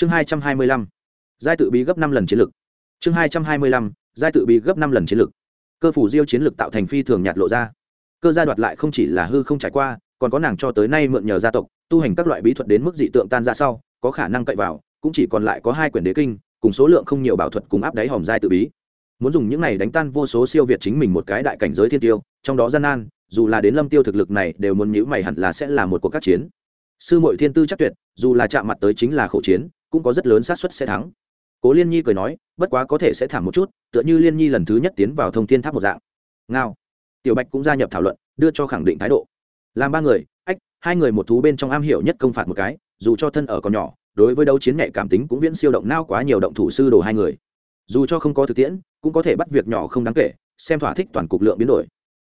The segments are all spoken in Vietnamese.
chương hai trăm hai mươi lăm, giai tự bí gấp năm lần chiến lực chương hai trăm hai mươi lăm, giai tự bí gấp năm lần chiến lực cơ phủ diêu chiến lực tạo thành phi thường nhạt lộ ra. Cơ gia đoạt lại không chỉ là hư không trải qua, còn có nàng cho tới nay mượn nhờ gia tộc, tu hành các loại bí thuật đến mức dị tượng tan ra sau, có khả năng cậy vào, cũng chỉ còn lại có hai quyển đế kinh, cùng số lượng không nhiều bảo thuật cùng áp đáy hòm giai tự bí. Muốn dùng những này đánh tan vô số siêu việt chính mình một cái đại cảnh giới thiên tiêu, trong đó gian nan, dù là đến lâm tiêu thực lực này đều muốn nhữ mày hẳn là sẽ là một cuộc các chiến. Sư muội thiên tư chắc tuyệt, dù là chạm mặt tới chính là khẩu chiến cũng có rất lớn xác suất sẽ thắng. Cố liên nhi cười nói, bất quá có thể sẽ thảm một chút, tựa như liên nhi lần thứ nhất tiến vào thông thiên tháp một dạng. Ngao. Tiểu bạch cũng gia nhập thảo luận, đưa cho khẳng định thái độ. Làm ba người, ách, hai người một thú bên trong am hiểu nhất công phạt một cái, dù cho thân ở còn nhỏ, đối với đấu chiến nhạy cảm tính cũng viễn siêu động nao quá nhiều động thủ sư đồ hai người. Dù cho không có thực tiễn, cũng có thể bắt việc nhỏ không đáng kể, xem thỏa thích toàn cục lượng biến đổi.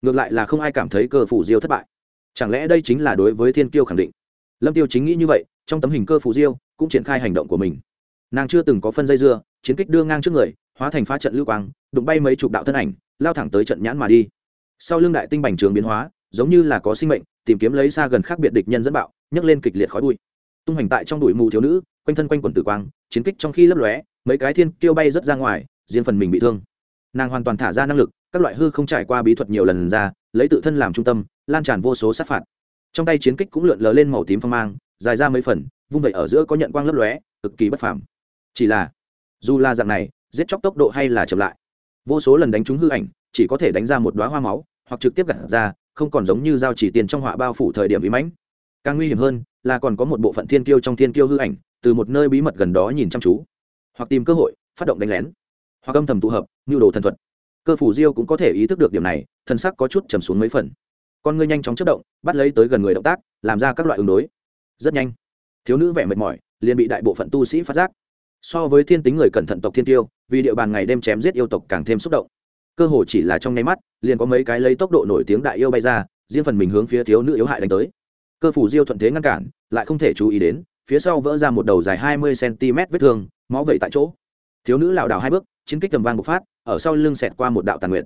Ngược lại là không ai cảm thấy cơ phủ diêu thất bại. Chẳng lẽ đây chính là đối với thiên kiêu khẳng định? Lâm tiêu chính nghĩ như vậy, trong tấm hình cơ phủ diêu cũng triển khai hành động của mình. Nàng chưa từng có phân dây dưa, chiến kích đưa ngang trước người, hóa thành phá trận lưu quang, đụng bay mấy chục đạo thân ảnh, lao thẳng tới trận nhãn mà đi. Sau lưng đại tinh bành trường biến hóa, giống như là có sinh mệnh, tìm kiếm lấy xa gần khác biệt địch nhân dẫn bạo, nhấc lên kịch liệt khói bụi. Tung hành tại trong đùi mù thiếu nữ, quanh thân quanh quần tử quang, chiến kích trong khi lấp lóe, mấy cái thiên kêu bay rất ra ngoài, riêng phần mình bị thương. Nàng hoàn toàn thả ra năng lực, các loại hư không trải qua bí thuật nhiều lần ra, lấy tự thân làm trung tâm, lan tràn vô số sát phạt. Trong tay chiến kích cũng lượn lờ lên màu tím phong mang, dài ra mấy phần vung vậy ở giữa có nhận quang lấp lóe, cực kỳ bất phàm. Chỉ là, dù là dạng này, giết chóc tốc độ hay là chậm lại, vô số lần đánh trúng hư ảnh, chỉ có thể đánh ra một đoá hoa máu, hoặc trực tiếp gặt ra, không còn giống như giao chỉ tiền trong họa bao phủ thời điểm bí mãnh. Càng nguy hiểm hơn là còn có một bộ phận thiên kiêu trong thiên kiêu hư ảnh, từ một nơi bí mật gần đó nhìn chăm chú, hoặc tìm cơ hội phát động đánh lén, hoặc âm thầm tụ hợp nhu đồ thần thuật. Cơ phủ diêu cũng có thể ý thức được điểm này, thân sắc có chút trầm xuống mấy phần. Con ngươi nhanh chóng chất động, bắt lấy tới gần người động tác, làm ra các loại ứng đối. Rất nhanh thiếu nữ vẻ mệt mỏi, liền bị đại bộ phận tu sĩ phát giác. So với thiên tính người cẩn thận tộc thiên tiêu, vì địa bàn ngày đêm chém giết yêu tộc càng thêm xúc động. Cơ hồ chỉ là trong nháy mắt, liền có mấy cái lấy tốc độ nổi tiếng đại yêu bay ra, riêng phần mình hướng phía thiếu nữ yếu hại đánh tới. Cơ phủ diêu thuận thế ngăn cản, lại không thể chú ý đến, phía sau vỡ ra một đầu dài hai mươi cm vết thương, máu vẩy tại chỗ. Thiếu nữ lảo đảo hai bước, chiến kích tầm vang bộc phát, ở sau lưng xẹt qua một đạo tàn nguyện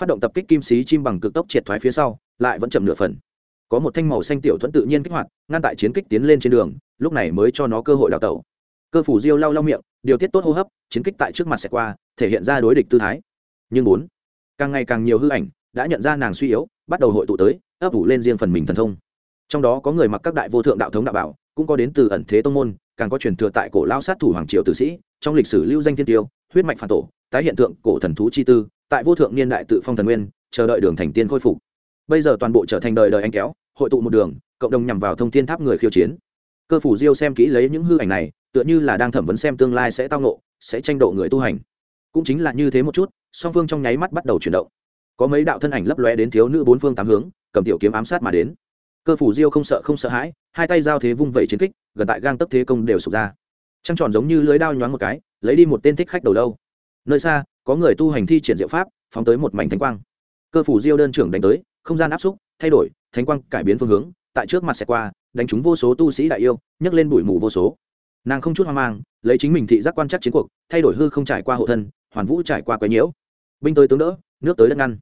phát động tập kích kim sĩ chim bằng cực tốc triệt thoái phía sau, lại vẫn chậm nửa phần có một thanh màu xanh tiểu thuẫn tự nhiên kích hoạt, ngăn tại chiến kích tiến lên trên đường, lúc này mới cho nó cơ hội đào tẩu. Cơ phủ diêu lau lau miệng, điều tiết tốt hô hấp, chiến kích tại trước mặt sẽ qua, thể hiện ra đối địch tư thái. Nhưng bốn, càng ngày càng nhiều hư ảnh đã nhận ra nàng suy yếu, bắt đầu hội tụ tới, ấp ủ lên riêng phần mình thần thông. Trong đó có người mặc các đại vô thượng đạo thống đạo bảo, cũng có đến từ ẩn thế tông môn, càng có truyền thừa tại cổ lao sát thủ hoàng triều tử sĩ, trong lịch sử lưu danh thiên tiêu, huyết mạch phản tổ, tái hiện tượng cổ thần thú chi tư, tại vô thượng niên đại tự phong thần nguyên, chờ đợi đường thành tiên khôi phục. Bây giờ toàn bộ trở thành đời đời anh kéo hội tụ một đường, cộng đồng nhằm vào thông thiên tháp người khiêu chiến. Cơ phủ diêu xem kỹ lấy những hư ảnh này, tựa như là đang thẩm vấn xem tương lai sẽ tao nộ sẽ tranh độ người tu hành. Cũng chính là như thế một chút, song phương trong nháy mắt bắt đầu chuyển động. Có mấy đạo thân ảnh lấp lóe đến thiếu nữ bốn phương tám hướng, cầm tiểu kiếm ám sát mà đến. Cơ phủ diêu không sợ không sợ hãi, hai tay giao thế vung vẩy chiến kích, gần tại gang tấp thế công đều sụp ra. Trăng tròn giống như lưới đao nhoáng một cái, lấy đi một tên thích khách đầu lâu. Nơi xa, có người tu hành thi triển diệu pháp, phóng tới một mảnh thánh quang. Cơ phủ diêu đơn trưởng đánh tới, không gian áp xúc, thay đổi thánh quang cải biến phương hướng, tại trước mặt xẹt qua, đánh trúng vô số tu sĩ đại yêu, nhấc lên bụi mù vô số. Nàng không chút hoang mang, lấy chính mình thị giác quan chắc chiến cuộc, thay đổi hư không trải qua hộ thân, hoàn vũ trải qua quái nhiễu. Binh tới tướng đỡ, nước tới đất ngăn.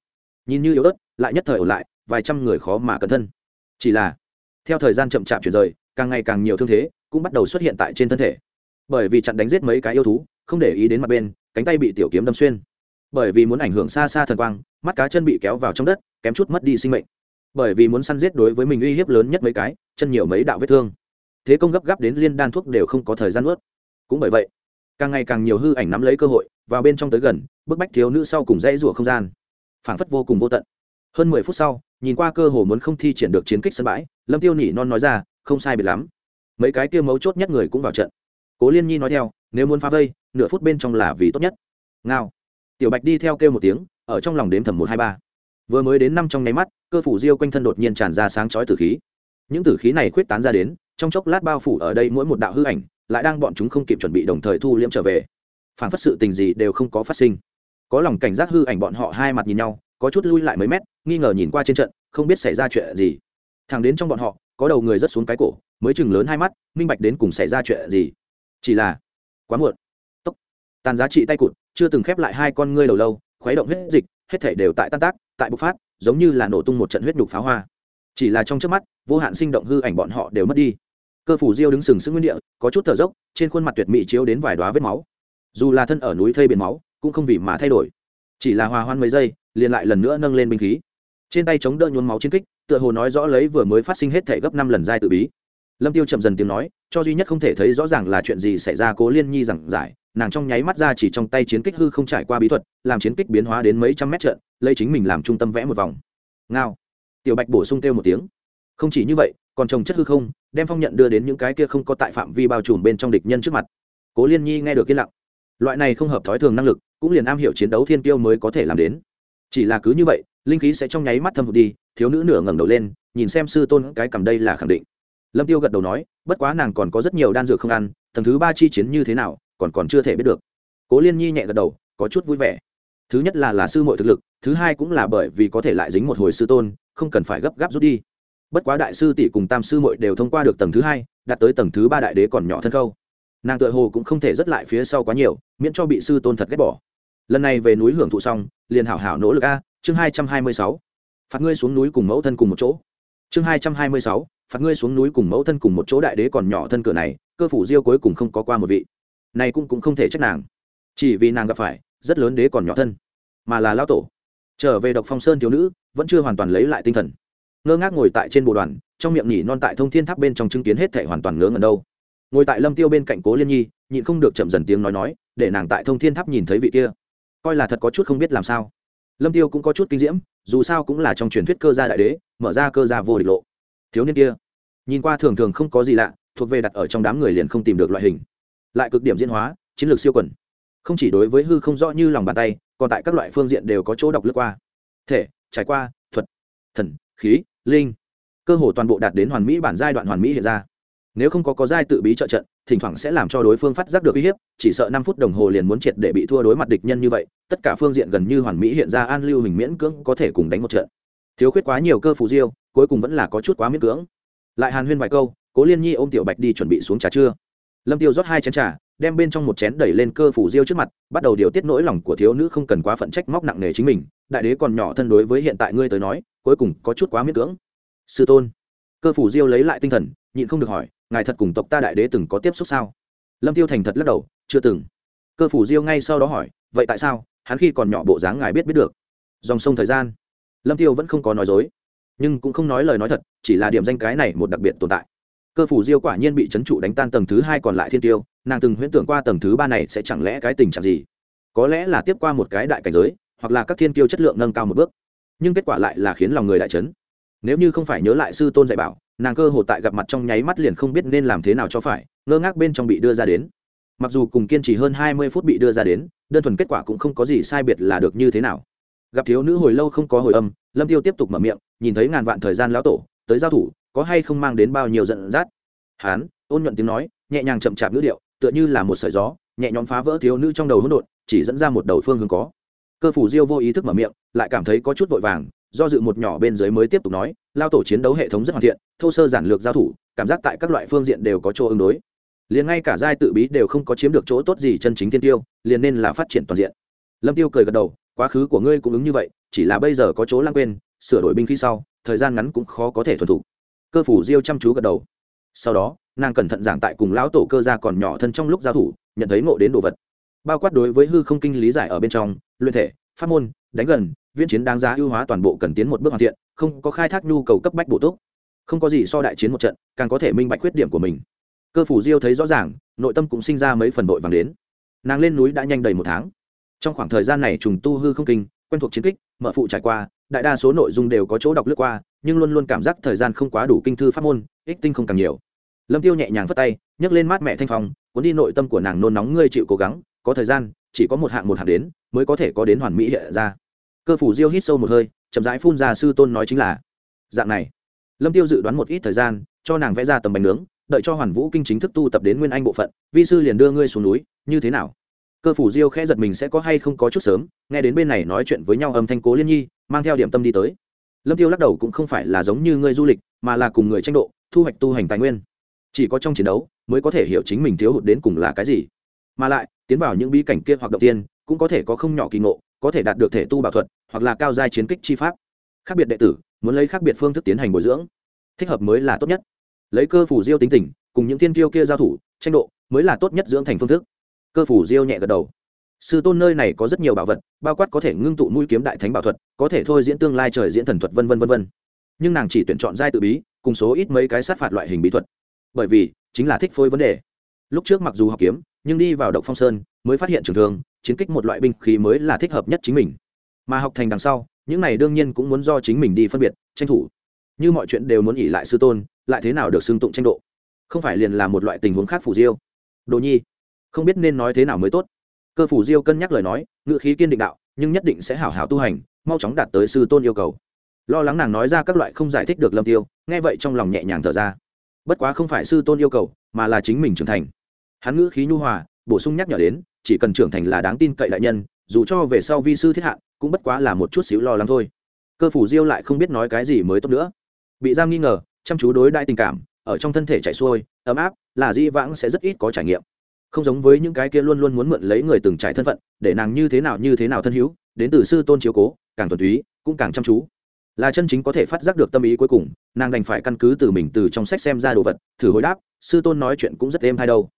Nhìn như yếu ớt, lại nhất thời ở lại, vài trăm người khó mà cẩn thân. Chỉ là, theo thời gian chậm chạp chuyển rời, càng ngày càng nhiều thương thế cũng bắt đầu xuất hiện tại trên thân thể. Bởi vì chặn đánh giết mấy cái yêu thú, không để ý đến mặt bên, cánh tay bị tiểu kiếm đâm xuyên. Bởi vì muốn ảnh hưởng xa xa thần quang, mắt cá chân bị kéo vào trong đất, kém chút mất đi sinh mệnh bởi vì muốn săn giết đối với mình uy hiếp lớn nhất mấy cái, chân nhiều mấy đạo vết thương. Thế công gấp gáp đến liên đan thuốc đều không có thời gian ướt cũng bởi vậy, càng ngày càng nhiều hư ảnh nắm lấy cơ hội, vào bên trong tới gần, bức bách thiếu nữ sau cùng dãy rủa không gian. Phảng phất vô cùng vô tận. Hơn mười phút sau, nhìn qua cơ hồ muốn không thi triển được chiến kích sân bãi, lâm tiêu nỉ non nói ra, không sai biệt lắm. Mấy cái tiêu mấu chốt nhất người cũng vào trận. Cố liên nhi nói theo, nếu muốn phá vây, nửa phút bên trong là vì tốt nhất. Ngao. Tiểu bạch đi theo kêu một tiếng, ở trong lòng đếm thầm một hai ba vừa mới đến năm trong nháy mắt, cơ phủ diêu quanh thân đột nhiên tràn ra sáng chói tử khí. Những tử khí này khuyết tán ra đến, trong chốc lát bao phủ ở đây mỗi một đạo hư ảnh, lại đang bọn chúng không kịp chuẩn bị đồng thời thu liễm trở về. Phản phất sự tình gì đều không có phát sinh. Có lòng cảnh giác hư ảnh bọn họ hai mặt nhìn nhau, có chút lui lại mấy mét, nghi ngờ nhìn qua trên trận, không biết xảy ra chuyện gì. Thằng đến trong bọn họ, có đầu người rất xuống cái cổ, mới chừng lớn hai mắt, minh bạch đến cùng xảy ra chuyện gì. Chỉ là, quá muộn. Tốc. Tàn giá trị tay cụt, chưa từng khép lại hai con ngươi đầu lâu, khuấy động huyết dịch hết thể đều tại tan tác, tại bộc phát, giống như là nổ tung một trận huyết nhục pháo hoa. Chỉ là trong trước mắt, vô hạn sinh động hư ảnh bọn họ đều mất đi. Cơ phủ diêu đứng sừng sững nguyên địa, có chút thở dốc, trên khuôn mặt tuyệt mỹ chiếu đến vài đoá vết máu. Dù là thân ở núi thây biển máu, cũng không vì mà thay đổi. Chỉ là hòa hoan mấy giây, liền lại lần nữa nâng lên binh khí. Trên tay chống đỡ nhuốm máu chiến kích, tựa hồ nói rõ lấy vừa mới phát sinh hết thể gấp năm lần giai tự bí. Lâm tiêu chậm dần tiếng nói, cho duy nhất không thể thấy rõ ràng là chuyện gì xảy ra, cố liên nhi giảng giải nàng trong nháy mắt ra chỉ trong tay chiến kích hư không trải qua bí thuật, làm chiến kích biến hóa đến mấy trăm mét trận, lấy chính mình làm trung tâm vẽ một vòng. Ngao. Tiểu bạch bổ sung kêu một tiếng. Không chỉ như vậy, còn trồng chất hư không, đem phong nhận đưa đến những cái kia không có tại phạm vi bao trùm bên trong địch nhân trước mặt. Cố liên nhi nghe được yên lặng. Loại này không hợp thói thường năng lực, cũng liền am hiểu chiến đấu thiên tiêu mới có thể làm đến. Chỉ là cứ như vậy, linh khí sẽ trong nháy mắt thâm hụt đi, thiếu nữ nửa ngẩng đầu lên, nhìn xem sư tôn cái cầm đây là khẳng định. Lâm tiêu gật đầu nói, bất quá nàng còn có rất nhiều đan dược không ăn, tầng thứ ba chi chiến như thế nào còn còn chưa thể biết được. Cố liên nhi nhẹ gật đầu, có chút vui vẻ. Thứ nhất là là sư muội thực lực, thứ hai cũng là bởi vì có thể lại dính một hồi sư tôn, không cần phải gấp gáp rút đi. Bất quá đại sư tỷ cùng tam sư muội đều thông qua được tầng thứ hai, đạt tới tầng thứ ba đại đế còn nhỏ thân khâu nàng tự hồ cũng không thể rất lại phía sau quá nhiều, miễn cho bị sư tôn thật ghét bỏ. Lần này về núi hưởng thụ xong, liền hảo hảo nỗ lực a, chương hai trăm hai mươi sáu. Phạt ngươi xuống núi cùng mẫu thân cùng một chỗ. Chương hai trăm hai mươi sáu, phạt ngươi xuống núi cùng mẫu thân cùng một chỗ đại đế còn nhỏ thân cửa này, cơ phủ diêu cuối cùng không có qua một vị này cũng cũng không thể trách nàng. Chỉ vì nàng gặp phải, rất lớn đế còn nhỏ thân, mà là lao tổ. Trở về độc phong sơn thiếu nữ, vẫn chưa hoàn toàn lấy lại tinh thần. Ngơ ngác ngồi tại trên bộ đoàn, trong miệng nhỉ non tại thông thiên tháp bên trong chứng kiến hết thể hoàn toàn ngớ ngẩn đâu. Ngồi tại lâm tiêu bên cạnh cố liên nhi, nhịn không được chậm dần tiếng nói nói, để nàng tại thông thiên tháp nhìn thấy vị kia. Coi là thật có chút không biết làm sao. Lâm tiêu cũng có chút kinh diễm, dù sao cũng là trong truyền thuyết cơ gia đại đế, mở ra cơ gia vô địch lộ. Thiếu niên kia, nhìn qua thường thường không có gì lạ, thuộc về đặt ở trong đám người liền không tìm được loại hình lại cực điểm diễn hóa, chiến lược siêu quần. Không chỉ đối với hư không rõ như lòng bàn tay, còn tại các loại phương diện đều có chỗ đọc lướt qua. Thể, trải qua, thuật, thần, khí, linh. Cơ hồ toàn bộ đạt đến hoàn mỹ bản giai đoạn hoàn mỹ hiện ra. Nếu không có có giai tự bí trợ trận, thỉnh thoảng sẽ làm cho đối phương phát giác được uy hiếp, chỉ sợ năm phút đồng hồ liền muốn triệt để bị thua đối mặt địch nhân như vậy, tất cả phương diện gần như hoàn mỹ hiện ra an lưu hình miễn cưỡng có thể cùng đánh một trận. Thiếu khuyết quá nhiều cơ phù diêu, cuối cùng vẫn là có chút quá miễn cưỡng. Lại hàn huyên vài câu, cố liên nhi ôm tiểu bạch đi chuẩn bị xuống trà trưa lâm tiêu rót hai chén trà, đem bên trong một chén đẩy lên cơ phủ diêu trước mặt, bắt đầu điều tiết nỗi lòng của thiếu nữ không cần quá phận trách móc nặng nề chính mình. Đại đế còn nhỏ thân đối với hiện tại ngươi tới nói, cuối cùng có chút quá miễn cưỡng. Sư tôn. Cơ phủ diêu lấy lại tinh thần, nhịn không được hỏi, ngài thật cùng tộc ta đại đế từng có tiếp xúc sao? Lâm tiêu thành thật lắc đầu, chưa từng. Cơ phủ diêu ngay sau đó hỏi, vậy tại sao? Hắn khi còn nhỏ bộ dáng ngài biết biết được. Dòng sông thời gian. Lâm tiêu vẫn không có nói dối, nhưng cũng không nói lời nói thật, chỉ là điểm danh cái này một đặc biệt tồn tại cơ phủ diêu quả nhiên bị trấn trụ đánh tan tầng thứ hai còn lại thiên tiêu, nàng từng huyễn tưởng qua tầng thứ ba này sẽ chẳng lẽ cái tình trạng gì? Có lẽ là tiếp qua một cái đại cảnh giới, hoặc là các thiên tiêu chất lượng nâng cao một bước. Nhưng kết quả lại là khiến lòng người đại chấn. Nếu như không phải nhớ lại sư tôn dạy bảo, nàng cơ hồ tại gặp mặt trong nháy mắt liền không biết nên làm thế nào cho phải, ngơ ngác bên trong bị đưa ra đến. Mặc dù cùng kiên trì hơn hai mươi phút bị đưa ra đến, đơn thuần kết quả cũng không có gì sai biệt là được như thế nào. Gặp thiếu nữ hồi lâu không có hồi âm, lâm tiêu tiếp tục mở miệng, nhìn thấy ngàn vạn thời gian lão tổ, tới giao thủ có hay không mang đến bao nhiêu giận dắt. Hán, ôn nhuận tiếng nói, nhẹ nhàng chậm chạp ngữ điệu, tựa như là một sợi gió, nhẹ nhõm phá vỡ thiếu nữ trong đầu hỗn độn, chỉ dẫn ra một đầu phương hướng có. Cơ phủ diêu vô ý thức mở miệng, lại cảm thấy có chút vội vàng, do dự một nhỏ bên dưới mới tiếp tục nói, lao tổ chiến đấu hệ thống rất hoàn thiện, thô sơ giản lược giao thủ, cảm giác tại các loại phương diện đều có chỗ ứng đối. Liền ngay cả giai tự bí đều không có chiếm được chỗ tốt gì chân chính tiên tiêu, liền nên là phát triển toàn diện. Lâm tiêu cười gật đầu, quá khứ của ngươi cũng ứng như vậy, chỉ là bây giờ có chỗ lãng quên, sửa đổi binh khí sau, thời gian ngắn cũng khó có thể thuần thủ cơ phủ diêu chăm chú gật đầu. Sau đó, nàng cẩn thận giảng tại cùng lão tổ cơ gia còn nhỏ thân trong lúc giao thủ, nhận thấy ngộ đến đồ vật. Bao quát đối với hư không kinh lý giải ở bên trong, luyện thể, pháp môn, đánh gần, viên chiến đáng giá ưu hóa toàn bộ cần tiến một bước hoàn thiện, không có khai thác nhu cầu cấp bách bổ túc. Không có gì so đại chiến một trận, càng có thể minh bạch khuyết điểm của mình. Cơ phủ diêu thấy rõ ràng, nội tâm cũng sinh ra mấy phần vội vàng đến. Nàng lên núi đã nhanh đầy một tháng. Trong khoảng thời gian này trùng tu hư không kinh, quen thuộc chiến kích, mở phụ trải qua, đại đa số nội dung đều có chỗ đọc lướt qua nhưng luôn luôn cảm giác thời gian không quá đủ kinh thư pháp môn, ích tinh không càng nhiều. Lâm tiêu nhẹ nhàng phất tay, nhấc lên mát mẹ thanh phong, cuốn đi nội tâm của nàng nôn nóng, ngươi chịu cố gắng, có thời gian, chỉ có một hạng một hạng đến, mới có thể có đến hoàn mỹ hiện ra. Cơ phủ diêu hít sâu một hơi, chậm rãi phun ra sư tôn nói chính là, dạng này. Lâm tiêu dự đoán một ít thời gian, cho nàng vẽ ra tầm bánh nướng, đợi cho hoàn vũ kinh chính thức tu tập đến nguyên anh bộ phận, vi sư liền đưa ngươi xuống núi, như thế nào? Cơ phủ diêu khẽ giật mình sẽ có hay không có chút sớm, nghe đến bên này nói chuyện với nhau âm thanh cố liên nhi, mang theo điểm tâm đi tới lâm tiêu lắc đầu cũng không phải là giống như ngươi du lịch, mà là cùng người tranh độ, thu hoạch tu hành tài nguyên. Chỉ có trong chiến đấu mới có thể hiểu chính mình thiếu hụt đến cùng là cái gì. Mà lại, tiến vào những bí cảnh kia hoặc động tiên, cũng có thể có không nhỏ kỳ ngộ, có thể đạt được thể tu bảo thuật, hoặc là cao giai chiến kích chi pháp. Khác biệt đệ tử, muốn lấy khác biệt phương thức tiến hành bồi dưỡng. Thích hợp mới là tốt nhất. Lấy cơ phủ diêu tính tình, cùng những thiên tiêu kia giao thủ, tranh độ mới là tốt nhất dưỡng thành phương thức. Cơ phủ diêu nhẹ gật đầu sư tôn nơi này có rất nhiều bảo vật, bao quát có thể ngưng tụ mũi kiếm đại thánh bảo thuật, có thể thôi diễn tương lai trời diễn thần thuật vân vân vân vân. Nhưng nàng chỉ tuyển chọn giai tự bí, cùng số ít mấy cái sát phạt loại hình bí thuật. Bởi vì, chính là thích phối vấn đề. Lúc trước mặc dù học kiếm, nhưng đi vào động phong sơn, mới phát hiện trường thương, chiến kích một loại binh khí mới là thích hợp nhất chính mình. Mà học thành đằng sau, những này đương nhiên cũng muốn do chính mình đi phân biệt, tranh thủ. Như mọi chuyện đều muốn ỉ lại sư tôn, lại thế nào được xưng tụng tranh độ? Không phải liền là một loại tình huống khác phủ diêu. Đồ nhi, không biết nên nói thế nào mới tốt cơ phủ diêu cân nhắc lời nói ngự khí kiên định đạo, nhưng nhất định sẽ hảo hảo tu hành, mau chóng đạt tới sư tôn yêu cầu. Lo lắng nàng nói ra các loại không giải thích được lâm tiêu, nghe vậy trong lòng nhẹ nhàng thở ra. Bất quá không phải sư tôn yêu cầu, mà là chính mình trưởng thành. Hắn ngữ khí nhu hòa, bổ sung nhắc nhở đến, chỉ cần trưởng thành là đáng tin cậy đại nhân, dù cho về sau vi sư thiết hạn, cũng bất quá là một chút xíu lo lắng thôi. Cơ phủ diêu lại không biết nói cái gì mới tốt nữa. Bị giam nghi ngờ, chăm chú đối đại tình cảm, ở trong thân thể chạy xuôi, ấm áp, là di vãng sẽ rất ít có trải nghiệm không giống với những cái kia luôn luôn muốn mượn lấy người từng trải thân phận, để nàng như thế nào như thế nào thân hữu, đến từ sư tôn chiếu cố, càng thuần túy, cũng càng chăm chú. Là chân chính có thể phát giác được tâm ý cuối cùng, nàng đành phải căn cứ từ mình từ trong sách xem ra đồ vật, thử hồi đáp, sư tôn nói chuyện cũng rất êm hay đâu.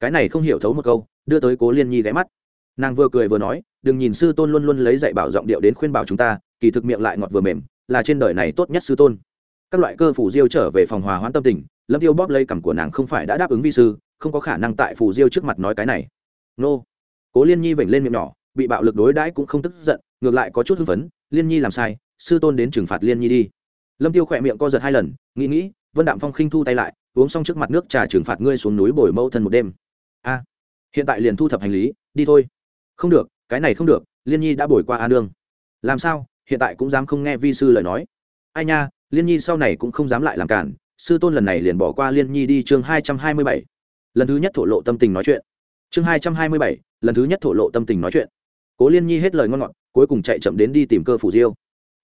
Cái này không hiểu thấu một câu, đưa tới cố liên nhi ghé mắt. Nàng vừa cười vừa nói, đừng nhìn sư tôn luôn luôn lấy dạy bảo giọng điệu đến khuyên bảo chúng ta, kỳ thực miệng lại ngọt vừa mềm, là trên đời này tốt nhất sư tôn. Các loại cơ phủ diêu trở về phòng hòa hoãn tâm tình, lâm tiêu bóp lấy cằm của nàng không phải đã đáp ứng vi sư không có khả năng tại phủ diêu trước mặt nói cái này. Nô. Cố liên nhi vểnh lên miệng nhỏ, bị bạo lực đối đãi cũng không tức giận, ngược lại có chút hưng phấn, liên nhi làm sai, sư tôn đến trừng phạt liên nhi đi. Lâm tiêu khỏe miệng co giật hai lần, nghĩ nghĩ, vân đạm phong khinh thu tay lại, uống xong trước mặt nước trà trừng phạt ngươi xuống núi bồi mâu thân một đêm. A, hiện tại liền thu thập hành lý, đi thôi. Không được, cái này không được, liên nhi đã bồi qua a nương. Làm sao, hiện tại cũng dám không nghe vi sư lời nói? Ai nha, liên nhi sau này cũng không dám lại làm cản, sư tôn lần này liền bỏ qua liên nhi đi chương hai trăm hai mươi bảy lần thứ nhất thổ lộ tâm tình nói chuyện. Chương hai trăm hai mươi bảy, lần thứ nhất thổ lộ tâm tình nói chuyện. Cố liên nhi hết lời ngon ngọt, cuối cùng chạy chậm đến đi tìm cơ phủ diêu.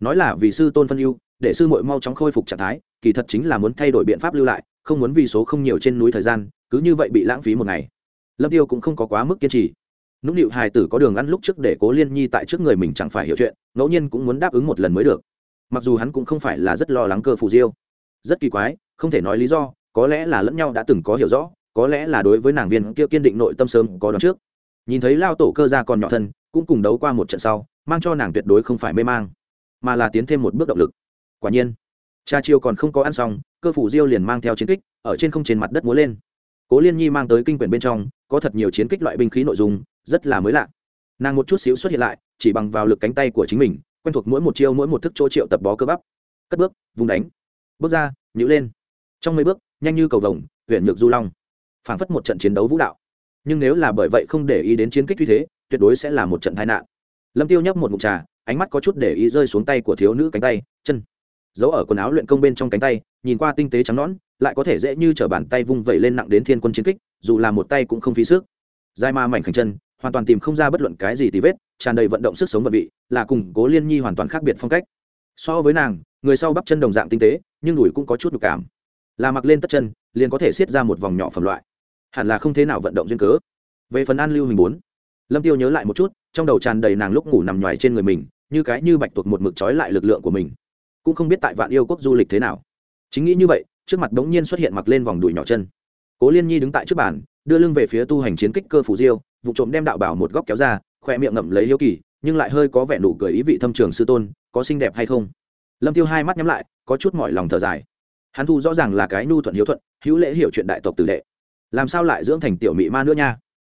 Nói là vì sư tôn phân yêu để sư mội mau chóng khôi phục trạng thái, kỳ thật chính là muốn thay đổi biện pháp lưu lại, không muốn vì số không nhiều trên núi thời gian, cứ như vậy bị lãng phí một ngày. Lâm tiêu cũng không có quá mức kiên trì. Nũng nịu hài tử có đường ăn lúc trước để cố liên nhi tại trước người mình chẳng phải hiểu chuyện, ngẫu nhiên cũng muốn đáp ứng một lần mới được. Mặc dù hắn cũng không phải là rất lo lắng cơ phù diêu. Rất kỳ quái, không thể nói lý do, có lẽ là lẫn nhau đã từng có hiểu rõ có lẽ là đối với nàng viên kia kiên định nội tâm sớm có đón trước. Nhìn thấy lao tổ cơ ra còn nhỏ thân, cũng cùng đấu qua một trận sau, mang cho nàng tuyệt đối không phải mê mang, mà là tiến thêm một bước động lực. Quả nhiên, cha chiêu còn không có ăn xong, cơ phủ diêu liền mang theo chiến kích, ở trên không trên mặt đất múa lên. Cố liên nhi mang tới kinh quyển bên trong, có thật nhiều chiến kích loại binh khí nội dung, rất là mới lạ. Nàng một chút xíu xuất hiện lại, chỉ bằng vào lực cánh tay của chính mình, quen thuộc mỗi một chiêu mỗi một thức chỗ triệu tập bó cơ bắp. Cất bước, vùng đánh. Bước ra nhữ lên. Trong mấy bước, nhanh như cầu vồng huyện nhược du long phảng phất một trận chiến đấu vũ đạo. Nhưng nếu là bởi vậy không để ý đến chiến kích như thế, tuyệt đối sẽ là một trận tai nạn. Lâm tiêu nhấp một mục trà, ánh mắt có chút để ý rơi xuống tay của thiếu nữ cánh tay, chân, giấu ở quần áo luyện công bên trong cánh tay, nhìn qua tinh tế trắng nõn, lại có thể dễ như t bàn tay vung vẩy lên nặng đến thiên quân chiến kích, dù là một tay cũng không phí sức. Dài ma mảnh khảnh chân, hoàn toàn tìm không ra bất luận cái gì tì vết, tràn đầy vận động sức sống vật vị, là cùng cố liên nhi hoàn toàn khác biệt phong cách. So với nàng, người sau bắp chân đồng dạng tinh tế, nhưng đùi cũng có chút đục cảm. Là mặc lên tất chân, liền có thể siết ra một vòng nhỏ phẩm loại hẳn là không thế nào vận động duyên cớ. Về phần an lưu hình bốn, lâm tiêu nhớ lại một chút, trong đầu tràn đầy nàng lúc ngủ nằm nhoài trên người mình, như cái như bạch tuộc một mực trói lại lực lượng của mình. Cũng không biết tại vạn yêu quốc du lịch thế nào. Chính nghĩ như vậy, trước mặt đống nhiên xuất hiện mặc lên vòng đùi nhỏ chân. Cố liên nhi đứng tại trước bàn, đưa lưng về phía tu hành chiến kích cơ phủ diêu, vụ trộm đem đạo bảo một góc kéo ra khoe miệng ngậm lấy hiếu kỳ, nhưng lại hơi có vẻ nụ cười ý vị thâm trường sư tôn, có xinh đẹp hay không? Lâm tiêu hai mắt nhắm lại, có chút mỏi lòng thở dài. Hắn thu rõ ràng là cái nhu thuận hiếu thuận, hữu lễ hiểu chuyện đại tộc tử đệ làm sao lại dưỡng thành tiểu mỹ ma nữa nha?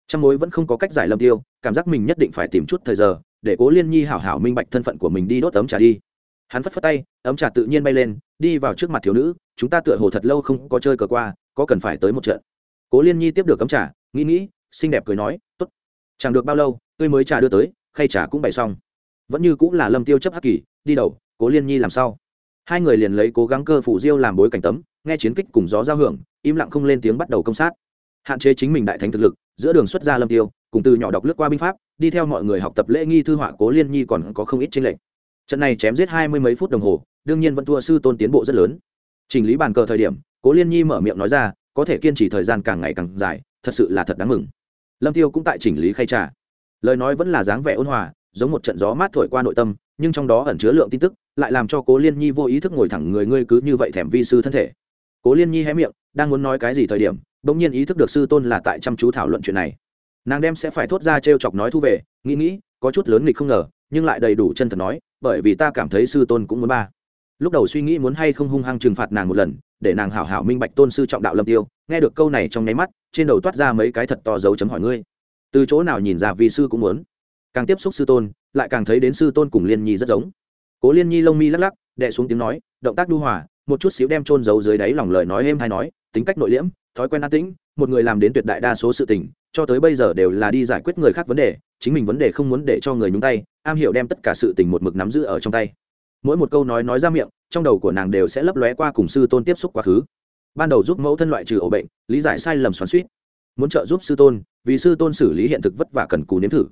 Trong mối vẫn không có cách giải lâm tiêu, cảm giác mình nhất định phải tìm chút thời giờ, để cố liên nhi hảo hảo minh bạch thân phận của mình đi đốt ấm trà đi. Hắn phất phất tay, ấm trà tự nhiên bay lên, đi vào trước mặt thiếu nữ, chúng ta tựa hồ thật lâu không có chơi cờ qua, có cần phải tới một trận. Cố liên nhi tiếp được ấm trà, nghĩ nghĩ, xinh đẹp cười nói t ố t chẳng được bao lâu, tươi mới trà đưa tới, khay trà cũng bày xong. Vẫn như cũng là lâm tiêu chấp hắc kỳ, đi đầu, cố liên nhi làm sao? Hai người liền lấy cố gắng cơ phủ diêu làm bối cảnh tấm nghe chiến kích cùng gió giao hưởng, im lặng không lên tiếng bắt đầu công sát. Hạn chế chính mình đại thánh thực lực, giữa đường xuất ra lâm tiêu, cùng từ nhỏ đọc lướt qua binh pháp, đi theo mọi người học tập lễ nghi thư họa cố liên nhi còn có không ít tranh lệnh trận này chém giết hai mươi mấy phút đồng hồ, đương nhiên vẫn thua sư tôn tiến bộ rất lớn. Chỉnh lý bàn cờ thời điểm, cố liên nhi mở miệng nói ra, có thể kiên trì thời gian càng ngày càng dài, thật sự là thật đáng mừng. Lâm tiêu cũng tại chỉnh lý khay trà. Lời nói vẫn là dáng vẻ ôn hòa, giống một trận gió mát thổi qua nội tâm, nhưng trong đó ẩn chứa lượng tin tức, lại làm cho cố liên nhi vô ý thức ngồi thẳng người ngươi cứ như vậy thèm vi sư thân thể cố liên nhi hé miệng, đang muốn nói cái gì thời điểm đ ỗ n g nhiên ý thức được sư tôn là tại chăm chú thảo luận chuyện này. Nàng đem sẽ phải thốt ra t r e o chọc nói thu về, nghĩ nghĩ, có chút lớn nghịch không ngờ, nhưng lại đầy đủ chân thật nói, bởi vì ta cảm thấy sư tôn cũng muốn ba. Lúc đầu suy nghĩ muốn hay không hung hăng trừng phạt nàng một lần, để nàng hảo hảo minh bạch tôn sư trọng đạo lâm tiêu, nghe được câu này trong nháy mắt, trên đầu toát ra mấy cái thật to dấu chấm hỏi ngươi. Từ chỗ nào nhìn ra vì sư cũng muốn. Càng tiếp xúc sư tôn, lại càng thấy đến sư tôn cùng liên nhi rất giống. Cố liên nhi lông mi lắc lắc đệ xuống tiếng nói, động tác đu hòa một chút xíu đem trôn giấu dưới đáy lòng lời nói êm hay nói, tính cách nội liễm, thói quen an tĩnh, một người làm đến tuyệt đại đa số sự tình, cho tới bây giờ đều là đi giải quyết người khác vấn đề, chính mình vấn đề không muốn để cho người nhúng tay, am hiểu đem tất cả sự tình một mực nắm giữ ở trong tay. Mỗi một câu nói nói ra miệng, trong đầu của nàng đều sẽ lấp lóe qua cùng sư tôn tiếp xúc quá khứ. Ban đầu giúp mẫu thân loại trừ ổ bệnh, lý giải sai lầm xoắn suýt muốn trợ giúp sư tôn, vì sư tôn xử lý hiện thực vất vả cần cù nếm thử.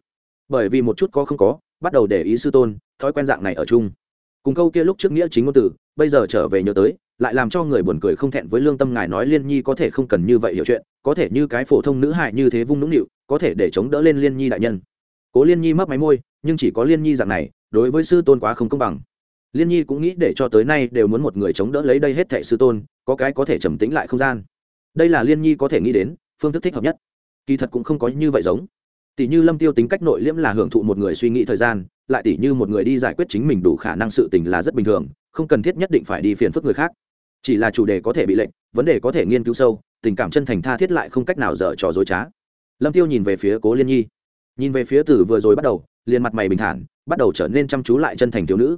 Bởi vì một chút có không có, bắt đầu để ý sư tôn, thói quen dạng này ở chung cùng câu kia lúc trước nghĩa chính ngôn từ, bây giờ trở về nhớ tới, lại làm cho người buồn cười không thẹn với lương tâm ngài nói liên nhi có thể không cần như vậy hiểu chuyện, có thể như cái phổ thông nữ hại như thế vung nũng nịu, có thể để chống đỡ lên liên nhi đại nhân. Cố liên nhi mấp máy môi, nhưng chỉ có liên nhi dạng này, đối với sư tôn quá không công bằng. Liên nhi cũng nghĩ để cho tới nay đều muốn một người chống đỡ lấy đây hết thệ sư tôn, có cái có thể trầm tĩnh lại không gian. Đây là liên nhi có thể nghĩ đến, phương thức thích hợp nhất. Kỳ thật cũng không có như vậy giống tỷ như lâm tiêu tính cách nội liễm là hưởng thụ một người suy nghĩ thời gian, lại tỷ như một người đi giải quyết chính mình đủ khả năng sự tình là rất bình thường, không cần thiết nhất định phải đi phiền phức người khác. Chỉ là chủ đề có thể bị lệnh vấn đề có thể nghiên cứu sâu, tình cảm chân thành tha thiết lại không cách nào dở trò dối trá. Lâm tiêu nhìn về phía cố liên nhi. Nhìn về phía từ vừa rồi bắt đầu, liền mặt mày bình thản, bắt đầu trở nên chăm chú lại chân thành thiếu nữ.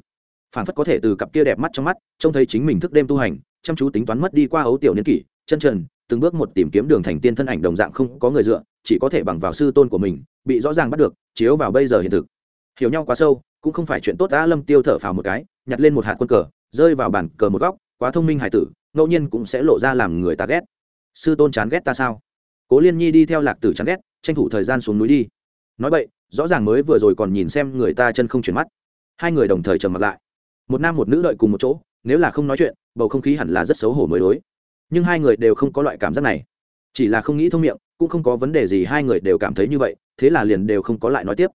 Phản phất có thể từ cặp kia đẹp mắt trong mắt, trông thấy chính mình thức đêm tu hành, chăm chú tính toán mất đi qua ấu tiểu niên kỷ, chân trần, từng bước một tìm kiếm đường thành tiên thân ảnh đồng dạng không có người dựa chỉ có thể bằng vào sư tôn của mình, bị rõ ràng bắt được, chiếu vào bây giờ hiện thực. Hiểu nhau quá sâu, cũng không phải chuyện tốt đã lâm tiêu thở phào một cái, nhặt lên một hạt quân cờ, rơi vào bàn cờ một góc, quá thông minh hải tử, ngẫu nhiên cũng sẽ lộ ra làm người ta ghét. Sư tôn chán ghét ta sao? Cố liên nhi đi theo lạc tử chán ghét, tranh thủ thời gian xuống núi đi. Nói vậy rõ ràng mới vừa rồi còn nhìn xem người ta chân không chuyển mắt. Hai người đồng thời trầm mặt lại. Một nam một nữ đợi cùng một chỗ, nếu là không nói chuyện, bầu không khí hẳn là rất xấu hổ mới đối. Nhưng hai người đều không có loại cảm giác này chỉ là không nghĩ thông miệng, cũng không có vấn đề gì hai người đều cảm thấy như vậy, thế là liền đều không có lại nói tiếp.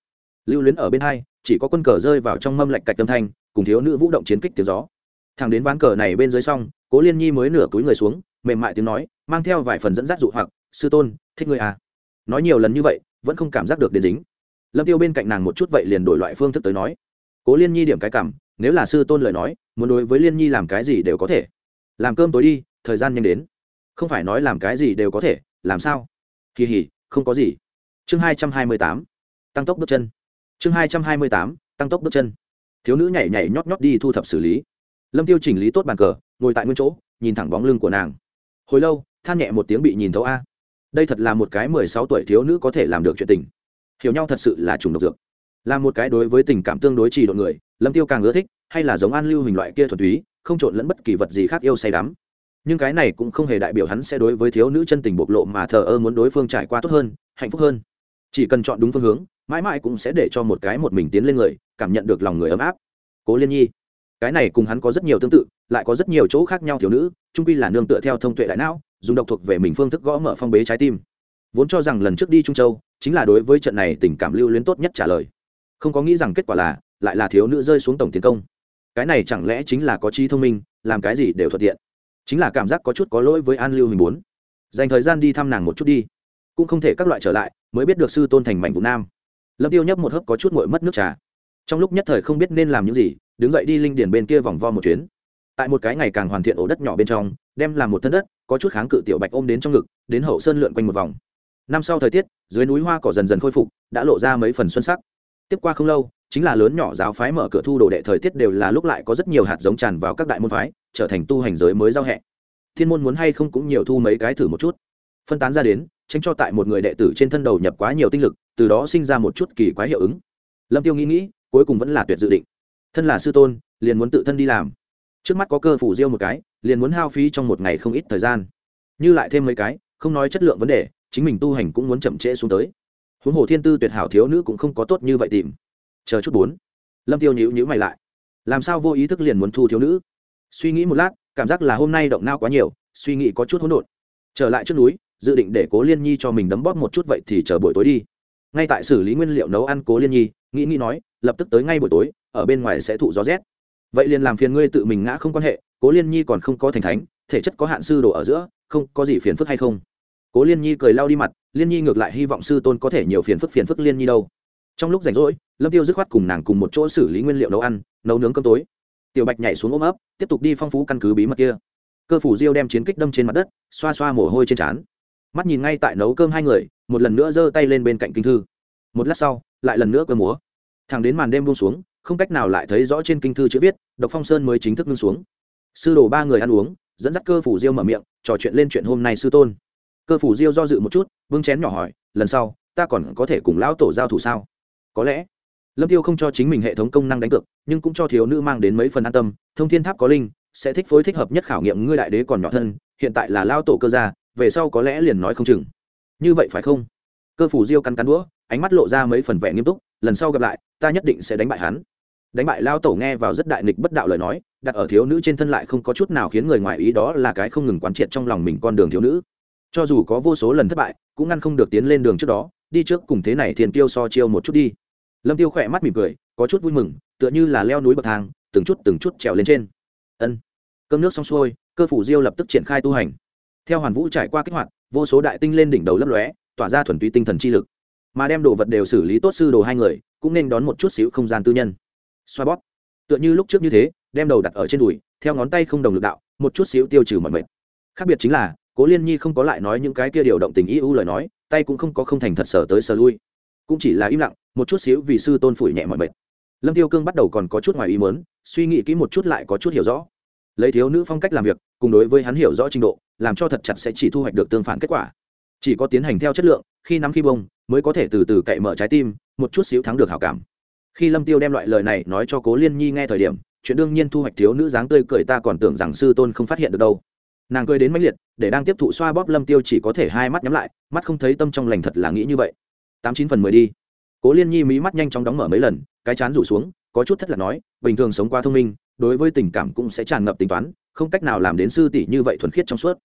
Lưu luyến ở bên hai, chỉ có quân cờ rơi vào trong mâm lạch cạch tâm thanh, cùng thiếu nữ vũ động chiến kích tiếng gió. Thằng đến ván cờ này bên dưới xong, cố liên nhi mới nửa túi người xuống, mềm mại tiếng nói, mang theo vài phần dẫn dắt dụ hoặc, sư tôn, thích ngươi à? Nói nhiều lần như vậy, vẫn không cảm giác được đến dính. Lâm tiêu bên cạnh nàng một chút vậy liền đổi loại phương thức tới nói. Cố liên nhi điểm cái cảm, nếu là sư tôn lời nói, muốn đối với liên nhi làm cái gì đều có thể. Làm cơm tối đi, thời gian nhanh đến không phải nói làm cái gì đều có thể, làm sao? Kỳ hỉ, không có gì. Chương hai trăm hai mươi tám, tăng tốc bước chân. Chương hai trăm hai mươi tám, tăng tốc bước chân. Thiếu nữ nhảy nhảy nhót nhót đi thu thập xử lý. Lâm tiêu chỉnh lý tốt bàn cờ, ngồi tại nguyên chỗ, nhìn thẳng bóng lưng của nàng. Hồi lâu, than nhẹ một tiếng bị nhìn thấu a. Đây thật là một cái mười sáu tuổi thiếu nữ có thể làm được chuyện tình. Hiểu nhau thật sự là trùng độc dược. Là một cái đối với tình cảm tương đối trì độ người, lâm tiêu càng ưa thích, hay là giống an lưu hình loại kia thuần túy, không trộn lẫn bất kỳ vật gì khác yêu say đắm nhưng cái này cũng không hề đại biểu hắn sẽ đối với thiếu nữ chân tình bộc lộ mà thờ ơ muốn đối phương trải qua tốt hơn, hạnh phúc hơn. Chỉ cần chọn đúng phương hướng, mãi mãi cũng sẽ để cho một cái một mình tiến lên người, cảm nhận được lòng người ấm áp. Cố liên nhi, cái này cùng hắn có rất nhiều tương tự, lại có rất nhiều chỗ khác nhau thiếu nữ trung quy là nương tựa theo thông tuệ đại não, dùng độc thuộc về mình phương thức gõ mở phong bế trái tim. Vốn cho rằng lần trước đi trung châu, chính là đối với trận này tình cảm lưu luyến tốt nhất trả lời. Không có nghĩ rằng kết quả là, lại là thiếu nữ rơi xuống tổng tiến công. Cái này chẳng lẽ chính là có trí thông minh, làm cái gì đều thuận tiện chính là cảm giác có chút có lỗi với an lưu hình muốn dành thời gian đi thăm nàng một chút đi. Cũng không thể các loại trở lại, mới biết được sư tôn thành mảnh vụ nam. Lâm tiêu nhấp một hớp có chút nguội mất nước trà. Trong lúc nhất thời không biết nên làm những gì, đứng dậy đi linh điển bên kia vòng vo một chuyến. Tại một cái ngày càng hoàn thiện ổ đất nhỏ bên trong, đem làm một thân đất, có chút kháng cự tiểu bạch ôm đến trong ngực, đến hậu sơn lượn quanh một vòng. Năm sau thời tiết, dưới núi hoa cỏ dần dần khôi phục, đã lộ ra mấy phần xuân sắc. Tiếp qua không lâu chính là lớn nhỏ giáo phái mở cửa thu đồ đệ thời tiết đều là lúc lại có rất nhiều hạt giống tràn vào các đại môn phái, trở thành tu hành giới mới giao hẹ thiên môn muốn hay không cũng nhiều thu mấy cái thử một chút. Phân tán ra đến, tránh cho tại một người đệ tử trên thân đầu nhập quá nhiều tinh lực, từ đó sinh ra một chút kỳ quái hiệu ứng. Lâm tiêu nghĩ nghĩ, cuối cùng vẫn là tuyệt dự định. Thân là sư tôn, liền muốn tự thân đi làm. Trước mắt có cơ phủ diêu một cái, liền muốn hao phí trong một ngày không ít thời gian. Như lại thêm mấy cái, không nói chất lượng vấn đề, chính mình tu hành cũng muốn chậm trễ xuống tới. Huống hồ thiên tư tuyệt hảo thiếu nữ cũng không có tốt như vậy tìm chờ chút bốn. Lâm tiêu nhíu nhíu mày lại. Làm sao vô ý thức liền muốn thu thiếu nữ? Suy nghĩ một lát, cảm giác là hôm nay động nao quá nhiều, suy nghĩ có chút hỗn độn. Trở lại trước núi, dự định để cố liên nhi cho mình đấm bóp một chút vậy thì chờ buổi tối đi. Ngay tại xử lý nguyên liệu nấu ăn cố liên nhi, nghĩ nghĩ nói, lập tức tới ngay buổi tối, ở bên ngoài sẽ thụ gió rét. Vậy liền làm phiền ngươi tự mình ngã không quan hệ, cố liên nhi còn không có thành thánh, thể chất có hạn sư đồ ở giữa, không có gì phiền phức hay không? Cố liên nhi cười lau đi mặt, liên nhi ngược lại hy vọng sư tôn có thể nhiều phiền phức phiền phức liên nhi đâu trong lúc rảnh rỗi, lâm tiêu dứt khoát cùng nàng cùng một chỗ xử lý nguyên liệu nấu ăn, nấu nướng cơm tối. Tiểu bạch nhảy xuống ôm ấp, tiếp tục đi phong phú căn cứ bí mật kia. Cơ phủ diêu đem chiến kích đâm trên mặt đất, xoa xoa mồ hôi trên trán. Mắt nhìn ngay tại nấu cơm hai người, một lần nữa giơ tay lên bên cạnh kinh thư. Một lát sau, lại lần nữa cơ múa. Thẳng đến màn đêm buông xuống, không cách nào lại thấy rõ trên kinh thư chữ viết, độc phong sơn mới chính thức ngưng xuống. Sư đồ ba người ăn uống, dẫn dắt cơ phủ diêu mở miệng, trò chuyện lên chuyện hôm nay sư tôn. Cơ phủ diêu do dự một chút vương chén nhỏ hỏi, lần sau, ta còn có thể cùng lão tổ giao thủ sao? Có lẽ lâm tiêu không cho chính mình hệ thống công năng đánh cược nhưng cũng cho thiếu nữ mang đến mấy phần an tâm thông thiên tháp có linh sẽ thích phối thích hợp nhất khảo nghiệm ngươi đại đế còn nhỏ thân hiện tại là lao tổ cơ gia, về sau có lẽ liền nói không chừng. Như vậy phải không? Cơ phủ diêu cắn cắn đũa, ánh mắt lộ ra mấy phần vẻ nghiêm túc, lần sau gặp lại, ta nhất định sẽ đánh bại hắn. Đánh bại lao tổ nghe vào rất đại nghịch bất đạo lời nói, đặt ở thiếu nữ trên thân lại không có chút nào khiến người ngoài ý đó là cái không ngừng quán triệt trong lòng mình con đường thiếu nữ. Cho dù có vô số lần thất bại, cũng ngăn không được tiến lên đường trước đó, đi trước cùng thế này thiền tiêu so chiêu một chút đi lâm tiêu khỏe mắt mỉm cười, có chút vui mừng, tựa như là leo núi bậc thang, từng chút từng chút trèo lên trên. Ân. Cơm nước xong xuôi, cơ phủ diêu lập tức triển khai tu hành. Theo hoàn vũ trải qua kích hoạt, vô số đại tinh lên đỉnh đầu lấp lóe, tỏa ra thuần túy tinh thần chi lực. Mà đem đồ vật đều xử lý tốt sư đồ hai người, cũng nên đón một chút xíu không gian tư nhân. Xoa bóp. Tựa như lúc trước như thế, đem đầu đặt ở trên đùi, theo ngón tay không đồng lực đạo, một chút xíu tiêu trừ mọi mệt. Khác biệt chính là, cố liên nhi không có lại nói những cái kia điều động tình ý ưu lời nói, tay cũng không có không thành thật sở tới sở lui cũng chỉ là im lặng, một chút xíu vì sư tôn phủi nhẹ mọi mệt. Lâm tiêu cương bắt đầu còn có chút ngoài ý mớn suy nghĩ kỹ một chút lại có chút hiểu rõ. Lấy thiếu nữ phong cách làm việc, cùng đối với hắn hiểu rõ trình độ, làm cho thật chặt sẽ chỉ thu hoạch được tương phản kết quả. Chỉ có tiến hành theo chất lượng, khi nắm khi bông, mới có thể từ từ cậy mở trái tim, một chút xíu thắng được hảo cảm. Khi lâm tiêu đem loại lời này nói cho cố liên nhi nghe thời điểm, chuyện đương nhiên thu hoạch thiếu nữ dáng tươi cười ta còn tưởng rằng sư tôn không phát hiện được đâu. Nàng cười đến mãnh liệt, để đang tiếp thụ xoa bóp lâm tiêu chỉ có thể hai mắt nhắm lại, mắt không thấy tâm trong lành thật là nghĩ như vậy tám chín phần mười đi. Cố liên nhi mí mắt nhanh chóng đóng mở mấy lần, cái chán rủ xuống, có chút thất lạc nói, bình thường sống qua thông minh, đối với tình cảm cũng sẽ tràn ngập tính toán, không cách nào làm đến sư tỷ như vậy thuần khiết trong suốt.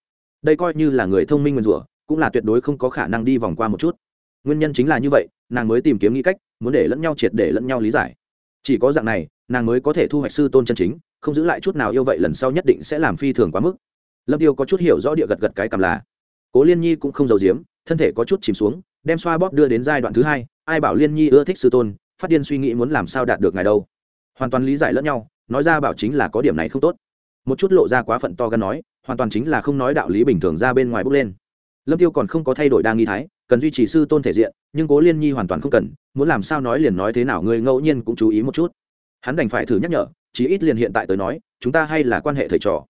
Đây coi như là người thông minh nguyên rủa, cũng là tuyệt đối không có khả năng đi vòng qua một chút. Nguyên nhân chính là như vậy, nàng mới tìm kiếm nghĩ cách, muốn để lẫn nhau triệt để lẫn nhau lý giải. Chỉ có dạng này, nàng mới có thể thu hoạch sư tôn chân chính, không giữ lại chút nào yêu vậy lần sau nhất định sẽ làm phi thường quá mức. Lâm tiêu có chút hiểu rõ địa gật gật cái cầm là. Cố liên nhi cũng không giấu giếm, thân thể có chút chìm xuống đem xoa bóp đưa đến giai đoạn thứ hai, ai bảo liên nhi ưa thích sư tôn, phát điên suy nghĩ muốn làm sao đạt được ngài đâu. Hoàn toàn lý giải lẫn nhau, nói ra bảo chính là có điểm này không tốt. Một chút lộ ra quá phận to gan nói, hoàn toàn chính là không nói đạo lý bình thường ra bên ngoài bước lên. Lâm tiêu còn không có thay đổi đa nghi thái, cần duy trì sư tôn thể diện, nhưng cố liên nhi hoàn toàn không cần, muốn làm sao nói liền nói thế nào, người ngẫu nhiên cũng chú ý một chút. Hắn đành phải thử nhắc nhở, chí ít liền hiện tại tới nói, chúng ta hay là quan hệ thầy trò.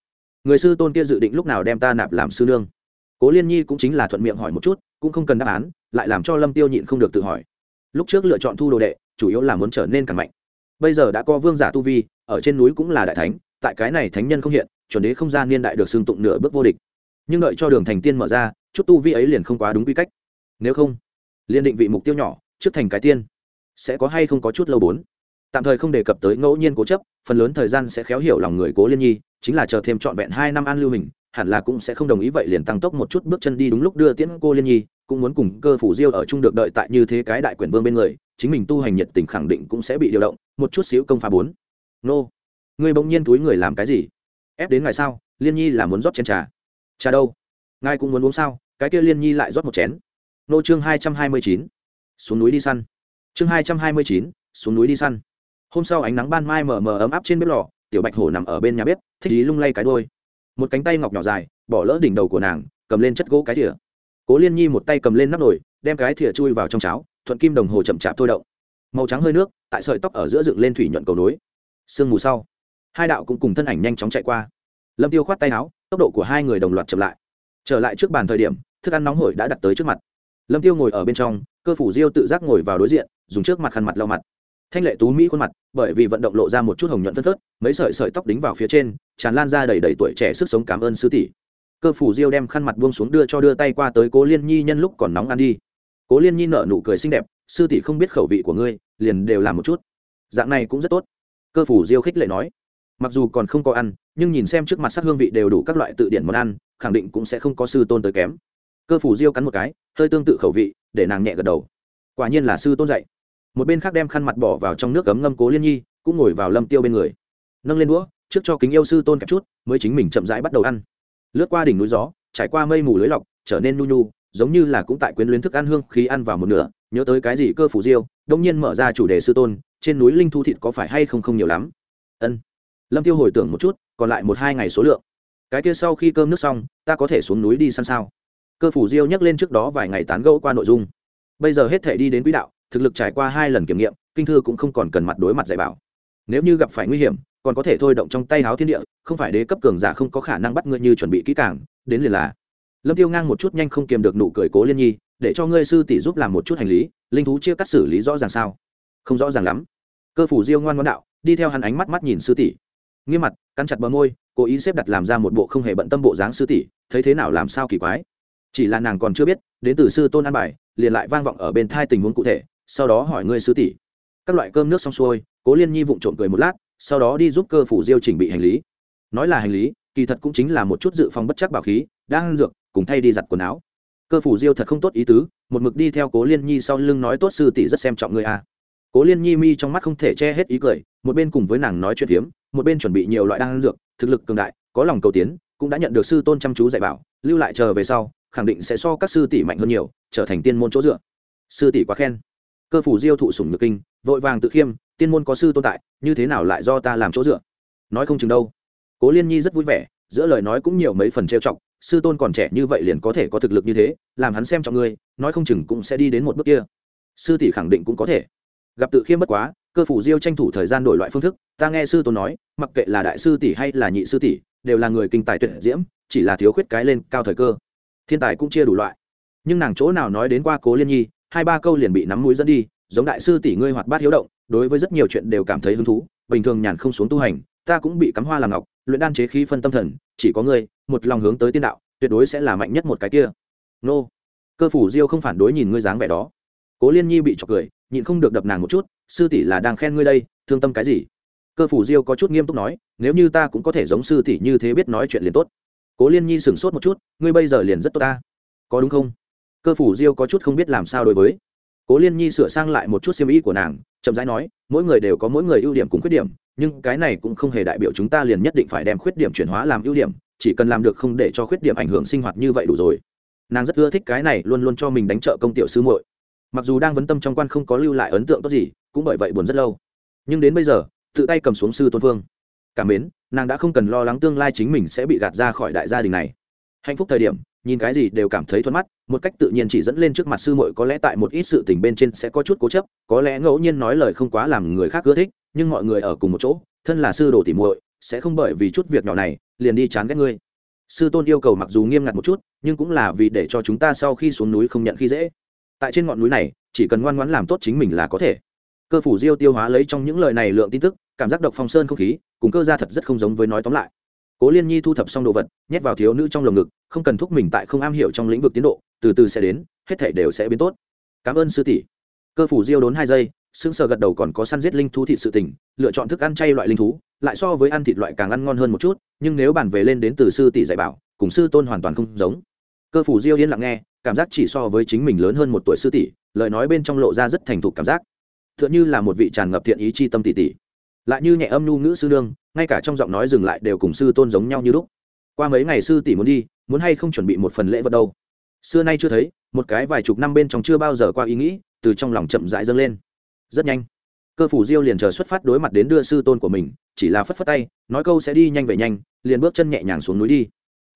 Người sư tôn kia dự định lúc nào đem ta nạp làm sư nương? Cố liên nhi cũng chính là thuận miệng hỏi một chút cũng không cần đáp án, lại làm cho lâm tiêu nhịn không được tự hỏi. Lúc trước lựa chọn thu đồ đệ, chủ yếu là muốn trở nên càng mạnh. Bây giờ đã có vương giả tu vi, ở trên núi cũng là đại thánh, tại cái này thánh nhân không hiện, chuẩn đế không gian niên đại được xưng tụng nửa bước vô địch. Nhưng đợi cho đường thành tiên mở ra, chút tu vi ấy liền không quá đúng quy cách. Nếu không liên định vị mục tiêu nhỏ, trước thành cái tiên. Sẽ có hay không có chút lâu bốn. Tạm thời không đề cập tới ngẫu nhiên cố chấp phần lớn thời gian sẽ khéo hiểu lòng người cố liên nhi, chính là chờ thêm trọn vẹn hai năm an lưu mình hẳn là cũng sẽ không đồng ý vậy liền tăng tốc một chút bước chân đi đúng lúc đưa tiễn cô liên nhi, cũng muốn cùng cơ phủ diêu ở chung được đợi tại như thế cái đại quyền vương bên người, chính mình tu hành nhiệt tình khẳng định cũng sẽ bị điều động, một chút xíu công phá bốn. Nô người bỗng nhiên túi người làm cái gì? Ép đến ngày sao? Liên nhi là muốn rót chén trà. Trà đâu? Ngài cũng muốn uống sao? Cái kia liên nhi lại rót một chén. Nô chương hai trăm hai mươi chín. Xuống núi đi săn. Chương hai trăm hai mươi chín. Xuống núi đi săn hôm sau ánh nắng ban mai mờ mờ ấm áp trên bếp lò, tiểu bạch hổ nằm ở bên nhà bếp, thích ý lung lay cái đôi một cánh tay ngọc nhỏ dài, bỏ lỡ đỉnh đầu của nàng, cầm lên chất gỗ cái thìa. Cố liên nhi một tay cầm lên nắp nồi, đem cái thìa chui vào trong cháo, thuận kim đồng hồ chậm chạp thôi động. Màu trắng hơi nước, tại sợi tóc ở giữa dựng lên thủy nhuận cầu nối. Sương mù sau, hai đạo cũng cùng thân ảnh nhanh chóng chạy qua. Lâm tiêu khoát tay áo, tốc độ của hai người đồng loạt chậm lại. Trở lại trước bàn thời điểm, thức ăn nóng hổi đã đặt tới trước mặt. Lâm tiêu ngồi ở bên trong, cơ phủ diêu tự giác ngồi vào đối diện, dùng trước mặt khăn mặt lau mặt thanh lệ tú mỹ khuôn mặt, bởi vì vận động lộ ra một chút hồng nhuận phân phớt, mấy sợi sợi tóc đính vào phía trên, tràn lan ra đầy đầy tuổi trẻ sức sống cảm ơn sư tỷ. Cơ phủ diêu đem khăn mặt buông xuống đưa cho đưa tay qua tới cố liên nhi, nhân lúc còn nóng ăn đi. Cố liên nhi nở nụ cười xinh đẹp, sư tỷ không biết khẩu vị của ngươi, liền đều làm một chút. Dạng này cũng rất tốt. Cơ phủ diêu khích lệ nói. Mặc dù còn không có ăn, nhưng nhìn xem trước mặt sắc hương vị đều đủ các loại tự điển món ăn, khẳng định cũng sẽ không có sư tôn tới kém. Cơ phủ diêu cắn một cái, hơi tương tự khẩu vị, để nàng nhẹ gật đầu. Quả nhiên là sư tôn dạy một bên khác đem khăn mặt bỏ vào trong nước cấm ngâm cố liên nhi, cũng ngồi vào lâm tiêu bên người. Nâng lên đũa, trước cho kính yêu sư tôn kẹp chút, mới chính mình chậm rãi bắt đầu ăn. Lướt qua đỉnh núi gió, trải qua mây mù lưới lọc, trở nên nhu nhu, giống như là cũng tại quyến luyến thức ăn hương khí ăn vào một nửa, nhớ tới cái gì cơ phủ diêu, đông nhiên mở ra chủ đề sư tôn, trên núi linh thu thịt có phải hay không không nhiều lắm? Ân. Lâm tiêu hồi tưởng một chút, còn lại một hai ngày số lượng. Cái kia sau khi cơm nước xong, ta có thể xuống núi đi săn sao? Cơ phủ diêu nhắc lên trước đó vài ngày tán gẫu qua nội dung. Bây giờ hết thể đi đến quỹ đạo thực lực trải qua hai lần kiểm nghiệm, kinh thư cũng không còn cần mặt đối mặt dạy bảo. Nếu như gặp phải nguy hiểm, còn có thể thôi động trong tay háo thiên địa, không phải đế cấp cường giả không có khả năng bắt ngươi như chuẩn bị kỹ càng, đến liền là. Lâm tiêu ngang một chút nhanh không kiềm được nụ cười cố liên nhi, để cho ngươi sư tỷ giúp làm một chút hành lý, linh thú chia cắt xử lý rõ ràng sao? Không rõ ràng lắm. Cơ phủ diêu ngoan ngoãn đạo, đi theo hắn ánh mắt mắt nhìn sư tỷ. Nghiêm mặt, cắn chặt bờ môi, cố ý xếp đặt làm ra một bộ không hề bận tâm bộ dáng sư tỷ, thấy thế nào làm sao kỳ quái. Chỉ là nàng còn chưa biết, đến từ sư tôn an bài, liền lại vang vọng ở bên thai tình huống cụ thể sau đó hỏi ngươi sư tỷ. Các loại cơm nước xong xuôi, cố liên nhi vụng trộm cười một lát, sau đó đi giúp cơ phủ diêu chỉnh bị hành lý. Nói là hành lý, kỳ thật cũng chính là một chút dự phòng bất chắc bảo khí, đang dược, cùng thay đi giặt quần áo. Cơ phủ diêu thật không tốt ý tứ, một mực đi theo cố liên nhi sau lưng nói tốt sư tỷ rất xem trọng ngươi a à. cố liên nhi mi trong mắt không thể che hết ý cười, một bên cùng với nàng nói chuyện phiếm, một bên chuẩn bị nhiều loại đan dược, thực lực cường đại, có lòng cầu tiến, cũng đã nhận được sư tôn chăm chú dạy bảo, lưu lại chờ về sau, khẳng định sẽ so các sư tỷ mạnh hơn nhiều, trở thành tiên môn chỗ dựa. Sư tỷ quá khen cơ phủ diêu thụ sủng nhược kinh, vội vàng tự khiêm, tiên môn có sư tôn tại, như thế nào lại do ta làm chỗ dựa? Nói không chừng đâu. Cố liên nhi rất vui vẻ, giữa lời nói cũng nhiều mấy phần trêu chọc, sư tôn còn trẻ như vậy liền có thể có thực lực như thế, làm hắn xem trọng ngươi, nói không chừng cũng sẽ đi đến một bước kia. Sư tỷ khẳng định cũng có thể. Gặp tự khiêm bất quá, cơ phủ diêu tranh thủ thời gian đổi loại phương thức, ta nghe sư tôn nói, mặc kệ là đại sư tỷ hay là nhị sư tỷ, đều là người kinh tài tuyệt diễm, chỉ là thiếu khuyết cái lên cao thời cơ. Thiên tài cũng chia đủ loại. Nhưng nàng chỗ nào nói đến qua cố liên nhi hai ba câu liền bị nắm mũi dẫn đi, giống đại sư tỷ ngươi hoạt bát hiếu động, đối với rất nhiều chuyện đều cảm thấy hứng thú, bình thường nhàn không xuống tu hành, ta cũng bị cắm hoa làm ngọc, luyện đan chế khí phân tâm thần, chỉ có ngươi, một lòng hướng tới tiên đạo, tuyệt đối sẽ là mạnh nhất một cái kia. Nô. Cơ phủ diêu không phản đối nhìn ngươi dáng vẻ đó. Cố liên nhi bị chọc cười, nhịn không được đập nàng một chút, sư tỷ là đang khen ngươi đây, thương tâm cái gì? Cơ phủ diêu có chút nghiêm túc nói, nếu như ta cũng có thể giống sư tỷ như thế biết nói chuyện liền tốt. Cố liên nhi sửng sốt một chút, ngươi bây giờ liền rất tốt ta. Có đúng không? Cơ phủ diêu có chút không biết làm sao đối với. Cố liên nhi sửa sang lại một chút xiêm ý của nàng, chậm rãi nói, mỗi người đều có mỗi người ưu điểm cùng khuyết điểm, nhưng cái này cũng không hề đại biểu chúng ta liền nhất định phải đem khuyết điểm chuyển hóa làm ưu điểm, chỉ cần làm được không để cho khuyết điểm ảnh hưởng sinh hoạt như vậy đủ rồi. Nàng rất ưa thích cái này luôn luôn cho mình đánh trợ công tiểu sư muội. Mặc dù đang vấn tâm trong quan không có lưu lại ấn tượng tốt gì, cũng bởi vậy buồn rất lâu. Nhưng đến bây giờ, tự tay cầm xuống sư tôn phương cảm mến, nàng đã không cần lo lắng tương lai chính mình sẽ bị gạt ra khỏi đại gia đình này. Hạnh phúc thời điểm nhìn cái gì đều cảm thấy thuận mắt, một cách tự nhiên chỉ dẫn lên trước mặt sư muội có lẽ tại một ít sự tình bên trên sẽ có chút cố chấp, có lẽ ngẫu nhiên nói lời không quá làm người khác ưa thích, nhưng mọi người ở cùng một chỗ, thân là sư đồ tỉ muội, sẽ không bởi vì chút việc nhỏ này, liền đi chán ghét ngươi. Sư tôn yêu cầu mặc dù nghiêm ngặt một chút, nhưng cũng là vì để cho chúng ta sau khi xuống núi không nhận khi dễ. Tại trên ngọn núi này, chỉ cần ngoan ngoãn làm tốt chính mình là có thể. Cơ phủ diêu tiêu hóa lấy trong những lời này lượng tin tức, cảm giác độc phong sơn không khí, cùng cơ ra thật rất không giống với nói tóm lại cố liên nhi thu thập xong đồ vật, nhét vào thiếu nữ trong lồng ngực, không cần thúc mình tại không am hiểu trong lĩnh vực tiến độ, từ từ sẽ đến, hết thể đều sẽ biến tốt. Cảm ơn sư tỷ. Cơ phủ diêu đốn hai giây, sững sờ gật đầu còn có săn giết linh thú thịt sự tình, lựa chọn thức ăn chay loại linh thú, lại so với ăn thịt loại càng ăn ngon hơn một chút, nhưng nếu bàn về lên đến từ sư tỷ dạy bảo, cùng sư tôn hoàn toàn không giống. Cơ phủ diêu yên lặng nghe, cảm giác chỉ so với chính mình lớn hơn một tuổi sư tỷ, lời nói bên trong lộ ra rất thành thục cảm giác. T h ư ợ n h ư là một vị tràn ngập thiện ý chi tâm tỷ tỷ. Lại như nhẹ âm nhu ngữ sư nương ngay cả trong giọng nói dừng lại đều cùng sư tôn giống nhau như lúc. Qua mấy ngày sư tỷ muốn đi, muốn hay không chuẩn bị một phần lễ vật đâu? Xưa nay chưa thấy, một cái vài chục năm bên trong chưa bao giờ qua ý nghĩ, từ trong lòng chậm rãi dâng lên. Rất nhanh, cơ phủ diêu liền chờ xuất phát đối mặt đến đưa sư tôn của mình, chỉ là phất phất tay, nói câu sẽ đi nhanh về nhanh, liền bước chân nhẹ nhàng xuống núi đi.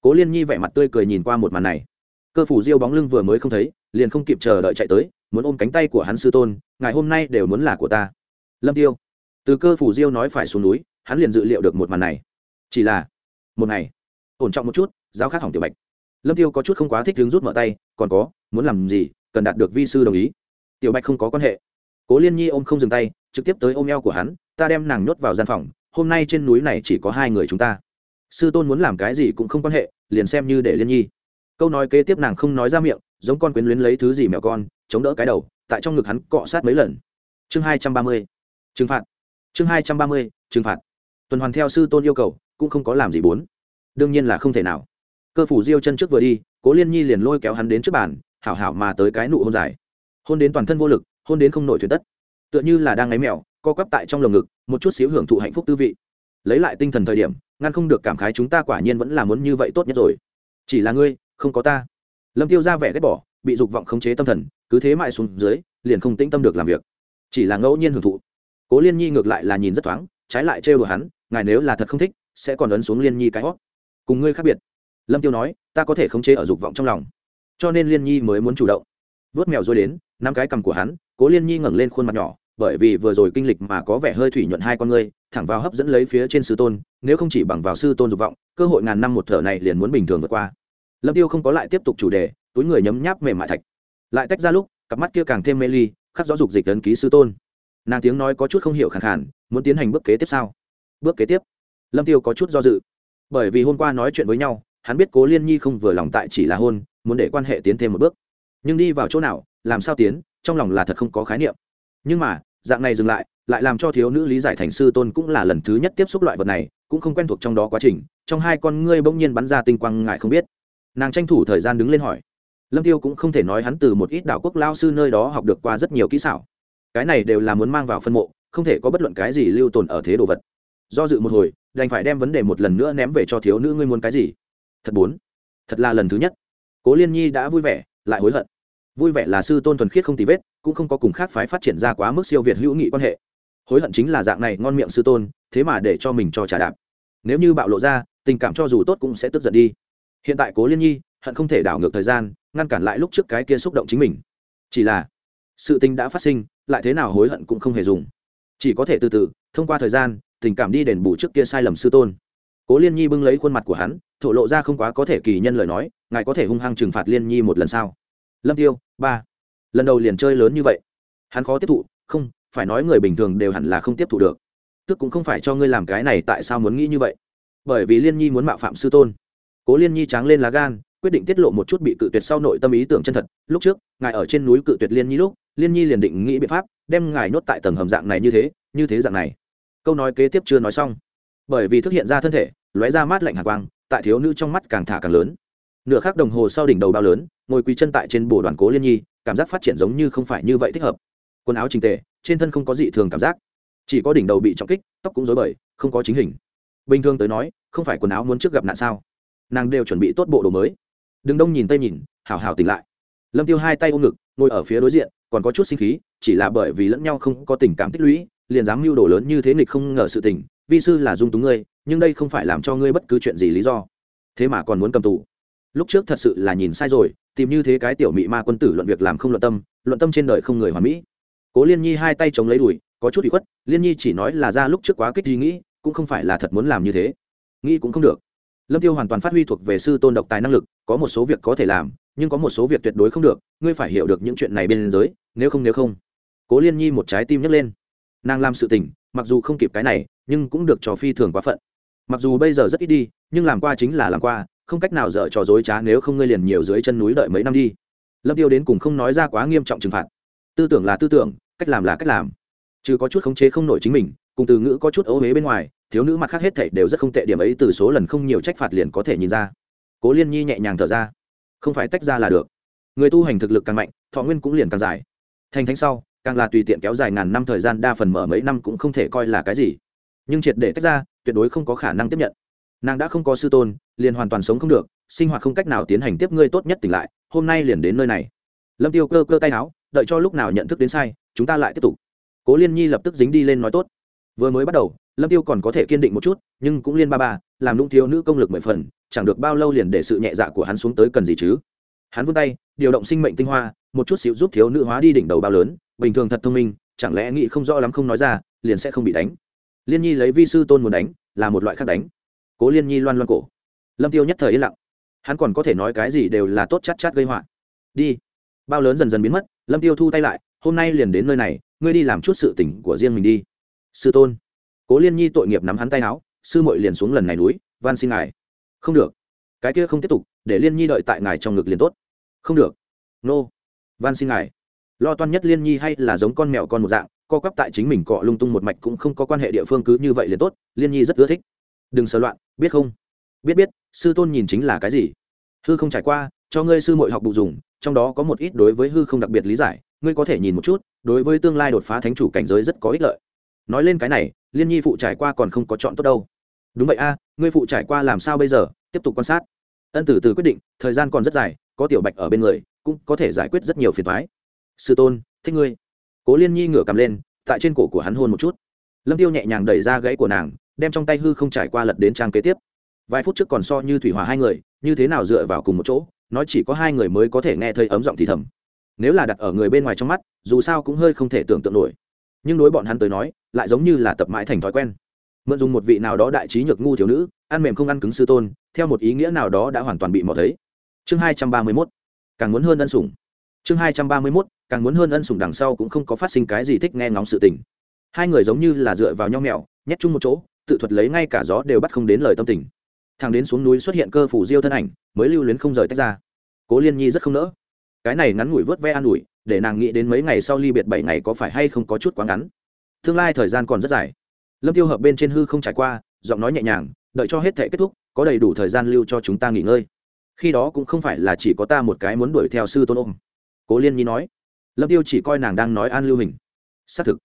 Cố liên nhi vẻ mặt tươi cười nhìn qua một màn này. Cơ phủ diêu bóng lưng vừa mới không thấy, liền không kịp chờ đợi chạy tới, muốn ôm cánh tay của hắn sư tôn ngày hôm nay đều muốn là của ta. Lâm tiêu. Từ cơ phủ diêu nói phải xuống núi hắn liền dự liệu được một màn này. Chỉ là, một ngày, ổn trọng một chút, giáo khát hỏng tiểu bạch. Lâm tiêu có chút không quá thích hướng rút mở tay, còn có, muốn làm gì, cần đạt được vi sư đồng ý. Tiểu bạch không có quan hệ. Cố liên nhi ôm không dừng tay, trực tiếp tới ôm eo của hắn, ta đem nàng nhốt vào gian phòng, hôm nay trên núi này chỉ có hai người chúng ta. Sư tôn muốn làm cái gì cũng không quan hệ, liền xem như để liên nhi. Câu nói kế tiếp nàng không nói ra miệng, giống con quyến luyến lấy thứ gì mèo con, chống đỡ cái đầu, tại trong ngực hắn cọ sát mấy lần. Chương hai trăm ba mươi, trừng phạt. Chương hai trăm ba mươi, trừng phạt tuần hoàn theo sư tôn yêu cầu, cũng không có làm gì bốn. Đương nhiên là không thể nào. Cơ phủ diêu chân trước vừa đi, cố liên nhi liền lôi kéo hắn đến trước bàn, hảo hảo mà tới cái nụ hôn dài. Hôn đến toàn thân vô lực, hôn đến không nổi thuyền tất. Tựa như là đang ngáy mèo, co quắp tại trong lồng ngực, một chút xíu hưởng thụ hạnh phúc tư vị. Lấy lại tinh thần thời điểm, ngăn không được cảm khái chúng ta quả nhiên vẫn là muốn như vậy tốt nhất rồi. Chỉ là ngươi, không có ta. Lâm tiêu ra vẻ ghét bỏ, bị dục vọng khống chế tâm thần, cứ thế mãi xuống dưới, liền không tĩnh tâm được làm việc. Chỉ là ngẫu nhiên hưởng thụ. Cố liên nhi ngược lại là nhìn rất thoáng, trái lại trêu đùa hắn ngài nếu là thật không thích, sẽ còn ấn xuống liên nhi cái hót cùng ngươi khác biệt. Lâm tiêu nói, ta có thể khống chế ở dục vọng trong lòng. Cho nên liên nhi mới muốn chủ động. Vớt mèo rồi đến, năm cái cầm của hắn, cố liên nhi ngẩng lên khuôn mặt nhỏ, bởi vì vừa rồi kinh lịch mà có vẻ hơi thủy nhuận hai con ngươi, thẳng vào hấp dẫn lấy phía trên sư tôn, nếu không chỉ bằng vào sư tôn dục vọng, cơ hội ngàn năm một thở này liền muốn bình thường vượt qua. Lâm tiêu không có lại tiếp tục chủ đề, túi người nhấm nháp mềm mại thạch. Lại tách ra lúc, cặp mắt kia càng thêm mê ly, khắc rõ dục dịch tấn ký sư tôn. Nàng tiếng nói có chút không hiểu khàn khàn, muốn tiến hành bước kế tiếp sao? Bước kế tiếp. Lâm tiêu có chút do dự. Bởi vì hôm qua nói chuyện với nhau, hắn biết cố liên nhi không vừa lòng tại chỉ là hôn, muốn để quan hệ tiến thêm một bước. Nhưng đi vào chỗ nào, làm sao tiến, trong lòng là thật không có khái niệm. Nhưng mà, dạng này dừng lại lại làm cho thiếu nữ lý giải thành sư tôn cũng là lần thứ nhất tiếp xúc loại vật này, cũng không quen thuộc trong đó quá trình, trong hai con ngươi bỗng nhiên bắn ra tinh quang ngại không biết. Nàng tranh thủ thời gian đứng lên hỏi. Lâm tiêu cũng không thể nói hắn từ một ít đạo quốc lao sư nơi đó học được qua rất nhiều kỹ xảo. Cái này đều là muốn mang vào phân mộ, không thể có bất luận cái gì lưu tồn ở thế đồ vật do dự một hồi, đành phải đem vấn đề một lần nữa ném về cho thiếu nữ, ngươi muốn cái gì? Thật bốn thật là lần thứ nhất. Cố liên nhi đã vui vẻ, lại hối hận. Vui vẻ là sư tôn thuần khiết không tì vết, cũng không có cùng khác phái phát triển ra quá mức siêu việt hữu nghị quan hệ. Hối hận chính là dạng này ngon miệng sư tôn, thế mà để cho mình cho trả đạp. Nếu như bạo lộ ra, tình cảm cho dù tốt cũng sẽ tức giận đi. Hiện tại cố liên nhi, hận không thể đảo ngược thời gian, ngăn cản lại lúc trước cái kia xúc động chính mình. Chỉ là, sự tình đã phát sinh, lại thế nào hối hận cũng không hề dùng. Chỉ có thể từ từ, thông qua thời gian tình cảm đi đền bù trước kia sai lầm sư tôn. Cố liên nhi bưng lấy khuôn mặt của hắn, thổ lộ ra không quá có thể kỳ nhân lời nói, ngài có thể hung hăng trừng phạt liên nhi một lần sau lâm tiêu, ba. Lần đầu liền chơi lớn như vậy. Hắn khó tiếp thụ, không, phải nói người bình thường đều hẳn là không tiếp thụ được. Tức cũng không phải cho ngươi làm cái này tại sao muốn nghĩ như vậy. Bởi vì liên nhi muốn mạo phạm sư tôn. Cố liên nhi tráng lên lá gan, quyết định tiết lộ một chút bị cự tuyệt sau nội tâm ý tưởng chân thật. Lúc trước, ngài ở trên núi cự tuyệt liên nhi lúc, liên nhi liền định nghĩ biện pháp, đem ngài nhốt tại tầng hầm dạng này như thế như thế dạng này câu nói kế tiếp chưa nói xong. Bởi vì thức hiện ra thân thể, lóe ra mát lạnh hạ quang, tại thiếu nữ trong mắt càng thả càng lớn. Nửa khắc đồng hồ sau đỉnh đầu bao lớn, ngồi quỳ chân tại trên bồ đoàn cố liên nhi, cảm giác phát triển giống như không phải như vậy thích hợp. Quần áo trình tề, trên thân không có dị thường cảm giác. Chỉ có đỉnh đầu bị trọng kích, tóc cũng dối bời, không có chính hình. Bình thường tới nói, không phải quần áo muốn trước gặp nạn sao? Nàng đều chuẩn bị tốt bộ đồ mới. Đừng đông nhìn tây nhìn hào hào tỉnh lại. Lâm tiêu hai tay ôm ngực, ngồi ở phía đối diện, còn có chút sinh khí, chỉ là bởi vì lẫn nhau không có tình cảm tích lũy liền dám mưu đồ lớn như thế nghịch không ngờ sự tình, vi sư là dung túng ngươi, nhưng đây không phải làm cho ngươi bất cứ chuyện gì lý do. Thế mà còn muốn cầm tù. Lúc trước thật sự là nhìn sai rồi, tìm như thế cái tiểu mị ma quân tử luận việc làm không luận tâm luận tâm trên đời không người hoàn mỹ. Cố liên nhi hai tay chống lấy đùi, có chút bị khuất, liên nhi chỉ nói là ra lúc trước quá kích gì nghĩ, cũng không phải là thật muốn làm như thế. Nghĩ cũng không được. Lâm tiêu hoàn toàn phát huy thuộc về sư tôn độc tài năng lực, có một số việc có thể làm, nhưng có một số việc tuyệt đối không được, ngươi phải hiểu được những chuyện này bên giới, nếu không nếu không. Cố liên nhi một trái tim nhấc lên nàng làm sự tình, mặc dù không kịp cái này, nhưng cũng được trò phi thường quá phận. Mặc dù bây giờ rất ít đi, nhưng làm qua chính là làm qua, không cách nào dở trò dối trá nếu không ngươi liền nhiều dưới chân núi đợi mấy năm đi. Lâm tiêu đến cùng không nói ra quá nghiêm trọng trừng phạt. Tư tưởng là tư tưởng, cách làm là cách làm. Chứ có chút khống chế không nổi chính mình, cùng từ ngữ có chút ấu huế bên ngoài, thiếu nữ mặt khác hết thảy đều rất không tệ điểm ấy từ số lần không nhiều trách phạt liền có thể nhìn ra. Cố liên nhi nhẹ nhàng thở ra. Không phải tách ra là được. Người tu hành thực lực càng mạnh, thọ nguyên cũng liền càng dài. Thành thánh sau càng là tùy tiện kéo dài ngàn năm thời gian, đa phần mở mấy năm cũng không thể coi là cái gì. Nhưng triệt để tách ra, tuyệt đối không có khả năng tiếp nhận. Nàng đã không có sư tôn, liền hoàn toàn sống không được, sinh hoạt không cách nào tiến hành tiếp ngươi tốt nhất tỉnh lại, hôm nay liền đến nơi này. Lâm tiêu cơ cơ tay áo, đợi cho lúc nào nhận thức đến sai, chúng ta lại tiếp tục. Cố liên nhi lập tức dính đi lên nói tốt. Vừa mới bắt đầu, lâm tiêu còn có thể kiên định một chút, nhưng cũng liên ba ba, làm lũng thiếu nữ công lực mười phần, chẳng được bao lâu liền để sự nhẹ dạ của hắn xuống tới cần gì chứ? Hắn vươn tay, điều động sinh mệnh tinh hoa, một chút xíu giúp thiếu nữ hóa đi đỉnh đầu bao lớn bình thường thật thông minh, chẳng lẽ nghĩ không rõ lắm không nói ra, liền sẽ không bị đánh. Liên nhi lấy vi sư tôn muốn đánh, là một loại khác đánh. Cố liên nhi loan loan cổ. Lâm tiêu nhất thời yên lặng. Hắn còn có thể nói cái gì đều là tốt chát chát gây họa. Đi. Bao lớn dần dần biến mất, lâm tiêu thu tay lại, hôm nay liền đến nơi này, ngươi đi làm chút sự tỉnh của riêng mình đi. Sư tôn. Cố liên nhi tội nghiệp nắm hắn tay áo, sư muội liền xuống lần này núi, van xin ngài. Không được. Cái kia không tiếp tục, để liên nhi đợi tại ngài trong ngực liền tốt. Không được. Nô. Van xin ngài lo toan nhất liên nhi hay là giống con mèo con một dạng, co quắp tại chính mình cọ lung tung một mạch cũng không có quan hệ địa phương cứ như vậy liền tốt, liên nhi rất ưa thích. Đừng sờ loạn, biết không? Biết biết, sư tôn nhìn chính là cái gì? Hư không trải qua, cho ngươi sư mội học bù dùng, trong đó có một ít đối với hư không đặc biệt lý giải, ngươi có thể nhìn một chút, đối với tương lai đột phá thánh chủ cảnh giới rất có ích lợi. Nói lên cái này, liên nhi phụ trải qua còn không có chọn tốt đâu. Đúng vậy a, ngươi phụ trải qua làm sao bây giờ? Tiếp tục quan sát. Ân tử từ quyết định, thời gian còn rất dài, có tiểu bạch ở bên người, cũng có thể giải quyết rất nhiều phiền thoái sư tôn, thích ngươi. Cố liên nhi ngửa cầm lên, tại trên cổ của hắn hôn một chút. Lâm tiêu nhẹ nhàng đẩy ra gãy của nàng, đem trong tay hư không trải qua lật đến trang kế tiếp. Vài phút trước còn so như thủy hòa hai người, như thế nào dựa vào cùng một chỗ, nói chỉ có hai người mới có thể nghe thấy ấm giọng thì thầm. Nếu là đặt ở người bên ngoài trong mắt, dù sao cũng hơi không thể tưởng tượng nổi. Nhưng đối bọn hắn tới nói, lại giống như là tập mãi thành thói quen. Mượn dùng một vị nào đó đại trí nhược ngu thiếu nữ, ăn mềm không ăn cứng sư tôn, theo một ý nghĩa nào đó đã hoàn toàn bị mò thấy. Chương hai trăm ba mươi mốt. Càng muốn hơn ân sủng chương hai trăm ba mươi mốt, càng muốn hơn ân sủng đằng sau cũng không có phát sinh cái gì thích nghe ngóng sự tình. Hai người giống như là dựa vào nhau mèo, nhét chung một chỗ, tự thuật lấy ngay cả gió đều bắt không đến lời tâm tình. Thằng đến xuống núi xuất hiện cơ phủ diêu thân ảnh, mới lưu luyến không rời tách ra. Cố liên nhi rất không nỡ. Cái này ngắn ngủi vớt ve an ủi, để nàng nghĩ đến mấy ngày sau ly biệt bảy ngày có phải hay không có chút quá ngắn. Tương lai thời gian còn rất dài. Lâm tiêu hợp bên trên hư không trải qua, giọng nói nhẹ nhàng, đợi cho hết thể kết thúc, có đầy đủ thời gian lưu cho chúng ta nghỉ ngơi. Khi đó cũng không phải là chỉ có ta một cái muốn đuổi theo sư tôn ôm cố liên nhi nói. Lâm tiêu chỉ coi nàng đang nói an lưu hình. Xác thực.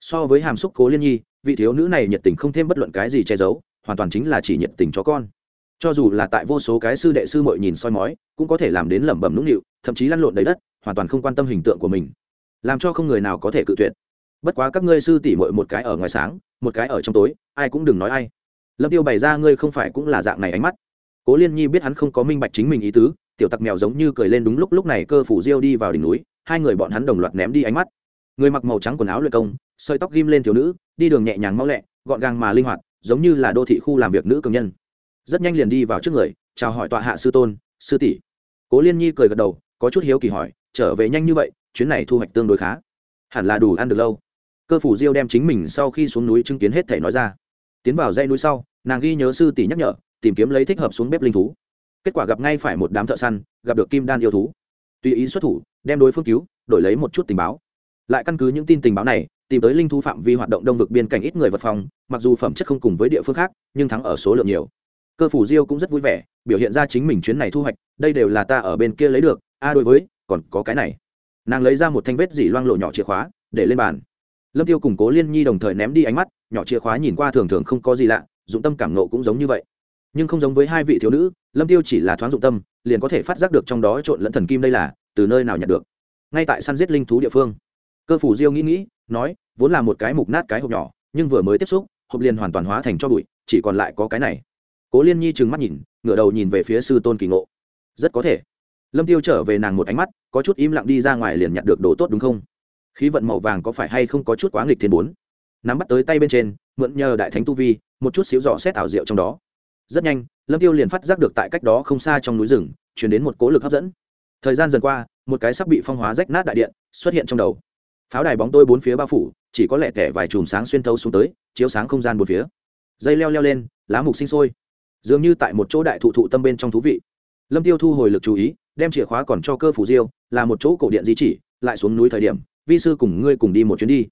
So với hàm xúc cố liên nhi, vị thiếu nữ này nhiệt tình không thêm bất luận cái gì che giấu, hoàn toàn chính là chỉ nhiệt tình cho con. Cho dù là tại vô số cái sư đệ sư mội nhìn soi mói, cũng có thể làm đến lẩm bẩm nũng nịu, thậm chí lăn lộn đầy đất, hoàn toàn không quan tâm hình tượng của mình. Làm cho không người nào có thể cự tuyệt. Bất quá các ngươi sư tỉ mội một cái ở ngoài sáng, một cái ở trong tối, ai cũng đừng nói ai. Lâm tiêu bày ra ngươi không phải cũng là dạng này ánh mắt. Cố liên nhi biết hắn không có minh bạch chính mình ý tứ tiểu tặc mèo giống như cười lên đúng lúc lúc này cơ phủ diêu đi vào đỉnh núi, hai người bọn hắn đồng loạt ném đi ánh mắt. Người mặc màu trắng quần áo luyện công, sợi tóc ghim lên thiếu nữ, đi đường nhẹ nhàng mau lẹ, gọn gàng mà linh hoạt, giống như là đô thị khu làm việc nữ công nhân. Rất nhanh liền đi vào trước người, chào hỏi tọa hạ sư tôn, sư tỷ. Cố liên nhi cười gật đầu, có chút hiếu kỳ hỏi, trở về nhanh như vậy, chuyến này thu hoạch tương đối khá. Hẳn là đủ ăn được lâu. Cơ phủ diêu đem chính mình sau khi xuống núi chứng kiến hết thể nói ra. Tiến vào dãy núi sau, nàng ghi nhớ sư tỷ nhắc nhở, tìm kiếm lấy thích hợp xuống bếp linh thú kết quả gặp ngay phải một đám thợ săn, gặp được kim đan yêu thú. Tùy ý xuất thủ, đem đối phương cứu, đổi lấy một chút tình báo. Lại căn cứ những tin tình báo này, tìm tới linh thú phạm vi hoạt động đông vực biên cảnh ít người vật phòng, mặc dù phẩm chất không cùng với địa phương khác, nhưng thắng ở số lượng nhiều. Cơ phủ diêu cũng rất vui vẻ, biểu hiện ra chính mình chuyến này thu hoạch, đây đều là ta ở bên kia lấy được, a đối với, còn có cái này. Nàng lấy ra một thanh vết dỉ loang lộ nhỏ chìa khóa, để lên bàn. Lâm tiêu cùng cố liên nhi đồng thời ném đi ánh mắt, nhỏ chìa khóa nhìn qua thường thường không có gì lạ, dụng tâm cảm nộ cũng giống như vậy nhưng không giống với hai vị thiếu nữ, lâm tiêu chỉ là thoáng dụng tâm, liền có thể phát giác được trong đó trộn lẫn thần kim đây là, từ nơi nào nhận được. Ngay tại săn giết linh thú địa phương, cơ phủ diêu nghĩ nghĩ, nói, vốn là một cái mục nát cái hộp nhỏ, nhưng vừa mới tiếp xúc, hộp liền hoàn toàn hóa thành cho bụi, chỉ còn lại có cái này. Cố liên nhi trừng mắt nhìn, ngửa đầu nhìn về phía sư tôn kỳ ngộ. Rất có thể. Lâm tiêu trở về nàng một ánh mắt, có chút im lặng đi ra ngoài liền nhặt được đồ tốt đúng không? Khí vận màu vàng có phải hay không có chút quá nghịch thiên bốn? Nắm bắt tới tay bên trên, mượn nhờ đại thánh tu vi, một chút xíu dò xét ảo diệu trong đó rất nhanh, lâm tiêu liền phát giác được tại cách đó không xa trong núi rừng chuyển đến một cố lực hấp dẫn. Thời gian dần qua, một cái sắp bị phong hóa rách nát đại điện xuất hiện trong đầu. Pháo đài bóng tôi bốn phía bao phủ, chỉ có lẻ tẻ vài chùm sáng xuyên thấu xuống tới, chiếu sáng không gian bốn phía. Dây leo leo lên, lá mục sinh sôi. Dường như tại một chỗ đại thụ thụ tâm bên trong thú vị. Lâm tiêu thu hồi lực chú ý, đem chìa khóa còn cho cơ phủ diêu, là một chỗ cổ điện di chỉ, lại xuống núi thời điểm, vi sư cùng ngươi cùng đi một chuyến đi.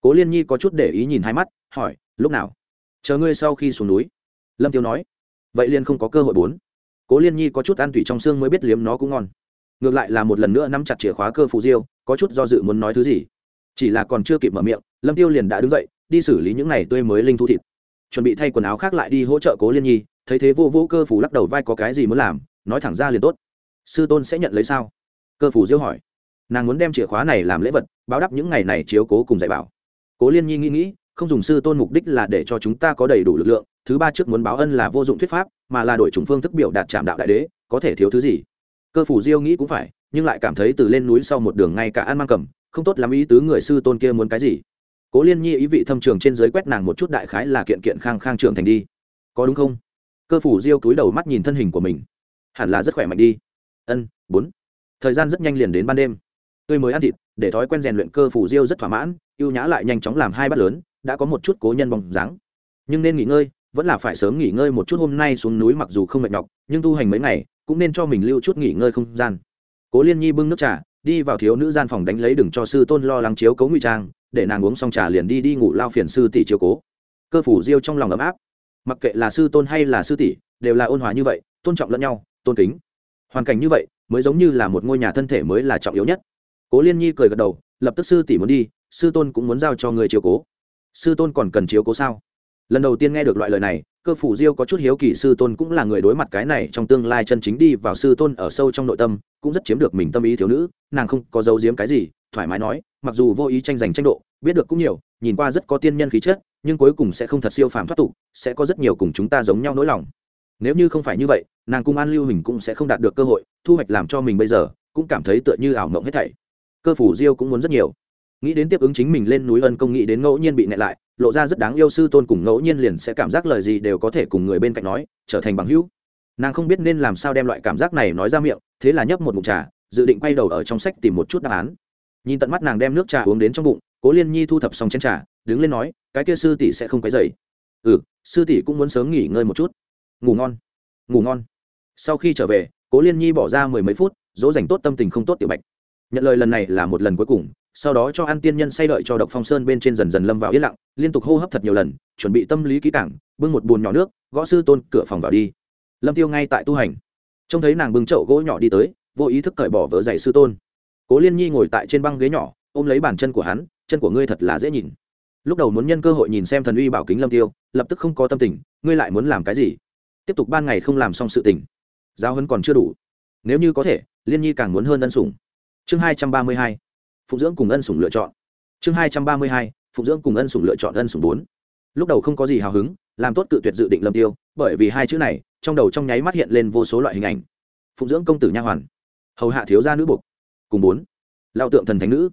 Cố liên nhi có chút để ý nhìn hai mắt, hỏi, lúc nào? Chờ ngươi sau khi xuống núi. Lâm tiêu nói vậy liên không có cơ hội bốn. Cố liên nhi có chút ăn tủy trong xương mới biết liếm nó cũng ngon. Ngược lại là một lần nữa nắm chặt chìa khóa cơ phù diêu, có chút do dự muốn nói thứ gì. Chỉ là còn chưa kịp mở miệng, lâm tiêu liền đã đứng dậy, đi xử lý những này tươi mới linh thu thịt. Chuẩn bị thay quần áo khác lại đi hỗ trợ cố liên nhi, thấy thế vô vô cơ phủ lắc đầu vai có cái gì muốn làm, nói thẳng ra liền tốt. Sư tôn sẽ nhận lấy sao? Cơ phủ diêu hỏi. Nàng muốn đem chìa khóa này làm lễ vật, báo đáp những ngày này chiếu cố cùng dạy bảo. Cố liên nhi nghĩ nghĩ, không dùng sư tôn mục đích là để cho chúng ta có đầy đủ lực lượng thứ ba trước muốn báo ân là vô dụng thuyết pháp, mà là đổi chủng phương thức biểu đạt trạm đạo đại đế, có thể thiếu thứ gì? Cơ phủ diêu nghĩ cũng phải, nhưng lại cảm thấy từ lên núi sau một đường ngay cả ăn mang cầm, không tốt lắm ý tứ người sư tôn kia muốn cái gì. Cố liên nhi ý vị thâm trường trên giới quét nàng một chút đại khái là kiện kiện khang khang trường thành đi. Có đúng không? Cơ phủ diêu cúi đầu mắt nhìn thân hình của mình. Hẳn là rất khỏe mạnh đi. Ân, bốn. Thời gian rất nhanh liền đến ban đêm. Tươi mới ăn thịt, để thói quen rèn luyện cơ phủ diêu rất thỏa mãn, ưu nhã lại nhanh chóng làm hai bát lớn, đã có một chút cố nhân bóng dáng. Nhưng nên nghỉ ngơi vẫn là phải sớm nghỉ ngơi một chút hôm nay xuống núi mặc dù không mệt nhọc, nhưng tu hành mấy ngày cũng nên cho mình lưu chút nghỉ ngơi không gian. Cố liên nhi bưng nước trà, đi vào thiếu nữ gian phòng đánh lấy đừng cho sư tôn lo lắng chiếu cố ngụy trang, để nàng uống xong trà liền đi đi ngủ lao phiền sư tỷ chiếu cố. Cơ phủ diêu trong lòng ấm áp. Mặc kệ là sư tôn hay là sư tỷ, đều là ôn hòa như vậy, tôn trọng lẫn nhau, tôn kính. Hoàn cảnh như vậy, mới giống như là một ngôi nhà thân thể mới là trọng yếu nhất. Cố liên nhi cười gật đầu, lập tức sư tỷ muốn đi, sư tôn cũng muốn giao cho người chiếu cố. Sư tôn còn cần chiếu cố sao? Lần đầu tiên nghe được loại lời này, cơ phủ diêu có chút hiếu kỳ sư tôn cũng là người đối mặt cái này trong tương lai chân chính đi vào sư tôn ở sâu trong nội tâm, cũng rất chiếm được mình tâm ý thiếu nữ, nàng không có giấu giếm cái gì, thoải mái nói, mặc dù vô ý tranh giành tranh độ, biết được cũng nhiều, nhìn qua rất có tiên nhân khí chất, nhưng cuối cùng sẽ không thật siêu phàm thoát tục, sẽ có rất nhiều cùng chúng ta giống nhau nỗi lòng. Nếu như không phải như vậy, nàng cung an lưu hình cũng sẽ không đạt được cơ hội, thu hoạch làm cho mình bây giờ, cũng cảm thấy tựa như ảo mộng hết thảy. Cơ phủ diêu cũng muốn rất nhiều nghĩ đến tiếp ứng chính mình lên núi ân công nghĩ đến ngẫu nhiên bị nẹt lại, lộ ra rất đáng yêu sư tôn cùng ngẫu nhiên liền sẽ cảm giác lời gì đều có thể cùng người bên cạnh nói, trở thành bằng hữu. Nàng không biết nên làm sao đem loại cảm giác này nói ra miệng, thế là nhấp một mụn trà, dự định quay đầu ở trong sách tìm một chút đáp án. Nhìn tận mắt nàng đem nước trà uống đến trong bụng, cố liên nhi thu thập xong chén trà, đứng lên nói, cái kia sư tỷ sẽ không cái dày ừ sư tỷ cũng muốn sớm nghỉ ngơi một chút. Ngủ ngon ngủ ngon. Sau khi trở về, cố liên nhi bỏ ra mười mấy phút, dỗ dành tốt tâm tình không tốt tiểu bạch. Nhận lời lần này là một lần cuối cùng sau đó cho ăn tiên nhân say đợi cho độc phong sơn bên trên dần dần lâm vào yên lặng, liên tục hô hấp thật nhiều lần, chuẩn bị tâm lý kỹ cảng bưng một bùn nhỏ nước, gõ sư tôn cửa phòng vào đi. Lâm tiêu ngay tại tu hành. Trông thấy nàng bưng chậu gỗ nhỏ đi tới, vô ý thức cởi bỏ vỡ giày sư tôn. Cố liên nhi ngồi tại trên băng ghế nhỏ, ôm lấy bàn chân của hắn, chân của ngươi thật là dễ nhìn. Lúc đầu muốn nhân cơ hội nhìn xem thần uy bảo kính lâm tiêu, lập tức không có tâm tình, ngươi lại muốn làm cái gì? Tiếp tục ban ngày không làm xong sự tình. Giáo hấn còn chưa đủ. Nếu như có thể, liên nhi càng muốn hơn ân sủng. Chương hai trăm ba mươi hai phụng dưỡng cùng ân sủng lựa chọn. Chương hai trăm ba mươi hai, phụng dưỡng cùng ân sủng lựa chọn, ân sủng bốn. Lúc đầu không có gì hào hứng, làm tốt cự tuyệt dự định lâm tiêu, bởi vì hai chữ này, trong đầu trong nháy mắt hiện lên vô số loại hình ảnh. Phụng dưỡng công tử nha hoàn, hầu hạ thiếu gia nữ bục cùng bốn. Lao tượng thần thánh nữ,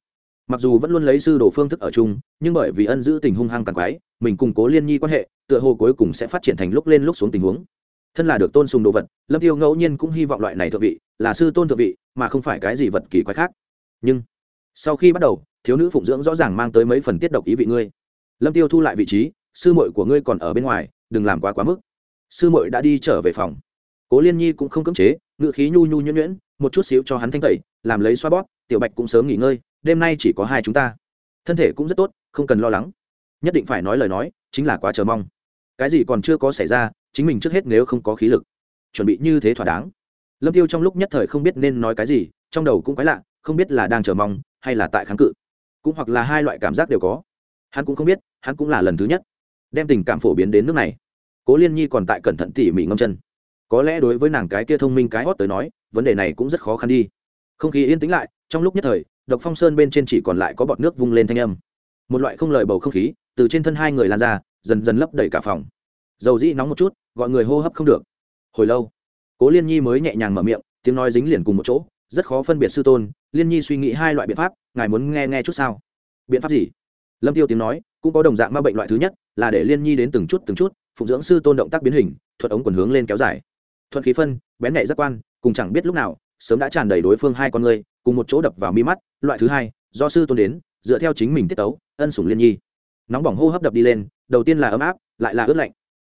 mặc dù vẫn luôn lấy sư đồ phương thức ở chung, nhưng bởi vì ân giữ tình hung hăng càng quái, mình củng cố liên nhi quan hệ, tựa hồ cuối cùng sẽ phát triển thành lúc lên lúc xuống tình huống. Thân là được tôn sùng đồ vật, lâm tiêu ngẫu nhiên cũng hy vọng loại này thượng vị, là sư tôn thượng vị, mà không phải cái gì vật kỳ quái khác. Nhưng sau khi bắt đầu, thiếu nữ phụng dưỡng rõ ràng mang tới mấy phần tiết độc ý vị ngươi. Lâm tiêu thu lại vị trí, sư muội của ngươi còn ở bên ngoài, đừng làm quá quá mức. Sư muội đã đi trở về phòng. Cố liên nhi cũng không cưỡng chế ngự khí nhu nhu nhuyễn nhuyễn, một chút xíu cho hắn thanh tẩy, làm lấy xoa bóp, tiểu bạch cũng sớm nghỉ ngơi, đêm nay chỉ có hai chúng ta. Thân thể cũng rất tốt, không cần lo lắng. Nhất định phải nói lời nói, chính là quá chờ mong. Cái gì còn chưa có xảy ra, chính mình trước hết nếu không có khí lực, chuẩn bị như thế thỏa đáng. Lâm tiêu trong lúc nhất thời không biết nên nói cái gì, trong đầu cũng quái lạ, không biết là đang chờ mong hay là tại kháng cự, cũng hoặc là hai loại cảm giác đều có. Hắn cũng không biết, hắn cũng là lần thứ nhất đem tình cảm phổ biến đến nước này. Cố liên nhi còn tại cẩn thận tỉ mỉ ngâm chân. Có lẽ đối với nàng cái kia thông minh cái hót tới nói, vấn đề này cũng rất khó khăn đi. Không khí yên tĩnh lại, trong lúc nhất thời, độc phong sơn bên trên chỉ còn lại có bọt nước vung lên thanh âm. Một loại không lời bầu không khí từ trên thân hai người lan ra, dần dần lấp đầy cả phòng. Dầu dĩ nóng một chút, gọi người hô hấp không được. Hồi lâu, cố liên nhi mới nhẹ nhàng mở miệng, tiếng nói dính liền cùng một chỗ, rất khó phân biệt sư tôn liên nhi suy nghĩ hai loại biện pháp, ngài muốn nghe nghe chút sao? Biện pháp gì? Lâm tiêu tiếng nói, cũng có đồng dạng ma bệnh loại thứ nhất, là để liên nhi đến từng chút từng chút, phụng dưỡng sư tôn động tác biến hình, thuật ống quần hướng lên kéo dài. Thuận khí phân, bén nhạy giác quan, cùng chẳng biết lúc nào, sớm đã tràn đầy đối phương hai con người, cùng một chỗ đập vào mi mắt, loại thứ hai, do sư tôn đến, dựa theo chính mình tiết tấu, ân sủng liên nhi. Nóng bỏng hô hấp đập đi lên, đầu tiên là ấm áp, lại là ướt lạnh.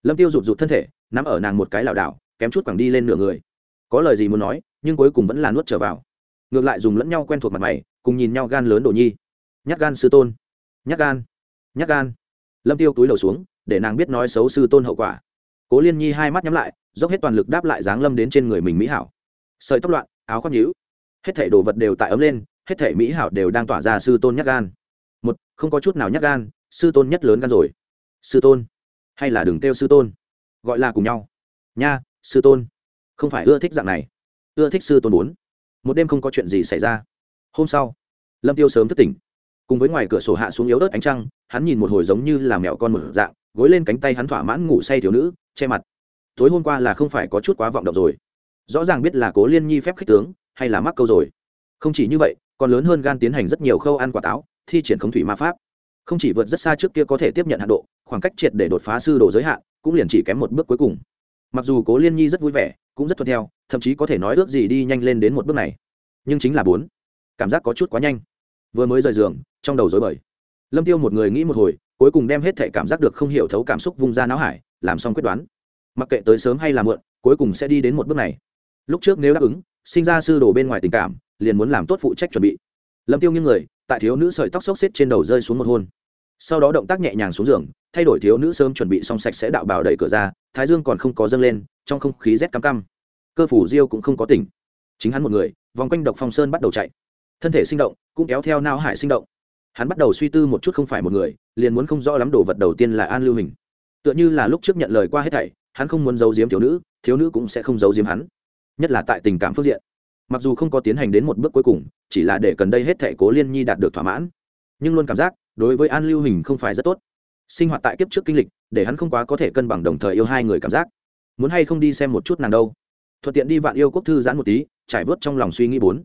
Lâm tiêu rụt rụt thân thể, nắm ở nàng một cái lảo đảo, kém chút quẳng đi lên nửa người. Có lời gì muốn nói, nhưng cuối cùng vẫn là nuốt trở vào ngược lại dùng lẫn nhau quen thuộc mặt mày, cùng nhìn nhau gan lớn đồ nhi. Nhắc gan sư tôn. Nhắc gan. Nhắc gan. Lâm tiêu túi đầu xuống, để nàng biết nói xấu sư tôn hậu quả. Cố liên nhi hai mắt nhắm lại, dốc hết toàn lực đáp lại dáng lâm đến trên người mình mỹ hảo. Sợi tóc loạn, áo khoác nhíu. Hết thảy đồ vật đều tại ấm lên, hết thảy mỹ hảo đều đang tỏa ra sư tôn nhắc gan. Một, không có chút nào nhắc gan, sư tôn nhất lớn gan rồi. Sư tôn, hay là đừng kêu sư tôn. Gọi là cùng nhau. Nha, sư tôn. Không phải ưa thích dạng này. Ưa thích sư tôn bốn một đêm không có chuyện gì xảy ra. Hôm sau, lâm tiêu sớm thức tỉnh. Cùng với ngoài cửa sổ hạ xuống yếu ớt ánh trăng, hắn nhìn một hồi giống như là mẹo con một dạng, gối lên cánh tay hắn thỏa mãn ngủ say thiếu nữ, che mặt. Tối hôm qua là không phải có chút quá vọng động rồi. Rõ ràng biết là cố liên nhi phép khích tướng, hay là mắc câu rồi. Không chỉ như vậy, còn lớn hơn gan tiến hành rất nhiều khâu ăn quả táo, thi triển khống thủy ma pháp. Không chỉ vượt rất xa trước kia có thể tiếp nhận hạ độ, khoảng cách triệt để đột phá sư đồ giới hạn, cũng liền chỉ kém một bước cuối cùng mặc dù cố liên nhi rất vui vẻ, cũng rất thuận theo, thậm chí có thể nói ước gì đi nhanh lên đến một bước này. Nhưng chính là bốn. Cảm giác có chút quá nhanh. Vừa mới rời giường, trong đầu dối bời. Lâm tiêu một người nghĩ một hồi, cuối cùng đem hết thể cảm giác được không hiểu thấu cảm xúc vung ra não hải, làm xong quyết đoán. Mặc kệ tới sớm hay là muộn, cuối cùng sẽ đi đến một bước này. Lúc trước nếu đáp ứng, sinh ra sư đồ bên ngoài tình cảm, liền muốn làm tốt phụ trách chuẩn bị. Lâm tiêu như người, tại thiếu nữ sợi tóc xốc xếp trên đầu rơi xuống một hôn sau đó động tác nhẹ nhàng xuống giường, thay đổi thiếu nữ sớm chuẩn bị xong sạch sẽ đạo bào đẩy cửa ra, thái dương còn không có dâng lên, trong không khí rét cam cam cơ phủ diêu cũng không có tỉnh. Chính hắn một người, vòng quanh độc phong sơn bắt đầu chạy. Thân thể sinh động, cũng kéo theo nao hải sinh động. Hắn bắt đầu suy tư một chút không phải một người, liền muốn không rõ lắm đồ vật đầu tiên là an lưu hình. Tựa như là lúc trước nhận lời qua hết thảy, hắn không muốn giấu giếm thiếu nữ thiếu nữ cũng sẽ không giấu giếm hắn. Nhất là tại tình cảm phương diện. Mặc dù không có tiến hành đến một bước cuối cùng, chỉ là để cần đây hết thảy cố liên nhi đạt được thỏa mãn. Nhưng luôn cảm giác đối với an lưu hình không phải rất tốt. Sinh hoạt tại kiếp trước kinh lịch, để hắn không quá có thể cân bằng đồng thời yêu hai người cảm giác. Muốn hay không đi xem một chút nàng đâu. Thuận tiện đi vạn yêu quốc thư giãn một tí, trải vớt trong lòng suy nghĩ bốn.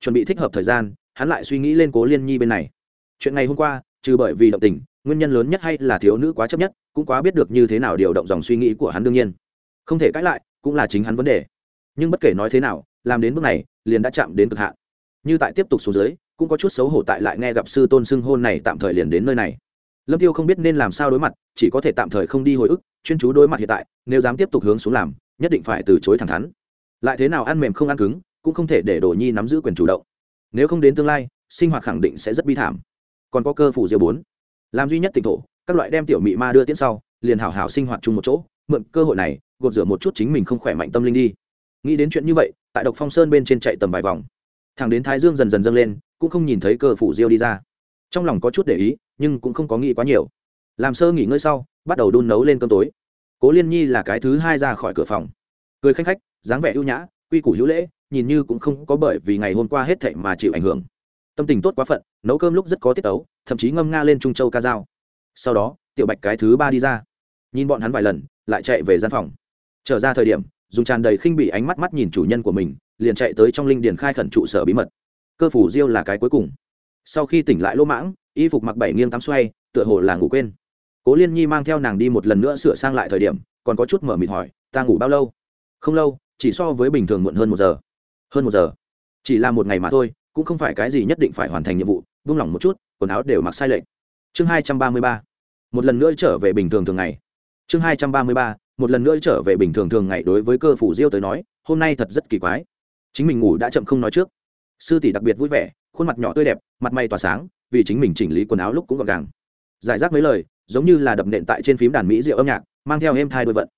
Chuẩn bị thích hợp thời gian, hắn lại suy nghĩ lên cố liên nhi bên này. Chuyện ngày hôm qua, trừ bởi vì động tình, nguyên nhân lớn nhất hay là thiếu nữ quá chấp nhất, cũng quá biết được như thế nào điều động dòng suy nghĩ của hắn đương nhiên. Không thể cãi lại, cũng là chính hắn vấn đề. Nhưng bất kể nói thế nào, làm đến bước này, liền đã chạm đến cực hạn. Như tại tiếp tục xuống dưới cũng có chút xấu hổ tại lại nghe gặp sư tôn xưng hôn này tạm thời liền đến nơi này. Lâm tiêu không biết nên làm sao đối mặt, chỉ có thể tạm thời không đi hồi ức, chuyên chú đối mặt hiện tại, nếu dám tiếp tục hướng xuống làm, nhất định phải từ chối thẳng thắn. Lại thế nào ăn mềm không ăn cứng, cũng không thể để đồ nhi nắm giữ quyền chủ động. Nếu không đến tương lai, sinh hoạt khẳng định sẽ rất bi thảm. Còn có cơ phủ diệu bốn. Làm duy nhất tỉnh thổ, các loại đem tiểu mị ma đưa tiễn sau, liền hảo hảo sinh hoạt chung một chỗ, mượn cơ hội này, gột rửa một chút chính mình không khỏe mạnh tâm linh đi. Nghĩ đến chuyện như vậy, tại độc phong sơn bên trên chạy tầm vài vòng. Thẳng đến thái dương dần dần dâng lên cũng không nhìn thấy cơ phủ diêu đi ra. Trong lòng có chút để ý, nhưng cũng không có nghĩ quá nhiều. Làm sơ nghỉ ngơi sau, bắt đầu đun nấu lên cơm tối. Cố liên nhi là cái thứ hai ra khỏi cửa phòng. Cười khanh khách, dáng vẻ ưu nhã, quy củ hữu lễ, nhìn như cũng không có bởi vì ngày hôm qua hết thệ mà chịu ảnh hưởng. Tâm tình tốt quá phận, nấu cơm lúc rất có tiết ấu thậm chí ngâm nga lên trung châu ca dao. Sau đó, tiểu bạch cái thứ ba đi ra. Nhìn bọn hắn vài lần, lại chạy về gian phòng. Trở ra thời điểm, dùng tràn đầy khinh bị ánh mắt mắt nhìn chủ nhân của mình, liền chạy tới trong linh điền khai khẩn trụ sở bí mật cơ phủ diêu là cái cuối cùng. Sau khi tỉnh lại lỗ mãng, y phục mặc bảy nghiêng tám xoay, tựa hồ là ngủ quên. Cố liên nhi mang theo nàng đi một lần nữa sửa sang lại thời điểm, còn có chút mở mịt hỏi, ta ngủ bao lâu? Không lâu, chỉ so với bình thường muộn hơn một giờ. Hơn một giờ? Chỉ là một ngày mà thôi, cũng không phải cái gì nhất định phải hoàn thành nhiệm vụ, vung lỏng một chút, quần áo đều mặc sai lệch. Chương hai trăm ba mươi ba. Một lần nữa trở về bình thường thường ngày. Chương hai trăm ba mươi ba, một lần nữa trở về bình thường thường ngày đối với cơ phủ diêu tới nói, hôm nay thật rất kỳ quái. Chính mình ngủ đã chậm không nói trước sư tỷ đặc biệt vui vẻ, khuôn mặt nhỏ tươi đẹp, mặt mày tỏa sáng, vì chính mình chỉnh lý quần áo lúc cũng gọn gàng. Giải rác mấy lời, giống như là đập nện tại trên phím đàn mỹ rượu âm nhạc, mang theo êm thai đôi vận.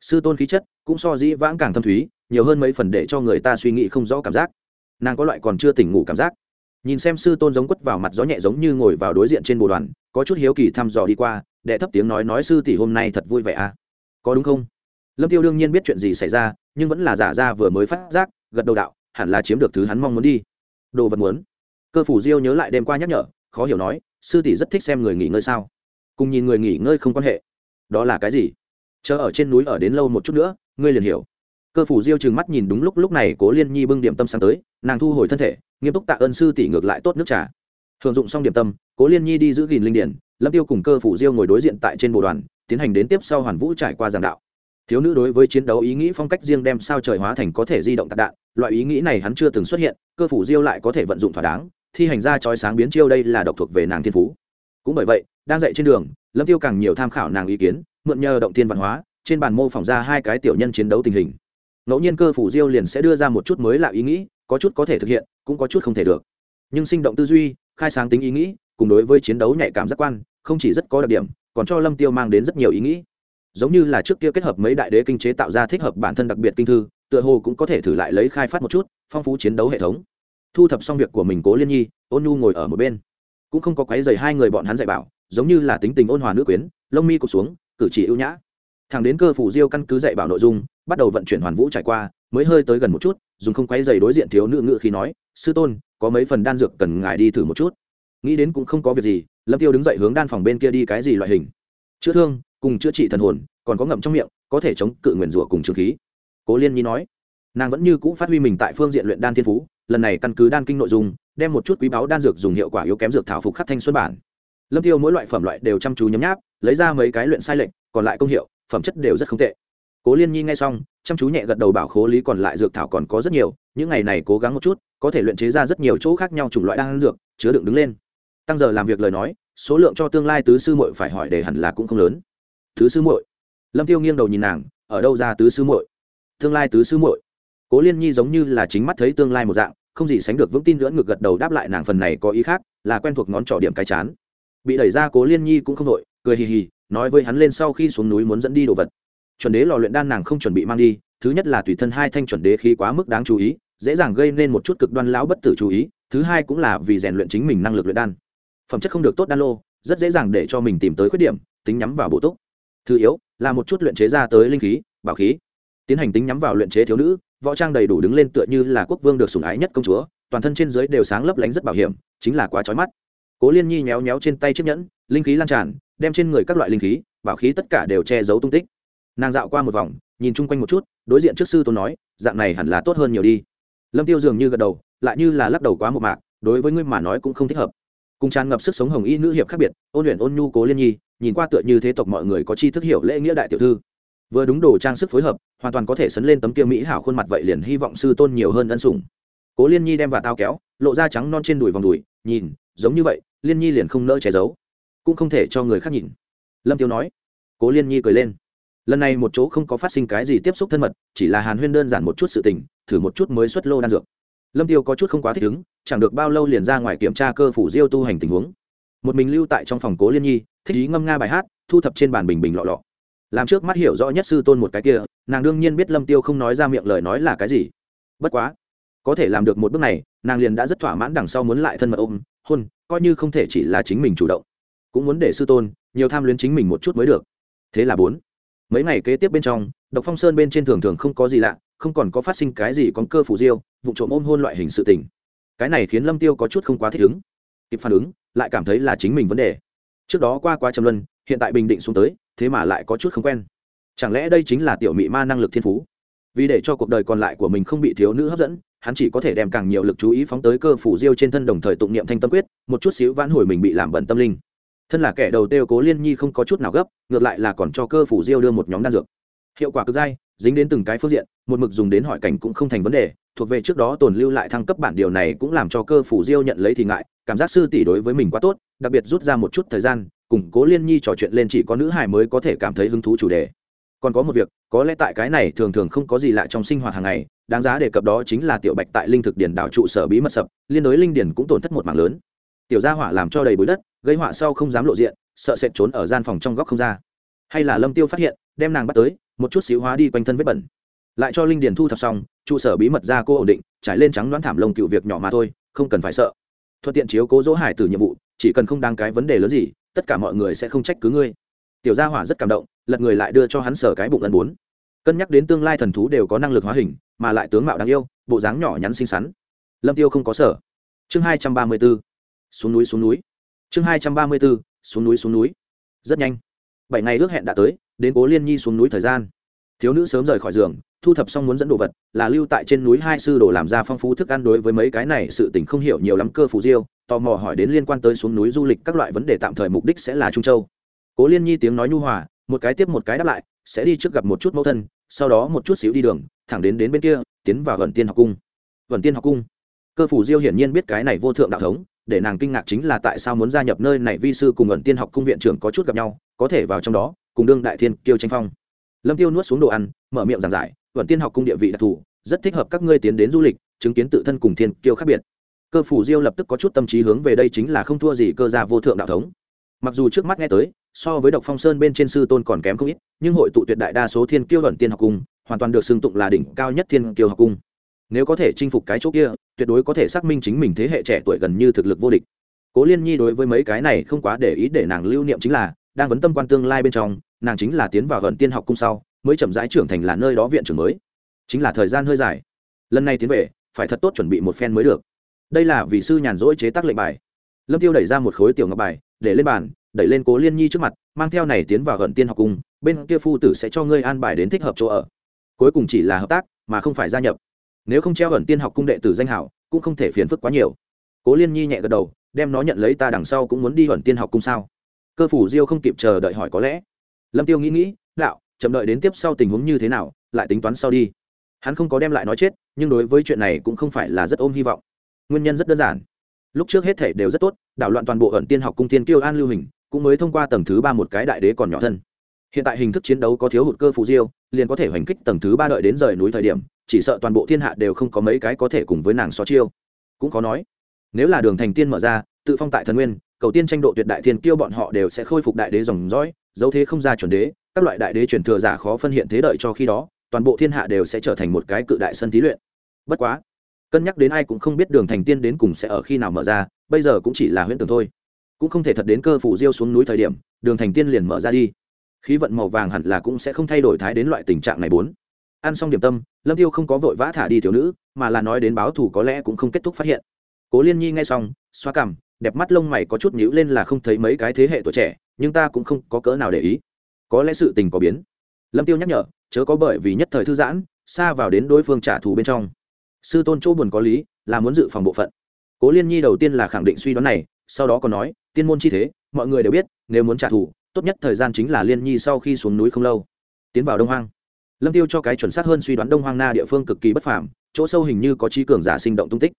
Sư tôn khí chất cũng so dĩ vãng càng thâm thúy, nhiều hơn mấy phần để cho người ta suy nghĩ không rõ cảm giác. Nàng có loại còn chưa tỉnh ngủ cảm giác. Nhìn xem sư tôn giống quất vào mặt gió nhẹ giống như ngồi vào đối diện trên bồ đoàn, có chút hiếu kỳ thăm dò đi qua, đệ thấp tiếng nói nói sư tỷ hôm nay thật vui vẻ à? Có đúng không? Lâm tiêu đương nhiên biết chuyện gì xảy ra, nhưng vẫn là giả ra vừa mới phát giác, gật đầu đạo hẳn là chiếm được thứ hắn mong muốn đi. Đồ vật muốn. Cơ phủ diêu nhớ lại đêm qua nhắc nhở, khó hiểu nói, sư tỷ rất thích xem người nghỉ ngơi sao? Cùng nhìn người nghỉ ngơi không quan hệ. Đó là cái gì? Chờ ở trên núi ở đến lâu một chút nữa, ngươi liền hiểu. Cơ phủ diêu trừng mắt nhìn đúng lúc lúc này cố liên nhi bưng điểm tâm sáng tới, nàng thu hồi thân thể, nghiêm túc tạ ơn sư tỷ ngược lại tốt nước trà. Thường dụng xong điểm tâm, cố liên nhi đi giữ gìn linh điển, lâm tiêu cùng cơ phủ diêu ngồi đối diện tại trên bộ đoàn, tiến hành đến tiếp sau hoàn vũ trải qua giảng đạo thiếu nữ đối với chiến đấu ý nghĩ phong cách riêng đem sao trời hóa thành có thể di động tạc đạn, loại ý nghĩ này hắn chưa từng xuất hiện, cơ phủ diêu lại có thể vận dụng thỏa đáng, thi hành ra chói sáng biến chiêu đây là độc thuộc về nàng thiên phú. Cũng bởi vậy, đang dạy trên đường, lâm tiêu càng nhiều tham khảo nàng ý kiến, mượn nhờ động thiên văn hóa, trên bàn mô phỏng ra hai cái tiểu nhân chiến đấu tình hình. Ngẫu nhiên cơ phủ diêu liền sẽ đưa ra một chút mới lạ ý nghĩ, có chút có thể thực hiện, cũng có chút không thể được. Nhưng sinh động tư duy, khai sáng tính ý nghĩ, cùng đối với chiến đấu nhạy cảm giác quan, không chỉ rất có đặc điểm, còn cho lâm tiêu mang đến rất nhiều ý nghĩ giống như là trước kia kết hợp mấy đại đế kinh chế tạo ra thích hợp bản thân đặc biệt kinh thư, tựa hồ cũng có thể thử lại lấy khai phát một chút, phong phú chiến đấu hệ thống. Thu thập xong việc của mình cố liên nhi, ôn nhu ngồi ở một bên. Cũng không có quấy dày hai người bọn hắn dạy bảo, giống như là tính tình ôn hòa nữ quyến, lông mi cụt xuống, cử chỉ ưu nhã. Thằng đến cơ phủ diêu căn cứ dạy bảo nội dung, bắt đầu vận chuyển hoàn vũ trải qua, mới hơi tới gần một chút, dùng không quấy dày đối diện thiếu nữ ngự khi nói, sư tôn, có mấy phần đan dược cần ngài đi thử một chút. Nghĩ đến cũng không có việc gì, lâm tiêu đứng dậy hướng đan phòng bên kia đi cái gì loại hình. Chữa thương cùng chữa trị thần hồn, còn có ngậm trong miệng, có thể chống cự nguyền rủa cùng trường khí. Cố liên nhi nói, nàng vẫn như cũ phát huy mình tại phương diện luyện đan thiên phú, lần này căn cứ đan kinh nội dung, đem một chút quý báu đan dược dùng hiệu quả yếu kém dược thảo phục khắc thanh xuất bản. Lâm tiêu mỗi loại phẩm loại đều chăm chú nhấm nháp, lấy ra mấy cái luyện sai lệnh còn lại công hiệu, phẩm chất đều rất không tệ. Cố liên nhi nghe xong, chăm chú nhẹ gật đầu bảo khố lý còn lại dược thảo còn có rất nhiều, những ngày này cố gắng một chút, có thể luyện chế ra rất nhiều chỗ khác nhau chủng loại đan dược, chứa đựng đứng lên. Tăng giờ làm việc lời nói, số lượng cho tương lai tứ sư muội phải hỏi để hẳn là cũng không lớn tứ sư muội. Lâm tiêu nghiêng đầu nhìn nàng, ở đâu ra tứ sư muội? Tương lai tứ sư muội. Cố liên nhi giống như là chính mắt thấy tương lai một dạng, không gì sánh được vững tin lưỡng ngực gật đầu đáp lại nàng phần này có ý khác, là quen thuộc ngón trỏ điểm cái chán. Bị đẩy ra cố liên nhi cũng không đội cười hì hì, nói với hắn lên sau khi xuống núi muốn dẫn đi đồ vật. Chuẩn đế lò luyện đan nàng không chuẩn bị mang đi, thứ nhất là tùy thân hai thanh chuẩn đế khí quá mức đáng chú ý, dễ dàng gây nên một chút cực đoan lão bất tử chú ý, thứ hai cũng là vì rèn luyện chính mình năng lực luyện đan. Phẩm chất không được tốt đan lô, rất dễ dàng để cho mình tìm tới khuyết điểm, tính nhắm vào bổ túc thứ yếu, là một chút luyện chế ra tới linh khí, bảo khí. Tiến hành tính nhắm vào luyện chế thiếu nữ, võ trang đầy đủ đứng lên tựa như là quốc vương được sủng ái nhất công chúa, toàn thân trên dưới đều sáng lấp lánh rất bảo hiểm, chính là quá trói mắt. Cố liên nhi méo méo trên tay chiếc nhẫn, linh khí lan tràn, đem trên người các loại linh khí, bảo khí tất cả đều che giấu tung tích. Nàng dạo qua một vòng, nhìn chung quanh một chút, đối diện trước sư tôn nói, dạng này hẳn là tốt hơn nhiều đi. Lâm tiêu dường như gật đầu, lại như là lắc đầu quá một mạc, đối với ngươi mà nói cũng không thích hợp. Cùng tràn ngập sức sống hồng y nữ hiệp khác biệt, ôn luyện ôn nhu cố liên nhi nhìn qua tựa như thế tộc mọi người có chi thức hiểu lễ nghĩa đại tiểu thư. Vừa đúng đồ trang sức phối hợp, hoàn toàn có thể sấn lên tấm kia mỹ hảo khuôn mặt vậy liền hy vọng sư tôn nhiều hơn ân sủng. Cố liên nhi đem vào tao kéo, lộ ra trắng non trên đùi vòng đùi, nhìn, giống như vậy, liên nhi liền không nỡ che giấu, cũng không thể cho người khác nhìn. Lâm tiêu nói, cố liên nhi cười lên, lần này một chỗ không có phát sinh cái gì tiếp xúc thân mật, chỉ là hàn huyên đơn giản một chút sự tình, thử một chút mới xuất lô đan dược. Lâm tiêu có chút không quá thích ứng, chẳng được bao lâu liền ra ngoài kiểm tra cơ phủ diêu tu hành tình huống. Một mình lưu tại trong phòng cố liên nhi thích ý ngâm nga bài hát, thu thập trên bàn bình bình lọ lọ. Làm trước mắt hiểu rõ nhất sư tôn một cái kia, nàng đương nhiên biết lâm tiêu không nói ra miệng lời nói là cái gì. Bất quá, có thể làm được một bước này, nàng liền đã rất thỏa mãn đằng sau muốn lại thân mật ôm, hôn, coi như không thể chỉ là chính mình chủ động. Cũng muốn để sư tôn nhiều tham luyến chính mình một chút mới được. Thế là bốn, mấy ngày kế tiếp bên trong, độc phong sơn bên trên thường thường không có gì lạ, không còn có phát sinh cái gì còn cơ phủ diêu, vụ trộm ôm hôn loại hình sự tình. Cái này khiến lâm tiêu có chút không quá thích ứng. Kịp phản ứng, lại cảm thấy là chính mình vấn đề trước đó qua qua trầm luân, hiện tại bình định xuống tới, thế mà lại có chút không quen. Chẳng lẽ đây chính là tiểu mị ma năng lực thiên phú? Vì để cho cuộc đời còn lại của mình không bị thiếu nữ hấp dẫn, hắn chỉ có thể đem càng nhiều lực chú ý phóng tới cơ phủ diêu trên thân đồng thời tụng niệm thanh tâm quyết, một chút xíu vãn hồi mình bị làm bẩn tâm linh. Thân là kẻ đầu tiêu cố liên nhi không có chút nào gấp, ngược lại là còn cho cơ phủ diêu đưa một nhóm đan dược. Hiệu quả cực dai, dính đến từng cái phương diện, một mực dùng đến hỏi cảnh cũng không thành vấn đề, thuộc về trước đó tồn lưu lại thăng cấp bản điều này cũng làm cho cơ phủ diêu nhận lấy thì ngại cảm giác sư tỷ đối với mình quá tốt, đặc biệt rút ra một chút thời gian củng cố liên nhi trò chuyện lên chỉ có nữ hài mới có thể cảm thấy hứng thú chủ đề. Còn có một việc, có lẽ tại cái này thường thường không có gì lạ trong sinh hoạt hàng ngày, đáng giá đề cập đó chính là tiểu bạch tại linh thực điển đảo trụ sở bí mật sập, liên đối linh điển cũng tổn thất một mảng lớn. Tiểu gia hỏa làm cho đầy bụi đất, gây họa sau không dám lộ diện, sợ sệt trốn ở gian phòng trong góc không ra. Hay là lâm tiêu phát hiện, đem nàng bắt tới, một chút xíu hóa đi quanh thân vết bẩn. Lại cho linh điển thu thập xong, trụ sở bí mật ra cô ổn định, trải lên trắng đoán thảm lông cựu việc nhỏ mà thôi, không cần phải sợ thuận tiện chiếu cố dỗ hải tử nhiệm vụ, chỉ cần không đáng cái vấn đề lớn gì, tất cả mọi người sẽ không trách cứ ngươi. Tiểu gia hỏa rất cảm động, lật người lại đưa cho hắn sở cái bụng ân bốn. Cân nhắc đến tương lai thần thú đều có năng lực hóa hình, mà lại tướng mạo đáng yêu, bộ dáng nhỏ nhắn xinh xắn. Lâm tiêu không có sở. Chương hai trăm ba mươi 234. xuống núi xuống núi. Chương hai trăm ba mươi 234. xuống núi xuống núi. Rất nhanh. Bảy ngày ước hẹn đã tới, đến cố liên nhi xuống núi thời gian. Thiếu nữ sớm rời khỏi giường thu thập xong muốn dẫn đồ vật, là lưu tại trên núi hai sư đồ làm ra phong phú thức ăn đối với mấy cái này sự tình không hiểu nhiều lắm cơ phù diêu, tò mò hỏi đến liên quan tới xuống núi du lịch các loại vấn đề tạm thời mục đích sẽ là trung châu. Cố liên nhi tiếng nói nhu hòa, một cái tiếp một cái đáp lại, sẽ đi trước gặp một chút mẫu thân, sau đó một chút xíu đi đường, thẳng đến đến bên kia, tiến vào gần tiên học cung. Gần tiên học cung. Cơ phủ diêu hiển nhiên biết cái này vô thượng đạo thống, để nàng kinh ngạc chính là tại sao muốn gia nhập nơi này vi sư cùng ẩn tiên học cung viện trưởng có chút gặp nhau, có thể vào trong đó, cùng đương đại thiên kiêu tranh phong. Lâm tiêu nuốt xuống đồ ăn, mở miệng giảng giải ẩn tiên học cung địa vị đặc thù, rất thích hợp các ngươi tiến đến du lịch, chứng kiến tự thân cùng thiên kiêu khác biệt. Cơ phủ diêu lập tức có chút tâm trí hướng về đây chính là không thua gì cơ gia vô thượng đạo thống. Mặc dù trước mắt nghe tới, so với độc phong sơn bên trên sư tôn còn kém không ít, nhưng hội tụ tuyệt đại đa số thiên kiêu ẩn tiên học cung, hoàn toàn được xưng tụng là đỉnh cao nhất thiên kiêu học cung. Nếu có thể chinh phục cái chỗ kia, tuyệt đối có thể xác minh chính mình thế hệ trẻ tuổi gần như thực lực vô địch. Cố liên nhi đối với mấy cái này không quá để ý để nàng lưu niệm chính là, đang vấn tâm quan tương lai bên trong, nàng chính là tiến vào gần tiên học cung sau mới chậm rãi trưởng thành là nơi đó viện trưởng mới. Chính là thời gian hơi dài. Lần này tiến về, phải thật tốt chuẩn bị một phen mới được. Đây là vì sư nhàn rỗi chế tác lệnh bài. Lâm tiêu đẩy ra một khối tiểu ngọc bài, để lên bàn, đẩy lên cố liên nhi trước mặt, mang theo này tiến vào gần tiên học cung bên kia phu tử sẽ cho ngươi an bài đến thích hợp chỗ ở. Cuối cùng chỉ là hợp tác, mà không phải gia nhập. Nếu không treo gần tiên học cung đệ tử danh hảo, cũng không thể phiền phức quá nhiều. Cố liên nhi nhẹ gật đầu, đem nó nhận lấy ta đằng sau cũng muốn đi gần tiên học cung sao? Cơ phủ diêu không kịp chờ đợi hỏi có lẽ. Lâm tiêu nghĩ nghĩ, đạo chậm đợi đến tiếp sau tình huống như thế nào, lại tính toán sau đi. Hắn không có đem lại nói chết, nhưng đối với chuyện này cũng không phải là rất ôm hy vọng. Nguyên nhân rất đơn giản. Lúc trước hết thể đều rất tốt, đảo loạn toàn bộ ẩn tiên học cung tiên kiêu an lưu hình, cũng mới thông qua tầng thứ ba một cái đại đế còn nhỏ thân. Hiện tại hình thức chiến đấu có thiếu hụt cơ phù diêu, liền có thể hoành kích tầng thứ ba đợi đến rời núi thời điểm, chỉ sợ toàn bộ thiên hạ đều không có mấy cái có thể cùng với nàng so chiêu. Cũng có nói, nếu là đường thành tiên mở ra, tự phong tại thần nguyên, cầu tiên tranh độ tuyệt đại thiên kiêu bọn họ đều sẽ khôi phục đại đế dòng dõi, dấu thế không ra chuẩn đế các loại đại đế truyền thừa giả khó phân hiện thế đợi cho khi đó, toàn bộ thiên hạ đều sẽ trở thành một cái cự đại sân thí luyện. Bất quá, cân nhắc đến ai cũng không biết đường thành tiên đến cùng sẽ ở khi nào mở ra, bây giờ cũng chỉ là huyễn tưởng thôi. Cũng không thể thật đến cơ phủ diêu xuống núi thời điểm, đường thành tiên liền mở ra đi. Khí vận màu vàng hẳn là cũng sẽ không thay đổi thái đến loại tình trạng này bốn. Ăn xong điểm tâm, lâm tiêu không có vội vã thả đi thiếu nữ, mà là nói đến báo thù có lẽ cũng không kết thúc phát hiện. Cố liên nhi nghe xong, xoa cằm, đẹp mắt lông mày có chút nhíu lên là không thấy mấy cái thế hệ tuổi trẻ, nhưng ta cũng không có cỡ nào để ý có lẽ sự tình có biến. Lâm tiêu nhắc nhở, chớ có bởi vì nhất thời thư giãn, xa vào đến đối phương trả thù bên trong. Sư tôn chỗ buồn có lý, là muốn dự phòng bộ phận. Cố liên nhi đầu tiên là khẳng định suy đoán này, sau đó còn nói, tiên môn chi thế, mọi người đều biết, nếu muốn trả thù, tốt nhất thời gian chính là liên nhi sau khi xuống núi không lâu. Tiến vào đông hoang. Lâm tiêu cho cái chuẩn xác hơn suy đoán đông hoang na địa phương cực kỳ bất phàm, chỗ sâu hình như có trí cường giả sinh động tung tích.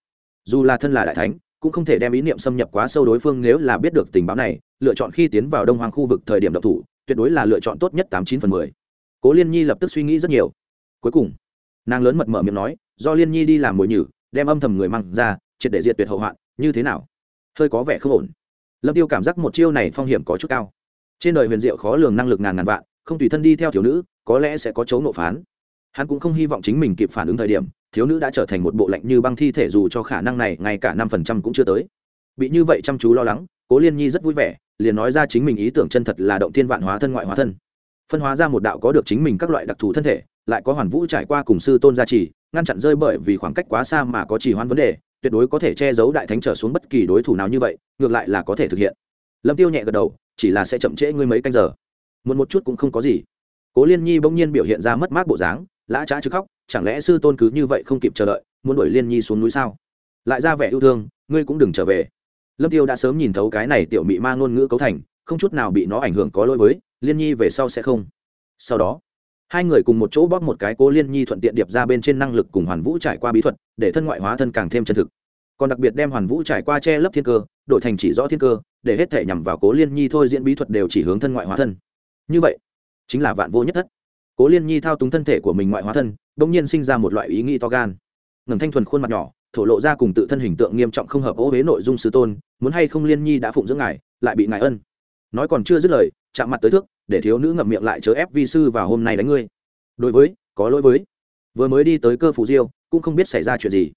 Dù là thân là đại thánh, cũng không thể đem ý niệm xâm nhập quá sâu đối phương nếu là biết được tình báo này, lựa chọn khi tiến vào đông hoang khu vực thời điểm độc thủ tuyệt đối là lựa chọn tốt nhất tám chín phần mười. Cố liên nhi lập tức suy nghĩ rất nhiều. Cuối cùng, nàng lớn mật mở miệng nói, do liên nhi đi làm mồi nhử, đem âm thầm người măng ra, triệt để diệt tuyệt hậu hoạn, như thế nào? Hơi có vẻ không ổn. Lâm tiêu cảm giác một chiêu này phong hiểm có chút cao. Trên đời huyền diệu khó lường năng lực ngàn ngàn vạn, không tùy thân đi theo thiếu nữ, có lẽ sẽ có chấu nộ phán. Hắn cũng không hy vọng chính mình kịp phản ứng thời điểm, thiếu nữ đã trở thành một bộ lạnh như băng thi thể dù cho khả năng này ngay cả năm phần trăm cũng chưa tới bị như vậy chăm chú lo lắng, cố liên nhi rất vui vẻ, liền nói ra chính mình ý tưởng chân thật là động thiên vạn hóa thân ngoại hóa thân. Phân hóa ra một đạo có được chính mình các loại đặc thù thân thể, lại có hoàn vũ trải qua cùng sư tôn gia trì, ngăn chặn rơi bởi vì khoảng cách quá xa mà có trì hoãn vấn đề, tuyệt đối có thể che giấu đại thánh trở xuống bất kỳ đối thủ nào như vậy, ngược lại là có thể thực hiện. Lâm tiêu nhẹ gật đầu, chỉ là sẽ chậm trễ ngươi mấy canh giờ. Muốn một chút cũng không có gì. Cố liên nhi bỗng nhiên biểu hiện ra mất mát bộ dáng, lã trá chứ khóc, chẳng lẽ sư tôn cứ như vậy không kịp chờ đợi, muốn đuổi liên nhi xuống núi sao? Lại ra vẻ yêu thương, ngươi cũng đừng trở về lâm tiêu đã sớm nhìn thấu cái này tiểu mị ma ngôn ngữ cấu thành, không chút nào bị nó ảnh hưởng có lỗi với, liên nhi về sau sẽ không. Sau đó, hai người cùng một chỗ bóp một cái cố liên nhi thuận tiện điệp ra bên trên năng lực cùng hoàn vũ trải qua bí thuật, để thân ngoại hóa thân càng thêm chân thực. Còn đặc biệt đem hoàn vũ trải qua che lấp thiên cơ, đổi thành chỉ rõ thiên cơ, để hết thể nhằm vào cố liên nhi thôi diễn bí thuật đều chỉ hướng thân ngoại hóa thân. Như vậy, chính là vạn vô nhất thất. Cố liên nhi thao túng thân thể của mình ngoại hóa thân đ ỗ n g nhiên sinh ra một loại ý nghĩ to gan. Ngầm thanh thuần khuôn mặt nhỏ thổ lộ ra cùng tự thân hình tượng nghiêm trọng không hợp ô huế nội dung sư tôn, muốn hay không liên nhi đã phụng dưỡng ngài, lại bị ngài ân. Nói còn chưa dứt lời, chạm mặt tới thước, để thiếu nữ ngậm miệng lại chớ ép vi sư vào hôm nay đánh ngươi. Đối với, có lỗi với. Vừa mới đi tới cơ phủ diêu, cũng không biết xảy ra chuyện gì.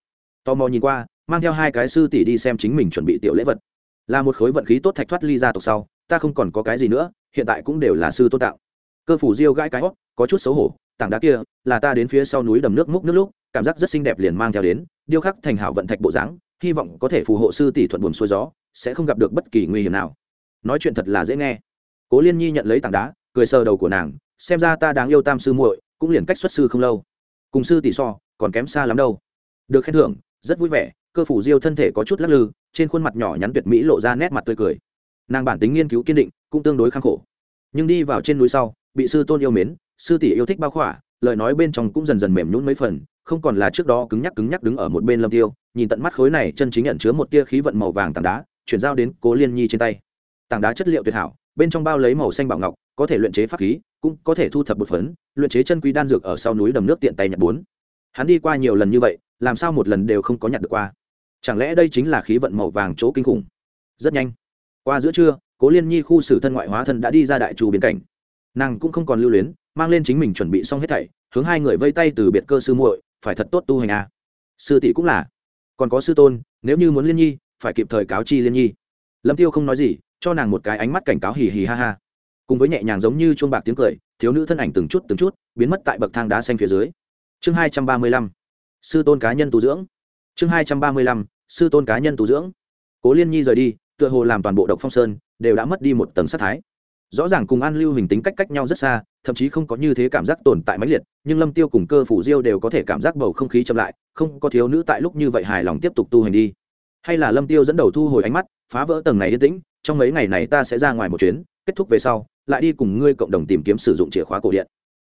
Tò mò nhìn qua, mang theo hai cái sư tỷ đi xem chính mình chuẩn bị tiểu lễ vật. Là một khối vận khí tốt thạch thoát ly ra tộc sau, ta không còn có cái gì nữa, hiện tại cũng đều là sư tôn tạo. Cơ phủ diêu gãi cái hót có chút xấu hổ, tảng đá kia, là ta đến phía sau núi đầm nước múc nước lúc, cảm giác rất xinh đẹp liền mang theo đến điêu khắc thành hảo vận thạch bộ dáng, hy vọng có thể phù hộ sư tỷ thuận buồn xuôi gió, sẽ không gặp được bất kỳ nguy hiểm nào. Nói chuyện thật là dễ nghe. Cố liên nhi nhận lấy tảng đá, cười sờ đầu của nàng, xem ra ta đáng yêu tam sư muội, cũng liền cách xuất sư không lâu. Cùng sư tỷ so, còn kém xa lắm đâu. Được khen thưởng, rất vui vẻ, cơ phủ diêu thân thể có chút lắc lư, trên khuôn mặt nhỏ nhắn tuyệt mỹ lộ ra nét mặt tươi cười. Nàng bản tính nghiên cứu kiên định, cũng tương đối kháng khổ. Nhưng đi vào trên núi sau, bị sư tôn yêu mến, sư tỷ yêu thích bao khỏa, lời nói bên trong cũng dần dần mềm nhún mấy phần không còn là trước đó cứng nhắc cứng nhắc đứng ở một bên lâm tiêu, nhìn tận mắt khối này, chân chính nhận chứa một tia khí vận màu vàng tảng đá, chuyển giao đến cố liên nhi trên tay. Tảng đá chất liệu tuyệt hảo, bên trong bao lấy màu xanh bảo ngọc, có thể luyện chế pháp khí, cũng có thể thu thập bột phấn, luyện chế chân quý đan dược ở sau núi đầm nước tiện tay nhặt bốn. Hắn đi qua nhiều lần như vậy, làm sao một lần đều không có nhặt được qua? Chẳng lẽ đây chính là khí vận màu vàng chỗ kinh khủng? Rất nhanh. Qua giữa trưa, cố liên nhi khu xử thân ngoại hóa thân đã đi ra đại trù biến cảnh. Nàng cũng không còn lưu luyến, mang lên chính mình chuẩn bị xong hết thảy, hướng hai người vây tay từ biệt cơ sư muội phải thật tốt tu hành a à. sư tỷ cũng là. Còn có sư tôn, nếu như muốn liên nhi, phải kịp thời cáo chi liên nhi. Lâm tiêu không nói gì, cho nàng một cái ánh mắt cảnh cáo hì hì ha ha. Cùng với nhẹ nhàng giống như chuông bạc tiếng cười, thiếu nữ thân ảnh từng chút từng chút, biến mất tại bậc thang đá xanh phía dưới. Chương hai trăm ba mươi lăm. Sư tôn cá nhân tu dưỡng. Chương hai trăm ba mươi lăm. Sư tôn cá nhân tu dưỡng. Cố liên nhi rời đi, tựa hồ làm toàn bộ độc phong sơn, đều đã mất đi một tầng sát thái. Rõ ràng cùng an lưu hình tính cách cách nhau rất xa thậm chí không có như thế cảm giác tồn tại mãnh liệt, nhưng lâm tiêu cùng cơ phủ diêu đều có thể cảm giác bầu không khí chậm lại, không có thiếu nữ tại lúc như vậy hài lòng tiếp tục tu hành đi. Hay là lâm tiêu dẫn đầu thu hồi ánh mắt, phá vỡ tầng này yên tĩnh, trong mấy ngày này ta sẽ ra ngoài một chuyến, kết thúc về sau, lại đi cùng ngươi cộng đồng tìm kiếm sử dụng chìa khóa cổ điện.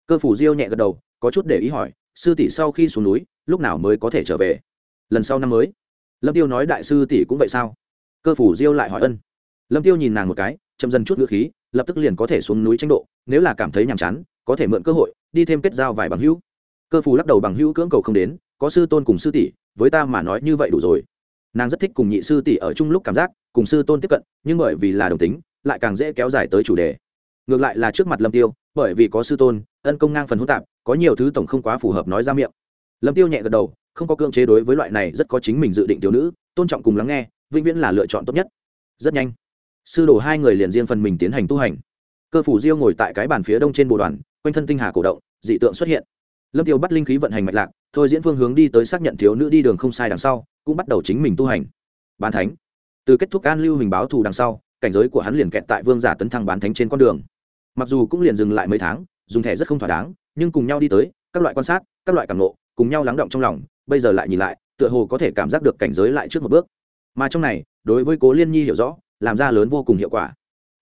Cơ phủ diêu nhẹ gật đầu, có chút để ý hỏi, sư tỷ sau khi xuống núi, lúc nào mới có thể trở về? Lần sau năm mới. Lâm tiêu nói đại sư tỷ cũng vậy sao? Cơ phủ diêu lại hỏi ân. Lâm tiêu nhìn nàng một cái chậm dần chút ngữ khí, lập tức liền có thể xuống núi tranh độ, nếu là cảm thấy nhàm chán, có thể mượn cơ hội, đi thêm kết giao vài bằng hữu. Cơ phù lắc đầu bằng hữu cưỡng cầu không đến, có sư tôn cùng sư tỷ, với ta mà nói như vậy đủ rồi. Nàng rất thích cùng nhị sư tỷ ở chung lúc cảm giác, cùng sư tôn tiếp cận, nhưng bởi vì là đồng tính, lại càng dễ kéo dài tới chủ đề. Ngược lại là trước mặt lâm tiêu, bởi vì có sư tôn, ân công ngang phần hỗn tạp, có nhiều thứ tổng không quá phù hợp nói ra miệng. Lâm tiêu nhẹ gật đầu, không có cưỡng chế đối với loại này rất có chính mình dự định tiểu nữ, tôn trọng cùng lắng nghe, vĩnh viễn là lựa chọn tốt nhất. Rất nhanh sư đồ hai người liền riêng phần mình tiến hành tu hành. Cơ phủ diêu ngồi tại cái bàn phía đông trên bộ đoàn, quanh thân tinh hà cổ động, dị tượng xuất hiện. Lâm tiêu bắt linh khí vận hành mạch lạc, thôi diễn phương hướng đi tới xác nhận thiếu nữ đi đường không sai đằng sau, cũng bắt đầu chính mình tu hành. Bán thánh. Từ kết thúc an lưu hình báo thù đằng sau, cảnh giới của hắn liền kẹt tại vương giả tấn thăng bán thánh trên con đường. Mặc dù cũng liền dừng lại mấy tháng, dùng thẻ rất không thỏa đáng, nhưng cùng nhau đi tới, các loại quan sát, các loại cảm nộ cùng nhau lắng động trong lòng, bây giờ lại nhìn lại, tựa hồ có thể cảm giác được cảnh giới lại trước một bước. Mà trong này, đối với cố liên nhi hiểu rõ làm ra lớn vô cùng hiệu quả.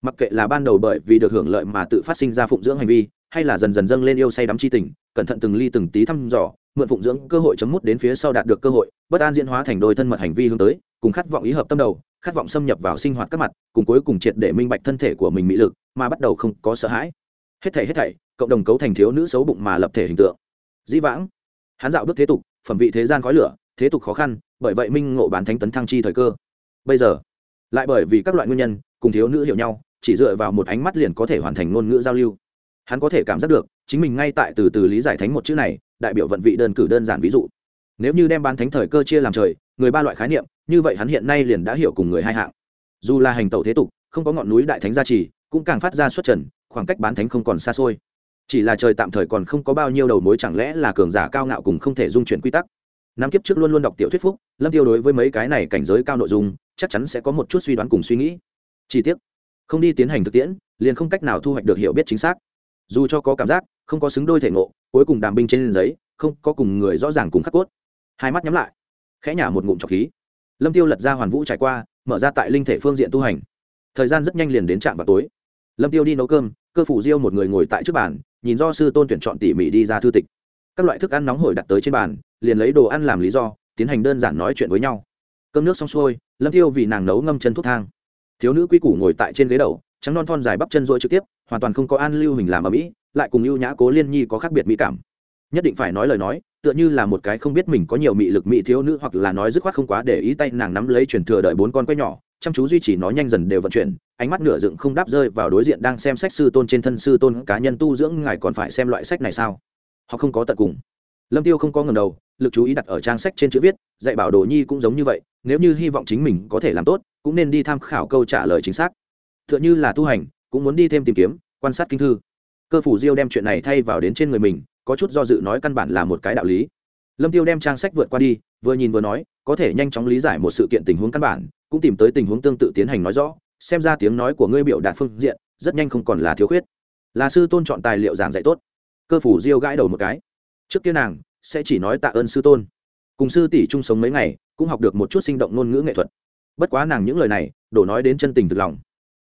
Mặc kệ là ban đầu bởi vì được hưởng lợi mà tự phát sinh ra phụng dưỡng hành vi, hay là dần dần dâng lên yêu say đắm chi tình, cẩn thận từng ly từng tí thăm dò, mượn phụng dưỡng cơ hội chấm mút đến phía sau đạt được cơ hội, bất an diễn hóa thành đôi thân mật hành vi hướng tới, cùng khát vọng ý hợp tâm đầu, khát vọng xâm nhập vào sinh hoạt các mặt, cùng cuối cùng triệt để minh bạch thân thể của mình mỹ lực, mà bắt đầu không có sợ hãi. Hết thảy hết thảy, cộng đồng cấu thành thiếu nữ xấu bụng mà lập thể hình tượng. Dĩ vãng, hắn dạo bước thế tục, phẩm vị thế gian khói lửa, thế tục khó khăn, bởi vậy minh ngộ bán thánh tấn thăng chi thời cơ. Bây giờ lại bởi vì các loại nguyên nhân, cùng thiếu nữ hiểu nhau, chỉ dựa vào một ánh mắt liền có thể hoàn thành ngôn ngữ giao lưu. Hắn có thể cảm giác được, chính mình ngay tại từ từ lý giải thánh một chữ này, đại biểu vận vị đơn cử đơn giản ví dụ. Nếu như đem bán thánh thời cơ chia làm trời, người ba loại khái niệm, như vậy hắn hiện nay liền đã hiểu cùng người hai hạng. Dù là hành tẩu thế tục, không có ngọn núi đại thánh gia trì, cũng càng phát ra xuất trần, khoảng cách bán thánh không còn xa xôi. Chỉ là trời tạm thời còn không có bao nhiêu đầu mối chẳng lẽ là cường giả cao ngạo cùng không thể dung chuyển quy tắc. Năm kiếp trước luôn luôn đọc tiểu thuyết phúc, lâm tiêu đối với mấy cái này cảnh giới cao nội dung chắc chắn sẽ có một chút suy đoán cùng suy nghĩ. Chi tiết. Không đi tiến hành thực tiễn, liền không cách nào thu hoạch được hiểu biết chính xác. Dù cho có cảm giác, không có xứng đôi thể ngộ, cuối cùng đàm binh trên giấy, không có cùng người rõ ràng cùng khắc cốt. Hai mắt nhắm lại, khẽ nhả một ngụm trọc khí. Lâm tiêu lật ra hoàn vũ trải qua, mở ra tại linh thể phương diện tu hành. Thời gian rất nhanh liền đến trạm vào tối. Lâm tiêu đi nấu cơm, cơ phủ diêu một người ngồi tại trước bàn, nhìn do sư tôn tuyển chọn tỉ mỉ đi ra thư tịch. Các loại thức ăn nóng hổi đặt tới trên bàn, liền lấy đồ ăn làm lý do, tiến hành đơn giản nói chuyện với nhau cơm nước xong xuôi, lâm tiêu vì nàng nấu ngâm chân thuốc thang. Thiếu nữ quy củ ngồi tại trên ghế đầu, trắng non thon dài bắp chân rỗi trực tiếp, hoàn toàn không có an lưu hình làm ở mỹ lại cùng ưu nhã cố liên nhi có khác biệt mỹ cảm. Nhất định phải nói lời nói, tựa như là một cái không biết mình có nhiều mị lực mị thiếu nữ hoặc là nói dứt khoát không quá để ý tay nàng nắm lấy truyền thừa đợi bốn con quay nhỏ, chăm chú duy trì nó nhanh dần đều vận chuyển, ánh mắt nửa dựng không đáp rơi vào đối diện đang xem sách sư tôn trên thân sư tôn cá nhân tu dưỡng, ngài còn phải xem loại sách này sao? Họ không có tận cùng. Lâm tiêu không có ngần đầu lực chú ý đặt ở trang sách trên chữ viết, dạy bảo đồ nhi cũng giống như vậy, nếu như hy vọng chính mình có thể làm tốt, cũng nên đi tham khảo câu trả lời chính xác. Tựa như là tu hành, cũng muốn đi thêm tìm kiếm, quan sát kinh thư. Cơ phủ diêu đem chuyện này thay vào đến trên người mình, có chút do dự nói căn bản là một cái đạo lý. Lâm tiêu đem trang sách vượt qua đi, vừa nhìn vừa nói, có thể nhanh chóng lý giải một sự kiện tình huống căn bản, cũng tìm tới tình huống tương tự tiến hành nói rõ, xem ra tiếng nói của ngươi biểu đạt phương diện, rất nhanh không còn là thiếu khuyết. Là sư tôn chọn tài liệu giảng dạy tốt. Cơ phủ diêu gãi đầu một cái. Trước kia nàng sẽ chỉ nói tạ ơn sư tôn. Cùng sư tỷ chung sống mấy ngày, cũng học được một chút sinh động ngôn ngữ nghệ thuật. Bất quá nàng những lời này, đổ nói đến chân tình thực lòng.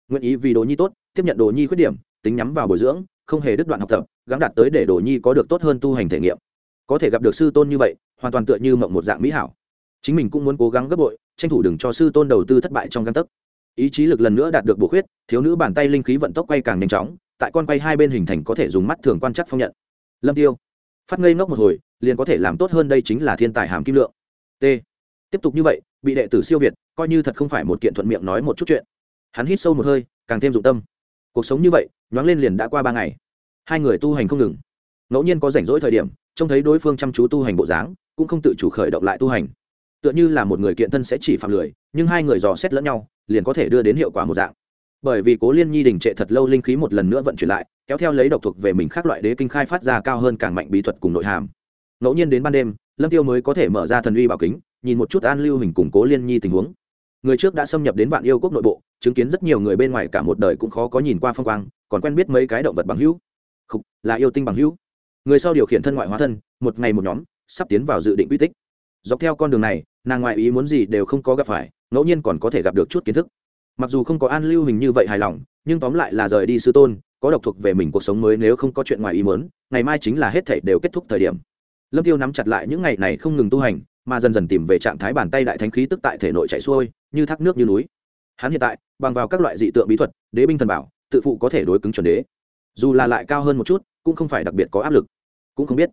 Nguyện ý vì đồ nhi tốt, tiếp nhận đồ nhi khuyết điểm, tính nhắm vào bồi dưỡng, không hề đứt đoạn học tập gắn đạt tới để đồ nhi có được tốt hơn tu hành thể nghiệm. Có thể gặp được sư tôn như vậy, hoàn toàn tựa như mộng một dạng mỹ hảo. Chính mình cũng muốn cố gắng gấp bội, tranh thủ đừng cho sư tôn đầu tư thất bại trong căn tấc. Ý chí lực lần nữa đạt được bổ khuyết, thiếu nữ bàn tay linh khí vận tốc quay càng nhanh chóng, tại con quay hai bên hình thành có thể dùng mắt thường quan chắc phong nhận. Lâm tiêu phát ngây ngốc một hồi, liền có thể làm tốt hơn đây chính là thiên tài hàm kim lượng. T. Tiếp tục như vậy, bị đệ tử siêu việt, coi như thật không phải một kiện thuận miệng nói một chút chuyện. Hắn hít sâu một hơi, càng thêm dụng tâm. Cuộc sống như vậy, nhoáng lên liền đã qua ba ngày. Hai người tu hành không ngừng. Ngẫu nhiên có rảnh rỗi thời điểm, trông thấy đối phương chăm chú tu hành bộ dáng, cũng không tự chủ khởi động lại tu hành. Tựa như là một người kiện thân sẽ chỉ phạm lười, nhưng hai người dò xét lẫn nhau, liền có thể đưa đến hiệu quả một dạng bởi vì cố liên nhi đình trệ thật lâu linh khí một lần nữa vận chuyển lại, kéo theo lấy độc thuộc về mình khác loại đế kinh khai phát ra cao hơn càng mạnh bí thuật cùng nội hàm. Ngẫu nhiên đến ban đêm, lâm tiêu mới có thể mở ra thần uy bảo kính, nhìn một chút an lưu hình củng cố liên nhi tình huống. Người trước đã xâm nhập đến vạn yêu quốc nội bộ, chứng kiến rất nhiều người bên ngoài cả một đời cũng khó có nhìn qua phong quang, còn quen biết mấy cái động vật bằng hữu. Không là yêu tinh bằng hữu. Người sau điều khiển thân ngoại hóa thân, một ngày một nhóm, sắp tiến vào dự định uy tích. Dọc theo con đường này, nàng ngoại ý muốn gì đều không có gặp phải, ngẫu nhiên còn có thể gặp được chút kiến thức mặc dù không có an lưu hình như vậy hài lòng, nhưng tóm lại là rời đi sư tôn, có độc thuộc về mình cuộc sống mới nếu không có chuyện ngoài ý muốn, ngày mai chính là hết thảy đều kết thúc thời điểm. Lâm tiêu nắm chặt lại những ngày này không ngừng tu hành, mà dần dần tìm về trạng thái bàn tay đại thánh khí tức tại thể nội chảy xuôi, như thác nước như núi. Hắn hiện tại, bằng vào các loại dị tượng bí thuật, đế binh thần bảo, tự phụ có thể đối cứng chuẩn đế. Dù là lại cao hơn một chút, cũng không phải đặc biệt có áp lực. Cũng không biết,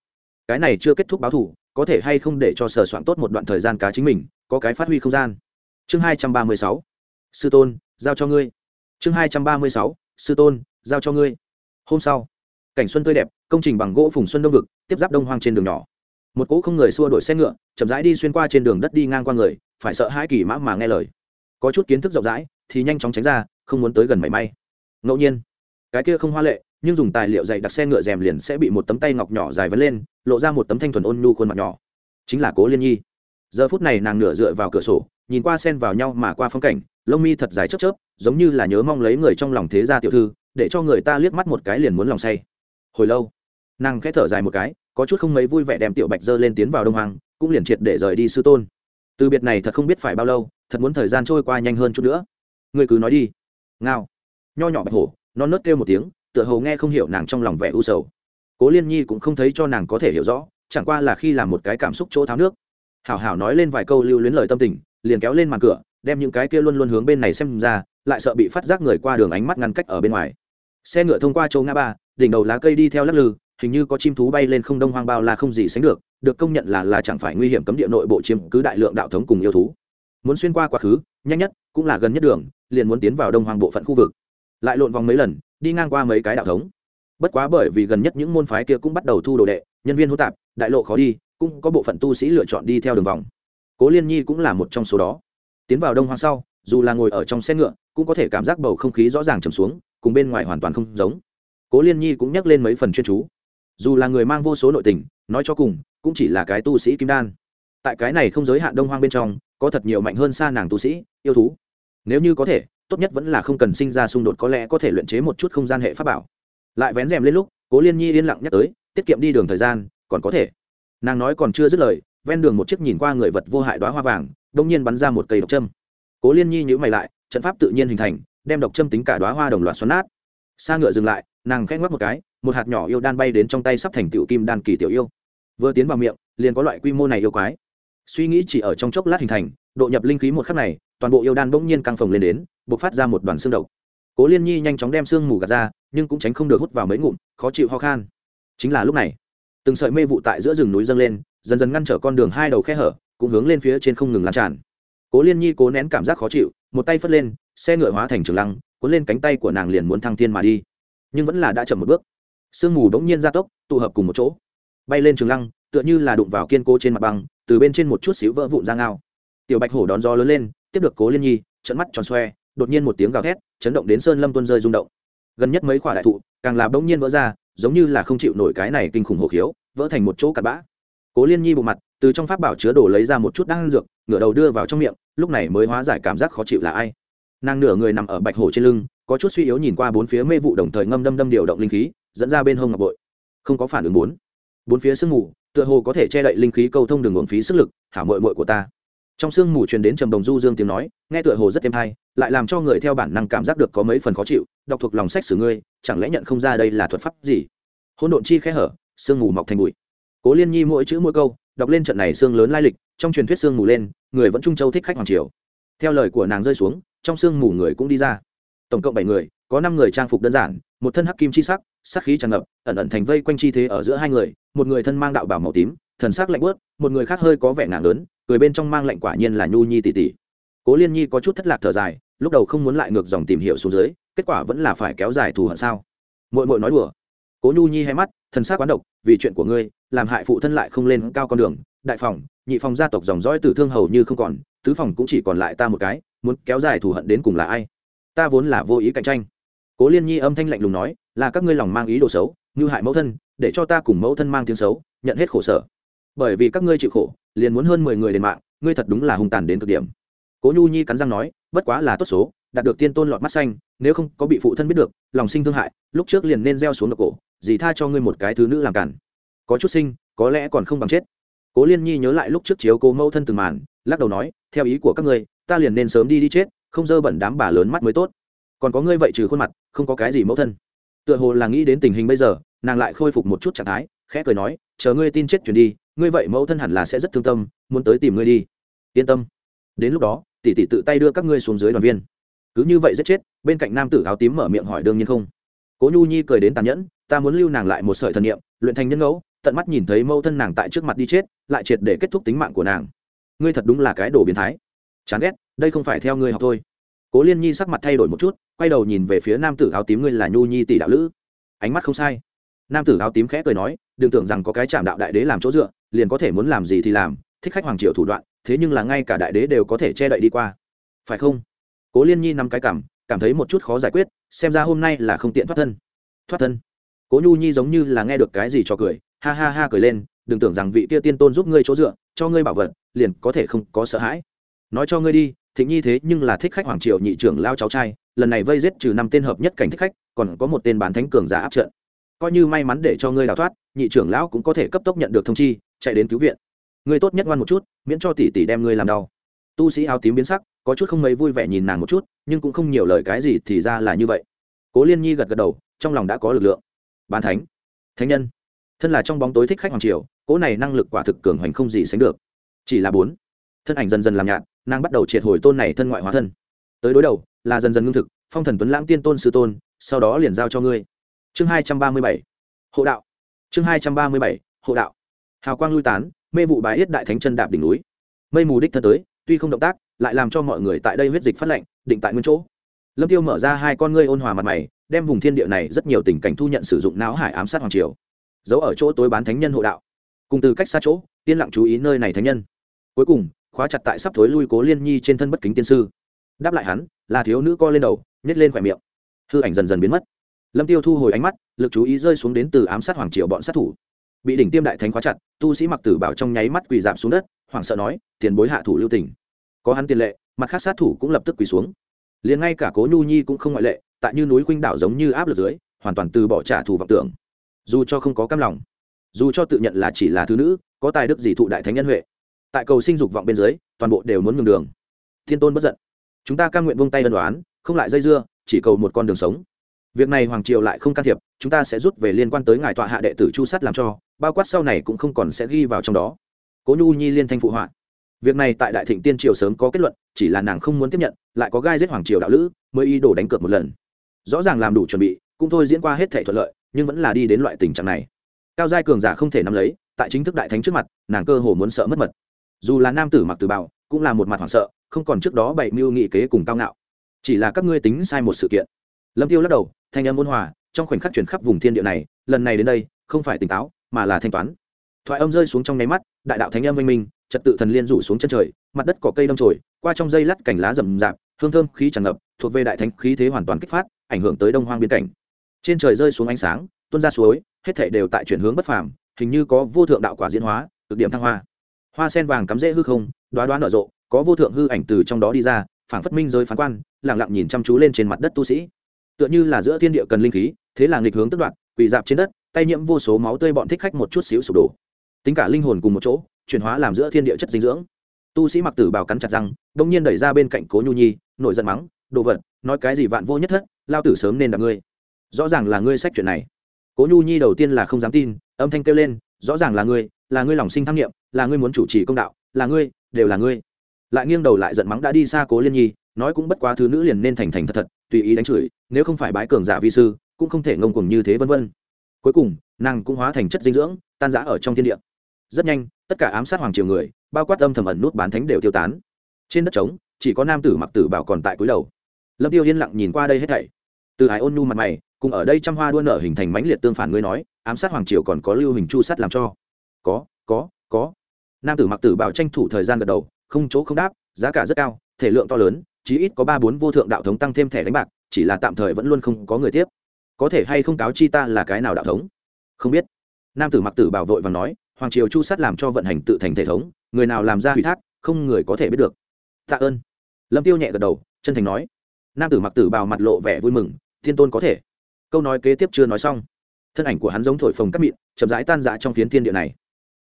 cái này chưa kết thúc báo thủ, có thể hay không để cho sờ soạn tốt một đoạn thời gian cá chính mình, có cái phát huy không gian. Chương hai trăm ba mươi sáu sư tôn, giao cho ngươi. Chương hai trăm ba mươi sáu, sư tôn, giao cho ngươi. Hôm sau, cảnh xuân tươi đẹp, công trình bằng gỗ phùng xuân đông vực, tiếp giáp đông hoang trên đường nhỏ. Một cỗ không người xua đổi xe ngựa, chậm rãi đi xuyên qua trên đường đất đi ngang qua người, phải sợ hai kỳ mã mà nghe lời. Có chút kiến thức rộng rãi, thì nhanh chóng tránh ra, không muốn tới gần mảy may. Ngẫu nhiên, cái kia không hoa lệ, nhưng dùng tài liệu dày đặc xe ngựa rèm liền sẽ bị một tấm tay ngọc nhỏ dài vấn lên, lộ ra một tấm thanh thuần ôn nhu khuôn mặt nhỏ. Chính là cố liên nhi. Giờ phút này nàng nửa dựa vào cửa sổ, nhìn qua sen vào nhau mà qua phong cảnh lông mi thật dài chớp chớp, giống như là nhớ mong lấy người trong lòng thế gia tiểu thư, để cho người ta liếc mắt một cái liền muốn lòng say. Hồi lâu, nàng khẽ thở dài một cái, có chút không mấy vui vẻ đem tiểu bạch dơ lên tiến vào đông hoàng cũng liền triệt để rời đi sư tôn. Từ biệt này thật không biết phải bao lâu, thật muốn thời gian trôi qua nhanh hơn chút nữa. Người cứ nói đi. Ngao. Nho nhỏ bạch hổ, non nớt kêu một tiếng, tựa hồ nghe không hiểu nàng trong lòng vẻ u sầu. Cố liên nhi cũng không thấy cho nàng có thể hiểu rõ, chẳng qua là khi làm một cái cảm xúc chỗ tháo nước. Hảo hảo nói lên vài câu lưu luyến lời tâm tình, liền kéo lên màn cửa đem những cái kia luôn luôn hướng bên này xem ra, lại sợ bị phát giác người qua đường ánh mắt ngăn cách ở bên ngoài. Xe ngựa thông qua châu ngã ba, đỉnh đầu lá cây đi theo lắc lư, hình như có chim thú bay lên không đông hoang bao là không gì sánh được được công nhận là là chẳng phải nguy hiểm cấm địa nội bộ chiếm cứ đại lượng đạo thống cùng yêu thú. Muốn xuyên qua quá khứ, nhanh nhất, cũng là gần nhất đường, liền muốn tiến vào đông hoang bộ phận khu vực. Lại lộn vòng mấy lần, đi ngang qua mấy cái đạo thống. Bất quá bởi vì gần nhất những môn phái kia cũng bắt đầu thu đồ đệ, nhân viên hô tạp, đại lộ khó đi, cũng có bộ phận tu sĩ lựa chọn đi theo đường vòng. Cố liên nhi cũng là một trong số đó tiến vào đông hoang sau, dù là ngồi ở trong xe ngựa, cũng có thể cảm giác bầu không khí rõ ràng trầm xuống, cùng bên ngoài hoàn toàn không giống. Cố liên nhi cũng nhắc lên mấy phần chuyên chú. Dù là người mang vô số nội tình, nói cho cùng, cũng chỉ là cái tu sĩ kim đan. Tại cái này không giới hạn đông hoang bên trong, có thật nhiều mạnh hơn xa nàng tu sĩ, yêu thú. Nếu như có thể, tốt nhất vẫn là không cần sinh ra xung đột, có lẽ có thể luyện chế một chút không gian hệ pháp bảo. Lại vén rèm lên lúc, cố liên nhi yên lặng nhắc tới, tiết kiệm đi đường thời gian, còn có thể. Nàng nói còn chưa dứt lời, ven đường một chiếc nhìn qua người vật vô hại đoá hoa vàng đông nhiên bắn ra một cây độc châm. Cố liên nhi nhữ mày lại, trận pháp tự nhiên hình thành, đem độc châm tính cả đoá hoa đồng loạt xoắn nát. Xa ngựa dừng lại, nàng khét ngoắc một cái, một hạt nhỏ yêu đan bay đến trong tay sắp thành tiểu kim đan kỳ tiểu yêu. Vừa tiến vào miệng, liền có loại quy mô này yêu quái. Suy nghĩ chỉ ở trong chốc lát hình thành, độ nhập linh khí một khắc này, toàn bộ yêu đan bỗng nhiên căng phồng lên đến, bộc phát ra một đoàn xương độc. Cố liên nhi nhanh chóng đem xương mù gạt ra, nhưng cũng tránh không được hút vào mấy ngụm, khó chịu ho khan. Chính là lúc này, từng sợi mê vụ tại giữa rừng núi dâng lên, dần dần ngăn trở con đường hai đầu khe hở cũng hướng lên phía trên không ngừng lan tràn. Cố liên nhi cố nén cảm giác khó chịu, một tay phất lên, xe ngựa hóa thành trường lăng, cuốn lên cánh tay của nàng liền muốn thăng thiên mà đi. Nhưng vẫn là đã chậm một bước. Sương mù đống nhiên gia tốc, tụ hợp cùng một chỗ. Bay lên trường lăng, tựa như là đụng vào kiên cố trên mặt băng, từ bên trên một chút xíu vỡ vụn ra ngao. Tiểu bạch hổ đón gió lớn lên, tiếp được cố liên nhi trận mắt tròn xoe, đột nhiên một tiếng gào thét, chấn động đến sơn lâm tuân rơi rung động. Gần nhất mấy khoả đại thụ, càng làm bỗng nhiên vỡ ra, giống như là không chịu nổi cái này kinh khủng hổ khiếu, vỡ thành một chỗ cặn bã. Cố liên nhi bộ mặt từ trong pháp bảo chứa đồ lấy ra một chút đan dược, ngửa đầu đưa vào trong miệng, lúc này mới hóa giải cảm giác khó chịu là ai. Nàng nửa người nằm ở bạch hổ trên lưng, có chút suy yếu nhìn qua bốn phía mê vụ đồng thời ngâm đâm đâm điều động linh khí, dẫn ra bên hông ngọc bội. Không có phản ứng bốn. Bốn phía sương mù, tựa hồ có thể che đậy linh khí câu thông đường nguồn phí sức lực, hảo mội mội của ta. Trong sương mù truyền đến trầm đồng du dương tiếng nói, nghe tựa hồ rất êm hay lại làm cho người theo bản năng cảm giác được có mấy phần khó chịu, đọc thuộc lòng sách sử ngươi, chẳng lẽ nhận không ra đây là thuật pháp gì? Hỗn độn chi khẽ hở, sương mù mọc thành bụi. Cố liên nhi mỗi chữ mỗi câu đọc lên trận này xương lớn lai lịch, trong truyền thuyết xương mù lên, người vẫn trung châu thích khách hoàng triều. Theo lời của nàng rơi xuống, trong xương mù người cũng đi ra. Tổng cộng bảy người, có năm người trang phục đơn giản, một thân hắc kim chi sắc sắc khí tràn ngập, ẩn ẩn thành vây quanh chi thế ở giữa hai người, một người thân mang đạo bảo màu tím, thần sắc lạnh bớt một người khác hơi có vẻ nàng lớn cười bên trong mang lạnh quả nhiên là nhu nhi tỷ tỷ. Cố liên nhi có chút thất lạc thở dài, lúc đầu không muốn lại ngược dòng tìm hiểu xuống dưới, kết quả vẫn là phải kéo dài thù hận sao? Mội mội nói đùa. Cố nhu nhi hay mắt, thần sắc quán độc, vì chuyện của ngươi làm hại phụ thân lại không lên cao con đường, đại phòng, nhị phòng gia tộc dòng dõi tử thương hầu như không còn, tứ phòng cũng chỉ còn lại ta một cái, muốn kéo dài thù hận đến cùng là ai? Ta vốn là vô ý cạnh tranh. Cố liên nhi âm thanh lạnh lùng nói, là các ngươi lòng mang ý đồ xấu, như hại mẫu thân, để cho ta cùng mẫu thân mang tiếng xấu, nhận hết khổ sở. Bởi vì các ngươi chịu khổ, liền muốn hơn mười người đền mạng, ngươi thật đúng là hung tàn đến cực điểm. Cố nhu nhi cắn răng nói, bất quá là tốt số, đạt được tiên tôn lọt mắt xanh, nếu không có bị phụ thân biết được, lòng sinh thương hại, lúc trước liền nên gieo xuống độc cổ, dì tha cho ngươi một cái thứ nữ làm cản có chút sinh, có lẽ còn không bằng chết. Cố liên nhi nhớ lại lúc trước chiếu cố mẫu thân từng màn, lắc đầu nói, theo ý của các ngươi, ta liền nên sớm đi đi chết, không dơ bẩn đám bà lớn mắt mới tốt. Còn có ngươi vậy trừ khuôn mặt, không có cái gì mẫu thân. Tựa hồ là nghĩ đến tình hình bây giờ, nàng lại khôi phục một chút trạng thái, khẽ cười nói, chờ ngươi tin chết chuyển đi, ngươi vậy mẫu thân hẳn là sẽ rất thương tâm, muốn tới tìm ngươi đi. Yên tâm. Đến lúc đó, tỷ tỷ tự tay đưa các ngươi xuống dưới đoàn viên. Cứ như vậy giết chết, bên cạnh nam tử áo tím mở miệng hỏi đương nhiên không. Cố nhu nhi cười đến tàn nhẫn, ta muốn lưu nàng lại một sợi thần niệm, luyện thành nhân ngẫu tận mắt nhìn thấy mâu thân nàng tại trước mặt đi chết, lại triệt để kết thúc tính mạng của nàng. Ngươi thật đúng là cái đồ biến thái. Chán ghét, đây không phải theo ngươi học thôi. Cố liên nhi sắc mặt thay đổi một chút, quay đầu nhìn về phía nam tử áo tím ngươi là nhu nhi tỷ đạo lữ. Ánh mắt không sai. Nam tử áo tím khẽ cười nói, đừng tưởng rằng có cái chạm đạo đại đế làm chỗ dựa, liền có thể muốn làm gì thì làm, thích khách hoàng triều thủ đoạn, thế nhưng là ngay cả đại đế đều có thể che đậy đi qua. Phải không? Cố liên nhi nắm cái cảm cảm thấy một chút khó giải quyết, xem ra hôm nay là không tiện thoát thân. Thoát thân. Cố nhu nhi giống như là nghe được cái gì cho cười ha ha ha cười lên, đừng tưởng rằng vị kia tiên tôn giúp ngươi chỗ dựa, cho ngươi bảo vật, liền có thể không có sợ hãi. Nói cho ngươi đi, thịnh nhi thế nhưng là thích khách hoàng triều nhị trưởng lao cháu trai, lần này vây giết trừ năm tên hợp nhất cảnh thích khách, còn có một tên bán thánh cường giả áp trận. Coi như may mắn để cho ngươi đào thoát, nhị trưởng lão cũng có thể cấp tốc nhận được thông chi, chạy đến cứu viện. Ngươi tốt nhất ngoan một chút, miễn cho tỷ tỷ đem ngươi làm đau. Tu sĩ áo tím biến sắc, có chút không mấy vui vẻ nhìn nàng một chút, nhưng cũng không nhiều lời cái gì thì ra là như vậy. Cố liên nhi gật gật đầu, trong lòng đã có lực lượng. Bán thánh thánh nhân thân là trong bóng tối thích khách hoàng triều, cỗ này năng lực quả thực cường hoành không gì sánh được. Chỉ là bốn, thân ảnh dần dần làm nhạt, nàng bắt đầu triệt hồi tôn này thân ngoại hóa thân. Tới đối đầu, là dần dần ngưng thực, phong thần tuấn lãng tiên tôn sư tôn, sau đó liền giao cho ngươi. Chương hai trăm ba mươi bảy, hộ đạo. Chương hai trăm ba mươi bảy, hộ đạo. Hào quang lui tán, mê vụ bái yết đại thánh chân đạp đỉnh núi. Mây mù đích thân tới, tuy không động tác, lại làm cho mọi người tại đây huyết dịch phát lệnh định tại nguyên chỗ. Lâm tiêu mở ra hai con ngươi ôn hòa mặt mày, đem vùng thiên địa này rất nhiều tình cảnh thu nhận sử dụng não hải ám sát hoàng triều giấu ở chỗ tối bán thánh nhân hộ đạo. Cùng từ cách xa chỗ, yên lặng chú ý nơi này thánh nhân. Cuối cùng, khóa chặt tại sắp thối lui cố liên nhi trên thân bất kính tiên sư. Đáp lại hắn, là thiếu nữ co lên đầu nhét lên khỏe miệng. Hư ảnh dần dần biến mất. Lâm tiêu thu hồi ánh mắt, lực chú ý rơi xuống đến từ ám sát hoàng triều bọn sát thủ. Bị đỉnh tiêm đại thánh khóa chặt, tu sĩ mặc tử bảo trong nháy mắt quỳ dạp xuống đất, hoảng sợ nói, tiền bối hạ thủ lưu tình. Có hắn tiền lệ, mặt khác sát thủ cũng lập tức quỳ xuống. Liền ngay cả cố nhu nhi cũng không ngoại lệ, tại như núi khuynh đảo giống như áp lực dưới, hoàn toàn từ bỏ trả thù vọng tưởng dù cho không có cam lòng, dù cho tự nhận là chỉ là thứ nữ, có tài đức gì thụ đại thánh nhân huệ, tại cầu sinh dục vọng bên dưới, toàn bộ đều muốn nhường đường. Thiên tôn bất giận. Chúng ta cam nguyện vung tay ân đoán không lại dây dưa, chỉ cầu một con đường sống. Việc này hoàng triều lại không can thiệp, chúng ta sẽ rút về liên quan tới ngài tọa hạ đệ tử chu sắt làm cho, bao quát sau này cũng không còn sẽ ghi vào trong đó. Cố nhu nhi liên thanh phụ họa. Việc này tại đại thịnh tiên triều sớm có kết luận, chỉ là nàng không muốn tiếp nhận, lại có gai giết hoàng triều đạo lữ, mới ý đồ đánh cược một lần. Rõ ràng làm đủ chuẩn bị, cũng thôi diễn qua hết thể thuận lợi nhưng vẫn là đi đến loại tình trạng này. Cao giai cường giả không thể nắm lấy, tại chính thức đại thánh trước mặt, nàng cơ hồ muốn sợ mất mật. Dù là nam tử mặc từ bảo cũng là một mặt hoảng sợ, không còn trước đó bảy mưu nghị kế cùng cao ngạo. Chỉ là các ngươi tính sai một sự kiện. Lâm tiêu lắc đầu, thanh âm ôn hòa, trong khoảnh khắc chuyển khắp vùng thiên địa này, lần này đến đây, không phải tỉnh táo, mà là thanh toán. Thoại âm rơi xuống trong nháy mắt, đại đạo thánh âm minh minh, trật tự thần liên rủ xuống chân trời, mặt đất cỏ cây đâm trồi qua trong dây lắt cành lá rậm rạp, hương thơm khí tràn ngập, thuộc về đại thánh khí thế hoàn toàn kích phát, ảnh hưởng tới đông hoang biên cảnh trên trời rơi xuống ánh sáng, tuôn ra suối, hết thảy đều tại chuyển hướng bất phàm, hình như có vô thượng đạo quả diễn hóa, cực điểm thăng hoa. Hoa sen vàng cắm rễ hư không đoá đoá nở rộ, có vô thượng hư ảnh từ trong đó đi ra, phảng phất minh giới phán quan lẳng lặng nhìn chăm chú lên trên mặt đất tu sĩ. Tựa như là giữa thiên địa cần linh khí, thế là nghịch hướng tức đoạn, quỳ dạp trên đất, tay nhiễm vô số máu tươi bọn thích khách một chút xíu sụp đổ. Tính cả linh hồn cùng một chỗ, chuyển hóa làm giữa thiên địa chất dinh dưỡng. Tu sĩ mặc tử bào cắn chặt răng đông nhiên đẩy ra bên cạnh cố nhu nhi, nổi giận mắng, đồ vật, nói cái gì vạn vô nhất thất, lao tử sớm nên đặt ngươi rõ ràng là ngươi sách chuyện này. Cố nhu nhi đầu tiên là không dám tin, âm thanh kêu lên, rõ ràng là ngươi là ngươi lòng sinh tham nghiệm là ngươi muốn chủ trì công đạo, là ngươi, đều là ngươi. Lại nghiêng đầu lại giận mắng đã đi xa cố liên nhi, nói cũng bất quá thứ nữ liền nên thành thành thật thật, tùy ý đánh chửi, nếu không phải bái cường giả vi sư, cũng không thể ngông cuồng như thế vân vân. Cuối cùng, nàng cũng hóa thành chất dinh dưỡng, tan rã ở trong thiên địa. Rất nhanh, tất cả ám sát hoàng triều người, bao quát âm thầm ẩn nút bán thánh đều tiêu tán. Trên đất trống, chỉ có nam tử mặc tử bảo còn tại cúi đầu. Lâm tiêu yên lặng nhìn qua đây hết thảy. Từ hải ôn nhu mặt mày cùng ở đây trăm hoa đua nở hình thành mãnh liệt tương phản ngươi nói, ám sát hoàng triều còn có lưu hình chu sắt làm cho. Có có có. Nam tử mặc tử bảo tranh thủ thời gian gật đầu, không chỗ không đáp, giá cả rất cao, thể lượng to lớn, chí ít có ba bốn vô thượng đạo thống tăng thêm thẻ đánh bạc, chỉ là tạm thời vẫn luôn không có người tiếp. Có thể hay không cáo chi ta là cái nào đạo thống? Không biết. Nam tử mặc tử bảo vội và nói, hoàng triều chu sắt làm cho vận hành tự thành thể thống, người nào làm ra ủy thác, không người có thể biết được. Tạ ơn. Lâm tiêu nhẹ gật đầu, chân thành nói. Nam tử mặc tử bào mặt lộ vẻ vui mừng, thiên tôn có thể câu nói kế tiếp chưa nói xong. Thân ảnh của hắn giống thổi phồng cắt mịn, chậm rãi tan dã trong phiến thiên địa này.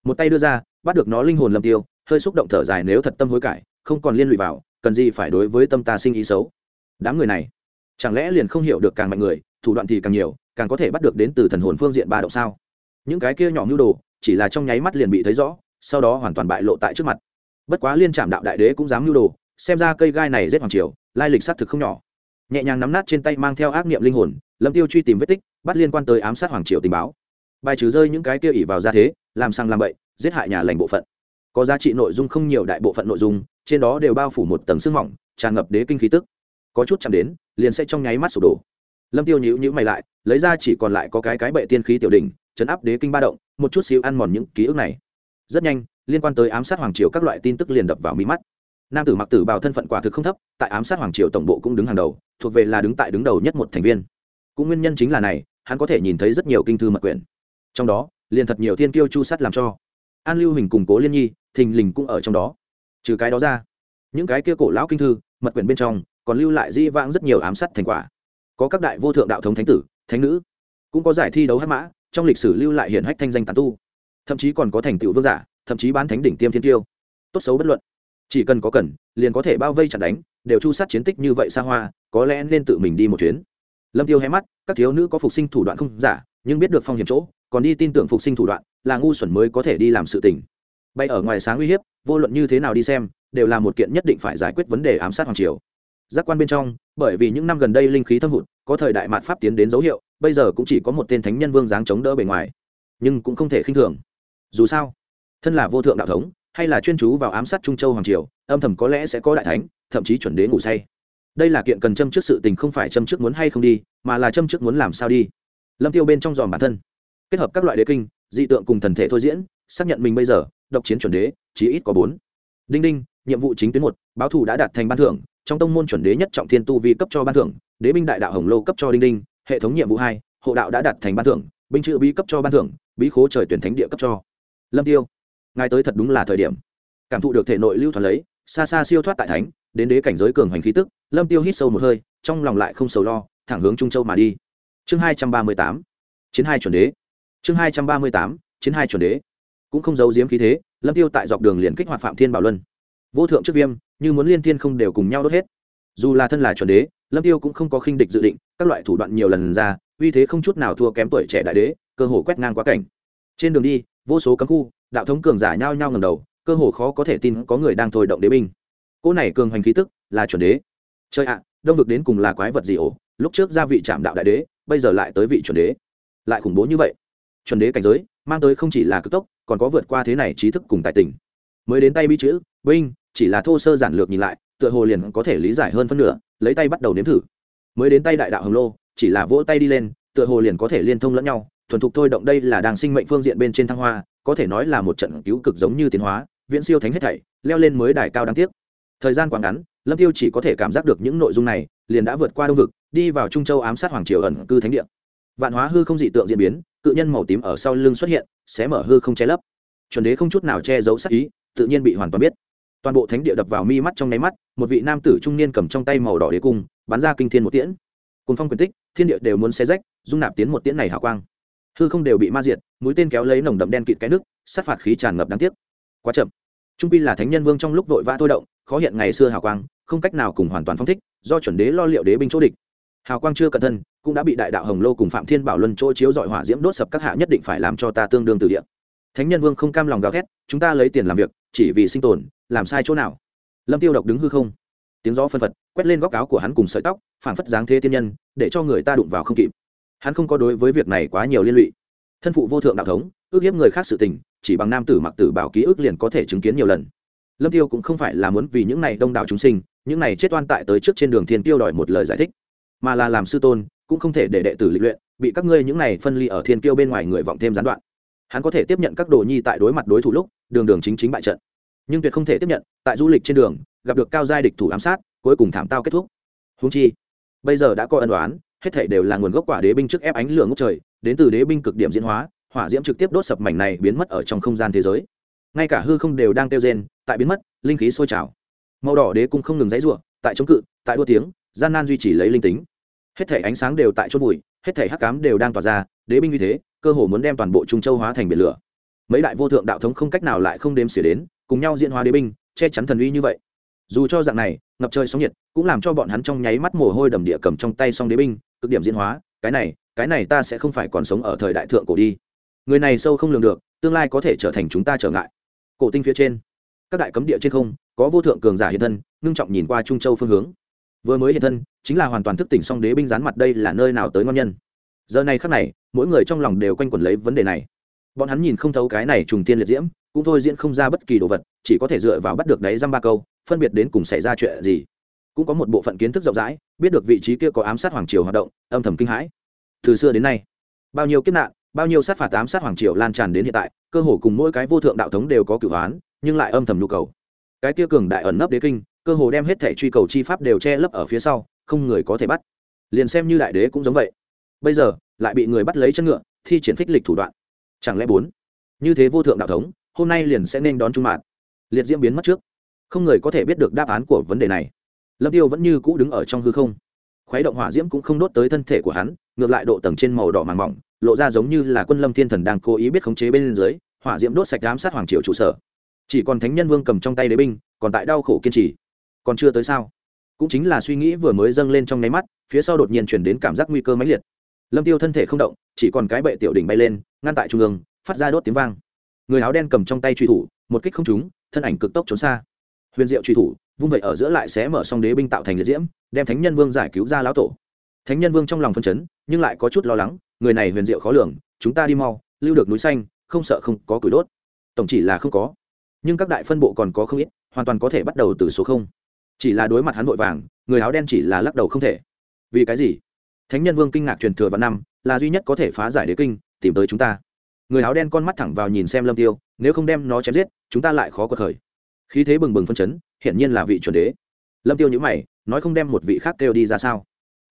Một tay đưa ra, bắt được nó linh hồn lâm tiêu, hơi xúc động thở dài nếu thật tâm hối cải, không còn liên lụy vào, cần gì phải đối với tâm ta sinh ý xấu. Đám người này, chẳng lẽ liền không hiểu được càng mạnh người, thủ đoạn thì càng nhiều, càng có thể bắt được đến từ thần hồn phương diện ba động sao? Những cái kia nhỏ mưu đồ, chỉ là trong nháy mắt liền bị thấy rõ, sau đó hoàn toàn bại lộ tại trước mặt. Bất quá liên trạm đạo đại đế cũng dám mưu đồ, xem ra cây gai này rất hoàng triều, lai lịch xác thực không nhỏ. Nhẹ nhàng nắm nát trên tay mang theo ác niệm linh hồn lâm tiêu truy tìm vết tích, bắt liên quan tới ám sát hoàng triều tình báo. Bài trừ rơi những cái kia ỉ vào ra thế, làm sang làm bậy, giết hại nhà lành bộ phận. Có giá trị nội dung không nhiều đại bộ phận nội dung, trên đó đều bao phủ một tầng sương mỏng, tràn ngập đế kinh khí tức. Có chút chạm đến, liền sẽ trong nháy mắt sụp đổ. Lâm tiêu nhíu nhíu mày lại, lấy ra chỉ còn lại có cái cái bệ tiên khí tiểu đỉnh, chấn áp đế kinh ba động, một chút xíu ăn mòn những ký ức này. Rất nhanh, liên quan tới ám sát hoàng triều các loại tin tức liền đập vào mí mắt. Nam tử mặc tử bào thân phận quả thực không thấp, tại ám sát hoàng triều tổng bộ cũng đứng hàng đầu, thuộc về là đứng tại đứng đầu nhất một thành viên cũng nguyên nhân chính là này, hắn có thể nhìn thấy rất nhiều kinh thư mật quyển. Trong đó, liền thật nhiều thiên kiêu chu sắt làm cho. An lưu hình cùng cố liên nhi, thình lình cũng ở trong đó. Trừ cái đó ra, những cái kia cổ lão kinh thư, mật quyển bên trong, còn lưu lại di vãng rất nhiều ám sát thành quả. Có các đại vô thượng đạo thống thánh tử, thánh nữ, cũng có giải thi đấu hát mã, trong lịch sử lưu lại hiển hách thanh danh tàn tu. Thậm chí còn có thành tựu vương giả, thậm chí bán thánh đỉnh tiêm thiên tiêu tốt xấu bất luận. Chỉ cần có cần, liền có thể bao vây chặt đánh, đều chu sát chiến tích như vậy xa hoa, có lẽ nên tự mình đi một chuyến lâm tiêu hé mắt, các thiếu nữ có phục sinh thủ đoạn không giả, nhưng biết được phong hiểm chỗ, còn đi tin tưởng phục sinh thủ đoạn, là ngu xuẩn mới có thể đi làm sự tình. Bay ở ngoài sáng uy hiếp, vô luận như thế nào đi xem, đều là một kiện nhất định phải giải quyết vấn đề ám sát hoàng triều. Giác quan bên trong, bởi vì những năm gần đây linh khí thâm hụt, có thời đại mạt pháp tiến đến dấu hiệu, bây giờ cũng chỉ có một tên thánh nhân vương dáng chống đỡ bề ngoài. Nhưng cũng không thể khinh thường. Dù sao, thân là vô thượng đạo thống, hay là chuyên chú vào ám sát trung châu hoàng triều, âm thầm có lẽ sẽ có đại thánh, thậm chí chuẩn đế ngủ say đây là kiện cần châm trước sự tình không phải châm trước muốn hay không đi, mà là châm trước muốn làm sao đi. Lâm tiêu bên trong dòm bản thân. Kết hợp các loại đế kinh, dị tượng cùng thần thể thôi diễn, xác nhận mình bây giờ, độc chiến chuẩn đế chỉ ít có bốn. Đinh đinh, nhiệm vụ chính tuyến một, báo thù đã đạt thành ban thưởng, trong tông môn chuẩn đế nhất trọng thiên tu vi cấp cho ban thưởng, đế binh đại đạo hồng lô cấp cho đinh đinh, hệ thống nhiệm vụ hai, hộ đạo đã đạt thành ban thưởng, binh chữ bí cấp cho ban thưởng, bí khố trời tuyển thánh địa cấp cho. Lâm tiêu, ngài tới thật đúng là thời điểm. Cảm thụ được thể nội lưu thoát lấy xa xa siêu thoát tại thánh, đến đế cảnh giới cường hành khí tức, lâm tiêu hít sâu một hơi, trong lòng lại không sầu lo, thẳng hướng trung châu mà đi. Chương hai trăm ba mươi tám, chiến hai chuẩn đế. Chương hai trăm ba mươi tám, chiến hai chuẩn đế. Cũng không giấu giếm khí thế, lâm tiêu tại dọc đường liền kích hoạt phạm thiên bảo luân. Vô thượng trước viêm, như muốn liên thiên không đều cùng nhau đốt hết. Dù là thân là chuẩn đế, lâm tiêu cũng không có khinh địch dự định, các loại thủ đoạn nhiều lần ra, uy thế không chút nào thua kém tuổi trẻ đại đế, cơ hồ quét ngang quá cảnh. Trên đường đi, vô số cấm khu, đạo thống cường giả nhao nhao ngầm đầu cơ hồ khó có thể tin có người đang thôi động đế binh. Cỗ này cường hành khí tức là chuẩn đế. Chơi ạ, đông vực đến cùng là quái vật gì ổ? Lúc trước ra vị trạm đạo đại đế, bây giờ lại tới vị chuẩn đế. Lại khủng bố như vậy. Chuẩn đế cảnh giới mang tới không chỉ là cực tốc, còn có vượt qua thế này trí thức cùng tài tình. Mới đến tay bi chữ, binh, chỉ là thô sơ giản lược nhìn lại, tựa hồ liền có thể lý giải hơn phân nửa, lấy tay bắt đầu nếm thử. Mới đến tay đại đạo hồng lô, chỉ là vỗ tay đi lên, tựa hồ liền có thể liên thông lẫn nhau, thuần thục thôi động đây là đang sinh mệnh phương diện bên trên thăng hoa, có thể nói là một trận cứu cực giống như tiến hóa viễn siêu thánh hết thảy, leo lên mới đài cao đáng tiếc. Thời gian quá ngắn, lâm tiêu chỉ có thể cảm giác được những nội dung này, liền đã vượt qua đông vực, đi vào trung châu ám sát hoàng triều ẩn cư thánh địa. Vạn hóa hư không dị tượng diễn biến, cự nhân màu tím ở sau lưng xuất hiện, xé mở hư không che lấp. Chuẩn đế không chút nào che giấu sắc ý, tự nhiên bị hoàn toàn biết. Toàn bộ thánh địa đập vào mi mắt trong nháy mắt, một vị nam tử trung niên cầm trong tay màu đỏ đế cung, bắn ra kinh thiên một tiễn. Cùng phong quyền tích, thiên địa đều muốn xé rách, dung nạp tiến một tiễn này hào quang. Hư không đều bị ma diệt, mũi tên kéo lấy nồng đậm đen kịt cái nước sát phạt khí tràn ngập đáng tiếc quá chậm. Trung pi là thánh nhân vương trong lúc vội vã thôi động, khó hiện ngày xưa hào quang, không cách nào cùng hoàn toàn phong thích, do chuẩn đế lo liệu đế binh chỗ địch. Hào quang chưa cẩn thân, cũng đã bị đại đạo hồng lô cùng phạm thiên bảo luân chỗ chiếu dọi hỏa diễm đốt sập các hạ nhất định phải làm cho ta tương đương từ địa. Thánh nhân vương không cam lòng gào thét, chúng ta lấy tiền làm việc, chỉ vì sinh tồn, làm sai chỗ nào? Lâm tiêu độc đứng hư không. Tiếng gió phân phật, quét lên góc áo của hắn cùng sợi tóc, phảng phất dáng thế tiên nhân, để cho người ta đụng vào không kịp. Hắn không có đối với việc này quá nhiều liên lụy thân phụ vô thượng đạo thống, ước hiếp người khác sự tình, chỉ bằng nam tử mặc tử bảo ký ức liền có thể chứng kiến nhiều lần. Lâm tiêu cũng không phải là muốn vì những này đông đảo chúng sinh, những này chết oan tại tới trước trên đường thiên tiêu đòi một lời giải thích, mà là làm sư tôn, cũng không thể để đệ tử lịch luyện, bị các ngươi những này phân ly ở thiên kiêu bên ngoài người vọng thêm gián đoạn. Hắn có thể tiếp nhận các đồ nhi tại đối mặt đối thủ lúc, đường đường chính chính bại trận. Nhưng tuyệt không thể tiếp nhận, tại du lịch trên đường, gặp được cao giai địch thủ ám sát, cuối cùng thảm tao kết thúc. Húng chi, bây giờ đã có ân đoán hết thảy đều là nguồn gốc quả đế binh trước ép ánh lửa ngốc trời đến từ đế binh cực điểm diễn hóa, hỏa diễm trực tiếp đốt sập mảnh này biến mất ở trong không gian thế giới. Ngay cả hư không đều đang kêu rên, tại biến mất, linh khí sôi trào. Màu đỏ đế cung không ngừng dãy ruộng tại chống cự, tại đua tiếng, gian nan duy trì lấy linh tính. Hết thể ánh sáng đều tại chốt bụi hết thể hắc cám đều đang tỏa ra, đế binh như thế, cơ hồ muốn đem toàn bộ trung châu hóa thành biển lửa. Mấy đại vô thượng đạo thống không cách nào lại không đếm xỉa đến, cùng nhau diễn hóa đế binh, che chắn thần uy như vậy. Dù cho dạng này, ngập trời sóng nhiệt, cũng làm cho bọn hắn trong nháy mắt mồ hôi đầm địa cầm trong tay xong đế binh, cực điểm diễn hóa, cái này cái này ta sẽ không phải còn sống ở thời đại thượng cổ đi. Người này sâu không lường được, tương lai có thể trở thành chúng ta trở ngại. Cổ tinh phía trên, các đại cấm địa trên không, có vô thượng cường giả hiện thân, ngưng trọng nhìn qua trung châu phương hướng. Vừa mới hiện thân, chính là hoàn toàn thức tỉnh xong đế binh rán mặt đây là nơi nào tới ngon nhân. Giờ này khắc này, mỗi người trong lòng đều quanh quẩn lấy vấn đề này. Bọn hắn nhìn không thấu cái này trùng tiên liệt diễm, cũng thôi diễn không ra bất kỳ đồ vật, chỉ có thể dựa vào bắt được đáy răm ba câu, phân biệt đến cùng xảy ra chuyện gì. Cũng có một bộ phận kiến thức rộng rãi, biết được vị trí kia có ám sát hoàng triều hoạt động, âm thầm kinh hãi từ xưa đến nay. Bao nhiêu kiếp nạn, bao nhiêu sát phạt ám sát hoàng triều lan tràn đến hiện tại, cơ hồ cùng mỗi cái vô thượng đạo thống đều có cửu hoán, nhưng lại âm thầm nhu cầu. Cái kia cường đại ẩn nấp đế kinh, cơ hồ đem hết thể truy cầu chi pháp đều che lấp ở phía sau, không người có thể bắt. Liền xem như đại đế cũng giống vậy. Bây giờ, lại bị người bắt lấy chân ngựa, thi triển phích lịch thủ đoạn. Chẳng lẽ bốn? Như thế vô thượng đạo thống, hôm nay liền sẽ nên đón trung mạng liệt diễm biến mất trước. Không người có thể biết được đáp án của vấn đề này. Lâm tiêu vẫn như cũ đứng ở trong hư không. Khuấy động hỏa diễm cũng không đốt tới thân thể của hắn ngược lại độ tầng trên màu đỏ màng mỏng, lộ ra giống như là quân lâm thiên thần đang cố ý biết khống chế bên dưới, hỏa diễm đốt sạch giám sát hoàng triều trụ sở. Chỉ còn thánh nhân vương cầm trong tay đế binh, còn tại đau khổ kiên trì. Còn chưa tới sao? Cũng chính là suy nghĩ vừa mới dâng lên trong nháy mắt, phía sau đột nhiên chuyển đến cảm giác nguy cơ mãnh liệt. Lâm tiêu thân thể không động, chỉ còn cái bệ tiểu đỉnh bay lên, ngăn tại trung ương, phát ra đốt tiếng vang. Người áo đen cầm trong tay truy thủ, một kích không trúng, thân ảnh cực tốc trốn xa. Huyền diệu truy thủ, vung vậy ở giữa lại sẽ mở xong đế binh tạo thành liệt diễm, đem thánh nhân vương giải cứu ra lão tổ thánh nhân vương trong lòng phân chấn, nhưng lại có chút lo lắng, người này huyền diệu khó lường, chúng ta đi mau, lưu được núi xanh, không sợ không có củi đốt. Tổng chỉ là không có. Nhưng các đại phân bộ còn có không ít, hoàn toàn có thể bắt đầu từ số không. Chỉ là đối mặt hắn vội vàng, người áo đen chỉ là lắc đầu không thể. Vì cái gì? Thánh nhân vương kinh ngạc truyền thừa vào năm, là duy nhất có thể phá giải đế kinh, tìm tới chúng ta. Người áo đen con mắt thẳng vào nhìn xem lâm tiêu, nếu không đem nó chém giết, chúng ta lại khó có khởi. Khí thế bừng bừng phân chấn, hiển nhiên là vị chuẩn đế. Lâm tiêu nhữ mày, nói không đem một vị khác kêu đi ra sao?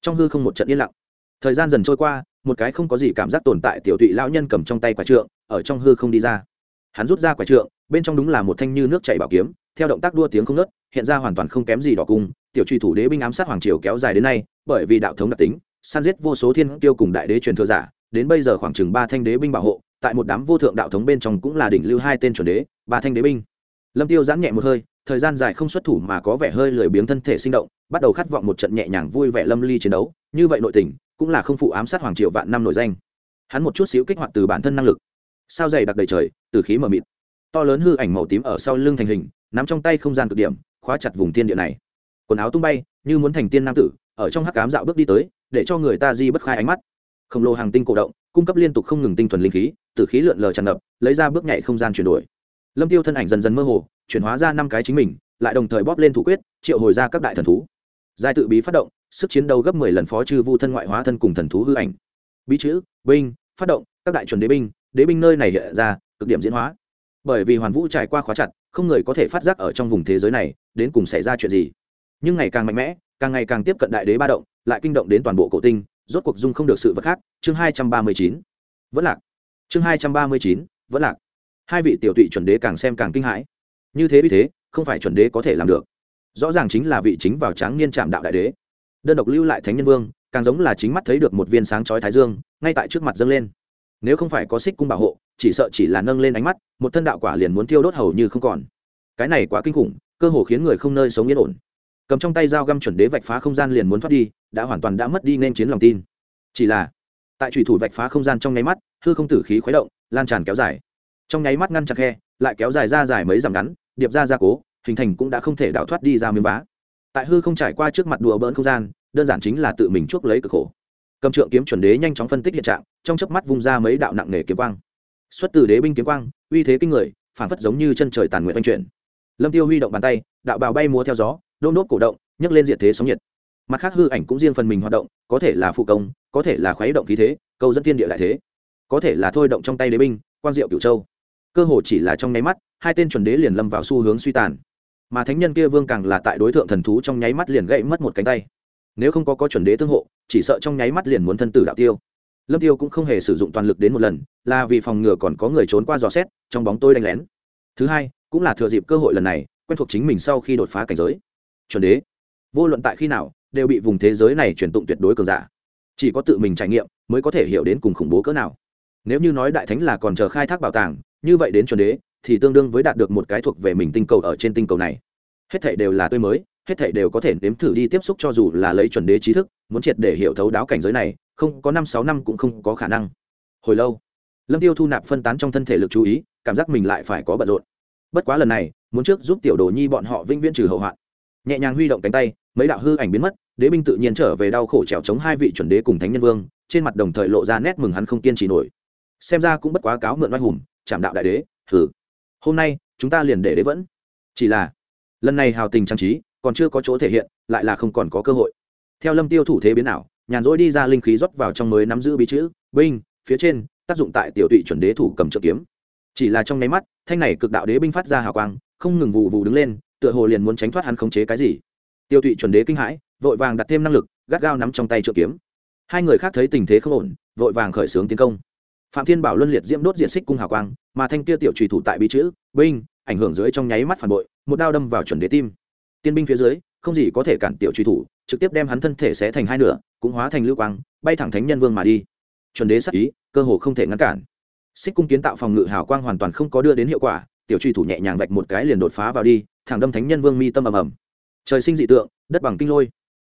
Trong hư không một trận yên lặng. Thời gian dần trôi qua, một cái không có gì cảm giác tồn tại tiểu tụy lão nhân cầm trong tay quả trượng, ở trong hư không đi ra. Hắn rút ra quả trượng, bên trong đúng là một thanh như nước chảy bảo kiếm, theo động tác đua tiếng không nớt hiện ra hoàn toàn không kém gì đỏ cung. Tiểu truy thủ đế binh ám sát hoàng triều kéo dài đến nay, bởi vì đạo thống đặc tính săn giết vô số thiên tiêu cùng đại đế truyền thừa giả, đến bây giờ khoảng chừng ba thanh đế binh bảo hộ, tại một đám vô thượng đạo thống bên trong cũng là đỉnh lưu hai tên chuẩn đế, ba thanh đế binh. Lâm tiêu giãn nhẹ một hơi thời gian dài không xuất thủ mà có vẻ hơi lười biếng thân thể sinh động, bắt đầu khát vọng một trận nhẹ nhàng vui vẻ lâm ly chiến đấu, như vậy nội tình, cũng là không phụ ám sát hoàng triệu vạn năm nổi danh. Hắn một chút xíu kích hoạt từ bản thân năng lực. Sao dày đặc đầy trời, từ khí mờ mịt. To lớn hư ảnh màu tím ở sau lưng thành hình, nắm trong tay không gian cực điểm, khóa chặt vùng thiên địa này. Quần áo tung bay, như muốn thành tiên nam tử, ở trong hắc cám dạo bước đi tới, để cho người ta di bất khai ánh mắt. Khổng lồ hàng tinh cổ động, cung cấp liên tục không ngừng tinh thuần linh khí, từ khí lượn lờ tràn ngập, lấy ra bước nhảy không gian chuyển đổi. Lâm tiêu thân ảnh dần dần mơ hồ chuyển hóa ra năm cái chính mình, lại đồng thời bóp lên thủ quyết, triệu hồi ra các đại thần thú. Giai tự bí phát động, sức chiến đấu gấp mười lần phó chư vu thân ngoại hóa thân cùng thần thú hư ảnh. Bí chữ, binh, phát động, các đại chuẩn đế binh đế binh nơi này hiện ra, cực điểm diễn hóa. Bởi vì hoàn vũ trải qua khóa chặt, không người có thể phát giác ở trong vùng thế giới này, đến cùng xảy ra chuyện gì. Nhưng ngày càng mạnh mẽ, càng ngày càng tiếp cận đại đế ba động, lại kinh động đến toàn bộ cổ tinh, rốt cuộc dung không được sự vật khác, chương hai trăm ba mươi chín. Vẫn lạc. Chương hai trăm ba mươi chín, vẫn lạc. Hai vị tiểu tụy chuẩn đế càng xem càng kinh hãi như thế vì thế, không phải chuẩn đế có thể làm được. Rõ ràng chính là vị chính vào tráng niên trạm đạo đại đế. Đơn độc lưu lại thánh nhân vương, càng giống là chính mắt thấy được một viên sáng chói thái dương, ngay tại trước mặt dâng lên. Nếu không phải có xích cung bảo hộ, chỉ sợ chỉ là nâng lên ánh mắt, một thân đạo quả liền muốn tiêu đốt hầu như không còn. Cái này quá kinh khủng, cơ hồ khiến người không nơi sống yên ổn. Cầm trong tay dao găm chuẩn đế vạch phá không gian liền muốn thoát đi, đã hoàn toàn đã mất đi nên chiến lòng tin. Chỉ là, tại trùy thủ vạch phá không gian trong nháy mắt, hư không tử khí khuấy động, lan tràn kéo dài. Trong nháy mắt ngăn chặt khe, lại kéo dài ra dài mấy dặm ngắn điệp ra gia cố, hình thành cũng đã không thể đảo thoát đi ra miếng vá. Tại hư không trải qua trước mặt đùa bỡn không gian, đơn giản chính là tự mình chuốc lấy cực khổ. Cầm trượng kiếm chuẩn đế nhanh chóng phân tích hiện trạng, trong chớp mắt vung ra mấy đạo nặng nề kiếm quang. Xuất từ đế binh kiếm quang, uy thế kinh người phản phất giống như chân trời tàn nguyện oanh chuyển. Lâm tiêu huy động bàn tay, đạo bào bay múa theo gió, đôn đốt cổ động, nhấc lên diện thế sóng nhiệt. Mặt khác hư ảnh cũng riêng phần mình hoạt động, có thể là phụ công, có thể là khuấy động khí thế câu dẫn thiên địa lại thế. Có thể là thôi động trong tay đế binh quan diệu cửu châu. Cơ hồ chỉ là trong nháy mắt hai tên chuẩn đế liền lâm vào xu hướng suy tàn. Mà thánh nhân kia vương càng là tại đối tượng thần thú trong nháy mắt liền gãy mất một cánh tay. Nếu không có có chuẩn đế tương hộ, chỉ sợ trong nháy mắt liền muốn thân tử đạo tiêu. Lâm tiêu cũng không hề sử dụng toàn lực đến một lần, là vì phòng ngừa còn có người trốn qua dò xét, trong bóng tôi đánh lén. Thứ hai, cũng là thừa dịp cơ hội lần này, quen thuộc chính mình sau khi đột phá cảnh giới. Chuẩn đế. Vô luận tại khi nào, đều bị vùng thế giới này truyền tụng tuyệt đối cường giả. Chỉ có tự mình trải nghiệm, mới có thể hiểu đến cùng khủng bố cỡ nào. Nếu như nói đại thánh là còn chờ khai thác bảo tàng, như vậy đến chuẩn đế thì tương đương với đạt được một cái thuộc về mình tinh cầu ở trên tinh cầu này. Hết thảy đều là tươi mới, hết thảy đều có thể nếm thử đi tiếp xúc cho dù là lấy chuẩn đế trí thức, muốn triệt để hiểu thấu đáo cảnh giới này, không, có năm sáu năm cũng không có khả năng. Hồi lâu, lâm tiêu thu nạp phân tán trong thân thể lực chú ý, cảm giác mình lại phải có bận rộn. Bất quá lần này, muốn trước giúp tiểu đồ nhi bọn họ vĩnh viễn trừ hậu hoạn. Nhẹ nhàng huy động cánh tay, mấy đạo hư ảnh biến mất, đế binh tự nhiên trở về đau khổ trèo chống hai vị chuẩn đế cùng thánh nhân vương, trên mặt đồng thời lộ ra nét mừng hắn không kiên trì nổi. Xem ra cũng bất quá cáo mượn oai hùng, chạm đạo đại đế thử hôm nay, chúng ta liền để đế vẫn. Chỉ là, lần này hào tình trang trí, còn chưa có chỗ thể hiện, lại là không còn có cơ hội. Theo lâm tiêu thủ thế biến ảo, nhàn rỗi đi ra linh khí rót vào trong mới nắm giữ bí chữ, binh, phía trên, tác dụng tại tiểu tụy chuẩn đế thủ cầm trợ kiếm. Chỉ là trong nháy mắt, thanh này cực đạo đế binh phát ra hào quang, không ngừng vụ vụ đứng lên, tựa hồ liền muốn tránh thoát hắn khống chế cái gì. Tiêu tụy chuẩn đế kinh hãi, vội vàng đặt thêm năng lực, gắt gao nắm trong tay trợ kiếm. Hai người khác thấy tình thế không ổn, vội vàng khởi xướng tiến công phạm thiên bảo luân liệt diễm đốt diện xích cung hào quang, mà thanh kia tiểu trùy thủ tại bí chữ, binh, ảnh hưởng dưới trong nháy mắt phản bội, một đao đâm vào chuẩn đế tim. Tiên binh phía dưới, không gì có thể cản tiểu trùy thủ, trực tiếp đem hắn thân thể xé thành hai nửa, cũng hóa thành lưu quang, bay thẳng thánh nhân vương mà đi. Chuẩn đế sắc ý, cơ hồ không thể ngăn cản. Xích cung kiến tạo phòng ngự hào quang hoàn toàn không có đưa đến hiệu quả, tiểu truy thủ nhẹ nhàng vạch một cái liền đột phá vào đi, thẳng đâm thánh nhân vương mi tâm ầm ầm. Trời sinh dị tượng, đất bằng kinh lôi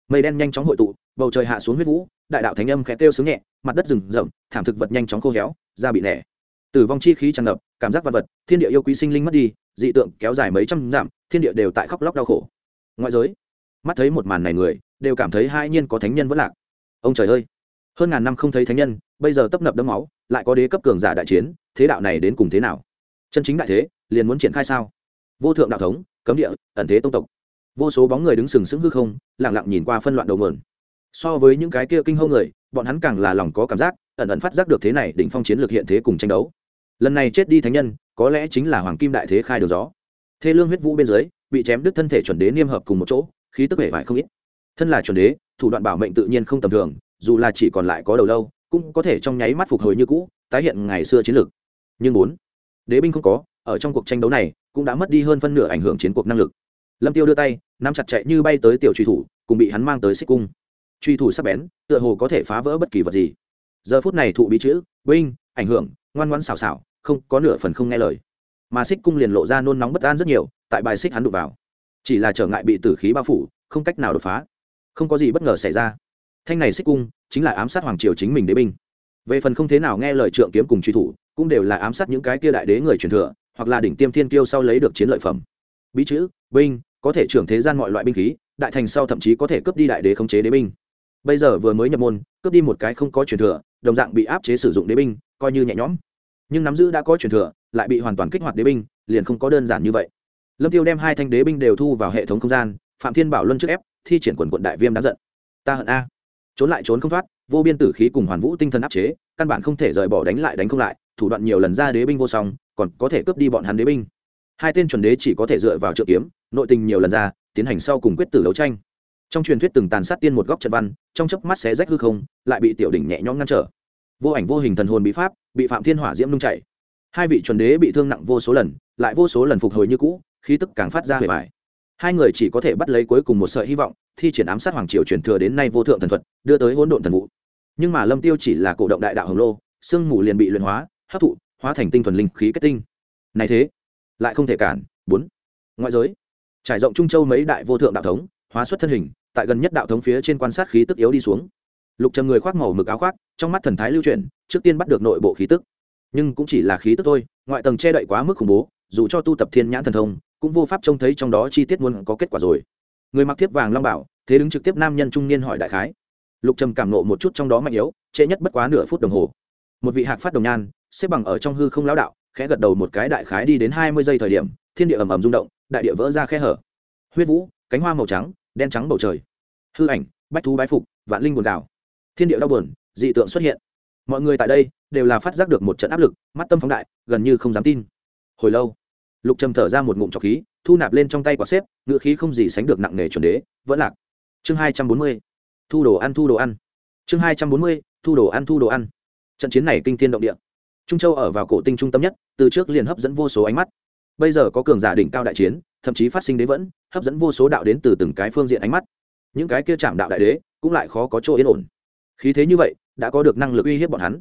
mây đen nhanh chóng hội tụ, bầu trời hạ xuống huyết vũ, đại đạo thánh âm khẽ kêu sướng nhẹ, mặt đất rừng rậm, thảm thực vật nhanh chóng khô héo, da bị nẻ. Tử vong chi khí tràn ngập, cảm giác vật vật, thiên địa yêu quý sinh linh mất đi, dị tượng kéo dài mấy trăm dặm, thiên địa đều tại khóc lóc đau khổ. Ngoại giới, mắt thấy một màn này người, đều cảm thấy hai nhiên có thánh nhân vẫn lạc. Ông trời ơi! Hơn ngàn năm không thấy thánh nhân, bây giờ tấp nập đấm máu, lại có đế cấp cường giả đại chiến, thế đạo này đến cùng thế nào? Chân chính đại thế, liền muốn triển khai sao? Vô thượng đạo thống, cấm địa, ẩn thế tông tộc vô số bóng người đứng sừng sững hư không lẳng lặng nhìn qua phân loạn đầu mườn so với những cái kia kinh hâu người, bọn hắn càng là lòng có cảm giác, ẩn ẩn phát giác được thế này đỉnh phong chiến lược hiện thế cùng tranh đấu. Lần này chết đi thánh nhân, có lẽ chính là hoàng kim đại thế khai đường gió. Thê lương huyết vũ bên dưới, bị chém đứt thân thể chuẩn đế niêm hợp cùng một chỗ, khí tức vẻ vải không ít. Thân là chuẩn đế, thủ đoạn bảo mệnh tự nhiên không tầm thường, dù là chỉ còn lại có đầu lâu, cũng có thể trong nháy mắt phục hồi như cũ, tái hiện ngày xưa chiến lược. Nhưng bốn, đế binh không có, ở trong cuộc tranh đấu này, cũng đã mất đi hơn phân nửa ảnh hưởng chiến cuộc năng lực lâm tiêu đưa tay, nắm chặt chạy như bay tới tiểu truy thủ, cùng bị hắn mang tới xích cung. Truy thủ sắc bén, tựa hồ có thể phá vỡ bất kỳ vật gì. Giờ phút này thụ bí chữ, binh, ảnh hưởng, ngoan ngoãn xào xào không, có nửa phần không nghe lời. Mà xích cung liền lộ ra nôn nóng bất an rất nhiều, tại bài xích hắn đụt vào. Chỉ là trở ngại bị tử khí bao phủ, không cách nào đột phá. Không có gì bất ngờ xảy ra. Thanh này xích cung, chính là ám sát hoàng triều chính mình đế binh. Về phần không thế nào nghe lời trượng kiếm cùng truy thủ, cũng đều là ám sát những cái kia đại đế người truyền thừa, hoặc là đỉnh tiêm thiên kiêu sau lấy được chiến lợi phẩm bí chữ, binh, có thể trưởng thế gian mọi loại binh khí, đại thành sau thậm chí có thể cướp đi đại đế khống chế đế binh. Bây giờ vừa mới nhập môn, cướp đi một cái không có truyền thừa, đồng dạng bị áp chế sử dụng đế binh, coi như nhẹ nhõm. Nhưng nắm giữ đã có truyền thừa, lại bị hoàn toàn kích hoạt đế binh, liền không có đơn giản như vậy. Lâm tiêu đem hai thanh đế binh đều thu vào hệ thống không gian, phạm thiên bảo luân trước ép, thi triển quần quận đại viêm đáng giận. Ta hận a. Trốn lại trốn không thoát, vô biên tử khí cùng hoàn vũ tinh thần áp chế, căn bản không thể rời bỏ đánh lại đánh không lại, thủ đoạn nhiều lần ra đế binh vô song, còn có thể cướp đi bọn hắn đế binh hai tên chuẩn đế chỉ có thể dựa vào trợ kiếm, nội tình nhiều lần ra, tiến hành sau cùng quyết tử đấu tranh. Trong truyền thuyết từng tàn sát tiên một góc trận văn, trong chớp mắt xé rách hư không, lại bị tiểu đỉnh nhẹ nhõm ngăn trở. Vô ảnh vô hình thần hồn bị pháp, bị phạm thiên hỏa diễm nung chảy hai vị chuẩn đế bị thương nặng vô số lần, lại vô số lần phục hồi như cũ, khí tức càng phát ra hề bài hai người chỉ có thể bắt lấy cuối cùng một sợi hy vọng, thi triển ám sát hoàng triều truyền thừa đến nay vô thượng thần thuật, đưa tới hỗn độn thần vụ. Nhưng mà lâm tiêu chỉ là cổ động đại đạo hồng lô, sương mù liền bị luyện hóa, hấp thụ, hóa thành tinh thuần linh khí kết tinh. Này thế lại không thể cản. Bốn, ngoại giới. Trải rộng trung châu mấy đại vô thượng đạo thống, hóa xuất thân hình, tại gần nhất đạo thống phía trên quan sát khí tức yếu đi xuống. Lục trầm người khoác màu mực áo khoác, trong mắt thần thái lưu chuyển, trước tiên bắt được nội bộ khí tức. Nhưng cũng chỉ là khí tức thôi, ngoại tầng che đậy quá mức khủng bố, dù cho tu tập thiên nhãn thần thông, cũng vô pháp trông thấy trong đó chi tiết muốn có kết quả rồi. Người mặc thiếp vàng long bảo, thế đứng trực tiếp nam nhân trung niên hỏi đại khái. Lục trầm cảm nộ một chút trong đó mạnh yếu, trễ nhất bất quá nửa phút đồng hồ. Một vị hạc phát đồng nhan, xếp bằng ở trong hư không lão đạo khẽ gật đầu một cái đại khái đi đến hai mươi giây thời điểm, thiên địa ầm ầm rung động, đại địa vỡ ra khe hở. Huyết vũ, cánh hoa màu trắng, đen trắng bầu trời. Hư ảnh, bách thú bái phục, vạn linh buồn đảo thiên địa đau buồn, dị tượng xuất hiện. Mọi người tại đây đều là phát giác được một trận áp lực, mắt tâm phóng đại, gần như không dám tin. Hồi lâu, lục trầm thở ra một ngụm trọc khí, thu nạp lên trong tay quả xếp, ngựa khí không gì sánh được nặng nề chuẩn đế, vẫn lạc. Chương hai trăm bốn mươi, thu đồ ăn, thu đồ ăn. Chương hai trăm bốn mươi, thu đồ ăn, thu đồ ăn. Trận chiến này kinh thiên động địa trung châu ở vào cổ tinh trung tâm nhất, từ trước liền hấp dẫn vô số ánh mắt. Bây giờ có cường giả đỉnh cao đại chiến, thậm chí phát sinh đế vẫn, hấp dẫn vô số đạo đến từ từng cái phương diện ánh mắt. Những cái kia chạm đạo đại đế, cũng lại khó có chỗ yên ổn. Khí thế như vậy, đã có được năng lực uy hiếp bọn hắn.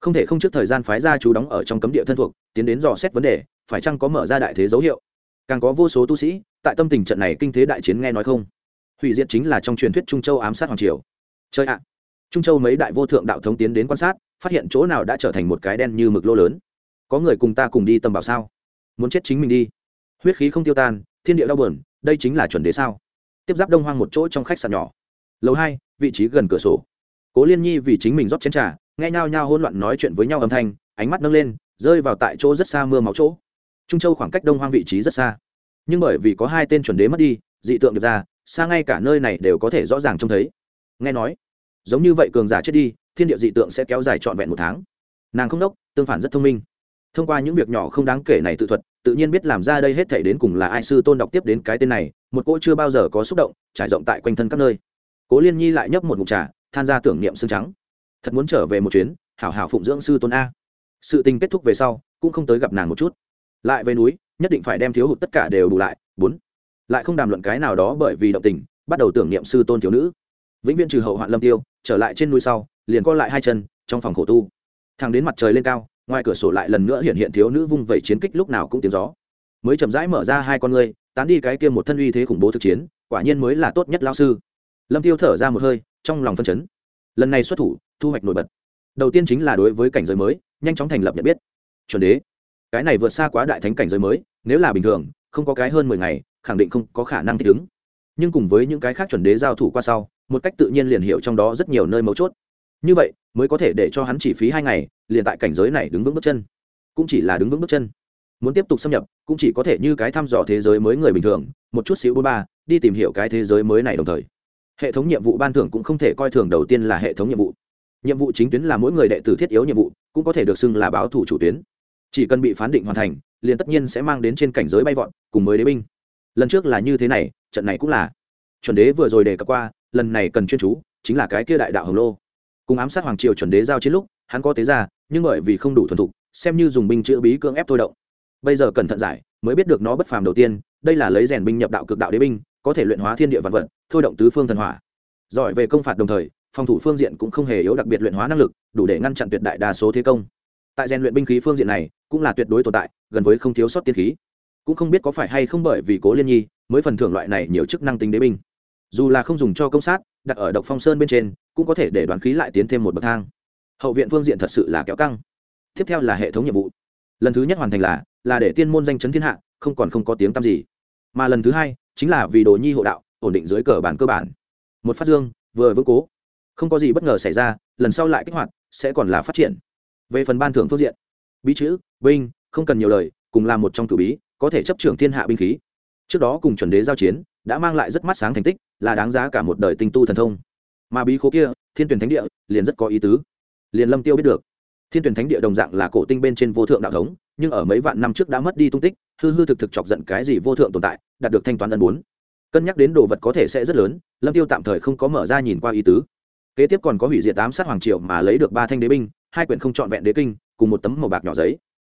Không thể không trước thời gian phái ra chú đóng ở trong cấm địa thân thuộc, tiến đến dò xét vấn đề, phải chăng có mở ra đại thế dấu hiệu? Càng có vô số tu sĩ, tại tâm tình trận này kinh thế đại chiến nghe nói không? Hủy diệt chính là trong truyền thuyết trung châu ám sát hoàng triều. Chơi ạ! Trung châu mấy đại vô thượng đạo thống tiến đến quan sát, phát hiện chỗ nào đã trở thành một cái đen như mực lô lớn. Có người cùng ta cùng đi tầm bảo sao? Muốn chết chính mình đi. Huyết khí không tiêu tan, thiên địa đau bờn đây chính là chuẩn đế sao? Tiếp giáp đông hoang một chỗ trong khách sạn nhỏ. Lầu hai, vị trí gần cửa sổ. Cố liên nhi vì chính mình rót chén trà, nghe nhao nhao hôn loạn nói chuyện với nhau âm thanh, ánh mắt nâng lên, rơi vào tại chỗ rất xa mưa máu chỗ. Trung châu khoảng cách đông hoang vị trí rất xa. Nhưng bởi vì có hai tên chuẩn đế mất đi, dị tượng được ra, xa ngay cả nơi này đều có thể rõ ràng trông thấy. Nghe nói giống như vậy cường giả chết đi, thiên địa dị tượng sẽ kéo dài trọn vẹn một tháng. Nàng không đốc, tương phản rất thông minh. Thông qua những việc nhỏ không đáng kể này tự thuật, tự nhiên biết làm ra đây hết thể đến cùng là ai sư tôn đọc tiếp đến cái tên này, một cỗ chưa bao giờ có xúc động, trải rộng tại quanh thân các nơi. Cố liên nhi lại nhấp một mục trà, than ra tưởng niệm xương trắng. Thật muốn trở về một chuyến, hảo hảo phụng dưỡng sư tôn a. Sự tình kết thúc về sau, cũng không tới gặp nàng một chút. Lại về núi, nhất định phải đem thiếu hụt tất cả đều bù lại. Bốn. Lại không đàm luận cái nào đó bởi vì động tình, bắt đầu tưởng niệm sư tôn thiếu nữ vĩnh viễn trừ hậu hoạn lâm tiêu, trở lại trên núi sau, liền co lại hai chân, trong phòng khổ tu. Thằng đến mặt trời lên cao, ngoài cửa sổ lại lần nữa hiện hiện thiếu nữ vung vẩy chiến kích lúc nào cũng tiếng gió. Mới chậm rãi mở ra hai con ngươi, tán đi cái kia một thân uy thế khủng bố thực chiến, quả nhiên mới là tốt nhất lao sư. Lâm tiêu thở ra một hơi, trong lòng phân chấn. Lần này xuất thủ, thu hoạch nổi bật. Đầu tiên chính là đối với cảnh giới mới, nhanh chóng thành lập nhận biết. Chuẩn đế, cái này vượt xa quá đại thánh cảnh giới mới, nếu là bình thường, không có cái hơn mười ngày, khẳng định không có khả năng thích ứng. Nhưng cùng với những cái khác chuẩn đế giao thủ qua sau một cách tự nhiên liền hiểu trong đó rất nhiều nơi mấu chốt. Như vậy, mới có thể để cho hắn chỉ phí hai ngày, liền tại cảnh giới này đứng vững bước chân. Cũng chỉ là đứng vững bước chân. Muốn tiếp tục xâm nhập, cũng chỉ có thể như cái thăm dò thế giới mới người bình thường, một chút xíu bốn ba, đi tìm hiểu cái thế giới mới này đồng thời. Hệ thống nhiệm vụ ban thưởng cũng không thể coi thường đầu tiên là hệ thống nhiệm vụ. Nhiệm vụ chính tuyến là mỗi người đệ tử thiết yếu nhiệm vụ, cũng có thể được xưng là báo thủ chủ tuyến. Chỉ cần bị phán định hoàn thành, liền tất nhiên sẽ mang đến trên cảnh giới bay vọt, cùng mới đế binh. Lần trước là như thế này, trận này cũng là chuẩn đế vừa rồi đề cập qua, lần này cần chuyên chú chính là cái kia đại đạo hồng lô. Cùng ám sát hoàng triều chuẩn đế giao chiến lúc, hắn có tế ra, nhưng bởi vì không đủ thuần thục, xem như dùng binh chữ bí cưỡng ép thôi động. Bây giờ cẩn thận giải, mới biết được nó bất phàm đầu tiên, đây là lấy rèn binh nhập đạo cực đạo đế binh, có thể luyện hóa thiên địa vạn vật, thôi động tứ phương thần hỏa. Giỏi về công phạt đồng thời, phòng thủ phương diện cũng không hề yếu đặc biệt luyện hóa năng lực, đủ để ngăn chặn tuyệt đại đa số thế công. Tại rèn luyện binh khí phương diện này, cũng là tuyệt đối tồn tại, gần với không thiếu sót tiên khí. Cũng không biết có phải hay không bởi vì cố liên nhi mới phần thưởng loại này nhiều chức năng tính đế binh dù là không dùng cho công sát, đặt ở độc phong sơn bên trên, cũng có thể để đoàn khí lại tiến thêm một bậc thang. Hậu viện phương diện thật sự là kéo căng. Tiếp theo là hệ thống nhiệm vụ. Lần thứ nhất hoàn thành là là để tiên môn danh chấn thiên hạ, không còn không có tiếng tăm gì. Mà lần thứ hai, chính là vì đồ nhi hộ đạo, ổn định dưới cờ bản cơ bản. Một phát dương, vừa vững cố. Không có gì bất ngờ xảy ra, lần sau lại kích hoạt, sẽ còn là phát triển. Về phần ban thưởng phương diện, bí chữ, binh, không cần nhiều lời, cùng là một trong cử bí, có thể chấp trưởng thiên hạ binh khí. Trước đó cùng chuẩn đế giao chiến đã mang lại rất mắt sáng thành tích, là đáng giá cả một đời tinh tu thần thông. Mà bí khố kia, thiên tuyển thánh địa, liền rất có ý tứ. Liền lâm tiêu biết được. Thiên tuyển thánh địa đồng dạng là cổ tinh bên trên vô thượng đạo thống, nhưng ở mấy vạn năm trước đã mất đi tung tích, hư hư thực thực chọc giận cái gì vô thượng tồn tại, đạt được thanh toán ân bốn. Cân nhắc đến đồ vật có thể sẽ rất lớn, lâm tiêu tạm thời không có mở ra nhìn qua ý tứ. Kế tiếp còn có hủy diệt tám sát hoàng triệu mà lấy được ba thanh đế binh, hai quyển không trọn vẹn đế kinh, cùng một tấm màu bạc nhỏ giấy.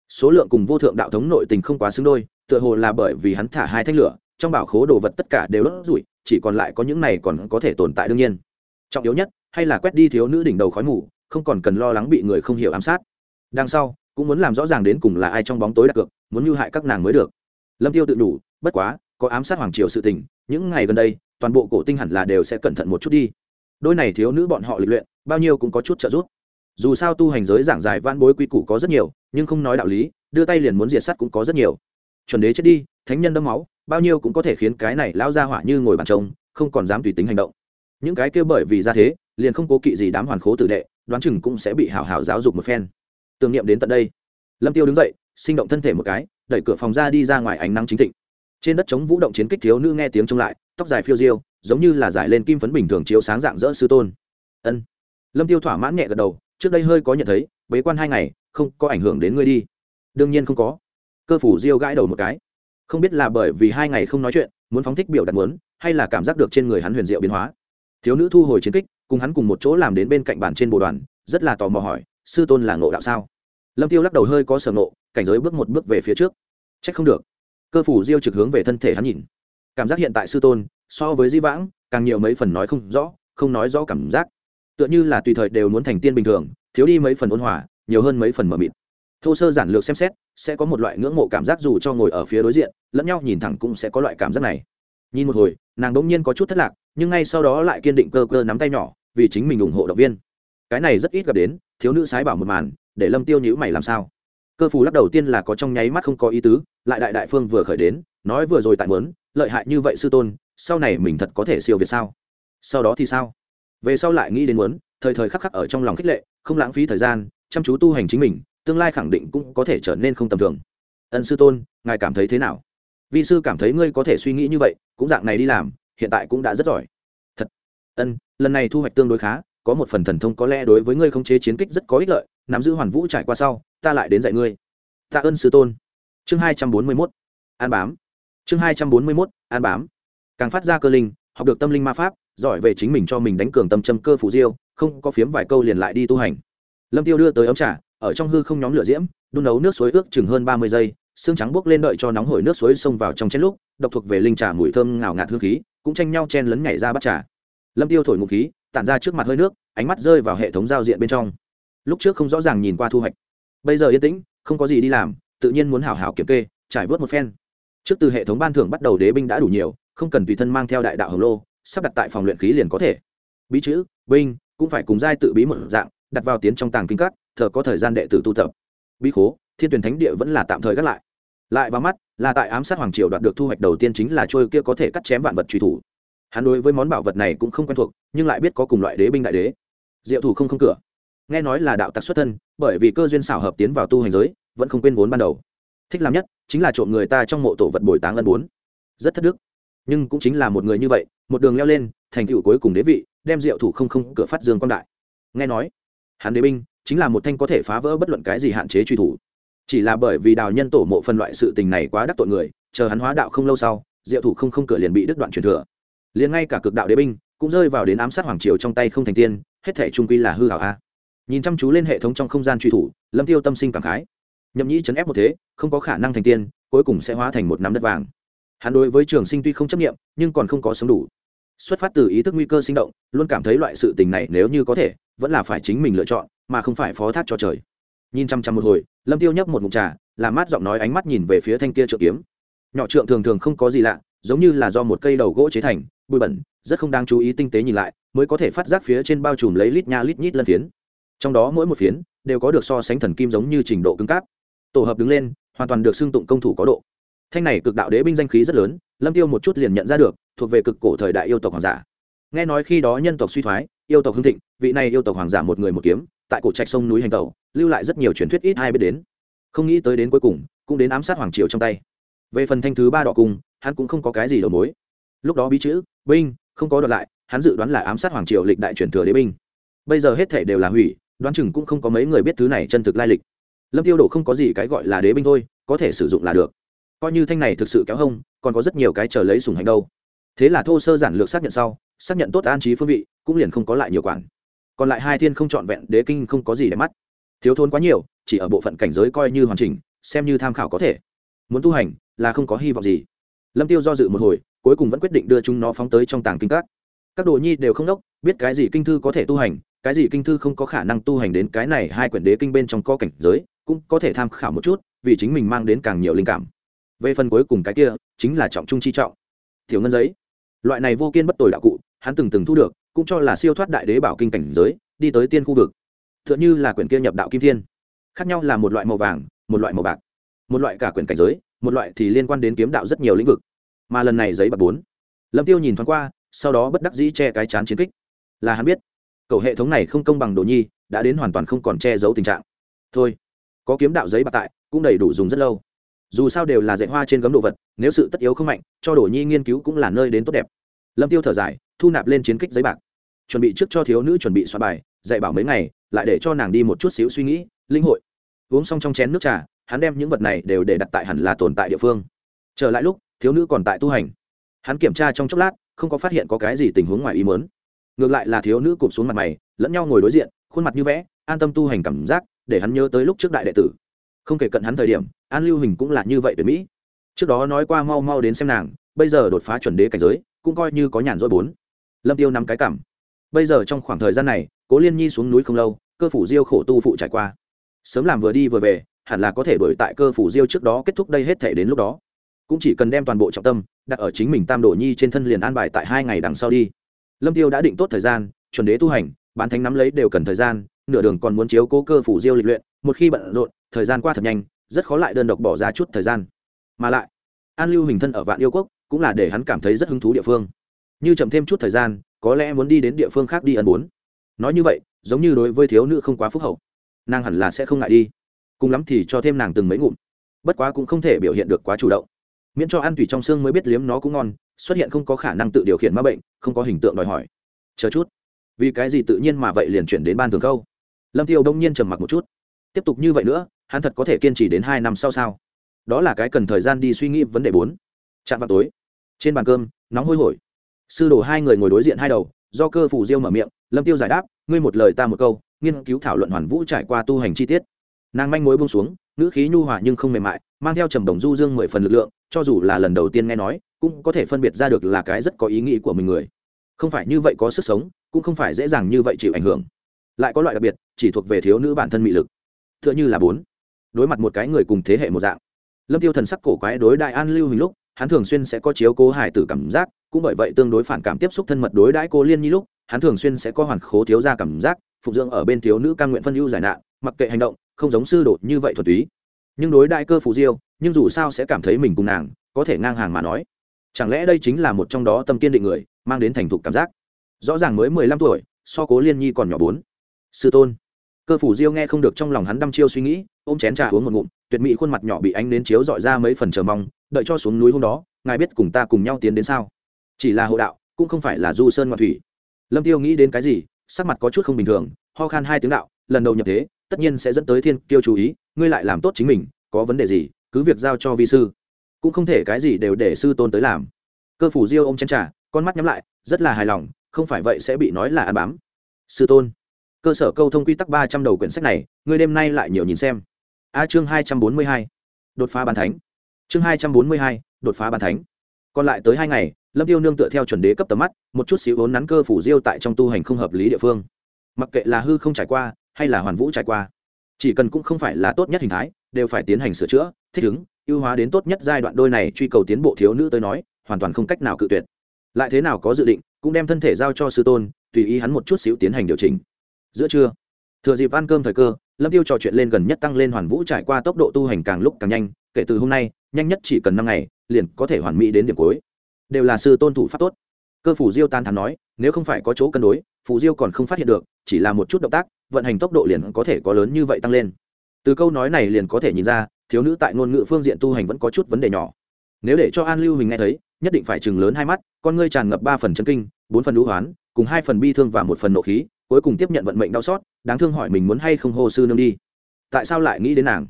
Số lượng cùng vô thượng đạo thống nội tình không quá xứng đôi, tựa hồ là bởi vì hắn thả hai thanh lửa trong bảo khố đồ vật tất cả đều đốt rủi, chỉ còn lại có những này còn có thể tồn tại đương nhiên. Trọng yếu nhất, hay là quét đi thiếu nữ đỉnh đầu khói mù, không còn cần lo lắng bị người không hiểu ám sát. Đằng sau, cũng muốn làm rõ ràng đến cùng là ai trong bóng tối đặt cược, muốn mưu hại các nàng mới được. Lâm tiêu tự đủ, bất quá, có ám sát hoàng triều sự tình, những ngày gần đây, toàn bộ cổ tinh hẳn là đều sẽ cẩn thận một chút đi. Đôi này thiếu nữ bọn họ lịch luyện, bao nhiêu cũng có chút trợ giúp. Dù sao tu hành giới giảng dài van bối quy củ có rất nhiều, nhưng không nói đạo lý, đưa tay liền muốn diệt sắt cũng có rất nhiều. Chuẩn đế chết đi, thánh nhân đâm máu bao nhiêu cũng có thể khiến cái này lão ra hỏa như ngồi bàn trông, không còn dám tùy tính hành động. Những cái kia bởi vì ra thế, liền không cố kỵ gì đám hoàn khố tử đệ, đoán chừng cũng sẽ bị hảo hảo giáo dục một phen. Tưởng niệm đến tận đây, lâm tiêu đứng dậy, sinh động thân thể một cái, đẩy cửa phòng ra đi ra ngoài ánh nắng chính thịnh. Trên đất chống vũ động chiến kích thiếu nữ nghe tiếng trông lại, tóc dài phiêu diêu, giống như là giải lên kim phấn bình thường chiếu sáng dạng dỡ sư tôn. Ân. Lâm tiêu thỏa mãn nhẹ gật đầu, trước đây hơi có nhận thấy, bế quan hai ngày, không có ảnh hưởng đến ngươi đi. Đương nhiên không có. Cơ phủ diêu gãi đầu một cái không biết là bởi vì hai ngày không nói chuyện, muốn phóng thích biểu đạt muốn, hay là cảm giác được trên người hắn huyền diệu biến hóa. Thiếu nữ thu hồi chiến kích, cùng hắn cùng một chỗ làm đến bên cạnh bàn trên bộ đoàn, rất là tò mò hỏi, sư tôn là ngộ đạo sao? Lâm tiêu lắc đầu hơi có sở ngộ, cảnh giới bước một bước về phía trước. Trách không được. Cơ phủ diêu trực hướng về thân thể hắn nhìn. Cảm giác hiện tại sư tôn, so với di vãng, càng nhiều mấy phần nói không rõ, không nói rõ cảm giác. Tựa như là tùy thời đều muốn thành tiên bình thường, thiếu đi mấy phần ôn hòa, nhiều hơn mấy phần mờ mịt thô sơ giản lược xem xét, sẽ có một loại ngưỡng mộ cảm giác dù cho ngồi ở phía đối diện, lẫn nhau nhìn thẳng cũng sẽ có loại cảm giác này. Nhìn một hồi, nàng đ ỗ n g nhiên có chút thất lạc, nhưng ngay sau đó lại kiên định cơ cơ nắm tay nhỏ, vì chính mình ủng hộ động viên. Cái này rất ít gặp đến, thiếu nữ sái bảo một màn, để lâm tiêu nhữ mày làm sao? Cơ phù lắc đầu tiên là có trong nháy mắt không có ý tứ, lại đại đại phương vừa khởi đến, nói vừa rồi tại mớn lợi hại như vậy sư tôn, sau này mình thật có thể siêu việt sao? Sau đó thì sao? Về sau lại nghĩ đến muốn, thời thời khắc khắc ở trong lòng khích lệ, không lãng phí thời gian, chăm chú tu hành chính mình tương lai khẳng định cũng có thể trở nên không tầm thường. Ân sư tôn, ngài cảm thấy thế nào? Vi sư cảm thấy ngươi có thể suy nghĩ như vậy, cũng dạng này đi làm, hiện tại cũng đã rất giỏi. Thật. Ân, lần này thu hoạch tương đối khá, có một phần thần thông có lẽ đối với ngươi không chế chiến kích rất có ích lợi, nắm giữ hoàn vũ trải qua sau, ta lại đến dạy ngươi. Tạ ơn sư tôn. Chương hai trăm bốn mươi mốt. An bám. Chương hai trăm bốn mươi mốt, an bám. Càng phát ra cơ linh, học được tâm linh ma pháp, giỏi về chính mình cho mình đánh cường tâm châm cơ phủ diêu, không có phiếm vài câu liền lại đi tu hành. Lâm tiêu đưa tới ấm trà ở trong hư không nhóm lửa diễm, đun nấu nước suối ước chừng hơn ba mươi giây, xương trắng bốc lên đợi cho nóng hổi nước suối xông vào trong chén lúc, độc thuộc về linh trà mùi thơm ngào ngạt hương khí, cũng tranh nhau chen lấn nhảy ra bắt trà. Lâm tiêu thổi ngụ khí, tản ra trước mặt hơi nước, ánh mắt rơi vào hệ thống giao diện bên trong. Lúc trước không rõ ràng nhìn qua thu hoạch. Bây giờ yên tĩnh, không có gì đi làm, tự nhiên muốn hảo hảo kiểm kê, trải vớt một phen. Trước từ hệ thống ban thưởng bắt đầu đế binh đã đủ nhiều, không cần tùy thân mang theo đại đạo hồng lô, sắp đặt tại phòng luyện khí liền có thể. Bí chữ, binh, cũng phải cùng giai tự bí một dạng, đặt vào tiến trong tàng kinh các thờ có thời gian đệ tử tu tập. Bí khố, thiên tuyển thánh địa vẫn là tạm thời gác lại. Lại vào mắt, là tại ám sát hoàng triều đoạt được thu hoạch đầu tiên chính là trôi kia có thể cắt chém vạn vật truy thủ. Hắn đối với món bảo vật này cũng không quen thuộc, nhưng lại biết có cùng loại đế binh đại đế. Diệu thủ không không cửa. Nghe nói là đạo tặc xuất thân, bởi vì cơ duyên xảo hợp tiến vào tu hành giới, vẫn không quên vốn ban đầu. Thích làm nhất, chính là trộm người ta trong mộ tổ vật bồi táng ân bốn. Rất thất đức. Nhưng cũng chính là một người như vậy, một đường leo lên, thành tựu cuối cùng đế vị, đem diệu thủ không không cửa phát dương quan đại. Nghe nói, hắn đế binh chính là một thanh có thể phá vỡ bất luận cái gì hạn chế truy thủ. Chỉ là bởi vì đào nhân tổ mộ phân loại sự tình này quá đắc tội người, chờ hắn hóa đạo không lâu sau, diệu thủ không không cửa liền bị đứt đoạn truyền thừa. Liền ngay cả cực đạo đế binh cũng rơi vào đến ám sát hoàng triều trong tay không thành tiên, hết thể trung quy là hư hảo a. Nhìn chăm chú lên hệ thống trong không gian truy thủ, lâm tiêu tâm sinh cảm khái. Nhậm nhĩ chấn ép một thế, không có khả năng thành tiên, cuối cùng sẽ hóa thành một nắm đất vàng. Hắn đối với trường sinh tuy không chấp nghiệm nhưng còn không có sống đủ. Xuất phát từ ý thức nguy cơ sinh động, luôn cảm thấy loại sự tình này nếu như có thể vẫn là phải chính mình lựa chọn, mà không phải phó thác cho trời. Nhìn chăm chăm một hồi, lâm tiêu nhấp một mục trà, làm mát giọng nói ánh mắt nhìn về phía thanh kia trượng kiếm. Nhỏ trượng thường thường không có gì lạ, giống như là do một cây đầu gỗ chế thành, bụi bẩn, rất không đáng chú ý tinh tế nhìn lại, mới có thể phát giác phía trên bao trùm lấy lít nha lít nhít lân phiến. Trong đó mỗi một phiến, đều có được so sánh thần kim giống như trình độ cứng cáp. Tổ hợp đứng lên, hoàn toàn được xưng tụng công thủ có độ. Thanh này cực đạo đế binh danh khí rất lớn, lâm tiêu một chút liền nhận ra được, thuộc về cực cổ thời đại yêu tộc hoàng giả. Nghe nói khi đó nhân tộc suy thoái yêu tộc hưng thịnh, vị này yêu tộc hoàng giả một người một kiếm, tại cổ trạch sông núi hành tẩu, lưu lại rất nhiều truyền thuyết ít ai biết đến. Không nghĩ tới đến cuối cùng, cũng đến ám sát hoàng triều trong tay. Về phần thanh thứ ba đỏ cung, hắn cũng không có cái gì đầu mối. Lúc đó bí chữ, binh, không có đoạt lại, hắn dự đoán là ám sát hoàng triều lịch đại truyền thừa đế binh. Bây giờ hết thể đều là hủy, đoán chừng cũng không có mấy người biết thứ này chân thực lai lịch. Lâm tiêu đổ không có gì cái gọi là đế binh thôi, có thể sử dụng là được. Coi như thanh này thực sự kéo hông, còn có rất nhiều cái chờ lấy sùng hành đâu. Thế là thô sơ giản lược xác nhận sau, xác nhận tốt an trí phương vị cũng liền không có lại nhiều quản. Còn lại hai thiên không trọn vẹn, đế kinh không có gì để mắt. Thiếu thốn quá nhiều, chỉ ở bộ phận cảnh giới coi như hoàn chỉnh, xem như tham khảo có thể. Muốn tu hành, là không có hy vọng gì. Lâm tiêu do dự một hồi, cuối cùng vẫn quyết định đưa chúng nó phóng tới trong tàng kinh các. Các đồ nhi đều không đốc, biết cái gì kinh thư có thể tu hành, cái gì kinh thư không có khả năng tu hành đến cái này hai quyển đế kinh bên trong co cảnh giới, cũng có thể tham khảo một chút, vì chính mình mang đến càng nhiều linh cảm. Về phần cuối cùng cái kia, chính là trọng trung chi trọng. Thiếu ngân giấy. Loại này vô kiên bất tồi đạo cụ, hắn từng từng thu được cũng cho là siêu thoát đại đế bảo kinh cảnh giới, đi tới tiên khu vực. T h ư ợ n như là quyển kia nhập đạo kim thiên. Khác nhau là một loại màu vàng, một loại màu bạc. Một loại cả quyển cảnh giới, một loại thì liên quan đến kiếm đạo rất nhiều lĩnh vực. Mà lần này giấy bạc bốn. Lâm tiêu nhìn thoáng qua, sau đó bất đắc dĩ che cái chán chiến kích. Là hắn biết cầu hệ thống này không công bằng đồ nhi, đã đến hoàn toàn không còn che giấu tình trạng. Thôi, có kiếm đạo giấy bạc tại, cũng đầy đủ dùng rất lâu. Dù sao đều là dạy hoa trên gấm đồ vật, nếu sự tất yếu không mạnh, cho đồ nhi nghiên cứu cũng là nơi đến tốt đẹp. Lâm tiêu thở dài thu nạp lên chiến kích giấy bạc. Chuẩn bị trước cho thiếu nữ chuẩn bị soạn bài, dạy bảo mấy ngày, lại để cho nàng đi một chút xíu suy nghĩ, linh hội. Uống xong trong chén nước trà, hắn đem những vật này đều để đặt tại hẳn là tồn tại địa phương. Trở lại lúc, thiếu nữ còn tại tu hành. Hắn kiểm tra trong chốc lát, không có phát hiện có cái gì tình huống ngoài ý mớn ngược lại là thiếu nữ cụp xuống mặt mày, lẫn nhau ngồi đối diện, khuôn mặt như vẽ, an tâm tu hành cảm giác, để hắn nhớ tới lúc trước đại đệ tử. Không kể cận hắn thời điểm, an lưu hình cũng là như vậy tuyệt mỹ. Trước đó nói qua mau mau đến xem nàng, bây giờ đột phá chuẩn đế cảnh giới, cũng coi như có nhàn rỗi bốn lâm tiêu nắm cái cảm. Bây giờ trong khoảng thời gian này, cố liên nhi xuống núi không lâu, cơ phủ diêu khổ tu phụ trải qua. Sớm làm vừa đi vừa về, hẳn là có thể đổi tại cơ phủ diêu trước đó kết thúc đây hết thể đến lúc đó. Cũng chỉ cần đem toàn bộ trọng tâm, đặt ở chính mình tam đồ nhi trên thân liền an bài tại hai ngày đằng sau đi. Lâm tiêu đã định tốt thời gian, chuẩn đế tu hành, bán thánh nắm lấy đều cần thời gian, nửa đường còn muốn chiếu cố cơ phủ diêu lịch luyện, một khi bận rộn, thời gian qua thật nhanh, rất khó lại đơn độc bỏ ra chút thời gian. Mà lại, an lưu hình thân ở vạn yêu quốc, cũng là để hắn cảm thấy rất hứng thú địa phương như chậm thêm chút thời gian, có lẽ muốn đi đến địa phương khác đi ẩn bốn. Nói như vậy, giống như đối với thiếu nữ không quá phúc hậu. Nàng hẳn là sẽ không ngại đi. Cùng lắm thì cho thêm nàng từng mấy ngụm. Bất quá cũng không thể biểu hiện được quá chủ động. Miễn cho ăn thủy trong xương mới biết liếm nó cũng ngon, xuất hiện không có khả năng tự điều khiển ma bệnh, không có hình tượng đòi hỏi. Chờ chút. Vì cái gì tự nhiên mà vậy liền chuyển đến ban thường câu. Lâm tiêu đông nhiên trầm mặc một chút. Tiếp tục như vậy nữa, hắn thật có thể kiên trì đến hai năm sau sao? Đó là cái cần thời gian đi suy nghĩ vấn đề bốn. Chạm vào tối. Trên bàn cơm, nóng hôi hổi sư đồ hai người ngồi đối diện hai đầu, do cơ phủ diêu mở miệng, lâm tiêu giải đáp, ngươi một lời ta một câu, nghiên cứu thảo luận hoàn vũ trải qua tu hành chi tiết. Nàng manh mối buông xuống, ngữ khí nhu hòa nhưng không mềm mại, mang theo trầm đồng du dương mười phần lực lượng, cho dù là lần đầu tiên nghe nói, cũng có thể phân biệt ra được là cái rất có ý nghĩ của mình người. Không phải như vậy có sức sống, cũng không phải dễ dàng như vậy chịu ảnh hưởng. Lại có loại đặc biệt, chỉ thuộc về thiếu nữ bản thân mị lực. T h ư ợ n h ư là bốn, đối mặt một cái người cùng thế hệ một dạng. Lâm tiêu thần sắc cổ quái đối đại an lưu hình lúc hắn thường xuyên sẽ có chiếu cố hải tử cảm giác, cũng bởi vậy tương đối phản cảm tiếp xúc thân mật đối đãi cô liên nhi lúc, hắn thường xuyên sẽ có hoàn khố thiếu ra cảm giác, phục dưỡng ở bên thiếu nữ căn nguyện phân ưu giải nạn, mặc kệ hành động, không giống sư đột như vậy thuật túy. Nhưng đối đại cơ phù diêu, nhưng dù sao sẽ cảm thấy mình cùng nàng, có thể ngang hàng mà nói. Chẳng lẽ đây chính là một trong đó tâm kiên định người, mang đến thành thục cảm giác? Rõ ràng mới mười lăm tuổi, so cố liên nhi còn nhỏ bốn. Sư tôn. Cơ phủ diêu nghe không được trong lòng hắn đăm chiêu suy nghĩ, ôm chén trà uống một ngụm, tuyệt mỹ khuôn mặt nhỏ bị ánh đến chiếu dọi ra mấy phần chờ mong đợi cho xuống núi hôm đó, ngài biết cùng ta cùng nhau tiến đến sao? Chỉ là hộ đạo, cũng không phải là du sơn ngoại thủy. Lâm tiêu nghĩ đến cái gì, sắc mặt có chút không bình thường, ho khan hai tiếng đạo, lần đầu nhập thế, tất nhiên sẽ dẫn tới thiên tiêu chú ý, ngươi lại làm tốt chính mình, có vấn đề gì, cứ việc giao cho vi sư. Cũng không thể cái gì đều để sư tôn tới làm. Cơ phủ diêu ôm chén trà, con mắt nhắm lại, rất là hài lòng, không phải vậy sẽ bị nói là ăn bám. Sư tôn, cơ sở câu thông quy tắc ba trăm đầu quyển sách này, ngươi đêm nay lại nhiều nhìn xem. A chương hai trăm bốn mươi hai, đột phá bàn thánh chương hai trăm bốn mươi hai, đột phá bàn thánh. Còn lại tới hai ngày, lâm tiêu nương tựa theo chuẩn đế cấp tầm mắt, một chút xíu vốn nắn cơ phủ diêu tại trong tu hành không hợp lý địa phương. Mặc kệ là hư không trải qua, hay là hoàn vũ trải qua, chỉ cần cũng không phải là tốt nhất hình thái, đều phải tiến hành sửa chữa, thích ứng, ưu hóa đến tốt nhất giai đoạn đôi này truy cầu tiến bộ thiếu nữ tới nói, hoàn toàn không cách nào cự tuyệt. Lại thế nào có dự định, cũng đem thân thể giao cho sư tôn, tùy ý hắn một chút xíu tiến hành điều chỉnh. Giữa trưa, thừa dịp ăn cơm thời cơ, lâm tiêu trò chuyện lên gần nhất tăng lên hoàn vũ trải qua tốc độ tu hành càng lúc càng nhanh kể từ hôm nay, nhanh nhất chỉ cần năm ngày, liền có thể hoàn mỹ đến điểm cuối. Đều là sư tôn thủ pháp tốt. Cơ phủ diêu tan thắn nói, nếu không phải có chỗ cân đối, phủ diêu còn không phát hiện được, chỉ là một chút động tác, vận hành tốc độ liền có thể có lớn như vậy tăng lên. Từ câu nói này liền có thể nhìn ra, thiếu nữ tại ngôn ngữ phương diện tu hành vẫn có chút vấn đề nhỏ. Nếu để cho an lưu hình nghe thấy, nhất định phải chừng lớn hai mắt, con ngươi tràn ngập ba phần chân kinh, bốn phần lũ hoán, cùng hai phần bi thương và một phần nộ khí, cuối cùng tiếp nhận vận mệnh đau xót, đáng thương hỏi mình muốn hay không hô sư nương đi. Tại sao lại nghĩ đến nàng?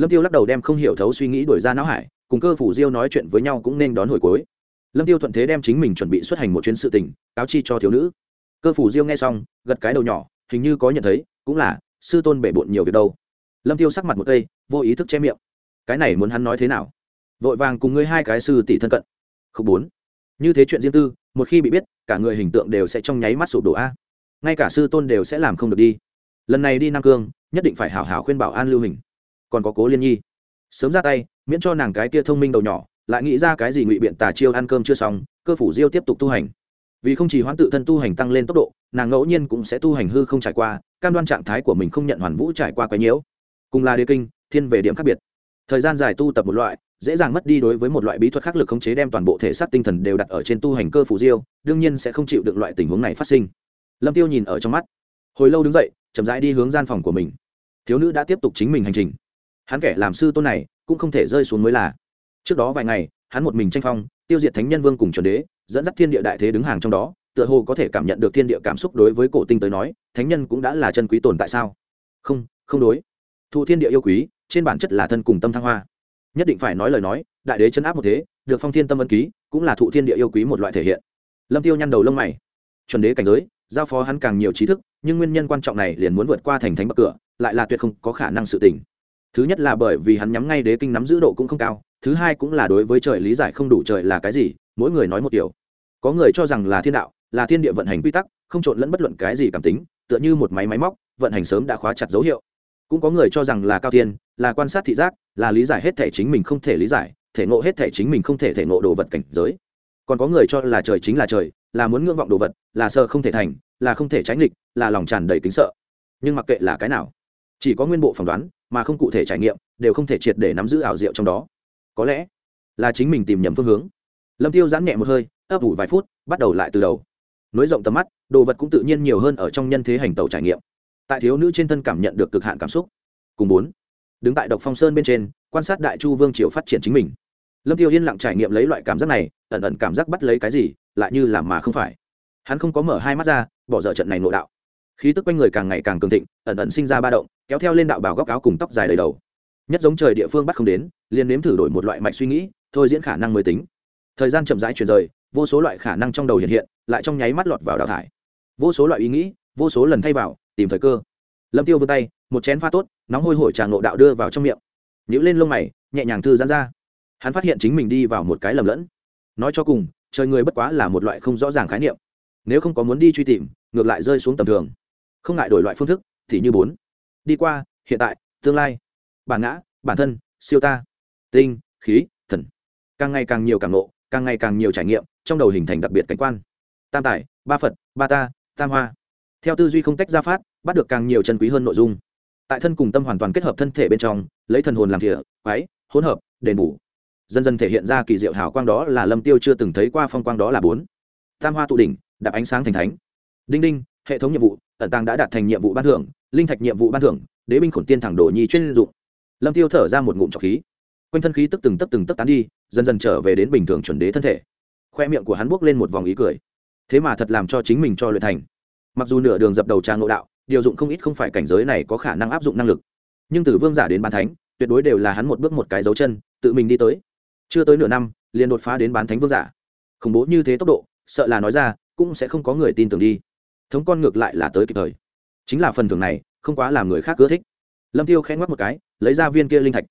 Lâm tiêu lắc đầu đem không hiểu thấu suy nghĩ đổi ra não hải, cùng cơ phủ diêu nói chuyện với nhau cũng nên đón hồi cuối. Lâm tiêu thuận thế đem chính mình chuẩn bị xuất hành một chuyến sự tình, cáo chi cho thiếu nữ. Cơ phủ diêu nghe xong, gật cái đầu nhỏ, hình như có nhận thấy, cũng là, sư tôn bể bộn nhiều việc đâu. Lâm tiêu sắc mặt một cây vô ý thức che miệng. Cái này muốn hắn nói thế nào? Vội vàng cùng ngươi hai cái sư tỷ thân cận. Không bốn như thế chuyện riêng tư, một khi bị biết, cả người hình tượng đều sẽ trong nháy mắt sụp đổ a. Ngay cả sư tôn đều sẽ làm không được đi. Lần này đi nam cương, nhất định phải hảo hảo khuyên bảo an lưu hình còn có cố liên nhi. Sớm ra tay, miễn cho nàng cái kia thông minh đầu nhỏ, lại nghĩ ra cái gì ngụy biện tà chiêu ăn cơm chưa xong, cơ phủ diêu tiếp tục tu hành. Vì không chỉ hoãn tự thân tu hành tăng lên tốc độ, nàng ngẫu nhiên cũng sẽ tu hành hư không trải qua, cam đoan trạng thái của mình không nhận hoàn vũ trải qua quái nhiễu cùng là đế kinh, thiên về điểm khác biệt. Thời gian dài tu tập một loại, dễ dàng mất đi đối với một loại bí thuật khắc lực khống chế đem toàn bộ thể xác tinh thần đều đặt ở trên tu hành cơ phủ diêu, đương nhiên sẽ không chịu được loại tình huống này phát sinh. Lâm tiêu nhìn ở trong mắt. Hồi lâu đứng dậy, chậm rãi đi hướng gian phòng của mình. Thiếu nữ đã tiếp tục chính mình hành trình hắn kẻ làm sư tôn này cũng không thể rơi xuống mới là. Trước đó vài ngày, hắn một mình tranh phong, tiêu diệt thánh nhân vương cùng chuẩn đế, dẫn dắt thiên địa đại thế đứng hàng trong đó, tựa hồ có thể cảm nhận được thiên địa cảm xúc đối với cổ tinh tới nói, thánh nhân cũng đã là chân quý tồn tại sao? Không không đối. Thụ thiên địa yêu quý, trên bản chất là thân cùng tâm thăng hoa. Nhất định phải nói lời nói, đại đế chân áp một thế, được phong thiên tâm ân ký, cũng là thụ thiên địa yêu quý một loại thể hiện. Lâm tiêu nhăn đầu lông mày. Chuẩn đế cảnh giới, giao phó hắn càng nhiều trí thức, nhưng nguyên nhân quan trọng này liền muốn vượt qua thành thánh bậc cửa, lại là tuyệt không có khả năng sự tình thứ nhất là bởi vì hắn nhắm ngay đế kinh nắm giữ độ cũng không cao, thứ hai cũng là đối với trời lý giải không đủ trời là cái gì, mỗi người nói một điều có người cho rằng là thiên đạo, là thiên địa vận hành quy tắc, không trộn lẫn bất luận cái gì cảm tính, tựa như một máy máy móc, vận hành sớm đã khóa chặt dấu hiệu. Cũng có người cho rằng là cao tiên là quan sát thị giác, là lý giải hết thể chính mình không thể lý giải, thể ngộ hết thể chính mình không thể thể ngộ đồ vật cảnh giới. Còn có người cho là trời chính là trời, là muốn ngưỡng vọng đồ vật, là sơ không thể thành, là không thể tránh nghịch, là lòng tràn đầy kính sợ. Nhưng mặc kệ là cái nào chỉ có nguyên bộ phỏng đoán, mà không cụ thể trải nghiệm, đều không thể triệt để nắm giữ ảo diệu trong đó. Có lẽ là chính mình tìm nhầm phương hướng. Lâm tiêu giãn nhẹ một hơi, ấp ủ vài phút, bắt đầu lại từ đầu. Nối rộng tầm mắt, đồ vật cũng tự nhiên nhiều hơn ở trong nhân thế hành tàu trải nghiệm. Tại thiếu nữ trên thân cảm nhận được cực hạn cảm xúc. Cùng bốn, đứng tại độc phong sơn bên trên, quan sát đại chu vương triều phát triển chính mình. Lâm tiêu yên lặng trải nghiệm lấy loại cảm giác này, ẩn ẩn cảm giác bắt lấy cái gì, lại như làm mà không phải. Hắn không có mở hai mắt ra, bỏ dở trận này nội đạo khí tức quanh người càng ngày càng cường thịnh, ẩn ẩn sinh ra ba động, kéo theo lên đạo bảo góc áo cùng tóc dài đầy đầu. Nhất giống trời địa phương bắt không đến, liền nếm thử đổi một loại mạch suy nghĩ, thôi diễn khả năng mới tính. Thời gian chậm rãi chuyển rời, vô số loại khả năng trong đầu hiện hiện, lại trong nháy mắt lọt vào đào thải. Vô số loại ý nghĩ, vô số lần thay vào, tìm thời cơ. Lâm tiêu vươn tay, một chén pha tốt, nóng hôi hổi trà ngộ đạo đưa vào trong miệng. Nhữ lên lông mày, nhẹ nhàng thư giãn ra. Hắn phát hiện chính mình đi vào một cái lầm lẫn. Nói cho cùng, trời người bất quá là một loại không rõ ràng khái niệm. Nếu không có muốn đi truy tìm, ngược lại rơi xuống tầm thường không ngại đổi loại phương thức, thì như bốn. Đi qua, hiện tại, tương lai. Bản ngã, bản thân, siêu ta. Tinh, khí, thần. Càng ngày càng nhiều càng ngộ, càng ngày càng nhiều trải nghiệm, trong đầu hình thành đặc biệt cảnh quan. Tam tải ba phật, ba ta, tam hoa. Theo tư duy không tách ra phát, bắt được càng nhiều chân quý hơn nội dung. Tại thân cùng tâm hoàn toàn kết hợp thân thể bên trong, lấy thần hồn làm thỉa quái, hỗn hợp, đền bù. Dần dần thể hiện ra kỳ diệu hào quang đó là lâm tiêu chưa từng thấy qua phong quang đó là bốn. Tam hoa tụ đỉnh, đạp ánh sáng thành thánh. Đinh đinh hệ thống nhiệm vụ, ẩn tàng đã đạt thành nhiệm vụ ban thưởng, linh thạch nhiệm vụ ban thưởng, đế binh khổn tiên thẳng đồ nhi chuyên dụng. Lâm tiêu thở ra một ngụm trọc khí. Quanh thân khí tức từng tấc từng tấc tán đi, dần dần trở về đến bình thường chuẩn đế thân thể. Khoe miệng của hắn buốc lên một vòng ý cười. Thế mà thật làm cho chính mình cho luyện thành. Mặc dù nửa đường dập đầu trang ngộ đạo, điều dụng không ít không phải cảnh giới này có khả năng áp dụng năng lực. Nhưng từ vương giả đến bán thánh, tuyệt đối đều là hắn một bước một cái dấu chân, tự mình đi tới. Chưa tới nửa năm, liền đột phá đến bán thánh vương giả. Khủng bố như thế tốc độ, sợ là nói ra, cũng sẽ không có người tin tưởng đi thống con ngược lại là tới kịp thời. Chính là phần thưởng này, không quá làm người khác ưa thích. Lâm tiêu khẽ ngoắc một cái, lấy ra viên kia linh thạch.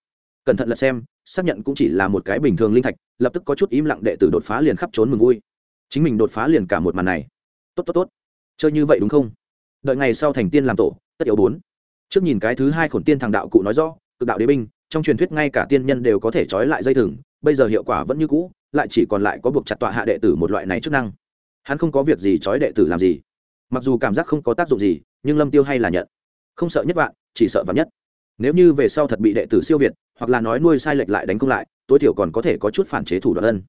Cẩn thận lật xem, xác nhận cũng chỉ là một cái bình thường linh thạch, lập tức có chút im lặng đệ tử đột phá liền khắp trốn mừng vui. Chính mình đột phá liền cả một màn này. Tốt tốt tốt. Chơi như vậy đúng không? Đợi ngày sau thành tiên làm tổ, tất yếu bốn. Trước nhìn cái thứ hai khổn tiên thằng đạo cụ nói rõ, cực đạo đế binh, trong truyền thuyết ngay cả tiên nhân đều có thể trói lại dây thừng, bây giờ hiệu quả vẫn như cũ, lại chỉ còn lại có buộc chặt tọa hạ đệ tử một loại này chức năng. Hắn không có việc gì trói đệ tử làm gì mặc dù cảm giác không có tác dụng gì, nhưng lâm tiêu hay là nhận. Không sợ nhất vạn, chỉ sợ vạn nhất. Nếu như về sau thật bị đệ tử siêu việt, hoặc là nói nuôi sai lệch lại đánh công lại, tối thiểu còn có thể có chút phản chế thủ đoạn ân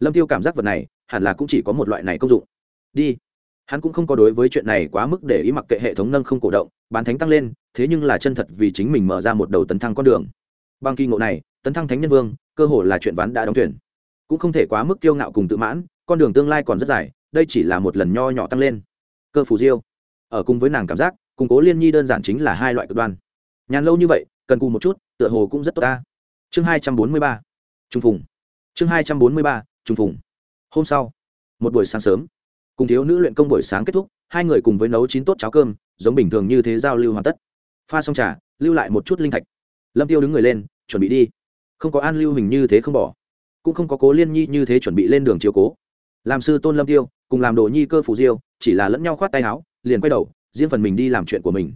lâm tiêu cảm giác vật này, hẳn là cũng chỉ có một loại này công dụng. Đi. Hắn cũng không có đối với chuyện này quá mức để ý mặc kệ hệ thống nâng không cổ động, bán thánh tăng lên, thế nhưng là chân thật vì chính mình mở ra một đầu tấn thăng con đường. Bằng kỳ ngộ này, tấn thăng thánh nhân vương, cơ hồ là chuyện ván đã đóng tuyển cũng không thể quá mức kiêu ngạo cùng tự mãn, con đường tương lai còn rất dài, đây chỉ là một lần nho nhỏ tăng lên cơ phù diêu. Ở cùng với nàng cảm giác củng cố liên nhi đơn giản chính là hai loại cực đoan. Nhàn lâu như vậy, cần cù một chút, tựa hồ cũng rất tốt ta. Chương hai trăm bốn mươi ba trung phùng. Chương hai trăm bốn mươi ba trung phùng. Hôm sau, một buổi sáng sớm, cùng thiếu nữ luyện công buổi sáng kết thúc, hai người cùng với nấu chín tốt cháo cơm, giống bình thường như thế giao lưu hoàn tất. Pha xong trà, lưu lại một chút linh thạch. Lâm tiêu đứng người lên, chuẩn bị đi. Không có an lưu hình như thế không bỏ. Cũng không có cố liên nhi như thế chuẩn bị lên đường chiếu cố. Làm sư tôn lâm tiêu, cùng làm đồ nhi cơ phủ diêu chỉ là lẫn nhau khoát tay áo, liền quay đầu, riêng phần mình đi làm chuyện của mình.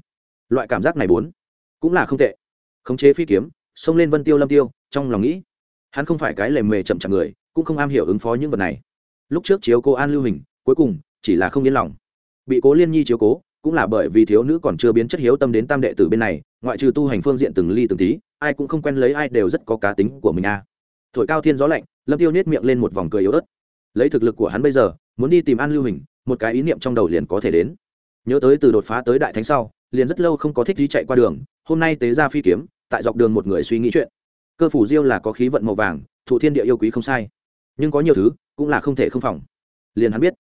Loại cảm giác này bốn, cũng là không tệ. Khống chế phi kiếm, xông lên vân tiêu lâm tiêu, trong lòng nghĩ, hắn không phải cái lề mề chậm chạp người, cũng không am hiểu ứng phó những vật này. Lúc trước chiếu cố an lưu hình, cuối cùng, chỉ là không yên lòng. Bị cố liên nhi chiếu cố, cũng là bởi vì thiếu nữ còn chưa biến chất hiếu tâm đến tam đệ tử bên này, ngoại trừ tu hành phương diện từng ly từng tí, ai cũng không quen lấy ai đều rất có cá tính của mình a. À. thổi cao thiên gió lạnh, lâm tiêu nết miệng lên một vòng cười yếu ớt. Lấy thực lực của hắn bây giờ, muốn đi tìm an lưu hình một cái ý niệm trong đầu liền có thể đến. Nhớ tới từ đột phá tới đại thánh sau, liền rất lâu không có thích đi chạy qua đường, hôm nay tế ra phi kiếm, tại dọc đường một người suy nghĩ chuyện. Cơ phủ diêu là có khí vận màu vàng, thụ thiên địa yêu quý không sai. Nhưng có nhiều thứ, cũng là không thể không phòng. Liền hắn biết,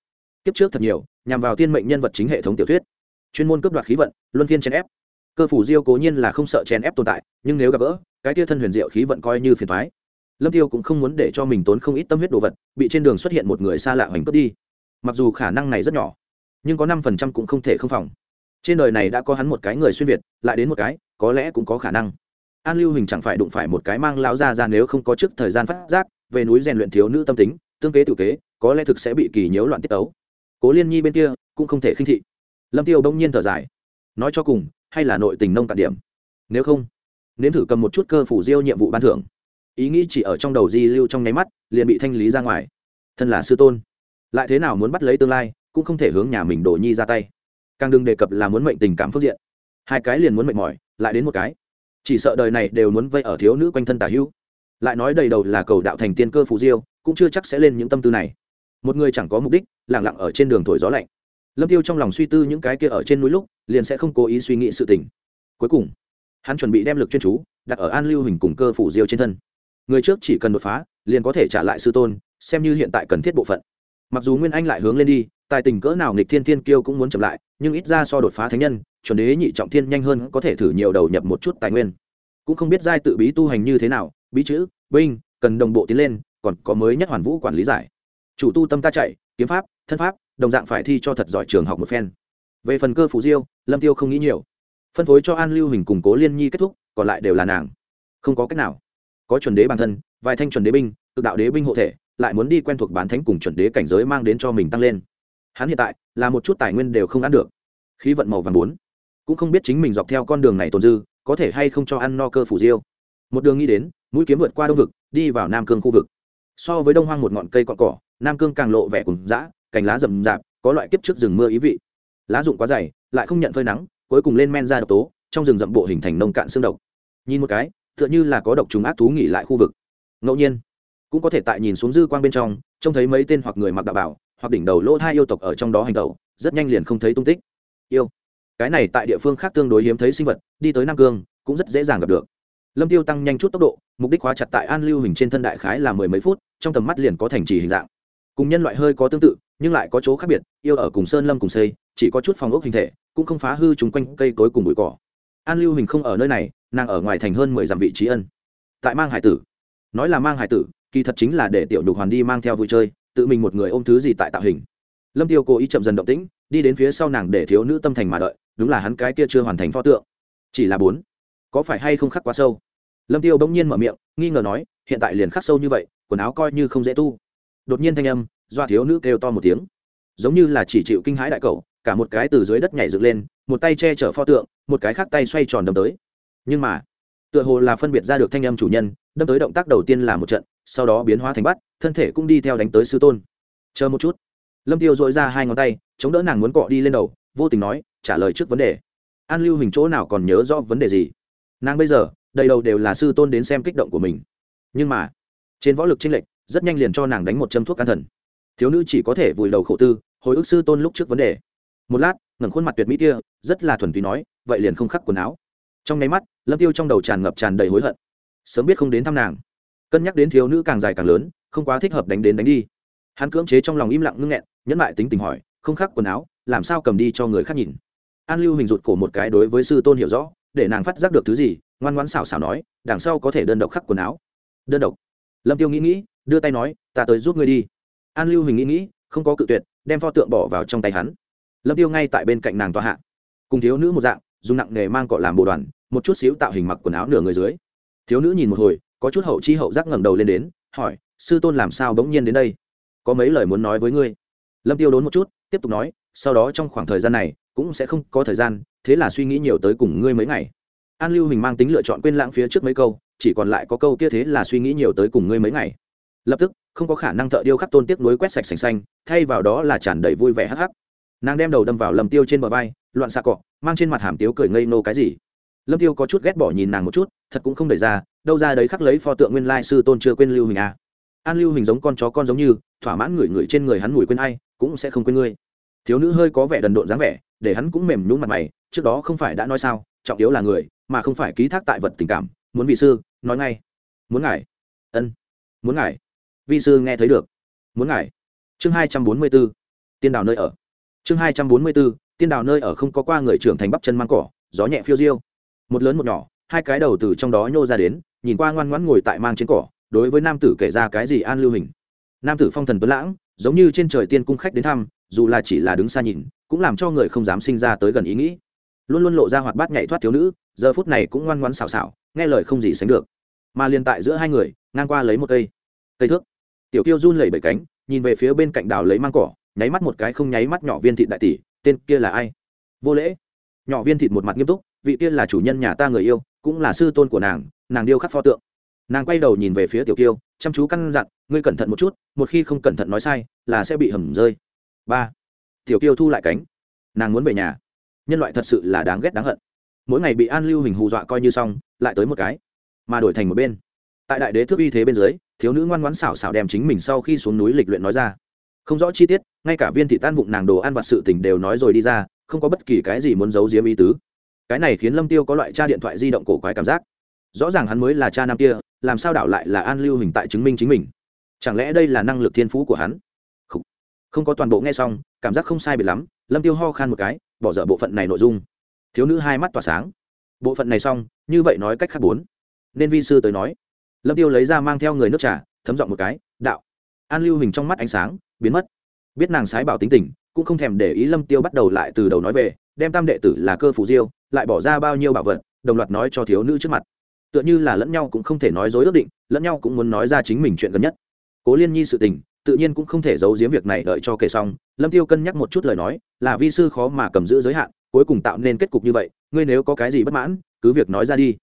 kiếp trước thật nhiều, nhằm vào thiên mệnh nhân vật chính hệ thống tiểu thuyết. Chuyên môn cấp đoạt khí vận, luân phiên chèn ép. Cơ phủ diêu cố nhiên là không sợ chèn ép tồn tại, nhưng nếu gặp gỡ, cái tia thân huyền diệu khí vận coi như phiền thoái lâm tiêu cũng không muốn để cho mình tốn không ít tâm huyết đồ vật, bị trên đường xuất hiện một người xa lạ hoành cướp đi mặc dù khả năng này rất nhỏ, nhưng có năm phần trăm cũng không thể không phòng. Trên đời này đã có hắn một cái người xuyên việt, lại đến một cái, có lẽ cũng có khả năng. An lưu hình chẳng phải đụng phải một cái mang lão ra ra nếu không có trước thời gian phát giác, về núi rèn luyện thiếu nữ tâm tính, tương kế tự kế, có lẽ thực sẽ bị kỳ nhiễu loạn tiết tấu. Cố liên nhi bên kia cũng không thể khinh thị. Lâm tiêu đông nhiên thở dài, nói cho cùng, hay là nội tình nông cạn điểm. Nếu không, nếm thử cầm một chút cơ phủ diêu nhiệm vụ ban thưởng. Ý nghĩ chỉ ở trong đầu di lưu trong nháy mắt, liền bị thanh lý ra ngoài. Thân là sư tôn lại thế nào muốn bắt lấy tương lai, cũng không thể hướng nhà mình đổ nhi ra tay. Càng đừng đề cập là muốn mệnh tình cảm phương diện. Hai cái liền muốn mệt mỏi, lại đến một cái. Chỉ sợ đời này đều muốn vây ở thiếu nữ quanh thân tả hữu. Lại nói đầy đầu là cầu đạo thành tiên cơ phù diêu, cũng chưa chắc sẽ lên những tâm tư này. Một người chẳng có mục đích lẳng lặng ở trên đường thổi gió lạnh. Lâm tiêu trong lòng suy tư những cái kia ở trên núi lúc, liền sẽ không cố ý suy nghĩ sự tình. Cuối cùng, hắn chuẩn bị đem lực chuyên chú, đặt ở an lưu hình cùng cơ phủ diêu trên thân. Người trước chỉ cần đột phá, liền có thể trả lại sư tôn, xem như hiện tại cần thiết bộ phận mặc dù nguyên anh lại hướng lên đi, tài tình cỡ nào nghịch thiên thiên kiêu cũng muốn chậm lại, nhưng ít ra so đột phá thánh nhân, chuẩn đế nhị trọng thiên nhanh hơn có thể thử nhiều đầu nhập một chút tài nguyên. Cũng không biết giai tự bí tu hành như thế nào, bí chữ, binh, cần đồng bộ tiến lên, còn có mới nhất hoàn vũ quản lý giải. Chủ tu tâm ta chạy, kiếm pháp, thân pháp, đồng dạng phải thi cho thật giỏi trường học một phen. Về phần cơ phủ diêu, lâm tiêu không nghĩ nhiều. Phân phối cho an lưu hình củng cố liên nhi kết thúc, còn lại đều là nàng. Không có cách nào. Có chuẩn đế bản thân, vài thanh chuẩn đế binh tự đạo đế binh hộ thể lại muốn đi quen thuộc bán thánh cùng chuẩn đế cảnh giới mang đến cho mình tăng lên. Hắn hiện tại là một chút tài nguyên đều không ăn được. Khí vận màu vàng bốn. Cũng không biết chính mình dọc theo con đường này tồn dư, có thể hay không cho ăn no cơ phủ diêu. Một đường nghĩ đến, mũi kiếm vượt qua đông vực, đi vào nam cương khu vực. So với đông hoang một ngọn cây cọn cỏ, nam cương càng lộ vẻ cùng dã, cành lá rậm rạp, có loại kiếp trước rừng mưa ý vị. Lá rụng quá dày, lại không nhận phơi nắng, cuối cùng lên men ra độc tố, trong rừng rậm bộ hình thành nông cạn xương độc. Nhìn một cái, tựa như là có độc trùng ác thú nghỉ lại khu vực. Ngẫu nhiên cũng có thể tại nhìn xuống dư quang bên trong, trông thấy mấy tên hoặc người mặc đạo bảo, hoặc đỉnh đầu lỗ hai yêu tộc ở trong đó hành tẩu, rất nhanh liền không thấy tung tích. Yêu. Cái này tại địa phương khác tương đối hiếm thấy sinh vật, đi tới nam cương, cũng rất dễ dàng gặp được. Lâm tiêu tăng nhanh chút tốc độ, mục đích khóa chặt tại an lưu hình trên thân đại khái là mười mấy phút, trong tầm mắt liền có thành trì hình dạng. Cùng nhân loại hơi có tương tự, nhưng lại có chỗ khác biệt, yêu ở cùng sơn lâm cùng xây, chỉ có chút phòng ốc hình thể, cũng không phá hư chúng quanh cây cối cùng bụi cỏ. An lưu hình không ở nơi này, nàng ở ngoài thành hơn mười dặm vị trí ân. Tại mang hải tử. Nói là mang hải tử kỳ thật chính là để tiểu nhục hoàn đi mang theo vui chơi, tự mình một người ôm thứ gì tại tạo hình. Lâm tiêu cố ý chậm dần động tĩnh, đi đến phía sau nàng để thiếu nữ tâm thành mà đợi, đúng là hắn cái kia chưa hoàn thành pho tượng. Chỉ là bốn. Có phải hay không khắc quá sâu? Lâm tiêu bỗng nhiên mở miệng, nghi ngờ nói, hiện tại liền khắc sâu như vậy, quần áo coi như không dễ tu. Đột nhiên thanh âm doa thiếu nữ kêu to một tiếng. Giống như là chỉ chịu kinh hãi đại cậu cả một cái từ dưới đất nhảy dựng lên, một tay che chở pho tượng, một cái khác tay xoay tròn đâm tới. Nhưng mà, tựa hồ là phân biệt ra được thanh âm chủ nhân, đâm tới động tác đầu tiên là một trận sau đó biến hóa thành bắt thân thể cũng đi theo đánh tới sư tôn. Chờ một chút. Lâm tiêu dội ra hai ngón tay, chống đỡ nàng muốn cọ đi lên đầu, vô tình nói, trả lời trước vấn đề. An lưu hình chỗ nào còn nhớ rõ vấn đề gì? Nàng bây giờ, đầy đầu đều là sư tôn đến xem kích động của mình. Nhưng mà, trên võ lực chênh lệch, rất nhanh liền cho nàng đánh một châm thuốc an thần. Thiếu nữ chỉ có thể vùi đầu khổ tư, hồi ức sư tôn lúc trước vấn đề. Một lát, ngẩng khuôn mặt tuyệt mỹ kia, rất là thuần túy nói, vậy liền không khắc quần áo. Trong nháy mắt, lâm tiêu trong đầu tràn ngập tràn đầy hối hận. Sớm biết không đến thăm nàng cân nhắc đến thiếu nữ càng dài càng lớn, không quá thích hợp đánh đến đánh đi. Hắn cưỡng chế trong lòng im lặng ngưng nghẹn, nhẫn lại tính tình hỏi, không khắc quần áo, làm sao cầm đi cho người khác nhìn? An lưu hình rụt cổ một cái đối với sư tôn hiểu rõ, để nàng phát giác được thứ gì, ngoan ngoãn xảo xảo nói, đằng sau có thể đơn độc khắc quần áo. Đơn độc? Lâm tiêu nghĩ nghĩ, đưa tay nói, ta tới giúp ngươi đi. An lưu hình nghĩ nghĩ, không có cự tuyệt, đem pho tượng bỏ vào trong tay hắn. Lâm tiêu ngay tại bên cạnh nàng tòa hạ. Cùng thiếu nữ một dạng, dùng nặng nghề mang cọ làm bộ đoàn, một chút xíu tạo hình mặc quần áo nửa người dưới. Thiếu nữ nhìn một hồi có chút hậu chi hậu giác ngẩng đầu lên đến, hỏi, sư tôn làm sao bỗng nhiên đến đây? Có mấy lời muốn nói với ngươi? Lâm tiêu đốn một chút, tiếp tục nói, sau đó trong khoảng thời gian này, cũng sẽ không có thời gian, thế là suy nghĩ nhiều tới cùng ngươi mấy ngày. An lưu hình mang tính lựa chọn quên lãng phía trước mấy câu, chỉ còn lại có câu kia thế là suy nghĩ nhiều tới cùng ngươi mấy ngày. Lập tức, không có khả năng thợ điêu khắc tôn tiếp nối quét sạch sành xanh, thay vào đó là tràn đầy vui vẻ hắc hắc. Nàng đem đầu đâm vào lầm tiêu trên bờ vai, loạn xạ cọ, mang trên mặt hàm tiếu cười ngây nô cái gì? Lâm tiêu có chút ghét bỏ nhìn nàng một chút, thật cũng không đẩy ra, đâu ra đấy khắc lấy pho tượng nguyên lai sư tôn chưa quên lưu hình à. an lưu hình giống con chó con giống như, thỏa mãn người người trên người hắn mùi quên ai, cũng sẽ không quên ngươi. Thiếu nữ hơi có vẻ đần độn dáng vẻ, để hắn cũng mềm nhún mặt mày, trước đó không phải đã nói sao, trọng yếu là người, mà không phải ký thác tại vật tình cảm, muốn vị sư, nói ngay. Muốn ngài. Ân. Muốn ngài. Vị sư nghe thấy được. Muốn ngài. Chương hai trăm bốn mươi b tiên đào nơi ở. Chương hai trăm bốn mươi b tiên đào nơi ở không có qua người trưởng thành bắp chân mang cỏ, gió nhẹ phiêu diêu một lớn một nhỏ, hai cái đầu từ trong đó nhô ra đến, nhìn qua ngoan ngoãn ngồi tại mang trên cỏ, đối với nam tử kể ra cái gì an lưu hình. Nam tử phong thần tuấn lãng, giống như trên trời tiên cung khách đến thăm, dù là chỉ là đứng xa nhìn, cũng làm cho người không dám sinh ra tới gần ý nghĩ. Luôn luôn lộ ra hoạt bát nhảy thoát thiếu nữ, giờ phút này cũng ngoan ngoãn xào xào nghe lời không gì sánh được. Mà liền tại giữa hai người, ngang qua lấy một cây. Cây thước. Tiểu tiêu run lẩy bẩy cánh, nhìn về phía bên cạnh đào lấy mang cỏ, nháy mắt một cái không nháy mắt nhỏ viên thịt đại tỷ, tên kia là ai? Vô lễ. Nhỏ viên thịt một mặt nghiêm túc vị kia là chủ nhân nhà ta người yêu, cũng là sư tôn của nàng nàng điêu khắc pho tượng. Nàng quay đầu nhìn về phía tiểu kiêu, chăm chú căn dặn, ngươi cẩn thận một chút, một khi không cẩn thận nói sai, là sẽ bị hầm rơi. Ba. Tiểu kiêu thu lại cánh. Nàng muốn về nhà. Nhân loại thật sự là đáng ghét đáng hận. Mỗi ngày bị an lưu hình hù dọa coi như xong, lại tới một cái. Mà đổi thành một bên. Tại đại đế thước uy thế bên dưới, thiếu nữ ngoan ngoãn xảo xảo đem chính mình sau khi xuống núi lịch luyện nói ra. Không rõ chi tiết, ngay cả viên thị tan vụng nàng đồ ăn vặt sự tình đều nói rồi đi ra, không có bất kỳ cái gì muốn giấu giếm ý tứ cái này khiến lâm tiêu có loại cha điện thoại di động cổ quái cảm giác. Rõ ràng hắn mới là cha nam kia làm sao đảo lại là an lưu hình tại chứng minh chính mình? Chẳng lẽ đây là năng lực thiên phú của hắn? Không, không có toàn bộ nghe xong cảm giác không sai biệt lắm lâm tiêu ho khan một cái bỏ dở bộ phận này nội dung. Thiếu nữ hai mắt tỏa sáng. Bộ phận này xong như vậy nói cách khác bốn. Nên vi sư tới nói. Lâm tiêu lấy ra mang theo người nước trà thấm giọng một cái đạo. An lưu hình trong mắt ánh sáng biến mất. Biết nàng sái bảo tính tình cũng không thèm để ý lâm tiêu bắt đầu lại từ đầu nói về đem tam đệ tử là cơ phủ diêu, lại bỏ ra bao nhiêu bảo vật, đồng loạt nói cho thiếu nữ trước mặt. Tựa như là lẫn nhau cũng không thể nói dối ước định, lẫn nhau cũng muốn nói ra chính mình chuyện gần nhất. Cố liên nhi sự tình, tự nhiên cũng không thể giấu giếm việc này đợi cho kể xong. Lâm tiêu cân nhắc một chút lời nói, là vi sư khó mà cầm giữ giới hạn, cuối cùng tạo nên kết cục như vậy, ngươi nếu có cái gì bất mãn, cứ việc nói ra đi.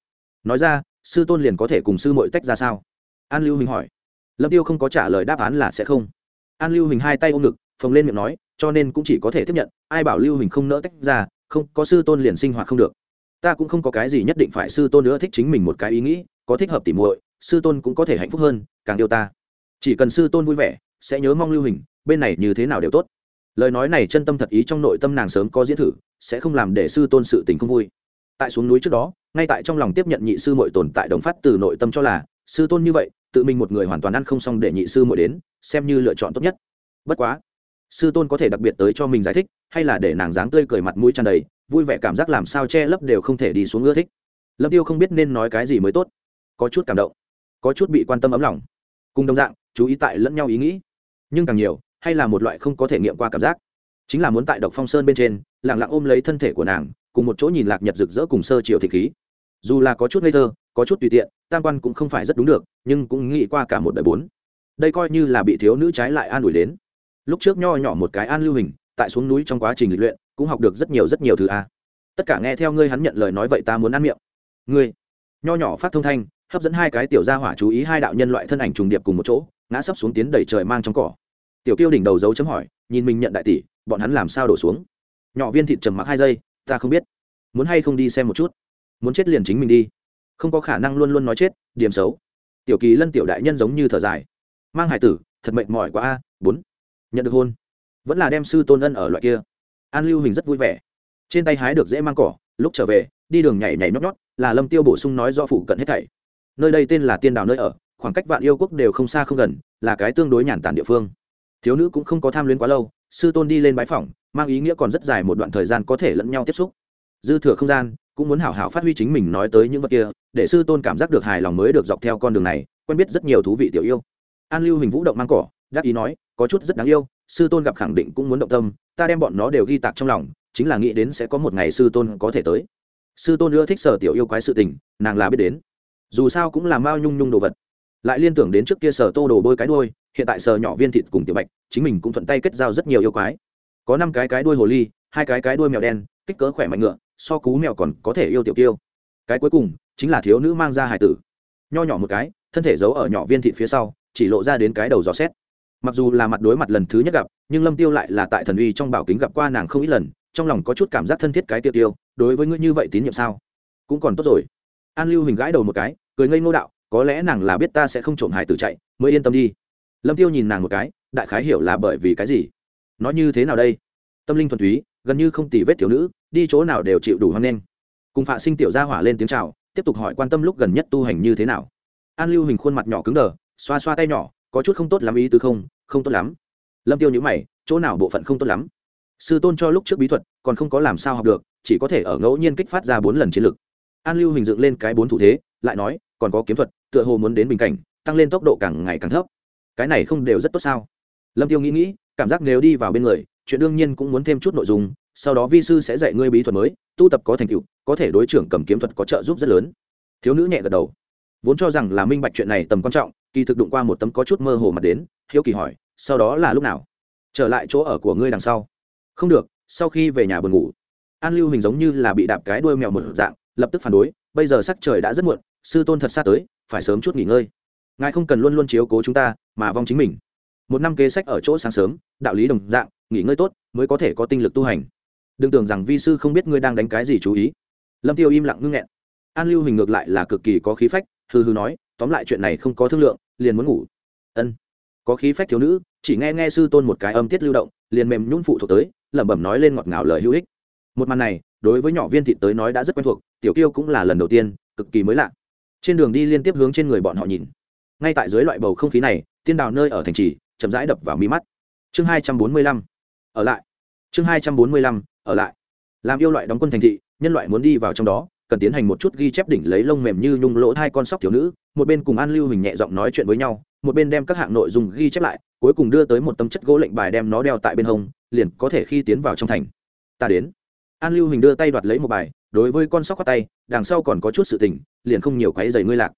Nói ra, sư tôn liền có thể cùng sư mội tách ra sao? An lưu hình hỏi. Lâm tiêu không có trả lời đáp án là sẽ không. An lưu hình hai tay ôm ngực, phồng lên miệng nói cho nên cũng chỉ có thể tiếp nhận, ai bảo lưu hình không nỡ tách ra, không, có sư tôn liền sinh hoạt không được. Ta cũng không có cái gì nhất định phải sư tôn nữa thích chính mình một cái ý nghĩ, có thích hợp tỉ muội, sư tôn cũng có thể hạnh phúc hơn, càng yêu ta. Chỉ cần sư tôn vui vẻ, sẽ nhớ mong lưu hình bên này như thế nào đều tốt. Lời nói này chân tâm thật ý trong nội tâm nàng sớm có diễn thử, sẽ không làm để sư tôn sự tình không vui. Tại xuống núi trước đó, ngay tại trong lòng tiếp nhận nhị sư muội tồn tại đồng phát từ nội tâm cho là, sư tôn như vậy, tự mình một người hoàn toàn ăn không xong để nhị sư muội đến, xem như lựa chọn tốt nhất. Bất quá sư tôn có thể đặc biệt tới cho mình giải thích, hay là để nàng dáng tươi cười mặt mũi tràn đầy, vui vẻ cảm giác làm sao che lấp đều không thể đi xuống ưa thích. Lâm tiêu không biết nên nói cái gì mới tốt. Có chút cảm động, có chút bị quan tâm ấm lòng. Cùng đồng dạng, chú ý tại lẫn nhau ý nghĩ. Nhưng càng nhiều, hay là một loại không có thể nghiệm qua cảm giác. Chính là muốn tại độc phong sơn bên trên, lặng lặng ôm lấy thân thể của nàng, cùng một chỗ nhìn lạc nhật rực rỡ cùng sơ chiều thị khí. Dù là có chút ngây thơ, có chút tùy tiện, tam quan cũng không phải rất đúng được, nhưng cũng nghĩ qua cả một đời bốn. Đây coi như là bị thiếu nữ trái lại an ủi đến lúc trước nho nhỏ một cái an lưu hình, tại xuống núi trong quá trình lịch luyện, cũng học được rất nhiều rất nhiều thứ a. Tất cả nghe theo ngươi hắn nhận lời nói vậy ta muốn ăn miệng. Ngươi, nho nhỏ phát thông thanh, hấp dẫn hai cái tiểu gia hỏa chú ý hai đạo nhân loại thân ảnh trùng điệp cùng một chỗ, ngã sấp xuống tiến đẩy trời mang trong cỏ. Tiểu kiêu đỉnh đầu dấu chấm hỏi, nhìn mình nhận đại tỷ, bọn hắn làm sao đổ xuống? Nhỏ viên thịt trầm mặc hai giây, ta không biết. Muốn hay không đi xem một chút? Muốn chết liền chính mình đi. Không có khả năng luôn luôn nói chết, điểm xấu. Tiểu kỳ lân tiểu đại nhân giống như thở dài. Mang hải tử, thật mệt mỏi quá a, bốn nhận được hôn. Vẫn là đem sư tôn ân ở loại kia. An lưu hình rất vui vẻ. Trên tay hái được dễ mang cỏ, lúc trở về, đi đường nhảy nhảy nhót nhót, là lâm tiêu bổ sung nói do phụ cận hết thảy. Nơi đây tên là tiên đào nơi ở, khoảng cách vạn yêu quốc đều không xa không gần, là cái tương đối nhàn tản địa phương. Thiếu nữ cũng không có tham luyến quá lâu, sư tôn đi lên bái phỏng, mang ý nghĩa còn rất dài một đoạn thời gian có thể lẫn nhau tiếp xúc. Dư thừa không gian, cũng muốn hảo hảo phát huy chính mình nói tới những vật kia, để sư tôn cảm giác được hài lòng mới được dọc theo con đường này, quen biết rất nhiều thú vị tiểu yêu. An lưu hình vũ động mang cỏ đáp ý nói có chút rất đáng yêu, sư tôn gặp khẳng định cũng muốn động tâm, ta đem bọn nó đều ghi tạc trong lòng, chính là nghĩ đến sẽ có một ngày sư tôn có thể tới. Sư tôn ưa thích sở tiểu yêu quái sự tình, nàng là biết đến. Dù sao cũng là mao nhung nhung đồ vật. Lại liên tưởng đến trước kia sở tô đồ bôi cái đuôi, hiện tại sở nhỏ viên thịt cùng tiểu bạch, chính mình cũng thuận tay kết giao rất nhiều yêu quái. Có năm cái cái đuôi hồ ly, hai cái cái đuôi mèo đen, kích cỡ khỏe mạnh ngựa, so cú mèo còn có thể yêu tiểu kiêu. Cái cuối cùng, chính là thiếu nữ mang ra hải tử. Nho nhỏ một cái, thân thể giấu ở nhỏ viên thịt phía sau, chỉ lộ ra đến cái đầu gió xét mặc dù là mặt đối mặt lần thứ nhất gặp, nhưng lâm tiêu lại là tại thần uy trong bảo kính gặp qua nàng không ít lần, trong lòng có chút cảm giác thân thiết cái tiêu tiêu, đối với ngươi như vậy tín nhiệm sao? Cũng còn tốt rồi. An lưu hình gãi đầu một cái, cười ngây ngô đạo, có lẽ nàng là biết ta sẽ không trộm hải tử chạy, mới yên tâm đi. Lâm tiêu nhìn nàng một cái, đại khái hiểu là bởi vì cái gì? Nói như thế nào đây? Tâm linh thuần túy, gần như không tì vết thiếu nữ, đi chỗ nào đều chịu đủ hoang nên cùng phạ sinh tiểu gia hỏa lên tiếng chào, tiếp tục hỏi quan tâm lúc gần nhất tu hành như thế nào. An lưu hình khuôn mặt nhỏ cứng đờ, xoa xoa tay nhỏ, có chút không tốt lắm ý tứ không không tốt lắm. Lâm tiêu nhữ mày, chỗ nào bộ phận không tốt lắm? Sư tôn cho lúc trước bí thuật, còn không có làm sao học được, chỉ có thể ở ngẫu nhiên kích phát ra bốn lần chiến lực. An lưu hình dựng lên cái bốn thủ thế, lại nói, còn có kiếm thuật, tựa hồ muốn đến bình cảnh, tăng lên tốc độ càng ngày càng thấp. Cái này không đều rất tốt sao? Lâm tiêu nghĩ nghĩ, cảm giác nếu đi vào bên người, chuyện đương nhiên cũng muốn thêm chút nội dung, sau đó vi sư sẽ dạy ngươi bí thuật mới, tu tập có thành tựu, có thể đối trưởng cầm kiếm thuật có trợ giúp rất lớn. Thiếu nữ nhẹ gật đầu. Vốn cho rằng là minh bạch chuyện này tầm quan trọng kỳ thực đụng qua một tấm có chút mơ hồ mặt đến, hiếu kỳ hỏi, sau đó là lúc nào? Trở lại chỗ ở của ngươi đằng sau? Không được, sau khi về nhà buồn ngủ. An lưu hình giống như là bị đạp cái đuôi mèo một dạng, lập tức phản đối, bây giờ sắc trời đã rất muộn, sư tôn thật xa tới, phải sớm chút nghỉ ngơi. Ngài không cần luôn luôn chiếu cố chúng ta, mà vong chính mình. Một năm kế sách ở chỗ sáng sớm, đạo lý đồng dạng, nghỉ ngơi tốt mới có thể có tinh lực tu hành. Đừng tưởng rằng vi sư không biết ngươi đang đánh cái gì chú ý. Lâm tiêu im lặng ngưng nghẹn. An lưu hình ngược lại là cực kỳ có khí phách hư hư nói, tóm lại chuyện này không có thương lượng liền muốn ngủ. Ân. Có khí phách thiếu nữ, chỉ nghe nghe sư tôn một cái âm tiết lưu động, liền mềm nhún phụ thuộc tới, lẩm bẩm nói lên ngọt ngào lời hữu ích. Một màn này, đối với nhỏ viên thị tới nói đã rất quen thuộc, tiểu kiêu cũng là lần đầu tiên, cực kỳ mới lạ. Trên đường đi liên tiếp hướng trên người bọn họ nhìn. Ngay tại dưới loại bầu không khí này, tiên đào nơi ở thành trì, chậm rãi đập vào mi mắt. Chương hai trăm bốn mươi lăm. Ở lại. Chương hai trăm bốn mươi lăm, ở lại. Làm yêu loại đóng quân thành thị, nhân loại muốn đi vào trong đó cần tiến hành một chút ghi chép đỉnh lấy lông mềm như nhung lỗ hai con sóc thiếu nữ, một bên cùng an lưu hình nhẹ giọng nói chuyện với nhau, một bên đem các hạng nội dung ghi chép lại, cuối cùng đưa tới một tấm chất gỗ lệnh bài đem nó đeo tại bên hông, liền có thể khi tiến vào trong thành. Ta đến. An lưu hình đưa tay đoạt lấy một bài, đối với con sóc khoát tay, đằng sau còn có chút sự tình, liền không nhiều quáy dày ngươi lạc.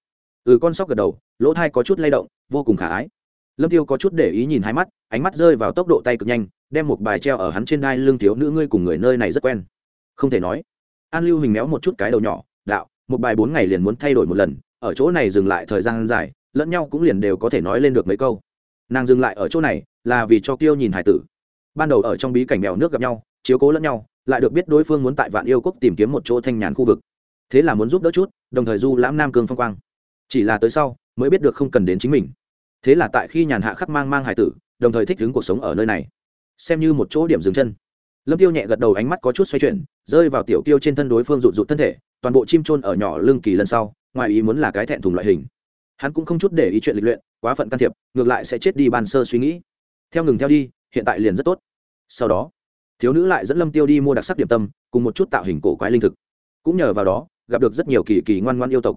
Ừ con sóc gật đầu, lỗ thai có chút lay động, vô cùng khả ái. Lâm tiêu có chút để ý nhìn hai mắt, ánh mắt rơi vào tốc độ tay cực nhanh, đem một bài treo ở hắn trên đai lưng thiếu nữ ngươi cùng người nơi này rất quen. Không thể nói an lưu hình méo một chút cái đầu nhỏ, đạo, một bài bốn ngày liền muốn thay đổi một lần, ở chỗ này dừng lại thời gian dài, lẫn nhau cũng liền đều có thể nói lên được mấy câu. Nàng dừng lại ở chỗ này, là vì cho kiêu nhìn hải tử. Ban đầu ở trong bí cảnh mèo nước gặp nhau, chiếu cố lẫn nhau, lại được biết đối phương muốn tại vạn yêu quốc tìm kiếm một chỗ thanh nhàn khu vực. Thế là muốn giúp đỡ chút, đồng thời du lãm nam cương phong quang. Chỉ là tới sau, mới biết được không cần đến chính mình. Thế là tại khi nhàn hạ khắc mang mang hải tử, đồng thời thích ứng cuộc sống ở nơi này. Xem như một chỗ điểm dừng chân lâm tiêu nhẹ gật đầu, ánh mắt có chút xoay chuyển, rơi vào tiểu tiêu trên thân đối phương rụt rụt thân thể, toàn bộ chim trôn ở nhỏ lưng kỳ lần sau, ngoài ý muốn là cái thẹn thùng loại hình. Hắn cũng không chút để ý chuyện lịch luyện, quá phận can thiệp, ngược lại sẽ chết đi bàn sơ suy nghĩ. Theo ngừng theo đi, hiện tại liền rất tốt. Sau đó, thiếu nữ lại dẫn lâm tiêu đi mua đặc sắc điểm tâm, cùng một chút tạo hình cổ quái linh thực. Cũng nhờ vào đó, gặp được rất nhiều kỳ kỳ ngoan ngoan yêu tộc.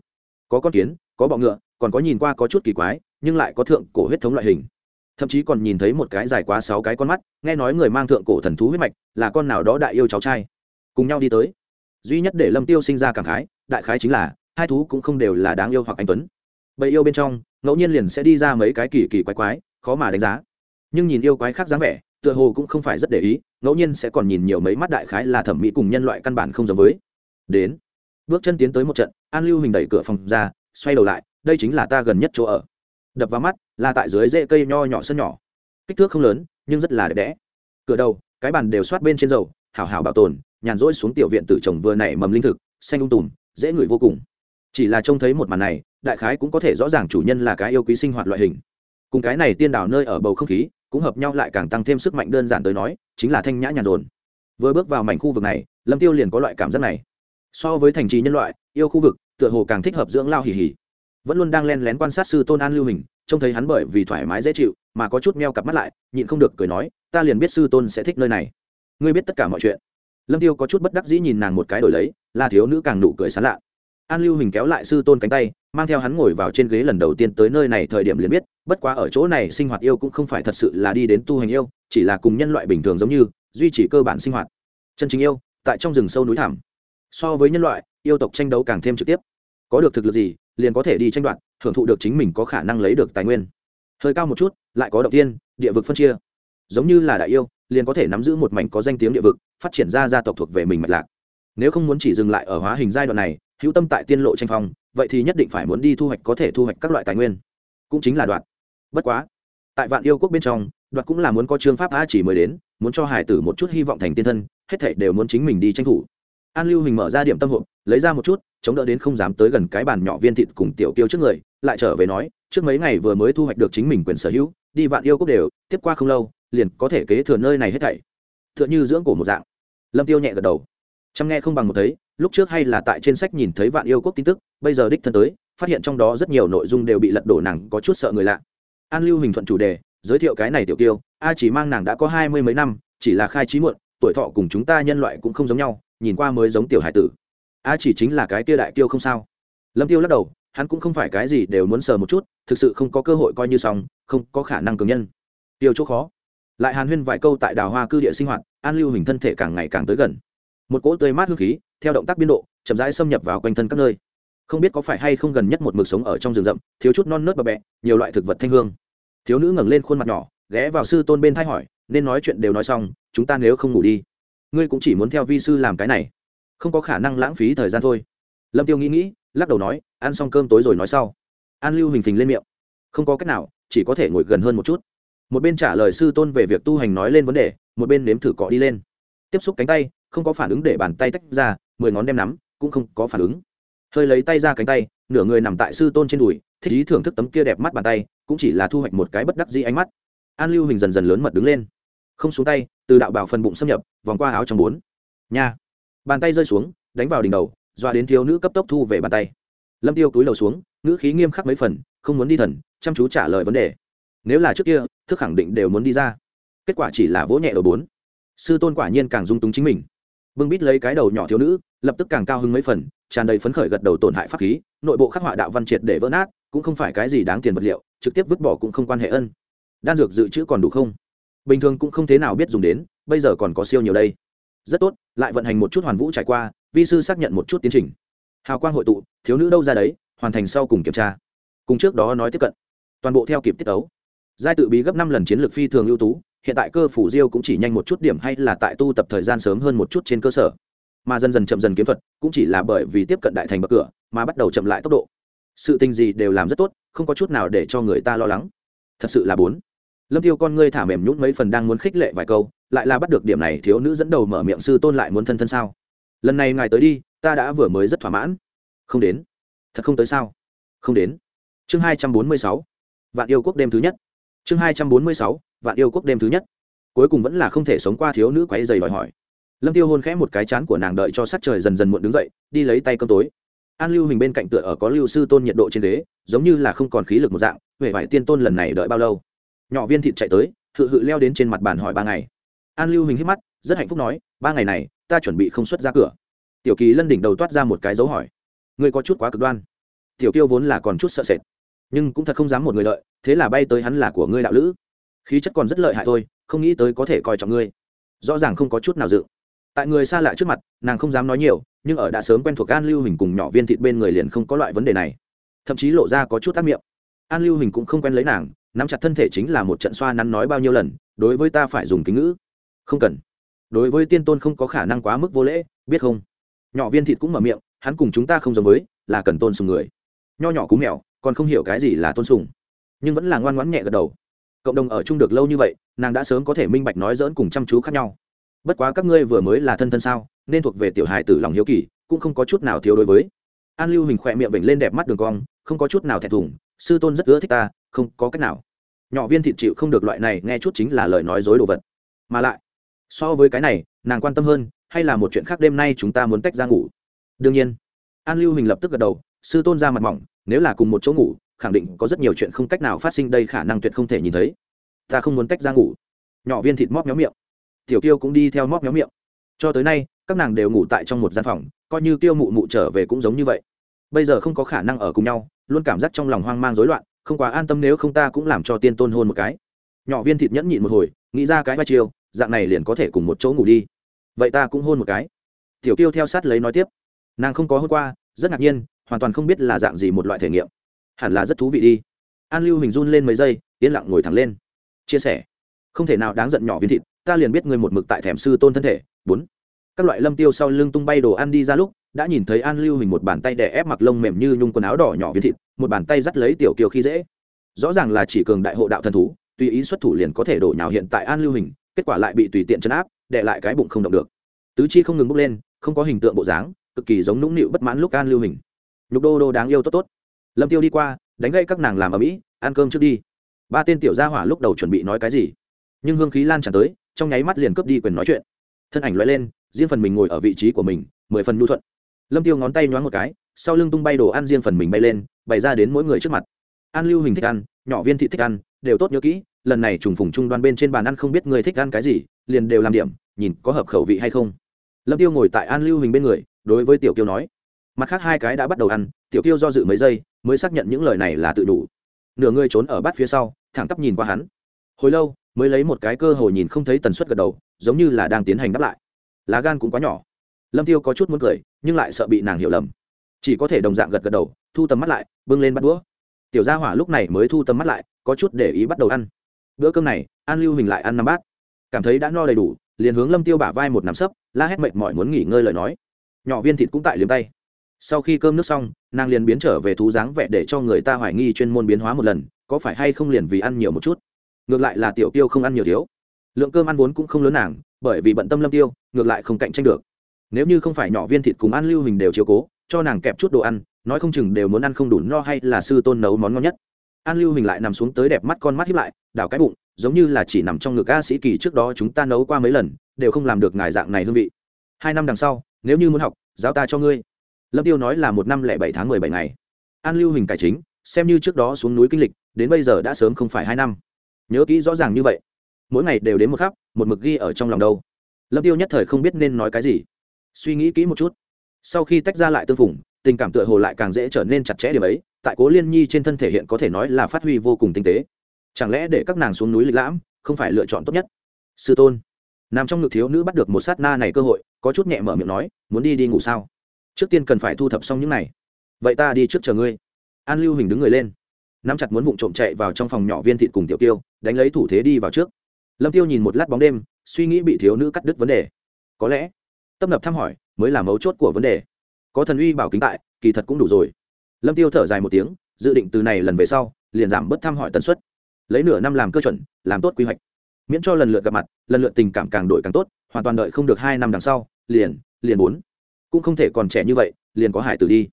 Có con kiến, có bọ ngựa, còn có nhìn qua có chút kỳ quái, nhưng lại có thượng cổ huyết thống loại hình thậm chí còn nhìn thấy một cái dài quá sáu cái con mắt, nghe nói người mang thượng cổ thần thú huyết mạch là con nào đó đại yêu cháu trai. Cùng nhau đi tới. Duy nhất để lâm tiêu sinh ra cảm khái, đại khái chính là, hai thú cũng không đều là đáng yêu hoặc anh tuấn. Bầy yêu bên trong, ngẫu nhiên liền sẽ đi ra mấy cái kỳ kỳ quái quái, khó mà đánh giá. Nhưng nhìn yêu quái khác dáng vẻ, tựa hồ cũng không phải rất để ý, ngẫu nhiên sẽ còn nhìn nhiều mấy mắt đại khái là thẩm mỹ cùng nhân loại căn bản không giống với. Đến. Bước chân tiến tới một trận, an lưu hình đẩy cửa phòng ra, xoay đầu lại, đây chính là ta gần nhất chỗ ở. Đập vào mắt là tại dưới rễ cây nho nhỏ sân nhỏ. Kích thước không lớn, nhưng rất là đẹp đẽ. Cửa đầu, cái bàn đều soát bên trên dầu, hảo hảo bảo tồn, nhàn rỗi xuống tiểu viện tử trồng vừa nảy mầm linh thực, xanh ung tùm, dễ ngửi vô cùng. Chỉ là trông thấy một màn này, đại khái cũng có thể rõ ràng chủ nhân là cái yêu quý sinh hoạt loại hình. Cùng cái này tiên đảo nơi ở bầu không khí, cũng hợp nhau lại càng tăng thêm sức mạnh đơn giản tới nói, chính là thanh nhã nhàn rồn vừa bước vào mảnh khu vực này, lâm tiêu liền có loại cảm giác này. So với thành trì nhân loại, yêu khu vực, tựa hồ càng thích hợp dưỡng lao hỉ hỉ vẫn luôn đang len lén quan sát sư tôn an lưu hình, trông thấy hắn bởi vì thoải mái dễ chịu mà có chút meo cặp mắt lại, nhịn không được cười nói, ta liền biết sư tôn sẽ thích nơi này. Ngươi biết tất cả mọi chuyện. Lâm tiêu có chút bất đắc dĩ nhìn nàng một cái đổi lấy, là thiếu nữ càng nụ cười sán lạ. An lưu hình kéo lại sư tôn cánh tay, mang theo hắn ngồi vào trên ghế lần đầu tiên tới nơi này thời điểm liền biết, bất quá ở chỗ này sinh hoạt yêu cũng không phải thật sự là đi đến tu hành yêu, chỉ là cùng nhân loại bình thường giống như, duy trì cơ bản sinh hoạt. Chân chính yêu, tại trong rừng sâu núi thảm so với nhân loại, yêu tộc tranh đấu càng thêm trực tiếp. Có được thực lực gì liền có thể đi tranh đoạt, hưởng thụ được chính mình có khả năng lấy được tài nguyên. Hơi cao một chút, lại có động tiên, địa vực phân chia. Giống như là đại yêu, liền có thể nắm giữ một mảnh có danh tiếng địa vực, phát triển ra gia tộc thuộc về mình mạch lạc. Nếu không muốn chỉ dừng lại ở hóa hình giai đoạn này, hữu tâm tại tiên lộ tranh phong, vậy thì nhất định phải muốn đi thu hoạch có thể thu hoạch các loại tài nguyên. Cũng chính là đoạn bất quá, tại vạn yêu quốc bên trong, đoạt cũng là muốn có chương pháp a chỉ mới đến, muốn cho hải tử một chút hy vọng thành tiên thân, hết thảy đều muốn chính mình đi tranh thủ an lưu hình mở ra điểm tâm hộp, lấy ra một chút, chống đỡ đến không dám tới gần cái bàn nhỏ viên thịt cùng tiểu kiêu trước người, lại trở về nói, trước mấy ngày vừa mới thu hoạch được chính mình quyền sở hữu, đi vạn yêu quốc đều, tiếp qua không lâu, liền có thể kế thừa nơi này hết thảy. Tựa như dưỡng cổ một dạng. Lâm tiêu nhẹ gật đầu. Chăm nghe không bằng một thấy, lúc trước hay là tại trên sách nhìn thấy vạn yêu quốc tin tức, bây giờ đích thân tới, phát hiện trong đó rất nhiều nội dung đều bị lật đổ nàng, có chút sợ người lạ. An lưu hình thuận chủ đề, giới thiệu cái này tiểu tiêu a chỉ mang nàng đã có hai mươi mấy năm, chỉ là khai trí muộn, tuổi thọ cùng chúng ta nhân loại cũng không giống nhau nhìn qua mới giống tiểu hải tử. A chỉ chính là cái kia đại tiêu không sao. Lâm tiêu lắc đầu, hắn cũng không phải cái gì đều muốn sờ một chút, thực sự không có cơ hội coi như xong, không có khả năng cường nhân. Tiêu chỗ khó. Lại hàn huyên vài câu tại đào hoa cư địa sinh hoạt, an lưu hình thân thể càng ngày càng tới gần. Một cỗ tươi mát hương khí, theo động tác biên độ, chậm rãi xâm nhập vào quanh thân các nơi. Không biết có phải hay không gần nhất một mực sống ở trong rừng rậm, thiếu chút non nớt bập bẹ, nhiều loại thực vật thanh hương. Thiếu nữ ngẩng lên khuôn mặt nhỏ, ghé vào sư tôn bên thay hỏi, nên nói chuyện đều nói xong, chúng ta nếu không ngủ đi? Ngươi cũng chỉ muốn theo vi sư làm cái này. Không có khả năng lãng phí thời gian thôi. Lâm tiêu nghĩ nghĩ, lắc đầu nói, ăn xong cơm tối rồi nói sau. An lưu hình phình lên miệng. Không có cách nào, chỉ có thể ngồi gần hơn một chút. Một bên trả lời sư tôn về việc tu hành nói lên vấn đề, một bên nếm thử cọ đi lên. Tiếp xúc cánh tay, không có phản ứng để bàn tay tách ra, mười ngón đem nắm, cũng không có phản ứng. Hơi lấy tay ra cánh tay, nửa người nằm tại sư tôn trên đùi, thích ý thưởng thức tấm kia đẹp mắt bàn tay, cũng chỉ là thu hoạch một cái bất đắc dĩ ánh mắt. An lưu hình dần dần lớn mật đứng lên. Không xuống tay từ đạo bảo phần bụng xâm nhập, vòng qua áo trong bốn. Nha. Bàn tay rơi xuống, đánh vào đỉnh đầu doa đến thiếu nữ cấp tốc thu về bàn tay. Lâm tiêu túi đầu xuống, ngữ khí nghiêm khắc mấy phần, không muốn đi thần, chăm chú trả lời vấn đề. Nếu là trước kia, thức khẳng định đều muốn đi ra. Kết quả chỉ là vỗ nhẹ đầu bốn. Sư tôn quả nhiên càng dung túng chính mình. Bưng bít lấy cái đầu nhỏ thiếu nữ, lập tức càng cao hứng mấy phần, tràn đầy phấn khởi gật đầu tổn hại pháp khí, nội bộ khắc họa đạo văn triệt để vỡ nát, cũng không phải cái gì đáng tiền vật liệu, trực tiếp vứt bỏ cũng không quan hệ ân. Đan dược dự trữ còn đủ không? Bình thường cũng không thế nào biết dùng đến, bây giờ còn có siêu nhiều đây. Rất tốt, lại vận hành một chút hoàn vũ trải qua, vi sư xác nhận một chút tiến trình. Hào quang hội tụ, thiếu nữ đâu ra đấy, hoàn thành sau cùng kiểm tra. Cùng trước đó nói tiếp cận. Toàn bộ theo kịp tiết tấu. Giai tự bí gấp năm lần chiến lược phi thường ưu tú, hiện tại cơ phủ diêu cũng chỉ nhanh một chút điểm hay là tại tu tập thời gian sớm hơn một chút trên cơ sở. Mà dần dần chậm dần kiếm thuật, cũng chỉ là bởi vì tiếp cận đại thành bậc cửa, mà bắt đầu chậm lại tốc độ. Sự tình gì đều làm rất tốt, không có chút nào để cho người ta lo lắng. Thật sự là bốn lâm tiêu con ngươi thả mềm nhún mấy phần đang muốn khích lệ vài câu, lại là bắt được điểm này thiếu nữ dẫn đầu mở miệng sư tôn lại muốn thân thân sao? Lần này ngài tới đi, ta đã vừa mới rất thỏa mãn. Không đến. Thật không tới sao? Không đến. Chương hai trăm bốn mươi sáu. Vạn yêu quốc đêm thứ nhất. Chương hai trăm bốn mươi sáu. Vạn yêu quốc đêm thứ nhất. Cuối cùng vẫn là không thể sống qua thiếu nữ quáy dày đòi hỏi. Lâm tiêu hôn khẽ một cái chán của nàng đợi cho sắc trời dần dần muộn đứng dậy, đi lấy tay cơm tối. An lưu hình bên cạnh tựa ở có lưu sư tôn nhiệt độ trên đế giống như là không còn khí lực một dạng huệ vải tiên tôn lần này đợi bao lâu? Nhỏ viên thịt chạy tới, hự hự leo đến trên mặt bàn hỏi ba ngày. An lưu hình hít mắt, rất hạnh phúc nói, ba ngày này, ta chuẩn bị không xuất ra cửa. Tiểu kỳ lân đỉnh đầu toát ra một cái dấu hỏi. Ngươi có chút quá cực đoan. Tiểu kiêu vốn là còn chút sợ sệt, nhưng cũng thật không dám một người lợi, thế là bay tới hắn là của ngươi đạo lữ. Khí chất còn rất lợi hại thôi, không nghĩ tới có thể coi trọng ngươi. Rõ ràng không có chút nào dự. Tại người xa lạ trước mặt, nàng không dám nói nhiều, nhưng ở đã sớm quen thuộc an lưu hình cùng nhỏ viên thịt bên người liền không có loại vấn đề này. Thậm chí lộ ra có chút tác miệng. An lưu hình cũng không quen lấy nàng nắm chặt thân thể chính là một trận xoa nắn nói bao nhiêu lần, đối với ta phải dùng kính ngữ. Không cần. Đối với tiên tôn không có khả năng quá mức vô lễ, biết không? Nhỏ viên thịt cũng mở miệng, hắn cùng chúng ta không giống với, là cần tôn sùng người. Nho nhỏ cú mèo, còn không hiểu cái gì là tôn sùng. Nhưng vẫn là ngoan ngoãn nhẹ gật đầu. Cộng đồng ở chung được lâu như vậy, nàng đã sớm có thể minh bạch nói dỡn cùng chăm chú khác nhau. Bất quá các ngươi vừa mới là thân thân sao, nên thuộc về tiểu hài tử lòng hiếu kỳ, cũng không có chút nào thiếu đối với. An lưu hình khỏe miệng vểnh lên đẹp mắt đường cong, không có chút nào thẹn thùng, sư tôn rất ưa thích ta không có cách nào. Nhỏ viên thịt chịu không được loại này, nghe chút chính là lời nói dối đồ vật. Mà lại, so với cái này, nàng quan tâm hơn, hay là một chuyện khác đêm nay chúng ta muốn tách ra ngủ? Đương nhiên. An lưu hình lập tức gật đầu, sư tôn ra mặt mỏng, nếu là cùng một chỗ ngủ, khẳng định có rất nhiều chuyện không cách nào phát sinh đây khả năng tuyệt không thể nhìn thấy. Ta không muốn tách ra ngủ. Nhỏ viên thịt móc nhóm miệng. Tiểu kiêu cũng đi theo móc nhóm miệng. Cho tới nay, các nàng đều ngủ tại trong một gian phòng, coi như kiêu mụ mụ trở về cũng giống như vậy. Bây giờ không có khả năng ở cùng nhau, luôn cảm giác trong lòng hoang mang rối loạn không quá an tâm nếu không ta cũng làm cho tiên tôn hôn một cái. Nhỏ viên thịt nhẫn nhịn một hồi, nghĩ ra cái vai chiêu, dạng này liền có thể cùng một chỗ ngủ đi. Vậy ta cũng hôn một cái. Tiểu tiêu theo sát lấy nói tiếp. Nàng không có hôn qua, rất ngạc nhiên, hoàn toàn không biết là dạng gì một loại thể nghiệm. Hẳn là rất thú vị đi. An lưu hình run lên mấy giây, yên lặng ngồi thẳng lên. Chia sẻ. Không thể nào đáng giận nhỏ viên thịt, ta liền biết ngươi một mực tại thèm sư tôn thân thể. Bốn. Các loại lâm tiêu sau lưng tung bay đồ ăn đi ra lúc đã nhìn thấy an lưu hình một bàn tay đè ép mặc lông mềm như nhung quần áo đỏ nhỏ viên thịt, một bàn tay dắt lấy tiểu kiều khi dễ. Rõ ràng là chỉ cường đại hộ đạo thần thú, tùy ý xuất thủ liền có thể đổ nhào hiện tại an lưu hình kết quả lại bị tùy tiện chấn áp đệ lại cái bụng không động được. Tứ chi không ngừng bốc lên, không có hình tượng bộ dáng, cực kỳ giống nũng nịu bất mãn lúc an lưu hình nhục đô đô đáng yêu tốt tốt. Lâm tiêu đi qua, đánh gây các nàng làm ở mỹ ăn cơm trước đi. Ba tên tiểu gia hỏa lúc đầu chuẩn bị nói cái gì? Nhưng hương khí lan tràn tới, trong nháy mắt liền cướp đi quyền nói chuyện. Thân ảnh loại lên, riêng phần mình ngồi ở vị trí của mình, mười phần nhu thuận lâm tiêu ngón tay nhoáng một cái, sau lưng tung bay đồ ăn riêng phần mình bay lên, bày ra đến mỗi người trước mặt. An lưu hình thích ăn, nhỏ viên thị thích ăn, đều tốt nhớ kỹ, lần này trùng phùng trung đoan bên trên bàn ăn không biết người thích ăn cái gì, liền đều làm điểm, nhìn có hợp khẩu vị hay không. Lâm tiêu ngồi tại an lưu hình bên người, đối với tiểu kiêu nói, mặt khác hai cái đã bắt đầu ăn, tiểu kiêu do dự mấy giây, mới xác nhận những lời này là tự đủ. Nửa người trốn ở bát phía sau, thẳng tắp nhìn qua hắn. Hồi lâu, mới lấy một cái cơ hội nhìn không thấy tần suất gật đầu, giống như là đang tiến hành đáp lại. Lá gan cũng quá nhỏ lâm tiêu có chút muốn cười, nhưng lại sợ bị nàng hiểu lầm. Chỉ có thể đồng dạng gật gật đầu, thu tầm mắt lại, bưng lên bắt đũa. Tiểu gia hỏa lúc này mới thu tầm mắt lại, có chút để ý bắt đầu ăn. Bữa cơm này, an lưu hình lại ăn năm bát. Cảm thấy đã no đầy đủ, liền hướng lâm tiêu bả vai một nắm sấp, la hét mệt mỏi muốn nghỉ ngơi lời nói. Nhỏ viên thịt cũng tại liếm tay. Sau khi cơm nước xong, nàng liền biến trở về thú dáng vẻ để cho người ta hoài nghi chuyên môn biến hóa một lần, có phải hay không liền vì ăn nhiều một chút. Ngược lại là tiểu tiêu không ăn nhiều thiếu. Lượng cơm ăn vốn cũng không lớn nàng, bởi vì bận tâm lâm tiêu, ngược lại không cạnh tranh được nếu như không phải nhỏ viên thịt cùng ăn lưu hình đều chiếu cố, cho nàng kẹp chút đồ ăn, nói không chừng đều muốn ăn không đủ no hay là sư tôn nấu món ngon nhất. An lưu hình lại nằm xuống tới đẹp mắt con mắt hiếp lại, đảo cái bụng, giống như là chỉ nằm trong ngực a sĩ kỳ trước đó chúng ta nấu qua mấy lần, đều không làm được ngài dạng này hương vị. Hai năm đằng sau, nếu như muốn học, giáo ta cho ngươi. Lâm tiêu nói là một năm lẻ bảy tháng mười bảy ngày. An lưu hình cải chính, xem như trước đó xuống núi kinh lịch, đến bây giờ đã sớm không phải hai năm. Nhớ kỹ rõ ràng như vậy. Mỗi ngày đều đến một khắp, một mực ghi ở trong lòng đâu. Lâm tiêu nhất thời không biết nên nói cái gì suy nghĩ kỹ một chút. Sau khi tách ra lại tương phùng, tình cảm tựa hồ lại càng dễ trở nên chặt chẽ điểm ấy, tại cố liên nhi trên thân thể hiện có thể nói là phát huy vô cùng tinh tế. Chẳng lẽ để các nàng xuống núi lịch lãm không phải lựa chọn tốt nhất? Sư tôn. Nằm trong ngực thiếu nữ bắt được một sát na này cơ hội, có chút nhẹ mở miệng nói, muốn đi đi ngủ sao? Trước tiên cần phải thu thập xong những này. Vậy ta đi trước chờ ngươi. An lưu hình đứng người lên, nắm chặt muốn vụng trộm chạy vào trong phòng nhỏ viên thịt cùng tiểu tiêu đánh lấy thủ thế đi vào trước. Lâm tiêu nhìn một lát bóng đêm, suy nghĩ bị thiếu nữ cắt đứt vấn đề. Có lẽ tâm nập thăm hỏi, mới là mấu chốt của vấn đề. Có thần uy bảo kính tại, kỳ thật cũng đủ rồi. Lâm tiêu thở dài một tiếng, dự định từ này lần về sau, liền giảm bớt thăm hỏi tần suất. Lấy nửa năm làm cơ chuẩn, làm tốt quy hoạch. Miễn cho lần lượt gặp mặt, lần lượt tình cảm càng đổi càng tốt, hoàn toàn đợi không được hai năm đằng sau, liền liền bốn. Cũng không thể còn trẻ như vậy, liền có hải tử đi.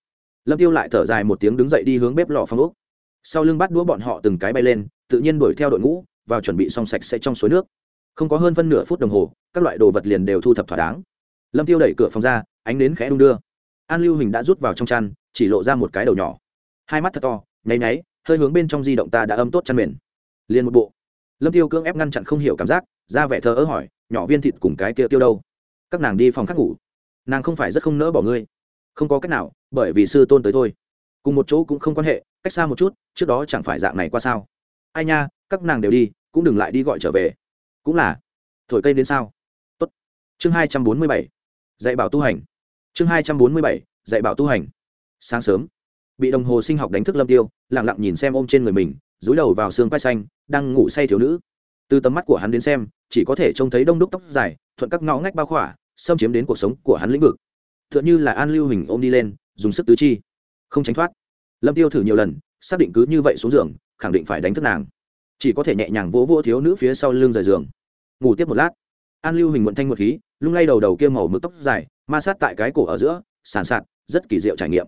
Lâm tiêu lại thở dài một tiếng đứng dậy đi hướng bếp lò phong ốc. Sau lưng bắt đũa bọn họ từng cái bay lên, tự nhiên đuổi theo đội ngũ, vào chuẩn bị xong sạch sẽ trong suối nước. Không có hơn phân nửa phút đồng hồ, các loại đồ vật liền đều thu thập thỏa đáng lâm tiêu đẩy cửa phòng ra, ánh nến khẽ đung đưa. An lưu hình đã rút vào trong chăn, chỉ lộ ra một cái đầu nhỏ. Hai mắt thật to, nháy nháy, hơi hướng bên trong di động ta đã âm tốt chăn mền. Liền một bộ. Lâm tiêu cưỡng ép ngăn chặn không hiểu cảm giác, ra vẻ thờ ớ hỏi, nhỏ viên thịt cùng cái kia tiêu đâu? Các nàng đi phòng khác ngủ. Nàng không phải rất không nỡ bỏ ngươi. Không có cách nào, bởi vì sư tôn tới thôi. Cùng một chỗ cũng không quan hệ, cách xa một chút, trước đó chẳng phải dạng này qua sao? Ai nha, các nàng đều đi, cũng đừng lại đi gọi trở về. Cũng là. Thổi cây đến sao? Tốt. chương hai trăm bốn mươi bảy dạy bảo tu hành. Chương hai trăm bốn mươi bảy, dạy bảo tu hành. Sáng sớm, bị đồng hồ sinh học đánh thức lâm tiêu lẳng lặng nhìn xem ôm trên người mình, dúi đầu vào xương quai xanh, đang ngủ say thiếu nữ. Từ tầm mắt của hắn đến xem, chỉ có thể trông thấy đông đúc tóc dài, thuận các ngõ ngách bao khỏa, xâm chiếm đến cuộc sống của hắn lĩnh vực. T h ư ợ n như là an lưu hình ôm đi lên, dùng sức tứ chi. Không tránh thoát. Lâm tiêu thử nhiều lần, xác định cứ như vậy xuống giường, khẳng định phải đánh thức nàng. Chỉ có thể nhẹ nhàng vỗ vỗ thiếu nữ phía sau lưng rời giường. Ngủ tiếp một lát an lưu hình muộn thanh một khí, lung lay đầu đầu kia màu mực tóc dài, ma sát tại cái cổ ở giữa, sàn sạt, rất kỳ diệu trải nghiệm.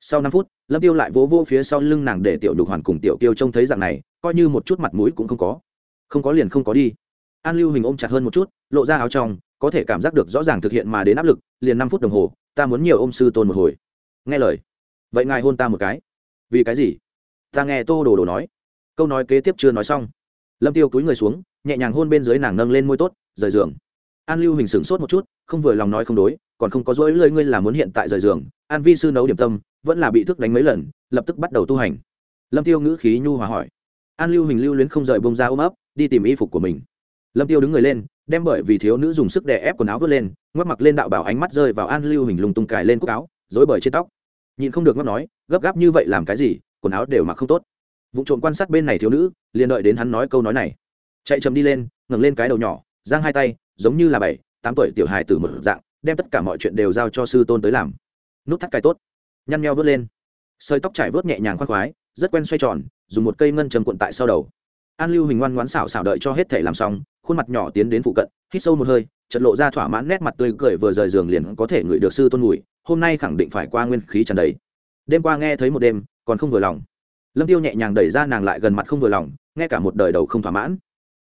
Sau năm phút, lâm tiêu lại vỗ vỗ phía sau lưng nàng để tiểu đục hoàn cùng tiểu tiêu trông thấy dạng này, coi như một chút mặt mũi cũng không có. Không có liền không có đi. An lưu hình ôm chặt hơn một chút, lộ ra áo trong, có thể cảm giác được rõ ràng thực hiện mà đến áp lực, liền năm phút đồng hồ, ta muốn nhiều ôm sư tôn một hồi. Nghe lời. Vậy ngài hôn ta một cái. Vì cái gì? Ta nghe tô đồ đồ nói. Câu nói kế tiếp chưa nói xong. Lâm tiêu cúi người xuống, nhẹ nhàng hôn bên dưới nàng nâng lên môi tốt rời giường. An lưu hình sửng sốt một chút, không vừa lòng nói không đối, còn không có dỗi lơi ngươi là muốn hiện tại rời giường, an vi sư nấu điểm tâm, vẫn là bị thức đánh mấy lần, lập tức bắt đầu tu hành. Lâm tiêu ngữ khí nhu hòa hỏi. An lưu hình lưu luyến không rời bông ra ôm ấp, đi tìm y phục của mình. Lâm tiêu đứng người lên, đem bởi vì thiếu nữ dùng sức đè ép quần áo vớt lên, ngoắc mặc lên đạo bảo ánh mắt rơi vào an lưu hình lùng tung cài lên cúc áo, dối bời trên tóc. Nhìn không được ngóc nói, gấp gáp như vậy làm cái gì, quần áo đều mặc không tốt. Vụ trộm quan sát bên này thiếu nữ, liền đợi đến hắn nói câu nói này. Chạy chậm đi lên, ngẩng lên cái đầu nhỏ giang hai tay, giống như là bảy, tám tuổi tiểu hài tử một dạng, đem tất cả mọi chuyện đều giao cho sư tôn tới làm. Nút thắt cài tốt. Nhăn nheo vớt lên. Sợi tóc trải vớt nhẹ nhàng khoác khoái, rất quen xoay tròn, dùng một cây ngân châm cuộn tại sau đầu. An lưu hình ngoan ngoãn xảo xảo đợi cho hết thể làm xong, khuôn mặt nhỏ tiến đến phụ cận, hít sâu một hơi chật lộ ra thỏa mãn nét mặt tươi cười vừa rời giường liền có thể ngửi được sư tôn mùi, hôm nay khẳng định phải qua nguyên khí tràn đầy. Đêm qua nghe thấy một đêm, còn không vừa lòng. Lâm tiêu nhẹ nhàng đẩy ra nàng lại gần mặt không vừa lòng, nghe cả một đời đầu không thỏa mãn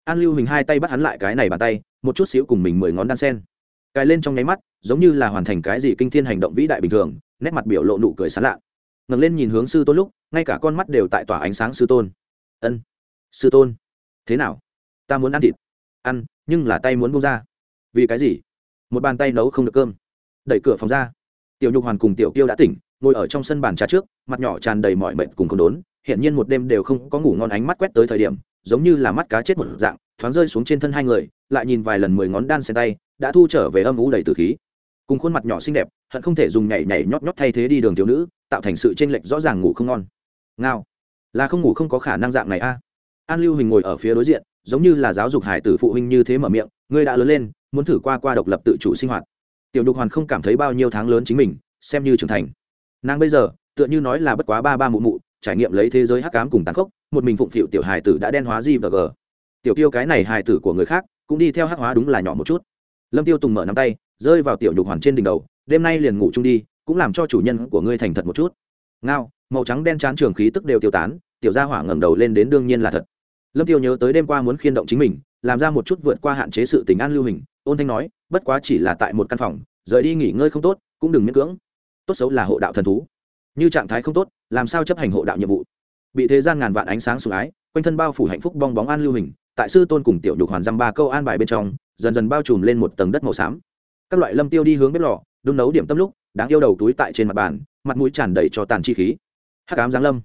an lưu hình hai tay bắt hắn lại cái này bàn tay, một chút xíu cùng mình mười ngón đan sen. Cài lên trong nháy mắt, giống như là hoàn thành cái gì kinh thiên hành động vĩ đại bình thường, nét mặt biểu lộ nụ cười sán lạ. Ngẩng lên nhìn hướng sư tôn lúc, ngay cả con mắt đều tại tỏa ánh sáng sư tôn. Ân, sư tôn, thế nào? Ta muốn ăn thịt. Ăn, nhưng là tay muốn bông ra. Vì cái gì? Một bàn tay nấu không được cơm. Đẩy cửa phòng ra. Tiểu nhục hoàn cùng tiểu kiêu đã tỉnh, ngồi ở trong sân bàn trà trước, mặt nhỏ tràn đầy mọi mệnh cùng không đốn hiện nhiên một đêm đều không có ngủ ngon ánh mắt quét tới thời điểm giống như là mắt cá chết một dạng, thoáng rơi xuống trên thân hai người, lại nhìn vài lần mười ngón đan xen tay, đã thu trở về âm ú đầy từ khí. Cùng khuôn mặt nhỏ xinh đẹp, hận không thể dùng nhảy nhảy nhót nhót thay thế đi đường thiếu nữ, tạo thành sự chênh lệch rõ ràng ngủ không ngon. Ngao. Là không ngủ không có khả năng dạng này a. An lưu hình ngồi ở phía đối diện, giống như là giáo dục hải tử phụ huynh như thế mở miệng, ngươi đã lớn lên, muốn thử qua qua độc lập tự chủ sinh hoạt. Tiểu đục hoàn không cảm thấy bao nhiêu tháng lớn chính mình, xem như trưởng thành. Nàng bây giờ, tựa như nói là bất quá ba ba mụ mụ, trải nghiệm lấy thế giới hắc cám cùng tàn khốc một mình phụng phịu tiểu hải tử đã đen hóa gì và g. Tiểu tiêu cái này hải tử của người khác, cũng đi theo hắc hóa đúng là nhỏ một chút. Lâm tiêu tùng mở nắm tay, rơi vào tiểu nhục hoàn trên đỉnh đầu, đêm nay liền ngủ chung đi, cũng làm cho chủ nhân của ngươi thành thật một chút. Ngao, màu trắng đen chán trường khí tức đều tiêu tán, tiểu gia hỏa ngẩng đầu lên đến đương nhiên là thật. Lâm tiêu nhớ tới đêm qua muốn khiên động chính mình, làm ra một chút vượt qua hạn chế sự tình an lưu hình, ôn thanh nói, bất quá chỉ là tại một căn phòng, rời đi nghỉ ngơi không tốt, cũng đừng miễn cưỡng. Tốt xấu là hộ đạo thần thú. Như trạng thái không tốt, làm sao chấp hành hộ đạo nhiệm vụ? Bị thế gian ngàn vạn ánh sáng sủng ái, quanh thân bao phủ hạnh phúc bong bóng an lưu hình, tại sư tôn cùng tiểu nhục hoàn dăm ba câu an bài bên trong, dần dần bao trùm lên một tầng đất màu xám. Các loại lâm tiêu đi hướng bếp lò, đun nấu điểm tâm lúc, đáng yêu đầu túi tại trên mặt bàn, mặt mũi tràn đầy cho tàn chi khí. Hắc ám giáng lâm.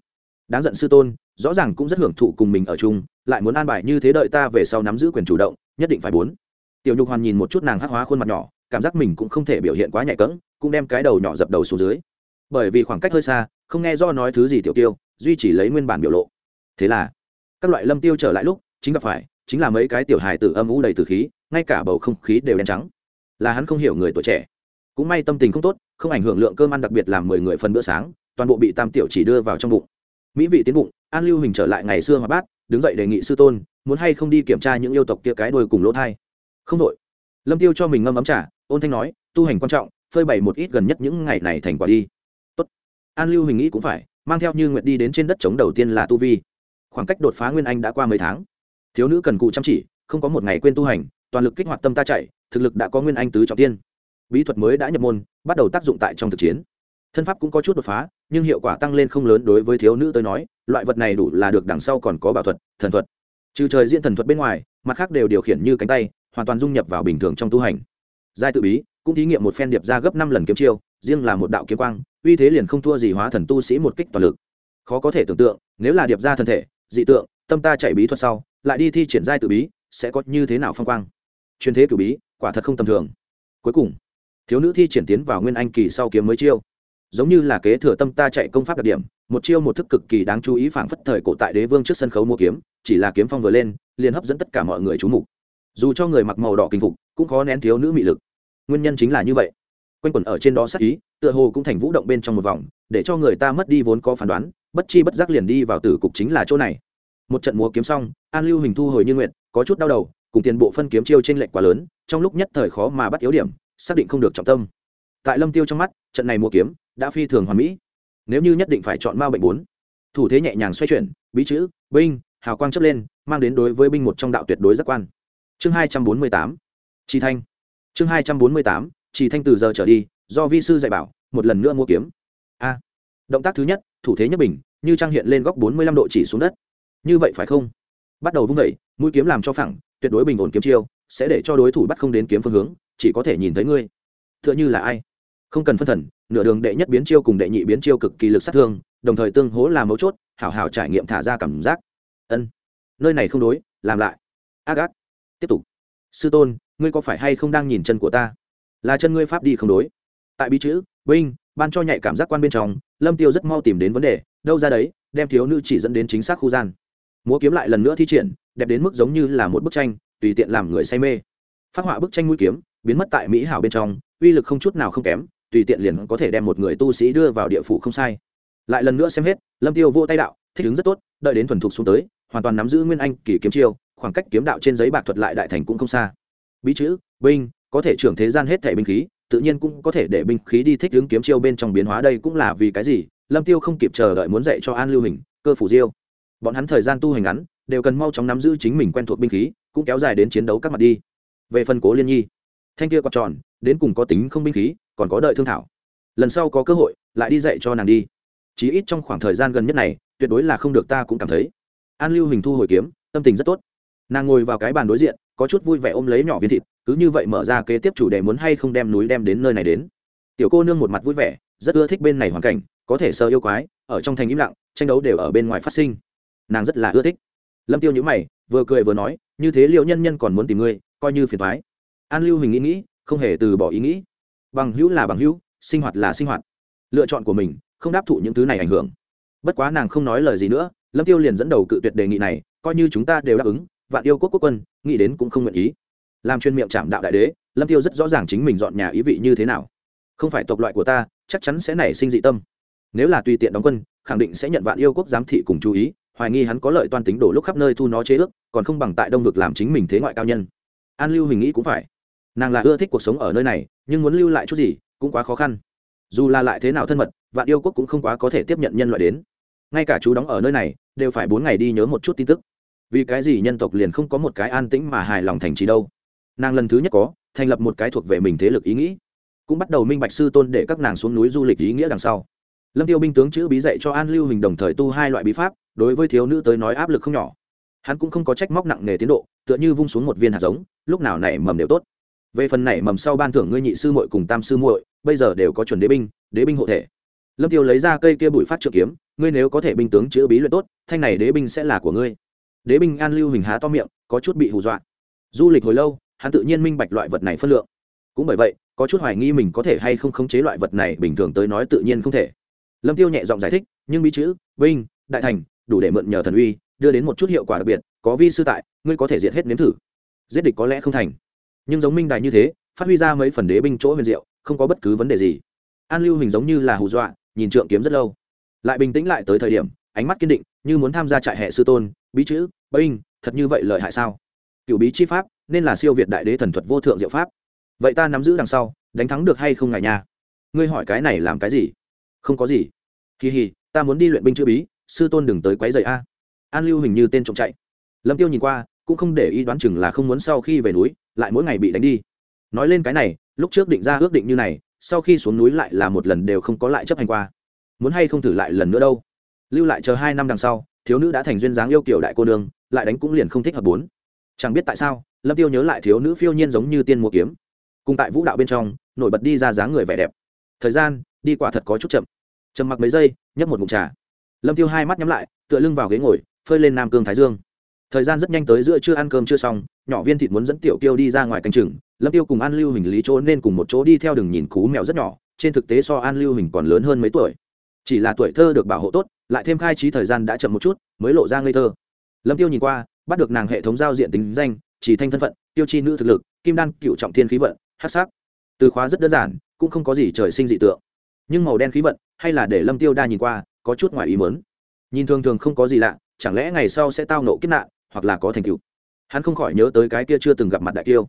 Đáng giận sư tôn, rõ ràng cũng rất hưởng thụ cùng mình ở chung, lại muốn an bài như thế đợi ta về sau nắm giữ quyền chủ động, nhất định phải bốn. Tiểu nhục hoàn nhìn một chút nàng hắc hóa khuôn mặt nhỏ, cảm giác mình cũng không thể biểu hiện quá nhạy cẫng, cũng đem cái đầu nhỏ dập đầu xuống dưới. Bởi vì khoảng cách hơi xa, không nghe do nói thứ gì tiểu tiêu duy chỉ lấy nguyên bản biểu lộ. Thế là, các loại lâm tiêu trở lại lúc, chính gặp phải, chính là mấy cái tiểu hài tử âm u đầy từ khí, ngay cả bầu không khí đều đen trắng. Là hắn không hiểu người tuổi trẻ. Cũng may tâm tình không tốt, không ảnh hưởng lượng cơm ăn đặc biệt làm mười người phần bữa sáng, toàn bộ bị tam tiểu chỉ đưa vào trong bụng. Mỹ vị tiến bụng, an lưu hình trở lại ngày xưa hòa bát, đứng dậy đề nghị sư tôn, muốn hay không đi kiểm tra những yêu tộc kia cái đôi cùng lỗ thai. Không đội lâm tiêu cho mình ngâm ấm trà, ôn thanh nói, tu hành quan trọng, phơi bày một ít gần nhất những ngày này thành quả đi. Tốt. an lưu hình nghĩ cũng phải mang theo như nguyệt đi đến trên đất trống đầu tiên là tu vi. Khoảng cách đột phá nguyên anh đã qua mấy tháng. Thiếu nữ cần cụ chăm chỉ, không có một ngày quên tu hành, toàn lực kích hoạt tâm ta chạy, thực lực đã có nguyên anh tứ trọng tiên. Bí thuật mới đã nhập môn, bắt đầu tác dụng tại trong thực chiến. Thân pháp cũng có chút đột phá, nhưng hiệu quả tăng lên không lớn đối với thiếu nữ tới nói, loại vật này đủ là được đằng sau còn có bảo thuật, thần thuật. Trừ trời diễn thần thuật bên ngoài, mặt khác đều điều khiển như cánh tay, hoàn toàn dung nhập vào bình thường trong tu hành. Giai tự bí, cũng thí nghiệm một phen điệp ra gấp năm lần kiếm chiêu, riêng là một đạo kiếm quang uy thế liền không thua gì hóa thần tu sĩ một kích toàn lực. Khó có thể tưởng tượng, nếu là điệp ra thân thể, dị tượng, tâm ta chạy bí thuật sau, lại đi thi triển giai tự bí, sẽ có như thế nào phong quang? Truyền thế cử bí, quả thật không tầm thường. Cuối cùng, thiếu nữ thi triển tiến vào nguyên anh kỳ sau kiếm mới chiêu. Giống như là kế thừa tâm ta chạy công pháp đặc điểm, một chiêu một thức cực kỳ đáng chú ý phảng phất thời cổ tại đế vương trước sân khấu mua kiếm, chỉ là kiếm phong vừa lên, liền hấp dẫn tất cả mọi người chú mục. Dù cho người mặc màu đỏ kinh phục, cũng khó nén thiếu nữ mị lực. Nguyên nhân chính là như vậy. Quanh quẩn ở trên đó sắc ý tựa hồ cũng thành vũ động bên trong một vòng, để cho người ta mất đi vốn có phán đoán, bất chi bất giác liền đi vào tử cục chính là chỗ này. Một trận múa kiếm xong, an lưu hình thu hồi như nguyện có chút đau đầu, cùng tiền bộ phân kiếm chiêu trên lệnh quá lớn, trong lúc nhất thời khó mà bắt yếu điểm, xác định không được trọng tâm. Tại lâm tiêu trong mắt, trận này múa kiếm đã phi thường hoàn mỹ. Nếu như nhất định phải chọn mao bệnh bốn, thủ thế nhẹ nhàng xoay chuyển, bí chữ, binh, hào quang chấp lên, mang đến đối với binh một trong đạo tuyệt đối giác quan. Chương hai trăm bốn mươi tám, trì thanh. Chương hai trăm bốn mươi tám, trì thanh từ giờ trở đi do vi sư dạy bảo, một lần nữa mua kiếm. A. Động tác thứ nhất, thủ thế nhất bình, như trang hiện lên góc bốn mươi lăm độ chỉ xuống đất. Như vậy phải không? Bắt đầu vung vẩy mũi kiếm làm cho phẳng, tuyệt đối bình ổn kiếm chiêu, sẽ để cho đối thủ bắt không đến kiếm phương hướng, chỉ có thể nhìn thấy ngươi. T h ư ợ n h ư là ai? Không cần phân thần, nửa đường đệ nhất biến chiêu cùng đệ nhị biến chiêu cực kỳ lực sát thương, đồng thời tương hố là mấu chốt, hảo hảo trải nghiệm thả ra cảm giác. Ân. Nơi này không đối, làm lại. Ác ác. Tiếp tục. Sư tôn, ngươi có phải hay không đang nhìn chân của ta? Là chân ngươi pháp đi không đối tại bí chữ binh ban cho nhạy cảm giác quan bên trong, lâm tiêu rất mau tìm đến vấn đề, đâu ra đấy, đem thiếu nữ chỉ dẫn đến chính xác khu gian. Múa kiếm lại lần nữa thi triển, đẹp đến mức giống như là một bức tranh, tùy tiện làm người say mê. Phát họa bức tranh mũi kiếm, biến mất tại mỹ hảo bên trong, uy lực không chút nào không kém, tùy tiện liền có thể đem một người tu sĩ đưa vào địa phủ không sai. Lại lần nữa xem hết, lâm tiêu vô tay đạo, thích ứng rất tốt, đợi đến thuần thục xuống tới, hoàn toàn nắm giữ nguyên anh kỳ kiếm chiêu, khoảng cách kiếm đạo trên giấy bạc thuật lại đại thành cũng không xa. Bí chữ binh có thể trưởng thế gian hết thể binh khí tự nhiên cũng có thể để binh khí đi thích ứng kiếm chiêu bên trong biến hóa đây cũng là vì cái gì? Lâm tiêu không kịp chờ đợi muốn dạy cho an lưu hình, cơ phủ diêu. Bọn hắn thời gian tu hành ngắn, đều cần mau chóng nắm giữ chính mình quen thuộc binh khí, cũng kéo dài đến chiến đấu các mặt đi. Về phần cố liên nhi, thanh kia quạt tròn, đến cùng có tính không binh khí, còn có đợi thương thảo. Lần sau có cơ hội, lại đi dạy cho nàng đi. Chí ít trong khoảng thời gian gần nhất này, tuyệt đối là không được ta cũng cảm thấy. An lưu hình thu hồi kiếm, tâm tình rất tốt. Nàng ngồi vào cái bàn đối diện, có chút vui vẻ ôm lấy nhỏ viên thịt cứ như vậy mở ra kế tiếp chủ đề muốn hay không đem núi đem đến nơi này đến. Tiểu cô nương một mặt vui vẻ, rất ưa thích bên này hoàn cảnh, có thể sơ yêu quái, ở trong thành im lặng, tranh đấu đều ở bên ngoài phát sinh. Nàng rất là ưa thích. Lâm tiêu nhữ mày, vừa cười vừa nói, như thế liệu nhân nhân còn muốn tìm ngươi, coi như phiền thoái an lưu hình nghĩ nghĩ, không hề từ bỏ ý nghĩ. Bằng hữu là bằng hữu, sinh hoạt là sinh hoạt. Lựa chọn của mình, không đáp thụ những thứ này ảnh hưởng. Bất quá nàng không nói lời gì nữa, lâm tiêu liền dẫn đầu cự tuyệt đề nghị này, coi như chúng ta đều đáp ứng, vạn yêu quốc quốc quân, nghĩ đến cũng không nguyện ý làm chuyên miệng chạm đạo đại đế, lâm tiêu rất rõ ràng chính mình dọn nhà ý vị như thế nào. Không phải tộc loại của ta, chắc chắn sẽ nảy sinh dị tâm. Nếu là tùy tiện đóng quân, khẳng định sẽ nhận vạn yêu quốc giám thị cùng chú ý, hoài nghi hắn có lợi toan tính đổ lúc khắp nơi thu nó chế ước, còn không bằng tại đông vực làm chính mình thế ngoại cao nhân. An lưu hình nghĩ cũng phải. Nàng là ưa thích cuộc sống ở nơi này, nhưng muốn lưu lại chút gì, cũng quá khó khăn. Dù là lại thế nào thân mật, vạn yêu quốc cũng không quá có thể tiếp nhận nhân loại đến. Ngay cả chú đóng ở nơi này, đều phải bốn ngày đi nhớ một chút tin tức. Vì cái gì nhân tộc liền không có một cái an tĩnh mà hài lòng thành trì đâu? Nàng lần thứ nhất có, thành lập một cái thuộc về mình thế lực ý nghĩ. Cũng bắt đầu minh bạch sư tôn để các nàng xuống núi du lịch ý nghĩa đằng sau. Lâm tiêu binh tướng chữ bí dạy cho an lưu hình đồng thời tu hai loại bí pháp, đối với thiếu nữ tới nói áp lực không nhỏ. Hắn cũng không có trách móc nặng nề tiến độ, tựa như vung xuống một viên hạt giống, lúc nào nảy mầm đều tốt. Về phần nảy mầm sau ban thưởng ngươi nhị sư muội cùng tam sư muội, bây giờ đều có chuẩn đế binh đế binh hộ thể. Lâm tiêu lấy ra cây kia bụi phát trợ kiếm, ngươi nếu có thể binh tướng chữ bí luyện tốt, thanh này đế binh sẽ là của ngươi. Đế binh an lưu hình há to miệng, có chút bị hù dọa. Du lịch hồi lâu hắn tự nhiên minh bạch loại vật này phân lượng. Cũng bởi vậy, có chút hoài nghi mình có thể hay không khống chế loại vật này, bình thường tới nói tự nhiên không thể. Lâm tiêu nhẹ giọng giải thích, nhưng bí chữ, vinh, đại thành, đủ để mượn nhờ thần uy, đưa đến một chút hiệu quả đặc biệt, có vi sư tại, ngươi có thể diệt hết nếm thử. Giết địch có lẽ không thành. Nhưng giống minh đài như thế, phát huy ra mấy phần đế binh chỗ huyền diệu, không có bất cứ vấn đề gì. An lưu hình giống như là hù dọa, nhìn trượng kiếm rất lâu. Lại bình tĩnh lại tới thời điểm, ánh mắt kiên định, như muốn tham gia trại hệ sư tôn, bí chữ binh thật như vậy lợi hại sao? Cựu bí chi pháp nên là siêu việt đại đế thần thuật vô thượng diệu pháp. Vậy ta nắm giữ đằng sau, đánh thắng được hay không ngại nha? Ngươi hỏi cái này làm cái gì? Không có gì. Kỳ hì, ta muốn đi luyện binh chữ bí, sư tôn đừng tới quấy rầy a. An lưu hình như tên trộm chạy. Lâm tiêu nhìn qua, cũng không để ý đoán chừng là không muốn sau khi về núi, lại mỗi ngày bị đánh đi. Nói lên cái này, lúc trước định ra ước định như này, sau khi xuống núi lại là một lần đều không có lại chấp hành qua. Muốn hay không thử lại lần nữa đâu? Lưu lại chờ hai năm đằng sau, thiếu nữ đã thành duyên dáng yêu kiểu đại cô nương, lại đánh cũng liền không thích hợp bốn. Chẳng biết tại sao lâm tiêu nhớ lại thiếu nữ phiêu nhiên giống như tiên mua kiếm. Cùng tại vũ đạo bên trong, nổi bật đi ra dáng người vẻ đẹp. Thời gian, đi quả thật có chút chậm. Trầm mặc mấy giây, nhấp một mụn trà. Lâm tiêu hai mắt nhắm lại, tựa lưng vào ghế ngồi, phơi lên nam cương thái dương. Thời gian rất nhanh tới giữa chưa ăn cơm chưa xong, nhỏ viên thịt muốn dẫn tiểu kiêu đi ra ngoài canh chừng. Lâm tiêu cùng an lưu hình lý chỗ nên cùng một chỗ đi theo đường nhìn cú mèo rất nhỏ, trên thực tế so an lưu hình còn lớn hơn mấy tuổi. Chỉ là tuổi thơ được bảo hộ tốt, lại thêm khai trí thời gian đã chậm một chút, mới lộ ra ngây thơ. Lâm tiêu nhìn qua, bắt được nàng hệ thống giao diện tính danh chỉ thanh thân phận, tiêu chi nữ thực lực, kim đan cựu trọng thiên khí vận hát sắc. Từ khóa rất đơn giản, cũng không có gì trời sinh dị tượng. Nhưng màu đen khí vận, hay là để lâm tiêu đa nhìn qua, có chút ngoài ý mớn nhìn thường thường không có gì lạ, chẳng lẽ ngày sau sẽ tao nộ kiếp nạn, hoặc là có thành tựu? Hắn không khỏi nhớ tới cái kia chưa từng gặp mặt đại kiêu.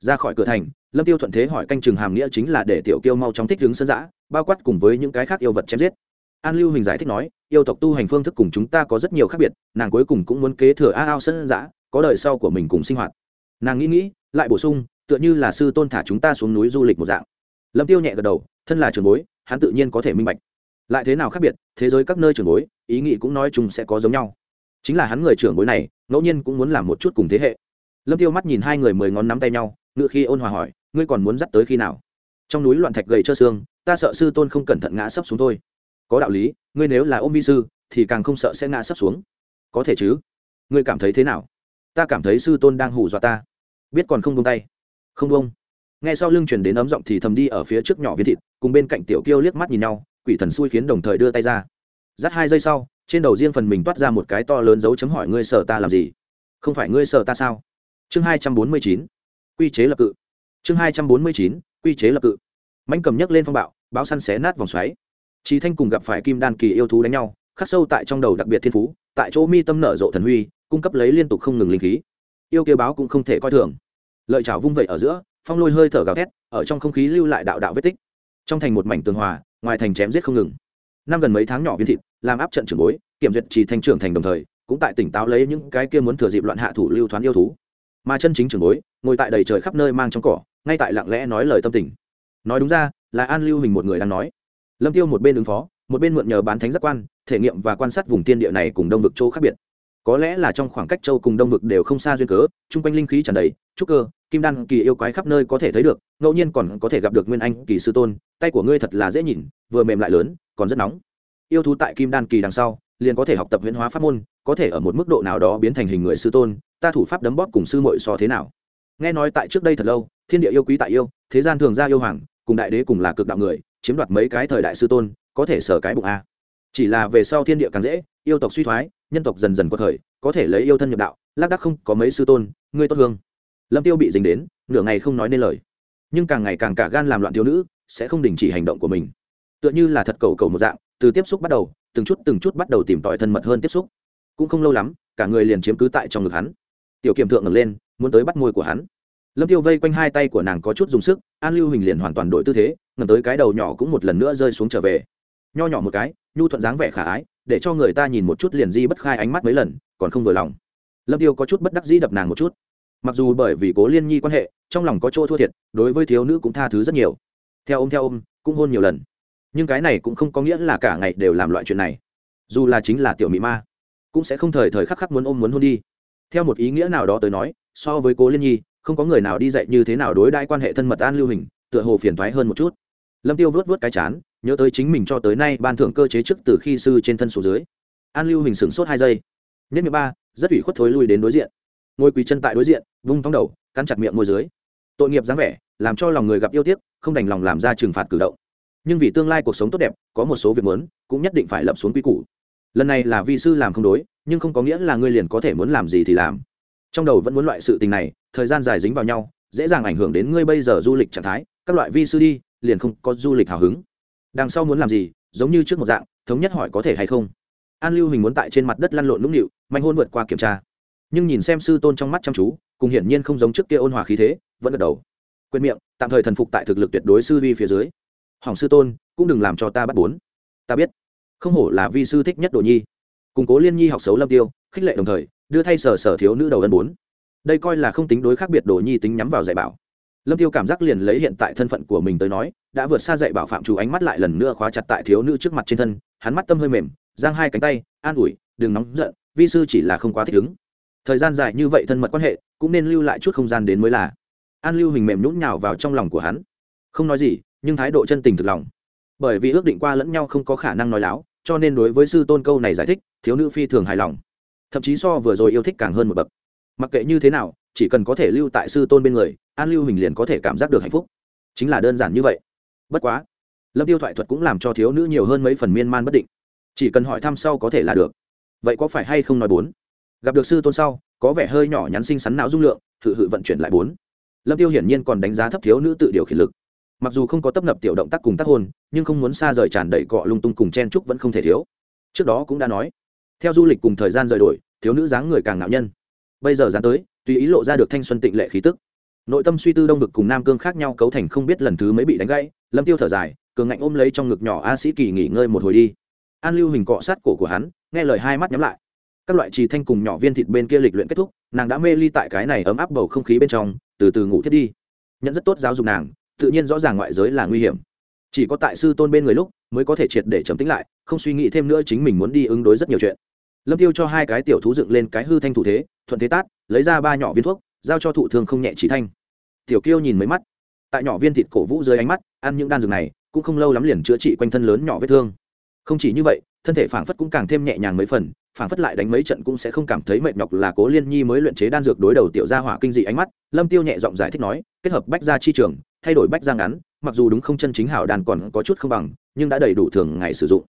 Ra khỏi cửa thành, lâm tiêu thuận thế hỏi canh chừng hàm nghĩa chính là để tiểu kiêu mau chóng thích ứng sân giã, bao quát cùng với những cái khác yêu vật chém giết. An lưu hình giải thích nói, yêu tộc tu hành phương thức cùng chúng ta có rất nhiều khác biệt, nàng cuối cùng cũng muốn kế thừa a ao sân giã có đời sau của mình cùng sinh hoạt. Nàng nghĩ nghĩ, lại bổ sung, tựa như là sư tôn thả chúng ta xuống núi du lịch một dạng. Lâm tiêu nhẹ gật đầu, thân là trường bối, hắn tự nhiên có thể minh bạch. Lại thế nào khác biệt, thế giới các nơi trường bối, ý nghĩ cũng nói chung sẽ có giống nhau. Chính là hắn người trưởng bối này, ngẫu nhiên cũng muốn làm một chút cùng thế hệ. Lâm tiêu mắt nhìn hai người mười ngón nắm tay nhau ngựa khi ôn hòa hỏi, ngươi còn muốn dắt tới khi nào? Trong núi loạn thạch gầy trơ xương, ta sợ sư tôn không cẩn thận ngã sấp xuống thôi. Có đạo lý, ngươi nếu là ôm vi sư, thì càng không sợ sẽ ngã sấp xuống. Có thể chứ. Ngươi cảm thấy thế nào? Ta cảm thấy sư tôn đang hù dọa ta. Biết còn không buông tay. Không buông. Nghe sau lưng chuyển đến ấm giọng thì thầm đi ở phía trước nhỏ viên thịt cùng bên cạnh tiểu kiêu liếc mắt nhìn nhau quỷ thần xui khiến đồng thời đưa tay ra. Dắt hai giây sau trên đầu riêng phần mình toát ra một cái to lớn dấu chấm hỏi ngươi sợ ta làm gì? Không phải ngươi sợ ta sao? Chương hai trăm bốn mươi chín quy chế lập cự. Chương hai trăm bốn mươi chín quy chế lập cự. Mạnh cầm nhấc lên phong bạo báo săn xé nát vòng xoáy. Trí Thanh cùng gặp phải Kim Đan kỳ yêu thú đánh nhau, khắc sâu tại trong đầu đặc biệt thiên phú, tại chỗ mi tâm nở rộ thần huy, cung cấp lấy liên tục không ngừng linh khí. Yêu kia báo cũng không thể coi thường. Lợi chảo vung vậy ở giữa, phong lôi hơi thở gào thét, ở trong không khí lưu lại đạo đạo vết tích. Trong thành một mảnh tường hòa, ngoài thành chém giết không ngừng. Năm gần mấy tháng nhỏ viên thịt, làm áp trận trưởng bối, kiểm duyệt trì Thanh trưởng thành đồng thời, cũng tại tỉnh táo lấy những cái kia muốn thừa dịp loạn hạ thủ lưu thoán yêu thú. Mà chân chính trưởng bối, ngồi tại đầy trời khắp nơi mang trong cỏ, ngay tại lặng lẽ nói lời tâm tình. Nói đúng ra, là An Lưu Hình một người đang nói lâm tiêu một bên ứng phó một bên mượn nhờ bán thánh giác quan thể nghiệm và quan sát vùng tiên địa này cùng đông vực châu khác biệt có lẽ là trong khoảng cách châu cùng đông vực đều không xa duyên cớ, chung quanh linh khí tràn đầy, trúc cơ, kim đan kỳ yêu quái khắp nơi có thể thấy được, ngẫu nhiên còn có thể gặp được nguyên anh kỳ sư tôn, tay của ngươi thật là dễ nhìn, vừa mềm lại lớn, còn rất nóng. Yêu thú tại kim đan kỳ đằng sau, liền có thể học tập huyễn hóa pháp môn, có thể ở một mức độ nào đó biến thành hình người sư tôn, ta thủ pháp đấm bóp cùng sư muội so thế nào? Nghe nói tại trước đây thật lâu, thiên địa yêu quý tại yêu, thế gian thường ra yêu hoàng, cùng đại đế cùng là cực đạo người, chiếm đoạt mấy cái thời đại sư tôn, có thể sở cái bụng a chỉ là về sau thiên địa càng dễ yêu tộc suy thoái, nhân tộc dần dần quật thời có thể lấy yêu thân nhập đạo, lác đắc không có mấy sư tôn, ngươi tốt hương. Lâm tiêu bị dính đến, nửa ngày không nói nên lời. Nhưng càng ngày càng cả gan làm loạn thiếu nữ, sẽ không đình chỉ hành động của mình. Tựa như là thật cầu cầu một dạng, từ tiếp xúc bắt đầu, từng chút từng chút bắt đầu tìm tòi thân mật hơn tiếp xúc. Cũng không lâu lắm, cả người liền chiếm cứ tại trong ngực hắn. Tiểu kiểm thượng ngẩng lên, muốn tới bắt môi của hắn. Lâm tiêu vây quanh hai tay của nàng có chút dùng sức, an lưu hình liền hoàn toàn đổi tư thế, ngẩng tới cái đầu nhỏ cũng một lần nữa rơi xuống trở về. Nho nhỏ một cái, nhu thuận dáng vẻ khả ái để cho người ta nhìn một chút liền di bất khai ánh mắt mấy lần, còn không vừa lòng. Lâm tiêu có chút bất đắc dĩ đập nàng một chút. Mặc dù bởi vì cố liên nhi quan hệ, trong lòng có chỗ thua thiệt, đối với thiếu nữ cũng tha thứ rất nhiều. Theo ôm theo ôm cũng hôn nhiều lần. Nhưng cái này cũng không có nghĩa là cả ngày đều làm loại chuyện này. Dù là chính là tiểu mỹ ma, cũng sẽ không thời thời khắc khắc muốn ôm muốn hôn đi. Theo một ý nghĩa nào đó tới nói, so với cố liên nhi, không có người nào đi dạy như thế nào đối đãi quan hệ thân mật an lưu hình, tựa hồ phiền thoái hơn một chút. Lâm tiêu vớt vớt cái chán nhớ tới chính mình cho tới nay ban thưởng cơ chế trước từ khi sư trên thân số dưới. An lưu hình sửng sốt hai giây. Nhất miệng ba, rất ủy khuất thối lui đến đối diện. Ngồi quỳ chân tại đối diện, vung thong đầu, cắn chặt miệng môi dưới. Tội nghiệp dáng vẻ, làm cho lòng người gặp yêu tiếc, không đành lòng làm ra trừng phạt cử động. Nhưng vì tương lai cuộc sống tốt đẹp, có một số việc muốn, cũng nhất định phải lập xuống quy củ. Lần này là vi sư làm không đối, nhưng không có nghĩa là ngươi liền có thể muốn làm gì thì làm. Trong đầu vẫn muốn loại sự tình này, thời gian dài dính vào nhau, dễ dàng ảnh hưởng đến ngươi bây giờ du lịch trạng thái, các loại vi sư đi, liền không có du lịch hào hứng đằng sau muốn làm gì, giống như trước một dạng, thống nhất hỏi có thể hay không. An lưu hình muốn tại trên mặt đất lăn lộn nũng nịu, manh hôn vượt qua kiểm tra. Nhưng nhìn xem sư tôn trong mắt chăm chú, cùng hiển nhiên không giống trước kia ôn hòa khí thế, vẫn gật đầu. Quên miệng, tạm thời thần phục tại thực lực tuyệt đối sư vi phía dưới. Hỏng sư tôn, cũng đừng làm cho ta bắt bốn. Ta biết. Không hổ là vi sư thích nhất đồ nhi. Củng cố liên nhi học xấu lâm tiêu, khích lệ đồng thời, đưa thay sở sở thiếu nữ đầu ân bốn. Đây coi là không tính đối khác biệt đồ nhi tính nhắm vào dạy bảo lâm tiêu cảm giác liền lấy hiện tại thân phận của mình tới nói, đã vượt xa dạy bảo phạm chủ ánh mắt lại lần nữa khóa chặt tại thiếu nữ trước mặt trên thân, hắn mắt tâm hơi mềm, giang hai cánh tay, an ủi, đừng nóng giận, vi sư chỉ là không quá thích ứng. Thời gian dài như vậy thân mật quan hệ, cũng nên lưu lại chút không gian đến mới là. An lưu hình mềm nhũn nhào vào trong lòng của hắn. Không nói gì, nhưng thái độ chân tình thực lòng. Bởi vì ước định qua lẫn nhau không có khả năng nói láo, cho nên đối với sư tôn câu này giải thích, thiếu nữ phi thường hài lòng. Thậm chí so vừa rồi yêu thích càng hơn một bậc. Mặc kệ như thế nào, chỉ cần có thể lưu tại sư tôn bên người an lưu hình liền có thể cảm giác được hạnh phúc. Chính là đơn giản như vậy. Bất quá, lâm tiêu thoại thuật cũng làm cho thiếu nữ nhiều hơn mấy phần miên man bất định. Chỉ cần hỏi thăm sau có thể là được. Vậy có phải hay không nói bốn? Gặp được sư tôn sau, có vẻ hơi nhỏ nhắn xinh xắn não dung lượng thử hự vận chuyển lại bốn. Lâm tiêu hiển nhiên còn đánh giá thấp thiếu nữ tự điều khiển lực. Mặc dù không có tấp nập tiểu động tác cùng tác hôn nhưng không muốn xa rời tràn đầy cọ lung tung cùng chen trúc vẫn không thể thiếu. Trước đó cũng đã nói, theo du lịch cùng thời gian rời đổi, thiếu nữ dáng người càng ngạo nhân. Bây giờ dán tới, tùy ý lộ ra được thanh xuân tịnh lệ khí tức nội tâm suy tư đông vực cùng nam cương khác nhau cấu thành không biết lần thứ mấy bị đánh gãy, lâm tiêu thở dài, cường ngạnh ôm lấy trong ngực nhỏ a sĩ kỳ nghỉ ngơi một hồi đi. An lưu hình cọ sát cổ của hắn, nghe lời hai mắt nhắm lại. Các loại trì thanh cùng nhỏ viên thịt bên kia lịch luyện kết thúc, nàng đã mê ly tại cái này ấm áp bầu không khí bên trong, từ từ ngủ thiết đi. Nhận rất tốt giáo dục nàng, tự nhiên rõ ràng ngoại giới là nguy hiểm. Chỉ có tại sư tôn bên người lúc, mới có thể triệt để chấm tính lại, không suy nghĩ thêm nữa chính mình muốn đi ứng đối rất nhiều chuyện. Lâm tiêu cho hai cái tiểu thú dựng lên cái hư thanh thủ thế, thuận thế tát, lấy ra ba nhỏ viên thuốc, giao cho thụ thương không nhẹ chỉ thanh tiểu kiêu nhìn mấy mắt. Tại nhỏ viên thịt cổ vũ dưới ánh mắt, ăn những đan dược này, cũng không lâu lắm liền chữa trị quanh thân lớn nhỏ vết thương. Không chỉ như vậy, thân thể phảng phất cũng càng thêm nhẹ nhàng mấy phần, phảng phất lại đánh mấy trận cũng sẽ không cảm thấy mệt nhọc là cố liên nhi mới luyện chế đan dược đối đầu tiểu gia hỏa kinh dị ánh mắt, lâm tiêu nhẹ giọng giải thích nói, kết hợp bách gia chi trường, thay đổi bách gia ngắn, mặc dù đúng không chân chính hảo đàn còn có chút không bằng, nhưng đã đầy đủ thường ngày sử dụng.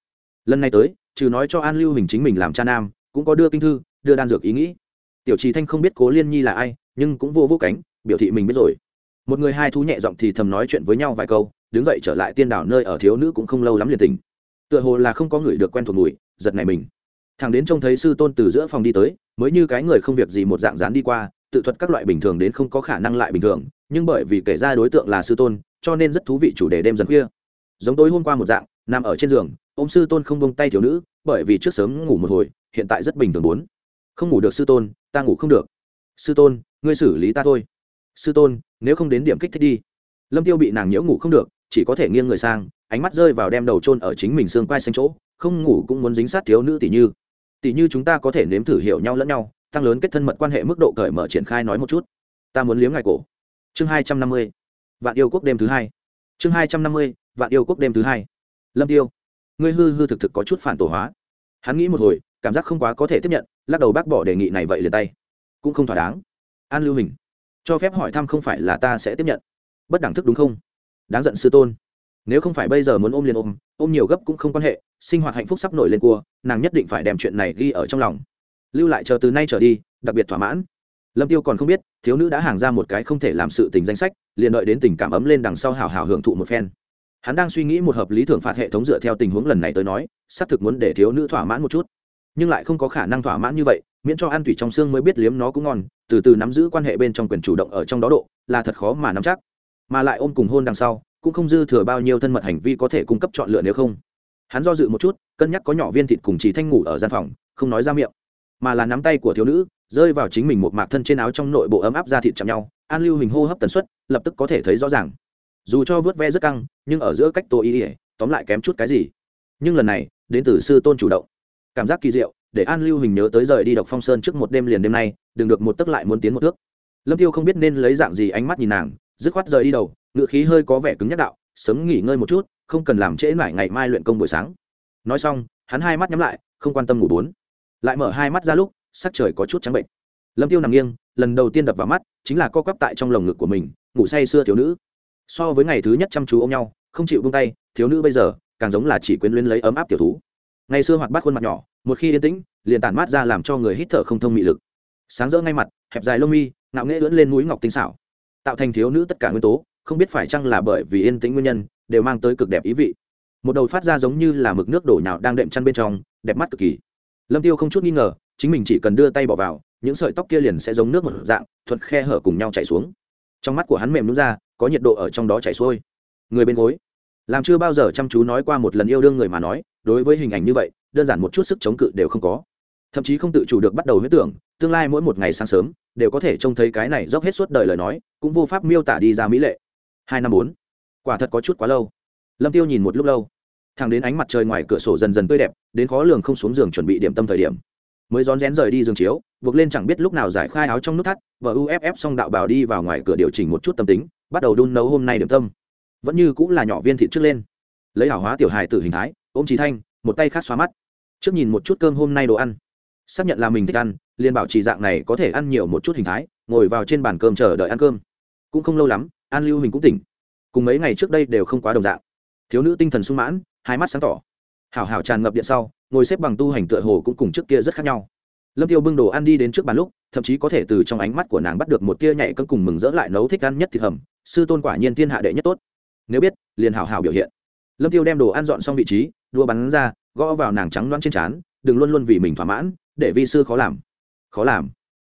Lần này tới, trừ nói cho an lưu hình chính mình làm cha nam, cũng có đưa kinh thư, đưa đan dược ý nghĩ. Tiểu trì thanh không biết cố liên nhi là ai, nhưng cũng vô vô cánh, biểu thị mình biết rồi một người hai thú nhẹ giọng thì thầm nói chuyện với nhau vài câu, đứng dậy trở lại tiên đảo nơi ở thiếu nữ cũng không lâu lắm liền tình tựa hồ là không có người được quen thuộc mùi, giật này mình. Thằng đến trông thấy sư tôn từ giữa phòng đi tới, mới như cái người không việc gì một dạng dán đi qua, tự thuật các loại bình thường đến không có khả năng lại bình thường, nhưng bởi vì kể ra đối tượng là sư tôn, cho nên rất thú vị chủ đề đêm dần khuya. Giống tối hôm qua một dạng, nằm ở trên giường ô m sư tôn không bông tay thiếu nữ, bởi vì trước sớm ngủ một hồi, hiện tại rất bình thường bốn. Không ngủ được sư tôn, ta ngủ không được. Sư tôn, ngươi xử lý ta thôi. Sư tôn nếu không đến điểm kích thích đi. Lâm tiêu bị nàng nhiễu ngủ không được, chỉ có thể nghiêng người sang, ánh mắt rơi vào đem đầu chôn ở chính mình xương quai xanh chỗ, không ngủ cũng muốn dính sát thiếu nữ tỷ như. Tỷ như chúng ta có thể nếm thử hiểu nhau lẫn nhau, tăng lớn kết thân mật quan hệ mức độ cởi mở triển khai nói một chút. Ta muốn liếm ngài cổ. Chương hai trăm năm mươi, vạn yêu quốc đêm thứ hai. Chương hai trăm năm mươi, vạn yêu quốc đêm thứ hai. Lâm tiêu. Ngươi hư hư thực thực có chút phản tổ hóa. Hắn nghĩ một hồi, cảm giác không quá có thể tiếp nhận, lắc đầu bác bỏ đề nghị này vậy liền tay. Cũng không thỏa đáng. An lưu hình cho phép hỏi thăm không phải là ta sẽ tiếp nhận. Bất đẳng thức đúng không? Đáng giận sư tôn. Nếu không phải bây giờ muốn ôm liền ôm ôm nhiều gấp cũng không quan hệ, sinh hoạt hạnh phúc sắp nổi lên cua, nàng nhất định phải đem chuyện này ghi ở trong lòng. Lưu lại chờ từ nay trở đi, đặc biệt thỏa mãn. Lâm tiêu còn không biết, thiếu nữ đã hàng ra một cái không thể làm sự tình danh sách, liền đợi đến tình cảm ấm lên đằng sau hào hào hưởng thụ một phen. Hắn đang suy nghĩ một hợp lý thưởng phạt hệ thống dựa theo tình huống lần này tới nói, xác thực muốn để thiếu nữ thỏa mãn một chút nhưng lại không có khả năng thỏa mãn như vậy, miễn cho ăn thủy trong xương mới biết liếm nó cũng ngon, từ từ nắm giữ quan hệ bên trong quyền chủ động ở trong đó độ, là thật khó mà nắm chắc. Mà lại ôm cùng hôn đằng sau, cũng không dư thừa bao nhiêu thân mật hành vi có thể cung cấp chọn lựa nếu không. Hắn do dự một chút, cân nhắc có nhỏ viên thịt cùng chỉ thanh ngủ ở gian phòng, không nói ra miệng, mà là nắm tay của thiếu nữ, rơi vào chính mình một mạc thân trên áo trong nội bộ ấm áp ra thịt chạm nhau, an lưu hình hô hấp tần suất, lập tức có thể thấy rõ ràng. Dù cho vớt ve rất căng, nhưng ở giữa cách tô ý ỉa tóm lại kém chút cái gì. Nhưng lần này, đến từ sư tôn chủ động cảm giác kỳ diệu, để an lưu hình nhớ tới rời đi độc phong sơn trước một đêm liền đêm nay, đừng được một tấc lại muốn tiến một thước. Lâm tiêu không biết nên lấy dạng gì ánh mắt nhìn nàng, dứt khoát rời đi đầu, ngựa khí hơi có vẻ cứng nhắc đạo, sớm nghỉ ngơi một chút, không cần làm trễ mãi ngày mai luyện công buổi sáng. Nói xong, hắn hai mắt nhắm lại, không quan tâm ngủ bốn. Lại mở hai mắt ra lúc, sắc trời có chút trắng bệnh. Lâm tiêu nằm nghiêng, lần đầu tiên đập vào mắt, chính là co quắp tại trong lồng ngực của mình, ngủ say xưa thiếu nữ. So với ngày thứ nhất chăm chú ôm nhau, không chịu buông tay, thiếu nữ bây giờ, càng giống là chỉ quyến luyến lấy ấm áp tiểu thú ngày xưa hoạt bát khuôn mặt nhỏ, một khi yên tĩnh, liền tản mát ra làm cho người hít thở không thông mị lực. Sáng rỡ ngay mặt, hẹp dài lông mi, ngạo nghễ lưỡn lên núi ngọc tinh xảo. Tạo thành thiếu nữ tất cả nguyên tố, không biết phải chăng là bởi vì yên tĩnh nguyên nhân, đều mang tới cực đẹp ý vị. Một đầu phát ra giống như là mực nước đổ nhào đang đệm chăn bên trong, đẹp mắt cực kỳ. Lâm tiêu không chút nghi ngờ, chính mình chỉ cần đưa tay bỏ vào, những sợi tóc kia liền sẽ giống nước một dạng, thuận khe hở cùng nhau chảy xuống. Trong mắt của hắn mềm nhún ra, có nhiệt độ ở trong đó chảy xuôi. Người bên gối. Làm chưa bao giờ chăm chú nói qua một lần yêu đương người mà nói đối với hình ảnh như vậy, đơn giản một chút sức chống cự đều không có. Thậm chí không tự chủ được bắt đầu huyết tưởng, tương lai mỗi một ngày sáng sớm, đều có thể trông thấy cái này dốc hết suốt đời lời nói, cũng vô pháp miêu tả đi ra mỹ lệ. Hai năm bốn. Quả thật có chút quá lâu. Lâm tiêu nhìn một lúc lâu. Thẳng đến ánh mặt trời ngoài cửa sổ dần dần tươi đẹp, đến khó lường không xuống giường chuẩn bị điểm tâm thời điểm. Mới rón rén rời đi giường chiếu, buộc lên chẳng biết lúc nào giải khai áo trong nút thắt, và uff xong đạo bảo đi vào ngoài cửa điều chỉnh một chút tâm tính, bắt đầu đun nấu hôm nay điểm tâm. Vẫn như cũng là nhỏ viên thịt trước lên. Lấy hảo hóa tiểu hài tử hình thái ôm trí thanh, một tay khác xóa mắt. Trước nhìn một chút cơm hôm nay đồ ăn. Xác nhận là mình thích ăn, liền bảo trì dạng này có thể ăn nhiều một chút hình thái, ngồi vào trên bàn cơm chờ đợi ăn cơm. Cũng không lâu lắm, an lưu hình cũng tỉnh. Cùng mấy ngày trước đây đều không quá đồng dạng. Thiếu nữ tinh thần sung mãn, hai mắt sáng tỏ. Hảo hảo tràn ngập điện sau, ngồi xếp bằng tu hành tựa hồ cũng cùng trước kia rất khác nhau. Lâm tiêu bưng đồ ăn đi đến trước bàn lúc, thậm chí có thể từ trong ánh mắt của nàng bắt được một tia nhạy cấm cùng mừng rỡ lại nấu thích ăn nhất thịt hầm. Sư tôn quả nhiên thiên hạ đệ nhất tốt. Nếu biết, liền hảo hảo biểu hiện. Lâm tiêu đem đồ ăn dọn xong vị trí đua bắn ra, gõ vào nàng trắng loãng trên trán, đừng luôn luôn vì mình thỏa mãn, để vi sư khó làm. Khó làm.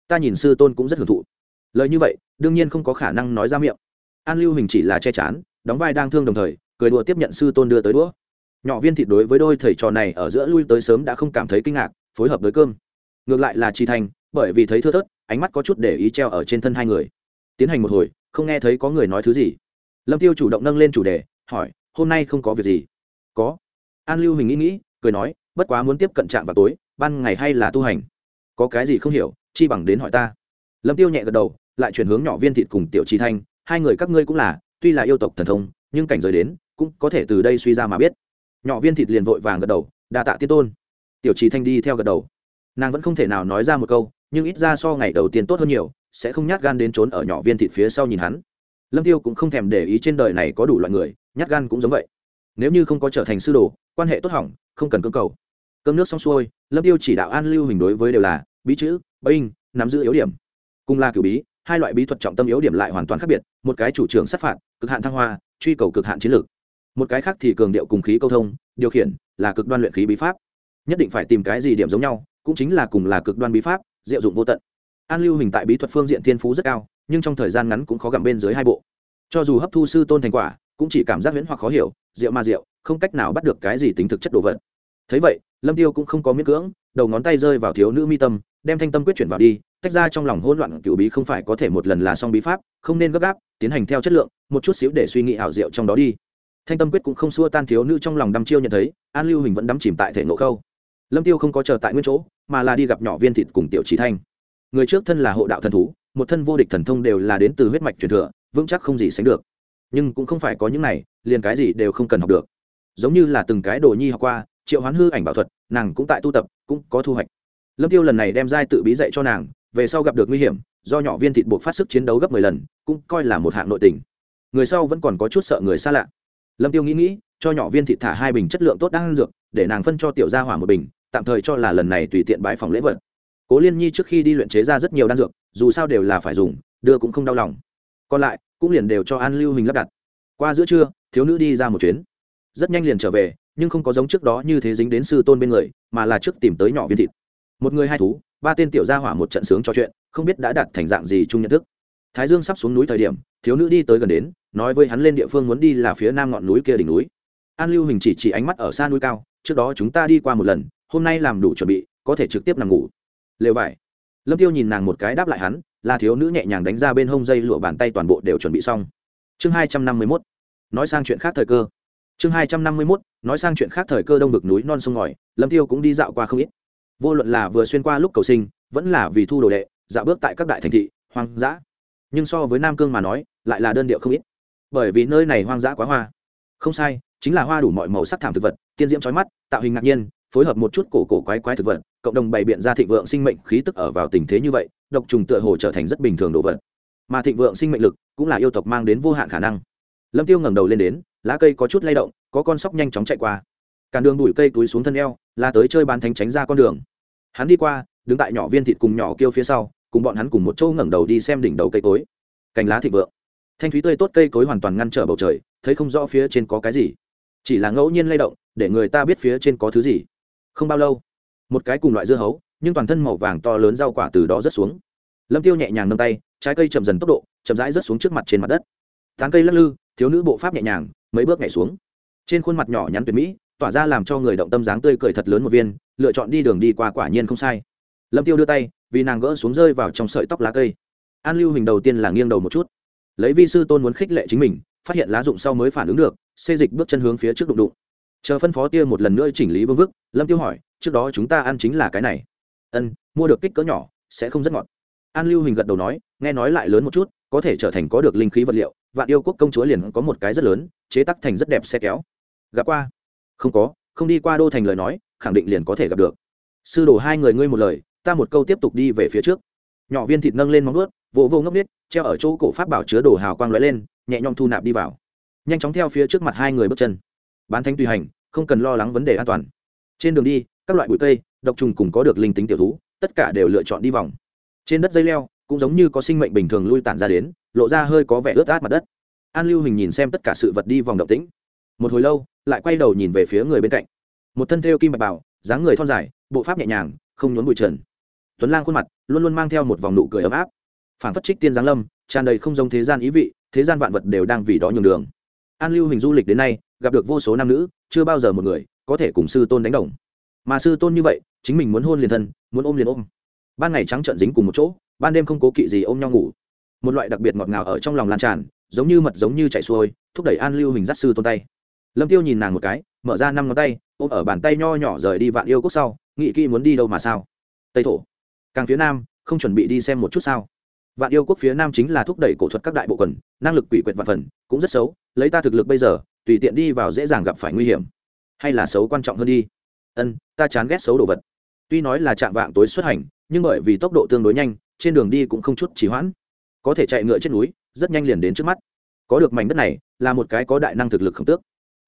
Ta nhìn sư tôn cũng rất hưởng thụ. Lời như vậy, đương nhiên không có khả năng nói ra miệng. An lưu hình chỉ là che chán, đóng vai đang thương đồng thời, cười đùa tiếp nhận sư tôn đưa tới đũa. Nhỏ viên thịt đối với đôi thầy trò này ở giữa lui tới sớm đã không cảm thấy kinh ngạc, phối hợp với cơm. Ngược lại là chi thành, bởi vì thấy thưa thớt, ánh mắt có chút để ý treo ở trên thân hai người. Tiến hành một hồi, không nghe thấy có người nói thứ gì. Lâm tiêu chủ động nâng lên chủ đề, hỏi, hôm nay không có việc gì? Có an lưu hình nghĩ nghĩ, cười nói, bất quá muốn tiếp cận trạm vào tối, ban ngày hay là tu hành? Có cái gì không hiểu, chi bằng đến hỏi ta. Lâm tiêu nhẹ gật đầu, lại chuyển hướng nhỏ viên thịt cùng tiểu chi thanh, hai người các ngươi cũng là, tuy là yêu tộc thần thông, nhưng cảnh giới đến, cũng có thể từ đây suy ra mà biết. Nhỏ viên thịt liền vội vàng gật đầu, đa tạ tiên tôn. Tiểu chi thanh đi theo gật đầu. Nàng vẫn không thể nào nói ra một câu, nhưng ít ra so ngày đầu tiên tốt hơn nhiều, sẽ không nhát gan đến trốn ở nhỏ viên thịt phía sau nhìn hắn. Lâm tiêu cũng không thèm để ý trên đời này có đủ loại người, nhát gan cũng giống vậy. Nếu như không có trở thành sư đồ quan hệ tốt hỏng, không cần cơ cầu. Cơm nước xong xuôi, lâm tiêu chỉ đạo an lưu hình đối với đều là bí chữ binh nắm giữ yếu điểm. Cùng là cửu bí, hai loại bí thuật trọng tâm yếu điểm lại hoàn toàn khác biệt, một cái chủ trường sát phạt, cực hạn thăng hoa, truy cầu cực hạn chiến lược. Một cái khác thì cường điệu cùng khí câu thông, điều khiển là cực đoan luyện khí bí pháp. Nhất định phải tìm cái gì điểm giống nhau, cũng chính là cùng là cực đoan bí pháp, diệu dụng vô tận. An lưu hình tại bí thuật phương diện thiên phú rất cao, nhưng trong thời gian ngắn cũng khó gặm bên dưới hai bộ. Cho dù hấp thu sư tôn thành quả, cũng chỉ cảm giác huyễn hoặc khó hiểu rượu ma rượu không cách nào bắt được cái gì tính thực chất đồ vật. Thấy vậy, lâm tiêu cũng không có miễn cưỡng, đầu ngón tay rơi vào thiếu nữ mi tâm, đem thanh tâm quyết chuyển vào đi, tách ra trong lòng hỗn loạn cựu bí không phải có thể một lần là xong bí pháp, không nên gấp gáp, tiến hành theo chất lượng, một chút xíu để suy nghĩ ảo diệu trong đó đi. Thanh tâm quyết cũng không xua tan thiếu nữ trong lòng đăm chiêu nhận thấy, an lưu hình vẫn đắm chìm tại thể ngộ khâu. Lâm tiêu không có chờ tại nguyên chỗ, mà là đi gặp nhỏ viên thịt cùng tiểu trí thanh. Người trước thân là hộ đạo thần thú, một thân vô địch thần thông đều là đến từ huyết mạch truyền thừa, vững chắc không gì sánh được. Nhưng cũng không phải có những này, liền cái gì đều không cần học được giống như là từng cái đồ nhi học qua, triệu hoán hư ảnh bảo thuật, nàng cũng tại tu tập, cũng có thu hoạch. Lâm tiêu lần này đem giai tự bí dạy cho nàng, về sau gặp được nguy hiểm, do nhỏ viên thịt buộc phát sức chiến đấu gấp mười lần, cũng coi là một hạng nội tình. Người sau vẫn còn có chút sợ người xa lạ. Lâm tiêu nghĩ nghĩ, cho nhỏ viên thịt thả hai bình chất lượng tốt đang dược, để nàng phân cho tiểu gia hỏa một bình, tạm thời cho là lần này tùy tiện bãi phòng lễ vật. Cố liên nhi trước khi đi luyện chế ra rất nhiều đan dược, dù sao đều là phải dùng, đưa cũng không đau lòng. Còn lại, cũng liền đều cho an lưu hình lắp đặt. Qua giữa trưa, thiếu nữ đi ra một chuyến rất nhanh liền trở về, nhưng không có giống trước đó như thế dính đến sư tôn bên người, mà là trước tìm tới nhỏ viên thịt. Một người hai thú, ba tên tiểu gia hỏa một trận sướng trò chuyện, không biết đã đặt thành dạng gì chung nhận thức. Thái dương sắp xuống núi thời điểm, thiếu nữ đi tới gần đến, nói với hắn lên địa phương muốn đi là phía nam ngọn núi kia đỉnh núi. An lưu hình chỉ chỉ ánh mắt ở xa núi cao, trước đó chúng ta đi qua một lần, hôm nay làm đủ chuẩn bị, có thể trực tiếp nằm ngủ. Lều vải. Lâm tiêu nhìn nàng một cái đáp lại hắn, là thiếu nữ nhẹ nhàng đánh ra bên hông dây lụa bàn tay toàn bộ đều chuẩn bị xong. Chương hai trăm năm mươi 251 nói sang chuyện khác thời cơ chương hai trăm năm mươi 251 nói sang chuyện khác thời cơ đông vực núi non sông ngòi, lâm tiêu cũng đi dạo qua không ít. Vô luận là vừa xuyên qua lúc cầu sinh, vẫn là vì thu đồ đệ, dạo bước tại các đại thành thị, hoang dã. Nhưng so với nam cương mà nói, lại là đơn điệu không ít. Bởi vì nơi này hoang dã quá hoa. Không sai, chính là hoa đủ mọi màu sắc thảm thực vật, tiên diễm trói mắt, tạo hình ngạc nhiên, phối hợp một chút cổ cổ quái quái thực vật, cộng đồng bày biện ra thịnh vượng sinh mệnh khí tức ở vào tình thế như vậy, độc trùng tựa hồ trở thành rất bình thường đồ vật. Mà thịnh vượng sinh mệnh lực cũng là yêu tộc mang đến vô hạn khả năng. Lâm tiêu ngẩng đầu lên đến lá cây có chút lay động, có con sóc nhanh chóng chạy qua. Cản đường đuổi cây túi xuống thân eo, là tới chơi bán thánh tránh ra con đường. Hắn đi qua, đứng tại nhỏ viên thịt cùng nhỏ kêu phía sau, cùng bọn hắn cùng một chỗ ngẩng đầu đi xem đỉnh đầu cây cối. Cành lá thịt vượng. Thanh thúy tươi tốt cây cối hoàn toàn ngăn trở bầu trời, thấy không rõ phía trên có cái gì. Chỉ là ngẫu nhiên lay động, để người ta biết phía trên có thứ gì. Không bao lâu, một cái cùng loại dưa hấu, nhưng toàn thân màu vàng to lớn rau quả từ đó rớt xuống. Lâm tiêu nhẹ nhàng nâng tay, trái cây chậm dần tốc độ, chậm rãi rớt xuống trước mặt trên mặt đất. Tán cây lắc lư, thiếu nữ bộ pháp nhẹ nhàng mấy bước nhảy xuống. Trên khuôn mặt nhỏ nhắn tuyệt mỹ, tỏa ra làm cho người động tâm dáng tươi cười thật lớn một viên, lựa chọn đi đường đi qua quả nhiên không sai. Lâm tiêu đưa tay, vì nàng gỡ xuống rơi vào trong sợi tóc lá cây. An lưu hình đầu tiên là nghiêng đầu một chút. Lấy vi sư tôn muốn khích lệ chính mình, phát hiện lá dụng sau mới phản ứng được, xê dịch bước chân hướng phía trước đụng đụng. Chờ phân phó tia một lần nữa chỉnh lý vương vức, lâm tiêu hỏi, trước đó chúng ta ăn chính là cái này. Ân, mua được kích cỡ nhỏ, sẽ không rất ngọt. An lưu hình gật đầu nói, nghe nói lại lớn một chút, có thể trở thành có được linh khí vật liệu vạn yêu quốc công chúa liền có một cái rất lớn, chế tắc thành rất đẹp xe kéo. Gặp qua? Không có, không đi qua đô thành lời nói, khẳng định liền có thể gặp được. Sư đồ hai người ngươi một lời, ta một câu tiếp tục đi về phía trước. Nhỏ viên thịt nâng lên móng ướt vỗ vô ngốc nít treo ở chỗ cổ pháp bảo chứa đồ hào quang lóe lên, nhẹ nhõm thu nạp đi vào. Nhanh chóng theo phía trước mặt hai người bước chân. Bán thánh tùy hành, không cần lo lắng vấn đề an toàn. Trên đường đi, các loại bụi cây, độc trùng cùng có được linh tính tiểu thú, tất cả đều lựa chọn đi vòng. Trên đất dây leo, cũng giống như có sinh mệnh bình thường lui tản ra đến lộ ra hơi có vẻ ướt át mặt đất. An lưu hình nhìn xem tất cả sự vật đi vòng động tĩnh. Một hồi lâu, lại quay đầu nhìn về phía người bên cạnh. Một thân thêu kim bạch bảo dáng người thon dài, bộ pháp nhẹ nhàng, không nhốn bụi trần. Tuấn lang khuôn mặt luôn luôn mang theo một vòng nụ cười ấm áp. Phản phất trích tiên giáng lâm, tràn đầy không giống thế gian ý vị, thế gian vạn vật đều đang vì đó nhường đường. An lưu hình du lịch đến nay, gặp được vô số nam nữ, chưa bao giờ một người có thể cùng sư tôn đánh đồng. Mà sư tôn như vậy, chính mình muốn hôn liền thân, muốn ôm liền ôm. Ban ngày trắng trợn dính cùng một chỗ, ban đêm không cố kỵ gì ôm nhau ngủ một loại đặc biệt ngọt ngào ở trong lòng lan tràn, giống như mật giống như chảy xuôi, thúc đẩy an lưu hình dắt sư tôn tay. Lâm tiêu nhìn nàng một cái, mở ra năm ngón tay, ôm ở bàn tay nho nhỏ rời đi vạn yêu cốc sau nghị kỹ muốn đi đâu mà sao. Tây thổ, càng phía nam, không chuẩn bị đi xem một chút sao. Vạn yêu quốc phía nam chính là thúc đẩy cổ thuật các đại bộ quần, năng lực quỷ quyệt vạn phần, cũng rất xấu, lấy ta thực lực bây giờ, tùy tiện đi vào dễ dàng gặp phải nguy hiểm. Hay là xấu quan trọng hơn đi. Ân, ta chán ghét xấu đồ vật. Tuy nói là chạm vạng tối xuất hành, nhưng bởi vì tốc độ tương đối nhanh, trên đường đi cũng không chút trì hoãn có thể chạy ngựa trên núi, rất nhanh liền đến trước mắt. Có được mảnh đất này, là một cái có đại năng thực lực khổng tước.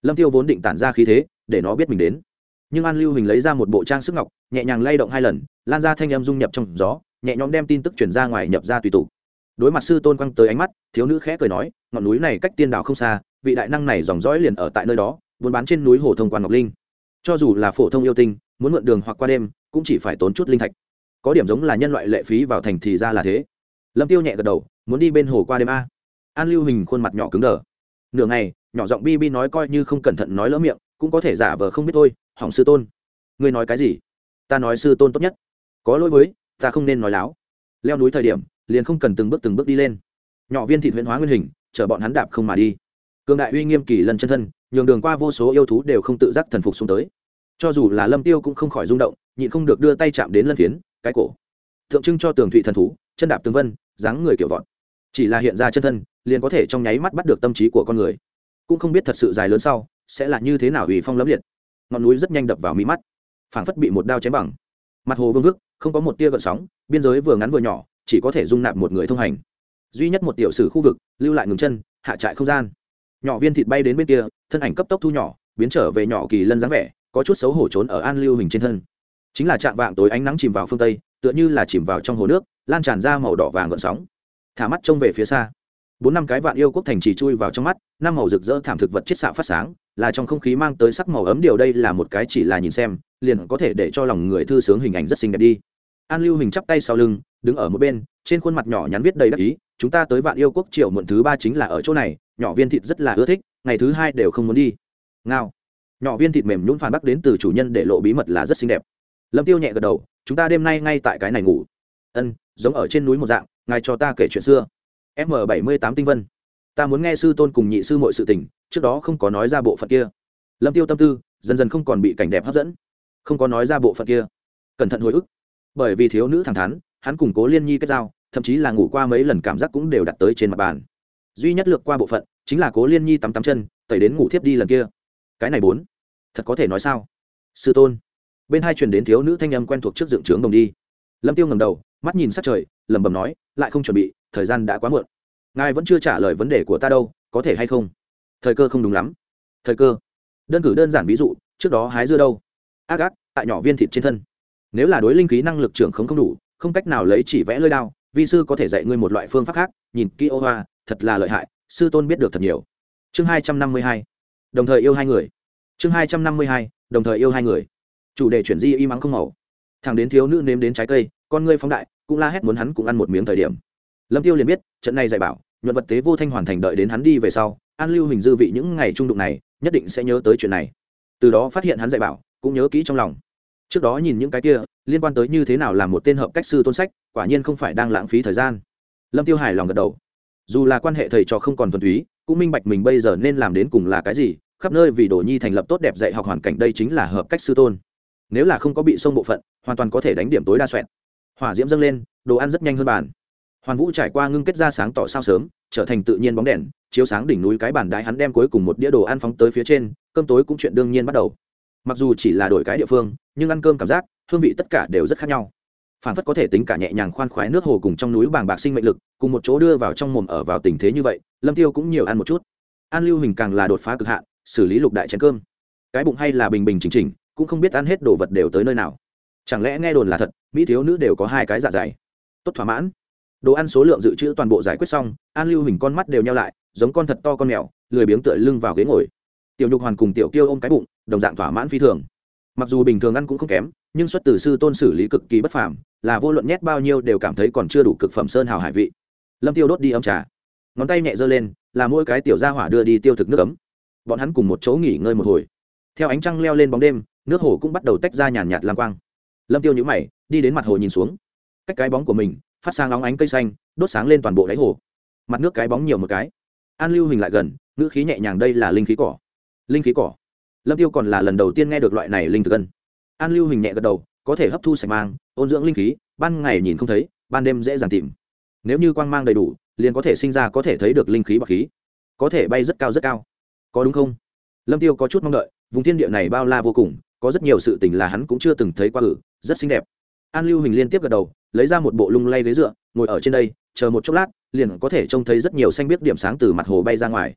Lâm tiêu vốn định tản ra khí thế, để nó biết mình đến. Nhưng an lưu hình lấy ra một bộ trang sức ngọc, nhẹ nhàng lay động hai lần, lan ra thanh âm dung nhập trong gió, nhẹ nhõm đem tin tức chuyển ra ngoài nhập ra tùy tụ. Đối mặt sư tôn quăng tới ánh mắt, thiếu nữ khẽ cười nói, ngọn núi này cách tiên đảo không xa, vị đại năng này dòng dõi liền ở tại nơi đó, buôn bán trên núi hồ thông quan ngọc linh. Cho dù là phổ thông yêu tinh, muốn mượn đường hoặc qua đêm, cũng chỉ phải tốn chút linh thạch. Có điểm giống là nhân loại lệ phí vào thành thì ra là thế lâm tiêu nhẹ gật đầu, muốn đi bên hồ qua đêm a. An lưu hình khuôn mặt nhỏ cứng đờ. Nửa ngày, nhỏ giọng bi bi nói coi như không cẩn thận nói lỡ miệng, cũng có thể giả vờ không biết thôi, hỏng sư tôn. Ngươi nói cái gì? Ta nói sư tôn tốt nhất. Có lỗi với, ta không nên nói láo. Leo núi thời điểm, liền không cần từng bước từng bước đi lên. Nhỏ viên thị huyễn hóa nguyên hình, chở bọn hắn đạp không mà đi. Cường đại uy nghiêm kỳ lần chân thân, nhường đường qua vô số yêu thú đều không tự giác thần phục xuống tới. Cho dù là lâm tiêu cũng không khỏi rung động, nhịn không được đưa tay chạm đến lân phiến, cái cổ. Tượng trưng cho tường thụy thần thú, chân đạp tường vân dáng người kiểu vọt. Chỉ là hiện ra chân thân, liền có thể trong nháy mắt bắt được tâm trí của con người. Cũng không biết thật sự dài lớn sau, sẽ là như thế nào ủy phong lấm liệt. Ngọn núi rất nhanh đập vào mí mắt. Phảng phất bị một đao chém bằng. Mặt hồ vương vức, không có một tia gợn sóng, biên giới vừa ngắn vừa nhỏ, chỉ có thể dung nạp một người thông hành. Duy nhất một tiểu sử khu vực, lưu lại ngừng chân, hạ trại không gian. Nhỏ viên thịt bay đến bên kia, thân ảnh cấp tốc thu nhỏ, biến trở về nhỏ kỳ lân dáng vẻ, có chút xấu hổ trốn ở an lưu hình trên thân. Chính là trạng vạng tối ánh nắng chìm vào phương tây, tựa như là chìm vào trong hồ nước lan tràn ra màu đỏ vàng gợn sóng. Thả mắt trông về phía xa. Bốn năm cái vạn yêu quốc thành chỉ chui vào trong mắt, năm màu rực rỡ thảm thực vật chiết xạ phát sáng, là trong không khí mang tới sắc màu ấm điều đây là một cái chỉ là nhìn xem, liền có thể để cho lòng người thư sướng hình ảnh rất xinh đẹp đi. An lưu hình chắp tay sau lưng, đứng ở một bên, trên khuôn mặt nhỏ nhắn viết đầy đắc ý, chúng ta tới vạn yêu quốc triệu muộn thứ ba chính là ở chỗ này, nhỏ viên thịt rất là ưa thích, ngày thứ hai đều không muốn đi. Ngao. Nhỏ viên thịt mềm nhún phản bác đến từ chủ nhân để lộ bí mật là rất xinh đẹp. Lâm tiêu nhẹ gật đầu, chúng ta đêm nay ngay tại cái này ngủ ân, giống ở trên núi một dạng, ngài cho ta kể chuyện xưa. M bảy mươi tám tinh vân. Ta muốn nghe sư tôn cùng nhị sư mọi sự tình, trước đó không có nói ra bộ phận kia. Lâm tiêu tâm tư, dần dần không còn bị cảnh đẹp hấp dẫn. Không có nói ra bộ phận kia. Cẩn thận hồi ức. Bởi vì thiếu nữ thẳng thắn, hắn củng cố liên nhi kết giao, thậm chí là ngủ qua mấy lần cảm giác cũng đều đặt tới trên mặt bàn. Duy nhất lược qua bộ phận, chính là cố liên nhi tắm tắm chân, tẩy đến ngủ thiếp đi lần kia. Cái này bốn. Thật có thể nói sao? Sư tôn. Bên hai truyền đến thiếu nữ thanh âm quen thuộc trước dựng trướng đồng đi lâm tiêu ngầm đầu, mắt nhìn sát trời, lẩm bẩm nói, lại không chuẩn bị, thời gian đã quá muộn. Ngài vẫn chưa trả lời vấn đề của ta đâu, có thể hay không? Thời cơ không đúng lắm. Thời cơ? Đơn cử đơn giản ví dụ, trước đó hái dưa đâu? Ác ác, tại nhỏ viên thịt trên thân. Nếu là đối linh khí năng lực trưởng không không đủ, không cách nào lấy chỉ vẽ lơi đao, vi sư có thể dạy ngươi một loại phương pháp khác, nhìn kỹ ô hoa, thật là lợi hại, sư tôn biết được thật nhiều. Chương hai trăm năm mươi hai. Đồng thời yêu hai người. Chương hai trăm năm mươi hai, đồng thời yêu hai người. Chủ đề chuyển di y mắng không màu thằng đến thiếu nữ nếm đến trái cây, con ngươi phóng đại, cũng la hét muốn hắn cũng ăn một miếng thời điểm. Lâm tiêu liền biết, trận này dạy bảo, nhuận vật tế vô thanh hoàn thành đợi đến hắn đi về sau, an lưu hình dư vị những ngày trung đụng này, nhất định sẽ nhớ tới chuyện này. Từ đó phát hiện hắn dạy bảo, cũng nhớ kỹ trong lòng. Trước đó nhìn những cái kia, liên quan tới như thế nào làm một tên hợp cách sư tôn sách, quả nhiên không phải đang lãng phí thời gian. Lâm tiêu hài lòng gật đầu. Dù là quan hệ thầy trò không còn thuần túy, cũng minh bạch mình bây giờ nên làm đến cùng là cái gì, khắp nơi vì đồ nhi thành lập tốt đẹp dạy học hoàn cảnh đây chính là hợp cách sư tôn nếu là không có bị sông bộ phận, hoàn toàn có thể đánh điểm tối đa xoẹn hỏa diễm dâng lên, đồ ăn rất nhanh hơn bàn. Hoàn vũ trải qua ngưng kết ra sáng tỏ sao sớm, trở thành tự nhiên bóng đèn, chiếu sáng đỉnh núi cái bản đại hắn đem cuối cùng một đĩa đồ ăn phóng tới phía trên, cơm tối cũng chuyện đương nhiên bắt đầu. Mặc dù chỉ là đổi cái địa phương, nhưng ăn cơm cảm giác, hương vị tất cả đều rất khác nhau. Phản phất có thể tính cả nhẹ nhàng khoan khoái nước hồ cùng trong núi bàng bạc sinh mệnh lực, cùng một chỗ đưa vào trong mồm ở vào tình thế như vậy, lâm tiêu cũng nhiều ăn một chút. An lưu hình càng là đột phá cực hạn, xử lý lục đại chén cơm. Cái bụng hay là bình bình chỉnh chỉnh cũng không biết ăn hết đồ vật đều tới nơi nào. Chẳng lẽ nghe đồn là thật, mỹ thiếu nữ đều có hai cái dạ dày? Tốt thỏa mãn. Đồ ăn số lượng dự trữ toàn bộ giải quyết xong, an lưu hình con mắt đều nhau lại, giống con thật to con mèo, lười biếng tựa lưng vào ghế ngồi. Tiểu nhục hoàn cùng tiểu kiêu ôm cái bụng, đồng dạng thỏa mãn phi thường. Mặc dù bình thường ăn cũng không kém, nhưng xuất từ sư tôn xử lý cực kỳ bất phàm, là vô luận nhét bao nhiêu đều cảm thấy còn chưa đủ cực phẩm sơn hào hải vị. Lâm tiêu đốt đi âm trà. Ngón tay nhẹ giơ lên, là mỗi cái tiểu gia hỏa đưa đi tiêu thực nước ấm. Bọn hắn cùng một chỗ nghỉ ngơi một hồi. Theo ánh trăng leo lên bóng đêm nước hồ cũng bắt đầu tách ra nhàn nhạt lam quang. Lâm tiêu nhíu mày, đi đến mặt hồ nhìn xuống. Cách cái bóng của mình, phát sang óng ánh cây xanh, đốt sáng lên toàn bộ đáy hồ. Mặt nước cái bóng nhiều một cái. An lưu hình lại gần, ngữ khí nhẹ nhàng, đây là linh khí cỏ. Linh khí cỏ. Lâm tiêu còn là lần đầu tiên nghe được loại này linh thực cân. An lưu hình nhẹ gật đầu, có thể hấp thu sạch mang, ôn dưỡng linh khí, ban ngày nhìn không thấy, ban đêm dễ dàng tìm. Nếu như quang mang đầy đủ, liền có thể sinh ra có thể thấy được linh khí bậc khí. Có thể bay rất cao rất cao. Có đúng không? Lâm tiêu có chút mong đợi, vùng thiên địa này bao la vô cùng có rất nhiều sự tình là hắn cũng chưa từng thấy qua ử rất xinh đẹp. An lưu hình liên tiếp gật đầu, lấy ra một bộ lung lay ghế dựa, ngồi ở trên đây, chờ một chốc lát, liền có thể trông thấy rất nhiều xanh biết điểm sáng từ mặt hồ bay ra ngoài.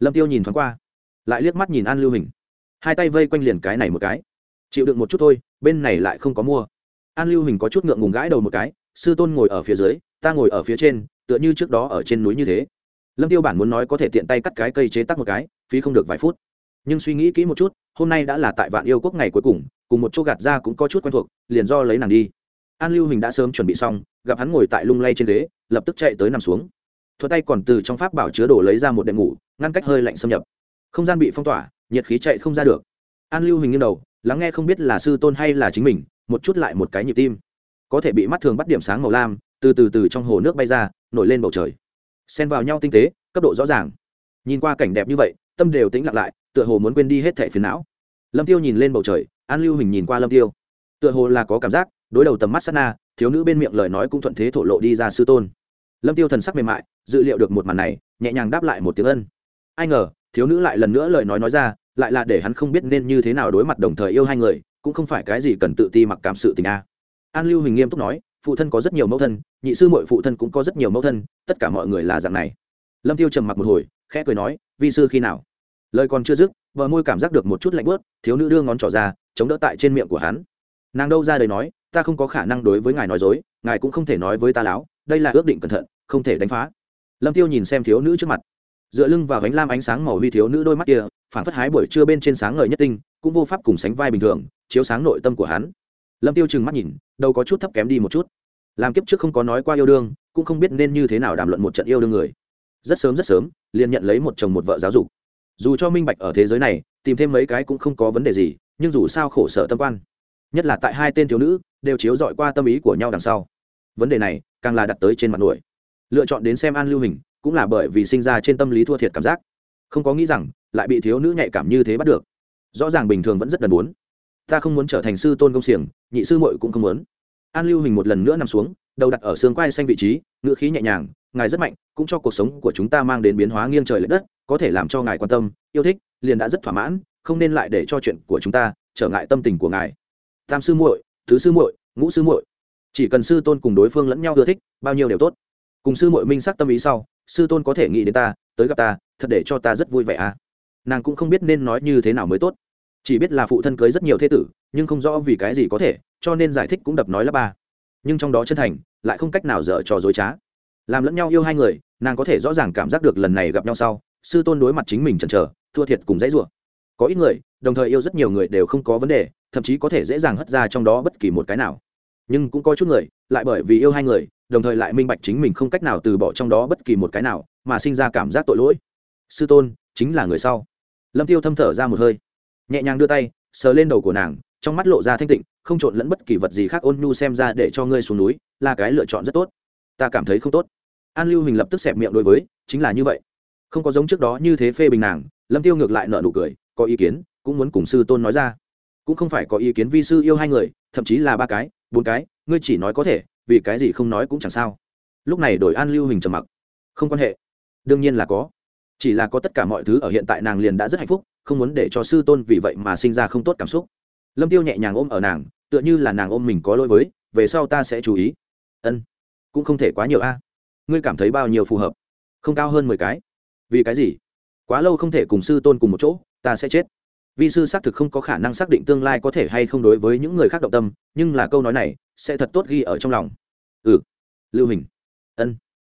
Lâm tiêu nhìn thoáng qua, lại liếc mắt nhìn an lưu hình hai tay vây quanh liền cái này một cái. Chịu đựng một chút thôi, bên này lại không có mua. An lưu hình có chút ngượng ngùng gãi đầu một cái, sư tôn ngồi ở phía dưới, ta ngồi ở phía trên, tựa như trước đó ở trên núi như thế. Lâm tiêu bản muốn nói có thể tiện tay cắt cái cây chế tắc một cái, phí không được vài phút nhưng suy nghĩ kỹ một chút, hôm nay đã là tại vạn yêu quốc ngày cuối cùng cùng một chỗ gạt ra cũng có chút quen thuộc, liền do lấy nàng đi. An lưu hình đã sớm chuẩn bị xong, gặp hắn ngồi tại lung lay trên ghế, lập tức chạy tới nằm xuống. Thuật tay còn từ trong pháp bảo chứa đồ lấy ra một đệm ngủ, ngăn cách hơi lạnh xâm nhập. Không gian bị phong tỏa, nhiệt khí chạy không ra được. An lưu hình nghiêng đầu, lắng nghe không biết là sư tôn hay là chính mình, một chút lại một cái nhịp tim. Có thể bị mắt thường bắt điểm sáng màu lam, từ từ từ trong hồ nước bay ra, nổi lên bầu trời. Xen vào nhau tinh tế, cấp độ rõ ràng. Nhìn qua cảnh đẹp như vậy tâm đều tĩnh lặng lại, tựa hồ muốn quên đi hết thẻ phiền não. Lâm tiêu nhìn lên bầu trời, an lưu hình nhìn qua lâm tiêu. Tựa hồ là có cảm giác, đối đầu tầm mắt sát na, thiếu nữ bên miệng lời nói cũng thuận thế thổ lộ đi ra sư tôn. Lâm tiêu thần sắc mềm mại, dự liệu được một màn này, nhẹ nhàng đáp lại một tiếng ân. Ai ngờ, thiếu nữ lại lần nữa lời nói nói ra, lại là để hắn không biết nên như thế nào đối mặt đồng thời yêu hai người, cũng không phải cái gì cần tự ti mặc cảm sự tình a. An lưu hình nghiêm túc nói, phụ thân có rất nhiều mẫu thân, nhị sư muội phụ thân cũng có rất nhiều mẫu thân, tất cả mọi người là dạng này. Lâm tiêu trầm mặc một hồi khẽ cười nói, vi sư khi nào? Lời còn chưa dứt vợ môi cảm giác được một chút lạnh bớt thiếu nữ đưa ngón trỏ ra, chống đỡ tại trên miệng của hắn. Nàng đâu ra đời nói, ta không có khả năng đối với ngài nói dối, ngài cũng không thể nói với ta láo, đây là ước định cẩn thận, không thể đánh phá. Lâm tiêu nhìn xem thiếu nữ trước mặt. Dựa lưng vào gánh lam ánh sáng màu huy thiếu nữ đôi mắt kia phản phất hái buổi trưa bên trên sáng ngời nhất tinh, cũng vô pháp cùng sánh vai bình thường, chiếu sáng nội tâm của hắn. Lâm tiêu trừng mắt nhìn đâu có chút thấp kém đi một chút. Làm kiếp trước không có nói qua yêu đương, cũng không biết nên như thế nào đàm luận một trận yêu đương người rất sớm rất sớm, liền nhận lấy một chồng một vợ giáo dục. Dù cho minh bạch ở thế giới này, tìm thêm mấy cái cũng không có vấn đề gì, nhưng dù sao khổ sở tâm quan. Nhất là tại hai tên thiếu nữ, đều chiếu dọi qua tâm ý của nhau đằng sau. Vấn đề này, càng là đặt tới trên mặt nổi. Lựa chọn đến xem an lưu hình, cũng là bởi vì sinh ra trên tâm lý thua thiệt cảm giác. Không có nghĩ rằng, lại bị thiếu nữ nhạy cảm như thế bắt được. Rõ ràng bình thường vẫn rất đần muốn ta không muốn trở thành sư tôn công xiềng, nhị sư muội cũng không muốn. An lưu hình một lần nữa nằm xuống, đầu đặt ở xương quai xanh vị trí, ngữ khí nhẹ nhàng ngài rất mạnh, cũng cho cuộc sống của chúng ta mang đến biến hóa nghiêng trời l ệ đất, có thể làm cho ngài quan tâm, yêu thích, liền đã rất thỏa mãn, không nên lại để cho chuyện của chúng ta trở ngại tâm tình của ngài. Tam sư muội, thứ sư muội, ngũ sư muội. Chỉ cần sư tôn cùng đối phương lẫn nhau ưa thích, bao nhiêu đều tốt. Cùng sư muội minh sắc tâm ý sau, sư tôn có thể nghĩ đến ta, tới gặp ta, thật để cho ta rất vui vẻ à. Nàng cũng không biết nên nói như thế nào mới tốt. Chỉ biết là phụ thân cưới rất nhiều thế tử, nhưng không rõ vì cái gì có thể, cho nên giải thích cũng đập nói là ba. Nhưng trong đó chân thành, lại không cách nào dở trò dối trá làm lẫn nhau yêu hai người, nàng có thể rõ ràng cảm giác được lần này gặp nhau sau, sư tôn đối mặt chính mình chần chờ, thua thiệt cùng dãy rủa. Có ít người, đồng thời yêu rất nhiều người đều không có vấn đề, thậm chí có thể dễ dàng hất ra trong đó bất kỳ một cái nào. Nhưng cũng có chút người, lại bởi vì yêu hai người, đồng thời lại minh bạch chính mình không cách nào từ bỏ trong đó bất kỳ một cái nào, mà sinh ra cảm giác tội lỗi. Sư tôn, chính là người sau. Lâm tiêu thâm thở ra một hơi, nhẹ nhàng đưa tay, sờ lên đầu của nàng, trong mắt lộ ra thanh tịnh, không trộn lẫn bất kỳ vật gì khác ôn nhu xem ra để cho ngươi xuống núi, là cái lựa chọn rất tốt ta cảm thấy không tốt. An lưu hình lập tức xẹp miệng đối với, chính là như vậy. Không có giống trước đó như thế phê bình nàng, lâm tiêu ngược lại nợ nụ cười, có ý kiến, cũng muốn cùng sư tôn nói ra. Cũng không phải có ý kiến vi sư yêu hai người, thậm chí là ba cái, bốn cái, ngươi chỉ nói có thể, vì cái gì không nói cũng chẳng sao. Lúc này đổi an lưu hình trầm mặc. Không quan hệ. Đương nhiên là có. Chỉ là có tất cả mọi thứ ở hiện tại nàng liền đã rất hạnh phúc, không muốn để cho sư tôn vì vậy mà sinh ra không tốt cảm xúc. Lâm tiêu nhẹ nhàng ôm ở nàng, tựa như là nàng ôm mình có lỗi với, về sau ta sẽ chú ý. Ân cũng không thể quá nhiều a. Ngươi cảm thấy bao nhiêu phù hợp? Không cao hơn mười cái. Vì cái gì? Quá lâu không thể cùng sư tôn cùng một chỗ, ta sẽ chết. Vi sư xác thực không có khả năng xác định tương lai có thể hay không đối với những người khác động tâm, nhưng là câu nói này sẽ thật tốt ghi ở trong lòng. Ừ. Lưu hình. Ân.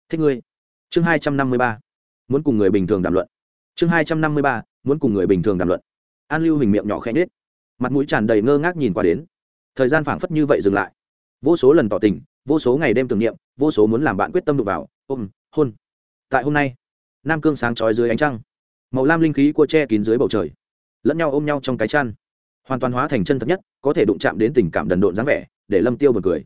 Thích ngươi. Chương hai trăm năm mươi ba. Muốn cùng người bình thường đàm luận. Chương hai trăm năm mươi ba. Muốn cùng người bình thường đàm luận. An lưu hình miệng nhỏ khẽ nết mặt mũi tràn đầy ngơ ngác nhìn qua đến. Thời gian phảng phất như vậy dừng lại. Vô số lần tỏ tình vô số ngày đêm tưởng niệm, vô số muốn làm bạn quyết tâm đụng vào, ôm, hôn. Tại hôm nay, nam cương sáng trói dưới ánh trăng, màu lam linh khí của che kín dưới bầu trời, lẫn nhau ôm nhau trong cái chăn, hoàn toàn hóa thành chân thật nhất, có thể đụng chạm đến tình cảm đần độn dáng vẻ, để lâm tiêu bật cười.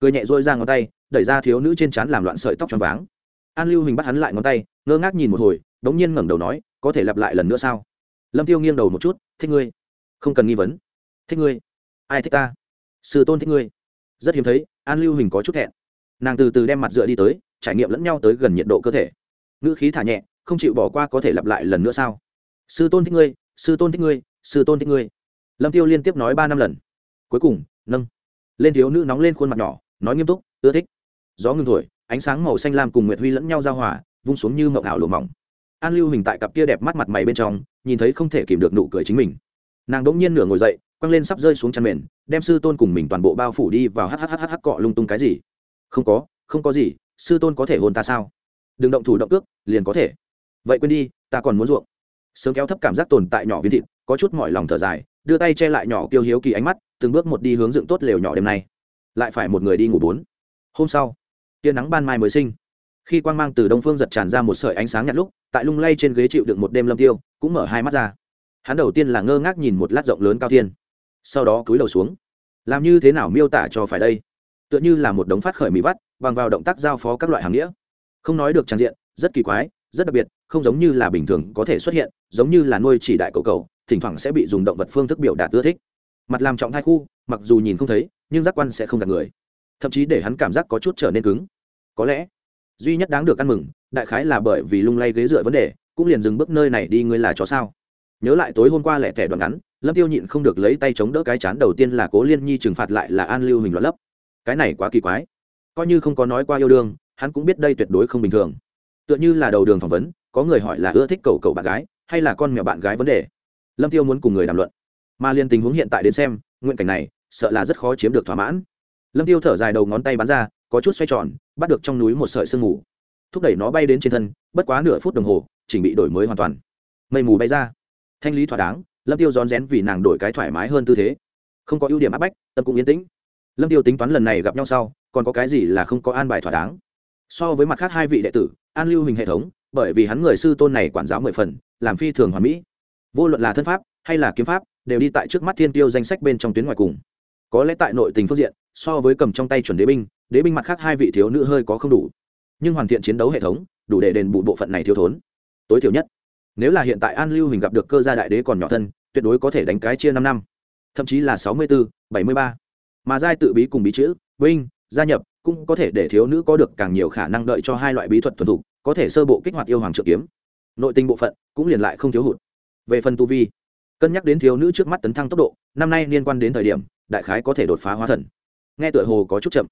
Cười nhẹ dôi ra ngón tay, đẩy ra thiếu nữ trên trán làm loạn sợi tóc tròn váng. An lưu hình bắt hắn lại ngón tay, ngơ ngác nhìn một hồi, đống nhiên ngẩng đầu nói, có thể lặp lại lần nữa sao? Lâm tiêu nghiêng đầu một chút, thích ngươi. Không cần nghi vấn. Thích ngươi. Ai thích ta? Sư tôn thích ngươi rất hiếm thấy, an lưu hình có chút thẹn. Nàng từ từ đem mặt dựa đi tới, trải nghiệm lẫn nhau tới gần nhiệt độ cơ thể. Ngữ khí thả nhẹ, không chịu bỏ qua có thể lặp lại lần nữa sao? Sư tôn thích ngươi, sư tôn thích ngươi, sư tôn thích ngươi. Lâm tiêu liên tiếp nói ba năm lần. Cuối cùng, nâng. Lên thiếu nữ nóng lên khuôn mặt nhỏ, nói nghiêm túc, ưa thích. Gió ngừng thổi, ánh sáng màu xanh lam cùng nguyệt huy lẫn nhau giao hòa, vung xuống như mộng ảo lùa mỏng. An lưu hình tại cặp kia đẹp mắt mặt mày bên trong, nhìn thấy không thể kìm được nụ cười chính mình. Nàng đỗng nhiên nửa ngồi dậy quăng lên sắp rơi xuống chăn mền, đem sư tôn cùng mình toàn bộ bao phủ đi vào hhhh cọ lung tung cái gì? Không có không có gì, sư tôn có thể hôn ta sao? Đừng động thủ động cước, liền có thể. Vậy quên đi, ta còn muốn ruộng. Sớm kéo thấp cảm giác tồn tại nhỏ viên thịt, có chút mỏi lòng thở dài, đưa tay che lại nhỏ tiêu hiếu kỳ ánh mắt, từng bước một đi hướng dựng tốt lều nhỏ đêm nay. Lại phải một người đi ngủ bốn. Hôm sau, tia nắng ban mai mới sinh. Khi quang mang từ đông phương giật tràn ra một sợi ánh sáng nhạt lúc, tại lung lay trên ghế chịu được một đêm lâm tiêu, cũng mở hai mắt ra. Hắn đầu tiên là ngơ ngác nhìn một lát rộng lớn cao thiên sau đó cúi đầu xuống. Làm như thế nào miêu tả cho phải đây? Tựa như là một đống phát khởi mỹ vắt, bằng vào động tác giao phó các loại hàng nghĩa. Không nói được trang diện, rất kỳ quái, rất đặc biệt, không giống như là bình thường có thể xuất hiện, giống như là nuôi chỉ đại cầu cầu, thỉnh thoảng sẽ bị dùng động vật phương thức biểu đạt ưa thích. Mặt làm trọng hai khu, mặc dù nhìn không thấy, nhưng giác quan sẽ không gạt người. Thậm chí để hắn cảm giác có chút trở nên cứng. Có lẽ, duy nhất đáng được ăn mừng, đại khái là bởi vì lung lay ghế dựa vấn đề, cũng liền dừng bước nơi này đi, ngươi là chó sao? Nhớ lại tối hôm qua lẻ tẻ đoạn ngắn, lâm tiêu nhịn không được lấy tay chống đỡ cái chán đầu tiên là cố liên nhi trừng phạt lại là an lưu hình loạn lấp. Cái này quá kỳ quái. Coi như không có nói qua yêu đương, hắn cũng biết đây tuyệt đối không bình thường. Tựa như là đầu đường phỏng vấn, có người hỏi là ưa thích cầu cầu bạn gái, hay là con mèo bạn gái vấn đề. Lâm tiêu muốn cùng người đàm luận. Mà liên tình huống hiện tại đến xem, nguyện cảnh này, sợ là rất khó chiếm được thỏa mãn. Lâm tiêu thở dài đầu ngón tay bắn ra, có chút xoay tròn, bắt được trong núi một sợi sương mù. Thúc đẩy nó bay đến trên thân, bất quá nửa phút đồng hồ, chỉnh bị đổi mới hoàn toàn. Mây mù bay ra thanh lý thỏa đáng, lâm tiêu rón rén vì nàng đổi cái thoải mái hơn tư thế. Không có ưu điểm áp bách, tâm cũng yên tĩnh. Lâm tiêu tính toán lần này gặp nhau sau, còn có cái gì là không có an bài thỏa đáng? So với mặt khác hai vị đệ tử, an lưu hình hệ thống, bởi vì hắn người sư tôn này quản giáo mười phần, làm phi thường hoàn mỹ. Vô luận là thân pháp, hay là kiếm pháp, đều đi tại trước mắt thiên tiêu danh sách bên trong tuyến ngoài cùng. Có lẽ tại nội tình phương diện, so với cầm trong tay chuẩn đế binh đế binh mặt khác hai vị thiếu nữ hơi có không đủ. Nhưng hoàn thiện chiến đấu hệ thống, đủ để đền bù bộ phận này thiếu thốn. Tối thiểu nhất nếu là hiện tại an lưu hình gặp được cơ gia đại đế còn nhỏ thân tuyệt đối có thể đánh cái chia năm năm. Thậm chí là sáu mươi bốn bảy mươi ba. Mà giai tự bí cùng bí chữ vinh, gia nhập cũng có thể để thiếu nữ có được càng nhiều khả năng đợi cho hai loại bí thuật thuần thục có thể sơ bộ kích hoạt yêu hoàng trợ kiếm. Nội tình bộ phận cũng liền lại không thiếu hụt. Về phần tu vi cân nhắc đến thiếu nữ trước mắt tấn thăng tốc độ năm nay liên quan đến thời điểm đại khái có thể đột phá hóa thần. Nghe tựa hồ có chút chậm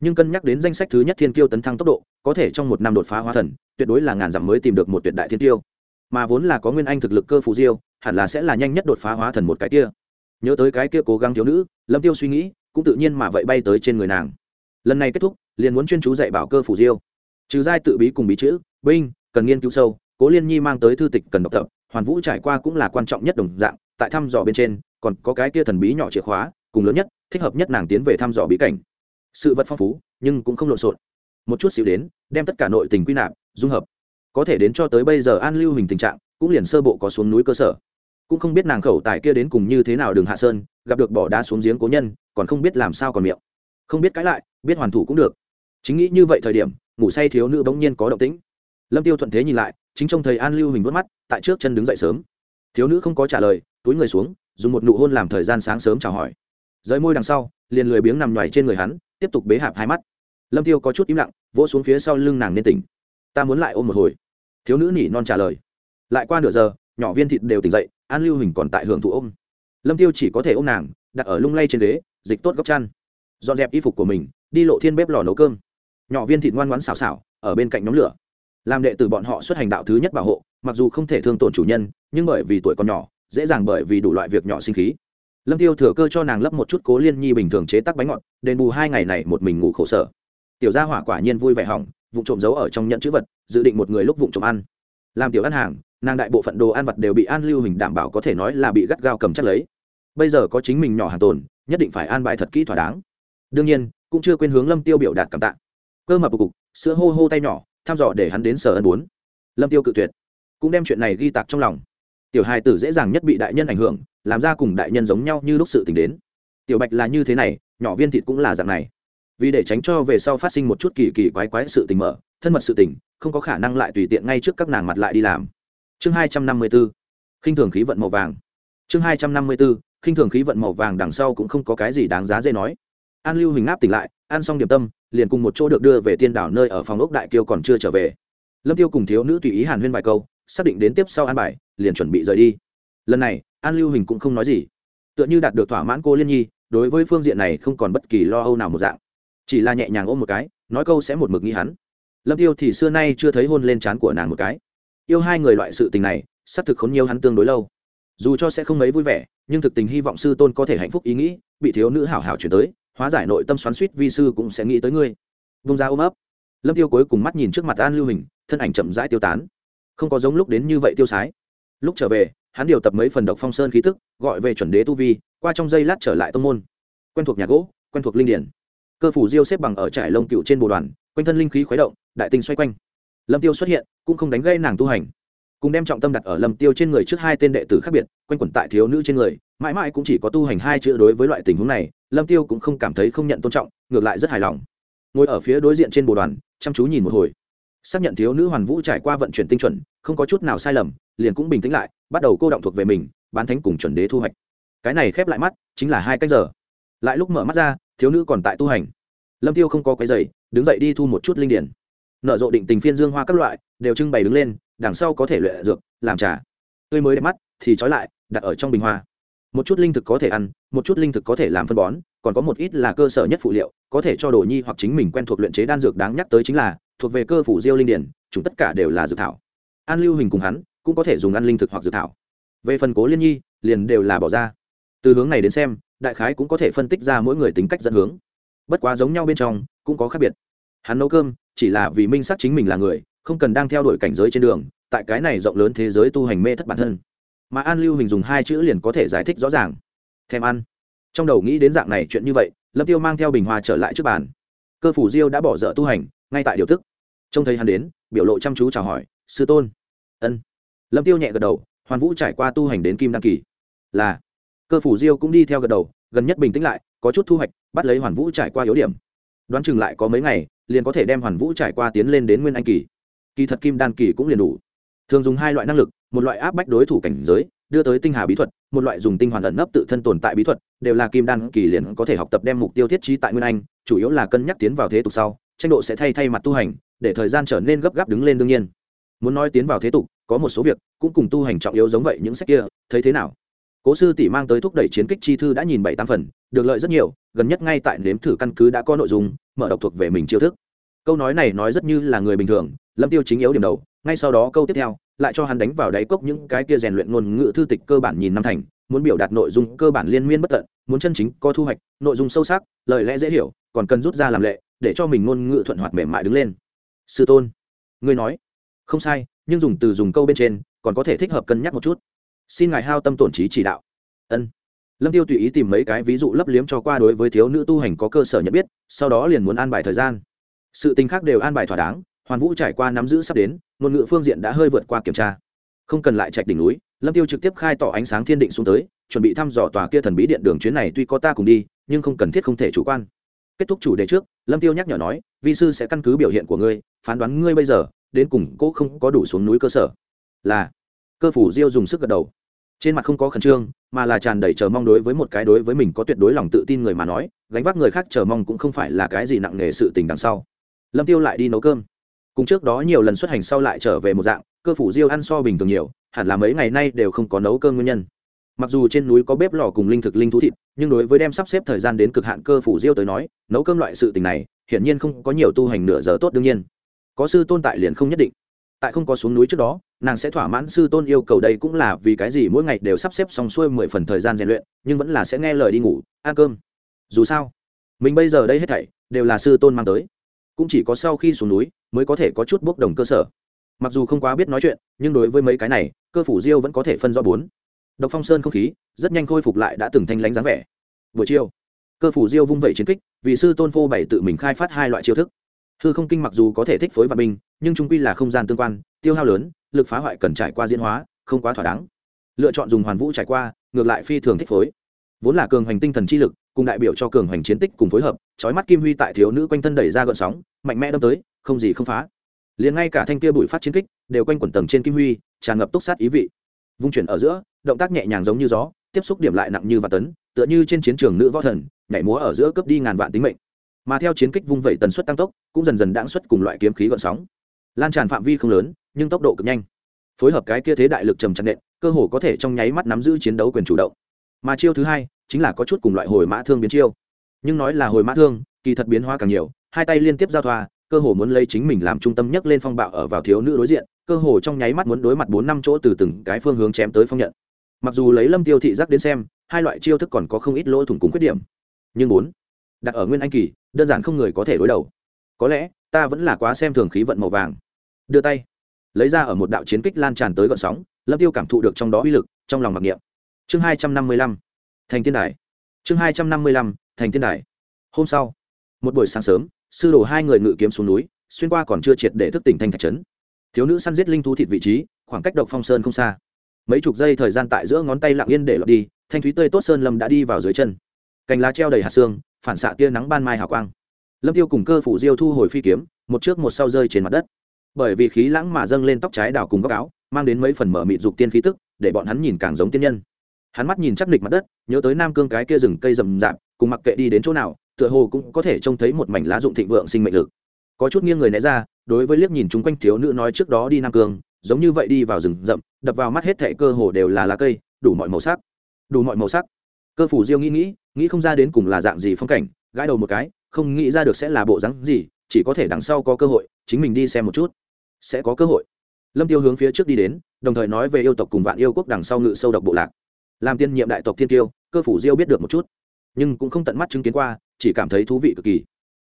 nhưng cân nhắc đến danh sách thứ nhất thiên kiêu tấn thăng tốc độ có thể trong một năm đột phá hóa thần tuyệt đối là ngàn dặm mới tìm được một tuyệt đại thiên kiêu mà vốn là có nguyên anh thực lực cơ phù diêu, hẳn là sẽ là nhanh nhất đột phá hóa thần một cái kia. Nhớ tới cái kia cố gắng thiếu nữ, lâm tiêu suy nghĩ, cũng tự nhiên mà vậy bay tới trên người nàng. Lần này kết thúc, liền muốn chuyên chú dạy bảo cơ phù diêu. Trừ giai tự bí cùng bí chữ, binh, cần nghiên cứu sâu, cố liên nhi mang tới thư tịch cần đọc tập, hoàn vũ trải qua cũng là quan trọng nhất đồng dạng, tại thăm dò bên trên, còn có cái kia thần bí nhỏ chìa khóa, cùng lớn nhất, thích hợp nhất nàng tiến về thăm dò bí cảnh. Sự vật phong phú, nhưng cũng không lộn xộn. Một chút xíu đến, đem tất cả nội tình quy nạp, dung hợp có thể đến cho tới bây giờ an lưu hình tình trạng, cũng liền sơ bộ có xuống núi cơ sở. Cũng không biết nàng khẩu tài kia đến cùng như thế nào đường hạ sơn, gặp được bỏ đá xuống giếng cố nhân, còn không biết làm sao còn miệng. Không biết cãi lại, biết hoàn thủ cũng được. Chính nghĩ như vậy thời điểm, ngủ say thiếu nữ bỗng nhiên có động tĩnh. Lâm tiêu thuận thế nhìn lại, chính trông thời an lưu hình vớt mắt, tại trước chân đứng dậy sớm. Thiếu nữ không có trả lời, túi người xuống, dùng một nụ hôn làm thời gian sáng sớm chào hỏi. Rời môi đằng sau, liền lười biếng nằm nhoài trên người hắn, tiếp tục bế hạp hai mắt. Lâm tiêu có chút im lặng, vỗ xuống phía sau lưng nàng nên tỉnh. Ta muốn lại ôm một hồi thiếu nữ nỉ non trả lời. Lại qua nửa giờ, nhỏ viên thịt đều tỉnh dậy, an lưu hình còn tại hưởng thụ ôm. Lâm tiêu chỉ có thể ôm nàng, đặt ở lung lay trên ghế, dịch tốt góc chăn. Dọn dẹp y phục của mình, đi lộ thiên bếp lò nấu cơm. Nhỏ viên thịt ngoan ngoãn xào xào, ở bên cạnh nhóm lửa. Làm đệ tử bọn họ xuất hành đạo thứ nhất bảo hộ, mặc dù không thể thương tổn chủ nhân, nhưng bởi vì tuổi còn nhỏ, dễ dàng bởi vì đủ loại việc nhỏ sinh khí. Lâm tiêu thừa cơ cho nàng lấp một chút cố liên nhi bình thường chế tác bánh ngọt, đền bù hai ngày này một mình ngủ khổ sở. Tiểu gia hỏa quả nhiên vui vẻ hỏng vụ trộm giấu ở trong nhận chữ vật, dự định một người lúc vụ trộm ăn. Làm tiểu ăn hàng, nàng đại bộ phận đồ ăn vật đều bị an lưu hình đảm bảo có thể nói là bị gắt gao cầm chắc lấy. Bây giờ có chính mình nhỏ hàng tồn, nhất định phải an bài thật kỹ thỏa đáng. Đương nhiên, cũng chưa quên hướng lâm tiêu biểu đạt cảm tạ. Cơ mập cục, sữa hô hô tay nhỏ, thăm dò để hắn đến sở ân bốn. Lâm tiêu cự tuyệt. Cũng đem chuyện này ghi tạc trong lòng. Tiểu hài tử dễ dàng nhất bị đại nhân ảnh hưởng, làm ra cùng đại nhân giống nhau như lúc sự tình đến. Tiểu bạch là như thế này, nhỏ viên thịt cũng là dạng này vì để tránh cho về sau phát sinh một chút kỳ kỳ quái quái sự tình mở, thân mật sự tình, không có khả năng lại tùy tiện ngay trước các nàng mặt lại đi làm. Chương hai trăm năm mươi b ố khinh thường khí vận màu vàng. Chương hai trăm năm mươi b ố khinh thường khí vận màu vàng đằng sau cũng không có cái gì đáng giá dễ nói. An lưu hình áp tỉnh lại, ăn xong điểm tâm, liền cùng một chỗ được đưa về tiên đảo nơi ở phòng ốc đại kiêu còn chưa trở về. Lâm tiêu cùng thiếu nữ tùy ý hàn huyên vài câu, xác định đến tiếp sau an bài, liền chuẩn bị rời đi. Lần này, an lưu hình cũng không nói gì. Tựa như đạt được thỏa mãn cô liên nhi, đối với phương diện này không còn bất kỳ lo âu nào một dạng chỉ là nhẹ nhàng ôm một cái, nói câu sẽ một mực nghĩ hắn. Lâm tiêu thì xưa nay chưa thấy hôn lên trán của nàng một cái. Yêu hai người loại sự tình này, xác thực khốn nhiều hắn tương đối lâu. Dù cho sẽ không mấy vui vẻ, nhưng thực tình hy vọng sư tôn có thể hạnh phúc ý nghĩ, bị thiếu nữ hảo hảo chuyển tới, hóa giải nội tâm xoắn suýt vi sư cũng sẽ nghĩ tới ngươi. Vung ra ôm ấp. Lâm tiêu cuối cùng mắt nhìn trước mặt an lưu hình, thân ảnh chậm rãi tiêu tán. Không có giống lúc đến như vậy tiêu sái. Lúc trở về, hắn điều tập mấy phần độc phong sơn khí tức, gọi về chuẩn đế tu vi, qua trong giây lát trở lại tông môn. Quen thuộc nhà gỗ, quen thuộc linh điển cơ phủ diêu xếp bằng ở trải lông cựu trên bồ đoàn, quanh thân linh khí khuấy động, đại tinh xoay quanh. Lâm tiêu xuất hiện, cũng không đánh gây nàng tu hành. Cùng đem trọng tâm đặt ở lâm tiêu trên người trước hai tên đệ tử khác biệt, quanh quẩn tại thiếu nữ trên người, mãi mãi cũng chỉ có tu hành hai chữ đối với loại tình huống này, lâm tiêu cũng không cảm thấy không nhận tôn trọng, ngược lại rất hài lòng. Ngồi ở phía đối diện trên bồ đoàn, chăm chú nhìn một hồi. Xác nhận thiếu nữ hoàn vũ trải qua vận chuyển tinh chuẩn, không có chút nào sai lầm, liền cũng bình tĩnh lại, bắt đầu cô động thuộc về mình, bán thánh cùng chuẩn đế thu hoạch. Cái này khép lại mắt, chính là hai cách giờ. Lại lúc mở mắt ra thiếu nữ còn tại tu hành. Lâm tiêu không có cái giày đứng dậy đi thu một chút linh điển. Nở rộ định tình phiên dương hoa các loại, đều trưng bày đứng lên, đằng sau có thể luyện dược, làm trà. Tươi mới đẹp mắt, thì trói lại, đặt ở trong bình hoa. Một chút linh thực có thể ăn, một chút linh thực có thể làm phân bón, còn có một ít là cơ sở nhất phụ liệu, có thể cho đồ nhi hoặc chính mình quen thuộc luyện chế đan dược đáng nhắc tới chính là, thuộc về cơ phủ diêu linh điển, chúng tất cả đều là dược thảo. An lưu hình cùng hắn, cũng có thể dùng ăn linh thực hoặc dược thảo. Về phần cố liên nhi, liền đều là bỏ ra. Từ hướng này đến xem đại khái cũng có thể phân tích ra mỗi người tính cách dẫn hướng. Bất quá giống nhau bên trong, cũng có khác biệt. Hắn nấu cơm, chỉ là vì minh xác chính mình là người, không cần đang theo đuổi cảnh giới trên đường, tại cái này rộng lớn thế giới tu hành mê thất bản thân. Mà an lưu hình dùng hai chữ liền có thể giải thích rõ ràng. Thèm ăn. Trong đầu nghĩ đến dạng này chuyện như vậy, lâm tiêu mang theo bình hoa trở lại trước bàn. Cơ phủ diêu đã bỏ dở tu hành, ngay tại điều tức. Trông thấy hắn đến, biểu lộ chăm chú chào hỏi, sư tôn. Ân. Lâm tiêu nhẹ gật đầu, hoàn vũ trải qua tu hành đến kim đăng kỳ. Là cơ phủ diêu cũng đi theo gật đầu, gần nhất bình tĩnh lại, có chút thu hoạch, bắt lấy hoàn vũ trải qua yếu điểm. Đoán chừng lại có mấy ngày, liền có thể đem hoàn vũ trải qua tiến lên đến nguyên anh kỳ. Kỳ thật kim đan kỳ cũng liền đủ. Thường dùng hai loại năng lực, một loại áp bách đối thủ cảnh giới, đưa tới tinh hà bí thuật, một loại dùng tinh hoàn ẩn nấp tự thân tồn tại bí thuật, đều là kim đan kỳ liền có thể học tập đem mục tiêu thiết trí tại nguyên anh, chủ yếu là cân nhắc tiến vào thế tục sau, tranh độ sẽ thay thay mặt tu hành, để thời gian trở nên gấp gáp đứng lên đương nhiên. Muốn nói tiến vào thế tục, có một số việc, cũng cùng tu hành trọng yếu giống vậy những sách kia, thấy thế nào? Cố sư tỷ mang tới thúc đẩy chiến kích chi thư đã nhìn bảy tam phần, được lợi rất nhiều, gần nhất ngay tại nếm thử căn cứ đã có nội dung, mở độc thuộc về mình chiêu thức. Câu nói này nói rất như là người bình thường, lâm tiêu chính yếu điểm đầu, ngay sau đó câu tiếp theo, lại cho hắn đánh vào đáy cốc những cái kia rèn luyện ngôn ngữ thư tịch cơ bản nhìn năm thành, muốn biểu đạt nội dung cơ bản liên miên bất tận, muốn chân chính có thu hoạch, nội dung sâu sắc, lời lẽ dễ hiểu, còn cần rút ra làm lệ, để cho mình ngôn ngữ thuận hoạt mềm mại đứng lên. Sư tôn, ngươi nói, không sai, nhưng dùng từ dùng câu bên trên, còn có thể thích hợp cân nhắc một chút xin ngài hao tâm tổn trí chỉ đạo. Ân. Lâm tiêu tùy ý tìm mấy cái ví dụ lấp liếm cho qua đối với thiếu nữ tu hành có cơ sở nhận biết, sau đó liền muốn an bài thời gian. Sự tình khác đều an bài thỏa đáng, hoàn vũ trải qua nắm giữ sắp đến, ngôn ngữ phương diện đã hơi vượt qua kiểm tra. Không cần lại trạch đỉnh núi, lâm tiêu trực tiếp khai tỏ ánh sáng thiên định xuống tới, chuẩn bị thăm dò tòa kia thần bí điện đường chuyến này tuy có ta cùng đi, nhưng không cần thiết không thể chủ quan. Kết thúc chủ đề trước, lâm tiêu nhắc nhở nói, vi sư sẽ căn cứ biểu hiện của ngươi, phán đoán ngươi bây giờ, đến cùng cố không có đủ xuống núi cơ sở. Là cơ phủ diêu dùng sức gật đầu. Trên mặt không có khẩn trương, mà là tràn đầy chờ mong đối với một cái đối với mình có tuyệt đối lòng tự tin người mà nói, gánh vác người khác chờ mong cũng không phải là cái gì nặng nề sự tình đằng sau. Lâm tiêu lại đi nấu cơm. Cùng trước đó nhiều lần xuất hành sau lại trở về một dạng, cơ phủ diêu ăn so bình thường nhiều, hẳn là mấy ngày nay đều không có nấu cơm nguyên nhân. Mặc dù trên núi có bếp lò cùng linh thực linh thú thịt, nhưng đối với đem sắp xếp thời gian đến cực hạn cơ phủ diêu tới nói, nấu cơm loại sự tình này, hiển nhiên không có nhiều tu hành nửa giờ tốt đương nhiên. Có sư tôn tại liền không nhất định tại không có xuống núi trước đó, nàng sẽ thỏa mãn sư tôn yêu cầu đây cũng là vì cái gì mỗi ngày đều sắp xếp xong xuôi mười phần thời gian rèn luyện, nhưng vẫn là sẽ nghe lời đi ngủ, ăn cơm. Dù sao, mình bây giờ đây hết thảy đều là sư tôn mang tới. Cũng chỉ có sau khi xuống núi mới có thể có chút bốc đồng cơ sở. Mặc dù không quá biết nói chuyện, nhưng đối với mấy cái này, cơ phủ diêu vẫn có thể phân rõ bốn. Độc phong sơn không khí rất nhanh khôi phục lại đã từng thanh lánh dáng vẻ. Buổi chiều, cơ phủ diêu vung vẩy chiến kích, vì sư tôn phô bày tự mình khai phát hai loại chiêu thức. Hư không kinh mặc dù có thể thích phối và binh nhưng trung quy là không gian tương quan, tiêu hao lớn, lực phá hoại cần trải qua diễn hóa, không quá thỏa đáng. Lựa chọn dùng hoàn vũ trải qua, ngược lại phi thường thích phối. Vốn là cường hoành tinh thần chi lực, cùng đại biểu cho cường hoành chiến tích cùng phối hợp trói mắt kim huy tại thiếu nữ quanh thân đẩy ra gợn sóng, mạnh mẽ đâm tới, không gì không phá. Liền ngay cả thanh kia bụi phát chiến kích, đều quanh quẩn tầng trên kim huy, tràn ngập túc sát ý vị. Vung chuyển ở giữa, động tác nhẹ nhàng giống như gió, tiếp xúc điểm lại nặng như và tấn, tựa như trên chiến trường nữ võ thần, nhảy múa ở giữa cướp đi ngàn vạn tính mệnh. Mà theo chiến kích vung vẩy tần suất tăng tốc, cũng dần dần đãng xuất cùng loại kiếm khí gợn sóng lan tràn phạm vi không lớn, nhưng tốc độ cực nhanh. Phối hợp cái kia thế đại lực trầm chặt nện, cơ hồ có thể trong nháy mắt nắm giữ chiến đấu quyền chủ động. Mà chiêu thứ hai, chính là có chút cùng loại hồi mã thương biến chiêu. Nhưng nói là hồi mã thương, kỳ thật biến hóa càng nhiều, hai tay liên tiếp giao thoa, cơ hồ muốn lấy chính mình làm trung tâm nhất lên phong bạo ở vào thiếu nữ đối diện, cơ hồ trong nháy mắt muốn đối mặt bốn năm chỗ từ từng cái phương hướng chém tới phong nhận. Mặc dù lấy lâm tiêu thị giác đến xem, hai loại chiêu thức còn có không ít lỗ thủng cùng khuyết điểm. Nhưng bốn, đặt ở nguyên anh kỳ, đơn giản không người có thể đối đầu. Có lẽ, ta vẫn là quá xem thường khí vận màu vàng đưa tay, lấy ra ở một đạo chiến kích lan tràn tới gọn sóng, lâm tiêu cảm thụ được trong đó uy lực, trong lòng mặc niệm. Chương hai trăm năm mươi lăm, thành tiên đài. Chương hai trăm năm mươi lăm, thành tiên đài. Hôm sau, một buổi sáng sớm, sư đồ hai người ngự kiếm xuống núi, xuyên qua còn chưa triệt để thức tỉnh thanh thạch trấn. Thiếu nữ săn giết linh thú thịt vị trí, khoảng cách độc phong sơn không xa. Mấy chục giây thời gian tại giữa ngón tay lặng yên để lọt đi, thanh thúy tươi tốt sơn lâm đã đi vào dưới chân. Cành lá treo đầy hạt xương, phản xạ tia nắng ban mai hào quang. Lâm tiêu cùng cơ phủ diêu thu hồi phi kiếm, một trước một sau rơi trên mặt đất bởi vì khí lãng mà dâng lên tóc trái đào cùng góc áo, mang đến mấy phần mở mịt dục tiên khí tức, để bọn hắn nhìn càng giống tiên nhân. Hắn mắt nhìn chắc nịch mặt đất, nhớ tới nam cương cái kia rừng cây rậm rạp, cùng mặc kệ đi đến chỗ nào, tựa hồ cũng có thể trông thấy một mảnh lá dụng thịnh vượng sinh mệnh lực. Có chút nghiêng người né ra, đối với liếc nhìn chúng quanh thiếu nữ nói trước đó đi nam cương, giống như vậy đi vào rừng rậm, đập vào mắt hết thệ cơ hồ đều là lá cây, đủ mọi màu sắc. Đủ mọi màu sắc. Cơ phủ diêu nghĩ nghĩ nghĩ không ra đến cùng là dạng gì phong cảnh, gãi đầu một cái, không nghĩ ra được sẽ là bộ rắn gì, chỉ có thể đằng sau có cơ hội, chính mình đi xem một chút sẽ có cơ hội. Lâm tiêu hướng phía trước đi đến, đồng thời nói về yêu tộc cùng vạn yêu quốc đằng sau ngự sâu độc bộ lạc. Làm tiên nhiệm đại tộc thiên tiêu cơ phủ diêu biết được một chút, nhưng cũng không tận mắt chứng kiến qua, chỉ cảm thấy thú vị cực kỳ.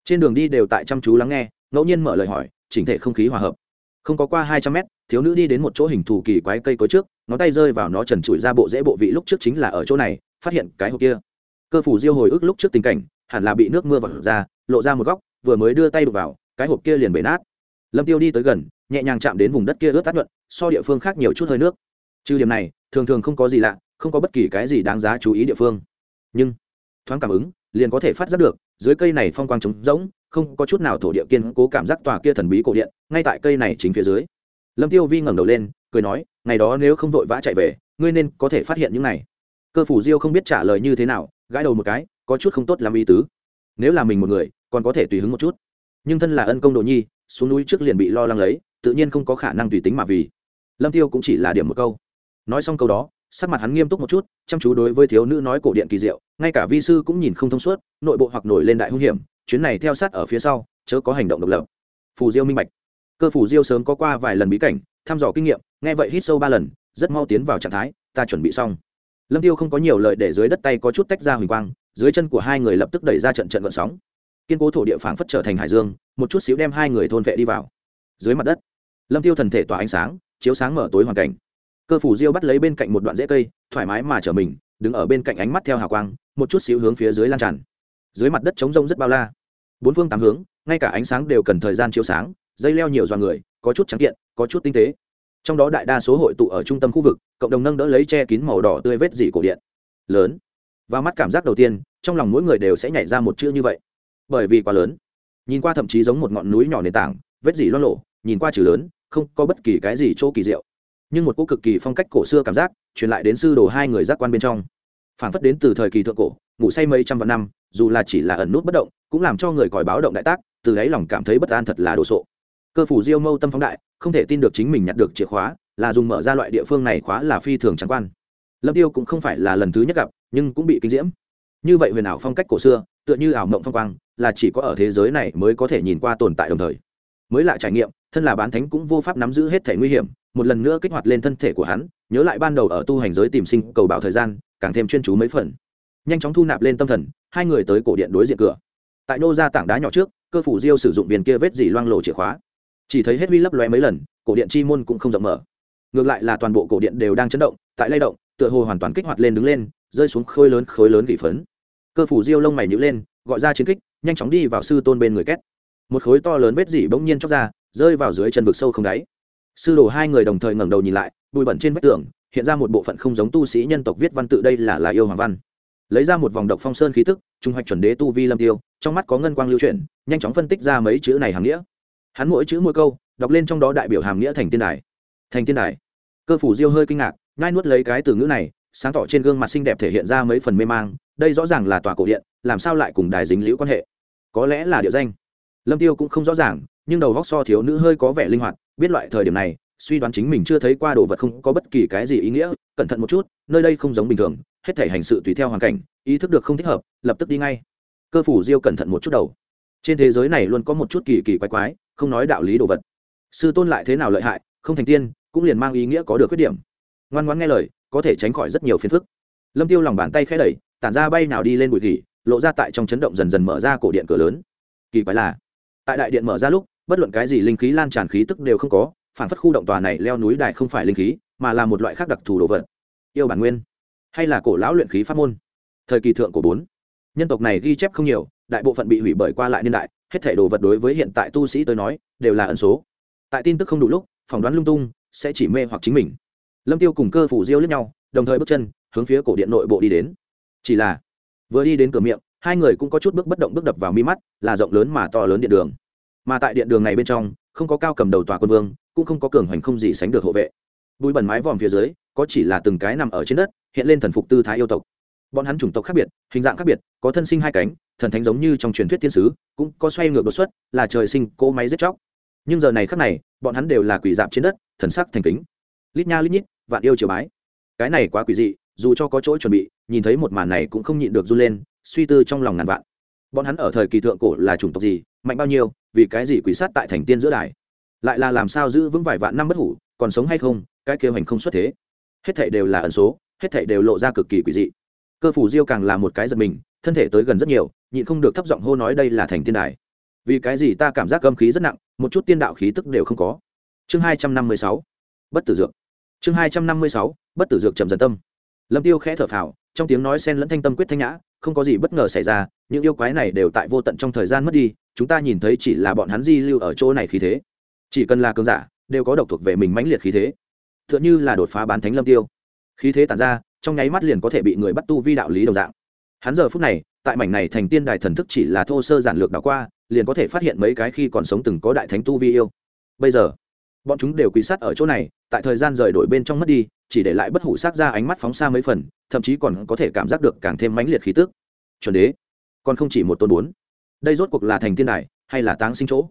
Trên đường đi đều tại chăm chú lắng nghe, ngẫu nhiên mở lời hỏi, chỉnh thể không khí hòa hợp. Không có qua hai trăm mét, thiếu nữ đi đến một chỗ hình thù kỳ quái cây cối trước, ngón tay rơi vào nó trần trụi ra bộ dễ bộ vị lúc trước chính là ở chỗ này, phát hiện cái hộp kia. Cơ phủ diêu hồi ức lúc trước tình cảnh, hẳn là bị nước mưa vẩn ra, lộ ra một góc, vừa mới đưa tay đục vào, cái hộp kia liền bể nát. Lâm tiêu đi tới gần nhẹ nhàng chạm đến vùng đất kia ướt tắt nhuận, so địa phương khác nhiều chút hơi nước. Trừ điểm này, thường thường không có gì lạ, không có bất kỳ cái gì đáng giá chú ý địa phương. Nhưng, thoáng cảm ứng, liền có thể phát giác được, dưới cây này phong quang trống rỗng, không có chút nào thổ địa kiên cố cảm giác tòa kia thần bí cổ điện, ngay tại cây này chính phía dưới. Lâm tiêu vi ngẩng đầu lên, cười nói, ngày đó nếu không vội vã chạy về, ngươi nên có thể phát hiện những này. Cơ phủ diêu không biết trả lời như thế nào, gãi đầu một cái, có chút không tốt làm ý tứ. Nếu là mình một người, còn có thể tùy hứng một chút. Nhưng thân là ân công đồ nhi xuống núi trước liền bị lo lắng lấy, tự nhiên không có khả năng tùy tính mà vì. Lâm tiêu cũng chỉ là điểm một câu. Nói xong câu đó, sắc mặt hắn nghiêm túc một chút, chăm chú đối với thiếu nữ nói cổ điện kỳ diệu, ngay cả vi sư cũng nhìn không thông suốt, nội bộ hoặc nổi lên đại hung hiểm, chuyến này theo sát ở phía sau, chớ có hành động độc lập. Phù diêu minh bạch. Cơ phù diêu sớm có qua vài lần bí cảnh, thăm dò kinh nghiệm, nghe vậy hít sâu ba lần, rất mau tiến vào trạng thái, ta chuẩn bị xong. Lâm tiêu không có nhiều lời để dưới đất tay có chút tách ra huỳnh quang, dưới chân của hai người lập tức đẩy ra trận trận vận sóng kiên cố thổ địa phảng phất trở thành hải dương, một chút xíu đem hai người thôn vệ đi vào. Dưới mặt đất, lâm tiêu thần thể tỏa ánh sáng, chiếu sáng mở tối hoàn cảnh. Cơ phủ diêu bắt lấy bên cạnh một đoạn rễ cây, thoải mái mà trở mình, đứng ở bên cạnh ánh mắt theo hào quang, một chút xíu hướng phía dưới lan tràn. Dưới mặt đất trống rông rất bao la. Bốn phương tám hướng, ngay cả ánh sáng đều cần thời gian chiếu sáng, dây leo nhiều dọa người, có chút trắng kiện, có chút tinh tế. Trong đó đại đa số hội tụ ở trung tâm khu vực, cộng đồng nâng đỡ lấy che kín màu đỏ tươi vết dỉ cổ điện. Lớn. Và mắt cảm giác đầu tiên, trong lòng mỗi người đều sẽ nhảy ra một chữ như vậy bởi vì quá lớn. Nhìn qua thậm chí giống một ngọn núi nhỏ nền tảng, vết dỉ loan lộ nhìn qua trừ lớn, không có bất kỳ cái gì chỗ kỳ diệu. Nhưng một cô cực kỳ phong cách cổ xưa cảm giác truyền lại đến sư đồ hai người giác quan bên trong. Phản phất đến từ thời kỳ thượng cổ, ngủ say mấy trăm vạn năm, dù là chỉ là ẩn nút bất động, cũng làm cho người còi báo động đại tác, từ đáy lòng cảm thấy bất an thật là đồ sộ. Cơ phủ diêu mâu tâm phóng đại, không thể tin được chính mình nhặt được chìa khóa, là dùng mở ra loại địa phương này khóa là phi thường trắng quan. Lâm tiêu cũng không phải là lần thứ nhất gặp, nhưng cũng bị kinh diễm. Như vậy huyền ảo phong cách cổ xưa, tựa như ảo mộng phong quang là chỉ có ở thế giới này mới có thể nhìn qua tồn tại đồng thời. Mới lại trải nghiệm, thân là bán thánh cũng vô pháp nắm giữ hết thể nguy hiểm, một lần nữa kích hoạt lên thân thể của hắn, nhớ lại ban đầu ở tu hành giới tìm sinh cầu bảo thời gian, càng thêm chuyên chú mấy phần. Nhanh chóng thu nạp lên tâm thần, hai người tới cổ điện đối diện cửa. Tại nô ra tảng đá nhỏ trước, cơ phủ diêu sử dụng viên kia vết dỉ loang lộ chìa khóa. Chỉ thấy hết huy lấp lóe mấy lần, cổ điện chi môn cũng không rộng mở. Ngược lại là toàn bộ cổ điện đều đang chấn động, tại lay động, tựa hồ hoàn toàn kích hoạt lên đứng lên, rơi xuống khối lớn khối lớn gỉ phấn cơ phủ diêu lông mày nhữ lên, gọi ra chiến kích, nhanh chóng đi vào sư tôn bên người két. Một khối to lớn vết dỉ bỗng nhiên chóc ra, rơi vào dưới chân vực sâu không đáy. Sư đồ hai người đồng thời ngẩng đầu nhìn lại, bụi bẩn trên vách tường, hiện ra một bộ phận không giống tu sĩ nhân tộc viết văn tự đây là là yêu hoàng văn. Lấy ra một vòng độc phong sơn khí tức, trung hoạch chuẩn đế tu vi lâm tiêu, trong mắt có ngân quang lưu chuyển, nhanh chóng phân tích ra mấy chữ này hàm nghĩa. Hắn mỗi chữ mỗi câu, đọc lên trong đó đại biểu hàm nghĩa thành tiên đài. Thành tiên đài. Cơ phủ diêu hơi kinh ngạc ngai nuốt lấy cái từ ngữ này sáng tỏ trên gương mặt xinh đẹp thể hiện ra mấy phần mê mang, đây rõ ràng là tòa cổ điện, làm sao lại cùng đài dính liễu quan hệ? Có lẽ là địa danh. Lâm tiêu cũng không rõ ràng, nhưng đầu vóc so thiếu nữ hơi có vẻ linh hoạt, biết loại thời điểm này, suy đoán chính mình chưa thấy qua đồ vật không có bất kỳ cái gì ý nghĩa, cẩn thận một chút, nơi đây không giống bình thường, hết thể hành sự tùy theo hoàn cảnh, ý thức được không thích hợp, lập tức đi ngay. Cơ phủ diêu cẩn thận một chút đầu. Trên thế giới này luôn có một chút kỳ kỳ quái quái, không nói đạo lý đồ vật. Sư tôn lại thế nào lợi hại, không thành tiên, cũng liền mang ý nghĩa có được khuyết điểm. Ngoan ngoãn nghe lời có thể tránh khỏi rất nhiều phiền phức. Lâm tiêu lòng bàn tay khẽ đẩy, tản ra bay nào đi lên bụi gỉ, lộ ra tại trong chấn động dần dần mở ra cổ điện cửa lớn. Kỳ quái là, tại đại điện mở ra lúc, bất luận cái gì linh khí lan tràn khí tức đều không có, phản phất khu động tòa này leo núi đài không phải linh khí, mà là một loại khác đặc thù đồ vật. Yêu bản nguyên, hay là cổ lão luyện khí pháp môn. Thời kỳ thượng của bốn, nhân tộc này ghi chép không nhiều, đại bộ phận bị hủy bởi qua lại niên đại, hết thể đồ vật đối với hiện tại tu sĩ tôi nói, đều là ẩn số. Tại tin tức không đủ lúc, phỏng đoán lung tung, sẽ chỉ mê hoặc chính mình lâm tiêu cùng cơ phủ diêu lướt nhau, đồng thời bước chân, hướng phía cổ điện nội bộ đi đến. Chỉ là, vừa đi đến cửa miệng, hai người cũng có chút bước bất động bước đập vào mi mắt, là rộng lớn mà to lớn điện đường. Mà tại điện đường này bên trong, không có cao cầm đầu tòa quân vương, cũng không có cường hoành không gì sánh được hộ vệ. Bụi bẩn mái vòm phía dưới, có chỉ là từng cái nằm ở trên đất, hiện lên thần phục tư thái yêu tộc. Bọn hắn chủng tộc khác biệt, hình dạng khác biệt, có thân sinh hai cánh, thần thánh giống như trong truyền thuyết tiên sứ, cũng có xoay ngược đột xuất, là trời sinh cỗ máy giết chóc. Nhưng giờ này khác này, bọn hắn đều là quỷ dạp trên đất, thần sắc thành kính. Lít nha lít nhít vạn yêu triều bái. Cái này quá quỷ dị, dù cho có chỗ chuẩn bị, nhìn thấy một màn này cũng không nhịn được run lên, suy tư trong lòng ngàn vạn. Bọn hắn ở thời kỳ thượng cổ là chủng tộc gì, mạnh bao nhiêu, vì cái gì quỷ sát tại thành tiên giữa đài? Lại là làm sao giữ vững vài vạn năm bất hủ, còn sống hay không, cái kế hành không xuất thế. Hết thảy đều là ẩn số, hết thảy đều lộ ra cực kỳ quỷ dị. Cơ phủ diêu càng là một cái giật mình, thân thể tới gần rất nhiều, nhịn không được thấp giọng hô nói đây là thành tiên đài. Vì cái gì ta cảm giác âm khí rất nặng, một chút tiên đạo khí tức đều không có. Chương hai trăm năm mươi sáu, bất tử dược chương hai trăm năm mươi sáu, bất tử dược trầm dần tâm. Lâm tiêu khẽ thở phào, trong tiếng nói sen lẫn thanh tâm quyết thanh nhã, không có gì bất ngờ xảy ra, những yêu quái này đều tại vô tận trong thời gian mất đi, chúng ta nhìn thấy chỉ là bọn hắn di lưu ở chỗ này khí thế. Chỉ cần là cường giả, đều có độc thuộc về mình mãnh liệt khí thế. T h ư ợ n như là đột phá bán thánh lâm tiêu. Khí thế tàn ra, trong nháy mắt liền có thể bị người bắt tu vi đạo lý đồng dạng. Hắn giờ phút này, tại mảnh này thành tiên đài thần thức chỉ là thô sơ giản lược đảo qua, liền có thể phát hiện mấy cái khi còn sống từng có đại thánh tu vi yêu. Bây giờ bọn chúng đều quý sát ở chỗ này, tại thời gian rời đổi bên trong mất đi, chỉ để lại bất hủ sát ra ánh mắt phóng xa mấy phần, thậm chí còn có thể cảm giác được càng thêm mãnh liệt khí tức. Chuẩn đế, còn không chỉ một tôn bốn. Đây rốt cuộc là thành tiên đài, hay là táng sinh chỗ?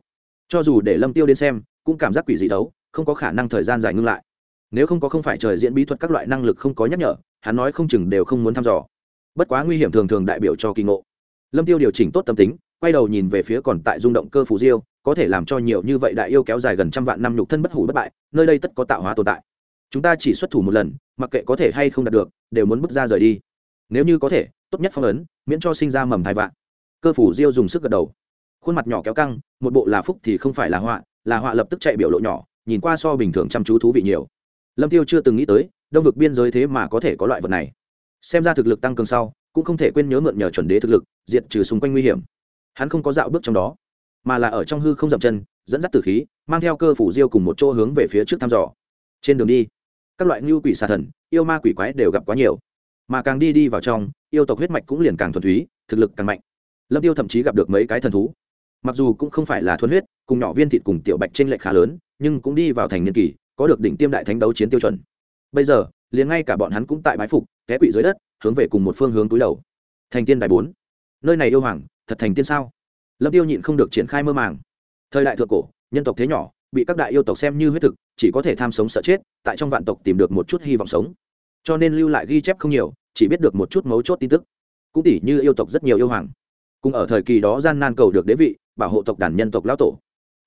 Cho dù để lâm tiêu đến xem, cũng cảm giác quỷ dị đấu, không có khả năng thời gian dài ngưng lại. Nếu không có không phải trời diễn bí thuật các loại năng lực không có nhắc nhở, hắn nói không chừng đều không muốn thăm dò. Bất quá nguy hiểm thường thường đại biểu cho kỳ ngộ. Lâm tiêu điều chỉnh tốt tâm tính, quay đầu nhìn về phía còn tại rung động cơ phủ diêu có thể làm cho nhiều như vậy đại yêu kéo dài gần trăm vạn năm nhục thân bất hủ bất bại, nơi đây tất có tạo hóa tồn tại. Chúng ta chỉ xuất thủ một lần, mặc kệ có thể hay không đạt được, đều muốn bước ra rời đi. Nếu như có thể, tốt nhất phong ấn, miễn cho sinh ra mầm thai vạn. Cơ phủ diêu dùng sức gật đầu. Khuôn mặt nhỏ kéo căng, một bộ là phúc thì không phải là họa là họa lập tức chạy biểu lộ nhỏ, nhìn qua so bình thường chăm chú thú vị nhiều. Lâm tiêu chưa từng nghĩ tới, đông vực biên giới thế mà có thể có loại vật này. Xem ra thực lực tăng cường sau, cũng không thể quên nhớ mượn nhờ chuẩn đế thực lực, diệt trừ xung quanh nguy hiểm. Hắn không có dạo bước trong đó mà là ở trong hư không dậm chân, dẫn dắt tử khí, mang theo cơ phủ diêu cùng một chỗ hướng về phía trước thăm dò. Trên đường đi, các loại ngưu quỷ xà thần, yêu ma quỷ quái đều gặp quá nhiều. Mà càng đi đi vào trong, yêu tộc huyết mạch cũng liền càng thuần túy, thực lực càng mạnh. Lâm tiêu thậm chí gặp được mấy cái thần thú. Mặc dù cũng không phải là thuần huyết, cùng nhỏ viên thịt cùng tiểu bạch trên lệch khá lớn, nhưng cũng đi vào thành niên kỳ, có được đỉnh tiêm đại thánh đấu chiến tiêu chuẩn. Bây giờ, liền ngay cả bọn hắn cũng tại bái phục, té quỵ dưới đất, hướng về cùng một phương hướng túi đầu. Thành tiên đại bốn. Nơi này yêu hoàng, thật thành tiên sao? Lâm tiêu nhịn không được triển khai mơ màng. Thời đại thượng cổ, nhân tộc thế nhỏ, bị các đại yêu tộc xem như huyết thực, chỉ có thể tham sống sợ chết, tại trong vạn tộc tìm được một chút hy vọng sống. Cho nên lưu lại ghi chép không nhiều, chỉ biết được một chút mấu chốt tin tức. Cũng tỉ như yêu tộc rất nhiều yêu hoàng. Cùng ở thời kỳ đó gian nan cầu được đế vị, bảo hộ tộc đàn nhân tộc lão tổ.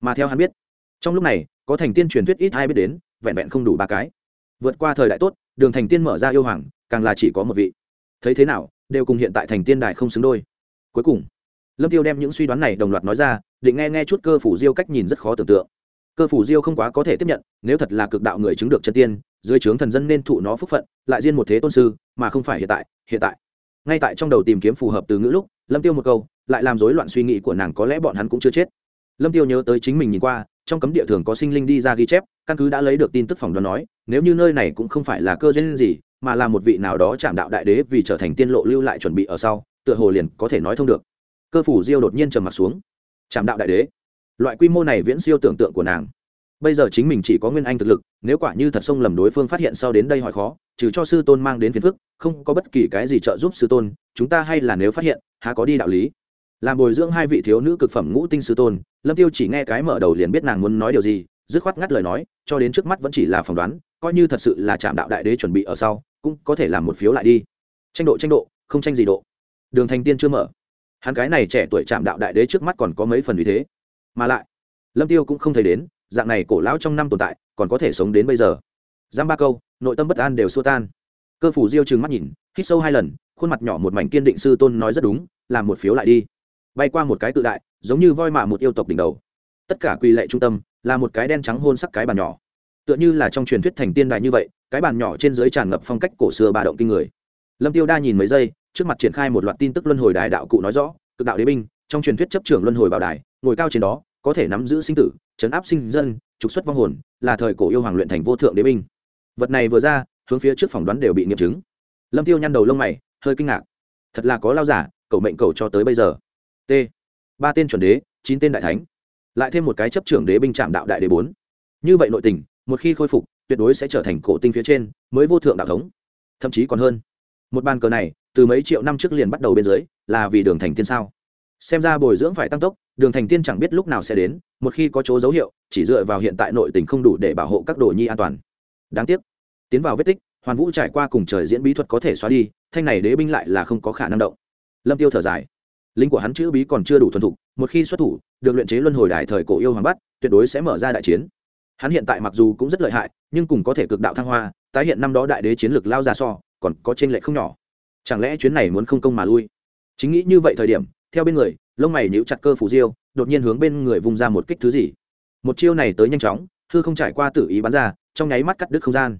Mà theo hắn biết, trong lúc này, có thành tiên truyền thuyết ít ai biết đến, vẹn vẹn không đủ ba cái. Vượt qua thời đại tốt, đường thành tiên mở ra yêu hoàng, càng là chỉ có một vị. Thấy thế nào, đều cùng hiện tại thành tiên đài không xứng đôi. Cuối cùng lâm tiêu đem những suy đoán này đồng loạt nói ra, định nghe nghe chút cơ phủ diêu cách nhìn rất khó tưởng tượng. Cơ phủ diêu không quá có thể tiếp nhận, nếu thật là cực đạo người chứng được chân tiên, dưới trướng thần dân nên thụ nó phúc phận, lại riêng một thế tôn sư, mà không phải hiện tại hiện tại. Ngay tại trong đầu tìm kiếm phù hợp từ ngữ lúc, lâm tiêu một câu, lại làm rối loạn suy nghĩ của nàng có lẽ bọn hắn cũng chưa chết. Lâm tiêu nhớ tới chính mình nhìn qua, trong cấm địa thường có sinh linh đi ra ghi chép, căn cứ đã lấy được tin tức phòng đoán nói, nếu như nơi này cũng không phải là cơ duyên gì, mà là một vị nào đó chạm đạo đại đế vì trở thành tiên lộ lưu lại chuẩn bị ở sau, tựa hồ liền có thể nói thông được cơ phủ diêu đột nhiên trầm mặt xuống. Trạm đạo đại đế. Loại quy mô này viễn siêu tưởng tượng của nàng. Bây giờ chính mình chỉ có nguyên anh thực lực, nếu quả như thật sông lầm đối phương phát hiện sau đến đây hỏi khó, trừ cho sư tôn mang đến phiền phức, không có bất kỳ cái gì trợ giúp sư tôn, chúng ta hay là nếu phát hiện, há có đi đạo lý. Làm bồi dưỡng hai vị thiếu nữ cực phẩm ngũ tinh sư tôn, lâm tiêu chỉ nghe cái mở đầu liền biết nàng muốn nói điều gì, dứt khoát ngắt lời nói, cho đến trước mắt vẫn chỉ là phỏng đoán, coi như thật sự là trạm đạo đại đế chuẩn bị ở sau, cũng có thể làm một phiếu lại đi. Tranh độ tranh độ, không tranh gì độ. Đường thành tiên chưa mở hắn cái này trẻ tuổi chạm đạo đại đế trước mắt còn có mấy phần vì thế. Mà lại, lâm tiêu cũng không thấy đến, dạng này cổ lão trong năm tồn tại, còn có thể sống đến bây giờ. Giam ba câu, nội tâm bất an đều xua tan. Cơ phủ diêu trừng mắt nhìn, hít sâu hai lần, khuôn mặt nhỏ một mảnh kiên định sư tôn nói rất đúng, làm một phiếu lại đi. Bay qua một cái tự đại, giống như voi mạ một yêu tộc đỉnh đầu. Tất cả quy lệ trung tâm, là một cái đen trắng hôn sắc cái bàn nhỏ. Tựa như là trong truyền thuyết thành tiên đại như vậy, cái bàn nhỏ trên dưới tràn ngập phong cách cổ xưa ba động kinh người. Lâm tiêu đa nhìn mấy giây trước mặt triển khai một loạt tin tức luân hồi đài đạo cụ nói rõ, cực đạo đế binh, trong truyền thuyết chấp trưởng luân hồi bảo đài, ngồi cao trên đó, có thể nắm giữ sinh tử, chấn áp sinh dân, trục xuất vong hồn, là thời cổ yêu hoàng luyện thành vô thượng đế binh. Vật này vừa ra, hướng phía trước phỏng đoán đều bị nghiệm chứng. Lâm tiêu nhăn đầu lông mày, hơi kinh ngạc. Thật là có lao giả, cầu mệnh cầu cho tới bây giờ. T. Ba tên chuẩn đế, chín tên đại thánh. Lại thêm một cái chấp trưởng đế binh trạm đạo đại đế bốn. Như vậy nội tình, một khi khôi phục, tuyệt đối sẽ trở thành cổ tinh phía trên, mới vô thượng đạo thống. Thậm chí còn hơn. Một bàn cờ này từ mấy triệu năm trước liền bắt đầu bên dưới, là vì đường thành tiên sao? Xem ra bồi dưỡng phải tăng tốc, đường thành tiên chẳng biết lúc nào sẽ đến, một khi có chỗ dấu hiệu, chỉ dựa vào hiện tại nội tình không đủ để bảo hộ các đồ nhi an toàn. Đáng tiếc. Tiến vào vết tích, hoàn vũ trải qua cùng trời diễn bí thuật có thể xóa đi, thanh này đế binh lại là không có khả năng động. Lâm tiêu thở dài. Lính của hắn chữ bí còn chưa đủ thuần thục, một khi xuất thủ, được luyện chế luân hồi đại thời cổ yêu hoàng bắt, tuyệt đối sẽ mở ra đại chiến. Hắn hiện tại mặc dù cũng rất lợi hại, nhưng cùng có thể cực đạo thăng hoa, tái hiện năm đó đại đế chiến lược lao ra so, còn có trên lệ không nhỏ chẳng lẽ chuyến này muốn không công mà lui? Chính nghĩ như vậy thời điểm, theo bên người, lông mày níu chặt cơ phủ diêu, đột nhiên hướng bên người vung ra một kích thứ gì. Một chiêu này tới nhanh chóng, hư không trải qua tự ý bắn ra, trong nháy mắt cắt đứt không gian.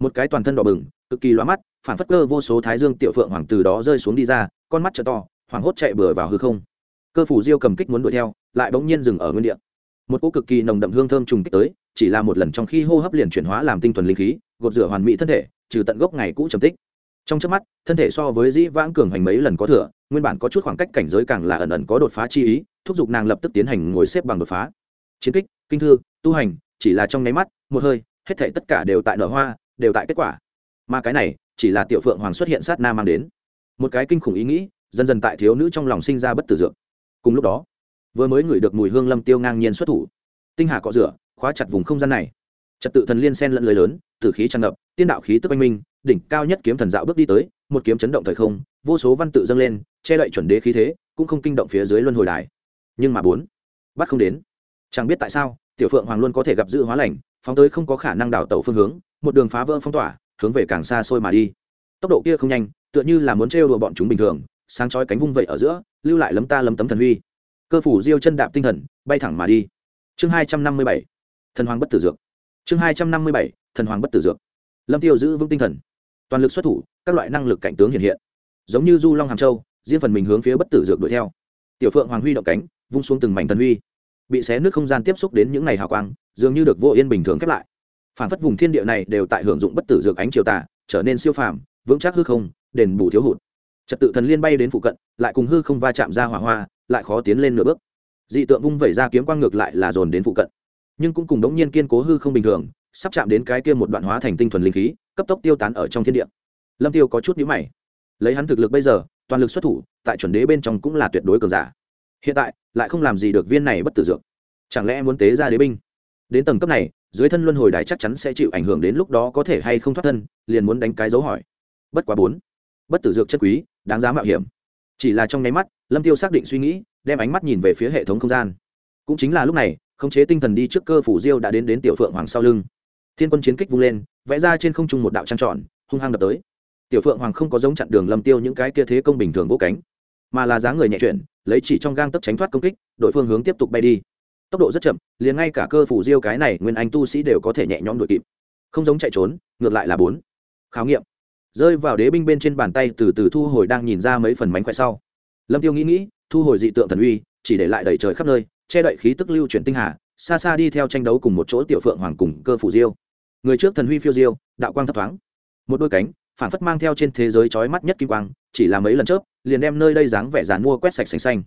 Một cái toàn thân đỏ bừng, cực kỳ loa mắt, phản phất cơ vô số thái dương tiểu phượng hoàng từ đó rơi xuống đi ra, con mắt t to, hoảng hốt chạy bừa vào hư không. Cơ phủ diêu cầm kích muốn đuổi theo, lại bỗng nhiên dừng ở nguyên địa. Một cỗ cực kỳ nồng đậm hương thơm trùng kích tới, chỉ là một lần trong khi hô hấp liền chuyển hóa làm tinh thuần linh khí, gột rửa hoàn mỹ thân thể, trừ tận gốc ngày cũ trầm tích trong trước mắt, thân thể so với dĩ vãng cường hành mấy lần có thừa, nguyên bản có chút khoảng cách cảnh giới càng là ẩn ẩn có đột phá chi ý, thúc giục nàng lập tức tiến hành ngồi xếp bằng đột phá. Chiến kích, kinh thư, tu hành, chỉ là trong nháy mắt, một hơi, hết thể tất cả đều tại nở hoa, đều tại kết quả. Mà cái này, chỉ là tiểu phượng hoàng xuất hiện sát na mang đến. Một cái kinh khủng ý nghĩ, dần dần tại thiếu nữ trong lòng sinh ra bất tử dược. Cùng lúc đó, vừa mới ngửi được mùi hương lâm tiêu ngang nhiên xuất thủ. Tinh hà cọ rửa, khóa chặt vùng không gian này. Trật tự thần liên sen lẫn lưới lớn, tử khí tràn ngập, tiên đạo khí tức oanh minh đỉnh cao nhất kiếm thần dạo bước đi tới, một kiếm chấn động thời không, vô số văn tự dâng lên, che đậy chuẩn đế khí thế, cũng không kinh động phía dưới luân hồi đài. Nhưng mà bốn, bắt không đến. Chẳng biết tại sao, tiểu phượng hoàng luôn có thể gặp dự hóa lành, phóng tới không có khả năng đảo tàu phương hướng, một đường phá vỡ phong tỏa, hướng về càng xa xôi mà đi. Tốc độ kia không nhanh, tựa như là muốn trêu đùa bọn chúng bình thường, sáng chói cánh vung vậy ở giữa, lưu lại lấm ta lấm tấm thần huy. Cơ phủ diêu chân đạp tinh thần, bay thẳng mà đi. Chương hai trăm năm mươi bảy, thần hoàng bất tử dược. Chương hai trăm năm mươi bảy, thần hoàng bất tử dược. Lâm tiêu giữ vững tinh thần toàn lực xuất thủ, các loại năng lực cảnh tướng hiện hiện. Giống như du long hàm châu, riêng phần mình hướng phía bất tử dược đuổi theo. Tiểu phượng hoàng huy động cánh, vung xuống từng mảnh thần huy. Bị xé nước không gian tiếp xúc đến những ngày hào quang, dường như được vô yên bình thường khép lại. Phản phất vùng thiên địa này đều tại hưởng dụng bất tử dược ánh triều tả trở nên siêu phàm, vững chắc hư không, đền bù thiếu hụt. Trật tự thần liên bay đến phụ cận, lại cùng hư không va chạm ra hỏa hoa, lại khó tiến lên nửa bước. Dị tượng vung vẩy ra kiếm quang ngược lại là dồn đến phụ cận. Nhưng cũng cùng đống nhiên kiên cố hư không bình thường, sắp chạm đến cái kia một đoạn hóa thành tinh thuần linh khí cấp tốc tiêu tán ở trong thiên địa. Lâm tiêu có chút nhíu mày. Lấy hắn thực lực bây giờ, toàn lực xuất thủ, tại chuẩn đế bên trong cũng là tuyệt đối cường giả. Hiện tại, lại không làm gì được viên này bất tử dược. Chẳng lẽ muốn tế ra đế binh? Đến tầng cấp này, dưới thân luân hồi đài chắc chắn sẽ chịu ảnh hưởng đến lúc đó có thể hay không thoát thân, liền muốn đánh cái dấu hỏi. Bất quá bốn. Bất tử dược chất quý, đáng giá mạo hiểm. Chỉ là trong nháy mắt, lâm tiêu xác định suy nghĩ, đem ánh mắt nhìn về phía hệ thống không gian. Cũng chính là lúc này, khống chế tinh thần đi trước cơ phủ diêu đã đến đến tiểu phượng hoàng sau lưng. Thiên quân chiến kích vung lên vẽ ra trên không trung một đạo trăng tròn, hung hăng đập tới. Tiểu phượng hoàng không có giống chặn đường lâm tiêu những cái kia thế công bình thường vô cánh, mà là dáng người nhẹ chuyển, lấy chỉ trong gang tấp tránh thoát công kích, đội phương hướng tiếp tục bay đi. Tốc độ rất chậm, liền ngay cả cơ phủ diêu cái này nguyên anh tu sĩ đều có thể nhẹ nhõm đuổi kịp. Không giống chạy trốn, ngược lại là bốn. Khảo nghiệm. Rơi vào đế binh bên trên bàn tay từ từ thu hồi đang nhìn ra mấy phần mánh khỏe sau. Lâm tiêu nghĩ nghĩ, thu hồi dị tượng thần uy, chỉ để lại đầy trời khắp nơi, che đậy khí tức lưu chuyển tinh hà, xa xa đi theo tranh đấu cùng một chỗ tiểu phượng hoàng cùng cơ phủ diêu người trước thần huy phiêu diêu, đạo quang thấp thoáng. Một đôi cánh, phản phất mang theo trên thế giới chói mắt nhất kim quang, chỉ là mấy lần chớp, liền đem nơi đây dáng vẻ dàn mua quét sạch sành xanh.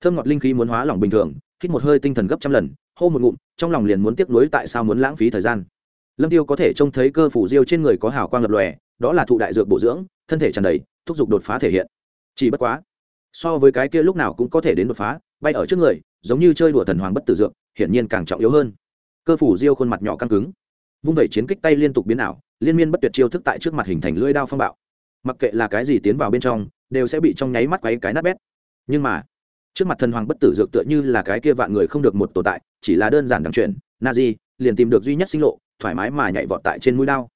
Thơm ngọt linh khí muốn hóa lỏng bình thường, hít một hơi tinh thần gấp trăm lần, hô một ngụm, trong lòng liền muốn tiếc nuối tại sao muốn lãng phí thời gian. Lâm tiêu có thể trông thấy cơ phủ diêu trên người có hào quang lập lòe, đó là thụ đại dược bổ dưỡng, thân thể tràn đầy, thúc giục đột phá thể hiện. Chỉ bất quá, so với cái kia lúc nào cũng có thể đến đột phá, bay ở trước người, giống như chơi đùa thần hoàng bất tử dược, hiển nhiên càng trọng yếu hơn. Cơ phủ diêu khuôn mặt nhỏ căng cứng vung vẩy chiến kích tay liên tục biến ảo, liên miên bất tuyệt chiêu thức tại trước mặt hình thành lưỡi đao phong bạo. Mặc kệ là cái gì tiến vào bên trong, đều sẽ bị trong nháy mắt quấy cái nát bét. Nhưng mà, trước mặt thần hoàng bất tử dược tựa như là cái kia vạn người không được một tồn tại, chỉ là đơn giản đằng chuyển na di liền tìm được duy nhất sinh lộ, thoải mái mà nhảy vọt tại trên mũi đao.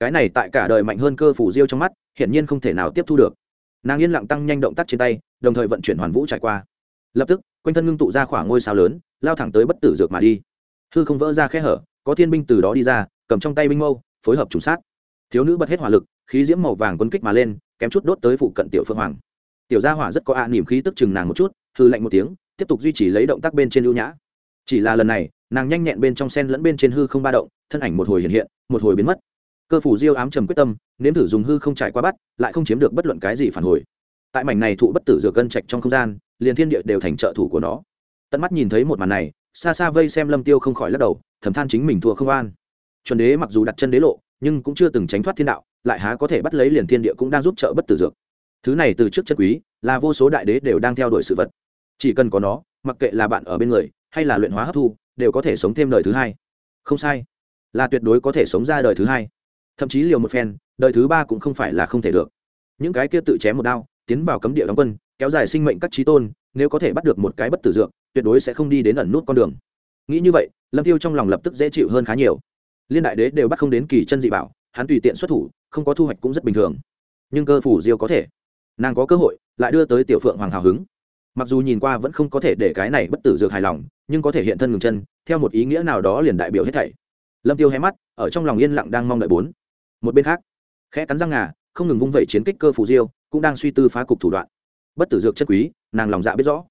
Cái này tại cả đời mạnh hơn cơ phủ diêu trong mắt, hiển nhiên không thể nào tiếp thu được. Nàng yên lặng tăng nhanh động tác trên tay, đồng thời vận chuyển hoàn vũ trải qua. Lập tức, quanh thân ngưng tụ ra khoảng ngôi sao lớn, lao thẳng tới bất tử dược mà đi. Hư không vỡ ra khe hở, có thiên binh từ đó đi ra cầm trong tay binh mâu phối hợp trùng sát. Thiếu nữ bật hết hỏa lực khí diễm màu vàng quân kích mà lên kém chút đốt tới phụ cận tiểu phượng hoàng. Tiểu gia hỏa rất có ạ à, niềm khí tức chừng nàng một chút hư lạnh một tiếng tiếp tục duy trì lấy động tác bên trên ưu nhã. Chỉ là lần này nàng nhanh nhẹn bên trong sen lẫn bên trên hư không ba động thân ảnh một hồi hiện hiện một hồi biến mất. Cơ phủ diêu ám trầm quyết tâm nếm thử dùng hư không trải qua bắt lại không chiếm được bất luận cái gì phản hồi. Tại mảnh này thụ bất tử dược gân trạch trong không gian liền thiên địa đều thành trợ thủ của nó. Tận mắt nhìn thấy một màn này xa xa vây xem lâm tiêu không khỏi lắc đầu thầm than chính mình thua không an chuẩn đế mặc dù đặt chân đế lộ, nhưng cũng chưa từng tránh thoát thiên đạo, lại há có thể bắt lấy liền thiên địa cũng đang giúp trợ bất tử dược. Thứ này từ trước chất quý, là vô số đại đế đều đang theo đuổi sự vật. Chỉ cần có nó, mặc kệ là bạn ở bên người, hay là luyện hóa hấp thu, đều có thể sống thêm đời thứ hai. Không sai. Là tuyệt đối có thể sống ra đời thứ hai. Thậm chí liều một phen, đời thứ ba cũng không phải là không thể được. Những cái kia tự chém một đao, tiến vào cấm địa đóng quân, kéo dài sinh mệnh các trí tôn, nếu có thể bắt được một cái bất tử dược, tuyệt đối sẽ không đi đến ẩn nút con đường. Nghĩ như vậy, lâm tiêu trong lòng lập tức dễ chịu hơn khá nhiều liên đại đế đều bắt không đến kỳ chân dị bảo, hắn tùy tiện xuất thủ, không có thu hoạch cũng rất bình thường. Nhưng cơ phủ diêu có thể. Nàng có cơ hội, lại đưa tới tiểu phượng hoàng hào hứng. Mặc dù nhìn qua vẫn không có thể để cái này bất tử dược hài lòng, nhưng có thể hiện thân ngừng chân, theo một ý nghĩa nào đó liền đại biểu hết thảy. Lâm tiêu hé mắt, ở trong lòng yên lặng đang mong đợi bốn. Một bên khác, khẽ cắn răng ngà, không ngừng vung vẩy chiến kích cơ Phủ diêu, cũng đang suy tư phá cục thủ đoạn. Bất tử dược chất quý, nàng lòng dạ biết rõ.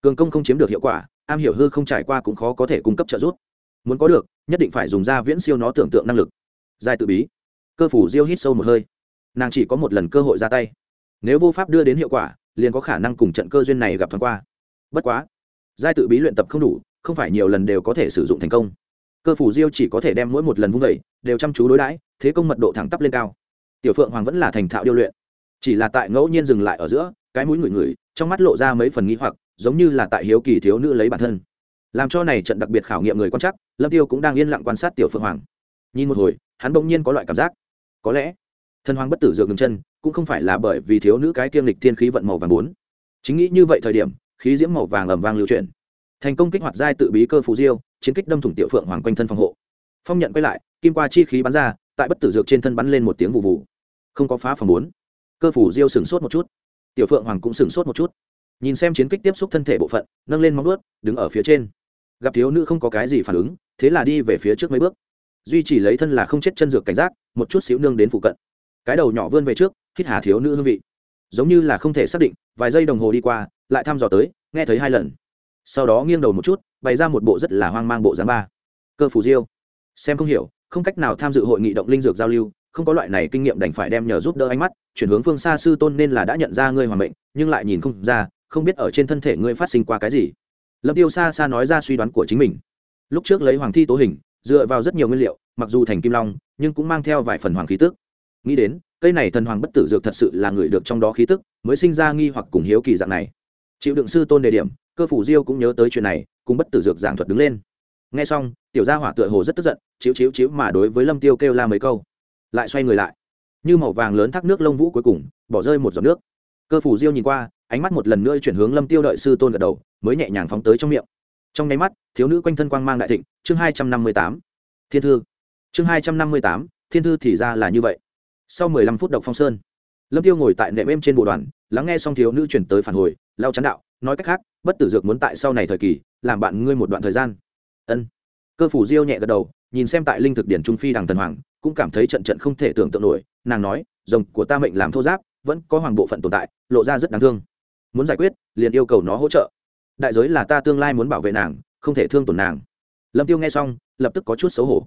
Cường công không chiếm được hiệu quả, am hiểu hư không trải qua cũng khó có thể cung cấp trợ giúp muốn có được, nhất định phải dùng ra viễn siêu nó tưởng tượng năng lực. Giai tự bí. Cơ phủ diêu hít sâu một hơi. Nàng chỉ có một lần cơ hội ra tay. Nếu vô pháp đưa đến hiệu quả, liền có khả năng cùng trận cơ duyên này gặp thoáng qua. Bất quá, giai tự bí luyện tập không đủ, không phải nhiều lần đều có thể sử dụng thành công. Cơ phủ diêu chỉ có thể đem mỗi một lần vung vẩy đều chăm chú đối đãi, thế công mật độ thẳng tắp lên cao. Tiểu phượng hoàng vẫn là thành thạo điêu luyện. Chỉ là tại ngẫu nhiên dừng lại ở giữa, cái mũi ngửi ngửi, trong mắt lộ ra mấy phần nghĩ hoặc, giống như là tại hiếu kỳ thiếu nữ lấy bản thân làm cho này trận đặc biệt khảo nghiệm người quan chắc lâm tiêu cũng đang yên lặng quan sát tiểu phượng hoàng. Nhìn một hồi, hắn bỗng nhiên có loại cảm giác. Có lẽ, thần hoàng bất tử dược ngừng chân, cũng không phải là bởi vì thiếu nữ cái kiêm lịch thiên khí vận màu vàng bốn. Chính nghĩ như vậy thời điểm, khí diễm màu vàng ầm vang lưu chuyển. Thành công kích hoạt giai tự bí cơ phù diêu, chiến kích đâm thủng tiểu phượng hoàng quanh thân phòng hộ. Phong nhận quay lại, kim qua chi khí bắn ra, tại bất tử dược trên thân bắn lên một tiếng vụ vụ không có phá phòng bốn. Cơ phủ diêu sửng sốt một chút. Tiểu phượng hoàng cũng sửng sốt một chút. Nhìn xem chiến kích tiếp xúc thân thể bộ phận, nâng lên móng ướt đứng ở phía trên gặp thiếu nữ không có cái gì phản ứng, thế là đi về phía trước mấy bước. Duy chỉ lấy thân là không chết chân dược cảnh giác, một chút xíu nương đến phụ cận. Cái đầu nhỏ vươn về trước, hít hà thiếu nữ hương vị. Giống như là không thể xác định, vài giây đồng hồ đi qua, lại thăm dò tới, nghe thấy hai lần. Sau đó nghiêng đầu một chút, bày ra một bộ rất là hoang mang bộ dáng ba. Cơ phủ diêu. Xem không hiểu, không cách nào tham dự hội nghị động linh dược giao lưu, không có loại này kinh nghiệm đành phải đem nhờ giúp đỡ ánh mắt, chuyển hướng phương xa sư tôn nên là đã nhận ra ngươi hoàng mệnh, nhưng lại nhìn không ra, không biết ở trên thân thể ngươi phát sinh qua cái gì lâm tiêu xa xa nói ra suy đoán của chính mình. Lúc trước lấy hoàng thi tố hình, dựa vào rất nhiều nguyên liệu, mặc dù thành kim long, nhưng cũng mang theo vài phần hoàng khí tức. Nghĩ đến, cây này thần hoàng bất tử dược thật sự là người được trong đó khí tức, mới sinh ra nghi hoặc cùng hiếu kỳ dạng này. Chịu đựng sư tôn đề điểm, cơ phủ diêu cũng nhớ tới chuyện này, cùng bất tử dược giảng thuật đứng lên. Nghe xong, tiểu gia hỏa tựa hồ rất tức giận chiếu chiếu chiếu mà đối với lâm tiêu kêu la mấy câu. Lại xoay người lại. Như màu vàng lớn thác nước lông vũ cuối cùng, bỏ rơi một giọt nước. Cơ phủ diêu nhìn qua, ánh mắt một lần nữa chuyển hướng lâm tiêu đợi sư tôn gật đầu mới nhẹ nhàng phóng tới trong miệng. Trong nháy mắt, thiếu nữ quanh thân quang mang đại thịnh, chương hai trăm năm mươi tám, thiên thư. Chương hai trăm năm mươi tám, thiên thư thì ra là như vậy. Sau mười lăm phút độc phong sơn, lâm tiêu ngồi tại nệm êm trên bộ đoàn, lắng nghe xong thiếu nữ chuyển tới phản hồi, lao chán đạo, nói cách khác, bất tử dược muốn tại sau này thời kỳ, làm bạn ngươi một đoạn thời gian. Ân. Cơ phủ diêu nhẹ gật đầu, nhìn xem tại linh thực điển trung phi đằng thần hoàng, cũng cảm thấy trận trận không thể tưởng tượng nổi, nàng nói, rồng của ta mệnh làm thô giáp, vẫn có hoàng bộ phận tồn tại, lộ ra rất đáng thương. Muốn giải quyết, liền yêu cầu nó hỗ trợ đại giới là ta tương lai muốn bảo vệ nàng, không thể thương tổn nàng. Lâm tiêu nghe xong, lập tức có chút xấu hổ.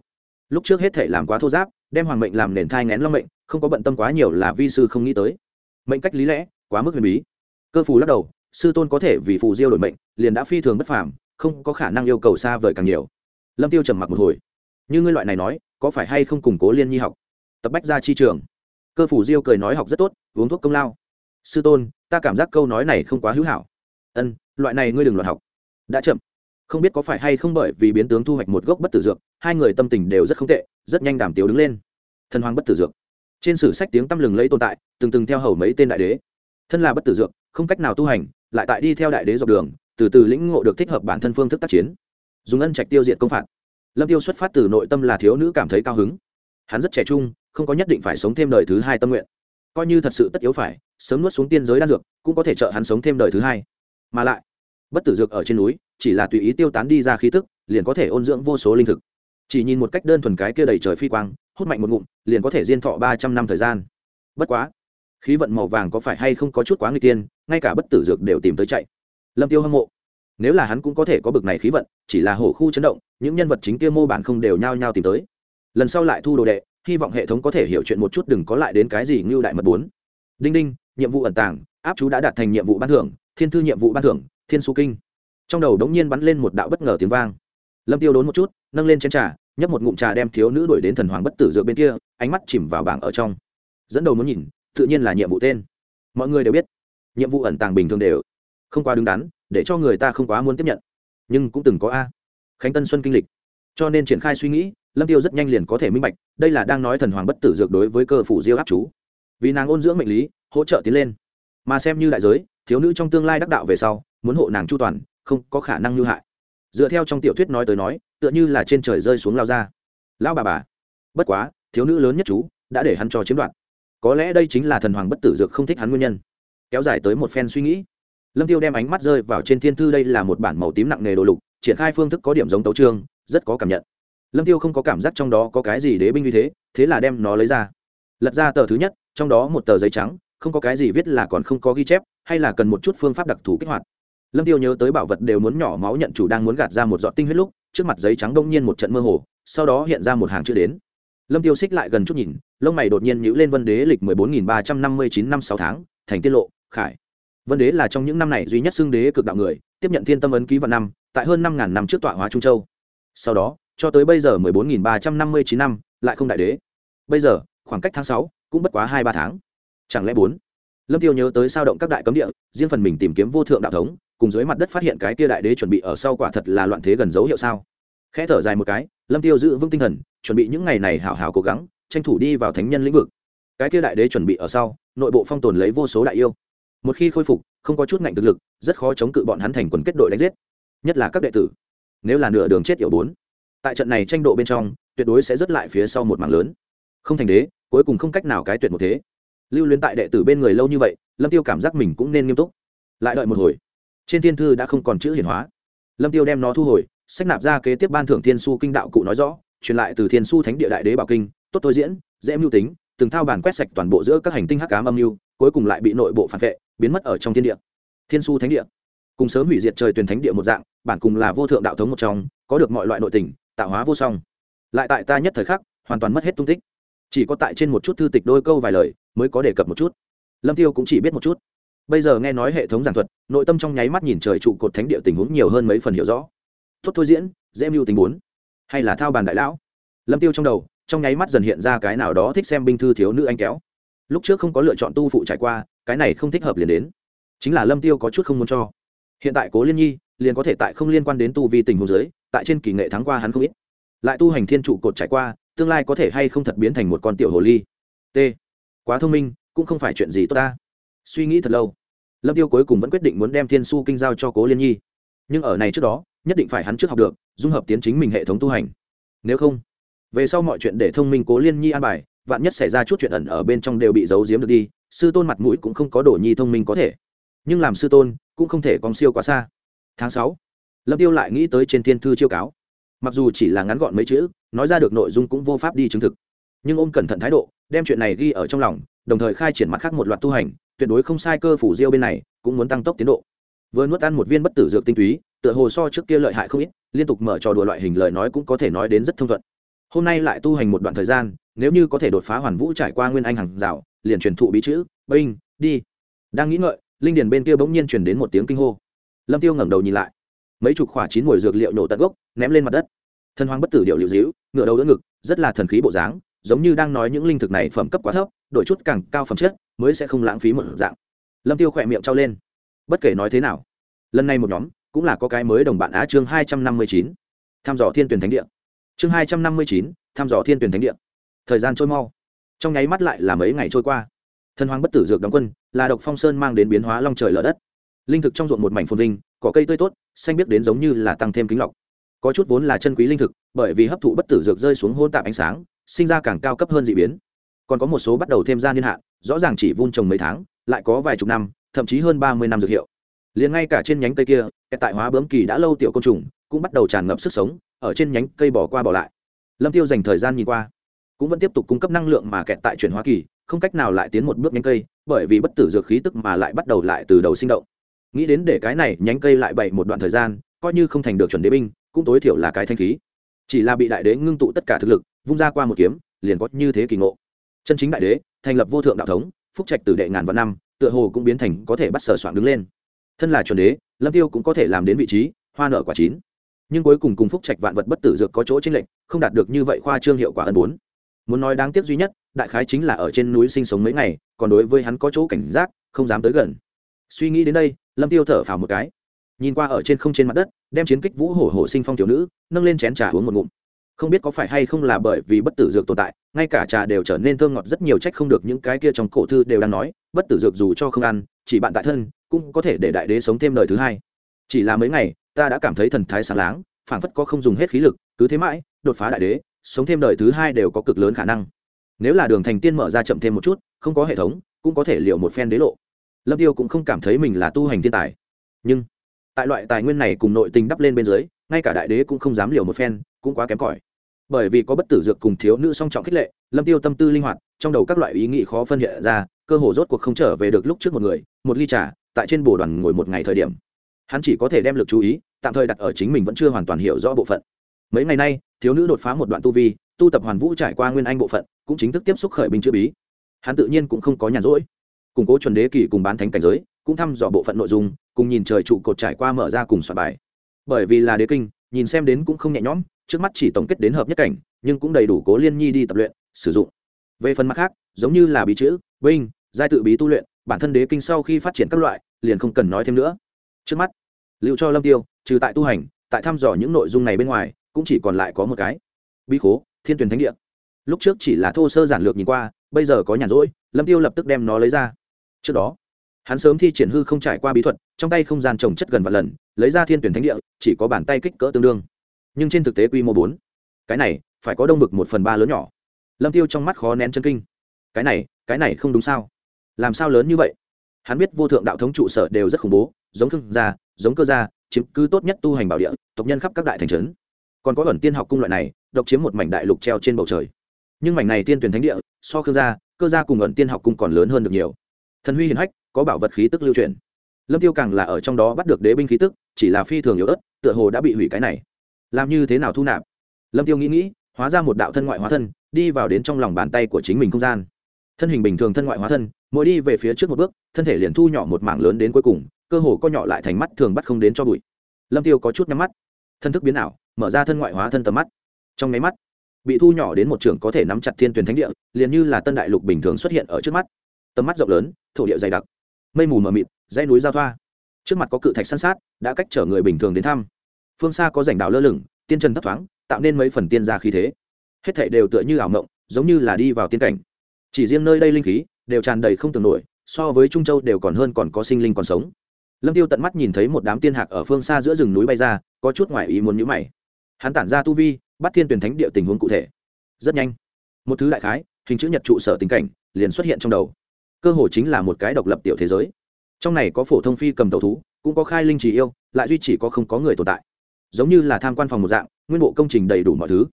Lúc trước hết thể làm quá thô giáp, đem hoàng mệnh làm nền thai ngén long mệnh, không có bận tâm quá nhiều là vi sư không nghĩ tới. Mệnh cách lý lẽ, quá mức huyền bí. Cơ phù lắc đầu, sư tôn có thể vì phù diêu đổi mệnh, liền đã phi thường bất phàm, không có khả năng yêu cầu xa vời càng nhiều. Lâm tiêu trầm mặc một hồi. Như ngươi loại này nói, có phải hay không củng cố liên nhi học? Tập bách ra chi trường. Cơ phủ diêu cười nói học rất tốt, uống thuốc công lao. Sư tôn, ta cảm giác câu nói này không quá hữu hảo. Ân loại này ngươi đừng loạn học. Đã chậm. Không biết có phải hay không bởi vì biến tướng thu hoạch một gốc bất tử dược, hai người tâm tình đều rất không tệ, rất nhanh đàm tiếu đứng lên. Thần hoàng bất tử dược. Trên sử sách tiếng tăm lừng lấy tồn tại, từng từng theo hầu mấy tên đại đế. Thân là bất tử dược, không cách nào tu hành, lại tại đi theo đại đế dọc đường, từ từ lĩnh ngộ được thích hợp bản thân phương thức tác chiến. Dùng ân trạch tiêu diệt công phạt. Lâm tiêu xuất phát từ nội tâm là thiếu nữ cảm thấy cao hứng. Hắn rất trẻ trung, không có nhất định phải sống thêm đời thứ hai tâm nguyện. Coi như thật sự tất yếu phải, sớm nuốt xuống tiên giới đan dược, cũng có thể trợ hắn sống thêm đời thứ hai mà lại, bất tử dược ở trên núi, chỉ là tùy ý tiêu tán đi ra khí tức, liền có thể ôn dưỡng vô số linh thực. Chỉ nhìn một cách đơn thuần cái kia đầy trời phi quang, hút mạnh một ngụm, liền có thể diên thọ ba trăm năm thời gian. Bất quá, khí vận màu vàng có phải hay không có chút quá người tiên, ngay cả bất tử dược đều tìm tới chạy. Lâm tiêu hâm mộ. Nếu là hắn cũng có thể có bực này khí vận, chỉ là hổ khu chấn động, những nhân vật chính kia mô bản không đều nhao nhao tìm tới. Lần sau lại thu đồ đệ, hy vọng hệ thống có thể hiểu chuyện một chút đừng có lại đến cái gì ngưu đại mật bốn. Đinh đinh, nhiệm vụ ẩn tàng, áp chú đã đạt thành nhiệm vụ ban thưởng thiên thư nhiệm vụ ban thưởng, thiên su kinh. Trong đầu đống nhiên bắn lên một đạo bất ngờ tiếng vang. Lâm tiêu đốn một chút, nâng lên chén trà, nhấp một ngụm trà đem thiếu nữ đuổi đến thần hoàng bất tử dựa bên kia, ánh mắt chìm vào bảng ở trong. Dẫn đầu muốn nhìn, tự nhiên là nhiệm vụ tên. Mọi người đều biết, nhiệm vụ ẩn tàng bình thường đều. Không quá đứng đắn, để cho người ta không quá muốn tiếp nhận. Nhưng cũng từng có a. Khánh tân xuân kinh lịch. Cho nên triển khai suy nghĩ, lâm tiêu rất nhanh liền có thể minh bạch, đây là đang nói thần hoàng bất tử dược đối với cơ phủ diêu áp chú. Vì nàng ôn dưỡng mệnh lý, hỗ trợ tiến lên. Mà xem như đại giới thiếu nữ trong tương lai đắc đạo về sau, muốn hộ nàng chu toàn, không có khả năng hư hại. Dựa theo trong tiểu thuyết nói tới nói, tựa như là trên trời rơi xuống lao ra. Lão bà bà, bất quá, thiếu nữ lớn nhất chú, đã để hắn cho chiếm đoạt. Có lẽ đây chính là thần hoàng bất tử dược không thích hắn nguyên nhân. Kéo dài tới một phen suy nghĩ. Lâm tiêu đem ánh mắt rơi vào trên thiên thư, đây là một bản màu tím nặng nề đồ lục, triển khai phương thức có điểm giống tấu trương rất có cảm nhận. Lâm tiêu không có cảm giác trong đó có cái gì đế binh như thế thế là đem nó lấy ra. Lật ra tờ thứ nhất, trong đó một tờ giấy trắng, không có cái gì viết là còn không có ghi chép hay là cần một chút phương pháp đặc thù kích hoạt. Lâm tiêu nhớ tới bảo vật đều muốn nhỏ máu nhận chủ đang muốn gạt ra một giọt tinh huyết lúc, trước mặt giấy trắng đông nhiên một trận mơ hồ, sau đó hiện ra một hàng chữ đến. Lâm tiêu xích lại gần chút nhìn, lông mày đột nhiên nhíu lên vân đế lịch mười bốn nghìn ba trăm năm mươi chín năm sáu tháng, thành tiết lộ, khải. Vân đế là trong những năm này duy nhất xưng đế cực đạo người, tiếp nhận thiên tâm ấn ký vạn năm, tại hơn năm ngàn năm trước tọa hóa trung châu. Sau đó, cho tới bây giờ mười bốn nghìn ba trăm năm mươi chín năm, lại không đại đế. Bây giờ, khoảng cách tháng sáu, cũng bất quá hai ba tháng. Chẳng lẽ bốn? Lâm tiêu nhớ tới sao động các đại cấm địa, riêng phần mình tìm kiếm vô thượng đạo thống, cùng dưới mặt đất phát hiện cái kia đại đế chuẩn bị ở sau quả thật là loạn thế gần dấu hiệu sao? Khẽ thở dài một cái, lâm tiêu giữ vững tinh thần, chuẩn bị những ngày này hảo hảo cố gắng, tranh thủ đi vào thánh nhân lĩnh vực. Cái kia đại đế chuẩn bị ở sau, nội bộ phong tồn lấy vô số đại yêu. Một khi khôi phục, không có chút ngạnh thực lực, rất khó chống cự bọn hắn thành quần kết đội đánh giết. Nhất là các đệ tử. Nếu là nửa đường chết yểu bốn, tại trận này tranh độ bên trong, tuyệt đối sẽ rớt lại phía sau một mảng lớn. Không thành đế, cuối cùng không cách nào cái tuyệt một thế lưu luyến tại đệ tử bên người lâu như vậy, lâm tiêu cảm giác mình cũng nên nghiêm túc. Lại đợi một hồi, trên thiên thư đã không còn chữ hiển hóa. Lâm tiêu đem nó thu hồi, sách nạp ra kế tiếp ban thưởng thiên su kinh đạo cụ nói rõ, truyền lại từ thiên su thánh địa đại đế bảo kinh, tốt tôi diễn, dễ mưu tính, từng thao bản quét sạch toàn bộ giữa các hành tinh hắc ám âm mưu, cuối cùng lại bị nội bộ phản vệ, biến mất ở trong thiên địa. Thiên su thánh địa. Cùng sớm hủy diệt trời tuyển thánh địa một dạng, bản cùng là vô thượng đạo thống một trong, có được mọi loại nội tình, tạo hóa vô song. Lại tại ta nhất thời khắc, hoàn toàn mất hết tung tích. Chỉ có tại trên một chút thư tịch đôi câu vài lời mới có đề cập một chút. Lâm tiêu cũng chỉ biết một chút. Bây giờ nghe nói hệ thống giảng thuật, nội tâm trong nháy mắt nhìn trời trụ cột thánh địa tình huống nhiều hơn mấy phần hiểu rõ. Tốt thôi diễn, dễ mưu tình bốn. Hay là thao bàn đại lão. Lâm tiêu trong đầu, trong nháy mắt dần hiện ra cái nào đó thích xem binh thư thiếu nữ anh kéo. Lúc trước không có lựa chọn tu phụ trải qua, cái này không thích hợp liền đến. Chính là lâm tiêu có chút không muốn cho. Hiện tại cố liên nhi, liền có thể tại không liên quan đến tu vi tình huống giới tại trên kỳ nghệ thắng qua hắn không ít. Lại tu hành thiên trụ cột trải qua, tương lai có thể hay không thật biến thành một con tiểu hồ ly. T quá thông minh, cũng không phải chuyện gì tốt ta. Suy nghĩ thật lâu, lâm tiêu cuối cùng vẫn quyết định muốn đem thiên su kinh giao cho cố liên nhi. Nhưng ở này trước đó, nhất định phải hắn trước học được, dung hợp tiến chính mình hệ thống tu hành. Nếu không, về sau mọi chuyện để thông minh cố liên nhi an bài, vạn nhất xảy ra chút chuyện ẩn ở bên trong đều bị giấu giếm được đi, sư tôn mặt mũi cũng không có đổ nhi thông minh có thể. Nhưng làm sư tôn, cũng không thể còn siêu quá xa. Tháng sáu, lâm tiêu lại nghĩ tới trên thiên thư chiêu cáo. Mặc dù chỉ là ngắn gọn mấy chữ, nói ra được nội dung cũng vô pháp đi chứng thực nhưng ôm cẩn thận thái độ, đem chuyện này ghi ở trong lòng, đồng thời khai triển mặt khác một loạt tu hành, tuyệt đối không sai cơ phủ diêu bên này, cũng muốn tăng tốc tiến độ. Vừa nuốt ăn một viên bất tử dược tinh túy, tựa hồ so trước kia lợi hại không ít, liên tục mở trò đùa loại hình lời nói cũng có thể nói đến rất thông thuận. Hôm nay lại tu hành một đoạn thời gian, nếu như có thể đột phá hoàn vũ trải qua nguyên anh hàng rào, liền truyền thụ bí chữ, binh, đi. Đang nghĩ ngợi, linh điền bên kia bỗng nhiên truyền đến một tiếng kinh hô. Lâm tiêu ngẩng đầu nhìn lại. Mấy chục khỏa chín mùi dược liệu nổ tận gốc, ném lên mặt đất. Thân hoang bất tử điệu liệu dĩu ngựa đầu đỡ ngực, rất là thần khí bộ dáng giống như đang nói những linh thực này phẩm cấp quá thấp, đổi chút càng cao phẩm chất, mới sẽ không lãng phí một dạng. Lâm tiêu khỏe miệng trao lên. Bất kể nói thế nào, lần này một nhóm, cũng là có cái mới đồng bạn á chương hai trăm năm mươi chín. Tham dò thiên tuyển thánh địa. Chương hai trăm năm mươi chín, tham dò thiên tuyển thánh địa. Thời gian trôi mau. Trong nháy mắt lại là mấy ngày trôi qua. Thần hoàng bất tử dược đóng quân, là độc phong sơn mang đến biến hóa long trời lở đất. Linh thực trong ruộng một mảnh phồn vinh, cỏ cây tươi tốt, xanh biết đến giống như là tăng thêm kính lọc. Có chút vốn là chân quý linh thực, bởi vì hấp thụ bất tử dược rơi xuống hôn tạp ánh sáng sinh ra càng cao cấp hơn d ị biến. Còn có một số bắt đầu thêm ra niên hạn, rõ ràng chỉ vun trồng mấy tháng, lại có vài chục năm, thậm chí hơn ba mươi năm dược hiệu. Liền ngay cả trên nhánh cây kia kẹt tại hóa bướm kỳ đã lâu tiểu côn trùng, cũng bắt đầu tràn ngập sức sống, ở trên nhánh cây bỏ qua bỏ lại. Lâm tiêu dành thời gian nhìn qua, cũng vẫn tiếp tục cung cấp năng lượng mà kẹt tại chuyển hóa kỳ, không cách nào lại tiến một bước nhánh cây, bởi vì bất tử dược khí tức mà lại bắt đầu lại từ đầu sinh động. Nghĩ đến để cái này nhánh cây lại bậy một đoạn thời gian, coi như không thành được chuẩn đế binh, cũng tối thiểu là cái thanh khí. Chỉ là bị đại đế ngưng tụ tất cả thực lực vung ra qua một kiếm, liền có như thế kỳ ngộ. Chân chính đại đế, thành lập vô thượng đạo thống, phúc trạch từ đệ ngàn vạn năm, tựa hồ cũng biến thành có thể bắt sở soạn đứng lên. Thân là chuẩn đế, lâm tiêu cũng có thể làm đến vị trí, hoa nở quả chín. Nhưng cuối cùng cùng phúc trạch vạn vật bất tử dược có chỗ chênh lệch, không đạt được như vậy khoa trương hiệu quả ân bốn. Muốn nói đáng tiếc duy nhất, đại khái chính là ở trên núi sinh sống mấy ngày, còn đối với hắn có chỗ cảnh giác, không dám tới gần. Suy nghĩ đến đây, lâm tiêu thở phào một cái. Nhìn qua ở trên không trên mặt đất, đem chiến kích vũ hổ hổ sinh phong tiểu nữ, nâng lên chén trà uống một ngụm không biết có phải hay không là bởi vì bất tử dược tồn tại, ngay cả trà đều trở nên thơm ngọt rất nhiều, trách không được những cái kia trong cổ thư đều đang nói, bất tử dược dù cho không ăn, chỉ bạn tại thân, cũng có thể để đại đế sống thêm đời thứ hai. Chỉ là mấy ngày, ta đã cảm thấy thần thái sáng láng, phảng phất có không dùng hết khí lực, cứ thế mãi, đột phá đại đế, sống thêm đời thứ hai đều có cực lớn khả năng. Nếu là đường thành tiên mở ra chậm thêm một chút, không có hệ thống, cũng có thể liệu một phen đế lộ. Lâm tiêu cũng không cảm thấy mình là tu hành thiên tài. Nhưng, tại loại tài nguyên này cùng nội tình đắp lên bên dưới, ngay cả đại đế cũng không dám liều một phen cũng quá kém cỏi. Bởi vì có bất tử dược cùng thiếu nữ song trọng khích lệ, lâm tiêu tâm tư linh hoạt, trong đầu các loại ý nghĩ khó phân hiện ra, cơ hồ rốt cuộc không trở về được lúc trước một người, một ly trà, tại trên bồ đoàn ngồi một ngày thời điểm. Hắn chỉ có thể đem lực chú ý, tạm thời đặt ở chính mình vẫn chưa hoàn toàn hiểu rõ bộ phận. Mấy ngày nay, thiếu nữ đột phá một đoạn tu vi, tu tập hoàn vũ trải qua nguyên anh bộ phận, cũng chính thức tiếp xúc khởi binh chữ bí. Hắn tự nhiên cũng không có nhàn rỗi. Củng cố chuẩn đế kỳ cùng bán thánh cảnh giới, cũng thăm dò bộ phận nội dung, cùng nhìn trời trụ cột trải qua mở ra cùng soạn bài. Bởi vì là đế kinh nhìn xem đến cũng không nhẹ nhõm, trước mắt chỉ tổng kết đến hợp nhất cảnh, nhưng cũng đầy đủ cố liên nhi đi tập luyện, sử dụng. Về phần mặt khác, giống như là bí chữ vinh giai tự bí tu luyện, bản thân đế kinh sau khi phát triển các loại, liền không cần nói thêm nữa. Trước mắt liệu cho lâm tiêu, trừ tại tu hành, tại thăm dò những nội dung này bên ngoài, cũng chỉ còn lại có một cái. Bí khố, thiên tuyển thánh địa. Lúc trước chỉ là thô sơ giản lược nhìn qua, bây giờ có nhàn rỗi, lâm tiêu lập tức đem nó lấy ra. Trước đó, hắn sớm thi triển hư không trải qua bí thuật, trong tay không gian trồng chất gần vạn lần lấy ra thiên tuyển thánh địa, chỉ có bàn tay kích cỡ tương đương. Nhưng trên thực tế quy mô bốn, cái này, phải có đông vực một phần ba lớn nhỏ. Lâm tiêu trong mắt khó nén chân kinh. Cái này cái này không đúng sao? Làm sao lớn như vậy? Hắn biết vô thượng đạo thống trụ sở đều rất khủng bố, giống thương gia, giống cơ gia, chiếm cứ tốt nhất tu hành bảo địa, tộc nhân khắp các đại thành trấn. Còn có ẩn tiên học cung loại này, độc chiếm một mảnh đại lục treo trên bầu trời. Nhưng mảnh này tiên tuyển thánh địa, so khương gia, cơ gia cùng ẩn tiên học cung còn lớn hơn được nhiều. Thần huy hiển hách, có bảo vật khí tức lưu truyền lâm tiêu càng là ở trong đó bắt được đế binh khí tức, chỉ là phi thường yếu ớt, tựa hồ đã bị hủy cái này. Làm như thế nào thu nạp? Lâm tiêu nghĩ nghĩ, hóa ra một đạo thân ngoại hóa thân, đi vào đến trong lòng bàn tay của chính mình không gian. Thân hình bình thường thân ngoại hóa thân, mỗi đi về phía trước một bước, thân thể liền thu nhỏ một mảng lớn đến cuối cùng, cơ hồ co nhỏ lại thành mắt thường bắt không đến cho bụi. Lâm tiêu có chút nhắm mắt. Thân thức biến ảo, mở ra thân ngoại hóa thân tầm mắt. Trong máy mắt, bị thu nhỏ đến một trường có thể nắm chặt thiên tuyển thánh địa, liền như là tân đại lục bình thường xuất hiện ở trước mắt. Tầm mắt rộng lớn, thổ địa dày đặc mây mù mờ mịt, dãy núi giao thoa. Trước mặt có cự thạch săn sát, đã cách chở người bình thường đến thăm. Phương xa có rảnh đảo lơ lửng, tiên trần thấp thoáng, tạo nên mấy phần tiên gia khí thế. Hết thảy đều tựa như ảo mộng, giống như là đi vào tiên cảnh. Chỉ riêng nơi đây linh khí, đều tràn đầy không tưởng nổi, so với trung châu đều còn hơn còn có sinh linh còn sống. Lâm tiêu tận mắt nhìn thấy một đám tiên hạc ở phương xa giữa rừng núi bay ra, có chút ngoài ý muốn nhữ mày. Hắn tản ra tu vi, bắt thiên tuyển thánh địa tình huống cụ thể. Rất nhanh. Một thứ đại khái, hình chữ nhật trụ sở tình cảnh, liền xuất hiện trong đầu cơ hồ chính là một cái độc lập tiểu thế giới. Trong này có phổ thông phi cầm tàu thú, cũng có khai linh chỉ yêu, lại duy chỉ có không có người tồn tại. Giống như là tham quan phòng một dạng, nguyên bộ công trình đầy đủ mọi thứ.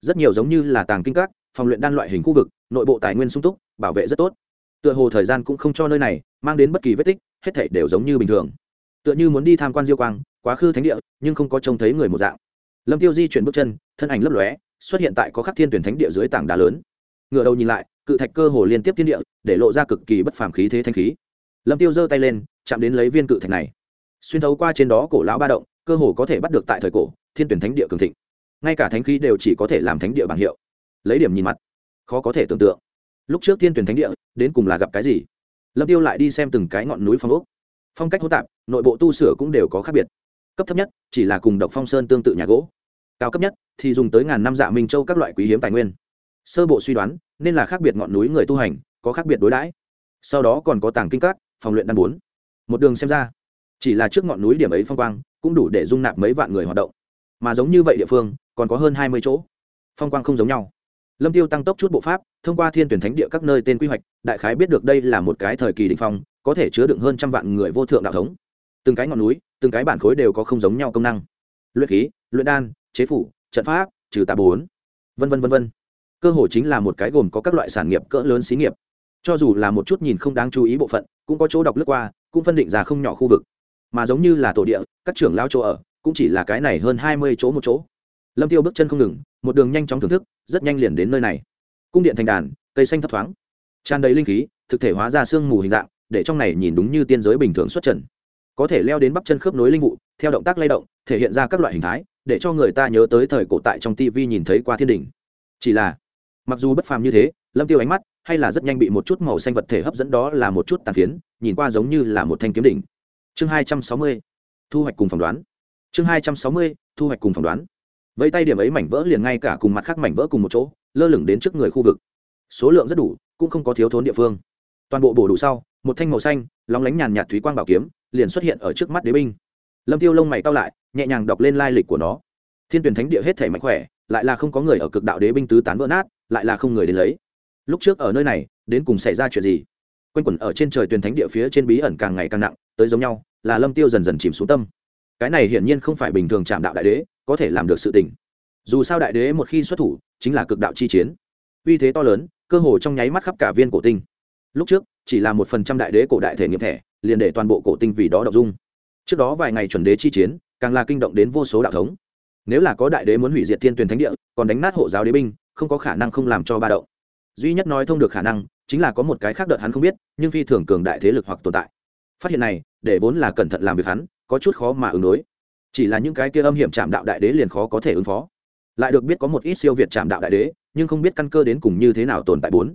Rất nhiều giống như là tàng kinh các, phòng luyện đan loại hình khu vực, nội bộ tài nguyên sung túc, bảo vệ rất tốt. Tựa hồ thời gian cũng không cho nơi này, mang đến bất kỳ vết tích, hết thảy đều giống như bình thường. Tựa như muốn đi tham quan diêu quang, quá khứ thánh địa, nhưng không có trông thấy người một dạng. Lâm tiêu di chuyển bước chân, thân ảnh lấp lóe, xuất hiện tại có khắc thiên tuyển thánh địa dưới tảng đá lớn. Ngựa đầu nhìn lại cự thạch cơ hồ liên tiếp thiên địa, để lộ ra cực kỳ bất phàm khí thế thanh khí. Lâm tiêu giơ tay lên, chạm đến lấy viên cự thạch này. Xuyên thấu qua trên đó cổ lão ba động, cơ hồ có thể bắt được tại thời cổ, thiên tuyển thánh địa cường thịnh. Ngay cả thánh khí đều chỉ có thể làm thánh địa bảng hiệu. Lấy điểm nhìn mặt, khó có thể tưởng tượng. Lúc trước thiên tuyển thánh địa, đến cùng là gặp cái gì? Lâm tiêu lại đi xem từng cái ngọn núi phong ốc. Phong cách hỗn tạp, nội bộ tu sửa cũng đều có khác biệt. Cấp thấp nhất, chỉ là cùng độc phong sơn tương tự nhà gỗ. Cao cấp nhất, thì dùng tới ngàn năm dạ minh châu các loại quý hiếm tài nguyên sơ bộ suy đoán, nên là khác biệt ngọn núi người tu hành, có khác biệt đối đãi. Sau đó còn có tàng kinh các, phòng luyện đan bốn. Một đường xem ra, chỉ là trước ngọn núi điểm ấy phong quang, cũng đủ để dung nạp mấy vạn người hoạt động. Mà giống như vậy địa phương, còn có hơn hai mươi chỗ. Phong quang không giống nhau. Lâm tiêu tăng tốc chút bộ pháp, thông qua thiên tuyển thánh địa các nơi tên quy hoạch, đại khái biết được đây là một cái thời kỳ định phong, có thể chứa đựng hơn trăm vạn người vô thượng đạo thống. Từng cái ngọn núi, từng cái bản khối đều có không giống nhau công năng. Luyện khí, luyện đan, chế phủ, trận pháp, trừ tà bốn. Vân vân vân vân cơ hồ chính là một cái gồm có các loại sản nghiệp cỡ lớn xí nghiệp. Cho dù là một chút nhìn không đáng chú ý bộ phận, cũng có chỗ đọc lướt qua, cũng phân định ra không nhỏ khu vực. Mà giống như là tổ địa, các trưởng lao chỗ ở, cũng chỉ là cái này hơn hai mươi chỗ một chỗ. Lâm tiêu bước chân không ngừng, một đường nhanh chóng thưởng thức, rất nhanh liền đến nơi này. Cung điện thành đàn, cây xanh thấp thoáng. Tràn đầy linh khí, thực thể hóa ra sương mù hình dạng, để trong này nhìn đúng như tiên giới bình thường xuất trần. Có thể leo đến bắp chân khớp nối linh vụ, theo động tác lay động, thể hiện ra các loại hình thái, để cho người ta nhớ tới thời cổ tại trong tv nhìn thấy qua thiên đình chỉ là mặc dù bất phàm như thế, lâm tiêu ánh mắt hay là rất nhanh bị một chút màu xanh vật thể hấp dẫn đó là một chút tàn phiến, nhìn qua giống như là một thanh kiếm đỉnh. Chương hai trăm sáu mươi, thu hoạch cùng phỏng đoán. Chương hai trăm sáu mươi, thu hoạch cùng phỏng đoán. Vẫy tay điểm ấy mảnh vỡ liền ngay cả cùng mặt khác mảnh vỡ cùng một chỗ, lơ lửng đến trước người khu vực. Số lượng rất đủ, cũng không có thiếu thốn địa phương. Toàn bộ bổ đủ sau, một thanh màu xanh, lóng lánh nhàn nhạt thúy quang bảo kiếm, liền xuất hiện ở trước mắt đế binh. Lâm tiêu lông mày cao lại, nhẹ nhàng đọc lên lai lịch của nó. Thiên tuyển thánh địa hết thể mạnh khỏe lại là không có người ở cực đạo đế binh tứ tán vỡ nát, lại là không người đến lấy. Lúc trước ở nơi này, đến cùng xảy ra chuyện gì? Quanh quẩn ở trên trời tuyền thánh địa phía trên bí ẩn càng ngày càng nặng, tới giống nhau, là lâm tiêu dần dần chìm xuống tâm. Cái này hiển nhiên không phải bình thường chạm đạo đại đế có thể làm được sự tình. Dù sao đại đế một khi xuất thủ, chính là cực đạo chi chiến. Uy thế to lớn, cơ hồ trong nháy mắt khắp cả viên cổ tinh. Lúc trước, chỉ là một phần trăm đại đế cổ đại thể nghiệm thẻ, liền để toàn bộ cổ tinh vì đó đọc dung. Trước đó vài ngày chuẩn đế chi chiến, càng là kinh động đến vô số đạo thống nếu là có đại đế muốn hủy diệt thiên tuyển thánh địa, còn đánh nát hộ giáo đế binh, không có khả năng không làm cho ba đậu. duy nhất nói thông được khả năng, chính là có một cái khác đợt hắn không biết, nhưng phi thường cường đại thế lực hoặc tồn tại. Phát hiện này, để vốn là cẩn thận làm việc hắn, có chút khó mà ứng đối. Chỉ là những cái kia âm hiểm chạm đạo đại đế liền khó có thể ứng phó. Lại được biết có một ít siêu việt chạm đạo đại đế, nhưng không biết căn cơ đến cùng như thế nào tồn tại bốn.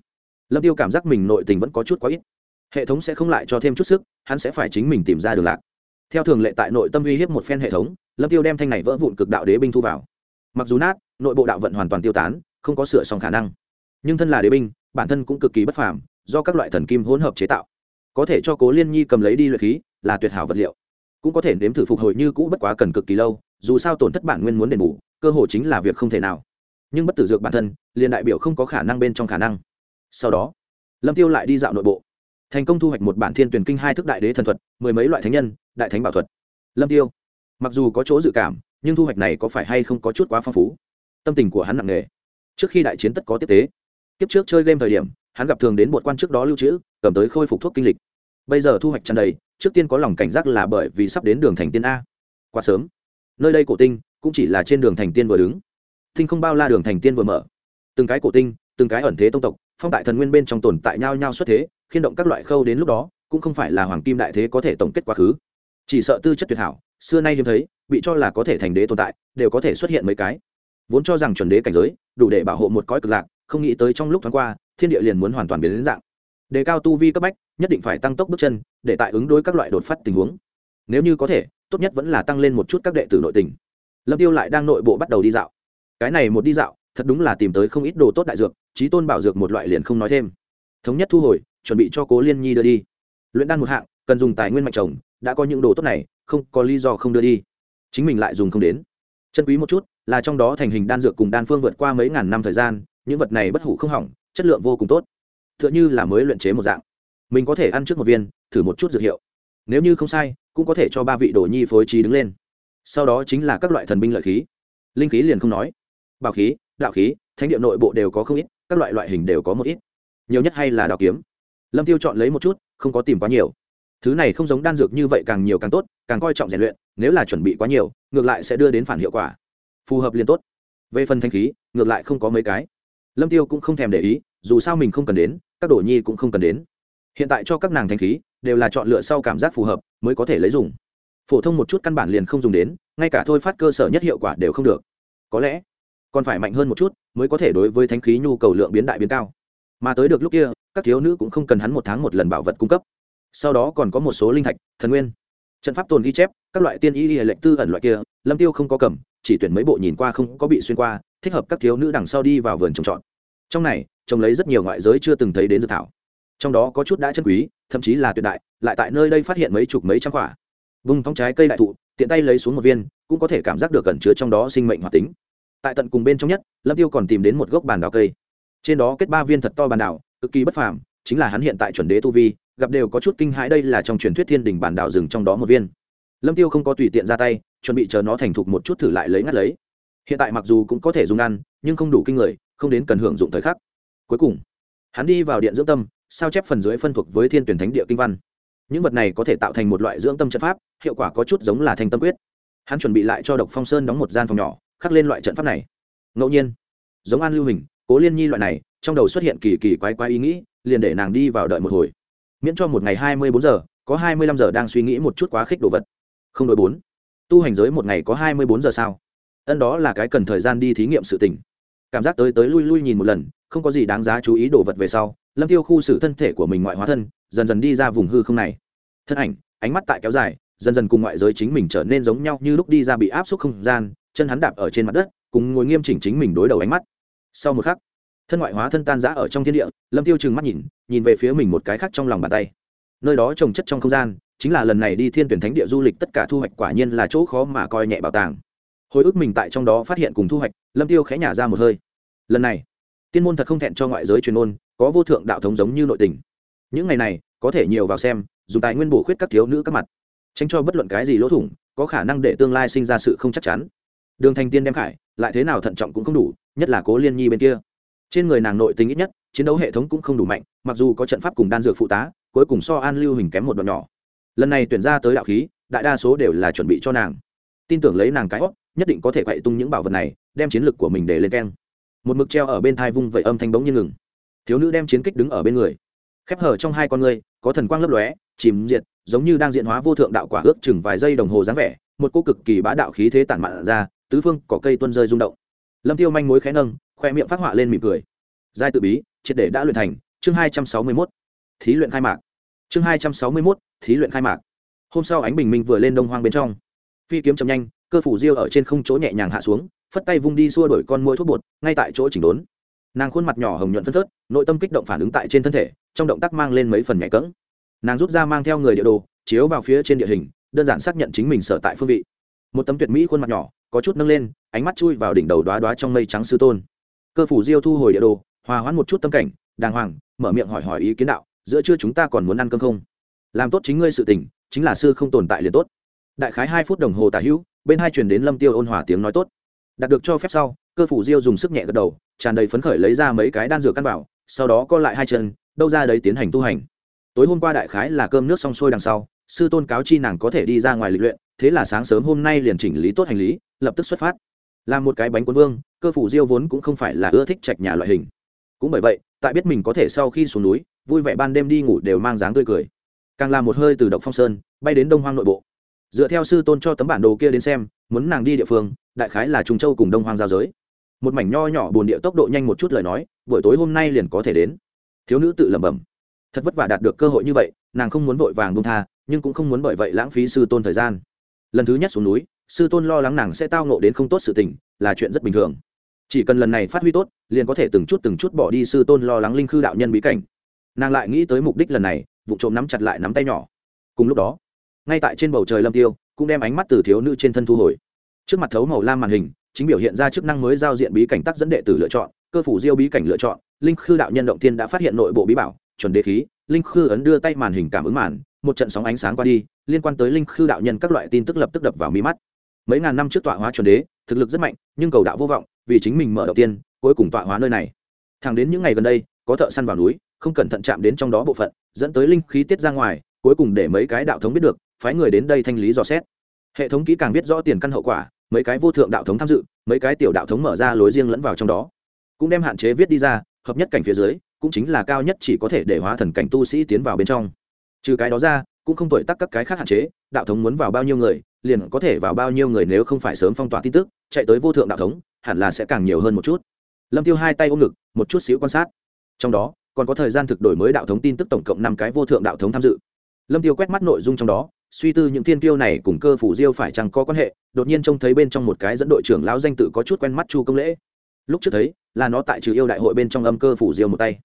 Lâm tiêu cảm giác mình nội tình vẫn có chút quá ít. Hệ thống sẽ không lại cho thêm chút sức, hắn sẽ phải chính mình tìm ra đường lạc theo thường lệ tại nội tâm uy hiếp một phen hệ thống, lâm tiêu đem thanh này vỡ vụn cực đạo đế binh thu vào. Mặc dù nát, nội bộ đạo vận hoàn toàn tiêu tán, không có sửa xong khả năng. Nhưng thân là đế binh, bản thân cũng cực kỳ bất phàm, do các loại thần kim hỗn hợp chế tạo. Có thể cho cố liên nhi cầm lấy đi luyện khí, là tuyệt hảo vật liệu. Cũng có thể nếm thử phục hồi như cũ bất quá cần cực kỳ lâu, dù sao tổn thất bản nguyên muốn đền bù, cơ hội chính là việc không thể nào. Nhưng bất tử dược bản thân, liền đại biểu không có khả năng bên trong khả năng. Sau đó, lâm tiêu lại đi dạo nội bộ thành công thu hoạch một bản thiên tuyển kinh hai thức đại đế thần thuật, mười mấy loại thánh nhân, đại thánh bảo thuật. Lâm tiêu, mặc dù có chỗ dự cảm, nhưng thu hoạch này có phải hay không có chút quá phong phú? Tâm tình của hắn nặng nề. Trước khi đại chiến tất có tiếp tế. Tiếp trước chơi game thời điểm, hắn gặp thường đến một quan trước đó lưu trữ, cầm tới khôi phục thuốc kinh lịch. Bây giờ thu hoạch tràn đầy, trước tiên có lòng cảnh giác là bởi vì sắp đến đường thành tiên a. Quá sớm. Nơi đây cổ tinh, cũng chỉ là trên đường thành tiên vừa đứng. Tinh không bao la đường thành tiên vừa mở. Từng cái cổ tinh, từng cái ẩn thế tông tộc phong tại thần nguyên bên trong tồn tại nhau nhau xuất thế, khiên động các loại khâu đến lúc đó, cũng không phải là hoàng kim đại thế có thể tổng kết quá khứ. Chỉ sợ tư chất tuyệt hảo, xưa nay hiếm thấy, bị cho là có thể thành đế tồn tại, đều có thể xuất hiện mấy cái. Vốn cho rằng chuẩn đế cảnh giới, đủ để bảo hộ một cõi cực lạc, không nghĩ tới trong lúc thoáng qua, thiên địa liền muốn hoàn toàn biến đến dạng. Đề cao tu vi cấp bách, nhất định phải tăng tốc bước chân, để tại ứng đối các loại đột phát tình huống. Nếu như có thể, tốt nhất vẫn là tăng lên một chút các đệ tử nội tình. Lâm tiêu lại đang nội bộ bắt đầu đi dạo. Cái này một đi dạo thật đúng là tìm tới không ít đồ tốt đại dược, trí tôn bảo dược một loại liền không nói thêm. Thống nhất thu hồi, chuẩn bị cho cố liên nhi đưa đi. Luyện đan một hạng, cần dùng tài nguyên mạnh trồng đã có những đồ tốt này, không có lý do không đưa đi. Chính mình lại dùng không đến. Chân quý một chút, là trong đó thành hình đan dược cùng đan phương vượt qua mấy ngàn năm thời gian, những vật này bất hủ không hỏng, chất lượng vô cùng tốt. T h ư ợ n h ư là mới luyện chế một dạng. Mình có thể ăn trước một viên, thử một chút dược hiệu. Nếu như không sai, cũng có thể cho ba vị đồ nhi phối trí đứng lên. Sau đó chính là các loại thần binh lợi khí. Linh khí liền không nói. Bảo khí đạo khí, thánh địa nội bộ đều có không ít, các loại loại hình đều có một ít. Nhiều nhất hay là đạo kiếm. Lâm tiêu chọn lấy một chút, không có tìm quá nhiều. Thứ này không giống đan dược như vậy càng nhiều càng tốt, càng coi trọng rèn luyện, nếu là chuẩn bị quá nhiều, ngược lại sẽ đưa đến phản hiệu quả. Phù hợp liền tốt. Về phần thanh khí, ngược lại không có mấy cái. Lâm tiêu cũng không thèm để ý, dù sao mình không cần đến, các đồ nhi cũng không cần đến. Hiện tại cho các nàng thanh khí, đều là chọn lựa sau cảm giác phù hợp, mới có thể lấy dùng. Phổ thông một chút căn bản liền không dùng đến, ngay cả thôi phát cơ sở nhất hiệu quả đều không được. Có lẽ còn phải mạnh hơn một chút mới có thể đối với thánh khí nhu cầu lượng biến đại biến cao. Mà tới được lúc kia, các thiếu nữ cũng không cần hắn một tháng một lần bảo vật cung cấp. Sau đó còn có một số linh thạch, thần nguyên, trận pháp tồn ghi chép, các loại tiên y lệnh tư ẩn loại kia, lâm tiêu không có cầm, chỉ tuyển mấy bộ nhìn qua không có bị xuyên qua, thích hợp các thiếu nữ đằng sau đi vào vườn trồng trọt. Trong này trồng lấy rất nhiều ngoại giới chưa từng thấy đến dược thảo. Trong đó có chút đã chân quý, thậm chí là tuyệt đại, lại tại nơi đây phát hiện mấy chục mấy trăm quả. Vùng thong trái cây đại thụ, tiện tay lấy xuống một viên, cũng có thể cảm giác được cẩn chứa trong đó sinh mệnh hoạt tính tại tận cùng bên trong nhất, lâm tiêu còn tìm đến một gốc bàn đào cây. Trên đó kết ba viên thật to bàn đào, cực kỳ bất phàm, chính là hắn hiện tại chuẩn đế tu vi, gặp đều có chút kinh hãi đây là trong truyền thuyết thiên đình bàn đảo rừng trong đó một viên. Lâm tiêu không có tùy tiện ra tay, chuẩn bị chờ nó thành thục một chút thử lại lấy ngắt lấy. Hiện tại mặc dù cũng có thể dùng ăn, nhưng không đủ kinh người, không đến cần hưởng dụng thời khắc. Cuối cùng, hắn đi vào điện dưỡng tâm, sao chép phần dưới phân thuộc với thiên tuyển thánh địa kinh văn. Những vật này có thể tạo thành một loại dưỡng tâm trận pháp, hiệu quả có chút giống là thanh tâm quyết. Hắn chuẩn bị lại cho độc phong sơn đóng một gian phòng nhỏ khắc lên loại trận pháp này. Ngẫu nhiên, giống an lưu hình, cố liên nhi loại này, trong đầu xuất hiện kỳ kỳ quái quái ý nghĩ, liền để nàng đi vào đợi một hồi. Miễn cho một ngày hai mươi bốn giờ, có hai mươi lăm giờ đang suy nghĩ một chút quá khích đồ vật. Không đổi bốn. Tu hành giới một ngày có hai mươi bốn giờ sao? Ân đó là cái cần thời gian đi thí nghiệm sự tình. Cảm giác tới tới lui lui nhìn một lần, không có gì đáng giá chú ý đồ vật về sau, lâm tiêu khu xử thân thể của mình ngoại hóa thân, dần dần đi ra vùng hư không này. Thân ảnh, ánh mắt tại kéo dài, dần dần cùng ngoại giới chính mình trở nên giống nhau như lúc đi ra bị áp suất không gian chân hắn đạp ở trên mặt đất, cùng ngồi nghiêm chỉnh chính mình đối đầu ánh mắt. Sau một khắc, thân ngoại hóa thân tan giã ở trong thiên địa, lâm tiêu trừng mắt nhìn nhìn về phía mình một cái khác trong lòng bàn tay. Nơi đó trồng chất trong không gian, chính là lần này đi thiên tuyển thánh địa du lịch tất cả thu hoạch quả nhiên là chỗ khó mà coi nhẹ bảo tàng. Hồi ức mình tại trong đó phát hiện cùng thu hoạch, lâm tiêu khẽ nhả ra một hơi. Lần này, tiên môn thật không thẹn cho ngoại giới truyền ôn, có vô thượng đạo thống giống như nội tình. Những ngày này, có thể nhiều vào xem, dùng tài nguyên bổ khuyết các thiếu nữ các mặt. Tránh cho bất luận cái gì lỗ thủng, có khả năng để tương lai sinh ra sự không chắc chắn đường thành tiên đem khải, lại thế nào thận trọng cũng không đủ, nhất là cố liên nhi bên kia. Trên người nàng nội tình ít nhất, chiến đấu hệ thống cũng không đủ mạnh, mặc dù có trận pháp cùng đan dược phụ tá, cuối cùng so an lưu hình kém một đoạn nhỏ. Lần này tuyển ra tới đạo khí, đại đa số đều là chuẩn bị cho nàng. Tin tưởng lấy nàng cái hót nhất định có thể quậy tung những bảo vật này, đem chiến lực của mình để lên keng. Một mực treo ở bên thai vung vậy âm thanh bỗng như ngừng. Thiếu nữ đem chiến kích đứng ở bên người. Khép hở trong hai con người có thần quang lấp lóe, chìm diệt, giống như đang diện hóa vô thượng đạo quả ước chừng vài giây đồng hồ dáng vẻ, một cô cực kỳ bá đạo khí thế tản mạn ra tứ phương có cây tuân rơi rung động. Lâm tiêu manh mối khẽ nâng, khoe miệng phát họa lên mỉm cười. Giai tự bí, triệt để đã luyện thành, chương hai trăm sáu mươi mốt. Thí luyện khai mạc. Chương hai trăm sáu mươi mốt, thí luyện khai mạc. Hôm sau ánh bình minh vừa lên đông hoang bên trong. Phi kiếm chậm nhanh, cơ phủ diêu ở trên không chỗ nhẹ nhàng hạ xuống, phất tay vung đi xua đổi con môi thuốc bột, ngay tại chỗ chỉnh đốn. Nàng khuôn mặt nhỏ hồng nhuận phân phớt, nội tâm kích động phản ứng tại trên thân thể, trong động tác mang lên mấy phần nhẹ cỡng nàng rút ra mang theo người địa đồ, chiếu vào phía trên địa hình, đơn giản xác nhận chính mình sở tại phương vị một tấm tuyệt mỹ khuôn mặt nhỏ, có chút nâng lên, ánh mắt chui vào đỉnh đầu đoá đoá trong mây trắng sư tôn. Cơ phủ diêu thu hồi địa đồ, hòa hoãn một chút tâm cảnh, đàng hoàng, mở miệng hỏi hỏi ý kiến đạo, giữa trưa chúng ta còn muốn ăn cơm không? Làm tốt chính ngươi sự tình, chính là sư không tồn tại liền tốt. Đại khái hai phút đồng hồ tả hữu, bên hai truyền đến lâm tiêu ôn hòa tiếng nói tốt. Đạt được cho phép sau, cơ phủ diêu dùng sức nhẹ gật đầu, tràn đầy phấn khởi lấy ra mấy cái đan dược căn bảo, sau đó co lại hai chân, đâu ra đấy tiến hành tu hành. Tối hôm qua đại khái là cơm nước xong xuôi đằng sau, sư tôn cáo chi nàng có thể đi ra ngoài lịch luyện thế là sáng sớm hôm nay liền chỉnh lý tốt hành lý, lập tức xuất phát. Làm một cái bánh quân vương, cơ phủ diêu vốn cũng không phải là ưa thích trạch nhà loại hình. Cũng bởi vậy, tại biết mình có thể sau khi xuống núi, vui vẻ ban đêm đi ngủ đều mang dáng tươi cười. Càng làm một hơi từ động phong sơn, bay đến đông hoang nội bộ. Dựa theo sư tôn cho tấm bản đồ kia đến xem, muốn nàng đi địa phương, đại khái là trung châu cùng đông hoang giao giới. Một mảnh nho nhỏ bồn địa tốc độ nhanh một chút lời nói, buổi tối hôm nay liền có thể đến. Thiếu nữ tự lẩm bẩm. Thật vất vả đạt được cơ hội như vậy, nàng không muốn vội vàng bông tha, nhưng cũng không muốn bởi vậy lãng phí sư tôn thời gian lần thứ nhất xuống núi, sư tôn lo lắng nàng sẽ tao nộ đến không tốt sự tình, là chuyện rất bình thường. Chỉ cần lần này phát huy tốt, liền có thể từng chút từng chút bỏ đi sư tôn lo lắng linh khư đạo nhân bí cảnh. Nàng lại nghĩ tới mục đích lần này, vụ trộm nắm chặt lại nắm tay nhỏ. Cùng lúc đó, ngay tại trên bầu trời lâm tiêu, cũng đem ánh mắt từ thiếu nữ trên thân thu hồi. Trước mặt thấu màu lam màn hình, chính biểu hiện ra chức năng mới giao diện bí cảnh tác dẫn đệ tử lựa chọn, cơ phủ diêu bí cảnh lựa chọn, linh khư đạo nhân động tiên đã phát hiện nội bộ bí bảo, chuẩn đề khí, linh khư ấn đưa tay màn hình cảm ứng màn một trận sóng ánh sáng qua đi, liên quan tới linh khư đạo nhân các loại tin tức lập tức đập vào mi mắt. Mấy ngàn năm trước tọa hóa chuẩn đế, thực lực rất mạnh, nhưng cầu đạo vô vọng, vì chính mình mở đầu tiên, cuối cùng tọa hóa nơi này. Thẳng đến những ngày gần đây, có thợ săn vào núi, không cẩn thận chạm đến trong đó bộ phận, dẫn tới linh khí tiết ra ngoài, cuối cùng để mấy cái đạo thống biết được, phái người đến đây thanh lý dò xét. Hệ thống kỹ càng viết rõ tiền căn hậu quả, mấy cái vô thượng đạo thống tham dự, mấy cái tiểu đạo thống mở ra lối riêng lẫn vào trong đó. Cũng đem hạn chế viết đi ra, hợp nhất cảnh phía dưới, cũng chính là cao nhất chỉ có thể để hóa thần cảnh tu sĩ tiến vào bên trong trừ cái đó ra, cũng không tuổi tắc các cái khác hạn chế, đạo thống muốn vào bao nhiêu người, liền có thể vào bao nhiêu người nếu không phải sớm phong tỏa tin tức, chạy tới vô thượng đạo thống, hẳn là sẽ càng nhiều hơn một chút. Lâm tiêu hai tay ôm ngực, một chút xíu quan sát. Trong đó, còn có thời gian thực đổi mới đạo thống tin tức tổng cộng năm cái vô thượng đạo thống tham dự. Lâm tiêu quét mắt nội dung trong đó, suy tư những thiên tiêu này cùng cơ phủ diêu phải chăng có quan hệ, đột nhiên trông thấy bên trong một cái dẫn đội trưởng lão danh tự có chút quen mắt chu công lễ. Lúc trước thấy, là nó tại trừ yêu đại hội bên trong âm cơ phủ diêu một tay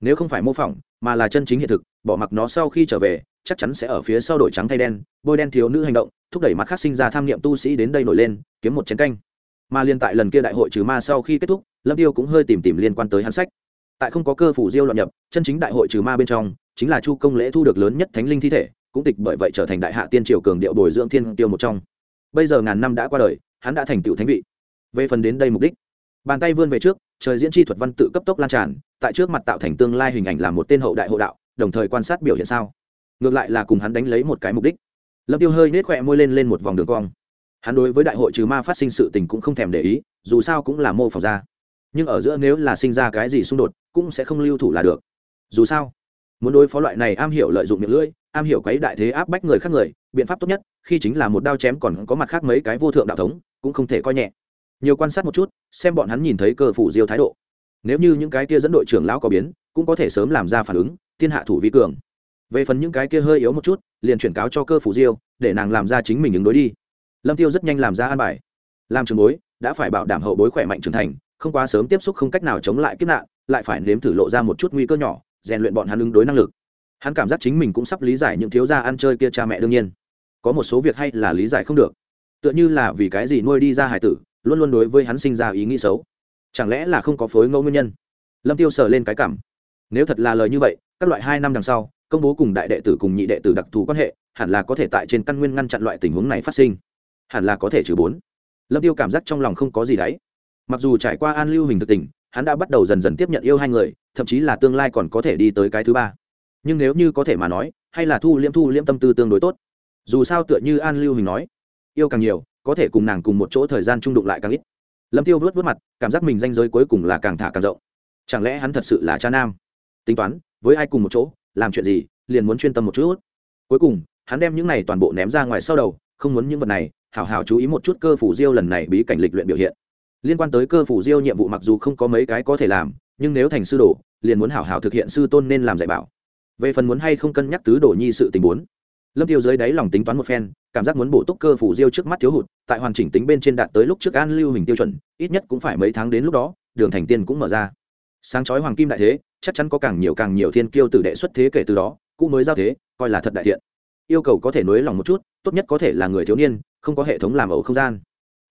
nếu không phải mô phỏng, mà là chân chính hiện thực, bỏ mặc nó sau khi trở về, chắc chắn sẽ ở phía sau đổi trắng thay đen, bôi đen thiếu nữ hành động, thúc đẩy mặt khác sinh ra tham niệm tu sĩ đến đây nổi lên, kiếm một chén canh. Mà liên tại lần kia đại hội trừ ma sau khi kết thúc, lâm tiêu cũng hơi tìm tìm liên quan tới hắn sách. Tại không có cơ phủ diêu loạn nhập, chân chính đại hội trừ ma bên trong, chính là chu công lễ thu được lớn nhất thánh linh thi thể, cũng tịch bởi vậy trở thành đại hạ tiên triều cường điệu bồi dưỡng thiên tiêu một trong. Bây giờ ngàn năm đã qua đời, hắn đã thành tựu thánh vị. Về phần đến đây mục đích, bàn tay vươn về trước, trời diễn chi thuật văn tự cấp tốc lan tràn tại trước mặt tạo thành tương lai hình ảnh là một tên hậu đại hộ đạo, đồng thời quan sát biểu hiện sao. Ngược lại là cùng hắn đánh lấy một cái mục đích. Lâm tiêu hơi nết khỏe môi lên lên một vòng đường cong. Hắn đối với đại hội trừ ma phát sinh sự tình cũng không thèm để ý, dù sao cũng là mô phỏng ra. Nhưng ở giữa nếu là sinh ra cái gì xung đột, cũng sẽ không lưu thủ là được. Dù sao, muốn đối phó loại này am hiểu lợi dụng miệng lưỡi, am hiểu quấy đại thế áp bách người khác người, biện pháp tốt nhất, khi chính là một đao chém còn có mặt khác mấy cái vô thượng đạo thống, cũng không thể coi nhẹ. Nhiều quan sát một chút, xem bọn hắn nhìn thấy cơ phủ diêu thái độ nếu như những cái kia dẫn đội trưởng lão có biến, cũng có thể sớm làm ra phản ứng, thiên hạ thủ vi cường. Về phần những cái kia hơi yếu một chút, liền chuyển cáo cho cơ phủ diêu, để nàng làm ra chính mình ứng đối đi. Lâm tiêu rất nhanh làm ra an bài. Làm trường bối, đã phải bảo đảm hậu bối khỏe mạnh trưởng thành, không quá sớm tiếp xúc không cách nào chống lại kiếp nạn, lại phải nếm thử lộ ra một chút nguy cơ nhỏ, rèn luyện bọn hắn ứng đối năng lực. Hắn cảm giác chính mình cũng sắp lý giải những thiếu gia ăn chơi kia cha mẹ đương nhiên. Có một số việc hay là lý giải không được. Tựa như là vì cái gì nuôi đi ra hải tử, luôn luôn đối với hắn sinh ra ý nghĩ xấu chẳng lẽ là không có phối ngẫu nguyên nhân? Lâm tiêu sờ lên cái cảm. Nếu thật là lời như vậy, các loại hai năm đằng sau, công bố cùng đại đệ tử cùng nhị đệ tử đặc thù quan hệ, hẳn là có thể tại trên căn nguyên ngăn chặn loại tình huống này phát sinh. Hẳn là có thể trừ bốn. Lâm tiêu cảm giác trong lòng không có gì đấy. Mặc dù trải qua an lưu hình thực tình, hắn đã bắt đầu dần dần tiếp nhận yêu hai người, thậm chí là tương lai còn có thể đi tới cái thứ ba. Nhưng nếu như có thể mà nói, hay là thu liễm thu liễm tâm tư tương đối tốt. Dù sao tựa như an lưu hình nói, yêu càng nhiều, có thể cùng nàng cùng một chỗ thời gian trung đụng lại càng ít lâm tiêu vớt vớt mặt, cảm giác mình danh giới cuối cùng là càng thả càng rộng. Chẳng lẽ hắn thật sự là cha nam? Tính toán, với ai cùng một chỗ, làm chuyện gì, liền muốn chuyên tâm một chút. Cuối cùng, hắn đem những này toàn bộ ném ra ngoài sau đầu, không muốn những vật này, hảo hảo chú ý một chút cơ phủ diêu lần này bí cảnh lịch luyện biểu hiện. Liên quan tới cơ phủ diêu nhiệm vụ mặc dù không có mấy cái có thể làm, nhưng nếu thành sư đồ, liền muốn hảo hảo thực hiện sư tôn nên làm dạy bảo. Về phần muốn hay không cân nhắc tứ đồ nhi sự tình muốn lâm tiêu dưới đáy lòng tính toán một phen, cảm giác muốn bổ túc cơ phủ diêu trước mắt thiếu hụt, tại hoàn chỉnh tính bên trên đạt tới lúc trước an lưu hình tiêu chuẩn, ít nhất cũng phải mấy tháng đến lúc đó, đường thành tiên cũng mở ra. Sáng chói hoàng kim đại thế, chắc chắn có càng nhiều càng nhiều thiên kiêu tử đệ xuất thế kể từ đó, cũ mới giao thế, coi là thật đại thiện. Yêu cầu có thể nới lòng một chút, tốt nhất có thể là người thiếu niên, không có hệ thống làm ẩu không gian.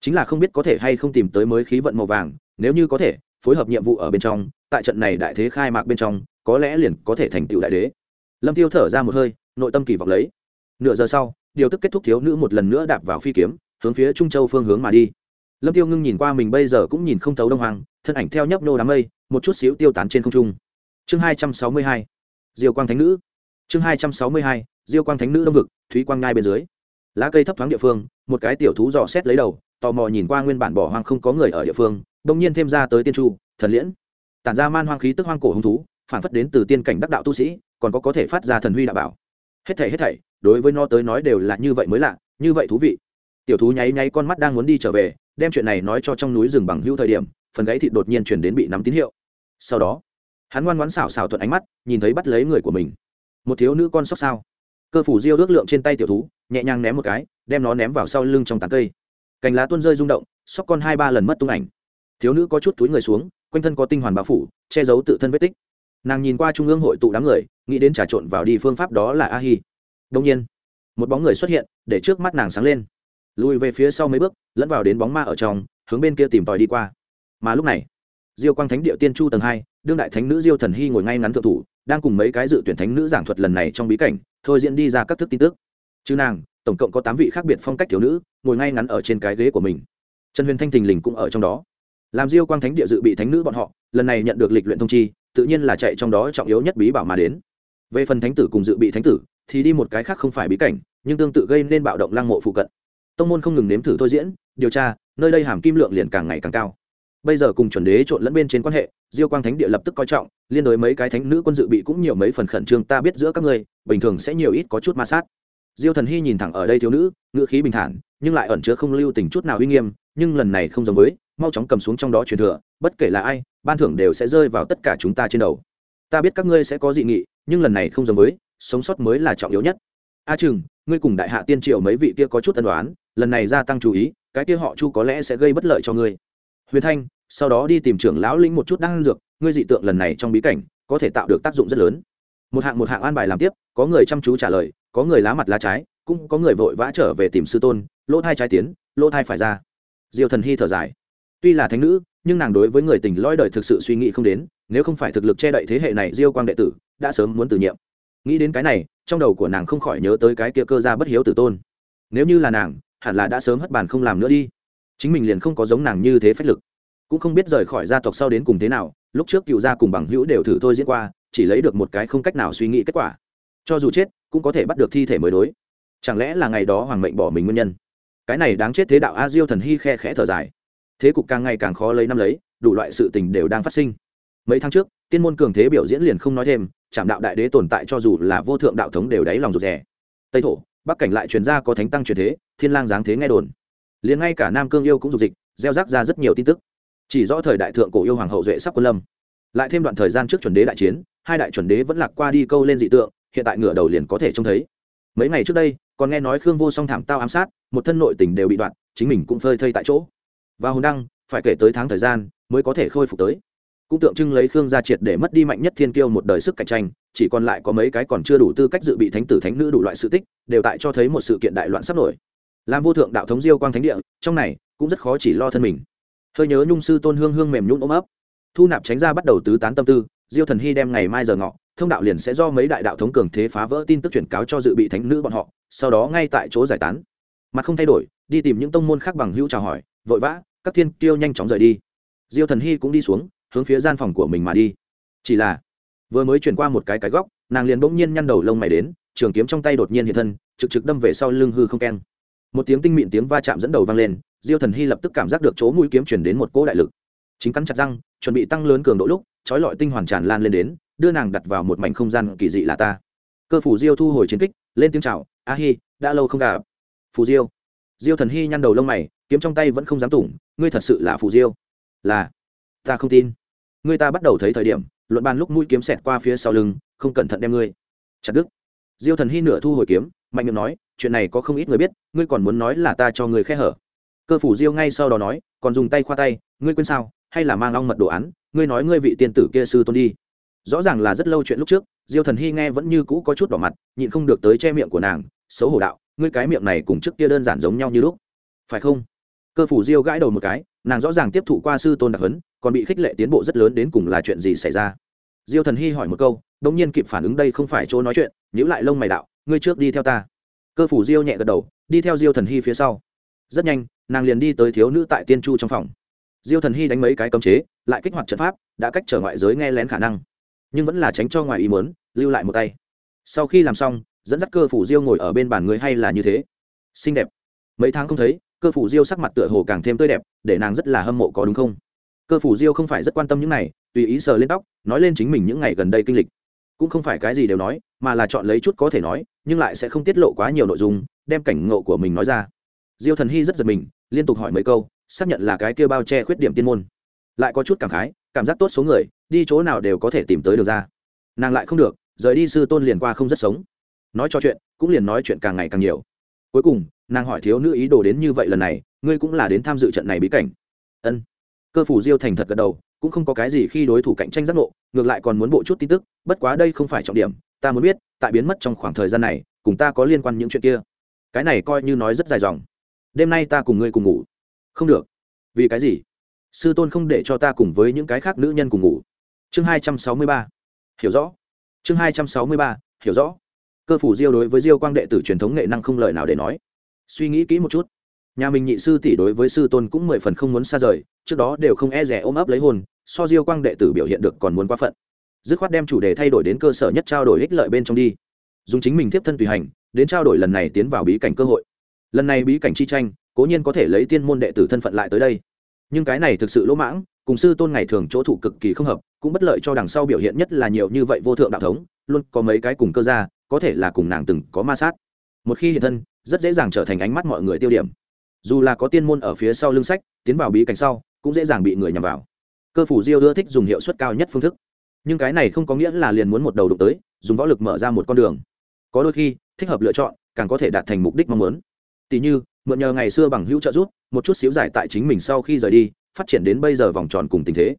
Chính là không biết có thể hay không tìm tới mới khí vận màu vàng, nếu như có thể, phối hợp nhiệm vụ ở bên trong, tại trận này đại thế khai mạc bên trong, có lẽ liền có thể thành tựu đại đế. Lâm tiêu thở ra một hơi, nội tâm kỳ vọng lấy nửa giờ sau, điều tức kết thúc thiếu nữ một lần nữa đạp vào phi kiếm, hướng phía trung châu phương hướng mà đi. Lâm tiêu ngưng nhìn qua mình bây giờ cũng nhìn không thấu đông hoàng thân ảnh theo nhấp nô đám mây, một chút xíu tiêu tán trên không trung. Chương hai trăm sáu mươi hai, diêu quang thánh nữ. Chương hai trăm sáu mươi hai, diêu quang thánh nữ đông vực, thúy quang ngai bên dưới. Lá cây thấp thoáng địa phương, một cái tiểu thú dò xét lấy đầu, tò mò nhìn qua nguyên bản bỏ hoang không có người ở địa phương, đông nhiên thêm ra tới tiên chu, thần liễn. Tản ra man hoang khí tức hoang cổ hứng thú, phản phất đến từ tiên cảnh đắc đạo tu sĩ, còn có có thể phát ra thần huy đạo bảo. Hết thảy hết thảy đối với nó tới nói đều là như vậy mới lạ, như vậy thú vị. Tiểu thú nháy nháy con mắt đang muốn đi trở về, đem chuyện này nói cho trong núi rừng bằng hữu thời điểm, phần gáy thịt đột nhiên chuyển đến bị nắm tín hiệu. Sau đó, hắn ngoan ngoãn xảo xảo thuận ánh mắt, nhìn thấy bắt lấy người của mình. Một thiếu nữ con sóc sao? Cơ phủ diêu ước lượng trên tay tiểu thú, nhẹ nhàng ném một cái, đem nó ném vào sau lưng trong tán cây. Cành lá tuôn rơi rung động, sóc con hai ba lần mất tung ảnh. Thiếu nữ có chút túi người xuống, quanh thân có tinh hoàn bao phủ, che giấu tự thân vết tích. Nàng nhìn qua trung ương hội tụ đám người, nghĩ đến trà trộn vào đi phương pháp đó là a hi đông nhiên, một bóng người xuất hiện, để trước mắt nàng sáng lên. Lùi về phía sau mấy bước, lẫn vào đến bóng ma ở trong, hướng bên kia tìm tòi đi qua. Mà lúc này, diêu quang thánh địa tiên chu tầng hai, đương đại thánh nữ diêu thần hy ngồi ngay ngắn thượng thủ, đang cùng mấy cái dự tuyển thánh nữ giảng thuật lần này trong bí cảnh, thôi diễn đi ra các thức tin tức. Chứ nàng, tổng cộng có tám vị khác biệt phong cách thiếu nữ, ngồi ngay ngắn ở trên cái ghế của mình. Trần huyền thanh thình lình cũng ở trong đó. Làm diêu quang thánh địa dự bị thánh nữ bọn họ, lần này nhận được lịch luyện thông chi, tự nhiên là chạy trong đó trọng yếu nhất bí bảo mà đến. Về phần thánh tử cùng dự bị thánh tử thì đi một cái khác không phải bí cảnh, nhưng tương tự gây nên bạo động lăng mộ phụ cận. Tông môn không ngừng nếm thử thôi diễn, điều tra, nơi đây hàm kim lượng liền càng ngày càng cao. Bây giờ cùng chuẩn đế trộn lẫn bên trên quan hệ, diêu quang thánh địa lập tức coi trọng, liên đối mấy cái thánh nữ quân dự bị cũng nhiều mấy phần khẩn trương, ta biết giữa các ngươi, bình thường sẽ nhiều ít có chút ma sát. Diêu thần hy nhìn thẳng ở đây thiếu nữ, ngữ khí bình thản, nhưng lại ẩn chứa không lưu tình chút nào uy nghiêm, nhưng lần này không giống với, mau chóng cầm xuống trong đó truyền thừa, bất kể là ai, ban thưởng đều sẽ rơi vào tất cả chúng ta trên đầu. Ta biết các ngươi sẽ có dị nghị, nhưng lần này không giống với sống sót mới là trọng yếu nhất. A à chừng ngươi cùng đại hạ tiên triều mấy vị kia có chút tân đoán lần này gia tăng chú ý, cái kia họ chu có lẽ sẽ gây bất lợi cho ngươi. Huyền thanh, sau đó đi tìm trưởng lão linh một chút đang dược, ngươi dị tượng lần này trong bí cảnh, có thể tạo được tác dụng rất lớn. Một hạng một hạng an bài làm tiếp, có người chăm chú trả lời, có người lá mặt lá trái, cũng có người vội vã trở về tìm sư tôn, lỗ thai trái tiến, lỗ thai phải ra. Diêu thần hy thở dài. Tuy là thánh nữ, nhưng nàng đối với người tình lõi đời thực sự suy nghĩ không đến, nếu không phải thực lực che đậy thế hệ này diêu quang đệ tử, đã sớm muốn từ nhiệm nghĩ đến cái này, trong đầu của nàng không khỏi nhớ tới cái kia cơ gia bất hiếu tử tôn. Nếu như là nàng, hẳn là đã sớm hất bàn không làm nữa đi. Chính mình liền không có giống nàng như thế phách lực. Cũng không biết rời khỏi gia tộc sau đến cùng thế nào, lúc trước cựu gia cùng bằng hữu đều thử thôi diễn qua, chỉ lấy được một cái không cách nào suy nghĩ kết quả. Cho dù chết, cũng có thể bắt được thi thể mới đối. Chẳng lẽ là ngày đó hoàng mệnh bỏ mình nguyên nhân? Cái này đáng chết thế đạo a diêu thần hy khe khẽ thở dài. Thế cục càng ngày càng khó lấy năm lấy, đủ loại sự tình đều đang phát sinh. Mấy tháng trước, tiên môn cường thế biểu diễn liền không nói thêm chạm đạo đại đế tồn tại cho dù là vô thượng đạo thống đều đáy lòng rụt rè. Tây thổ, bắc cảnh lại truyền ra có thánh tăng truyền thế, thiên lang giáng thế nghe đồn. Liền ngay cả nam cương yêu cũng dục dịch, gieo rắc ra rất nhiều tin tức. Chỉ rõ thời đại thượng cổ yêu hoàng hậu duệ sắp quân lâm. Lại thêm đoạn thời gian trước chuẩn đế đại chiến, hai đại chuẩn đế vẫn lạc qua đi câu lên dị tượng, hiện tại ngửa đầu liền có thể trông thấy. Mấy ngày trước đây, còn nghe nói khương vô song thảm tao ám sát, một thân nội tình đều bị đoạn, chính mình cũng phơi thây tại chỗ. Và hồn đăng, phải kể tới tháng thời gian, mới có thể khôi phục tới cũng tượng trưng lấy khương gia triệt để mất đi mạnh nhất thiên kiêu một đời sức cạnh tranh, chỉ còn lại có mấy cái còn chưa đủ tư cách dự bị thánh tử thánh nữ đủ loại sự tích, đều tại cho thấy một sự kiện đại loạn sắp nổi. Làm vô thượng đạo thống diêu quang thánh địa, trong này cũng rất khó chỉ lo thân mình. Hơi nhớ nhung sư tôn hương hương mềm nhún ôm ấp. Thu nạp tránh ra bắt đầu tứ tán tâm tư, diêu thần hy đem ngày mai giờ ngọ, thông đạo liền sẽ do mấy đại đạo thống cường thế phá vỡ tin tức chuyển cáo cho dự bị thánh nữ bọn họ, sau đó ngay tại chỗ giải tán. Mặt không thay đổi, đi tìm những tông môn khác bằng hữu chào hỏi, vội vã, các thiên kiêu nhanh chóng rời đi. Diêu thần hy cũng đi xuống hướng phía gian phòng của mình mà đi. Chỉ là, vừa mới chuyển qua một cái cái góc, nàng liền bỗng nhiên nhăn đầu lông mày đến, trường kiếm trong tay đột nhiên hiện thân, trực trực đâm về sau lưng hư không keng. Một tiếng tinh mịn tiếng va chạm dẫn đầu vang lên, diêu thần hy lập tức cảm giác được chỗ mũi kiếm chuyển đến một cỗ đại lực. Chính cắn chặt răng, chuẩn bị tăng lớn cường độ lúc, trói lọi tinh hoàn tràn lan lên đến, đưa nàng đặt vào một mảnh không gian kỳ dị là ta. Cơ phủ diêu thu hồi chiến kích, lên tiếng chào, a hi, đã lâu không gặp. Phù diêu. Diêu thần hy nhăn đầu lông mày, kiếm trong tay vẫn không dám tủng, ngươi thật sự là phù diêu. Là, ta không tin ngươi ta bắt đầu thấy thời điểm, luận bàn lúc mũi kiếm xẹt qua phía sau lưng, không cẩn thận đem ngươi. Chặt đứt. Diêu thần hy nửa thu hồi kiếm, mạnh miệng nói, chuyện này có không ít người biết, ngươi còn muốn nói là ta cho người khe hở. Cơ phủ diêu ngay sau đó nói, còn dùng tay khoa tay, ngươi quên sao, hay là mang ong mật đồ án, ngươi nói ngươi vị tiên tử kia sư tôn đi. Rõ ràng là rất lâu chuyện lúc trước, diêu thần hy nghe vẫn như cũ có chút đỏ mặt, nhịn không được tới che miệng của nàng, xấu hổ đạo, ngươi cái miệng này cùng trước kia đơn giản giống nhau như lúc. Phải không? Cơ phủ diêu gãi đầu một cái, nàng rõ ràng tiếp thụ qua sư tôn đặc hấn còn bị khích lệ tiến bộ rất lớn đến cùng là chuyện gì xảy ra? Diêu thần hy hỏi một câu đông nhiên kịp phản ứng đây không phải chỗ nói chuyện nhữ lại lông mày đạo, ngươi trước đi theo ta. Cơ phủ diêu nhẹ gật đầu, đi theo diêu thần hy phía sau. Rất nhanh, nàng liền đi tới thiếu nữ tại tiên chu trong phòng. Diêu thần hy đánh mấy cái cấm chế, lại kích hoạt trận pháp, đã cách trở ngoại giới nghe lén khả năng. Nhưng vẫn là tránh cho ngoài ý mớn lưu lại một tay. Sau khi làm xong, dẫn dắt cơ phủ diêu ngồi ở bên bàn người hay là như thế? Xinh đẹp. Mấy tháng không thấy, cơ phủ diêu sắc mặt tựa hồ càng thêm tươi đẹp, để nàng rất là hâm mộ có đúng không? Cơ phủ diêu không phải rất quan tâm những này, tùy ý sờ lên tóc, nói lên chính mình những ngày gần đây kinh lịch. Cũng không phải cái gì đều nói, mà là chọn lấy chút có thể nói, nhưng lại sẽ không tiết lộ quá nhiều nội dung, đem cảnh ngộ của mình nói ra. Diêu thần hy rất giật mình, liên tục hỏi mấy câu, xác nhận là cái kia bao che khuyết điểm tiên môn. Lại có chút cảm khái, cảm giác tốt số người, đi chỗ nào đều có thể tìm tới được ra. Nàng lại không được, rời đi sư tôn liền qua không rất sống. Nói cho chuyện, cũng liền nói chuyện càng ngày càng nhiều. Cuối cùng, nàng hỏi thiếu nữ ý đồ đến như vậy lần này, ngươi cũng là đến tham dự trận này bí cảnh. Ân cơ phủ diêu thành thật gật đầu, cũng không có cái gì khi đối thủ cạnh tranh giác ngộ, ngược lại còn muốn bộ chút tin tức, bất quá đây không phải trọng điểm, ta muốn biết, tại biến mất trong khoảng thời gian này, cùng ta có liên quan những chuyện kia? Cái này coi như nói rất dài dòng. Đêm nay ta cùng ngươi cùng ngủ. Không được. Vì cái gì? Sư tôn không để cho ta cùng với những cái khác nữ nhân cùng ngủ. Chương hai trăm sáu mươi ba. Hiểu rõ. Chương hai trăm sáu mươi ba. Hiểu rõ. Cơ phủ diêu đối với diêu quang đệ tử truyền thống nghệ năng không lời nào để nói. Suy nghĩ kỹ một chút nhà mình nhị sư tỷ đối với sư tôn cũng mười phần không muốn xa rời, trước đó đều không e rẻ ôm ấp lấy hồn, so diêu quang đệ tử biểu hiện được còn muốn quá phận. Dứt khoát đem chủ đề thay đổi đến cơ sở nhất trao đổi ích lợi bên trong đi. Dùng chính mình tiếp thân tùy hành, đến trao đổi lần này tiến vào bí cảnh cơ hội. Lần này bí cảnh chi tranh, cố nhiên có thể lấy tiên môn đệ tử thân phận lại tới đây. Nhưng cái này thực sự lỗ mãng, cùng sư tôn ngày thường chỗ thủ cực kỳ không hợp, cũng bất lợi cho đằng sau biểu hiện nhất là nhiều như vậy vô thượng đạo thống, luôn có mấy cái cùng cơ ra có thể là cùng nàng từng có ma sát. Một khi hiện thân, rất dễ dàng trở thành ánh mắt mọi người tiêu điểm dù là có tiên môn ở phía sau lưng sách, tiến vào bí cảnh sau, cũng dễ dàng bị người nhằm vào. Cơ phủ diêu ưa thích dùng hiệu suất cao nhất phương thức. Nhưng cái này không có nghĩa là liền muốn một đầu đụng tới, dùng võ lực mở ra một con đường. Có đôi khi, thích hợp lựa chọn, càng có thể đạt thành mục đích mong muốn. Tỷ như, mượn nhờ ngày xưa bằng hữu trợ giúp, một chút xíu giải tại chính mình sau khi rời đi, phát triển đến bây giờ vòng tròn cùng tình thế.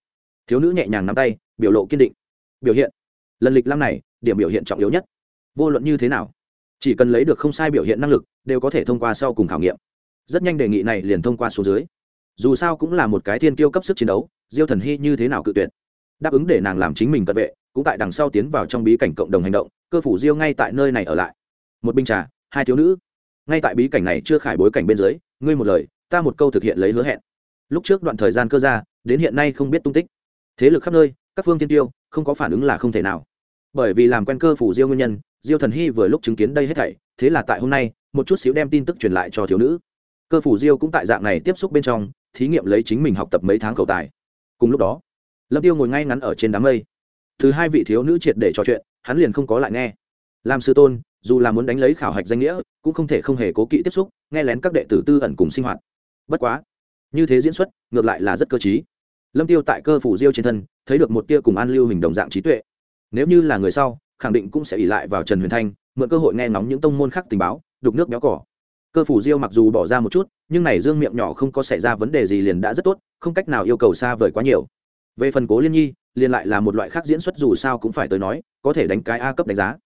Thiếu nữ nhẹ nhàng nắm tay, biểu lộ kiên định. Biểu hiện. Lần lịch lăng này, điểm biểu hiện trọng yếu nhất. Vô luận như thế nào, chỉ cần lấy được không sai biểu hiện năng lực, đều có thể thông qua sau cùng khảo nghiệm rất nhanh đề nghị này liền thông qua số dưới. Dù sao cũng là một cái thiên tiêu cấp sức chiến đấu, diêu thần hy như thế nào cự tuyệt? Đáp ứng để nàng làm chính mình cận vệ, cũng tại đằng sau tiến vào trong bí cảnh cộng đồng hành động, cơ phủ diêu ngay tại nơi này ở lại. Một binh trà, hai thiếu nữ. Ngay tại bí cảnh này chưa khải bối cảnh bên dưới, ngươi một lời, ta một câu thực hiện lấy hứa hẹn. Lúc trước đoạn thời gian cơ ra, đến hiện nay không biết tung tích. Thế lực khắp nơi, các phương tiên tiêu, không có phản ứng là không thể nào. Bởi vì làm quen cơ phủ diêu nguyên nhân, diêu thần hy vừa lúc chứng kiến đây hết thảy, thế là tại hôm nay, một chút xíu đem tin tức truyền lại cho thiếu nữ cơ phủ diêu cũng tại dạng này tiếp xúc bên trong, thí nghiệm lấy chính mình học tập mấy tháng cầu tài. Cùng lúc đó, lâm tiêu ngồi ngay ngắn ở trên đám mây. Từ hai vị thiếu nữ triệt để trò chuyện, hắn liền không có lại nghe. Làm sư tôn, dù là muốn đánh lấy khảo hạch danh nghĩa, cũng không thể không hề cố kỵ tiếp xúc, nghe lén các đệ tử tư ẩn cùng sinh hoạt. Bất quá, như thế diễn xuất, ngược lại là rất cơ t lâm tiêu tại cơ phủ diêu trên thân, thấy được một tia cùng an lưu hình đồng dạng trí tuệ. Nếu như là người sau, khẳng định cũng sẽ ỉ lại vào trần huyền thanh, mượn cơ hội nghe ngóng những tông môn khác tình báo, đục nước béo cỏ cơ phủ diêu mặc dù bỏ ra một chút, nhưng này dương miệng nhỏ không có xảy ra vấn đề gì liền đã rất tốt, không cách nào yêu cầu xa vời quá nhiều. Về phần cố liên nhi, liền lại là một loại khác diễn xuất dù sao cũng phải tới nói, có thể đánh cái a cấp đánh giá.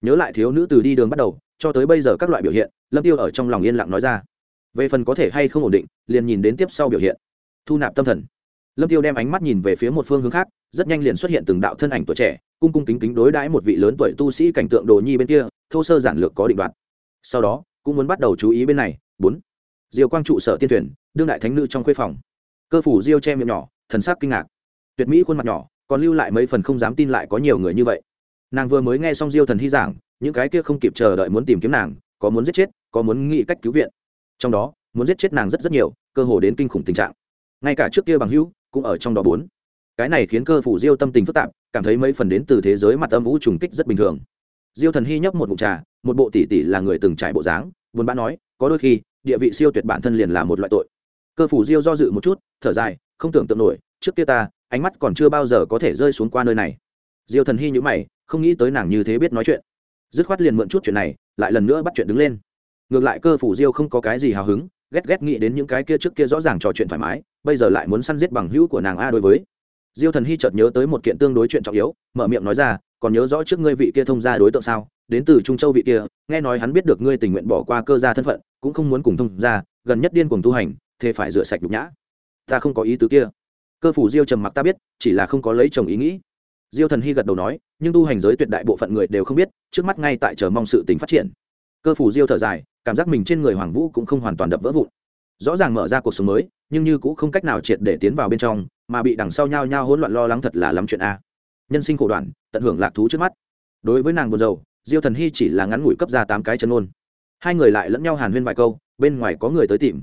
Nhớ lại thiếu nữ từ đi đường bắt đầu, cho tới bây giờ các loại biểu hiện, lâm tiêu ở trong lòng yên lặng nói ra. Về phần có thể hay không ổn định, liền nhìn đến tiếp sau biểu hiện. Thu nạp tâm thần. Lâm tiêu đem ánh mắt nhìn về phía một phương hướng khác, rất nhanh liền xuất hiện từng đạo thân ảnh tuổi trẻ, cung cung kính kính đối đãi một vị lớn tuổi tu sĩ cảnh tượng đồ nhi bên kia, thô sơ giản lược có định đoạt. Sau đó cũng muốn bắt đầu chú ý bên này. Bốn diều quang trụ sở tiên tuyển đương đại thánh nữ trong khuê phòng. Cơ phủ diêu che miệng nhỏ, thần sắc kinh ngạc. Tuyệt mỹ khuôn mặt nhỏ, còn lưu lại mấy phần không dám tin lại có nhiều người như vậy. Nàng vừa mới nghe xong diêu thần hy giảng, những cái kia không kịp chờ đợi muốn tìm kiếm nàng, có muốn giết chết, có muốn nghĩ cách cứu viện. Trong đó, muốn giết chết nàng rất rất nhiều, cơ hồ đến kinh khủng tình trạng. Ngay cả trước kia bằng hữu, cũng ở trong đó bốn. Cái này khiến cơ phủ diêu tâm tình phức tạp, cảm thấy mấy phần đến từ thế giới mặt âm vũ trùng kích rất bình thường diêu thần hy nhấp một mụn trà, một bộ tỷ tỷ là người từng trải bộ dáng, buồn bã nói, có đôi khi, địa vị siêu tuyệt bản thân liền là một loại tội. Cơ phủ diêu do dự một chút, thở dài, không tưởng tượng nổi, trước kia ta, ánh mắt còn chưa bao giờ có thể rơi xuống qua nơi này. Diêu thần hy nhữ mày, không nghĩ tới nàng như thế biết nói chuyện. Dứt khoát liền mượn chút chuyện này, lại lần nữa bắt chuyện đứng lên. Ngược lại cơ phủ diêu không có cái gì hào hứng, ghét ghét nghĩ đến những cái kia trước kia rõ ràng trò chuyện thoải mái, bây giờ lại muốn săn giết bằng hữu của nàng a đối với. Diêu thần hy chợt nhớ tới một kiện tương đối chuyện trọng yếu, mở miệng nói ra còn nhớ rõ trước ngươi vị kia thông gia đối tượng sao? Đến từ trung châu vị kia, nghe nói hắn biết được ngươi tình nguyện bỏ qua cơ gia thân phận, cũng không muốn cùng thông gia, gần nhất điên cùng tu hành, thế phải rửa sạch nhục nhã. Ta không có ý tứ kia. Cơ phủ diêu trầm mặc ta biết, chỉ là không có lấy chồng ý nghĩ. Diêu thần hy gật đầu nói, nhưng tu hành giới tuyệt đại bộ phận người đều không biết, trước mắt ngay tại chờ mong sự tình phát triển. Cơ phủ diêu thở dài, cảm giác mình trên người hoàng vũ cũng không hoàn toàn đập vỡ vụn. Rõ ràng mở ra cuộc sống mới, nhưng như cũng không cách nào triệt để tiến vào bên trong, mà bị đằng sau nhao nhao hỗn loạn lo lắng thật là lắm chuyện a nhân sinh khổ đoạn, tận hưởng lạc thú trước mắt. Đối với nàng buồn rầu, diêu thần hy chỉ là ngắn ngủi cấp ra tám cái chân ôn hai người lại lẫn nhau hàn huyên vài câu, bên ngoài có người tới tìm.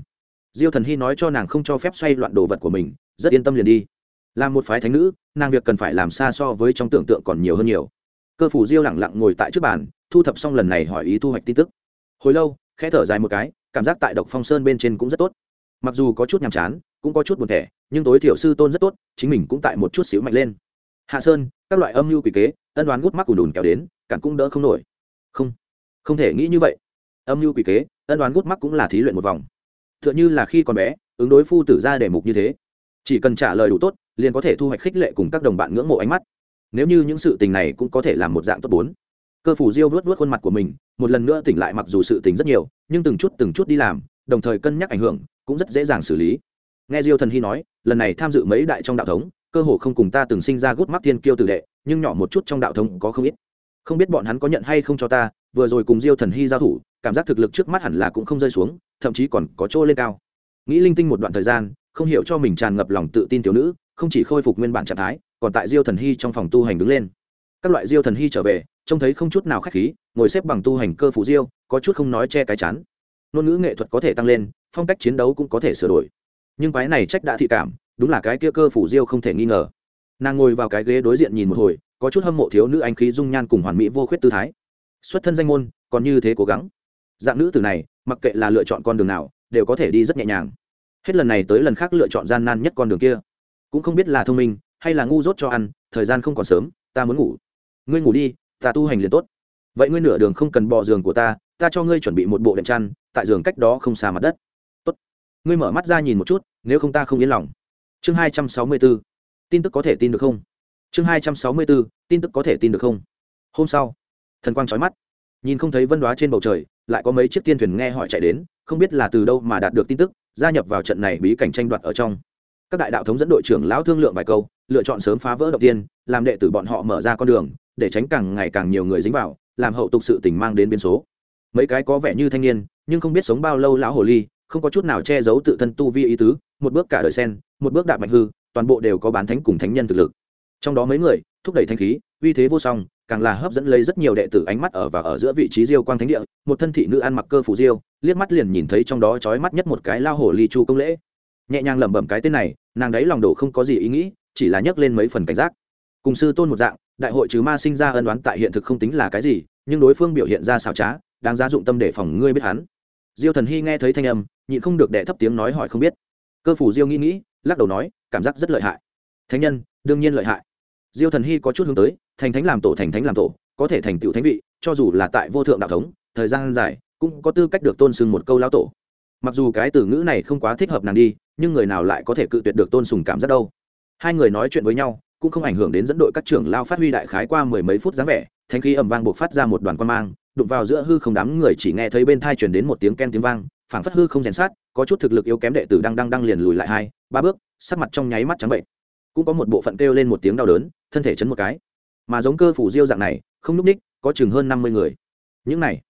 Diêu thần hy nói cho nàng không cho phép xoay loạn đồ vật của mình, rất yên tâm liền đi. Là một phái thánh nữ, nàng việc cần phải làm xa so với trong tưởng tượng còn nhiều hơn nhiều. Cơ phủ diêu lẳng lặng ngồi tại trước bàn, thu thập xong lần này hỏi ý thu hoạch tin tức. Hồi lâu, khẽ thở dài một cái, cảm giác tại độc phong sơn bên trên cũng rất tốt. Mặc dù có chút nhàm chán, cũng có chút buồn thẻ, nhưng tối thiểu sư tôn rất tốt, chính mình cũng tại một chút xíu mạnh lên hạ sơn, các loại âm mưu quỷ kế, ân đoán gút mắc ùn đùn kéo đến, cản cũng đỡ không nổi. Không không thể nghĩ như vậy. Âm mưu quỷ kế, ân đoán gút mắc cũng là thí luyện một vòng. T h ư ợ n h ư là khi còn bé, ứng đối phu tử ra đề mục như thế. Chỉ cần trả lời đủ tốt, liền có thể thu hoạch khích lệ cùng các đồng bạn ngưỡng mộ ánh mắt. Nếu như những sự tình này cũng có thể làm một dạng tốt bốn. Cơ phủ diêu vớt vớt khuôn mặt của mình, một lần nữa tỉnh lại mặc dù sự tình rất nhiều, nhưng từng chút từng chút đi làm, đồng thời cân nhắc ảnh hưởng, cũng rất dễ dàng xử lý. Nghe diêu thần hy nói, lần này tham dự mấy đại trong đạo thống cơ hồ không cùng ta từng sinh ra gút mắt thiên kiêu tử đệ, nhưng nhỏ một chút trong đạo thống có không ít. Không biết bọn hắn có nhận hay không cho ta, vừa rồi cùng diêu thần hy giao thủ, cảm giác thực lực trước mắt hẳn là cũng không rơi xuống, thậm chí còn có chỗ lên cao. Nghĩ linh tinh một đoạn thời gian, không hiểu cho mình tràn ngập lòng tự tin tiểu nữ, không chỉ khôi phục nguyên bản trạng thái, còn tại diêu thần hy trong phòng tu hành đứng lên. Các loại diêu thần hy trở về, trông thấy không chút nào khách khí, ngồi xếp bằng tu hành cơ phủ diêu, có chút không nói che cái chán. Ngôn ngữ nghệ thuật có thể tăng lên, phong cách chiến đấu cũng có thể sửa đổi. Nhưng cái này trách đã thị cảm đúng là cái kia cơ phủ diêu không thể nghi ngờ. Nàng ngồi vào cái ghế đối diện nhìn một hồi, có chút hâm mộ thiếu nữ anh khí dung nhan cùng hoàn mỹ vô khuyết tư thái. Xuất thân danh môn, còn như thế cố gắng. Dạng nữ từ này, mặc kệ là lựa chọn con đường nào, đều có thể đi rất nhẹ nhàng. Hết lần này tới lần khác lựa chọn gian nan nhất con đường kia. Cũng không biết là thông minh, hay là ngu dốt cho ăn, thời gian không còn sớm, ta muốn ngủ. Ngươi ngủ đi, ta tu hành liền tốt. Vậy ngươi nửa đường không cần bỏ giường của ta ta cho ngươi chuẩn bị một bộ đệm chăn, tại giường cách đó không xa mặt đất. Tốt. Ngươi mở mắt ra nhìn một chút, nếu không ta không yên lòng chương hai trăm sáu mươi b ố tin tức có thể tin được không? Chương hai trăm sáu mươi b ố tin tức có thể tin được không? Hôm sau, thần quang trói mắt. Nhìn không thấy vân đoá trên bầu trời, lại có mấy chiếc tiên thuyền nghe hỏi chạy đến, không biết là từ đâu mà đạt được tin tức, gia nhập vào trận này bí cảnh tranh đoạt ở trong. Các đại đạo thống dẫn đội trưởng lão thương lượng vài câu, lựa chọn sớm phá vỡ đầu tiên, làm đệ tử bọn họ mở ra con đường, để tránh càng ngày càng nhiều người dính vào, làm hậu tục sự tình mang đến biến số. Mấy cái có vẻ như thanh niên, nhưng không biết sống bao lâu lão hồ ly, không có chút nào che giấu tự thân tu vi ý tứ một bước cả đời sen, một bước đạp mạnh hư, toàn bộ đều có bán thánh cùng thánh nhân thực lực. Trong đó mấy người, thúc đẩy thanh khí, uy thế vô song, càng là hấp dẫn lấy rất nhiều đệ tử ánh mắt ở và ở giữa vị trí diêu quang thánh địa, một thân thị nữ ăn mặc cơ phủ diêu, liếc mắt liền nhìn thấy trong đó trói mắt nhất một cái lao hổ ly chu công lễ. Nhẹ nhàng lẩm bẩm cái tên này, nàng đấy lòng đổ không có gì ý nghĩ, chỉ là nhấc lên mấy phần cảnh giác. Cùng sư tôn một dạng, đại hội trừ ma sinh ra ân đoán tại hiện thực không tính là cái gì, nhưng đối phương biểu hiện ra xảo trá đang giá dụng tâm để phòng ngươi biết hắn. Diêu thần hy nghe thấy thanh âm, nhịn không được đệ thấp tiếng nói hỏi không biết cơ phủ diêu nghĩ nghĩ, lắc đầu nói, cảm giác rất lợi hại. Thánh nhân, đương nhiên lợi hại. Diêu thần hy có chút hướng tới, thành thánh làm tổ, thành thánh làm tổ, có thể thành tựu thánh vị, cho dù là tại vô thượng đạo thống, thời gian dài, cũng có tư cách được tôn sùng một câu lao tổ. Mặc dù cái từ ngữ này không quá thích hợp nàng đi, nhưng người nào lại có thể cự tuyệt được tôn sùng cảm giác đâu. Hai người nói chuyện với nhau, cũng không ảnh hưởng đến dẫn đội các trưởng lao phát huy đại khái qua mười mấy phút dáng vẻ thanh khí ầm vang buộc phát ra một đoàn quan mang, đụng vào giữa hư không đám người chỉ nghe thấy bên thai chuyển đến một tiếng ken tiếng vang phảng phất hư không rèn sát, có chút thực lực yếu kém đệ tử đang đang đang liền lùi lại hai, ba bước, sắc mặt trong nháy mắt trắng bệnh. Cũng có một bộ phận kêu lên một tiếng đau đớn, thân thể chấn một cái. Mà giống cơ phủ diêu dạng này, không núp ních, có chừng hơn năm mươi người. Những này,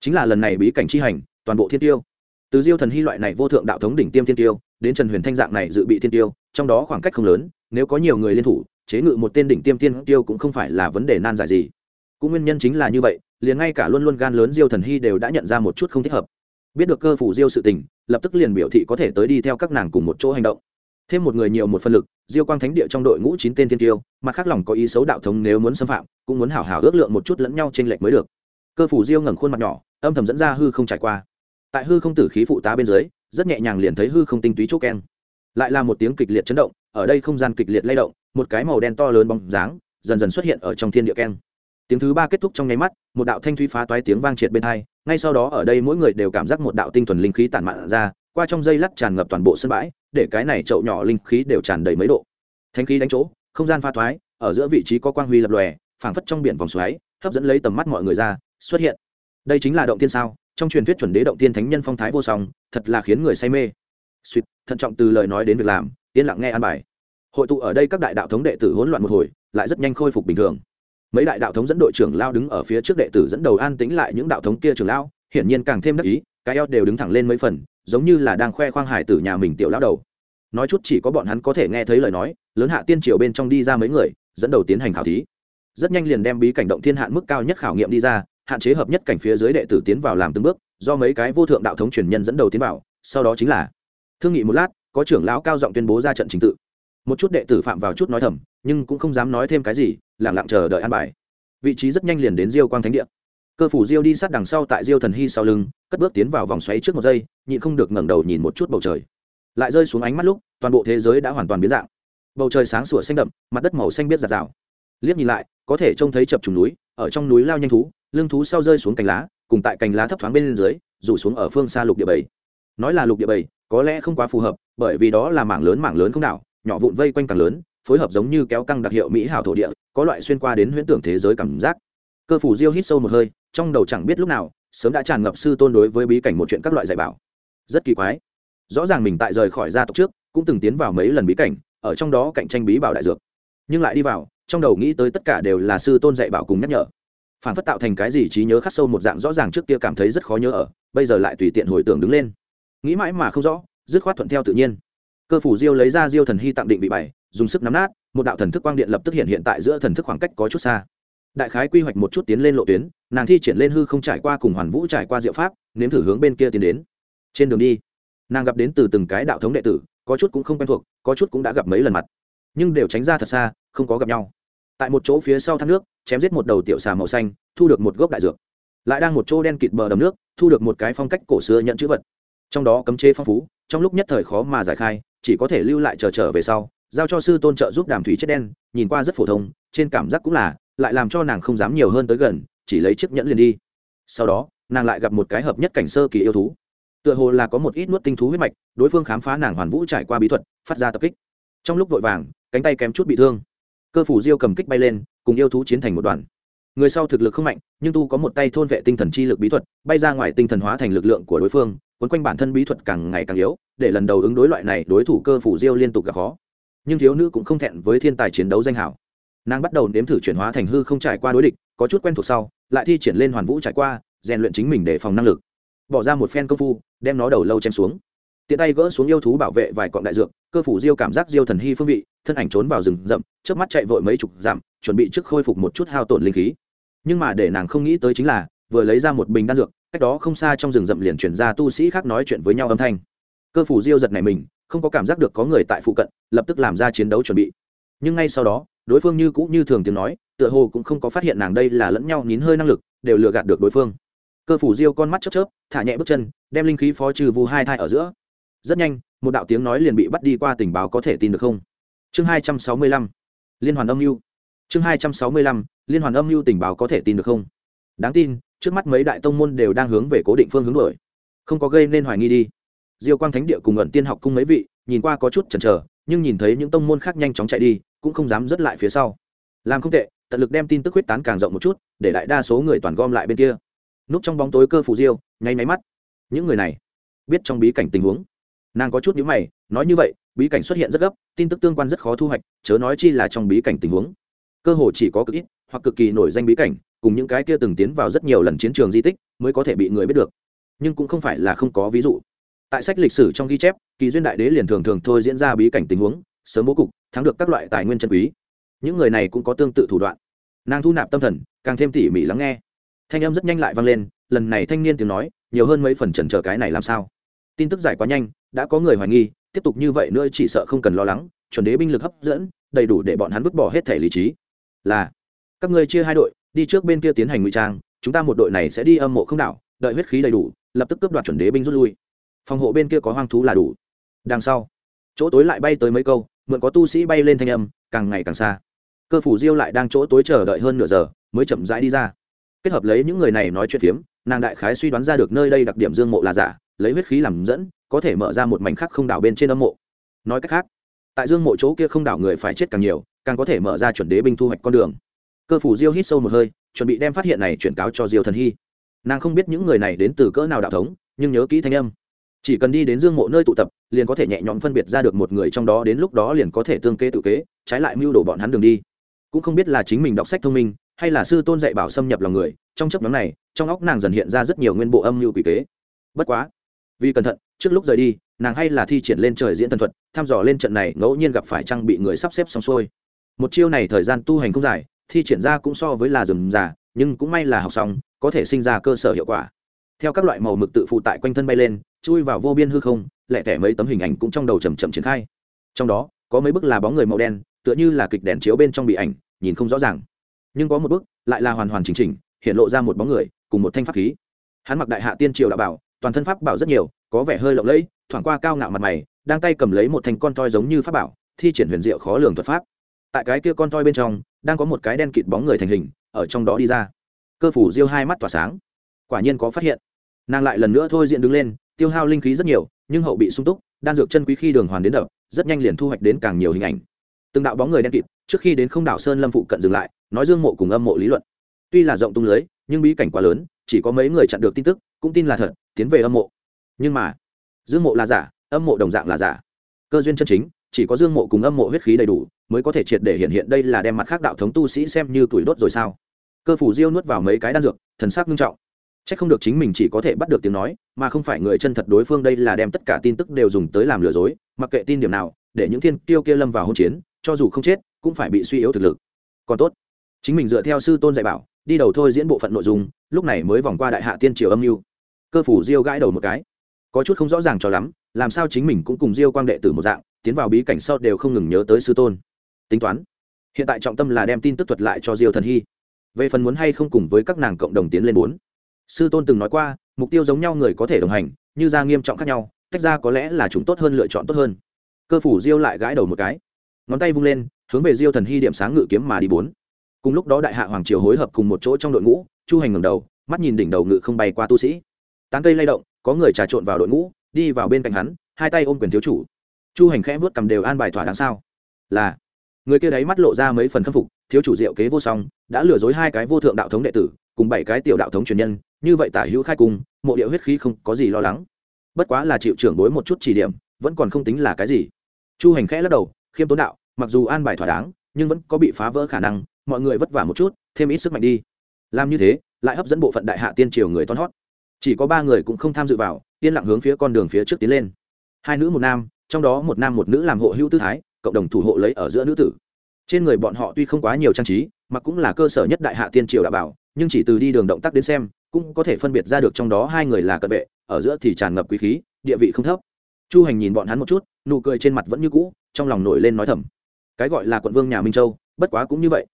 chính là lần này bí cảnh chi hành, toàn bộ thiên tiêu. Từ diêu thần hy loại này vô thượng đạo thống đỉnh tiêm thiên tiêu, đến trần huyền thanh dạng này dự bị thiên tiêu, trong đó khoảng cách không lớn, nếu có nhiều người liên thủ, chế ngự một tên đỉnh tiêm thiên tiêu cũng không phải là vấn đề nan giải gì. Cũng nguyên nhân chính là như vậy, liền ngay cả luôn luôn gan lớn diêu thần hy đều đã nhận ra một chút không thích hợp biết được cơ phủ diêu sự tình, lập tức liền biểu thị có thể tới đi theo các nàng cùng một chỗ hành động. Thêm một người nhiều một phân lực, diêu quang thánh địa trong đội ngũ chín tên thiên tiêu, mặt khác lòng có ý xấu đạo thống nếu muốn xâm phạm, cũng muốn hảo hảo ước lượng một chút lẫn nhau trên lệch mới được. Cơ phủ diêu ngẩng khuôn mặt nhỏ, âm thầm dẫn ra hư không trải qua. Tại hư không tử khí phụ tá bên dưới, rất nhẹ nhàng liền thấy hư không tinh túy chỗ keng. Lại là một tiếng kịch liệt chấn động, ở đây không gian kịch liệt lay động, một cái màu đen to lớn bóng dáng, dần dần xuất hiện ở trong thiên địa keng. Tiếng thứ ba kết thúc trong nháy mắt, một đạo thanh thúy phá toái tiếng vang triệt bên hai ngay sau đó ở đây mỗi người đều cảm giác một đạo tinh thuần linh khí tản mạn ra, qua trong dây lắc tràn ngập toàn bộ sân bãi, để cái này chậu nhỏ linh khí đều tràn đầy mấy độ. Thanh khí đánh chỗ, không gian pha thoái, ở giữa vị trí có quang huy lập lòe, phảng phất trong biển vòng xoáy, hấp dẫn lấy tầm mắt mọi người ra, xuất hiện. Đây chính là động tiên sao, trong truyền thuyết chuẩn đế động tiên thánh nhân phong thái vô song, thật là khiến người say mê. Suýt thận trọng từ lời nói đến việc làm, yên lặng nghe an bài. Hội tụ ở đây các đại đạo thống đệ tử hỗn loạn một hồi, lại rất nhanh khôi phục bình thường mấy đại đạo thống dẫn đội trưởng lao đứng ở phía trước đệ tử dẫn đầu an tĩnh lại những đạo thống kia trưởng lao, hiển nhiên càng thêm đắc ý, cái eo đều đứng thẳng lên mấy phần, giống như là đang khoe khoang hải tử nhà mình tiểu lao đầu. Nói chút chỉ có bọn hắn có thể nghe thấy lời nói, lớn hạ tiên triều bên trong đi ra mấy người, dẫn đầu tiến hành khảo thí. Rất nhanh liền đem bí cảnh động thiên hạn mức cao nhất khảo nghiệm đi ra, hạn chế hợp nhất cảnh phía dưới đệ tử tiến vào làm từng bước, do mấy cái vô thượng đạo thống truyền nhân dẫn đầu tiến vào, sau đó chính là, thương nghị một lát, có trưởng lão cao giọng tuyên bố ra trận trình tự. Một chút đệ tử phạm vào chút nói thầm, nhưng cũng không dám nói thêm cái gì lẳng lặng chờ đợi an bài. Vị trí rất nhanh liền đến diêu quang thánh địa. Cơ phủ diêu đi sát đằng sau tại diêu thần hy sau lưng, cất bước tiến vào vòng xoáy trước một giây, nhịn không được ngẩng đầu nhìn một chút bầu trời. Lại rơi xuống ánh mắt lúc, toàn bộ thế giới đã hoàn toàn biến dạng. Bầu trời sáng sủa xanh đậm, mặt đất màu xanh biết giạt rào. Liếc nhìn lại, có thể trông thấy chập trùng núi, ở trong núi lao nhanh thú, lưng thú sau rơi xuống cành lá, cùng tại cành lá thấp thoáng bên dưới, rủ xuống ở phương xa lục địa bảy. Nói là lục địa bảy, có lẽ không quá phù hợp, bởi vì đó là mảng lớn mảng lớn không đảo, nhỏ vụn vây quanh càng lớn phối hợp giống như kéo căng đặc hiệu mỹ hảo thổ địa, có loại xuyên qua đến huyễn tưởng thế giới cảm giác. Cơ phủ diêu hít sâu một hơi, trong đầu chẳng biết lúc nào, sớm đã tràn ngập sư tôn đối với bí cảnh một chuyện các loại dạy bảo. Rất kỳ quái. Rõ ràng mình tại rời khỏi gia tộc trước, cũng từng tiến vào mấy lần bí cảnh, ở trong đó cạnh tranh bí bảo đại dược. Nhưng lại đi vào, trong đầu nghĩ tới tất cả đều là sư tôn dạy bảo cùng nhắc nhở. Phản phất tạo thành cái gì trí nhớ khắc sâu một dạng rõ ràng trước kia cảm thấy rất khó nhớ ở, bây giờ lại tùy tiện hồi tưởng đứng lên. Nghĩ mãi mà không rõ, dứt khoát thuận theo tự nhiên cơ phủ diêu lấy ra diêu thần hy tặng định vị bảy dùng sức nắm nát, một đạo thần thức quang điện lập tức hiện hiện tại giữa thần thức khoảng cách có chút xa. Đại khái quy hoạch một chút tiến lên lộ tuyến, nàng thi triển lên hư không trải qua cùng hoàn vũ trải qua diệu pháp, nếm thử hướng bên kia tiến đến. Trên đường đi, nàng gặp đến từ từng cái đạo thống đệ tử, có chút cũng không quen thuộc, có chút cũng đã gặp mấy lần mặt. Nhưng đều tránh ra thật xa, không có gặp nhau. Tại một chỗ phía sau thác nước, chém giết một đầu tiểu xà màu xanh, thu được một gốc đại dược. Lại đang một chỗ đen kịt bờ đầm nước, thu được một cái phong cách cổ xưa nhận chữ vật. Trong đó cấm chế phong phú trong lúc nhất thời khó mà giải khai, chỉ có thể lưu lại chờ trở về sau, giao cho sư tôn trợ giúp đàm thủy chết đen, nhìn qua rất phổ thông, trên cảm giác cũng là, lại làm cho nàng không dám nhiều hơn tới gần, chỉ lấy chiếc nhẫn liền đi. Sau đó, nàng lại gặp một cái hợp nhất cảnh sơ kỳ yêu thú. Tựa hồ là có một ít nuốt tinh thú huyết mạch, đối phương khám phá nàng hoàn vũ trải qua bí thuật, phát ra tập kích. Trong lúc vội vàng, cánh tay kém chút bị thương. Cơ phủ diêu cầm kích bay lên, cùng yêu thú chiến thành một đoàn. Người sau thực lực không mạnh, nhưng tu có một tay thôn vệ tinh thần chi lực bí thuật, bay ra ngoài tinh thần hóa thành lực lượng của đối phương quấn quanh bản thân bí thuật càng ngày càng yếu, để lần đầu ứng đối loại này đối thủ cơ phủ diêu liên tục gặp khó. Nhưng thiếu nữ cũng không thẹn với thiên tài chiến đấu danh hảo. Nàng bắt đầu nếm thử chuyển hóa thành hư không trải qua đối địch, có chút quen thuộc sau, lại thi triển lên hoàn vũ trải qua, rèn luyện chính mình để phòng năng lực. Bỏ ra một phen công phu, đem nó đầu lâu chém xuống. Tiện tay gỡ xuống yêu thú bảo vệ vài cọng đại dược, cơ phủ diêu cảm giác diêu thần hy phương vị, thân ảnh trốn vào rừng rậm trước mắt chạy vội mấy chục dặm, chuẩn bị trước khôi phục một chút hao tổn linh khí. Nhưng mà để nàng không nghĩ tới chính là vừa lấy ra một bình đan dược, cách đó không xa trong rừng rậm liền chuyển ra tu sĩ khác nói chuyện với nhau âm thanh. Cơ phủ diêu giật này mình, không có cảm giác được có người tại phụ cận, lập tức làm ra chiến đấu chuẩn bị. Nhưng ngay sau đó, đối phương như cũ như thường tiếng nói, tựa hồ cũng không có phát hiện nàng đây là lẫn nhau nín hơi năng lực, đều lừa gạt được đối phương. Cơ phủ diêu con mắt chớp chớp, thả nhẹ bước chân, đem linh khí phó trừ vu hai thai ở giữa. Rất nhanh, một đạo tiếng nói liền bị bắt đi qua tình báo có thể tin được không? Chương hai trăm sáu mươi lăm, liên hoàn âm mưu. Chương hai trăm sáu mươi lăm, liên hoàn âm mưu tình báo có thể tin được không? Đáng tin trước mắt mấy đại tông môn đều đang hướng về cố định phương hướng đổi không có gây nên hoài nghi đi. Diêu quang thánh địa cùng ẩn tiên học cung mấy vị, nhìn qua có chút chần chờ, nhưng nhìn thấy những tông môn khác nhanh chóng chạy đi, cũng không dám dứt lại phía sau. Làm không tệ, tận lực đem tin tức huyết tán càng rộng một chút, để đại đa số người toàn gom lại bên kia. Núp trong bóng tối cơ phù diêu, nháy máy mắt. Những người này, biết trong bí cảnh tình huống. Nàng có chút nhữ mày, nói như vậy, bí cảnh xuất hiện rất gấp, tin tức tương quan rất khó thu hoạch, chớ nói chi là trong bí cảnh tình huống. Cơ hồ chỉ có cực ít, hoặc cực kỳ nổi danh bí cảnh cùng những cái kia từng tiến vào rất nhiều lần chiến trường di tích mới có thể bị người biết được. Nhưng cũng không phải là không có ví dụ. Tại sách lịch sử trong ghi chép, kỳ duyên đại đế liền thường thường thôi diễn ra bí cảnh tình huống, sớm bố cục, thắng được các loại tài nguyên chân quý. Những người này cũng có tương tự thủ đoạn. Nàng thu nạp tâm thần, càng thêm tỉ mỉ lắng nghe. Thanh âm rất nhanh lại vang lên, lần này thanh niên tiếng nói, nhiều hơn mấy phần trần chờ cái này làm sao. Tin tức giải quá nhanh, đã có người hoài nghi, tiếp tục như vậy nữa chỉ sợ không cần lo lắng, chuẩn đế binh lực hấp dẫn, đầy đủ để bọn hắn vứt bỏ hết thể lý trí. Là, các ngươi chia hai đội đi trước bên kia tiến hành ngụy trang, chúng ta một đội này sẽ đi âm mộ không đảo, đợi huyết khí đầy đủ, lập tức cướp đoạt chuẩn đế binh rút lui. Phòng hộ bên kia có hoang thú là đủ. Đằng sau, chỗ tối lại bay tới mấy câu, mượn có tu sĩ bay lên thanh âm, càng ngày càng xa. Cơ phủ diêu lại đang chỗ tối chờ đợi hơn nửa giờ, mới chậm rãi đi ra. Kết hợp lấy những người này nói chuyện phiếm, nàng đại khái suy đoán ra được nơi đây đặc điểm dương mộ là giả, lấy huyết khí làm dẫn, có thể mở ra một mảnh khắc không đảo bên trên âm mộ. Nói cách khác, tại dương mộ chỗ kia không đảo người phải chết càng nhiều, càng có thể mở ra chuẩn đế binh thu hoạch con đường cơ phủ diêu hít sâu một hơi, chuẩn bị đem phát hiện này chuyển cáo cho diêu thần hy. Nàng không biết những người này đến từ cỡ nào đạo thống, nhưng nhớ kỹ thanh âm. Chỉ cần đi đến dương mộ nơi tụ tập, liền có thể nhẹ nhõm phân biệt ra được một người trong đó đến lúc đó liền có thể tương kế tự kế, trái lại mưu đồ bọn hắn đường đi. Cũng không biết là chính mình đọc sách thông minh, hay là sư tôn dạy bảo xâm nhập lòng người, trong chấp nhóm này, trong óc nàng dần hiện ra rất nhiều nguyên bộ âm mưu quỷ kế. Bất quá, vì cẩn thận, trước lúc rời đi, nàng hay là thi triển lên trời diễn thần thuật, thăm dò lên trận này, ngẫu nhiên gặp phải trang bị người sắp xếp xong xuôi. Một chiêu này thời gian tu hành không dài thi triển ra cũng so với là rườm rà, nhưng cũng may là học xong, có thể sinh ra cơ sở hiệu quả. Theo các loại màu mực tự phụ tại quanh thân bay lên, chui vào vô biên hư không lẹ tẻ mấy tấm hình ảnh cũng trong đầu chầm chậm triển khai. Trong đó, có mấy bức là bóng người màu đen, tựa như là kịch đèn chiếu bên trong bị ảnh, nhìn không rõ ràng. Nhưng có một bức lại là hoàn hoàn chỉnh chỉnh, hiện lộ ra một bóng người, cùng một thanh pháp khí. Hắn mặc đại hạ tiên triều đạo bảo, toàn thân pháp bảo rất nhiều, có vẻ hơi lộng lẫy, thoảng qua cao ngạo mặt mày, đang tay cầm lấy một thanh con toi giống như pháp bảo, thi triển huyền diệu khó lường thuật pháp. Tại cái kia con toi bên trong đang có một cái đen kịt bóng người thành hình, ở trong đó đi ra. Cơ phủ diêu hai mắt tỏa sáng. Quả nhiên có phát hiện. Nàng lại lần nữa thôi diện đứng lên, tiêu hao linh khí rất nhiều, nhưng hậu bị sung túc, đan dược chân quý khi đường hoàn đến đập, rất nhanh liền thu hoạch đến càng nhiều hình ảnh. Từng đạo bóng người đen kịt, trước khi đến không đảo sơn lâm phụ cận dừng lại, nói dương mộ cùng âm mộ lý luận. Tuy là rộng tung lưới, nhưng bí cảnh quá lớn, chỉ có mấy người chặn được tin tức, cũng tin là thật, tiến về âm mộ. Nhưng mà, dương mộ là giả, âm mộ đồng dạng là giả. Cơ duyên chân chính, chỉ có dương mộ cùng âm mộ huyết khí đầy đủ mới có thể triệt để hiện hiện đây là đem mặt khác đạo thống tu sĩ xem như tuổi đốt rồi sao? Cơ phủ diêu nuốt vào mấy cái đan dược, thần sắc nghiêm trọng. C h ắ c không được chính mình chỉ có thể bắt được tiếng nói, mà không phải người chân thật đối phương đây là đem tất cả tin tức đều dùng tới làm lừa dối, mặc kệ tin điểm nào, để những thiên tiêu kia lâm vào hôn chiến, cho dù không chết, cũng phải bị suy yếu thực lực. Còn tốt, chính mình dựa theo sư tôn dạy bảo, đi đầu thôi diễn bộ phận nội dung, lúc này mới vòng qua đại hạ tiên triều âm mưu. Cơ phủ diêu gãi đầu một cái. Có chút không rõ ràng cho lắm, làm sao chính mình cũng cùng diêu quang đệ tử một dạng, tiến vào bí cảnh sau đều không ngừng nhớ tới sư tôn tính toán. Hiện tại trọng tâm là đem tin tức thuật lại cho diêu thần hy. Về phần muốn hay không cùng với các nàng cộng đồng tiến lên bốn. Sư tôn từng nói qua, mục tiêu giống nhau người có thể đồng hành, như ra nghiêm trọng khác nhau, tách ra có lẽ là chúng tốt hơn lựa chọn tốt hơn. Cơ phủ diêu lại gãi đầu một cái. Ngón tay vung lên, hướng về diêu thần hy điểm sáng ngự kiếm mà đi bốn. Cùng lúc đó đại hạ hoàng triều hối hợp cùng một chỗ trong đội ngũ, chu hành ngầm đầu, mắt nhìn đỉnh đầu ngự không bay qua tu sĩ. Tán cây lay động, có người trà trộn vào đội ngũ, đi vào bên cạnh hắn, hai tay ôm quyền thiếu chủ. Chu hành khẽ vớt cầm đều an bài thỏa đáng sao? Là người kia đấy mắt lộ ra mấy phần khâm phục, thiếu chủ diệu kế vô song, đã lừa dối hai cái vô thượng đạo thống đệ tử, cùng bảy cái tiểu đạo thống truyền nhân, như vậy tả hữu khai cung, mộ điệu huyết khí không có gì lo lắng. Bất quá là chịu trưởng bối một chút chỉ điểm, vẫn còn không tính là cái gì. Chu hành khẽ lắc đầu, khiêm tốn đạo, mặc dù an bài thỏa đáng, nhưng vẫn có bị phá vỡ khả năng, mọi người vất vả một chút, thêm ít sức mạnh đi. Làm như thế, lại hấp dẫn bộ phận đại hạ tiên triều người toan hót. Chỉ có ba người cũng không tham dự vào, yên lặng hướng phía con đường phía trước tiến lên. Hai nữ một nam, trong đó một nam một nữ làm hộ hữu tư thái cộng đồng thủ hộ lấy ở giữa nữ tử. Trên người bọn họ tuy không quá nhiều trang trí, mà cũng là cơ sở nhất đại hạ tiên triều đã bảo, nhưng chỉ từ đi đường động tác đến xem, cũng có thể phân biệt ra được trong đó hai người là cận vệ, ở giữa thì tràn ngập quý khí, địa vị không thấp. Chu hành nhìn bọn hắn một chút, nụ cười trên mặt vẫn như cũ, trong lòng nổi lên nói thầm. Cái gọi là quận vương nhà minh châu, bất quá cũng như vậy.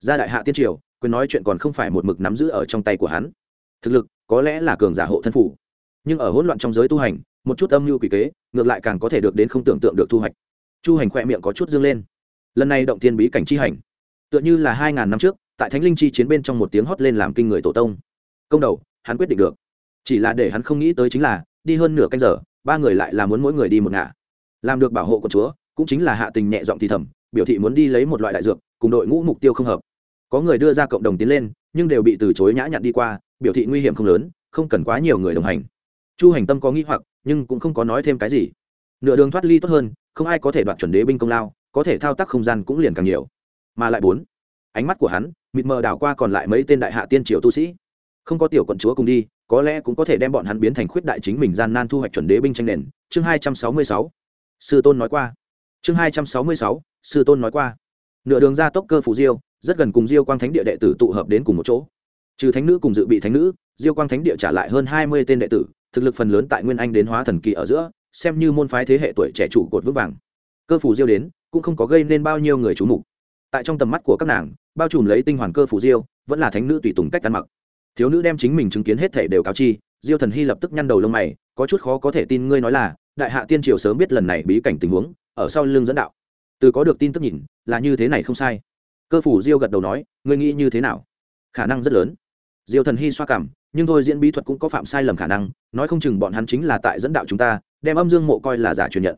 Ra đại hạ tiên triều, quyền nói chuyện còn không phải một mực nắm giữ ở trong tay của hắn. Thực lực, có lẽ là cường giả hộ thân phủ. Nhưng ở hỗn loạn trong giới tu hành, một chút âm mưu quỷ kế, ngược lại càng có thể được đến không tưởng tượng được thu hoạch chu hành khỏe miệng có chút dương lên. Lần này động thiên bí cảnh chi hành, tựa như là hai ngàn năm trước, tại thánh linh chi chiến bên trong một tiếng hót lên làm kinh người tổ tông. Công đầu, hắn quyết định được. Chỉ là để hắn không nghĩ tới chính là, đi hơn nửa canh giờ, ba người lại là muốn mỗi người đi một ngả. Làm được bảo hộ của chúa, cũng chính là hạ tình nhẹ giọng thì thầm, biểu thị muốn đi lấy một loại đại dược, cùng đội ngũ mục tiêu không hợp. Có người đưa ra cộng đồng tiến lên, nhưng đều bị từ chối nhã nhặn đi qua, biểu thị nguy hiểm không lớn, không cần quá nhiều người đồng hành. Chu hành tâm có nghĩ hoặc, nhưng cũng không có nói thêm cái gì. Nửa đường thoát ly tốt hơn không ai có thể đoạt chuẩn đế binh công lao, có thể thao tác không gian cũng liền càng nhiều. Mà lại bốn, ánh mắt của hắn, mịt mờ đảo qua còn lại mấy tên đại hạ tiên triều tu sĩ. Không có tiểu quận chúa cùng đi, có lẽ cũng có thể đem bọn hắn biến thành khuyết đại chính mình gian nan thu hoạch chuẩn đế binh tranh nền. Chương hai trăm sáu mươi sáu, sư tôn nói qua. Chương hai trăm sáu mươi sáu, sư tôn nói qua. Nửa đường ra tốc cơ phủ diêu, rất gần cùng diêu quang thánh địa đệ tử tụ hợp đến cùng một chỗ. Trừ thánh nữ cùng dự bị thánh nữ, diêu quang thánh địa trả lại hơn hai mươi tên đệ tử, thực lực phần lớn tại nguyên anh đến hóa thần kỳ ở giữa xem như môn phái thế hệ tuổi trẻ chủ cột vững vàng. Cơ phủ diêu đến, cũng không có gây nên bao nhiêu người chú mục. Tại trong tầm mắt của các nàng, bao trùm lấy tinh hoàn cơ phủ diêu, vẫn là thánh nữ tùy tùng cách ăn mặc. Thiếu nữ đem chính mình chứng kiến hết thể đều cáo chi, diêu thần hy lập tức nhăn đầu lông mày, có chút khó có thể tin ngươi nói là, đại hạ tiên triều sớm biết lần này bí cảnh tình huống, ở sau lưng dẫn đạo. Từ có được tin tức nhìn, là như thế này không sai. Cơ phủ diêu gật đầu nói, ngươi nghĩ như thế nào? Khả năng rất lớn. Diêu thần hy xoa cảm, nhưng thôi diễn bí thuật cũng có phạm sai lầm khả năng, nói không chừng bọn hắn chính là tại dẫn đạo chúng ta đem âm dương mộ coi là giả truyền nhận.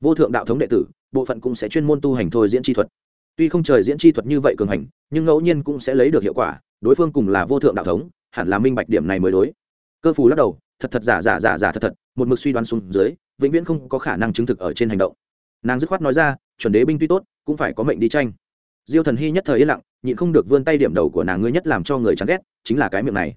Vô thượng đạo thống đệ tử, bộ phận cũng sẽ chuyên môn tu hành thôi diễn chi thuật. Tuy không trời diễn chi thuật như vậy cường hành, nhưng ngẫu nhiên cũng sẽ lấy được hiệu quả, đối phương cùng là vô thượng đạo thống, hẳn là minh bạch điểm này mới đối. Cơ phù lắc đầu, thật thật giả giả giả giả thật thật, một mực suy đoán xuống dưới, vĩnh viễn không có khả năng chứng thực ở trên hành động. Nàng dứt khoát nói ra, chuẩn đế binh tuy tốt, cũng phải có mệnh đi tranh. Diêu thần hy nhất thời yên lặng, nhịn không được vươn tay điểm đầu của nàng ngươi nhất làm cho người chán ghét, chính là cái miệng này.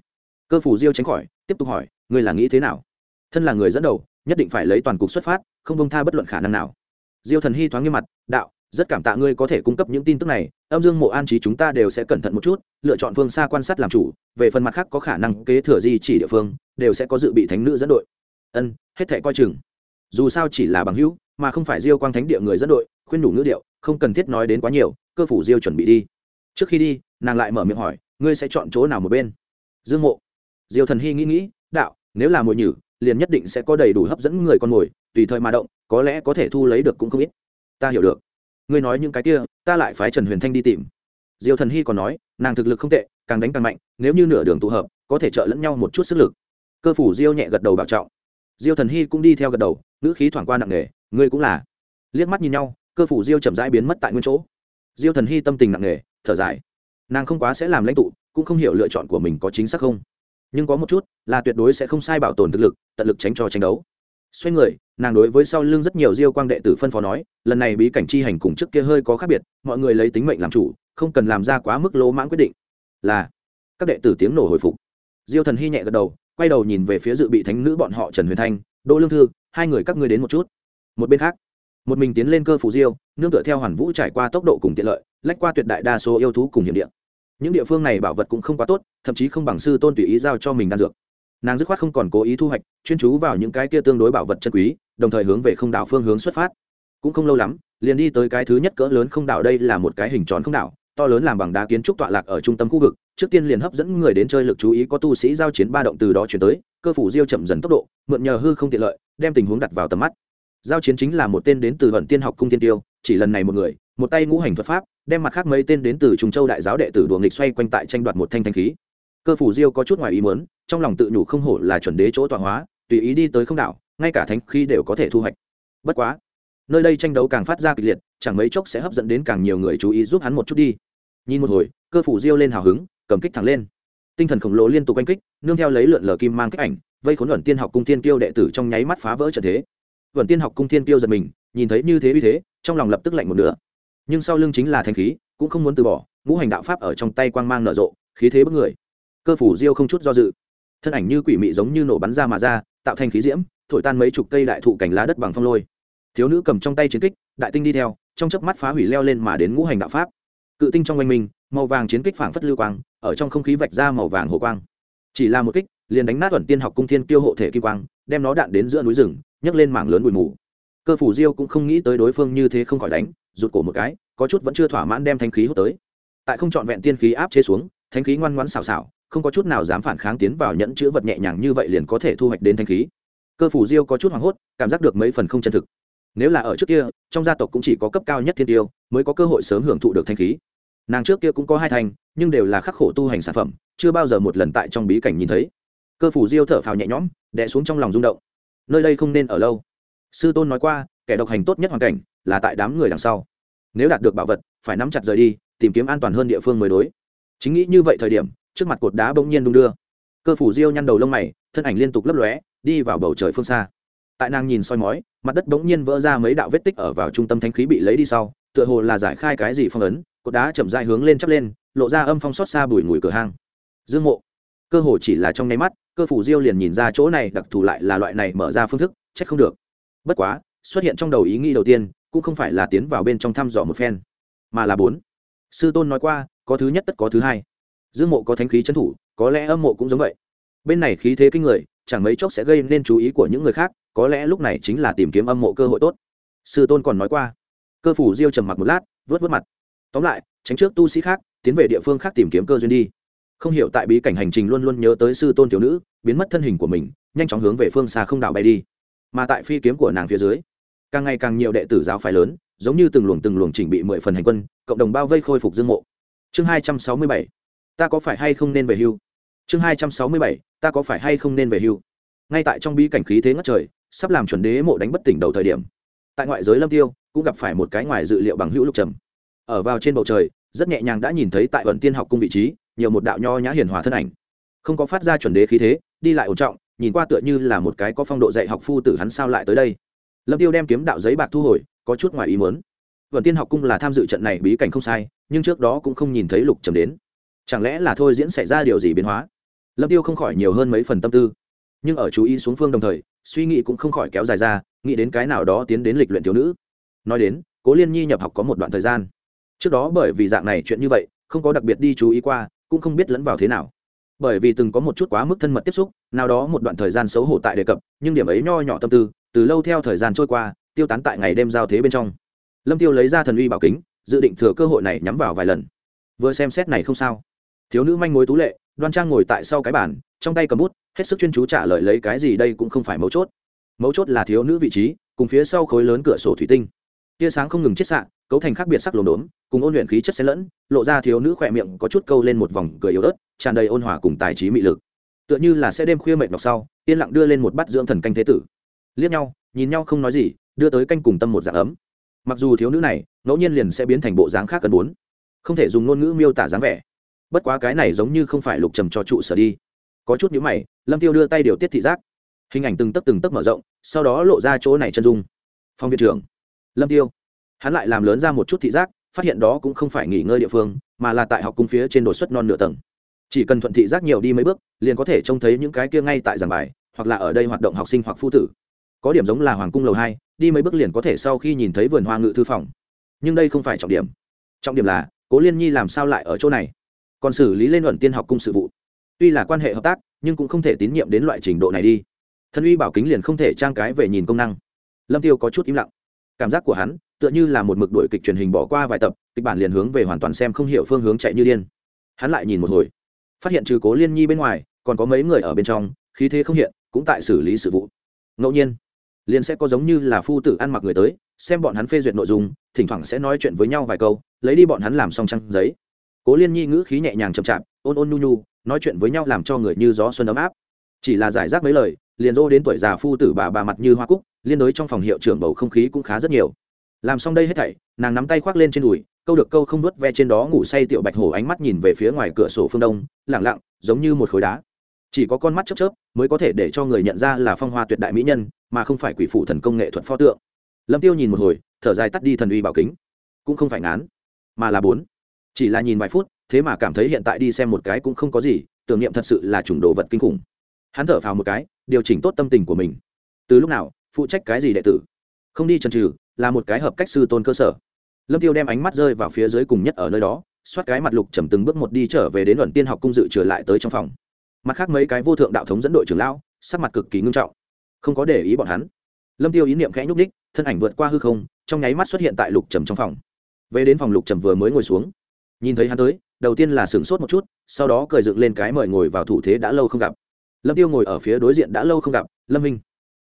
Cơ phủ diêu tránh khỏi, tiếp tục hỏi, ngươi là nghĩ thế nào? Thân là người dẫn đầu nhất định phải lấy toàn cục xuất phát, không bông tha bất luận khả năng nào. Diêu thần hy thoáng nghiêm mặt, đạo, rất cảm tạ ngươi có thể cung cấp những tin tức này. Âm dương mộ an trí chúng ta đều sẽ cẩn thận một chút, lựa chọn phương xa quan sát làm chủ, về phần mặt khác có khả năng kế thừa di chỉ địa phương, đều sẽ có dự bị thánh nữ dẫn đội. Ân, hết thể coi chừng. Dù sao chỉ là bằng hữu, mà không phải diêu quang thánh địa người dẫn đội, khuyên đủ ngữ điệu, không cần thiết nói đến quá nhiều, cơ phủ diêu chuẩn bị đi. Trước khi đi, nàng lại mở miệng hỏi, ngươi sẽ chọn chỗ nào một bên? Dương mộ. Diêu thần hy nghĩ nghĩ, đạo, nếu là mồi nhử liền nhất định sẽ có đầy đủ hấp dẫn người con mồi, tùy thời mà động, có lẽ có thể thu lấy được cũng không ít. Ta hiểu được. Ngươi nói những cái kia, ta lại phái trần huyền thanh đi tìm. Diêu thần hy còn nói, nàng thực lực không tệ, càng đánh càng mạnh, nếu như nửa đường tụ hợp, có thể trợ lẫn nhau một chút sức lực. Cơ phủ diêu nhẹ gật đầu bảo trọng. Diêu thần hy cũng đi theo gật đầu, ngữ khí thoảng qua nặng nề, ngươi cũng là. Liếc mắt nhìn nhau, cơ phủ diêu chậm rãi biến mất tại nguyên chỗ. Diêu thần hy tâm tình nặng nề, thở dài. Nàng không quá sẽ làm lãnh tụ, cũng không hiểu lựa chọn của mình có chính xác không nhưng có một chút là tuyệt đối sẽ không sai bảo tồn thực lực, tận lực tránh cho tranh đấu. Xoay người, nàng đối với sau lưng rất nhiều diêu quang đệ tử phân phó nói, lần này bí cảnh chi hành cùng trước kia hơi có khác biệt, mọi người lấy tính mệnh làm chủ, không cần làm ra quá mức lỗ mãng quyết định. Là, các đệ tử tiếng nổ hồi phục. Diêu thần hy nhẹ gật đầu, quay đầu nhìn về phía dự bị thánh nữ bọn họ trần huyền thanh, đỗ lương thư, hai người các ngươi đến một chút. Một bên khác, một mình tiến lên cơ phủ diêu, nương tựa theo hoàn vũ trải qua tốc độ cùng tiện lợi, lách qua tuyệt đại đa số yêu thú cùng hiểm địa những địa phương này bảo vật cũng không quá tốt, thậm chí không bằng sư tôn tùy ý giao cho mình đan dược. Nàng dứt khoát không còn cố ý thu hoạch, chuyên chú vào những cái kia tương đối bảo vật chân quý, đồng thời hướng về không đảo phương hướng xuất phát. Cũng không lâu lắm, liền đi tới cái thứ nhất cỡ lớn không đảo đây là một cái hình tròn không đảo, to lớn làm bằng đá kiến trúc tọa lạc ở trung tâm khu vực, trước tiên liền hấp dẫn người đến chơi lực chú ý có tu sĩ giao chiến ba động từ đó chuyển tới, cơ phủ diêu chậm dần tốc độ, mượn nhờ hư không tiện lợi, đem tình huống đặt vào tầm mắt. Giao chiến chính là một tên đến từ vận tiên học cung tiên tiêu, chỉ lần này một người một tay ngũ hành thuật pháp, đem mặt khác mấy tên đến từ trùng châu đại giáo đệ tử đùa nghịch xoay quanh tại tranh đoạt một thanh thanh khí. Cơ phủ diêu có chút ngoài ý muốn, trong lòng tự nhủ không hổ là chuẩn đế chỗ tọa hóa, tùy ý đi tới không đảo, ngay cả thánh khí đều có thể thu hoạch. Bất quá, nơi đây tranh đấu càng phát ra kịch liệt, chẳng mấy chốc sẽ hấp dẫn đến càng nhiều người chú ý giúp hắn một chút đi. Nhìn một hồi, cơ phủ diêu lên hào hứng, cầm kích thẳng lên. Tinh thần khổng lồ liên tục oanh kích, nương theo lấy lượn lờ kim mang kích ảnh, vây khốn luận tiên học cung tiên tiêu đệ tử trong nháy mắt phá vỡ trận thế. Luận tiên học cung tiên tiêu giật mình, nhìn thấy như thế uy thế, trong lòng lập tức lạnh một nửa nhưng sau lưng chính là thanh khí, cũng không muốn từ bỏ, ngũ hành đạo pháp ở trong tay quang mang nở rộ, khí thế bức người. Cơ phủ diêu không chút do dự. Thân ảnh như quỷ mị giống như nổ bắn ra mà ra, tạo thành khí diễm, thổi tan mấy chục cây đại thụ cành lá đất bằng phong lôi. Thiếu nữ cầm trong tay chiến kích, đại tinh đi theo, trong chớp mắt phá hủy leo lên mà đến ngũ hành đạo pháp. Cự tinh trong oanh minh màu vàng chiến kích phảng phất lưu quang, ở trong không khí vạch ra màu vàng hồ quang. Chỉ là một kích, liền đánh nát ẩn tiên học cung thiên tiêu hộ thể kim quang, đem nó đạn đến giữa núi rừng, nhấc lên mảng lớn bụi mù cơ phủ diêu cũng không nghĩ tới đối phương như thế không khỏi đánh, rụt cổ một cái, có chút vẫn chưa thỏa mãn đem thanh khí hút tới. Tại không trọn vẹn tiên khí áp chế xuống thanh khí ngoan ngoãn xào xào, không có chút nào dám phản kháng tiến vào nhẫn chữ vật nhẹ nhàng như vậy liền có thể thu hoạch đến thanh khí. Cơ phủ diêu có chút hoảng hốt, cảm giác được mấy phần không chân thực. Nếu là ở trước kia, trong gia tộc cũng chỉ có cấp cao nhất thiên tiêu mới có cơ hội sớm hưởng thụ được thanh khí. Nàng trước kia cũng có hai thanh nhưng đều là khắc khổ tu hành sản phẩm, chưa bao giờ một lần tại trong bí cảnh nhìn thấy. Cơ phủ diêu thở phào nhẹ nhõm đẻ xuống trong lòng rung động. Nơi đây không nên ở lâu sư tôn nói qua, kẻ độc hành tốt nhất hoàn cảnh là tại đám người đằng sau. Nếu đạt được bảo vật, phải nắm chặt rời đi, tìm kiếm an toàn hơn địa phương mới đối. Chính nghĩ như vậy thời điểm, trước mặt cột đá bỗng nhiên đung đưa. Cơ phủ diêu nhăn đầu lông mày, thân ảnh liên tục lấp lóe, đi vào bầu trời phương xa. Tại nàng nhìn soi mói, mặt đất bỗng nhiên vỡ ra mấy đạo vết tích ở vào trung tâm thanh khí bị lấy đi sau, tựa hồ là giải khai cái gì phong ấn, cột đá chậm dại hướng lên chắp lên, lộ ra âm phong xót xa bùi mùi cửa hang. Dương mộ, cơ hồ chỉ là trong nháy mắt, cơ phủ diêu liền nhìn ra chỗ này, đặc thù lại là loại này mở ra phương thức trách không được bất quá, xuất hiện trong đầu ý nghĩ đầu tiên, cũng không phải là tiến vào bên trong thăm dò một phen, mà là bốn. Sư tôn nói qua, có thứ nhất tất có thứ hai. Dương mộ có thánh khí trấn thủ, có lẽ âm mộ cũng giống vậy. Bên này khí thế kinh người, chẳng mấy chốc sẽ gây nên chú ý của những người khác, có lẽ lúc này chính là tìm kiếm âm mộ cơ hội tốt. Sư tôn còn nói qua. Cơ phủ diêu trầm mặc một lát, vớt vớt mặt. Tóm lại, tránh trước tu sĩ khác, tiến về địa phương khác tìm kiếm cơ duyên đi. Không hiểu tại bí cảnh hành trình luôn luôn nhớ tới sư tôn thiếu nữ, biến mất thân hình của mình, nhanh chóng hướng về phương xa không đảo bay đi mà tại phi kiếm của nàng phía dưới, càng ngày càng nhiều đệ tử giáo phái lớn, giống như từng luồng từng luồng chỉnh bị mười phần hành quân, cộng đồng bao vây khôi phục dương mộ. Chương hai trăm sáu mươi bảy, ta có phải hay không nên về hưu? Chương hai trăm sáu mươi bảy, ta có phải hay không nên về hưu? Ngay tại trong bi cảnh khí thế ngất trời, sắp làm chuẩn đế mộ đánh bất tỉnh đầu thời điểm, tại ngoại giới lâm tiêu cũng gặp phải một cái ngoài dự liệu bằng hữu lục trầm. Ở vào trên bầu trời, rất nhẹ nhàng đã nhìn thấy tại vận tiên học cung vị trí, nhiều một đạo nho nhã hiền hòa thân ảnh. Không có phát ra chuẩn đế khí thế, đi lại ổn trọng nhìn qua tựa như là một cái có phong độ dạy học phu tử hắn sao lại tới đây? Lâm tiêu đem kiếm đạo giấy bạc thu hồi, có chút ngoài ý muốn. Vận tiên học cung là tham dự trận này bí cảnh không sai, nhưng trước đó cũng không nhìn thấy lục trầm đến. Chẳng lẽ là thôi diễn xảy ra điều gì biến hóa? Lâm tiêu không khỏi nhiều hơn mấy phần tâm tư. Nhưng ở chú ý xuống phương đồng thời, suy nghĩ cũng không khỏi kéo dài ra, nghĩ đến cái nào đó tiến đến lịch luyện thiếu nữ. Nói đến, cố liên nhi nhập học có một đoạn thời gian. Trước đó bởi vì dạng này chuyện như vậy, không có đặc biệt đi chú ý qua, cũng không biết lẫn vào thế nào bởi vì từng có một chút quá mức thân mật tiếp xúc, nào đó một đoạn thời gian xấu hổ tại đề cập, nhưng điểm ấy nho nhỏ tâm tư, từ lâu theo thời gian trôi qua, tiêu tán tại ngày đêm giao thế bên trong. Lâm tiêu lấy ra thần uy bảo kính, dự định thừa cơ hội này nhắm vào vài lần. Vừa xem xét này không sao. Thiếu nữ manh mối tú lệ, đoan trang ngồi tại sau cái bàn, trong tay cầm bút, hết sức chuyên chú trả lời lấy cái gì đây cũng không phải mấu chốt. Mấu chốt là thiếu nữ vị trí, cùng phía sau khối lớn cửa sổ thủy tinh. Tia sáng không ngừng chết xạ, cấu thành khác biệt sắc lồn đốn cùng ôn luyện khí chất xen lẫn, lộ ra thiếu nữ khỏe miệng có chút câu lên một vòng cười yếu ớt, tràn đầy ôn hòa cùng tài trí mị lực. Tựa như là sẽ đêm khuya mệt mọc sau, yên lặng đưa lên một bát dưỡng thần canh thế tử. Liếc nhau, nhìn nhau không nói gì, đưa tới canh cùng tâm một dạng ấm. Mặc dù thiếu nữ này, ngẫu nhiên liền sẽ biến thành bộ dáng khác cần bốn. Không thể dùng ngôn ngữ miêu tả dáng vẻ. Bất quá cái này giống như không phải lục trầm cho trụ sở đi. Có chút nhữ mày, lâm tiêu đưa tay điều tiết thị giác. Hình ảnh từng tấc từng tấc mở rộng, sau đó lộ ra chỗ này chân dung. Phong viện trưởng. Lâm tiêu. Hắn lại làm lớn ra một chút thị giác phát hiện đó cũng không phải nghỉ ngơi địa phương, mà là tại học cung phía trên đột xuất non nửa tầng. Chỉ cần thuận thị giác nhiều đi mấy bước, liền có thể trông thấy những cái kia ngay tại giảng bài, hoặc là ở đây hoạt động học sinh hoặc phu tử. Có điểm giống là hoàng cung lầu hai, đi mấy bước liền có thể sau khi nhìn thấy vườn hoa ngự thư phòng. Nhưng đây không phải trọng điểm. Trọng điểm là, cố liên nhi làm sao lại ở chỗ này? Còn xử lý lên luận tiên học cung sự vụ. Tuy là quan hệ hợp tác, nhưng cũng không thể tín nhiệm đến loại trình độ này đi. Thân uy bảo kính liền không thể trang cái về nhìn công năng. Lâm tiêu có chút im lặng. Cảm giác của hắn tựa như là một mực đuổi kịch truyền hình bỏ qua vài tập, kịch bản liền hướng về hoàn toàn xem không hiểu phương hướng chạy như điên. Hắn lại nhìn một hồi, phát hiện trừ cố liên nhi bên ngoài, còn có mấy người ở bên trong, khí thế không hiện, cũng tại xử lý sự vụ. Ngẫu nhiên, liền sẽ có giống như là phu tử ăn mặc người tới, xem bọn hắn phê duyệt nội dung, thỉnh thoảng sẽ nói chuyện với nhau vài câu, lấy đi bọn hắn làm xong trăng giấy. Cố liên nhi ngữ khí nhẹ nhàng chậm chạp, ôn ôn nhu nhu, nói chuyện với nhau làm cho người như gió xuân ấm áp. Chỉ là giải rác mấy lời, liền dô đến tuổi già phu tử bà bà mặt như hoa cúc, liên đối trong phòng hiệu trưởng bầu không khí cũng khá rất nhiều làm xong đây hết thảy, nàng nắm tay khoác lên trên đùi, câu được câu không nuốt ve trên đó ngủ say tiểu bạch hổ ánh mắt nhìn về phía ngoài cửa sổ phương đông lẳng lặng, giống như một khối đá. Chỉ có con mắt chớp chớp mới có thể để cho người nhận ra là phong hoa tuyệt đại mỹ nhân, mà không phải quỷ phụ thần công nghệ thuật pho tượng. Lâm tiêu nhìn một hồi, thở dài tắt đi thần uy bảo kính. Cũng không phải ngán, mà là bốn. Chỉ là nhìn vài phút, thế mà cảm thấy hiện tại đi xem một cái cũng không có gì, tưởng niệm thật sự là chủng đồ vật kinh khủng. Hắn thở phào một cái, điều chỉnh tốt tâm tình của mình. Từ lúc nào, phụ trách cái gì đệ tử? Không đi chần trừ là một cái hợp cách sư tôn cơ sở. Lâm tiêu đem ánh mắt rơi vào phía dưới cùng nhất ở nơi đó, xoát cái mặt lục trầm từng bước một đi trở về đến luận tiên học cung dự trở lại tới trong phòng. Mặt khác mấy cái vô thượng đạo thống dẫn đội trưởng lão, sắc mặt cực kỳ ngưng trọng. Không có để ý bọn hắn. Lâm tiêu ý niệm khẽ nhúc ních thân ảnh vượt qua hư không, trong nháy mắt xuất hiện tại lục trầm trong phòng. Về đến phòng lục trầm vừa mới ngồi xuống, nhìn thấy hắn tới, đầu tiên là sửng sốt một chút, sau đó cười dựng lên cái mời ngồi vào thủ thế đã lâu không gặp. Lâm tiêu ngồi ở phía đối diện đã lâu không gặp, lâm minh.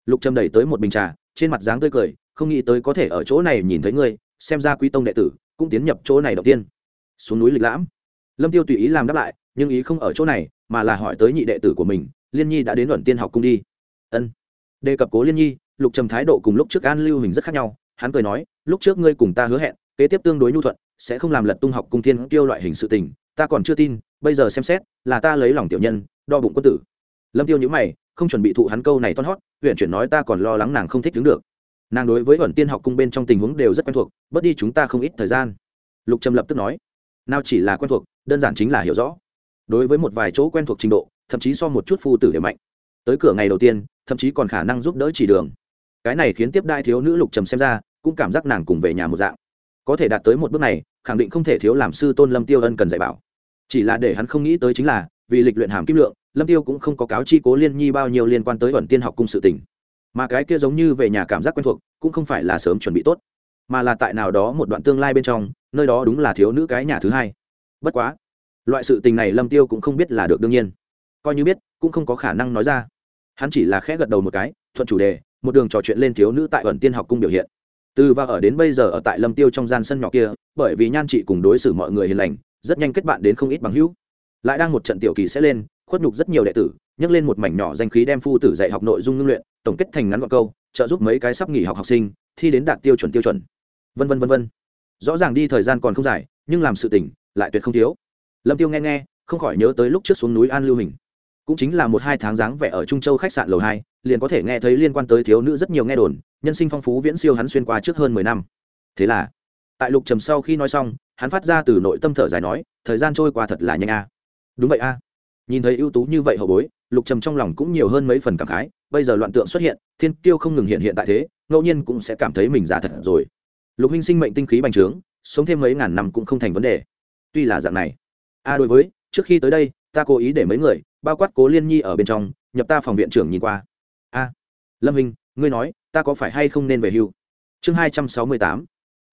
Lục trầm đẩy tới một bình trà, trên mặt dáng tươi cười không nghĩ tới có thể ở chỗ này nhìn thấy ngươi, xem ra quý tông đệ tử cũng tiến nhập chỗ này đầu tiên. Xuống núi lịch lãm. Lâm tiêu tùy ý làm đáp lại, nhưng ý không ở chỗ này, mà là hỏi tới nhị đệ tử của mình, liên nhi đã đến luận tiên học cung đi. Ân. Đề cập cố liên nhi, lục trầm thái độ cùng lúc trước an lưu hình rất khác nhau, hắn cười nói, lúc trước ngươi cùng ta hứa hẹn, kế tiếp tương đối nhu thuận, sẽ không làm lật tung học cung thiên tiêu loại hình sự tình, ta còn chưa tin, bây giờ xem xét, là ta lấy lòng tiểu nhân, đo bụng quân tử. Lâm tiêu nhữ mày, không chuẩn bị thụ hắn câu này toan hót huyện chuyển nói, ta còn lo lắng nàng không thích đứng được nàng đối với ẩn tiên học cung bên trong tình huống đều rất quen thuộc, bớt đi chúng ta không ít thời gian. Lục trầm lập tức nói, nào chỉ là quen thuộc, đơn giản chính là hiểu rõ. Đối với một vài chỗ quen thuộc trình độ, thậm chí so một chút phu tử đều mạnh. Tới cửa ngày đầu tiên, thậm chí còn khả năng giúp đỡ chỉ đường. Cái này khiến tiếp đai thiếu nữ lục trầm xem ra, cũng cảm giác nàng cùng về nhà một dạng. Có thể đạt tới một bước này, khẳng định không thể thiếu làm sư tôn lâm tiêu ân cần dạy bảo. Chỉ là để hắn không nghĩ tới chính là, vì lịch luyện hàm kim lượng, lâm tiêu cũng không có cáo chi cố liên nhi bao nhiêu liên quan tới ẩn tiên học cung sự tình mà cái kia giống như về nhà cảm giác quen thuộc cũng không phải là sớm chuẩn bị tốt, mà là tại nào đó một đoạn tương lai bên trong, nơi đó đúng là thiếu nữ cái nhà thứ hai. Bất quá, loại sự tình này lâm tiêu cũng không biết là được đương nhiên. Coi như biết, cũng không có khả năng nói ra. Hắn chỉ là khẽ gật đầu một cái, thuận chủ đề, một đường trò chuyện lên thiếu nữ tại ẩn tiên học cung biểu hiện. Từ và ở đến bây giờ ở tại lâm tiêu trong gian sân nhỏ kia, bởi vì nhan chị cùng đối xử mọi người hiền lành, rất nhanh kết bạn đến không ít bằng hữu. Lại đang một trận tiểu kỳ sẽ lên, khuất nhục rất nhiều đệ tử nhấc lên một mảnh nhỏ danh khí đem phu tử dạy học nội dung ngưng luyện, tổng kết thành ngắn gọn câu, trợ giúp mấy cái sắp nghỉ học học sinh, thi đến đạt tiêu chuẩn tiêu chuẩn. Vân vân vân vân. Rõ ràng đi thời gian còn không dài, nhưng làm sự tỉnh, lại tuyệt không thiếu. Lâm tiêu nghe nghe, không khỏi nhớ tới lúc trước xuống núi an lưu hình. Cũng chính là một hai tháng dáng vẻ ở trung châu khách sạn lầu hai, liền có thể nghe thấy liên quan tới thiếu nữ rất nhiều nghe đồn, nhân sinh phong phú viễn siêu hắn xuyên qua trước hơn mười năm. Thế là, tại lục trầm sau khi nói xong, hắn phát ra từ nội tâm thở dài nói, thời gian trôi qua thật là nhanh a. Đúng vậy a. Nhìn thấy ưu tú như vậy hậu bối lục trầm trong lòng cũng nhiều hơn mấy phần cảm khái, bây giờ loạn tượng xuất hiện, thiên tiêu không ngừng hiện hiện tại thế, ngẫu nhiên cũng sẽ cảm thấy mình giả thật rồi. Lục huynh sinh mệnh tinh khí bành trướng, sống thêm mấy ngàn năm cũng không thành vấn đề. Tuy là dạng này a đối với, trước khi tới đây, ta cố ý để mấy người, bao quát cố liên nhi ở bên trong, nhập ta phòng viện trưởng nhìn qua. A lâm hình ngươi nói, ta có phải hay không nên về hưu? Chương hai trăm sáu mươi tám,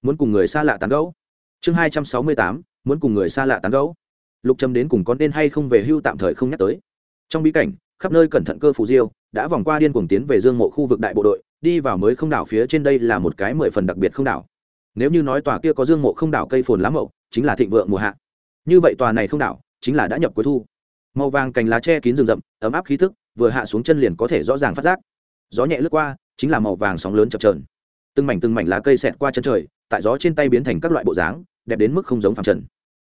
muốn cùng người xa lạ tán gấu chương hai trăm sáu mươi tám, muốn cùng người xa lạ tán gấu lục trầm đến cùng có nên hay không về hưu tạm thời không nhắc tới trong bí cảnh, khắp nơi cẩn thận cơ phù diêu, đã vòng qua điên cuồng tiến về dương mộ khu vực đại bộ đội, đi vào mới không đảo phía trên đây là một cái mười phần đặc biệt không đảo. Nếu như nói tòa kia có dương mộ không đảo cây phồn lá mộ chính là thịnh vượng mùa hạ. Như vậy tòa này không đảo, chính là đã nhập cuối thu. Màu vàng cành lá che kín rừng rậm, ấm áp khí thức vừa hạ xuống chân liền có thể rõ ràng phát giác. Gió nhẹ lướt qua, chính là màu vàng sóng lớn chập trờn từng mảnh từng mảnh lá cây xẹt qua chân trời, tại gió trên tay biến thành các loại bộ dáng, đẹp đến mức không giống phẳng trần.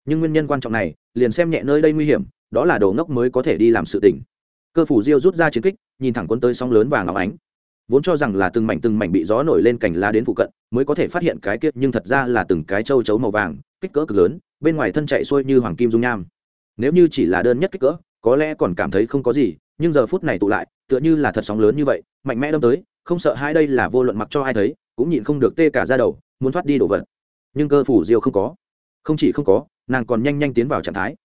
Nhưng nguyên nhân quan trọng này, liền xem nhẹ nơi đây nguy hiểm đó là đồ ngốc mới có thể đi làm sự tình. cơ phủ diêu rút ra chiến kích, nhìn thẳng quân tới sóng lớn vàng óng ánh. Vốn cho rằng là từng mảnh từng mảnh bị gió nổi lên cành lá đến phụ cận, mới có thể phát hiện cái kiết nhưng thật ra là từng cái châu chấu màu vàng, kích cỡ cực lớn, bên ngoài thân chạy xuôi như hoàng kim dung nham. Nếu như chỉ là đơn nhất kích cỡ, có lẽ còn cảm thấy không có gì, nhưng giờ phút này tụ lại, tựa như là thật sóng lớn như vậy, mạnh mẽ đâm tới, không sợ hai đây là vô luận mặc cho ai thấy, cũng nhịn không được tê cả ra đầu, muốn thoát đi đổ vật. Nhưng cơ phủ diêu không có. Không chỉ không có, nàng còn nhanh nhanh tiến vào trạng thái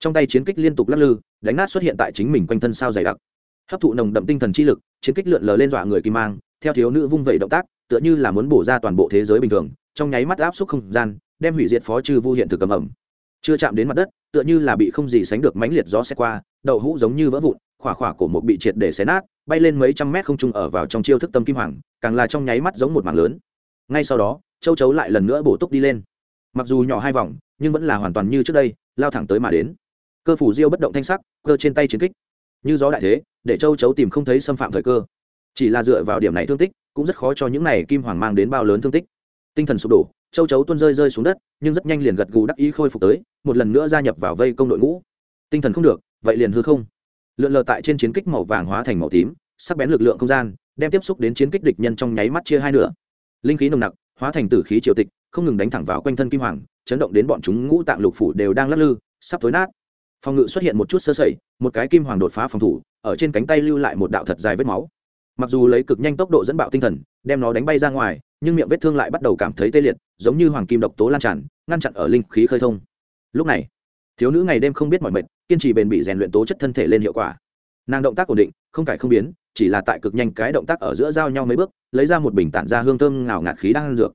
trong tay chiến kích liên tục lắc lư, đánh nát xuất hiện tại chính mình quanh thân sao dày đặc. Hấp thụ nồng đậm tinh thần chi lực, chiến kích lượn lờ lên dọa người kim mang, theo thiếu nữ vung vẩy động tác, tựa như là muốn bổ ra toàn bộ thế giới bình thường, trong nháy mắt áp suất không gian, đem hủy diệt phó chư vu hiện thực cầm ẩm chưa chạm đến mặt đất, tựa như là bị không gì sánh được mãnh liệt gió xe qua, đậu hũ giống như vỡ vụn, khỏa khỏa cổ một bị triệt để xé nát, bay lên mấy trăm mét không trung ở vào trong chiêu thức tâm kim hoàng, càng là trong nháy mắt giống một mảng lớn. Ngay sau đó, châu chấu lại lần nữa bổ túc đi lên. Mặc dù nhỏ hai vòng, nhưng vẫn là hoàn toàn như trước đây, lao thẳng tới mà đến cơ phủ diêu bất động thanh sắc, cơ trên tay chiến kích. Như gió đại thế, để châu chấu tìm không thấy xâm phạm thời cơ. Chỉ là dựa vào điểm này thương tích, cũng rất khó cho những này kim hoàng mang đến bao lớn thương tích. Tinh thần sụp đổ, châu chấu tuôn rơi rơi xuống đất, nhưng rất nhanh liền gật gù đắc ý khôi phục tới, một lần nữa gia nhập vào vây công đội ngũ. Tinh thần không được, vậy liền hư không. Lượn lờ tại trên chiến kích màu vàng hóa thành màu tím, sắc bén lực lượng không gian, đem tiếp xúc đến chiến kích địch nhân trong nháy mắt chia hai nửa. Linh khí nồng nặc, hóa thành tử khí triều tịch, không ngừng đánh thẳng vào quanh thân kim hoàng, chấn động đến bọn chúng ngũ tạng lục phủ đều đang lắc lư, sắp thối nát phòng ngự xuất hiện một chút sơ sẩy, một cái kim hoàng đột phá phòng thủ, ở trên cánh tay lưu lại một đạo thật dài vết máu. Mặc dù lấy cực nhanh tốc độ dẫn bạo tinh thần, đem nó đánh bay ra ngoài, nhưng miệng vết thương lại bắt đầu cảm thấy tê liệt, giống như hoàng kim độc tố lan tràn, ngăn chặn ở linh khí khơi thông. Lúc này, thiếu nữ ngày đêm không biết mọi mệt, kiên trì bền bị rèn luyện tố chất thân thể lên hiệu quả. Nàng động tác ổn định, không cải không biến, chỉ là tại cực nhanh cái động tác ở giữa giao nhau mấy bước, lấy ra một bình tản ra hương thơm ngào ngạt khí đang ăn dược.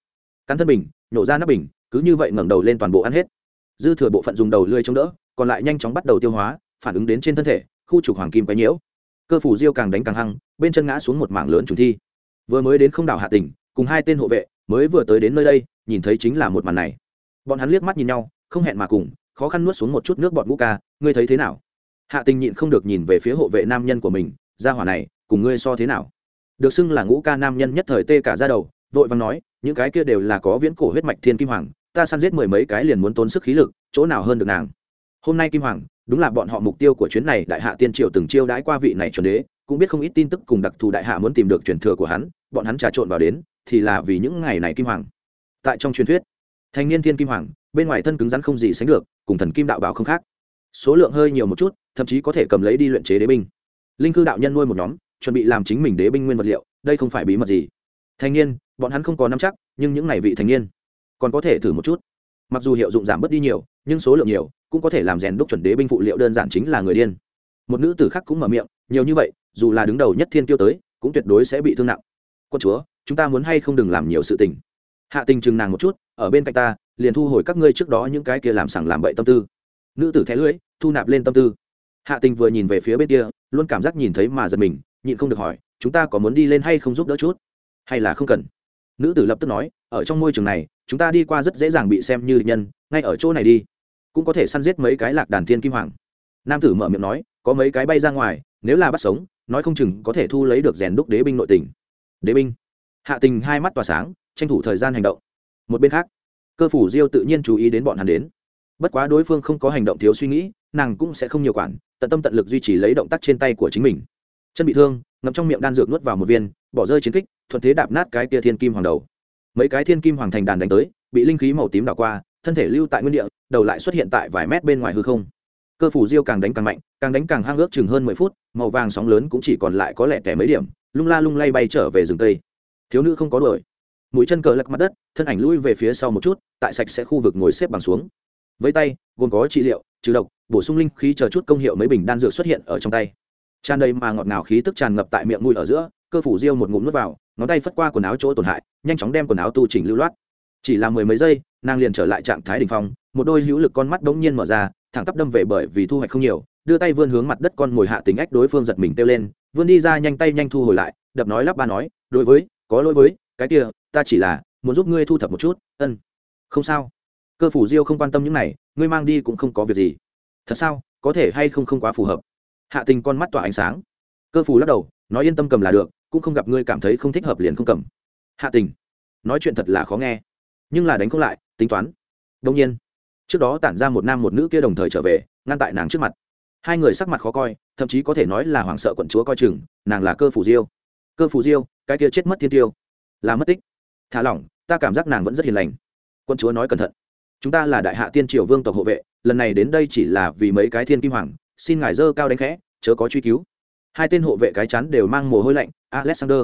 Cắn thân bình, nhổ ra nắp bình, cứ như vậy ngẩng đầu lên toàn bộ ăn hết. Dư thừa bộ phận dùng đầu lươi chống đỡ còn lại nhanh chóng bắt đầu tiêu hóa, phản ứng đến trên thân thể, khu trục hoàng kim quấy nhiễu. Cơ phủ diêu càng đánh càng hăng, bên chân ngã xuống một mảng lớn trùng thi. Vừa mới đến không đảo hạ tỉnh, cùng hai tên hộ vệ mới vừa tới đến nơi đây, nhìn thấy chính là một màn này. Bọn hắn liếc mắt nhìn nhau, không hẹn mà cùng, khó khăn nuốt xuống một chút nước bọn ngũ ca, ngươi thấy thế nào? Hạ tình nhịn không được nhìn về phía hộ vệ nam nhân của mình ra hỏa này, cùng ngươi so thế nào? Được xưng là ngũ ca nam nhân nhất thời tê cả ra đầu, vội vàng nói, những cái kia đều là có viễn cổ huyết mạch thiên kim hoàng, ta săn giết mười mấy cái liền muốn tốn sức khí lực, chỗ nào hơn được nàng? Hôm nay kim hoàng, đúng là bọn họ mục tiêu của chuyến này, đại hạ tiên triều từng chiêu đãi qua vị này chuẩn đế, cũng biết không ít tin tức cùng đặc thù đại hạ muốn tìm được truyền thừa của hắn, bọn hắn trà trộn vào đến, thì là vì những ngày này kim hoàng. Tại trong truyền thuyết, thanh niên thiên kim hoàng, bên ngoài thân cứng rắn không gì sánh được, cùng thần kim đạo bảo không khác. Số lượng hơi nhiều một chút, thậm chí có thể cầm lấy đi luyện chế đế binh. Linh cư đạo nhân nuôi một nhóm, chuẩn bị làm chính mình đế binh nguyên vật liệu, đây không phải bí mật gì. Thanh niên, bọn hắn không có nắm chắc, nhưng những ngày vị thanh niên, còn có thể thử một chút mặc dù hiệu dụng giảm bớt đi nhiều, nhưng số lượng nhiều, cũng có thể làm rèn đúc chuẩn đế binh phụ liệu đơn giản chính là người điên. Một nữ tử khác cũng mở miệng, nhiều như vậy, dù là đứng đầu nhất thiên tiêu tới, cũng tuyệt đối sẽ bị thương nặng. Quân chúa, chúng ta muốn hay không đừng làm nhiều sự tình? Hạ tình chừng nàng một chút, ở bên cạnh ta, liền thu hồi các ngươi trước đó những cái kia làm sẳng làm bậy tâm tư. Nữ tử thẻ lưỡi, thu nạp lên tâm tư. Hạ tình vừa nhìn về phía bên kia, luôn cảm giác nhìn thấy mà giật mình, nhịn không được hỏi, chúng ta có muốn đi lên hay không giúp đỡ chút? Hay là không cần? Nữ tử lập tức nói, ở trong môi trường này chúng ta đi qua rất dễ dàng bị xem như địch nhân, ngay ở chỗ này đi. Cũng có thể săn giết mấy cái lạc đàn thiên kim hoàng. Nam tử mở miệng nói, có mấy cái bay ra ngoài, nếu là bắt sống, nói không chừng có thể thu lấy được rèn đúc đế binh nội tình. Đế binh? Hạ tình hai mắt tỏa sáng, tranh thủ thời gian hành động. Một bên khác, cơ phủ diêu tự nhiên chú ý đến bọn hắn đến. Bất quá đối phương không có hành động thiếu suy nghĩ, nàng cũng sẽ không nhiều quản, tận tâm tận lực duy trì lấy động tác trên tay của chính mình. Chân bị thương, ngậm trong miệng đan dược nuốt vào một viên, bỏ rơi chiến kích, thuận thế đạp nát cái tia thiên kim hoàng đầu mấy cái thiên kim hoàng thành đàn đánh tới, bị linh khí màu tím đảo qua, thân thể lưu tại nguyên địa, đầu lại xuất hiện tại vài mét bên ngoài hư không. Cơ phủ diêu càng đánh càng mạnh, càng đánh càng hang ước chừng hơn mười phút, màu vàng sóng lớn cũng chỉ còn lại có lẻ tẻ mấy điểm, lung la lung lay bay trở về rừng tây. Thiếu nữ không có đuổi. Mũi chân cờ lắc mặt đất, thân ảnh lui về phía sau một chút, tại sạch sẽ khu vực ngồi xếp bằng xuống. Với tay, gồm có trị liệu, trừ độc, bổ sung linh khí chờ chút công hiệu mấy bình đan dược xuất hiện ở trong tay. Tràn đầy mà ngọt ngào khí tức tràn ngập tại miệng mũi ở giữa cơ phủ diêu một ngụm nước vào, ngón tay phất qua quần áo chỗ tổn hại, nhanh chóng đem quần áo tu chỉnh lưu loát. Chỉ là mười mấy giây, nàng liền trở lại trạng thái đỉnh phong, một đôi hữu lực con mắt bỗng nhiên mở ra, thẳng tắp đâm về bởi vì thu hoạch không nhiều, đưa tay vươn hướng mặt đất con mồi hạ tính ách đối phương giật mình kêu lên, vươn đi ra nhanh tay nhanh thu hồi lại, đập nói lắp ba nói, đối với, có lỗi với, cái kia, ta chỉ là muốn giúp ngươi thu thập một chút, ân. Không sao. Cơ phủ diêu không quan tâm những này, ngươi mang đi cũng không có việc gì. Thật sao, có thể hay không không quá phù hợp? Hạ tình con mắt tỏa ánh sáng. Cơ phủ lắc đầu nói yên tâm cầm là được, cũng không gặp ngươi cảm thấy không thích hợp liền không cầm. Hạ tình, nói chuyện thật là khó nghe, nhưng là đánh không lại, tính toán. Đông nhiên, trước đó tản ra một nam một nữ kia đồng thời trở về, ngăn tại nàng trước mặt. Hai người sắc mặt khó coi, thậm chí có thể nói là hoảng sợ quận chúa coi chừng, nàng là cơ phủ diêu. Cơ phủ diêu, cái kia chết mất thiên tiêu, là mất tích. Thả lỏng, ta cảm giác nàng vẫn rất hiền lành. Quân chúa nói cẩn thận, chúng ta là đại hạ tiên triều vương tộc hộ vệ, lần này đến đây chỉ là vì mấy cái thiên kim hoàng, xin ngài dơ cao đánh khẽ, chớ có truy cứu hai tên hộ vệ cái chắn đều mang mồ hôi lạnh, alexander.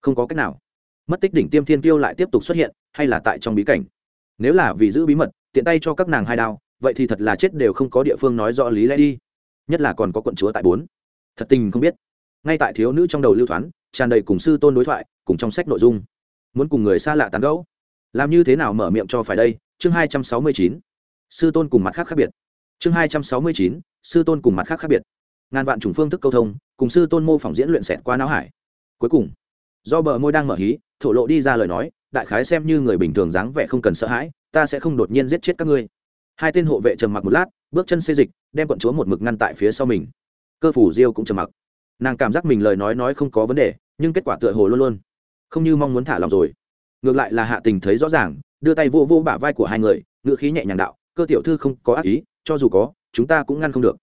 Không có cách nào. Mất tích đỉnh tiêm thiên tiêu lại tiếp tục xuất hiện, hay là tại trong bí cảnh? Nếu là vì giữ bí mật, tiện tay cho các nàng hai đao, vậy thì thật là chết đều không có địa phương nói rõ lý lẽ đi. Nhất là còn có quận chúa tại bốn. Thật tình không biết. Ngay tại thiếu nữ trong đầu lưu thoáng tràn đầy cùng sư tôn đối thoại, cùng trong sách nội dung. Muốn cùng người xa lạ tán gẫu. Làm như thế nào mở miệng cho phải đây? Chương hai trăm sáu mươi chín. Sư tôn cùng mặt khác khác biệt. Chương hai trăm sáu mươi chín, sư tôn cùng mặt khác khác biệt. Ngàn vạn chủng phương thức câu thông cùng sư tôn mô phỏng diễn luyện xẹt qua não hải. Cuối cùng, do bờ môi đang mở hí, thổ lộ đi ra lời nói, đại khái xem như người bình thường dáng vẻ không cần sợ hãi, ta sẽ không đột nhiên giết chết các ngươi. Hai tên hộ vệ trầm mặc một lát, bước chân xê dịch, đem quận chúa một mực ngăn tại phía sau mình. Cơ phủ diêu cũng trầm mặc. Nàng cảm giác mình lời nói nói không có vấn đề, nhưng kết quả tựa hồ luôn luôn không như mong muốn thả lòng rồi. Ngược lại là hạ tình thấy rõ ràng, đưa tay vô vô bả vai của hai người ngựa khí nhẹ nhàng đạo, cơ tiểu thư không có ác ý, cho dù có, chúng ta cũng ngăn không được.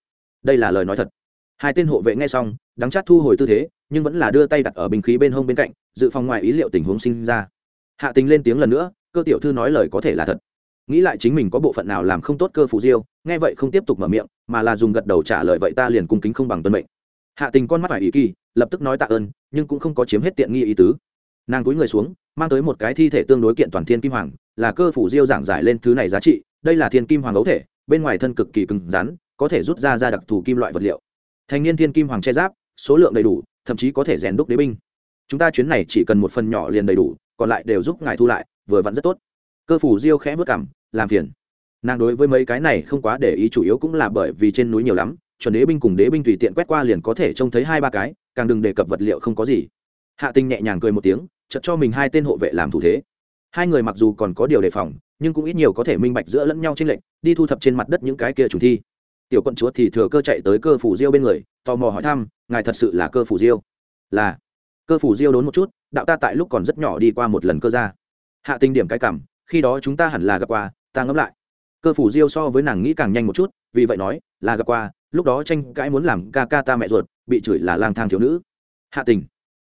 Đây là lời nói thật. Hai tên hộ vệ nghe xong đắng chát thu hồi tư thế, nhưng vẫn là đưa tay đặt ở bình khí bên hông bên cạnh, dự phòng ngoài ý liệu tình huống sinh ra. Hạ tình lên tiếng lần nữa, cơ tiểu thư nói lời có thể là thật. Nghĩ lại chính mình có bộ phận nào làm không tốt cơ phù diêu, nghe vậy không tiếp tục mở miệng, mà là dùng gật đầu trả lời vậy ta liền cung kính không bằng tuân mệnh. Hạ tình con mắt phải ý kỳ, lập tức nói tạ ơn, nhưng cũng không có chiếm hết tiện nghi ý tứ. Nàng cúi người xuống, mang tới một cái thi thể tương đối kiện toàn thiên kim hoàng, là cơ phủ diêu giảng giải lên thứ này giá trị, đây là thiên kim hoàng ấu thể, bên ngoài thân cực kỳ cứng rắn, có thể rút ra ra đặc thù kim loại vật liệu. Thành niên thiên kim hoàng che giáp số lượng đầy đủ, thậm chí có thể rèn đúc đế binh. Chúng ta chuyến này chỉ cần một phần nhỏ liền đầy đủ, còn lại đều giúp ngài thu lại, vừa vặn rất tốt. Cơ phủ diêu khẽ vất cảm, làm phiền. Nàng đối với mấy cái này không quá để ý chủ yếu cũng là bởi vì trên núi nhiều lắm, chuẩn đế binh cùng đế binh tùy tiện quét qua liền có thể trông thấy hai ba cái, càng đừng đề cập vật liệu không có gì. Hạ tinh nhẹ nhàng cười một tiếng chật cho mình hai tên hộ vệ làm thủ thế. Hai người mặc dù còn có điều đề phòng, nhưng cũng ít nhiều có thể minh bạch giữa lẫn nhau trên lệnh đi thu thập trên mặt đất những cái kia chủ thi tiểu quận chúa thì thừa cơ chạy tới cơ phủ diêu bên người, tò mò hỏi thăm, ngài thật sự là cơ phủ diêu? Là. Cơ phủ diêu đốn một chút, đạo ta tại lúc còn rất nhỏ đi qua một lần cơ ra hạ tình điểm cái cảm, khi đó chúng ta hẳn là gặp qua, ta ngẫm lại. Cơ phủ diêu so với nàng nghĩ càng nhanh một chút, vì vậy nói, là gặp qua, lúc đó tranh cãi muốn làm ca ca ta mẹ ruột, bị chửi là lang thang thiếu nữ. Hạ tình.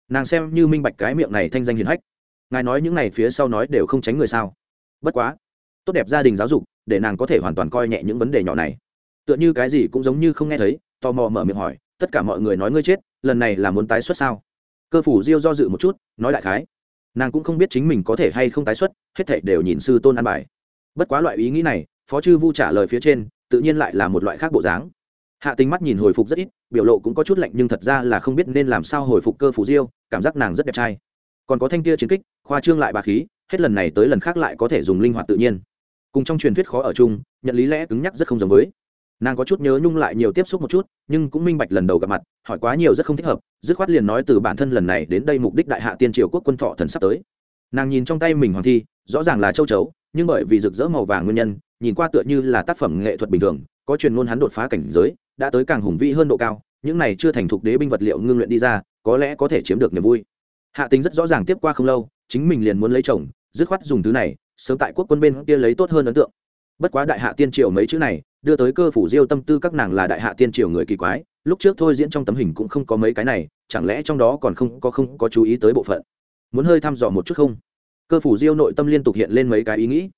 Nàng xem như minh bạch cái miệng này thanh danh hiền hách. Ngài nói những này phía sau nói đều không tránh người sao? Bất quá, tốt đẹp gia đình giáo dục, để nàng có thể hoàn toàn coi nhẹ những vấn đề nhỏ này tựa như cái gì cũng giống như không nghe thấy, tò mò mở miệng hỏi, tất cả mọi người nói ngươi chết, lần này là muốn tái xuất sao? Cơ phủ diêu do dự một chút, nói đại khái, nàng cũng không biết chính mình có thể hay không tái xuất, hết thảy đều nhìn sư tôn an bài. Bất quá loại ý nghĩ này, phó chư vu trả lời phía trên, tự nhiên lại là một loại khác bộ dáng. Hạ tính mắt nhìn hồi phục rất ít, biểu lộ cũng có chút lạnh nhưng thật ra là không biết nên làm sao hồi phục cơ phủ diêu, cảm giác nàng rất đẹp trai. Còn có thanh kia chiến kích, khoa trương lại bà khí, hết lần này tới lần khác lại có thể dùng linh hoạt tự nhiên. Cùng trong truyền thuyết khó ở chung, nhận lý lẽ cứng nhắc rất không giống với nàng có chút nhớ nhung lại nhiều tiếp xúc một chút, nhưng cũng minh bạch lần đầu gặp mặt, hỏi quá nhiều rất không thích hợp, dứt khoát liền nói từ bản thân lần này đến đây mục đích đại hạ tiên triều quốc quân thọ thần sắp tới. Nàng nhìn trong tay mình hoàng thi, rõ ràng là châu chấu, nhưng bởi vì rực rỡ màu vàng nguyên nhân, nhìn qua tựa như là tác phẩm nghệ thuật bình thường, có truyền ngôn hắn đột phá cảnh giới, đã tới càng hùng vĩ hơn độ cao, những này chưa thành thục đế binh vật liệu ngưng luyện đi ra, có lẽ có thể chiếm được niềm vui. Hạ tính rất rõ ràng tiếp qua không lâu, chính mình liền muốn lấy chồng, dứt khoát dùng thứ này, sớm tại quốc quân bên kia lấy tốt hơn ấn tượng. Bất quá đại hạ tiên triều mấy chữ này đưa tới cơ phủ diêu tâm tư các nàng là đại hạ tiên triều người kỳ quái, lúc trước thôi diễn trong tấm hình cũng không có mấy cái này, chẳng lẽ trong đó còn không có không có chú ý tới bộ phận? Muốn hơi thăm dò một chút không? Cơ phủ diêu nội tâm liên tục hiện lên mấy cái ý nghĩ.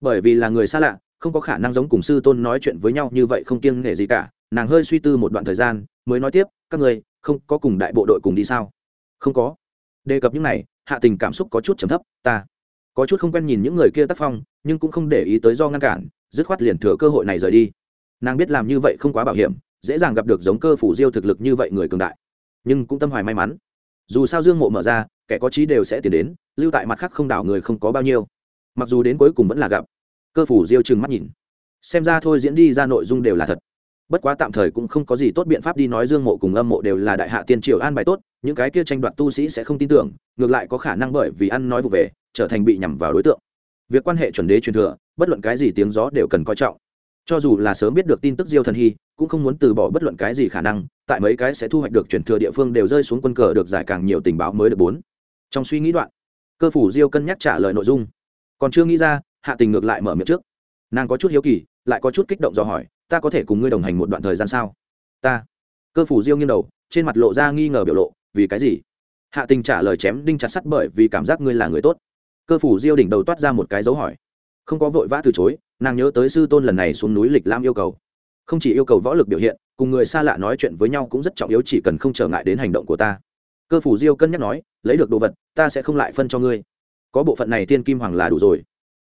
Bởi vì là người xa lạ, không có khả năng giống cùng sư tôn nói chuyện với nhau như vậy không kiêng nể gì cả, nàng hơi suy tư một đoạn thời gian, mới nói tiếp, các người không có cùng đại bộ đội cùng đi sao? Không có. Đề cập những này, hạ tình cảm xúc có chút trầm thấp, ta có chút không quen nhìn những người kia tác phong, nhưng cũng không để ý tới do ngăn cản, dứt khoát liền thừa cơ hội này rời đi nàng biết làm như vậy không quá bảo hiểm, dễ dàng gặp được giống cơ phủ diêu thực lực như vậy người cường đại. Nhưng cũng tâm hoài may mắn. Dù sao dương mộ mở ra, kẻ có trí đều sẽ tiến đến, lưu tại mặt khác không đảo người không có bao nhiêu. Mặc dù đến cuối cùng vẫn là gặp. Cơ phủ diêu trừng mắt nhìn. Xem ra thôi diễn đi ra nội dung đều là thật. Bất quá tạm thời cũng không có gì tốt biện pháp đi nói dương mộ cùng âm mộ đều là đại hạ tiên triều an bài tốt, những cái kia tranh đoạt tu sĩ sẽ không tin tưởng, ngược lại có khả năng bởi vì ăn nói vụ về, trở thành bị nhằm vào đối tượng. Việc quan hệ chuẩn đế truyền thừa, bất luận cái gì tiếng gió đều cần coi trọng cho dù là sớm biết được tin tức diêu thần hy, cũng không muốn từ bỏ bất luận cái gì khả năng, tại mấy cái sẽ thu hoạch được truyền thừa địa phương đều rơi xuống quân cờ được giải càng nhiều tình báo mới được bốn. Trong suy nghĩ đoạn, cơ phủ diêu cân nhắc trả lời nội dung. Còn chưa nghĩ ra, hạ tình ngược lại mở miệng trước. Nàng có chút hiếu kỳ, lại có chút kích động do hỏi, ta có thể cùng ngươi đồng hành một đoạn thời gian sao? Ta. Cơ phủ diêu nghiêng đầu, trên mặt lộ ra nghi ngờ biểu lộ, vì cái gì? Hạ tình trả lời chém đinh chặt sắt bởi vì cảm giác ngươi là người tốt. Cơ phủ diêu đỉnh đầu toát ra một cái dấu hỏi không có vội vã từ chối, nàng nhớ tới sư tôn lần này xuống núi lịch lam yêu cầu. Không chỉ yêu cầu võ lực biểu hiện, cùng người xa lạ nói chuyện với nhau cũng rất trọng yếu, chỉ cần không trở ngại đến hành động của ta. Cơ phủ diêu cân nhắc nói, lấy được đồ vật, ta sẽ không lại phân cho ngươi. Có bộ phận này tiên kim hoàng là đủ rồi.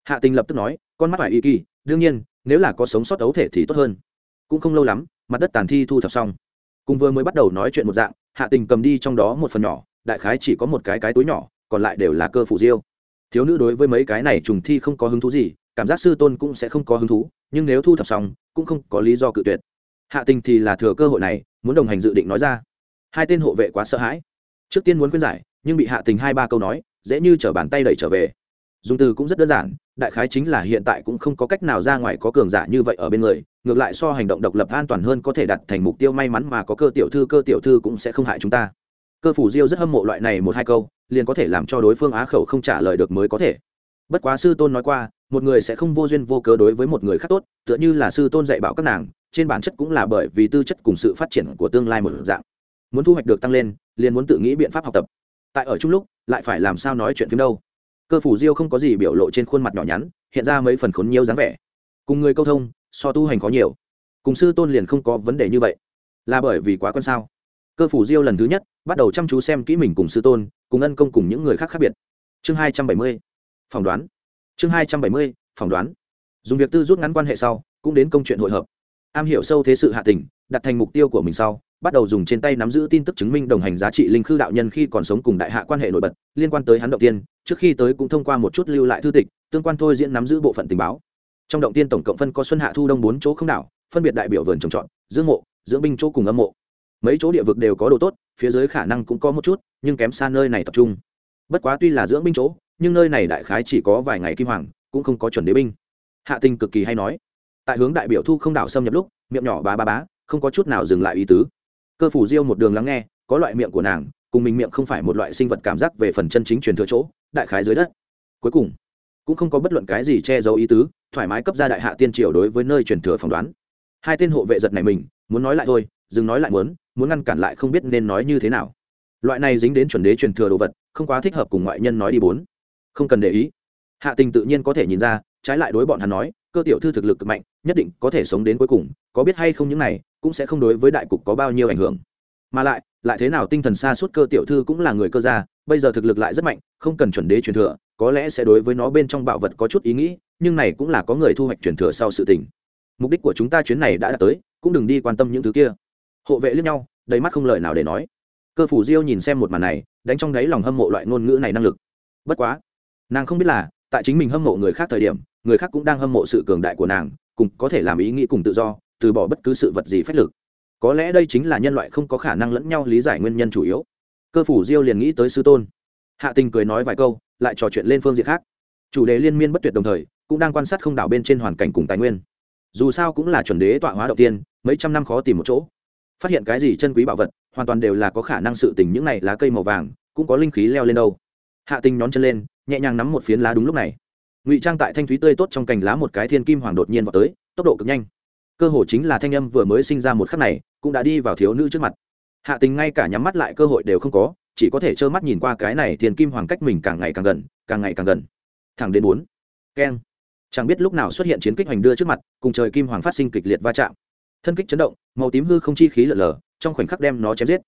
Hạ tình lập tức nói, con mắt phải y kỳ, đương nhiên, nếu là có sống sót ấu thể thì tốt hơn. Cũng không lâu lắm, mặt đất tàn thi thu thập xong. Cùng vừa mới bắt đầu nói chuyện một dạng, hạ tình cầm đi trong đó một phần nhỏ, đại khái chỉ có một cái cái túi nhỏ, còn lại đều là cơ phủ diêu thiếu nữ đối với mấy cái này trùng thi không có hứng thú gì, cảm giác sư tôn cũng sẽ không có hứng thú, nhưng nếu thu thập xong, cũng không có lý do cự tuyệt. Hạ tình thì là thừa cơ hội này, muốn đồng hành dự định nói ra. Hai tên hộ vệ quá sợ hãi. Trước tiên muốn khuyên giải, nhưng bị hạ tình hai ba câu nói, dễ như t r ở bàn tay đẩy trở về. Dùng từ cũng rất đơn giản, đại khái chính là hiện tại cũng không có cách nào ra ngoài có cường giả như vậy ở bên người, ngược lại so hành động độc lập an toàn hơn có thể đặt thành mục tiêu may mắn mà có cơ tiểu thư, cơ tiểu thư cũng sẽ không hại chúng ta cơ phủ diêu rất hâm mộ loại này một hai câu, liền có thể làm cho đối phương á khẩu không trả lời được mới có thể. Bất quá sư tôn nói qua, một người sẽ không vô duyên vô cớ đối với một người khác tốt, tựa như là sư tôn dạy bảo các nàng, trên bản chất cũng là bởi vì tư chất cùng sự phát triển của tương lai một dạng. Muốn thu hoạch được tăng lên, liền muốn tự nghĩ biện pháp học tập. Tại ở chung lúc, lại phải làm sao nói chuyện phim đâu. Cơ phủ diêu không có gì biểu lộ trên khuôn mặt nhỏ nhắn, hiện ra mấy phần khốn nhiều dáng vẻ. Cùng người câu thông, so tu hành có nhiều. Cùng sư tôn liền không có vấn đề như vậy. Là bởi vì quá quen sao? Cơ phủ diêu lần thứ nhất, bắt đầu chăm chú xem kỹ mình cùng sư tôn, cùng ân công cùng những người khác khác biệt. Chương hai trăm bảy mươi, phỏng đoán. Chương hai trăm bảy mươi, phỏng đoán. Dùng việc tư rút ngắn quan hệ sau, cũng đến công chuyện hội hợp. Am hiểu sâu thế sự hạ tình, đặt thành mục tiêu của mình sau, bắt đầu dùng trên tay nắm giữ tin tức chứng minh đồng hành giá trị linh khư đạo nhân khi còn sống cùng đại hạ quan hệ nổi bật, liên quan tới hắn động tiên, trước khi tới cũng thông qua một chút lưu lại thư tịch, tương quan thôi diễn nắm giữ bộ phận tình báo. Trong động tiên tổng cộng phân có xuân hạ thu đông bốn chỗ không đảo, phân biệt đại biểu vườn trồng trọt, dưỡng mộ, dưỡng binh chỗ cùng âm mộ mấy chỗ địa vực đều có đồ tốt, phía dưới khả năng cũng có một chút, nhưng kém xa nơi này tập trung. Bất quá tuy là dưỡng binh chỗ, nhưng nơi này đại khái chỉ có vài ngày kim hoàng, cũng không có chuẩn đế binh. Hạ tình cực kỳ hay nói. Tại hướng đại biểu thu không đảo xâm nhập lúc, miệng nhỏ bá bá bá, không có chút nào dừng lại ý tứ. Cơ phủ diêu một đường lắng nghe, có loại miệng của nàng, cùng mình miệng không phải một loại sinh vật cảm giác về phần chân chính truyền thừa chỗ, đại khái dưới đất. Cuối cùng, cũng không có bất luận cái gì che giấu ý tứ, thoải mái cấp ra đại hạ tiên triều đối với nơi truyền thừa phỏng đoán. Hai tên hộ vệ giật này mình, muốn nói lại thôi, dừng nói lại muốn muốn ngăn cản lại không biết nên nói như thế nào. Loại này dính đến chuẩn đế truyền thừa đồ vật, không quá thích hợp cùng ngoại nhân nói đi bốn. Không cần để ý. Hạ tình tự nhiên có thể nhìn ra, trái lại đối bọn hắn nói, cơ tiểu thư thực lực cực mạnh, nhất định có thể sống đến cuối cùng, có biết hay không những này, cũng sẽ không đối với đại cục có bao nhiêu ảnh hưởng. Mà lại lại thế nào tinh thần xa suốt cơ tiểu thư cũng là người cơ gia, bây giờ thực lực lại rất mạnh, không cần chuẩn đế truyền thừa, có lẽ sẽ đối với nó bên trong bảo vật có chút ý nghĩ, nhưng này cũng là có người thu hoạch truyền thừa sau sự tình. Mục đích của chúng ta chuyến này đã đạt tới, cũng đừng đi quan tâm những thứ kia hộ vệ lẫn nhau, đầy mắt không lời nào để nói. Cơ phủ diêu nhìn xem một màn này, đánh trong đáy lòng hâm mộ loại ngôn ngữ này năng lực. Bất quá, nàng không biết là, tại chính mình hâm mộ người khác thời điểm, người khác cũng đang hâm mộ sự cường đại của nàng, cùng có thể làm ý nghĩ cùng tự do, từ bỏ bất cứ sự vật gì phép lực. Có lẽ đây chính là nhân loại không có khả năng lẫn nhau lý giải nguyên nhân chủ yếu. Cơ phủ diêu liền nghĩ tới sư tôn. Hạ tình cười nói vài câu, lại trò chuyện lên phương diện khác. Chủ đề liên miên bất tuyệt đồng thời, cũng đang quan sát không đảo bên trên hoàn cảnh cùng tài nguyên. Dù sao cũng là chuẩn đế tọa hóa đầu tiên, mấy trăm năm khó tìm một chỗ phát hiện cái gì chân quý bảo vật, hoàn toàn đều là có khả năng sự tình những này lá cây màu vàng, cũng có linh khí leo lên đâu. Hạ tinh nhón chân lên, nhẹ nhàng nắm một phiến lá đúng lúc này. Ngụy trang tại thanh thúy tươi tốt trong cành lá một cái thiên kim hoàng đột nhiên vào tới, tốc độ cực nhanh. Cơ hội chính là thanh âm vừa mới sinh ra một khắc này, cũng đã đi vào thiếu nữ trước mặt. Hạ tình ngay cả nhắm mắt lại cơ hội đều không có, chỉ có thể trơ mắt nhìn qua cái này thiên kim hoàng cách mình càng ngày càng gần, càng ngày càng gần. Thẳng đến bốn. Keng. Chẳng biết lúc nào xuất hiện chiến kích hoành đưa trước mặt, cùng trời kim hoàng phát sinh kịch liệt va chạm thân kích chấn động, màu tím hư không chi khí lở lở, trong khoảnh khắc đem nó chém giết.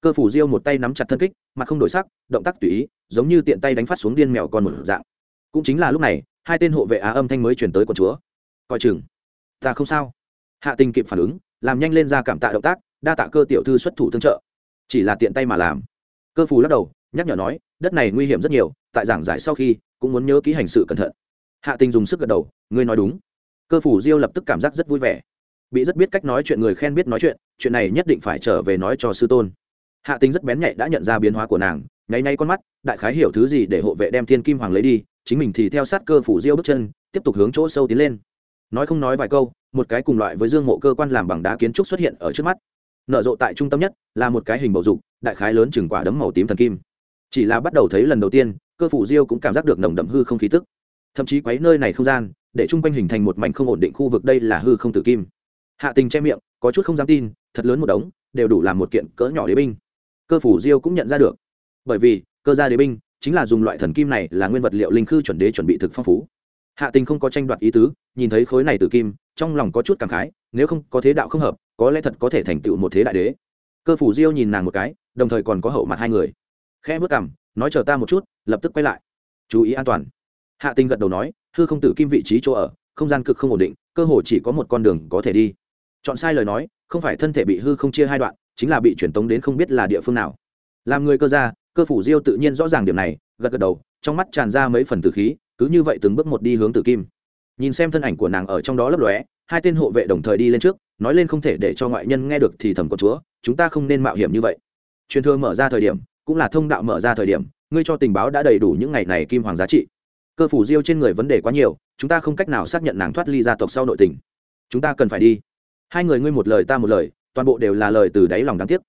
Cơ phủ diêu một tay nắm chặt thân kích, mặt không đổi sắc, động tác tùy ý, giống như tiện tay đánh phát xuống điên mèo con một dạng. Cũng chính là lúc này, hai tên hộ vệ á âm thanh mới chuyển tới quần chúa. Coi chừng, ta không sao. Hạ tình kịp phản ứng, làm nhanh lên ra cảm tạ động tác, đa tạ cơ tiểu thư xuất thủ tương trợ. Chỉ là tiện tay mà làm. Cơ phù lắc đầu, nhắc nhở nói, đất này nguy hiểm rất nhiều, tại giảng giải sau khi, cũng muốn nhớ ký hành sự cẩn thận. Hạ tình dùng sức gật đầu, ngươi nói đúng. Cơ phủ diêu lập tức cảm giác rất vui vẻ bị rất biết cách nói chuyện người khen biết nói chuyện chuyện này nhất định phải trở về nói cho sư tôn. Hạ Tinh rất bén nhạy đã nhận ra biến hóa của nàng, nháy nháy con mắt, đại khái hiểu thứ gì để hộ vệ đem thiên kim hoàng lấy đi, chính mình thì theo sát cơ phủ diêu bước chân, tiếp tục hướng chỗ sâu tiến lên. Nói không nói vài câu, một cái cùng loại với dương mộ cơ quan làm bằng đá kiến trúc xuất hiện ở trước mắt. Nở rộ tại trung tâm nhất, là một cái hình bầu dục, đại khái lớn chừng quả đấm màu tím thần kim. Chỉ là bắt đầu thấy lần đầu tiên, cơ phủ diêu cũng cảm giác được nồng đậm hư không khí tức. Thậm chí quấy nơi này không gian, để chung quanh hình thành một mảnh không ổn định khu vực, đây là hư không tử kim hạ tình che miệng, có chút không dám tin, thật lớn một đống, đều đủ làm một kiện cỡ nhỏ đế binh. Cơ phủ diêu cũng nhận ra được. Bởi vì, cơ gia đế binh chính là dùng loại thần kim này là nguyên vật liệu linh khư chuẩn đế chuẩn bị thực phong phú. Hạ tình không có tranh đoạt ý tứ, nhìn thấy khối này tử kim, trong lòng có chút cảm khái, nếu không có thế đạo không hợp, có lẽ thật có thể thành tựu một thế đại đế. Cơ phủ diêu nhìn nàng một cái, đồng thời còn có hậu mặt hai người. Khẽ vớt cảm nói chờ ta một chút, lập tức quay lại. Chú ý an toàn. Hạ tình gật đầu nói, hư không tử kim vị trí chỗ ở, không gian cực không ổn định, cơ hồ chỉ có một con đường có thể đi chọn sai lời nói, không phải thân thể bị hư không chia hai đoạn, chính là bị truyền tống đến không biết là địa phương nào. Làm người cơ gia, cơ phủ diêu tự nhiên rõ ràng điểm này, gật gật đầu, trong mắt tràn ra mấy phần tử khí, cứ như vậy từng bước một đi hướng tử kim. Nhìn xem thân ảnh của nàng ở trong đó lấp lóe, hai tên hộ vệ đồng thời đi lên trước, nói lên không thể để cho ngoại nhân nghe được thì thầm của chúa, chúng ta không nên mạo hiểm như vậy. Truyền thừa mở ra thời điểm, cũng là thông đạo mở ra thời điểm, ngươi cho tình báo đã đầy đủ những ngày này kim hoàng giá trị. Cơ phủ diêu trên người vấn đề quá nhiều, chúng ta không cách nào xác nhận nàng thoát ly gia tộc sau nội tình. Chúng ta cần phải đi hai người ngươi một lời ta một lời, toàn bộ đều là lời từ đáy lòng đáng tiếc.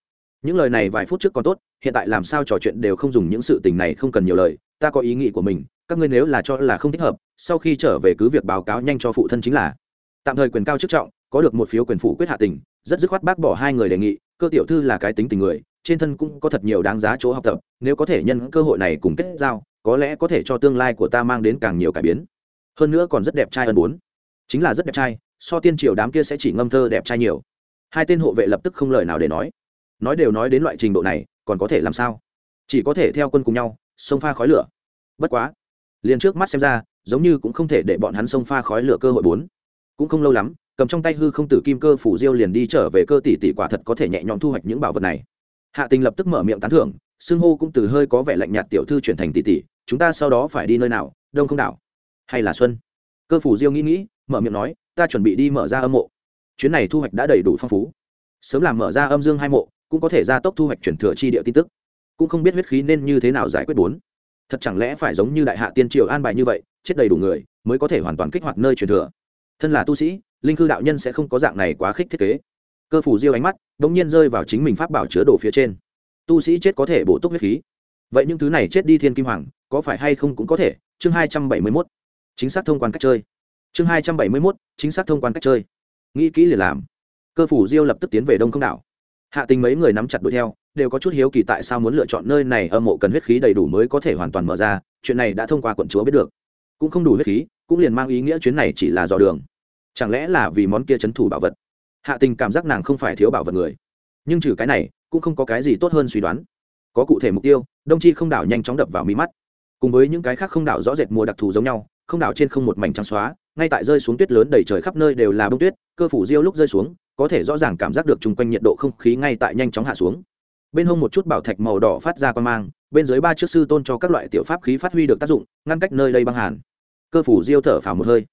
Những lời này vài phút trước còn tốt, hiện tại làm sao trò chuyện đều không dùng những sự tình này không cần nhiều lời, ta có ý nghĩ của mình, các ngươi nếu là cho là không thích hợp, sau khi trở về cứ việc báo cáo nhanh cho phụ thân chính là. Tạm thời quyền cao chức trọng, có được một phiếu quyền phủ quyết hạ tình, rất dứt khoát bác bỏ hai người đề nghị, cơ tiểu thư là cái tính tình người, trên thân cũng có thật nhiều đáng giá chỗ học tập, nếu có thể nhân cơ hội này cùng kết giao, có lẽ có thể cho tương lai của ta mang đến càng nhiều cải biến. Hơn nữa còn rất đẹp trai hơn bốn. Chính là rất đẹp trai so tiên triều đám kia sẽ chỉ ngâm thơ đẹp trai nhiều. Hai tên hộ vệ lập tức không lời nào để nói. Nói đều nói đến loại trình độ này, còn có thể làm sao? Chỉ có thể theo quân cùng nhau, xông pha khói lửa. Bất quá, liền trước mắt xem ra, giống như cũng không thể để bọn hắn xông pha khói lửa cơ hội bốn. Cũng không lâu lắm, cầm trong tay hư không tử kim cơ phủ diêu liền đi trở về cơ tỷ tỷ quả thật có thể nhẹ nhõm thu hoạch những bảo vật này. Hạ tình lập tức mở miệng tán thưởng, xưng hô cũng từ hơi có vẻ lạnh nhạt tiểu thư chuyển thành tỷ tỷ, chúng ta sau đó phải đi nơi nào, đông không đảo? Hay là xuân? Cơ phủ diêu nghĩ nghĩ, mở miệng nói ta chuẩn bị đi mở ra âm mộ. Chuyến này thu hoạch đã đầy đủ phong phú. Sớm làm mở ra âm dương hai mộ, cũng có thể gia tốc thu hoạch chuyển thừa chi địa tin tức. Cũng không biết huyết khí nên như thế nào giải quyết bốn. Thật chẳng lẽ phải giống như đại hạ tiên triều an bài như vậy, chết đầy đủ người, mới có thể hoàn toàn kích hoạt nơi truyền thừa? Thân là tu sĩ, linh cư đạo nhân sẽ không có dạng này quá khích thiết kế. Cơ phủ diêu ánh mắt đ ỗ n g nhiên rơi vào chính mình pháp bảo chứa đồ phía trên. Tu sĩ chết có thể bổ túc huyết khí. Vậy những thứ này chết đi thiên kim hoàng, có phải hay không cũng có thể? Chương hai trăm bảy mươi mốt. Chính xác thông quan cách chơi chương hai trăm bảy mươi mốt, chính xác thông quan cách chơi. Nghĩ kỹ liền làm. Cơ phủ diêu lập tức tiến về đông không đảo. Hạ tình mấy người nắm chặt đuổi theo, đều có chút hiếu kỳ tại sao muốn lựa chọn nơi này, âm mộ cần huyết khí đầy đủ mới có thể hoàn toàn mở ra, chuyện này đã thông qua quận chúa biết được. Cũng không đủ huyết khí, cũng liền mang ý nghĩa chuyến này chỉ là dò đường. Chẳng lẽ là vì món kia c thủ bảo vật? Hạ tình cảm giác nàng không phải thiếu bảo vật người. Nhưng trừ cái này, cũng không có cái gì tốt hơn suy đoán. Có cụ thể mục tiêu, đông chi không đảo nhanh chóng đập vào mi mắt. Cùng với những cái khác không đảo rõ rệt mùa đặc thù giống nhau, không đảo trên không một mảnh trắng xóa ngay tại rơi xuống tuyết lớn đầy trời khắp nơi đều là bông tuyết, cơ phủ diêu lúc rơi xuống, có thể rõ ràng cảm giác được chung quanh nhiệt độ không khí ngay tại nhanh chóng hạ xuống. Bên hông một chút bảo thạch màu đỏ phát ra quan mang, bên dưới ba chiếc sư tôn cho các loại tiểu pháp khí phát huy được tác dụng, ngăn cách nơi đây băng hàn. Cơ phủ diêu thở phào một hơi.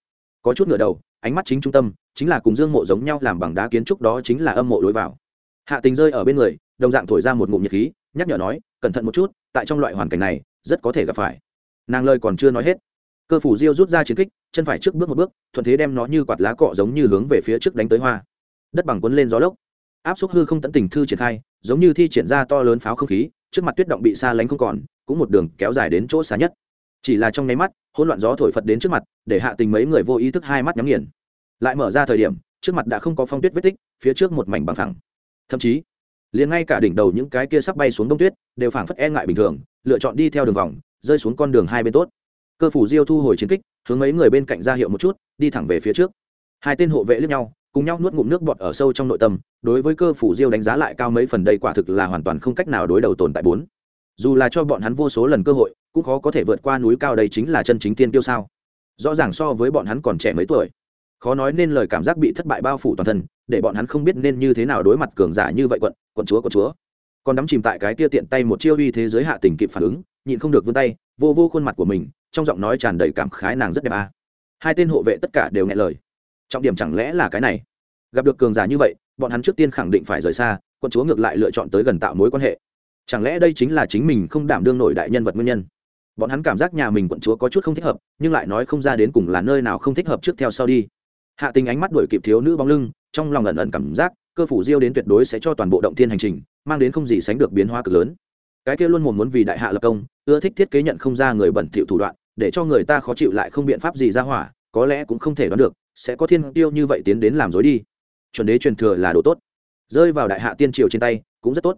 Có chút ngựa đầu, ánh mắt chính trung tâm, chính là cùng dương mộ giống nhau làm bằng đá kiến trúc đó chính là âm mộ lối vào. Hạ tình rơi ở bên người, đồng dạng thổi ra một ngụm nhiệt khí, nhắc nhở nói, cẩn thận một chút, tại trong loại hoàn cảnh này, rất có thể gặp phải. Nàng lời còn chưa nói hết, cơ phủ diêu rút ra chiến kích chân phải trước bước một bước, thuận thế đem nó như quạt lá cọ giống như hướng về phía trước đánh tới hoa. Đất bằng quấn lên gió lốc. Áp xúc hư không tận tình thư triển khai, giống như thi triển ra to lớn pháo không khí, trước mặt tuyết động bị xa lánh không còn, cũng một đường kéo dài đến chỗ xa nhất. Chỉ là trong nháy mắt, hỗn loạn gió thổi phật đến trước mặt, để hạ tình mấy người vô ý thức hai mắt nhắm nghiền. Lại mở ra thời điểm, trước mặt đã không có phong tuyết vết tích, phía trước một mảnh bằng thẳng thậm chí, liền ngay cả đỉnh đầu những cái kia sắp bay xuống đông tuyết, đều phảng phất e ngại bình thường, lựa chọn đi theo đường vòng, rơi xuống con đường hai bên tốt cơ phủ diêu thu hồi chiến kích, hướng mấy người bên cạnh ra hiệu một chút, đi thẳng về phía trước. Hai tên hộ vệ lướt nhau, cùng nhau nuốt ngụm nước bọt ở sâu trong nội tâm, đối với cơ phủ diêu đánh giá lại cao mấy phần đây quả thực là hoàn toàn không cách nào đối đầu tồn tại bốn. Dù là cho bọn hắn vô số lần cơ hội, cũng khó có thể vượt qua núi cao đây chính là chân chính tiên tiêu sao. Rõ ràng so với bọn hắn còn trẻ mấy tuổi. Khó nói nên lời cảm giác bị thất bại bao phủ toàn thân, để bọn hắn không biết nên như thế nào đối mặt cường giả như vậy quận quận chúa quận chúa. Còn đắm chìm tại cái tia tiện tay một chiêu uy thế giới hạ tình kịp phản ứng nhịn không được vươn tay, vô vô khuôn mặt của mình, trong giọng nói tràn đầy cảm khái nàng rất đẹp à. hai tên hộ vệ tất cả đều nghe lời. Trọng điểm chẳng lẽ là cái này? Gặp được cường giả như vậy, bọn hắn trước tiên khẳng định phải rời xa quận chúa ngược lại lựa chọn tới gần tạo mối quan hệ. Chẳng lẽ đây chính là chính mình không đảm đương nổi đại nhân vật nguyên nhân? Bọn hắn cảm giác nhà mình quận chúa có chút không thích hợp, nhưng lại nói không ra đến cùng là nơi nào không thích hợp trước theo sau đi. Hạ tình ánh mắt đuổi kịp thiếu nữ bóng lưng, trong lòng ẩn ẩn cảm giác, cơ phủ diêu đến tuyệt đối sẽ cho toàn bộ động thiên hành trình, mang đến không gì sánh được biến hóa cực lớn cái kia luôn muốn muốn vì đại hạ lập công, ưa thích thiết kế nhận không ra người bẩn thỉu thủ đoạn, để cho người ta khó chịu lại không biện pháp gì ra hỏa, có lẽ cũng không thể đoán được, sẽ có thiên tiêu như vậy tiến đến làm dối đi. Chuẩn đế truyền thừa là đồ tốt. Rơi vào đại hạ tiên triều trên tay, cũng rất tốt.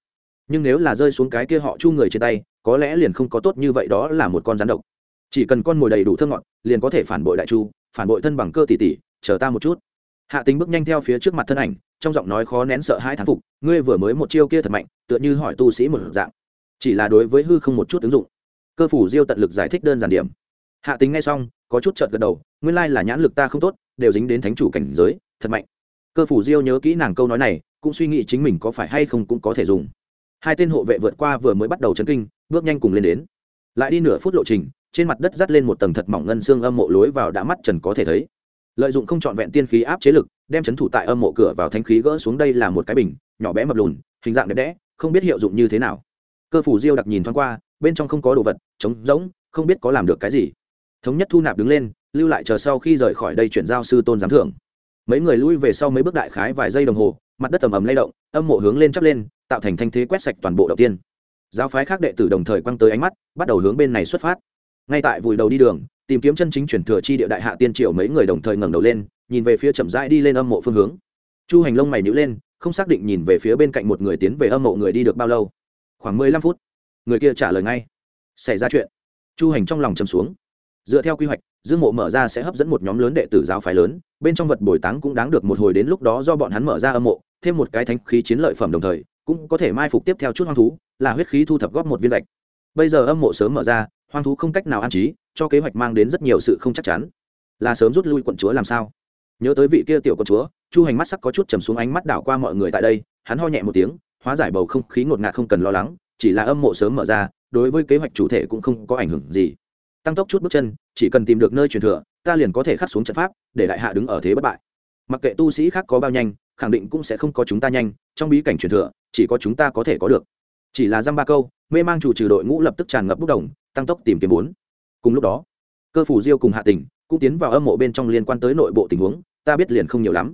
Nhưng nếu là rơi xuống cái kia họ chu người trên tay, có lẽ liền không có tốt như vậy, đó là một con rắn độc. Chỉ cần con mồi đầy đủ thơ ngọt, liền có thể phản bội đại chu, phản bội thân bằng cơ tỷ tỷ, chờ ta một chút. Hạ tính bước nhanh theo phía trước mặt thân ảnh, trong giọng nói khó nén sợ hai thán phục, ngươi vừa mới một chiêu kia thật mạnh, tựa như hỏi tu sĩ một dạng chỉ là đối với hư không một chút ứng dụng. Cơ phủ diêu tận lực giải thích đơn giản điểm. Hạ tính ngay xong, có chút trợt gật đầu, nguyên lai là nhãn lực ta không tốt, đều dính đến thánh chủ cảnh giới, thật mạnh. Cơ phủ diêu nhớ kỹ nàng câu nói này, cũng suy nghĩ chính mình có phải hay không cũng có thể dùng. Hai tên hộ vệ vượt qua vừa mới bắt đầu chấn kinh, bước nhanh cùng lên đến. Lại đi nửa phút lộ trình, trên mặt đất dắt lên một tầng thật mỏng ngân xương âm mộ lối vào đã mắt trần có thể thấy. Lợi dụng không trọn vẹn tiên khí áp chế lực, đem chấn thủ tại âm mộ cửa vào thanh khí gỡ xuống đây là một cái bình, nhỏ bé mập lùn, hình dạng đẹp đẽ, không biết hiệu dụng như thế nào cơ phủ diêu đặc nhìn thoáng qua, bên trong không có đồ vật, trống rỗng, không biết có làm được cái gì. Thống nhất thu nạp đứng lên, lưu lại chờ sau khi rời khỏi đây chuyển giao sư tôn giám thưởng. Mấy người lui về sau mấy bước đại khái vài giây đồng hồ, mặt đất ầm ầm lay động, âm mộ hướng lên chắp lên, tạo thành thanh thế quét sạch toàn bộ đầu tiên. Giáo phái khác đệ tử đồng thời quăng tới ánh mắt, bắt đầu hướng bên này xuất phát. Ngay tại vùi đầu đi đường, tìm kiếm chân chính chuyển thừa chi địa đại hạ tiên triều mấy người đồng thời ngẩng đầu lên, nhìn về phía chậm rãi đi lên âm mộ phương hướng. Chu hành lông mày nhữ lên, không xác định nhìn về phía bên cạnh một người tiến về âm mộ người đi được bao lâu khoảng mười lăm phút. Người kia trả lời ngay. Xảy ra chuyện. Chu hành trong lòng chầm xuống. Dựa theo quy hoạch, dương mộ mở ra sẽ hấp dẫn một nhóm lớn đệ tử giáo phái lớn, bên trong vật bồi táng cũng đáng được một hồi đến lúc đó do bọn hắn mở ra âm mộ, thêm một cái thánh khí chiến lợi phẩm đồng thời, cũng có thể mai phục tiếp theo chút hoang thú, là huyết khí thu thập góp một viên lệch bây giờ âm mộ sớm mở ra, hoang thú không cách nào an trí, cho kế hoạch mang đến rất nhiều sự không chắc chắn. Là sớm rút lui quận chúa làm sao? Nhớ tới vị kia tiểu quận chúa, chu hành mắt sắc có chút trầm xuống, ánh mắt đảo qua mọi người tại đây, hắn ho nhẹ một tiếng hóa giải bầu không khí ngột ngạt không cần lo lắng, chỉ là âm mộ sớm mở ra, đối với kế hoạch chủ thể cũng không có ảnh hưởng gì. Tăng tốc chút bước chân, chỉ cần tìm được nơi truyền thừa, ta liền có thể khắc xuống trận pháp, để đại hạ đứng ở thế bất bại. Mặc kệ tu sĩ khác có bao nhanh, khẳng định cũng sẽ không có chúng ta nhanh, trong bí cảnh truyền thừa, chỉ có chúng ta có thể có được. Chỉ là dăm ba câu, mê mang chủ trừ đội ngũ lập tức tràn ngập bốc đồng, tăng tốc tìm kiếm bốn. Cùng lúc đó, cơ phủ diêu cùng hạ tình cũng tiến vào âm mộ bên trong liên quan tới nội bộ tình huống, ta biết liền không nhiều lắm.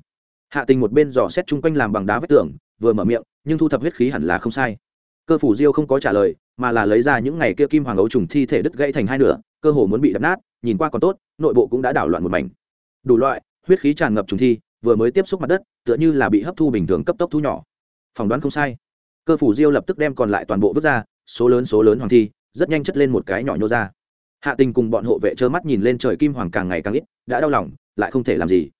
Hạ tình một bên dò xét chung quanh làm bằng đá vách tường, vừa mở miệng nhưng thu thập huyết khí hẳn là không sai. Cơ phủ diêu không có trả lời, mà là lấy ra những ngày kia kim hoàng ấu trùng thi thể đứt gãy thành hai nửa, cơ hồ muốn bị đập nát, nhìn qua còn tốt, nội bộ cũng đã đảo loạn một mảnh. Đủ loại, huyết khí tràn ngập trùng thi, vừa mới tiếp xúc mặt đất, tựa như là bị hấp thu bình thường cấp tốc thu nhỏ. Phỏng đoán không sai. Cơ phủ diêu lập tức đem còn lại toàn bộ vứt ra, số lớn số lớn hoàng thi, rất nhanh chất lên một cái nhỏ nhô ra. Hạ tình cùng bọn hộ vệ trơ mắt nhìn lên trời kim hoàng càng ngày càng ít, đã đau lòng, lại không thể làm gì.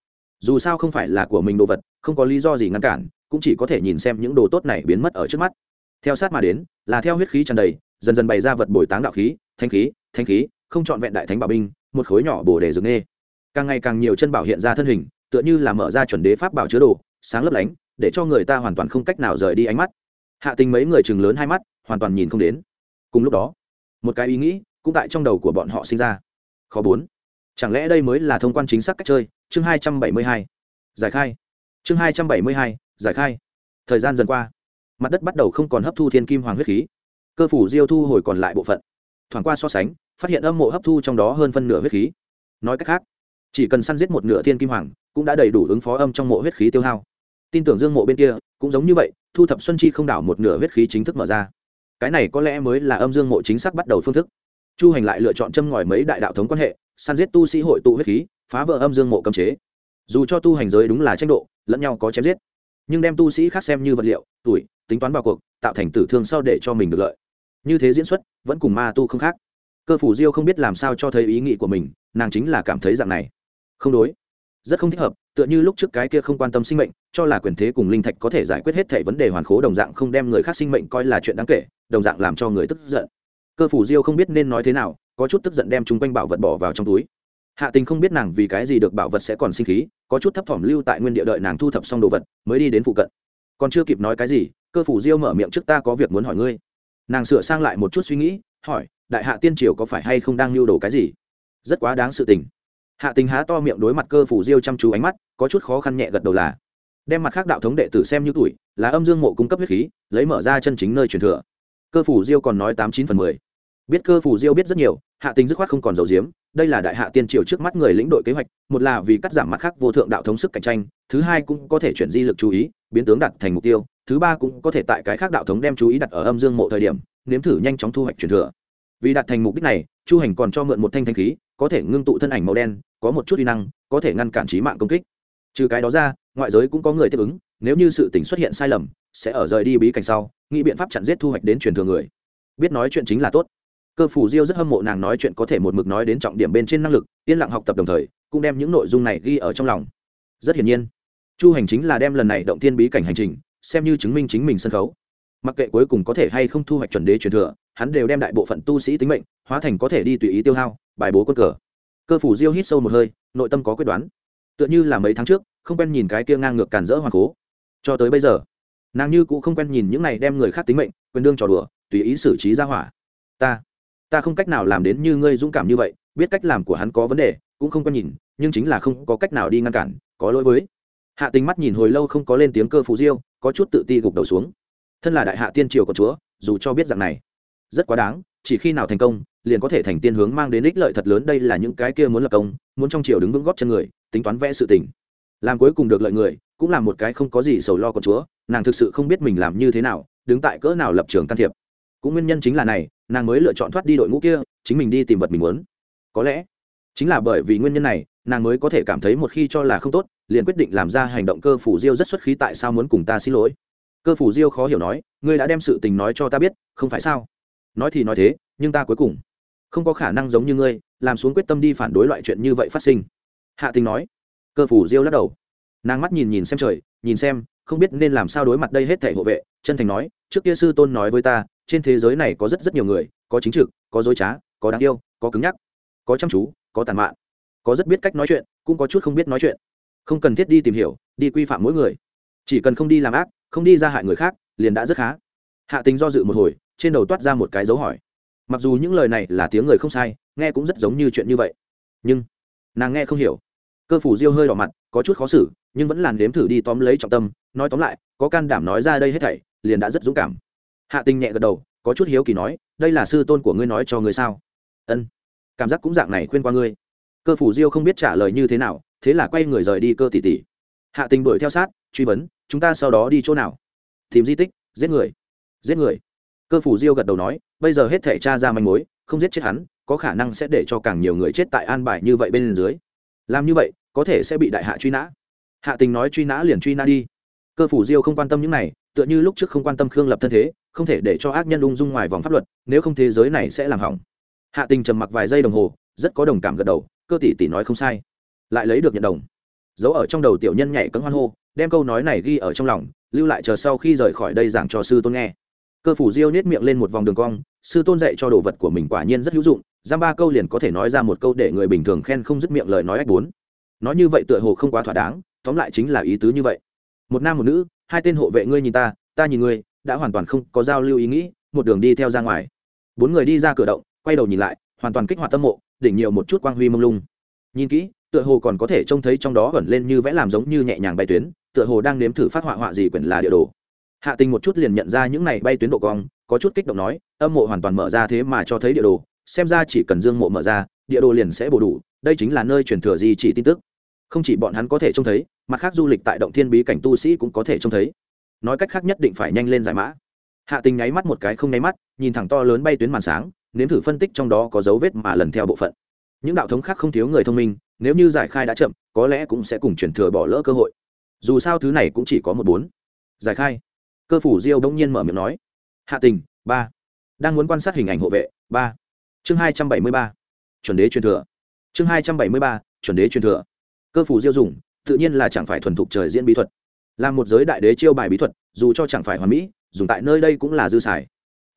Dù sao không phải là của mình đồ vật, không có lý do gì ngăn cản cũng chỉ có thể nhìn xem những đồ tốt này biến mất ở trước mắt. Theo sát mà đến, là theo huyết khí tràn đầy, dần dần bày ra vật bồi táng đạo khí thanh khí thanh khí, không trọn vẹn đại thánh bảo binh, một khối nhỏ bồ đề dựng nghê. Càng ngày càng nhiều chân bảo hiện ra thân hình, tựa như là mở ra chuẩn đế pháp bảo chứa đồ, sáng lấp lánh, để cho người ta hoàn toàn không cách nào rời đi ánh mắt. Hạ tình mấy người chừng lớn hai mắt, hoàn toàn nhìn không đến. Cùng lúc đó, một cái ý nghĩ cũng tại trong đầu của bọn họ sinh ra. Khó bốn. Chẳng lẽ đây mới là thông quan chính xác cách chơi? Chương hai trăm bảy mươi hai. Giải khai. Chương hai trăm bảy mươi hai giải khai. Thời gian dần qua, mặt đất bắt đầu không còn hấp thu thiên kim hoàng huyết khí. Cơ phủ diêu thu hồi còn lại bộ phận. Thoảng qua so sánh, phát hiện âm mộ hấp thu trong đó hơn phân nửa huyết khí. Nói cách khác, chỉ cần săn giết một nửa thiên kim hoàng, cũng đã đầy đủ ứng phó âm trong mộ huyết khí tiêu hao. Tin tưởng dương mộ bên kia, cũng giống như vậy, thu thập xuân chi không đảo một nửa huyết khí chính thức mở ra. Cái này có lẽ mới là âm dương mộ chính xác bắt đầu phương thức. Chu hành lại lựa chọn châm ngòi mấy đại đạo thống quan hệ, săn giết tu sĩ hội tụ huyết khí, phá vỡ âm dương mộ cấm chế. Dù cho tu hành giới đúng là tranh độ, lẫn nhau có chém giết nhưng đem tu sĩ khác xem như vật liệu, tuổi, tính toán vào cuộc, tạo thành tử thương sau để cho mình được lợi. Như thế diễn xuất, vẫn cùng ma tu không khác. Cơ phủ diêu không biết làm sao cho thấy ý nghĩ của mình, nàng chính là cảm thấy dạng này. Không đối. Rất không thích hợp, tựa như lúc trước cái kia không quan tâm sinh mệnh, cho là quyền thế cùng linh thạch có thể giải quyết hết thảy vấn đề hoàn khố đồng dạng không đem người khác sinh mệnh coi là chuyện đáng kể, đồng dạng làm cho người tức giận. Cơ phủ diêu không biết nên nói thế nào, có chút tức giận đem chúng quanh bảo vật bỏ vào trong túi. Hạ tình không biết nàng vì cái gì được bảo vật sẽ còn sinh khí có chút thấp thỏm lưu tại nguyên địa đợi nàng thu thập xong đồ vật, mới đi đến phụ cận. Còn chưa kịp nói cái gì, cơ phủ diêu mở miệng trước ta có việc muốn hỏi ngươi. Nàng sửa sang lại một chút suy nghĩ, hỏi, đại hạ tiên triều có phải hay không đang lưu đồ cái gì? Rất quá đáng sự tình. Hạ tình há to miệng đối mặt cơ phủ diêu chăm chú ánh mắt, có chút khó khăn nhẹ gật đầu là, đem mặt khác đạo thống đệ tử xem như tuổi, là âm dương mộ cung cấp huyết khí, lấy mở ra chân chính nơi truyền thừa. Cơ phủ diêu còn nói tám chín phần mười biết cơ phủ diêu biết rất nhiều, hạ tình dứt khoát không còn dầu diếm đây là đại hạ tiên triều trước mắt người lĩnh đội kế hoạch, một là vì cắt giảm mặt khác vô thượng đạo thống sức cạnh tranh, thứ hai cũng có thể chuyển di lực chú ý, biến tướng đặt thành mục tiêu, thứ ba cũng có thể tại cái khác đạo thống đem chú ý đặt ở âm dương mộ thời điểm, nếm thử nhanh chóng thu hoạch truyền thừa. Vì đạt thành mục đích này, chu hành còn cho mượn một thanh thanh khí, có thể ngưng tụ thân ảnh màu đen, có một chút uy năng, có thể ngăn cản trí mạng công kích. Trừ cái đó ra, ngoại giới cũng có người tiếp ứng, nếu như sự tình xuất hiện sai lầm, sẽ ở rời đi bí cảnh sau, nghĩ biện pháp chặn giết thu hoạch đến truyền thừa người. Biết nói chuyện chính là tốt cơ phủ diêu rất hâm mộ nàng nói chuyện có thể một mực nói đến trọng điểm bên trên năng lực, yên lặng học tập đồng thời, cũng đem những nội dung này ghi ở trong lòng. Rất hiển nhiên, chu hành chính là đem lần này động tiên bí cảnh hành trình, xem như chứng minh chính mình sân khấu. Mặc kệ cuối cùng có thể hay không thu hoạch chuẩn đế truyền thừa, hắn đều đem đại bộ phận tu sĩ tính mệnh, hóa thành có thể đi tùy ý tiêu hao, bài bố quân cờ. Cơ phủ diêu hít sâu một hơi, nội tâm có quyết đoán. Tựa như là mấy tháng trước, không quen nhìn cái kia ngang ngược càn rỡ hoàng cố. Cho tới bây giờ, nàng như cũng không quen nhìn những này đem người khác tính mệnh, quyền đương trò đùa, tùy ý xử trí ra hỏa. Ta ta không cách nào làm đến như ngươi dũng cảm như vậy, biết cách làm của hắn có vấn đề, cũng không có nhìn, nhưng chính là không có cách nào đi ngăn cản, có lỗi với. Hạ tình mắt nhìn hồi lâu không có lên tiếng cơ phú diêu, có chút tự ti gục đầu xuống. Thân là đại hạ tiên triều của chúa, dù cho biết rằng này, rất quá đáng, chỉ khi nào thành công, liền có thể thành tiên hướng mang đến ích lợi thật lớn, đây là những cái kia muốn lập công, muốn trong triều đứng vững góp chân người, tính toán vẽ sự tình. Làm cuối cùng được lợi người, cũng là một cái không có gì sầu lo của chúa, nàng thực sự không biết mình làm như thế nào, đứng tại cỡ nào lập trường can thiệp cũng nguyên nhân chính là này, nàng mới lựa chọn thoát đi đội ngũ kia, chính mình đi tìm vật mình muốn. Có lẽ, chính là bởi vì nguyên nhân này, nàng mới có thể cảm thấy một khi cho là không tốt, liền quyết định làm ra hành động cơ phủ diêu rất xuất khí tại sao muốn cùng ta xin lỗi. Cơ phủ diêu khó hiểu nói, ngươi đã đem sự tình nói cho ta biết, không phải sao? Nói thì nói thế, nhưng ta cuối cùng không có khả năng giống như ngươi, làm xuống quyết tâm đi phản đối loại chuyện như vậy phát sinh. Hạ tình nói. Cơ phủ diêu lắc đầu. Nàng mắt nhìn nhìn xem trời, nhìn xem, không biết nên làm sao đối mặt đây hết thể hộ vệ, chân thành nói, trước kia sư tôn nói với ta trên thế giới này có rất rất nhiều người, có chính trực, có dối trá, có đáng yêu, có cứng nhắc, có chăm chú, có tàn mạn, có rất biết cách nói chuyện, cũng có chút không biết nói chuyện. Không cần thiết đi tìm hiểu, đi quy phạm mỗi người. Chỉ cần không đi làm ác, không đi ra hại người khác, liền đã rất khá. Hạ tính do dự một hồi, trên đầu toát ra một cái dấu hỏi. Mặc dù những lời này là tiếng người không sai, nghe cũng rất giống như chuyện như vậy. Nhưng, nàng nghe không hiểu. Cơ phủ diêu hơi đỏ mặt, có chút khó xử, nhưng vẫn làn đếm thử đi tóm lấy trọng tâm, nói tóm lại, có can đảm nói ra đây hết thảy, liền đã rất dũng cảm hạ tình nhẹ gật đầu, có chút hiếu kỳ nói, đây là sư tôn của ngươi nói cho ngươi sao? Ân, cảm giác cũng dạng này khuyên qua ngươi. Cơ phủ diêu không biết trả lời như thế nào, thế là quay người rời đi cơ tỷ tỷ. Hạ tình đuổi theo sát, truy vấn, chúng ta sau đó đi chỗ nào? Tìm di tích, giết người. Giết người? Cơ phủ diêu gật đầu nói, bây giờ hết thể tra ra manh mối, không giết chết hắn, có khả năng sẽ để cho càng nhiều người chết tại an bài như vậy bên dưới. Làm như vậy, có thể sẽ bị đại hạ truy nã. Hạ tình nói, truy nã liền truy nã đi. Cơ phủ diêu không quan tâm những này, tựa như lúc trước không quan tâm khương lập thân thế không thể để cho ác nhân ung dung ngoài vòng pháp luật, nếu không thế giới này sẽ làm hỏng. Hạ tình trầm mặc vài giây đồng hồ, rất có đồng cảm gật đầu, cơ tỷ tỷ nói không sai. Lại lấy được nhận đồng. Giấu ở trong đầu tiểu nhân nhảy cấm hoan hô, đem câu nói này ghi ở trong lòng, lưu lại chờ sau khi rời khỏi đây giảng cho sư tôn nghe. Cơ phủ diêu nết miệng lên một vòng đường cong, sư tôn dạy cho đồ vật của mình quả nhiên rất hữu dụng, giam ba câu liền có thể nói ra một câu để người bình thường khen không dứt miệng lời nói ách bốn. Nói như vậy tựa hồ không quá thỏa đáng, tóm lại chính là ý tứ như vậy. Một nam một nữ, hai tên hộ vệ ngươi nhìn ta ta nhìn ngươi đã hoàn toàn không có giao lưu ý nghĩ, một đường đi theo ra ngoài. Bốn người đi ra cửa động, quay đầu nhìn lại, hoàn toàn kích hoạt tâm mộ đỉnh nhiều một chút quang huy mông lung. Nhìn kỹ, tựa hồ còn có thể trông thấy trong đó vẩn lên như vẽ làm giống như nhẹ nhàng bay tuyến, tựa hồ đang nếm thử phát họa họa gì quyển là địa đồ. Hạ tình một chút liền nhận ra những này bay tuyến độ cong, có chút kích động nói, âm mộ hoàn toàn mở ra thế mà cho thấy địa đồ, xem ra chỉ cần dương mộ mở ra, địa đồ liền sẽ bổ đủ, đây chính là nơi truyền thừa di chỉ tin tức. Không chỉ bọn hắn có thể trông thấy, mặt khác du lịch tại động thiên bí cảnh tu sĩ cũng có thể trông thấy nói cách khác nhất định phải nhanh lên giải mã. Hạ tình nháy mắt một cái không nháy mắt, nhìn thẳng to lớn bay tuyến màn sáng, nếm thử phân tích trong đó có dấu vết mà lần theo bộ phận. Những đạo thống khác không thiếu người thông minh, nếu như giải khai đã chậm, có lẽ cũng sẽ cùng chuyển thừa bỏ lỡ cơ hội. Dù sao thứ này cũng chỉ có một bốn. Giải khai. Cơ phủ diêu bỗng nhiên mở miệng nói. Hạ tình, ba. Đang muốn quan sát hình ảnh hộ vệ, ba. Chương hai trăm bảy mươi ba. Chuẩn đế truyền thừa. Chương hai trăm bảy mươi ba, chuẩn đế truyền thừa. Cơ phủ diêu dùng, tự nhiên là chẳng phải thuần thục trời diễn bí thuật là một giới đại đế chiêu bài bí thuật, dù cho chẳng phải hoàn mỹ, dùng tại nơi đây cũng là dư xài.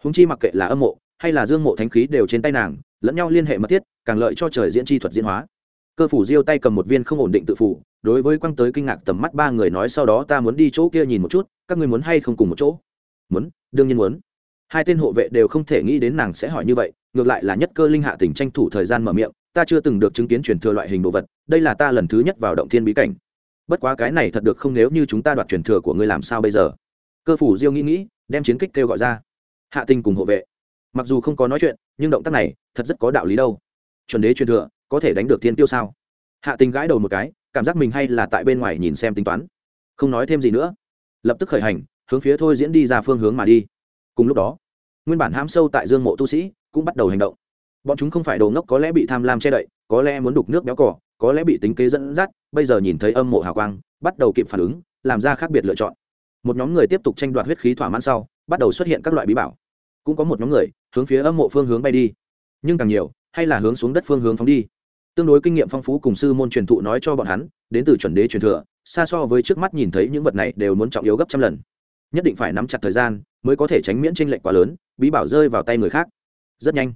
Húng chi mặc kệ là âm mộ, hay là dương mộ thánh khí đều trên tay nàng, lẫn nhau liên hệ mật thiết, càng lợi cho trời diễn chi thuật diễn hóa. Cơ phủ diêu tay cầm một viên không ổn định tự phủ, đối với quăng tới kinh ngạc tầm mắt ba người nói sau đó ta muốn đi chỗ kia nhìn một chút, các người muốn hay không cùng một chỗ? Muốn, đương nhiên muốn. Hai tên hộ vệ đều không thể nghĩ đến nàng sẽ hỏi như vậy, ngược lại là nhất cơ linh hạ tỉnh tranh thủ thời gian mở miệng, ta chưa từng được chứng kiến truyền thừa loại hình đồ vật, đây là ta lần thứ nhất vào động thiên bí cảnh bất quá cái này thật được không nếu như chúng ta đoạt truyền thừa của ngươi làm sao bây giờ? Cơ phủ diêu nghĩ nghĩ, đem chiến kích kêu gọi ra. Hạ tình cùng hộ vệ. Mặc dù không có nói chuyện, nhưng động tác này thật rất có đạo lý đâu. Chuẩn đế truyền thừa, có thể đánh được thiên tiêu sao? Hạ tình gãi đầu một cái, cảm giác mình hay là tại bên ngoài nhìn xem tính toán. Không nói thêm gì nữa. Lập tức khởi hành, hướng phía thôi diễn đi ra phương hướng mà đi. Cùng lúc đó, nguyên bản hám sâu tại dương mộ tu sĩ cũng bắt đầu hành động. Bọn chúng không phải đồ ngốc có lẽ bị tham lam che đậy, có lẽ muốn đục nước béo cỏ có lẽ bị tính kế dẫn dắt, bây giờ nhìn thấy âm mộ hào quang, bắt đầu kịp phản ứng, làm ra khác biệt lựa chọn. Một nhóm người tiếp tục tranh đoạt huyết khí thỏa mãn sau, bắt đầu xuất hiện các loại bí bảo. Cũng có một nhóm người, hướng phía âm mộ phương hướng bay đi. Nhưng càng nhiều, hay là hướng xuống đất phương hướng phóng đi. Tương đối kinh nghiệm phong phú cùng sư môn truyền thụ nói cho bọn hắn, đến từ chuẩn đế truyền thừa, xa so với trước mắt nhìn thấy những vật này đều muốn trọng yếu gấp trăm lần. Nhất định phải nắm chặt thời gian, mới có thể tránh miễn tranh lệch quá lớn, bí bảo rơi vào tay người khác. Rất nhanh,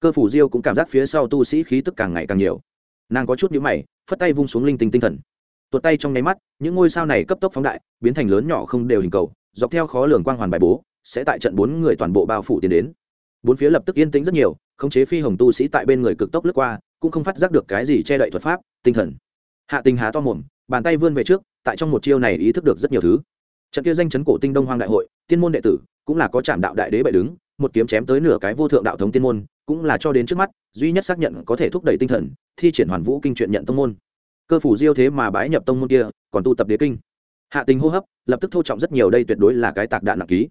cơ phủ diêu cũng cảm giác phía sau tu sĩ khí tức càng ngày càng nhiều nàng có chút nhữ mày, phất tay vung xuống linh tinh tinh thần. Tuột tay trong nháy mắt, những ngôi sao này cấp tốc phóng đại, biến thành lớn nhỏ không đều hình cầu, dọc theo khó lường quang hoàn bài bố, sẽ tại trận bốn người toàn bộ bao phủ tiến đến. Bốn phía lập tức yên tĩnh rất nhiều, khống chế phi hồng tu sĩ tại bên người cực tốc lướt qua, cũng không phát giác được cái gì che đậy thuật pháp, tinh thần. Hạ tình há to mồm, bàn tay vươn về trước, tại trong một chiêu này ý thức được rất nhiều thứ. Trận kia danh chấn cổ tinh đông hoang đại hội, tiên môn đệ tử, cũng là có trạm đạo đại đế bệ đứng, một kiếm chém tới nửa cái vô thượng đạo thống tiên môn cũng là cho đến trước mắt, duy nhất xác nhận có thể thúc đẩy tinh thần, thi triển hoàn vũ kinh truyện nhận tông môn. Cơ phủ diêu thế mà bái nhập tông môn kia, còn tu tập đế kinh. Hạ tình hô hấp, lập tức thô trọng rất nhiều, đây tuyệt đối là cái tạc đạn nặng ký.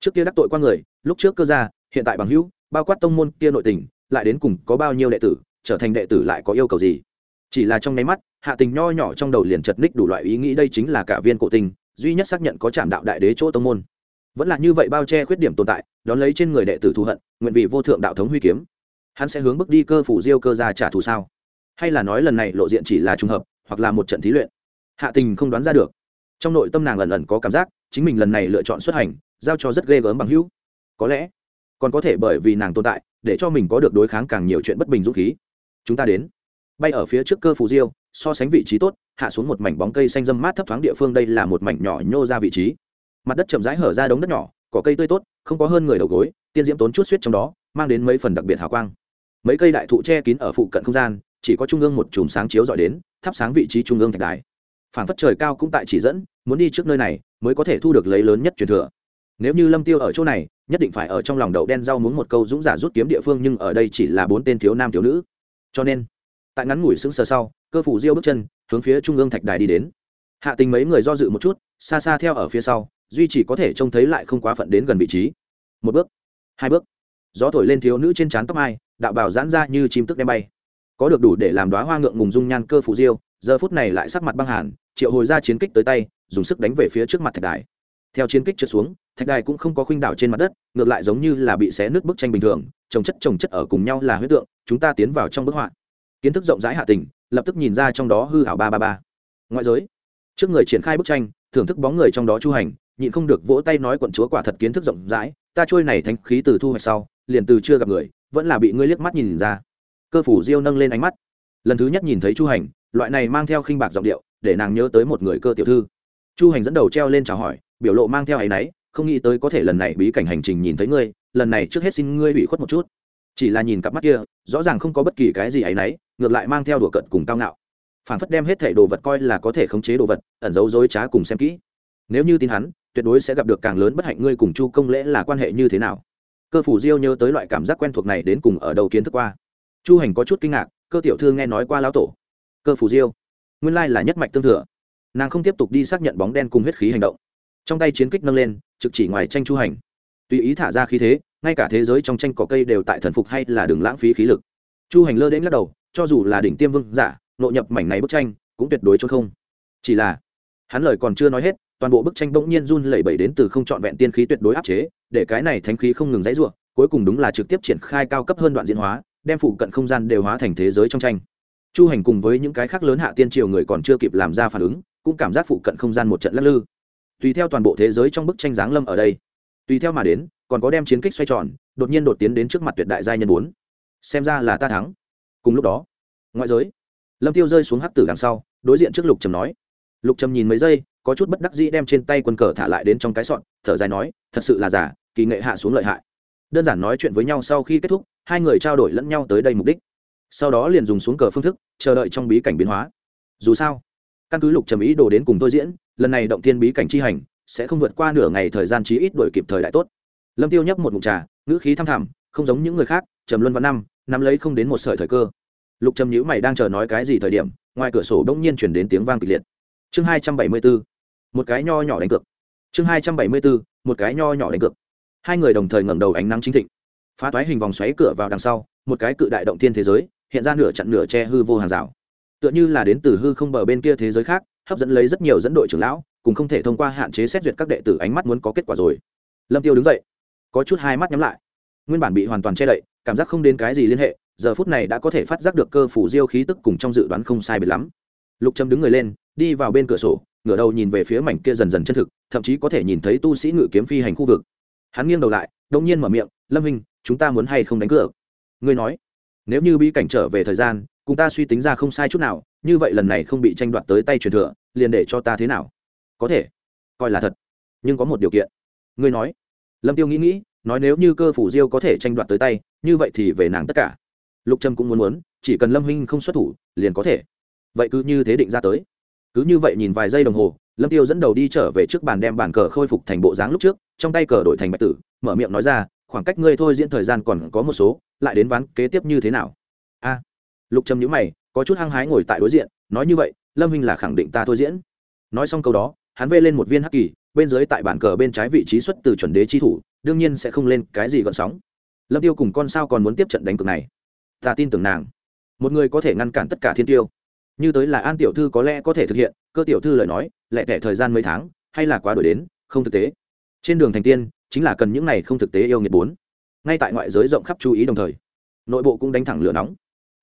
Trước kia đắc tội qua người, lúc trước cơ gia, hiện tại bằng hữu, bao quát tông môn kia nội tình, lại đến cùng có bao nhiêu đệ tử, trở thành đệ tử lại có yêu cầu gì? Chỉ là trong nháy mắt, hạ tình nho nhỏ trong đầu liền chật ních đủ loại ý nghĩ, đây chính là cả viên cổ tình, duy nhất xác nhận có trạm đạo đại đế chỗ tông môn. Vẫn là như vậy bao che khuyết điểm tồn tại đón lấy trên người đệ tử thù hận, nguyện vị vô thượng đạo thống huy kiếm. Hắn sẽ hướng bước đi cơ phủ diêu cơ ra trả thù sao? Hay là nói lần này lộ diện chỉ là trùng hợp, hoặc là một trận thí luyện? Hạ tình không đoán ra được. Trong nội tâm nàng lần lần có cảm giác, chính mình lần này lựa chọn xuất hành, giao cho rất ghê gớm bằng hữu. Có lẽ, còn có thể bởi vì nàng tồn tại, để cho mình có được đối kháng càng nhiều chuyện bất bình dũng khí. Chúng ta đến. Bay ở phía trước cơ phù diêu, so sánh vị trí tốt, hạ xuống một mảnh bóng cây xanh dâm mát thấp thoáng địa phương, đây là một mảnh nhỏ nhô ra vị trí. Mặt đất chậm rãi hở ra đống đất nhỏ cỏ cây tươi tốt, không có hơn người đầu gối, tiên diễm tốn chút suýt trong đó, mang đến mấy phần đặc biệt hào quang. Mấy cây đại thụ che kín ở phụ cận không gian, chỉ có trung ương một chùm sáng chiếu dọi đến, thắp sáng vị trí trung ương thạch đài. Phản phất trời cao cũng tại chỉ dẫn, muốn đi trước nơi này mới có thể thu được lấy lớn nhất truyền thừa. Nếu như lâm tiêu ở chỗ này, nhất định phải ở trong lòng đậu đen rau muốn một câu dũng giả rút kiếm địa phương, nhưng ở đây chỉ là bốn tên thiếu nam thiếu nữ. Cho nên, tại ngắn ngủi sững sờ sau, cơ phủ diêu bước chân, hướng phía trung ương thạch đài đi đến. Hạ tình mấy người do dự một chút, xa xa theo ở phía sau duy chỉ có thể trông thấy lại không quá phận đến gần vị trí. Một bước, hai bước. Gió thổi lên thiếu nữ trên trán tóc ai đạo bảo giãn ra như chim tức đem bay. Có được đủ để làm đoá hoa ngượng ngùng dung nhan cơ phủ diêu, giờ phút này lại sắc mặt băng hàn, triệu hồi ra chiến kích tới tay, dùng sức đánh về phía trước mặt thạch đài. Theo chiến kích trượt xuống, thạch đài cũng không có khuynh đảo trên mặt đất, ngược lại giống như là bị xé nước bức tranh bình thường, trồng chất trồng chất ở cùng nhau là huyết tượng, chúng ta tiến vào trong bức họa. Kiến thức rộng rãi hạ tình, lập tức nhìn ra trong đó hư hảo ba ba ba. Ngoại giới, trước người triển khai bức tranh, thưởng thức bóng người trong đó chu hành nhịn không được vỗ tay nói quận chúa quả thật kiến thức rộng rãi, ta trôi này thánh khí từ thu hoạch sau, liền từ chưa gặp người, vẫn là bị ngươi liếc mắt nhìn ra. Cơ phủ diêu nâng lên ánh mắt. Lần thứ nhất nhìn thấy chu hành, loại này mang theo khinh bạc giọng điệu, để nàng nhớ tới một người cơ tiểu thư. Chu hành dẫn đầu treo lên chào hỏi, biểu lộ mang theo áy náy, không nghĩ tới có thể lần này bí cảnh hành trình nhìn thấy ngươi, lần này trước hết xin ngươi ủy khuất một chút. Chỉ là nhìn cặp mắt kia, rõ ràng không có bất kỳ cái gì áy náy, ngược lại mang theo đùa cận cùng cao ngạo. Phản phất đem hết thảy đồ vật coi là có thể khống chế đồ vật, ẩn giấu dối trá cùng xem kỹ. Nếu như tin hắn tuyệt đối sẽ gặp được càng lớn bất hạnh ngươi cùng chu công lễ là quan hệ như thế nào? Cơ phủ diêu nhớ tới loại cảm giác quen thuộc này đến cùng ở đầu kiến thức qua. Chu hành có chút kinh ngạc, cơ tiểu thư nghe nói qua lão tổ. Cơ phủ diêu, nguyên lai là nhất mạch tương thừa. Nàng không tiếp tục đi xác nhận bóng đen cùng huyết khí hành động. Trong tay chiến kích nâng lên, trực chỉ ngoài tranh chu hành. Tùy ý thả ra khí thế, ngay cả thế giới trong tranh cỏ cây đều tại thần phục hay là đừng lãng phí khí lực. Chu hành lơ đến lắc đầu, cho dù là đỉnh tiêm vương giả, nội nhập mảnh này bức tranh, cũng tuyệt đối cho không. Chỉ là, hắn lời còn chưa nói hết toàn bộ bức tranh bỗng nhiên run lẩy bẩy đến từ không trọn vẹn tiên khí tuyệt đối áp chế để cái này thánh khí không ngừng dãy rủa, cuối cùng đúng là trực tiếp triển khai cao cấp hơn đoạn diễn hóa đem phụ cận không gian đều hóa thành thế giới trong tranh. Chu hành cùng với những cái khác lớn hạ tiên triều người còn chưa kịp làm ra phản ứng cũng cảm giác phụ cận không gian một trận lắc lư. Tùy theo toàn bộ thế giới trong bức tranh giáng lâm ở đây tùy theo mà đến còn có đem chiến kích xoay tròn đột nhiên đột tiến đến trước mặt tuyệt đại giai nhân bốn. Xem ra là ta thắng. Cùng lúc đó ngoại giới lâm tiêu rơi xuống hắc tử đằng sau đối diện trước lục trầm nói. Lục trầm nhìn mấy giây có chút bất đắc dĩ đem trên tay quân cờ thả lại đến trong cái sọn thở dài nói, thật sự là giả, kỳ nghệ hạ xuống lợi hại. Đơn giản nói chuyện với nhau sau khi kết thúc, hai người trao đổi lẫn nhau tới đây mục đích. Sau đó liền dùng xuống cờ phương thức, chờ đợi trong bí cảnh biến hóa. Dù sao, căn cứ lục trầm ý đồ đến cùng tôi diễn, lần này động tiên bí cảnh chi hành, sẽ không vượt qua nửa ngày thời gian chí ít đổi kịp thời đại tốt. Lâm tiêu nhấp một mụn trà, ngữ khí thăm thẳm, không giống những người khác, trầm luân văn năm, nắm lấy không đến một sợi thời cơ. Lục trầm nhữ mày đang chờ nói cái gì thời điểm, ngoài cửa sổ đông nhiên chuyển đến tiếng vang kịch liệt. Chương hai trăm bảy mươi bốn một cái nho nhỏ đánh cược. Chương hai trăm bảy mươi bốn, một cái nho nhỏ đánh cược. Hai người đồng thời ngẩng đầu ánh nắng chính thịnh. Phá toái hình vòng xoáy cửa vào đằng sau, một cái cự đại động thiên thế giới, hiện ra nửa chặn nửa che hư vô hàng rào. Tựa như là đến từ hư không bờ bên kia thế giới khác, hấp dẫn lấy rất nhiều dẫn đội trưởng lão, cùng không thể thông qua hạn chế xét duyệt các đệ tử ánh mắt muốn có kết quả rồi. Lâm tiêu đứng dậy, có chút hai mắt nhắm lại. Nguyên bản bị hoàn toàn che đậy, cảm giác không đến cái gì liên hệ, giờ phút này đã có thể phát giác được cơ phủ diêu khí tức cùng trong dự đoán không sai biệt lắm. Lục trâm đứng người lên, đi vào bên cửa sổ ngửa đầu nhìn về phía mảnh kia dần dần chân thực, thậm chí có thể nhìn thấy tu sĩ ngự kiếm phi hành khu vực. Hắn nghiêng đầu lại, đông nhiên mở miệng, lâm hình chúng ta muốn hay không đánh cược? Ngươi nói, nếu như bi cảnh trở về thời gian, cùng ta suy tính ra không sai chút nào, như vậy lần này không bị tranh đoạt tới tay truyền thừa, liền để cho ta thế nào? Có thể, coi là thật, nhưng có một điều kiện. Ngươi nói, lâm tiêu nghĩ nghĩ, nói nếu như cơ phủ diêu có thể tranh đoạt tới tay, như vậy thì về nàng tất cả. Lục trâm cũng muốn muốn, chỉ cần lâm huynh không xuất thủ, liền có thể. Vậy cứ như thế định ra tới cứ như vậy nhìn vài giây đồng hồ, lâm tiêu dẫn đầu đi trở về trước bàn đem bàn cờ khôi phục thành bộ dáng lúc trước, trong tay cờ đổi thành bạch tử, mở miệng nói ra, khoảng cách ngươi thôi diễn thời gian còn có một số, lại đến ván kế tiếp như thế nào? A. Lục trầm nhíu mày, có chút hăng hái ngồi tại đối diện, nói như vậy, lâm huynh là khẳng định ta thôi diễn. Nói xong câu đó, hắn vê lên một viên hắc kỳ, bên dưới tại bàn cờ bên trái vị trí xuất từ chuẩn đế chi thủ, đương nhiên sẽ không lên cái gì gọn sóng. Lâm tiêu cùng con sao còn muốn tiếp trận đánh cược này? Ta tin tưởng nàng. Một người có thể ngăn cản tất cả thiên tiêu như tới là an tiểu thư có lẽ có thể thực hiện, cơ tiểu thư lời nói, lẹ tẻ thời gian mấy tháng, hay là quá đổi đến, không thực tế. Trên đường thành tiên, chính là cần những này không thực tế yêu nghiệt bốn. Ngay tại ngoại giới rộng khắp chú ý đồng thời, nội bộ cũng đánh thẳng lửa nóng.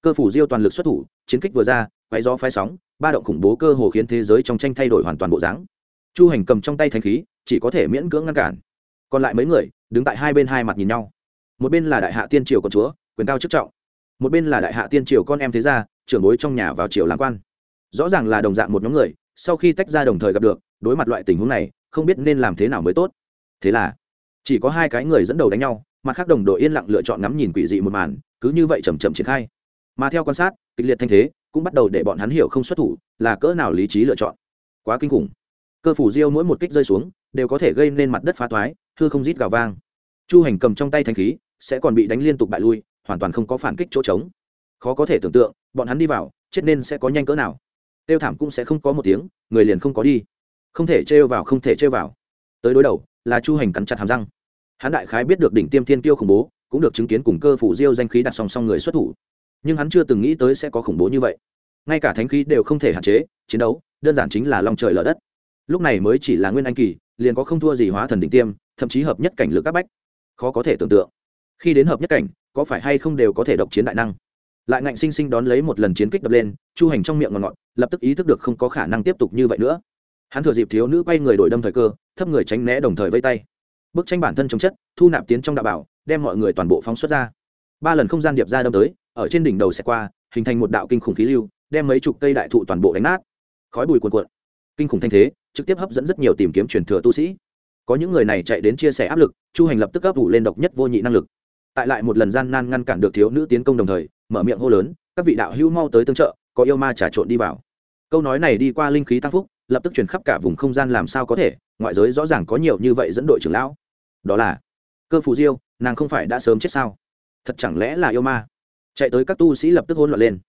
Cơ phủ diêu toàn lực xuất thủ, chiến kích vừa ra quay gió phái sóng, ba động khủng bố cơ hồ khiến thế giới trong tranh thay đổi hoàn toàn bộ dáng. Chu hành cầm trong tay thanh khí, chỉ có thể miễn cưỡng ngăn cản. Còn lại mấy người, đứng tại hai bên hai mặt nhìn nhau. Một bên là đại hạ tiên triều con chúa, quyền cao chức trọng. Một bên là đại hạ tiên triều con em thế gia trưởng bối trong nhà vào triều làm quan. Rõ ràng là đồng dạng một nhóm người, sau khi tách ra đồng thời gặp được, đối mặt loại tình huống này, không biết nên làm thế nào mới tốt. Thế là, chỉ có hai cái người dẫn đầu đánh nhau mà khác đồng đội yên lặng lựa chọn ngắm nhìn quỷ dị một màn, cứ như vậy chầm chậm triển khai. Mà theo quan sát, kịch liệt thanh thế, cũng bắt đầu để bọn hắn hiểu không xuất thủ, là cỡ nào lý trí lựa chọn. Quá kinh khủng. Cơ phủ diêu mỗi một kích rơi xuống, đều có thể gây nên mặt đất phá toái, hư không rít gào vang. Chu hành cầm trong tay thanh khí, sẽ còn bị đánh liên tục bại lui, hoàn toàn không có phản kích chỗ trống. Khó có thể tưởng tượng bọn hắn đi vào, chết nên sẽ có nhanh cỡ nào. Tiêu thảm cũng sẽ không có một tiếng, người liền không có đi. Không thể trêu vào, không thể trêu vào. Tới đối đầu, là chu hành cắn chặt hàm răng. Hắn đại khái biết được đỉnh tiêm thiên kiêu khủng bố, cũng được chứng kiến cùng cơ phủ diêu danh khí đặt song song người xuất thủ. Nhưng hắn chưa từng nghĩ tới sẽ có khủng bố như vậy. Ngay cả thánh khí đều không thể hạn chế, chiến đấu đơn giản chính là lòng trời lở đất. Lúc này mới chỉ là nguyên anh kỳ, liền có không thua gì hóa thần đỉnh tiêm, thậm chí hợp nhất cảnh lực các bách. Khó có thể tưởng tượng. Khi đến hợp nhất cảnh, có phải hay không đều có thể độc chiến đại năng? Lại ngạnh sinh sinh đón lấy một lần chiến kích đập lên, chu hành trong miệng ngọt ngọt, lập tức ý thức được không có khả năng tiếp tục như vậy nữa. Hắn thừa dịp thiếu nữ quay người đổi đâm thời cơ, thấp người tránh né đồng thời vây tay. Bức tranh bản thân chống chất, thu nạp tiến trong đạo bảo, đem mọi người toàn bộ phóng xuất ra. Ba lần không gian điệp ra đâm tới, ở trên đỉnh đầu sẽ qua, hình thành một đạo kinh khủng khí lưu, đem mấy chục cây đại thụ toàn bộ đánh nát. Khói bùi cuồn cuộn. Kinh khủng thanh thế, trực tiếp hấp dẫn rất nhiều tìm kiếm truyền thừa tu sĩ. Có những người này chạy đến chia sẻ áp lực, chu hành lập tức ấp ủ lên độc nhất vô nhị năng lực tại lại một lần gian nan ngăn cản được thiếu nữ tiến công đồng thời, mở miệng hô lớn, các vị đạo hữu mau tới tương trợ, có yêu ma trà trộn đi vào. Câu nói này đi qua linh khí tăng phúc, lập tức truyền khắp cả vùng không gian làm sao có thể, ngoại giới rõ ràng có nhiều như vậy dẫn đội trưởng lão. Đó là, cơ phù diêu, nàng không phải đã sớm chết sao? Thật chẳng lẽ là yêu ma? Chạy tới các tu sĩ lập tức hôn loạn lên.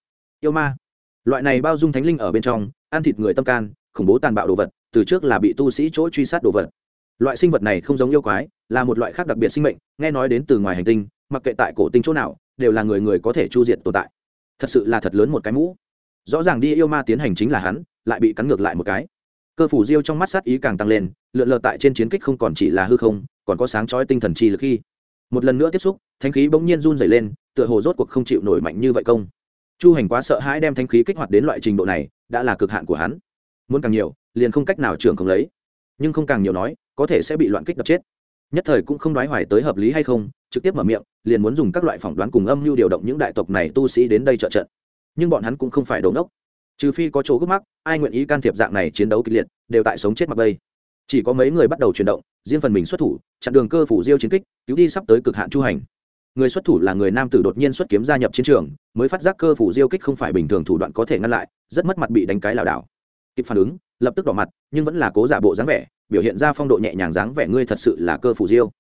Yêu ma? Loại này bao dung thánh linh ở bên trong, ăn thịt người tâm can, khủng bố tàn bạo đồ vật, từ trước là bị tu sĩ chỗ truy sát đồ vật. Loại sinh vật này không giống yêu quái, là một loại khác đặc biệt sinh mệnh, nghe nói đến từ ngoài hành tinh mặc kệ tại cổ tinh chỗ nào, đều là người người có thể chu diệt tồn tại. Thật sự là thật lớn một cái mũ. Rõ ràng đi yêu ma tiến hành chính là hắn, lại bị cắn ngược lại một cái. Cơ phủ diêu trong mắt sát ý càng tăng lên, lượn lờ tại trên chiến kích không còn chỉ là hư không, còn có sáng chói tinh thần chi lực khi. Một lần nữa tiếp xúc thanh khí bỗng nhiên run dày lên, tựa hồ rốt cuộc không chịu nổi mạnh như vậy công. Chu hành quá sợ hãi đem thanh khí kích hoạt đến loại trình độ này, đã là cực hạn của hắn. Muốn càng nhiều, liền không cách nào trưởng không lấy. Nhưng không càng nhiều nói, có thể sẽ bị loạn kích đập chết. Nhất thời cũng không đoái hoài tới hợp lý hay không trực tiếp mở miệng liền muốn dùng các loại phỏng đoán cùng âm mưu điều động những đại tộc này tu sĩ đến đây trợ trận. Nhưng bọn hắn cũng không phải đồ ngốc, trừ phi có chỗ gấp mắc ai nguyện ý can thiệp dạng này chiến đấu kịch liệt đều tại sống chết mặc bây chỉ có mấy người bắt đầu chuyển động riêng phần mình xuất thủ chặn đường cơ phủ diêu chiến kích cứu đi sắp tới cực hạn chu hành. Người xuất thủ là người nam tử đột nhiên xuất kiếm gia nhập chiến trường mới phát giác cơ phủ diêu kích không phải bình thường thủ đoạn có thể ngăn lại rất mất mặt bị đánh cái lảo đảo. Kịp phản ứng lập tức đỏ mặt nhưng vẫn là cố giả bộ dáng vẻ biểu hiện ra phong độ nhẹ nhàng dáng vẻ ngươi thật sự là cơ phủ diêu.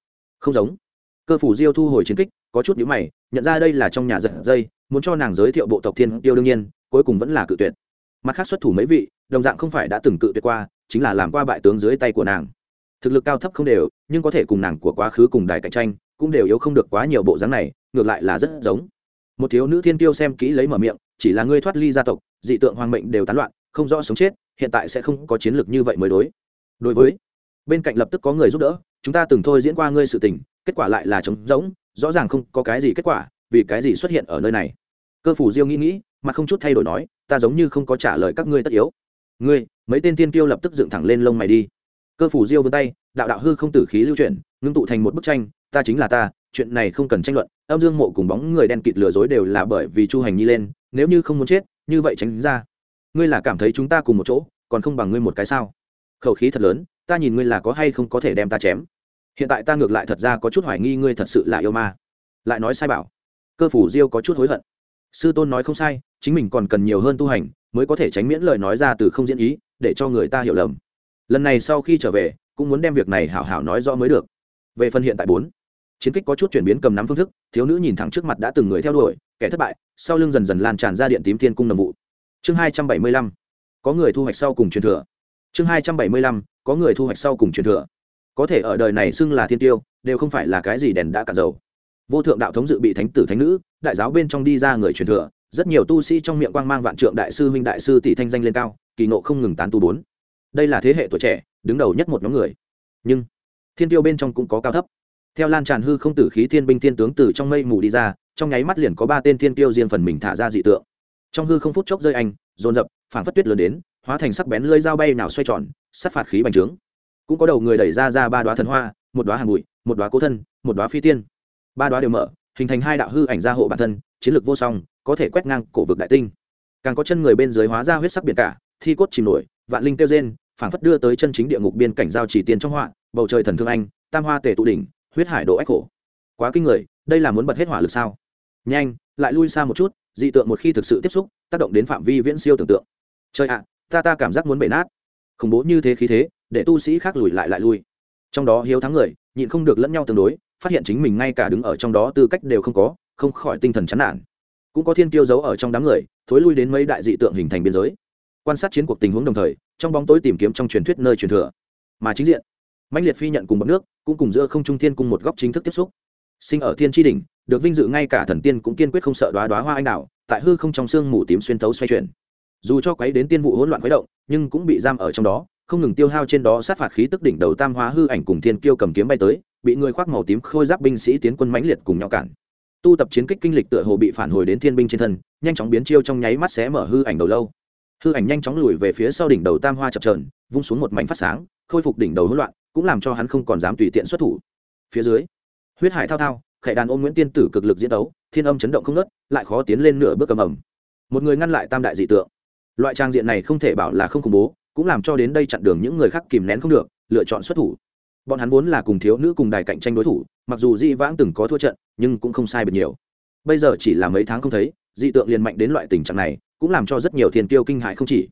Không giống cơ phủ diêu thu hồi chiến kích, có chút nhíu mày, nhận ra đây là trong nhà giật dây, muốn cho nàng giới thiệu bộ tộc thiên tiêu đương nhiên, cuối cùng vẫn là cự tuyệt. Mặt khác xuất thủ mấy vị, đồng dạng không phải đã từng cự tuyệt qua, chính là làm qua bại tướng dưới tay của nàng. Thực lực cao thấp không đều, nhưng có thể cùng nàng của quá khứ cùng đài cạnh tranh, cũng đều yếu không được quá nhiều bộ dáng này, ngược lại là rất giống. Một thiếu nữ thiên tiêu xem kỹ lấy mở miệng, chỉ là ngươi thoát ly gia tộc, dị tượng hoàng mệnh đều tán loạn, không rõ sống chết, hiện tại sẽ không có chiến lược như vậy mới đối. Đối với, bên cạnh lập tức có người giúp đỡ, chúng ta từng thôi diễn qua ngươi sự tình kết quả lại là trống rỗng, rõ ràng không có cái gì kết quả, vì cái gì xuất hiện ở nơi này? Cơ phủ diêu nghĩ nghĩ mà không chút thay đổi nói, ta giống như không có trả lời các ngươi tất yếu. Ngươi, mấy tên tiên tiêu lập tức dựng thẳng lên lông mày đi. Cơ phủ diêu vươn tay, đạo đạo hư không tử khí lưu chuyển, ngưng tụ thành một bức tranh, ta chính là ta, chuyện này không cần tranh luận, âm dương mộ cùng bóng người đen kịt lừa dối đều là bởi vì chu hành nhi lên, nếu như không muốn chết, như vậy tránh ra. Ngươi là cảm thấy chúng ta cùng một chỗ, còn không bằng ngươi một cái sao? Khẩu khí thật lớn, ta nhìn ngươi là có hay không có thể đem ta chém hiện tại ta ngược lại thật ra có chút hoài nghi ngươi thật sự là yêu ma. Lại nói sai bảo. Cơ phủ diêu có chút hối hận. Sư tôn nói không sai, chính mình còn cần nhiều hơn tu hành, mới có thể tránh miễn lời nói ra từ không diễn ý, để cho người ta hiểu lầm. Lần này sau khi trở về, cũng muốn đem việc này hảo hảo nói rõ mới được. Về phần hiện tại bốn, chiến kích có chút chuyển biến cầm nắm phương thức, thiếu nữ nhìn thẳng trước mặt đã từng người theo đuổi, kẻ thất bại, sau lưng dần dần lan tràn ra điện tím thiên cung nầm vụ. Chương hai trăm bảy mươi lăm, có người thu hoạch sau cùng truyền thừa. Chương hai trăm bảy mươi lăm, có người thu hoạch sau cùng truyền thừa có thể ở đời này xưng là thiên tiêu, đều không phải là cái gì đèn đã cạn dầu. Vô thượng đạo thống dự bị thánh tử thánh nữ, đại giáo bên trong đi ra người truyền thừa, rất nhiều tu sĩ trong miệng quang mang vạn trượng đại sư huynh đại sư tỷ thanh danh lên cao, kỳ nộ không ngừng tán tu bốn. Đây là thế hệ tuổi trẻ, đứng đầu nhất một nhóm người. Nhưng, thiên tiêu bên trong cũng có cao thấp. Theo lan tràn hư không tử khí thiên binh thiên tướng từ trong mây mù đi ra, trong nháy mắt liền có ba tên thiên tiêu riêng phần mình thả ra dị tượng. Trong hư không phút chốc rơi anh, dồn dập phản phất tuyết lớn đến, hóa thành sắc bén lưỡi dao bay nào xoay tròn, sát phạt khí bành trướng cũng có đầu người đẩy ra ra ba đoá thần hoa, một đoá hàng bụi, một đoá cố thân, một đoá phi tiên. Ba đoá đều mở, hình thành hai đạo hư ảnh gia hộ bản thân, chiến lược vô song, có thể quét ngang cổ vực đại tinh. Càng có chân người bên dưới hóa ra huyết sắc biển cả, thi cốt chìm nổi, vạn linh tiêu rên, phảng phất đưa tới chân chính địa ngục biên cảnh giao chỉ tiên trong họa, bầu trời thần thương anh, tam hoa tề tụ đỉnh, huyết hải độ ách khổ. Quá kinh người, đây là muốn bật hết hỏa lực sao? Nhanh, lại lui xa một chút, dị tượng một khi thực sự tiếp xúc, tác động đến phạm vi viễn siêu tưởng tượng. Trời ạ, ta ta cảm giác muốn bể nát. Khủng bố như thế khí thế để tu sĩ khác lùi lại lại lui. Trong đó hiếu thắng người, nhịn không được lẫn nhau tương đối, phát hiện chính mình ngay cả đứng ở trong đó tư cách đều không có, không khỏi tinh thần chán nản. Cũng có thiên tiêu giấu ở trong đám người, thối lui đến mấy đại dị tượng hình thành biên giới. Quan sát chiến cuộc tình huống đồng thời, trong bóng tối tìm kiếm trong truyền thuyết nơi truyền thừa. Mà chính diện mạnh liệt phi nhận cùng bậc nước, cũng cùng giữa không trung thiên cùng một góc chính thức tiếp xúc. Sinh ở thiên tri đỉnh, được vinh dự ngay cả thần tiên cũng kiên quyết không sợ đoá đoá hoa anh đào, tại hư không trong xương mù tím xuyên thấu xoay chuyển. Dù cho quấy đến tiên vụ hỗn loạn khuấy động, nhưng cũng bị giam ở trong đó không ngừng tiêu hao trên đó sát phạt khí tức đỉnh đầu tam hóa hư ảnh cùng thiên kiêu cầm kiếm bay tới, bị người khoác màu tím khôi giáp binh sĩ tiến quân mãnh liệt cùng nhau cản. Tu tập chiến kích kinh lịch tựa hồ bị phản hồi đến thiên binh trên thân, nhanh chóng biến chiêu trong nháy mắt xé mở hư ảnh đầu lâu. Hư ảnh nhanh chóng lùi về phía sau đỉnh đầu tam hoa chập trờn vung xuống một mảnh phát sáng, khôi phục đỉnh đầu hỗn loạn, cũng làm cho hắn không còn dám tùy tiện xuất thủ. Phía dưới, huyết hải thao thao khệ đàn ôm nguyễn tiên tử cực lực diễn đấu, thiên âm chấn động không nớt lại khó tiến lên nửa bước cầm ẩm. Một người ngăn lại tam đại dị tượng. Loại trang diện này không thể bảo là không khủng bố cũng làm cho đến đây chặn đường những người khác kìm nén không được, lựa chọn xuất thủ. Bọn hắn vốn là cùng thiếu nữ cùng đài cạnh tranh đối thủ, mặc dù di vãng từng có thua trận, nhưng cũng không sai biệt nhiều. Bây giờ chỉ là mấy tháng không thấy, dị tượng liền mạnh đến loại tình trạng này, cũng làm cho rất nhiều thiên tiêu kinh hại không chỉ.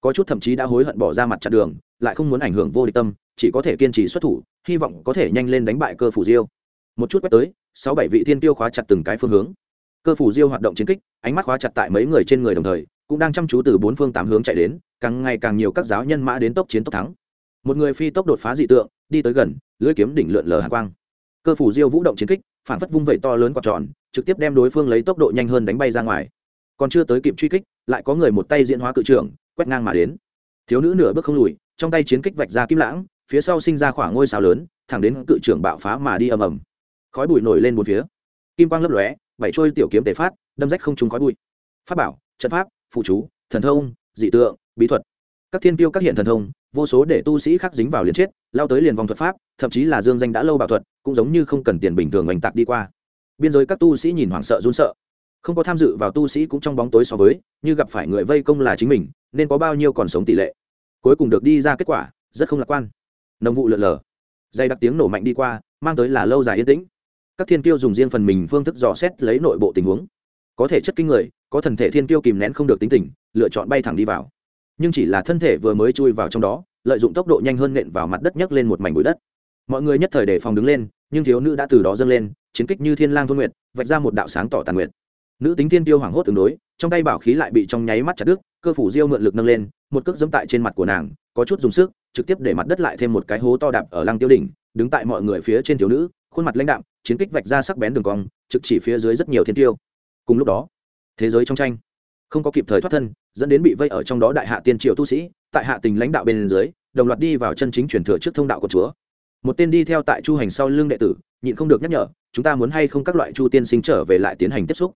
Có chút thậm chí đã hối hận bỏ ra mặt chặn đường, lại không muốn ảnh hưởng vô địch tâm, chỉ có thể kiên trì xuất thủ, hy vọng có thể nhanh lên đánh bại cơ phủ diêu. Một chút quét tới, sáu bảy vị thiên tiêu khóa chặt từng cái phương hướng. Cơ phủ diêu hoạt động chiến kích, ánh mắt khóa chặt tại mấy người trên người đồng thời cũng đang chăm chú từ bốn phương tám hướng chạy đến, càng ngày càng nhiều các giáo nhân mã đến tốc chiến tốc thắng. Một người phi tốc đột phá dị tượng, đi tới gần, lưỡi kiếm đỉnh lượn lờ hạ quang. Cơ phủ diêu vũ động chiến kích, phản phất vung vẩy to lớn quạt tròn, trực tiếp đem đối phương lấy tốc độ nhanh hơn đánh bay ra ngoài. Còn chưa tới kịp truy kích, lại có người một tay diễn hóa cự trưởng, quét ngang mà đến. Thiếu nữ nửa bước không lùi, trong tay chiến kích vạch ra kim lãng, phía sau sinh ra khoảng ngôi sao lớn, thẳng đến cự trưởng bạo phá mà đi ầm ầm. Khói bụi nổi lên một phía. Kim quang lấp lóe, bảy trôi tiểu kiếm tề phát, đâm rách không trúng khói bụi. Pháp bảo, trận pháp phụ chú, thần thông, dị tượng, bí thuật. Các thiên tiêu các hiện thần thông, vô số để tu sĩ khác dính vào liền chết, lao tới liền vòng thuật pháp, thậm chí là dương danh đã lâu bảo thuật, cũng giống như không cần tiền bình thường oanh tạc đi qua. Biên giới các tu sĩ nhìn hoảng sợ run sợ. Không có tham dự vào tu sĩ cũng trong bóng tối so với, như gặp phải người vây công là chính mình, nên có bao nhiêu còn sống tỷ lệ. Cuối cùng được đi ra kết quả, rất không lạc quan. Nồng vụ lượn lờ. Dây đặc tiếng nổ mạnh đi qua, mang tới là lâu dài yên tĩnh. Các thiên tiêu dùng riêng phần mình phương thức dò xét lấy nội bộ tình huống có thể chất kinh người, có thần thể thiên tiêu kìm nén không được tính tình, lựa chọn bay thẳng đi vào. Nhưng chỉ là thân thể vừa mới chui vào trong đó, lợi dụng tốc độ nhanh hơn nện vào mặt đất nhấc lên một mảnh bụi đất. Mọi người nhất thời đề phòng đứng lên, nhưng thiếu nữ đã từ đó dâng lên, chiến kích như thiên lang thôn nguyệt, vạch ra một đạo sáng tỏ tàn nguyệt. Nữ tính thiên tiêu hoảng hốt tương đối, trong tay bảo khí lại bị trong nháy mắt chặt đứt, cơ phủ diêu mượn lực nâng lên, một cước dẫm tại trên mặt của nàng, có chút dùng sức, trực tiếp để mặt đất lại thêm một cái hố to đạp ở lăng tiêu đỉnh, đứng tại mọi người phía trên thiếu nữ, khuôn mặt lãnh đạm, chiến kích vạch ra sắc bén đường cong, trực chỉ phía dưới rất nhiều thiên tiêu cùng lúc đó, thế giới trong tranh không có kịp thời thoát thân, dẫn đến bị vây ở trong đó đại hạ tiên triều tu sĩ, tại hạ tình lãnh đạo bên dưới, đồng loạt đi vào chân chính truyền thừa trước thông đạo của chúa. Một tên đi theo tại chu hành sau lưng đệ tử, nhịn không được nhắc nhở, chúng ta muốn hay không các loại chu tiên sinh trở về lại tiến hành tiếp xúc?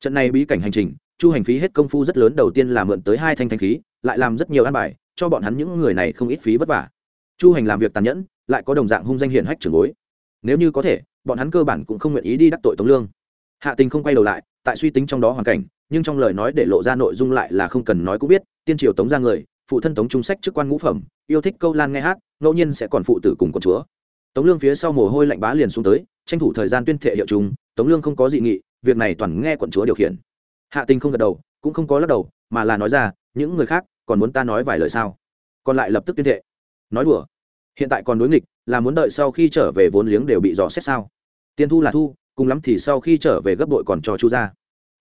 Trận này bí cảnh hành trình, chu hành phí hết công phu rất lớn đầu tiên là mượn tới hai thanh thanh khí, lại làm rất nhiều an bài, cho bọn hắn những người này không ít phí vất vả. Chu hành làm việc tàn nhẫn, lại có đồng dạng hung danh hiển hách trưởng bối. Nếu như có thể, bọn hắn cơ bản cũng không nguyện ý đi đắc tội tống lương. Hạ tình không quay đầu lại tại suy tính trong đó hoàn cảnh, nhưng trong lời nói để lộ ra nội dung lại là không cần nói cũng biết, tiên triều tống ra người, phụ thân tống trung sách chức quan ngũ phẩm, yêu thích câu lan nghe hát, ngẫu nhiên sẽ còn phụ tử cùng con chúa. Tống lương phía sau mồ hôi lạnh bá liền xuống tới, tranh thủ thời gian tuyên thệ hiệu chúng, tống lương không có dị nghị, việc này toàn nghe quận chúa điều khiển. Hạ tình không gật đầu, cũng không có lắc đầu, mà là nói ra, những người khác, còn muốn ta nói vài lời sao? Còn lại lập tức tuyên thệ. Nói đùa. Hiện tại còn đối nghịch, là muốn đợi sau khi trở về vốn liếng đều bị dò xét sao? Tiền thu là thu cùng lắm thì sau khi trở về gấp đội còn cho chu ra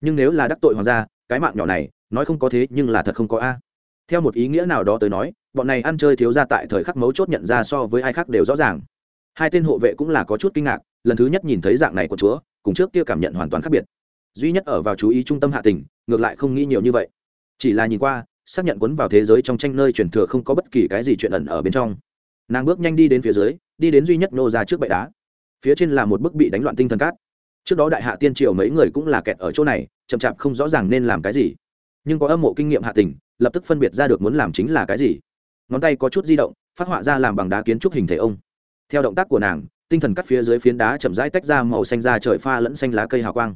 nhưng nếu là đắc tội hoàng gia, cái mạng nhỏ này, nói không có thế nhưng là thật không có a. Theo một ý nghĩa nào đó tới nói, bọn này ăn chơi thiếu ra tại thời khắc mấu chốt nhận ra so với ai khác đều rõ ràng. Hai tên hộ vệ cũng là có chút kinh ngạc, lần thứ nhất nhìn thấy dạng này của chúa, cùng trước kia cảm nhận hoàn toàn khác biệt. Duy nhất ở vào chú ý trung tâm hạ tình, ngược lại không nghĩ nhiều như vậy. Chỉ là nhìn qua, xác nhận quấn vào thế giới trong tranh nơi truyền thừa không có bất kỳ cái gì chuyện ẩn ở bên trong. Nàng bước nhanh đi đến phía dưới, đi đến duy nhất nô ra trước bệ đá. Phía trên là một bức bị đánh loạn tinh thần cát trước đó đại hạ tiên triều mấy người cũng là kẹt ở chỗ này, chậm chạp không rõ ràng nên làm cái gì. Nhưng có âm mộ kinh nghiệm hạ tình, lập tức phân biệt ra được muốn làm chính là cái gì. Ngón tay có chút di động, phát họa ra làm bằng đá kiến trúc hình thể ông. Theo động tác của nàng, tinh thần cắt phía dưới phiến đá chậm rãi tách ra màu xanh ra trời pha lẫn xanh lá cây hào quang.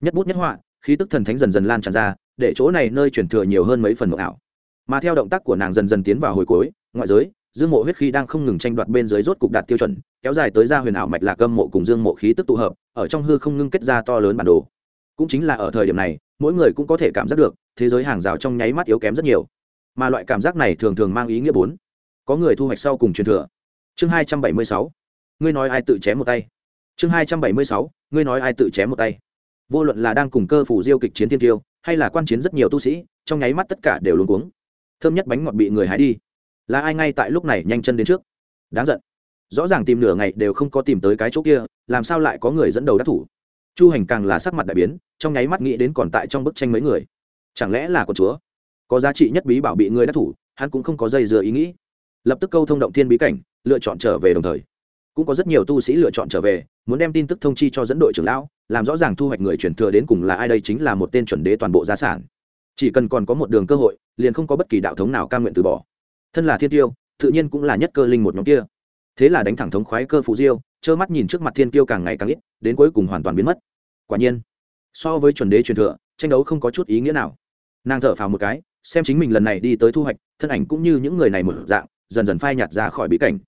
Nhất bút nhất họa, khí tức thần thánh dần dần lan tràn ra, để chỗ này nơi chuyển thừa nhiều hơn mấy phần mộng ảo. Mà theo động tác của nàng dần dần tiến vào hồi cuối, ngoại giới, dương mộ huyết khí đang không ngừng tranh đoạt bên dưới rốt cục đạt tiêu chuẩn, kéo dài tới ra huyền ảo mạch lạc âm mộ cùng dương mộ khí tức tụ hợp ở trong hư không ngưng kết ra to lớn bản đồ. Cũng chính là ở thời điểm này, mỗi người cũng có thể cảm giác được, thế giới hàng rào trong nháy mắt yếu kém rất nhiều. Mà loại cảm giác này thường thường mang ý nghĩa bốn. Có người thu hoạch sau cùng truyền thừa. Chương hai trăm bảy mươi sáu. Ngươi nói ai tự chém một tay? Chương hai trăm bảy mươi sáu. Ngươi nói ai tự chém một tay? Vô luận là đang cùng cơ phủ diêu kịch chiến thiên tiêu, hay là quan chiến rất nhiều tu sĩ, trong nháy mắt tất cả đều luống cuống. Thơm nhất bánh ngọt bị người hái đi. Là ai ngay tại lúc này nhanh chân đến trước? Đáng giận. Rõ ràng tìm nửa ngày đều không có tìm tới cái chỗ kia làm sao lại có người dẫn đầu đắc thủ? Chu hành càng là sắc mặt đại biến, trong nháy mắt nghĩ đến còn tại trong bức tranh mấy người. Chẳng lẽ là con chúa? Có giá trị nhất bí bảo bị người đắc thủ, hắn cũng không có dây dừa ý nghĩ. Lập tức câu thông động thiên bí cảnh, lựa chọn trở về đồng thời. Cũng có rất nhiều tu sĩ lựa chọn trở về, muốn đem tin tức thông chi cho dẫn đội trưởng lão, làm rõ ràng thu hoạch người chuyển thừa đến cùng là ai đây chính là một tên chuẩn đế toàn bộ gia sản. Chỉ cần còn có một đường cơ hội, liền không có bất kỳ đạo thống nào cam nguyện từ bỏ. Thân là thiên tiêu, tự nhiên cũng là nhất cơ linh một nhóm kia thế là đánh thẳng thống khoái cơ phù diêu, trơ mắt nhìn trước mặt thiên kiêu càng ngày càng ít, đến cuối cùng hoàn toàn biến mất. Quả nhiên, so với chuẩn đế truyền thừa, tranh đấu không có chút ý nghĩa nào. Nàng thở phào một cái, xem chính mình lần này đi tới thu hoạch, thân ảnh cũng như những người này một dạng, dần dần phai nhạt ra khỏi bí cảnh.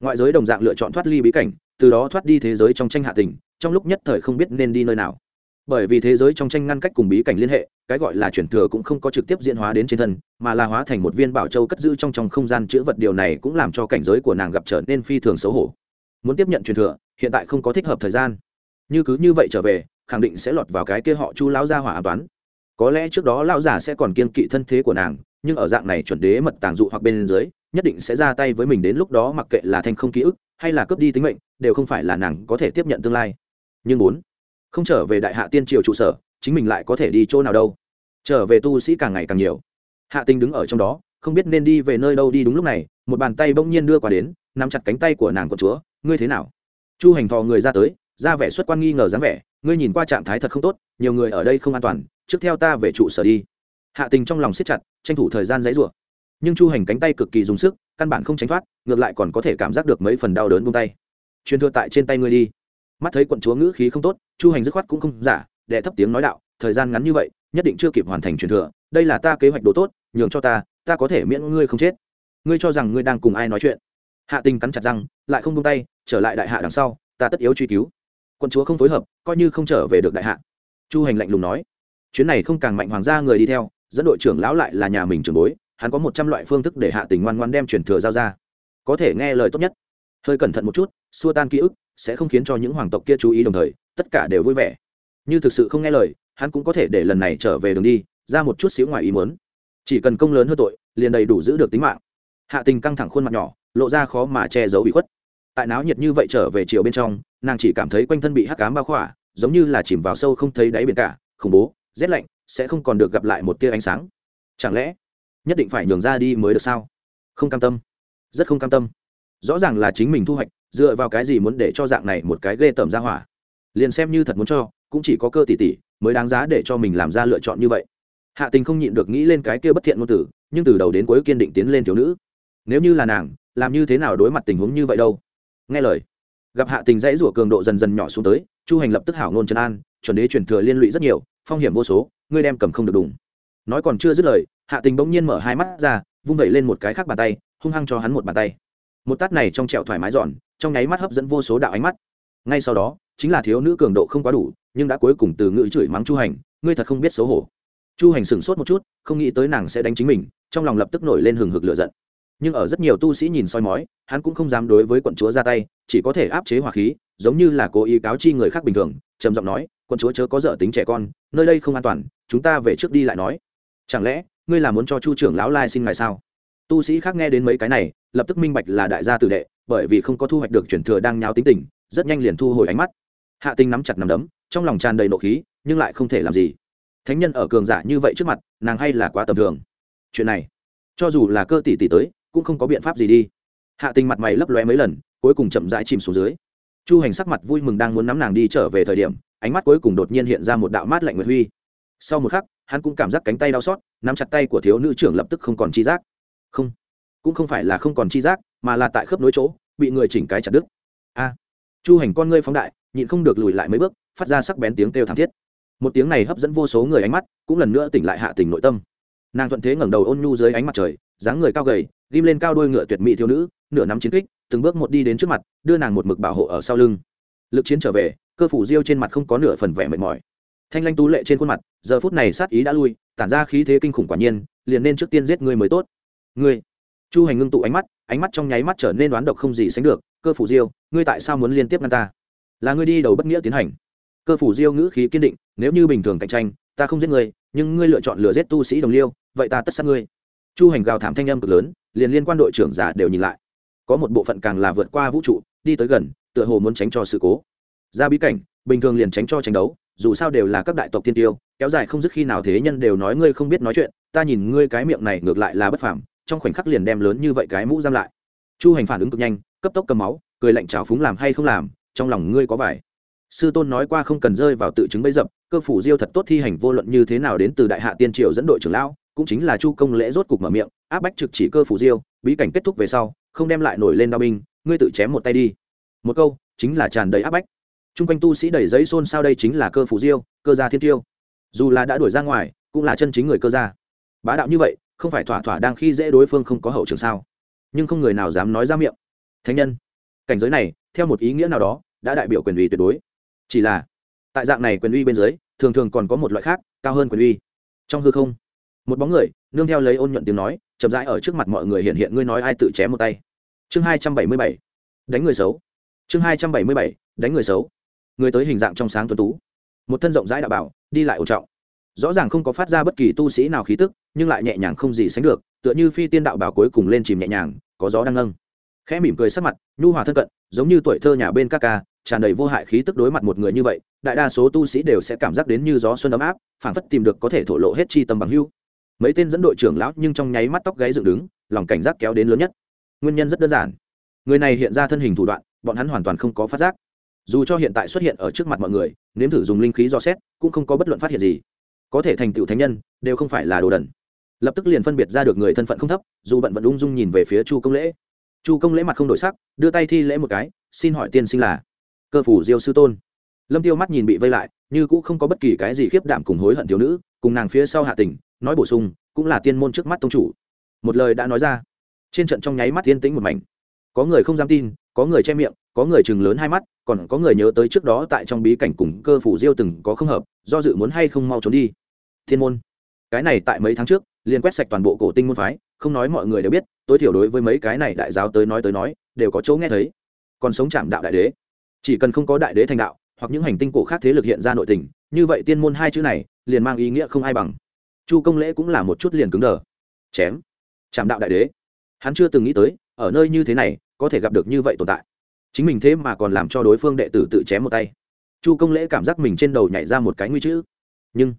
Ngoại giới đồng dạng lựa chọn thoát ly bí cảnh, từ đó thoát đi thế giới trong tranh hạ tình, trong lúc nhất thời không biết nên đi nơi nào. Bởi vì thế giới trong tranh ngăn cách cùng bí cảnh liên hệ cái gọi là chuyển thừa cũng không có trực tiếp diễn hóa đến trên thân, mà là hóa thành một viên bảo châu cất giữ trong trong không gian chữ vật điều này cũng làm cho cảnh giới của nàng gặp trở nên phi thường xấu hổ. Muốn tiếp nhận truyền thừa, hiện tại không có thích hợp thời gian. Như cứ như vậy trở về, khẳng định sẽ lọt vào cái kia họ chu lão gia hỏa an toán. Có lẽ trước đó lão già sẽ còn kiên kỵ thân thế của nàng, nhưng ở dạng này chuẩn đế mật tàng dụ hoặc bên dưới, nhất định sẽ ra tay với mình đến lúc đó mặc kệ là thanh không ký ức, hay là cướp đi tính mệnh, đều không phải là nàng có thể tiếp nhận tương lai. Nhưng bốn không trở về đại hạ tiên triều trụ sở chính mình lại có thể đi chỗ nào đâu. Trở về tu sĩ càng ngày càng nhiều. Hạ tình đứng ở trong đó, không biết nên đi về nơi đâu đi đúng lúc này, một bàn tay bỗng nhiên đưa qua đến, nắm chặt cánh tay của nàng con chúa, ngươi thế nào? Chu hành thò người ra tới, ra vẻ xuất quan nghi ngờ dáng vẻ, ngươi nhìn qua trạng thái thật không tốt, nhiều người ở đây không an toàn, trước theo ta về trụ sở đi. Hạ tình trong lòng siết chặt, tranh thủ thời gian dãy rủa. Nhưng chu hành cánh tay cực kỳ dùng sức, căn bản không tránh thoát, ngược lại còn có thể cảm giác được mấy phần đau đớn buông tay. Truyền thừa tại trên tay ngươi đi. Mắt thấy quận chúa ngữ khí không tốt, chu hành dứt khoát cũng không giả đệ thấp tiếng nói đạo, thời gian ngắn như vậy, nhất định chưa kịp hoàn thành truyền thừa, đây là ta kế hoạch đồ tốt, nhường cho ta ta có thể miễn ngươi không chết. Ngươi cho rằng ngươi đang cùng ai nói chuyện? Hạ tình cắn chặt răng, lại không buông tay, trở lại đại hạ đằng sau, ta tất yếu truy cứu. Quân chúa không phối hợp, coi như không trở về được đại hạ. Chu hành lạnh lùng nói. Chuyến này không càng mạnh hoàng gia người đi theo, dẫn đội trưởng lão lại là nhà mình trưởng bối, hắn có một trăm loại phương thức để hạ tình ngoan ngoan đem truyền thừa giao ra. Có thể nghe lời tốt nhất. Hơi cẩn thận một chút, xua tan ký ức, sẽ không khiến cho những hoàng tộc kia chú ý đồng thời, tất cả đều vui vẻ như thực sự không nghe lời, hắn cũng có thể để lần này trở về đường đi, ra một chút xíu ngoài ý muốn. Chỉ cần công lớn hơn tội, liền đầy đủ giữ được tính mạng. Hạ tình căng thẳng khuôn mặt nhỏ, lộ ra khó mà che giấu bị khuất. Tại náo nhiệt như vậy trở về chiều bên trong, nàng chỉ cảm thấy quanh thân bị hắc cám bao khỏa, giống như là chìm vào sâu không thấy đáy biển cả, khủng bố, rét lạnh, sẽ không còn được gặp lại một tia ánh sáng. Chẳng lẽ, nhất định phải nhường ra đi mới được sao? Không cam tâm. Rất không cam tâm. Rõ ràng là chính mình thu hoạch, dựa vào cái gì muốn để cho dạng này một cái ghê tởm ra hỏa. Liền xem như thật muốn cho cũng chỉ có cơ tỷ tỷ mới đáng giá để cho mình làm ra lựa chọn như vậy. Hạ tình không nhịn được nghĩ lên cái kia bất thiện ngôn tử nhưng từ đầu đến cuối kiên định tiến lên thiếu nữ. Nếu như là nàng, làm như thế nào đối mặt tình huống như vậy đâu? Nghe lời, gặp hạ tình dãy rủa cường độ dần dần nhỏ xuống tới, chu hành lập tức hảo ngôn trấn an, chuẩn đế truyền thừa liên lụy rất nhiều, phong hiểm vô số, ngươi đem cầm không được đùng nói còn chưa dứt lời, hạ tình bỗng nhiên mở hai mắt ra, vung vẩy lên một cái khác bàn tay, hung hăng cho hắn một bàn tay. Một tát này trong trẹo thoải mái giòn trong nháy mắt hấp dẫn vô số đạo ánh mắt. Ngay sau đó chính là thiếu nữ cường độ không quá đủ, nhưng đã cuối cùng từ ngữ chửi mắng chu hành, ngươi thật không biết xấu hổ. Chu hành sửng sốt một chút, không nghĩ tới nàng sẽ đánh chính mình, trong lòng lập tức nổi lên hừng hực lửa giận. Nhưng ở rất nhiều tu sĩ nhìn soi mói, hắn cũng không dám đối với quận chúa ra tay, chỉ có thể áp chế hỏa khí, giống như là cố ý cáo chi người khác bình thường, trầm giọng nói, quận chúa chớ có dở tính trẻ con, nơi đây không an toàn, chúng ta về trước đi lại nói. Chẳng lẽ, ngươi là muốn cho chu trưởng lão lai xin ngài sao? Tu sĩ khác nghe đến mấy cái này, lập tức minh bạch là đại gia tử đệ, bởi vì không có thu hoạch được chuyển thừa đang nháo tính tình, rất nhanh liền thu hồi ánh mắt hạ tinh nắm chặt nắm đấm, trong lòng tràn đầy nộ khí, nhưng lại không thể làm gì. Thánh nhân ở cường giả như vậy trước mặt, nàng hay là quá tầm thường. Chuyện này, cho dù là cơ tỷ tỷ tới, cũng không có biện pháp gì đi. Hạ tình mặt mày lấp lóe mấy lần, cuối cùng chậm rãi chìm xuống dưới. Chu hành sắc mặt vui mừng đang muốn nắm nàng đi trở về thời điểm, ánh mắt cuối cùng đột nhiên hiện ra một đạo mát lạnh nguyệt huy. Sau một khắc, hắn cũng cảm giác cánh tay đau xót, nắm chặt tay của thiếu nữ trưởng lập tức không còn chi giác. Không, cũng không phải là không còn chi giác, mà là tại khớp nối chỗ, bị người chỉnh cái chặt đứt. A, chu hành con ngươi phóng đại nhịn không được lùi lại mấy bước, phát ra sắc bén tiếng kêu thảm thiết. Một tiếng này hấp dẫn vô số người ánh mắt, cũng lần nữa tỉnh lại hạ tình nội tâm. Nàng thuận thế ngẩng đầu ôn nhu dưới ánh mặt trời, dáng người cao gầy, ghim lên cao đôi ngựa tuyệt mỹ thiếu nữ, nửa nắm chiến kích, từng bước một đi đến trước mặt, đưa nàng một mực bảo hộ ở sau lưng. Lực chiến trở về, cơ phủ diêu trên mặt không có nửa phần vẻ mệt mỏi. Thanh lanh tú lệ trên khuôn mặt, giờ phút này sát ý đã lui, tản ra khí thế kinh khủng quả nhiên, liền nên trước tiên giết người mới tốt. Ngươi! Chu hành ngưng tụ ánh mắt ánh mắt trong nháy mắt trở nên đoán độc không gì sánh được. Cơ phủ diêu, ngươi tại sao muốn liên tiếp ngăn ta? Là ngươi đi đầu bất nghĩa tiến hành. Cơ phủ diêu ngữ khí kiên định, nếu như bình thường cạnh tranh, ta không giết ngươi, nhưng ngươi lựa chọn lừa giết tu sĩ đồng liêu, vậy ta tất sát ngươi. Chu hành gào thảm thanh âm cực lớn, liền liên quan đội trưởng giả đều nhìn lại. Có một bộ phận càng là vượt qua vũ trụ, đi tới gần, tựa hồ muốn tránh cho sự cố. Ra bí cảnh, bình thường liền tránh cho tranh đấu, dù sao đều là các đại tộc tiên tiêu, kéo dài không dứt khi nào thế nhân đều nói ngươi không biết nói chuyện, ta nhìn ngươi cái miệng này ngược lại là bất phàm, trong khoảnh khắc liền đem lớn như vậy cái mũ giam lại. Chu hành phản ứng cực nhanh, cấp tốc cầm máu, cười lạnh trào phúng làm hay không làm trong lòng ngươi có vải. Sư tôn nói qua không cần rơi vào tự chứng bấy dập, cơ phủ diêu thật tốt thi hành vô luận như thế nào đến từ đại hạ tiên triều dẫn đội trưởng lão, cũng chính là chu công lễ rốt cục mở miệng, áp bách trực chỉ cơ phủ diêu, bí cảnh kết thúc về sau, không đem lại nổi lên đao binh, ngươi tự chém một tay đi. Một câu, chính là tràn đầy áp bách. T r u n g quanh tu sĩ đầy giấy xôn sao đây chính là cơ phủ diêu, cơ gia thiên tiêu. Dù là đã đuổi ra ngoài, cũng là chân chính người cơ gia. Bá đạo như vậy, không phải thỏa thỏa đang khi dễ đối phương không có hậu trường sao? Nhưng không người nào dám nói ra miệng. Thánh nhân, cảnh giới này, theo một ý nghĩa nào đó đã đại biểu quyền uy tuyệt đối. Chỉ là, tại dạng này quyền uy bên dưới, thường thường còn có một loại khác, cao hơn quyền uy. Trong hư không, một bóng người, nương theo lấy ôn nhuận tiếng nói, chậm rãi ở trước mặt mọi người hiện hiện, ngươi nói ai tự chém một tay. Chương hai trăm bảy mươi bảy, đánh người xấu. Chương hai trăm bảy mươi bảy, đánh người xấu. Người tới hình dạng trong sáng tuấn tú. Một thân rộng rãi đạo bảo, đi lại ổn trọng. Rõ ràng không có phát ra bất kỳ tu sĩ nào khí tức, nhưng lại nhẹ nhàng không gì sánh được, tựa như phi tiên đạo bảo cuối cùng lên chìm nhẹ nhàng, có gió đang ngâng khẽ mỉm cười sắc mặt, nhu hòa thân cận, giống như tuổi thơ nhà bên các ca tràn đầy vô hại khí tức đối mặt một người như vậy, đại đa số tu sĩ đều sẽ cảm giác đến như gió xuân ấm áp, phảng phất tìm được có thể thổ lộ hết chi tâm bằng hưu mấy tên dẫn đội trưởng lão nhưng trong nháy mắt tóc gáy dựng đứng, lòng cảnh giác kéo đến lớn nhất. Nguyên nhân rất đơn giản. Người này hiện ra thân hình thủ đoạn, bọn hắn hoàn toàn không có phát giác. Dù cho hiện tại xuất hiện ở trước mặt mọi người, nếm thử dùng linh khí do xét, cũng không có bất luận phát hiện gì. Có thể thành tựu thánh nhân, đều không phải là đồ đần. Lập tức liền phân biệt ra được người thân phận không thấp, dù bận vẫn ung dung nhìn về phía chu công lễ. Chu công lễ mặt không đổi sắc, đưa tay thi lễ một cái, xin hỏi tiên sinh là? Cơ phủ diêu sư tôn. Lâm tiêu mắt nhìn bị vây lại, như cũng không có bất kỳ cái gì khiếp đảm cùng hối hận thiếu nữ, cùng nàng phía sau hạ tình, nói bổ sung, cũng là tiên môn trước mắt tông chủ. Một lời đã nói ra, trên trận trong nháy mắt tiên tĩnh một mảnh. Có người không dám tin, có người che miệng, có người chừng lớn hai mắt, còn có người nhớ tới trước đó tại trong bí cảnh cùng cơ phủ diêu từng có không hợp, do dự muốn hay không mau trốn đi. Thiên môn. Cái này tại mấy tháng trước, liền quét sạch toàn bộ cổ tinh môn phái, không nói mọi người đều biết, tối thiểu đối với mấy cái này đại giáo tới nói tới nói, đều có chỗ nghe thấy. Còn sống chạm đạo đại đế chỉ cần không có đại đế thành đạo, hoặc những hành tinh cổ khác thế lực hiện ra nội tình, như vậy tiên môn hai chữ này liền mang ý nghĩa không ai bằng. Chu công lễ cũng là một chút liền cứng đờ. Chém. Chạm đạo đại đế. Hắn chưa từng nghĩ tới, ở nơi như thế này, có thể gặp được như vậy tồn tại. Chính mình thế mà còn làm cho đối phương đệ tử tự chém một tay. Chu công lễ cảm giác mình trên đầu nhảy ra một cái nguy chữ. Nhưng,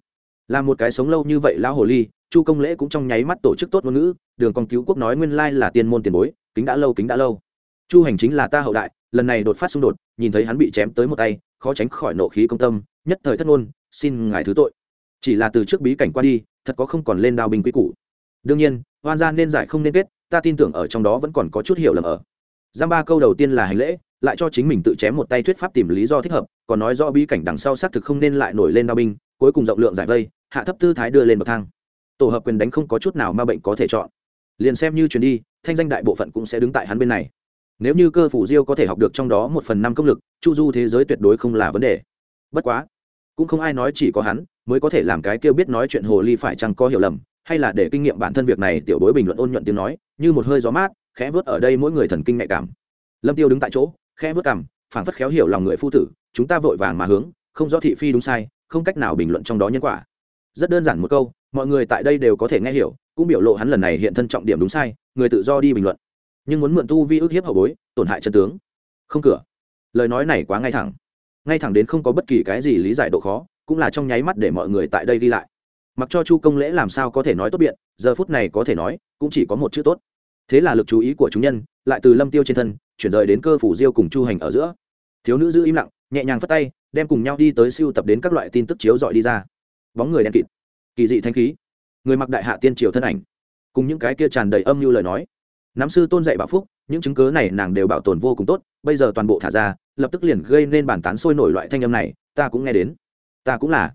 là một cái sống lâu như vậy lão hồ ly, chu công lễ cũng trong nháy mắt tổ chức tốt ngôn ngữ, đường con cứu quốc nói nguyên lai là tiên môn tiền bối, kính đã lâu, kính đã lâu. Chu hành chính là ta hậu đại lần này đột phát xung đột, nhìn thấy hắn bị chém tới một tay, khó tránh khỏi nộ khí công tâm, nhất thời thất ngôn, xin ngài thứ tội. Chỉ là từ trước bí cảnh qua đi, thật có không còn lên đao binh quý cũ đương nhiên hoan gia nên giải không nên kết, ta tin tưởng ở trong đó vẫn còn có chút hiểu lầm ở. Giam ba câu đầu tiên là hành lễ, lại cho chính mình tự chém một tay thuyết pháp tìm lý do thích hợp, còn nói do bí cảnh đằng sau xác thực không nên lại nổi lên đao binh, cuối cùng rộng lượng giải vây, hạ thấp tư thái đưa lên bậc thang. Tổ hợp quyền đánh không có chút nào ma bệnh có thể chọn. Liền xem như chuyển đi, thanh danh đại bộ phận cũng sẽ đứng tại hắn bên này nếu như cơ phủ diêu có thể học được trong đó một phần năm công lực, chu du thế giới tuyệt đối không là vấn đề. Bất quá, cũng không ai nói chỉ có hắn mới có thể làm cái kêu biết nói chuyện hồ ly phải chăng có hiểu lầm, hay là để kinh nghiệm bản thân việc này tiểu bối bình luận ôn nhuận tiếng nói, như một hơi gió mát, khẽ vớt ở đây mỗi người thần kinh nhạy cảm. Lâm tiêu đứng tại chỗ, khẽ vớt cằm, phảng phất khéo hiểu lòng người phu tử, chúng ta vội vàng mà hướng, không rõ thị phi đúng sai, không cách nào bình luận trong đó nhân quả. Rất đơn giản một câu, mọi người tại đây đều có thể nghe hiểu, cũng biểu lộ hắn lần này hiện thân trọng điểm đúng sai, người tự do đi bình luận nhưng muốn mượn tu vi ức hiếp hậu bối, tổn hại chân tướng. Không cửa. Lời nói này quá ngay thẳng. Ngay thẳng đến không có bất kỳ cái gì lý giải độ khó, cũng là trong nháy mắt để mọi người tại đây đi lại. Mặc cho chu công lễ làm sao có thể nói tốt biện, giờ phút này có thể nói, cũng chỉ có một chữ tốt. Thế là lực chú ý của chúng nhân, lại từ lâm tiêu trên thân, chuyển rời đến cơ phủ diêu cùng chu hành ở giữa. Thiếu nữ giữ im lặng, nhẹ nhàng phất tay, đem cùng nhau đi tới siêu tập đến các loại tin tức chiếu dọi đi ra. Bóng người đen kịt. Kỳ dị thanh khí. Người mặc đại hạ tiên triều thân ảnh. Cùng những cái kia tràn đầy âm như lời nói nắm sư tôn dạy bảo phúc, những chứng cớ này nàng đều bảo tồn vô cùng tốt, bây giờ toàn bộ thả ra, lập tức liền gây nên bản tán sôi nổi loại thanh âm này, ta cũng nghe đến. Ta cũng là.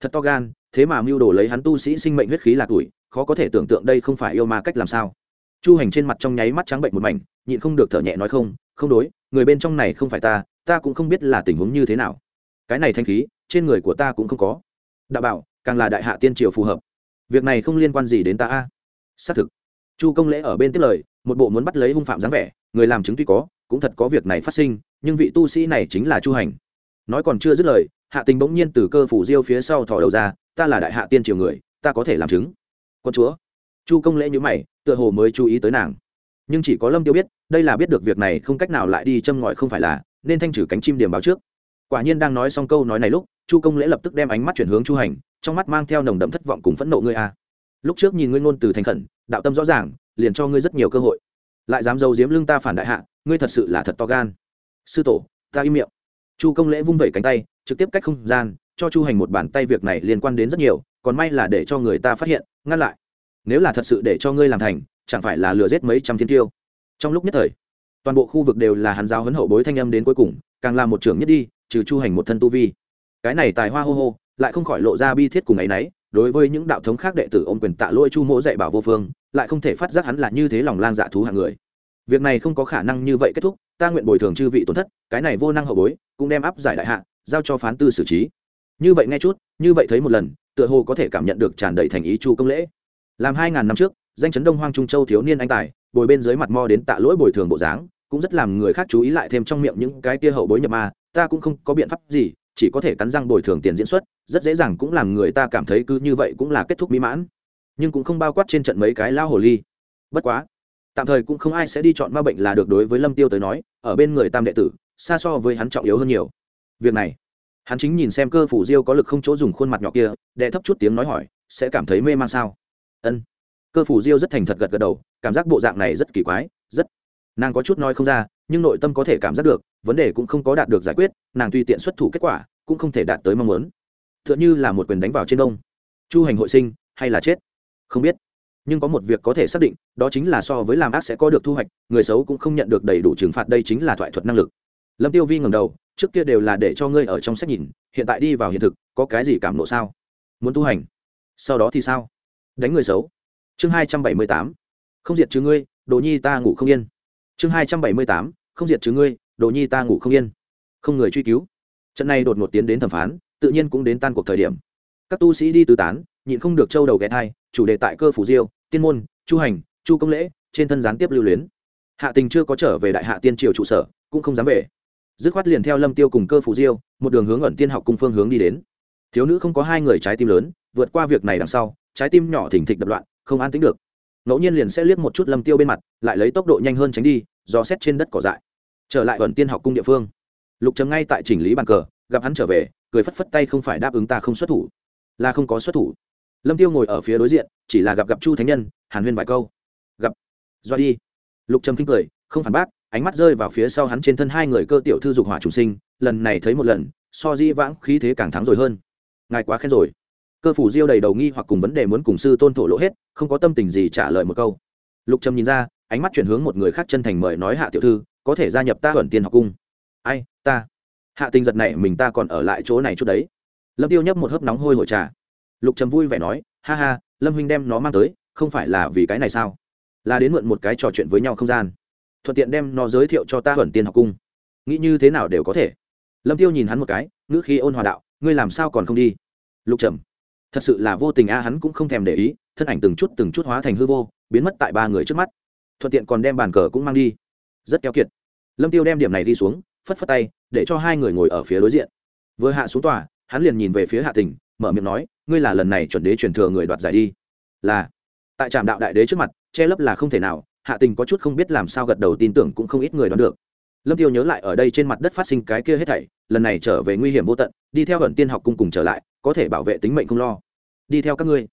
Thật to gan, thế mà mưu đồ lấy hắn tu sĩ sinh mệnh huyết khí là tuổi, khó có thể tưởng tượng đây không phải yêu ma cách làm sao. Chu hành trên mặt trong nháy mắt trắng bệnh một mảnh, nhịn không được thở nhẹ nói không không đối, người bên trong này không phải ta ta cũng không biết là tình huống như thế nào. Cái này thanh khí, trên người của ta cũng không có. Đạo bảo, càng là đại hạ tiên triều phù hợp. Việc này không liên quan gì đến ta a. Xác thực. Chu công lễ ở bên tiếp lời một bộ muốn bắt lấy hung phạm dáng vẻ, người làm chứng tuy có, cũng thật có việc này phát sinh, nhưng vị tu sĩ này chính là chu hành. Nói còn chưa dứt lời, hạ tình bỗng nhiên từ cơ phủ diêu phía sau thò đầu ra, ta là đại hạ tiên triều người, ta có thể làm chứng. Quân chúa. Chu công lễ nhữ mày, tựa hồ mới chú ý tới nàng. Nhưng chỉ có lâm tiêu biết, đây là biết được việc này không cách nào lại đi châm ngòi không phải là, nên thanh trừ cánh chim điểm báo trước. Quả nhiên đang nói xong câu nói này lúc, chu công lễ lập tức đem ánh mắt chuyển hướng chu hành, trong mắt mang theo nồng đậm thất vọng cùng phẫn nộ ngươi a. Lúc trước nhìn ngươi ngôn từ thành khẩn, đạo tâm rõ ràng liền cho ngươi rất nhiều cơ hội. Lại dám dâu diếm lưng ta phản đại hạ, ngươi thật sự là thật to gan. Sư tổ, ta im miệng. Chu công lễ vung vẩy cánh tay, trực tiếp cách không gian, cho chu hành một bàn tay việc này liên quan đến rất nhiều, còn may là để cho người ta phát hiện, ngăn lại. Nếu là thật sự để cho ngươi làm thành, chẳng phải là lừa giết mấy trăm thiên tiêu. Trong lúc nhất thời, toàn bộ khu vực đều là hắn giáo huấn hậu bối thanh âm đến cuối cùng, càng là một trưởng nhất đi, trừ chu hành một thân tu vi. Cái này tài hoa hô hô, lại không khỏi lộ ra bi thiết cùng ấ y đối với những đạo thống khác đệ tử ôm quyền tạ lỗi chu mỗ dạy bảo vô phương, lại không thể phát giác hắn là như thế lòng lang dạ thú hạng người. Việc này không có khả năng như vậy kết thúc, ta nguyện bồi thường chư vị tổn thất, cái này vô năng hậu bối, cũng đem áp giải đại hạ, giao cho phán tư xử trí. Như vậy nghe chút, như vậy thấy một lần, tựa hồ có thể cảm nhận được tràn đầy thành ý chu công lễ. Làm hai ngàn năm trước, danh chấn đông hoang trung châu thiếu niên anh tài, bồi bên dưới mặt mo đến tạ lỗi bồi thường bộ dáng, cũng rất làm người khác chú ý lại thêm trong miệng những cái kia hậu bối nhập ma, ta cũng không có biện pháp gì chỉ có thể cắn răng bồi thường tiền diễn xuất, rất dễ dàng cũng làm người ta cảm thấy cứ như vậy cũng là kết thúc mỹ mãn. Nhưng cũng không bao quát trên trận mấy cái lao hồ ly. Bất quá, tạm thời cũng không ai sẽ đi chọn ma bệnh là được đối với lâm tiêu tới nói, ở bên người tam đệ tử, xa so với hắn trọng yếu hơn nhiều. Việc này, hắn chính nhìn xem cơ phủ diêu có lực không chỗ dùng khuôn mặt nhỏ kia, đệ thấp chút tiếng nói hỏi, sẽ cảm thấy mê man sao? Ân. Cơ phủ diêu rất thành thật gật gật đầu, cảm giác bộ dạng này rất kỳ quái, rất nàng có chút nói không ra, nhưng nội tâm có thể cảm giác được, vấn đề cũng không có đạt được giải quyết, nàng tùy tiện xuất thủ kết quả, cũng không thể đạt tới mong muốn. T h ư ợ n như là một quyền đánh vào trên đông chu hành hội sinh, hay là chết? Không biết. Nhưng có một việc có thể xác định, đó chính là so với làm ác sẽ có được thu hoạch, người xấu cũng không nhận được đầy đủ trừng phạt đây chính là thoại thuật năng lực. Lâm tiêu vi ngầm đầu, trước kia đều là để cho ngươi ở trong sách nhìn, hiện tại đi vào hiện thực, có cái gì cảm nộ sao? Muốn tu hành. Sau đó thì sao? Đánh người xấu. Chương hai trăm bảy mươi tám. Không diệt chứ ngươi, đồ nhi ta ngủ không yên chương hai trăm bảy mươi tám, không diệt chứ ngươi, đồ nhi ta ngủ không yên. Không người truy cứu. Trận này đột ngột tiến đến thẩm phán, tự nhiên cũng đến tan cuộc thời điểm. Các tu sĩ đi tứ tán, nhịn không được châu đầu ghé thai, chủ đề tại cơ phủ diêu, tiên môn, chu hành, chu công lễ, trên thân gián tiếp lưu luyến. Hạ tình chưa có trở về đại hạ tiên triều trụ sở, cũng không dám về. Dứt khoát liền theo lâm tiêu cùng cơ phủ diêu, một đường hướng ẩn tiên học cùng phương hướng đi đến. Thiếu nữ không có hai người trái tim lớn, vượt qua việc này đằng sau, trái tim nhỏ thỉnh thịch đập loạn, không an tính được ngẫu nhiên liền sẽ liếc một chút lâm tiêu bên mặt, lại lấy tốc độ nhanh hơn tránh đi, do xét trên đất cỏ dại. Trở lại vẩn tiên học cung địa phương. Lục trầm ngay tại chỉnh lý bàn cờ, gặp hắn trở về, cười phất phất tay không phải đáp ứng ta không xuất thủ. Là không có xuất thủ. Lâm tiêu ngồi ở phía đối diện, chỉ là gặp gặp chu thánh nhân, hàn huyên vài câu. Gặp. Do đi. Lục trầm kinh cười, không phản bác, ánh mắt rơi vào phía sau hắn trên thân hai người cơ tiểu thư dục hỏa chủ sinh, lần này thấy một lần, so di vãng khí thế càng thắng rồi hơn. Ngài quá khen rồi cơ phủ diêu đầy đầu nghi hoặc cùng vấn đề muốn cùng sư tôn thổ lỗ hết, không có tâm tình gì trả lời một câu. Lục trầm nhìn ra, ánh mắt chuyển hướng một người khác chân thành mời nói hạ tiểu thư, có thể gia nhập ta ẩn tiên học cung. Ai, ta? Hạ tình giật này mình ta còn ở lại chỗ này chút đấy. Lâm tiêu nhấp một hớp nóng hôi hồi trà. Lục trầm vui vẻ nói, ha ha, lâm huynh đem nó mang tới, không phải là vì cái này sao? Là đến mượn một cái trò chuyện với nhau không gian. Thuận tiện đem nó giới thiệu cho ta ẩn tiên học cung. Nghĩ như thế nào đều có thể. Lâm tiêu nhìn hắn một cái, ngữ khi ôn hòa đạo, ngươi làm sao còn không đi? Lục trầm thật sự là vô tình a, hắn cũng không thèm để ý, thân ảnh từng chút từng chút hóa thành hư vô, biến mất tại ba người trước mắt. Thuận tiện còn đem bàn cờ cũng mang đi. Rất keo kiệt. Lâm tiêu đem điểm này đi xuống, phất phất tay, để cho hai người ngồi ở phía đối diện. Vừa hạ xuống tòa, hắn liền nhìn về phía hạ tình, mở miệng nói, ngươi là lần này chuẩn đế truyền thừa người đoạt giải đi. Là. Tại trạm đạo đại đế trước mặt, che lấp là không thể nào, hạ tình có chút không biết làm sao gật đầu tin tưởng cũng không ít người đoán được. Lâm tiêu nhớ lại ở đây trên mặt đất phát sinh cái kia hết thảy, lần này trở về nguy hiểm vô tận, đi theo gần tiên học cung cùng trở lại có thể bảo vệ tính mệnh không lo. Đi theo các ngươi.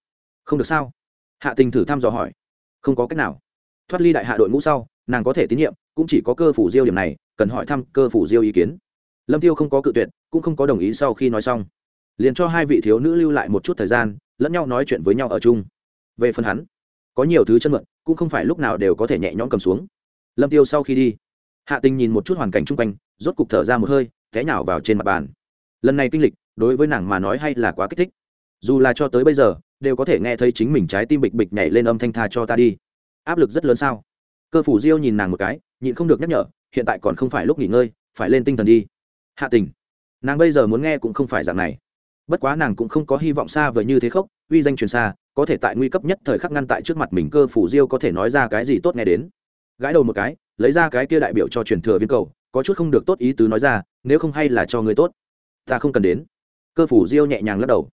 Không được sao? Hạ tình thử thăm dò hỏi. Không có cách nào. Thoát ly đại hạ đội ngũ sau, nàng có thể tín nhiệm, cũng chỉ có cơ phủ diêu điểm này, cần hỏi thăm cơ phủ diêu ý kiến. Lâm tiêu không có cự tuyệt, cũng không có đồng ý sau khi nói xong. Liền cho hai vị thiếu nữ lưu lại một chút thời gian, lẫn nhau nói chuyện với nhau ở chung. Về phần hắn, có nhiều thứ chân mượn, cũng không phải lúc nào đều có thể nhẹ nhõm cầm xuống. Lâm tiêu sau khi đi, hạ tình nhìn một chút hoàn cảnh chung quanh, rốt cục thở ra một hơi, té nhào vào trên mặt bàn. Lần này kinh lịch đối với nàng mà nói hay là quá kích thích. Dù là cho tới bây giờ, đều có thể nghe thấy chính mình trái tim bịch bịch nhảy lên âm thanh tha cho ta đi. Áp lực rất lớn sao? Cơ phủ diêu nhìn nàng một cái, nhịn không được nhắc nhở, hiện tại còn không phải lúc nghỉ ngơi, phải lên tinh thần đi. Hạ tình, nàng bây giờ muốn nghe cũng không phải dạng này. Bất quá nàng cũng không có hy vọng xa vời như thế khốc, uy danh truyền xa, có thể tại nguy cấp nhất thời khắc ngăn tại trước mặt mình cơ phủ diêu có thể nói ra cái gì tốt nghe đến. Gãi đầu một cái, lấy ra cái kia đại biểu cho truyền thừa viên cầu, có chút không được tốt ý tứ nói ra, nếu không hay là cho người tốt. Ta không cần đến cơ phủ diêu nhẹ nhàng lắc đầu.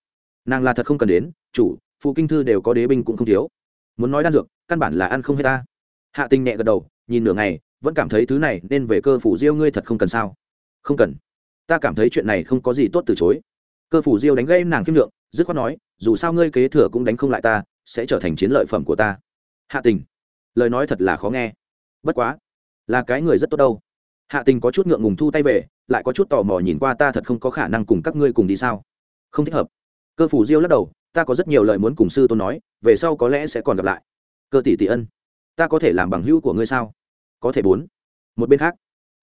Nàng là thật không cần đến, chủ, phụ kinh thư đều có đế binh cũng không thiếu. Muốn nói đan dược, căn bản là ăn không hết ta. Hạ tình nhẹ gật đầu, nhìn nửa ngày, vẫn cảm thấy thứ này nên về cơ phủ diêu ngươi thật không cần sao? Không cần. Ta cảm thấy chuyện này không có gì tốt từ chối. Cơ phủ diêu đánh gây nàng kim lượng, dứt khoát nói, dù sao ngươi kế thừa cũng đánh không lại ta, sẽ trở thành chiến lợi phẩm của ta. Hạ tình lời nói thật là khó nghe. Bất quá, là cái người rất tốt đâu hạ tình có chút ngượng ngùng thu tay về, lại có chút tò mò nhìn qua ta thật không có khả năng cùng các ngươi cùng đi sao? Không thích hợp. Cơ phủ diêu lắc đầu, ta có rất nhiều lời muốn cùng sư tôn nói, về sau có lẽ sẽ còn gặp lại. Cơ tỷ tỷ ân, ta có thể làm bằng hữu của ngươi sao? Có thể bốn. Một bên khác,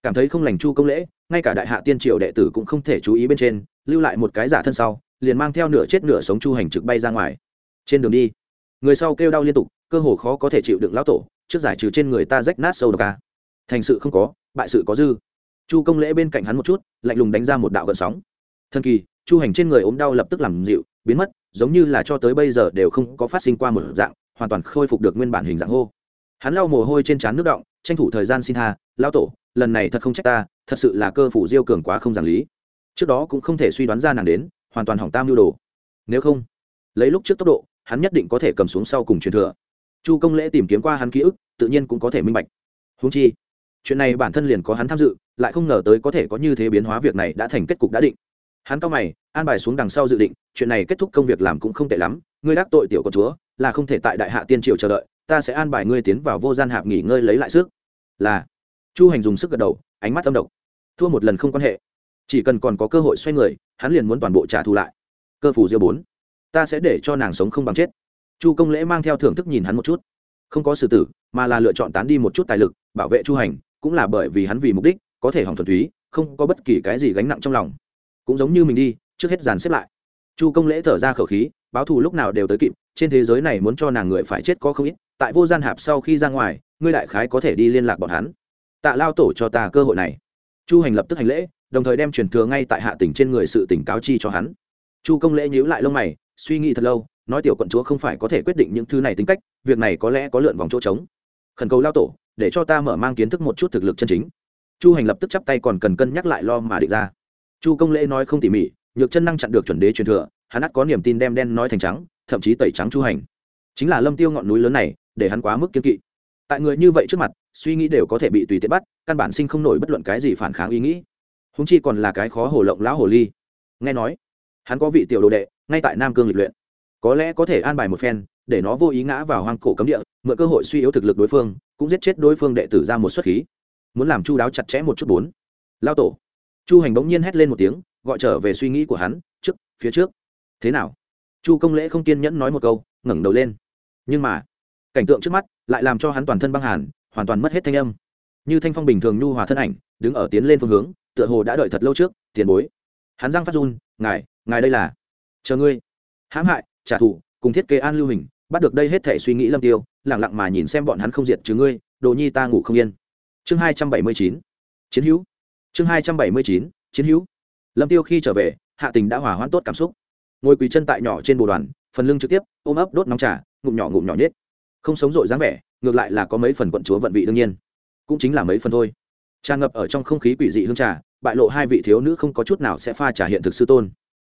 cảm thấy không lành chu công lễ, ngay cả đại hạ tiên triều đệ tử cũng không thể chú ý bên trên, lưu lại một cái giả thân sau, liền mang theo nửa chết nửa sống chu hành trực bay ra ngoài. Trên đường đi, người sau kêu đau liên tục, cơ hồ khó có thể chịu đựng lão tổ, trước giải trừ trên người ta rách nát sâu độc ca thành sự không có bại sự có dư. Chu công lễ bên cạnh hắn một chút, lạnh lùng đánh ra một đạo gợn sóng. Thần kỳ, chu hành trên người ốm đau lập tức làm dịu, biến mất, giống như là cho tới bây giờ đều không có phát sinh qua một dạng, hoàn toàn khôi phục được nguyên bản hình dạng hô. Hắn lau mồ hôi trên trán nước động tranh thủ thời gian xin tha lao tổ, lần này thật không trách ta, thật sự là cơ phủ diêu cường quá không giảng lý. Trước đó cũng không thể suy đoán ra nàng đến, hoàn toàn hỏng tam lưu đồ. Nếu không, lấy lúc trước tốc độ, hắn nhất định có thể cầm xuống sau cùng truyền thừa. Chu công lễ tìm kiếm qua hắn ký ức, tự nhiên cũng có thể minh bạch. Húng chi chuyện này bản thân liền có hắn tham dự, lại không ngờ tới có thể có như thế biến hóa việc này đã thành kết cục đã định. Hắn cao mày, an bài xuống đằng sau dự định, chuyện này kết thúc công việc làm cũng không tệ lắm, ngươi đắc tội tiểu con chúa, là không thể tại đại hạ tiên triều chờ đợi, ta sẽ an bài ngươi tiến vào vô gian hạp nghỉ ngơi lấy lại sức. Là. Chu hành dùng sức gật đầu, ánh mắt âm độc. Thua một lần không quan hệ. Chỉ cần còn có cơ hội xoay người, hắn liền muốn toàn bộ trả thù lại. Cơ phủ diêu bốn. Ta sẽ để cho nàng sống không bằng chết. Chu công lễ mang theo thưởng thức nhìn hắn một chút. Không có xử tử, mà là lựa chọn tán đi một chút tài lực, bảo vệ chu hành cũng là bởi vì hắn vì mục đích, có thể hỏng thuần túy, không có bất kỳ cái gì gánh nặng trong lòng. Cũng giống như mình đi, trước hết dàn xếp lại. Chu công lễ thở ra khẩu khí, báo thù lúc nào đều tới kịp, trên thế giới này muốn cho nàng người phải chết có không ít, tại vô gian hạp sau khi ra ngoài, ngươi đại khái có thể đi liên lạc bọn hắn. Tạ lao tổ cho ta cơ hội này. Chu hành lập tức hành lễ, đồng thời đem truyền thừa ngay tại hạ tỉnh trên người sự tỉnh cáo chi cho hắn. Chu công lễ nhíu lại lông mày, suy nghĩ thật lâu, nói tiểu quận chúa không phải có thể quyết định những thứ này tính cách, việc này có lẽ có lượn vòng chỗ trống khẩn cầu lao tổ, để cho ta mở mang kiến thức một chút thực lực chân chính. Chu hành lập tức chắp tay còn cần cân nhắc lại lo mà định ra. Chu công lễ nói không tỉ mỉ, nhược chân năng chặn được chuẩn đế truyền thừa, hắn ắt có niềm tin đem đen nói thành trắng, thậm chí tẩy trắng chu hành. Chính là lâm tiêu ngọn núi lớn này, để hắn quá mức kiên kỵ. Tại người như vậy trước mặt, suy nghĩ đều có thể bị tùy tiện bắt, căn bản sinh không nổi bất luận cái gì phản kháng ý nghĩ. Húng chi còn là cái khó hồ lộng lão hồ ly. Nghe nói, hắn có vị tiểu đồ đệ, ngay tại nam cương lịch luyện. Có lẽ có thể an bài một phen, để nó vô ý ngã vào hoang cổ cấm địa mượn cơ hội suy yếu thực lực đối phương, cũng giết chết đối phương đệ tử ra một suất khí. Muốn làm chu đáo chặt chẽ một chút bốn. Lao tổ. Chu hành bỗng nhiên hét lên một tiếng, gọi trở về suy nghĩ của hắn, trước, phía trước. Thế nào? Chu công lễ không kiên nhẫn nói một câu, ngẩng đầu lên. Nhưng mà, cảnh tượng trước mắt lại làm cho hắn toàn thân băng hàn, hoàn toàn mất hết thanh âm. Như thanh phong bình thường nhu hòa thân ảnh, đứng ở tiến lên phương hướng, tựa hồ đã đợi thật lâu trước, tiền bối. Hắn giang phát run, ngài ngài đây là? Chờ ngươi. Hãm hại, trả thù, cùng thiết kế an lưu hình bắt được đây hết thể suy nghĩ lâm tiêu lẳng lặng mà nhìn xem bọn hắn không diệt chứ ngươi, đồ nhi ta ngủ không yên. Chương hai trăm bảy mươi chín, chiến hữu. Chương hai trăm bảy mươi chín, chiến hữu. Lâm tiêu khi trở về, hạ tình đã hỏa hoãn tốt cảm xúc. Ngồi quỳ chân tại nhỏ trên bồ đoàn, phần lưng trực tiếp, ôm ấp đốt nóng trà, ngụm nhỏ ngụm nhỏ nhất không sống dội dáng vẻ, ngược lại là có mấy phần quận chúa vận vị đương nhiên. Cũng chính là mấy phần thôi. Tràn ngập ở trong không khí quỷ dị hương trà, bại lộ hai vị thiếu nữ không có chút nào sẽ pha trả hiện thực sư tôn.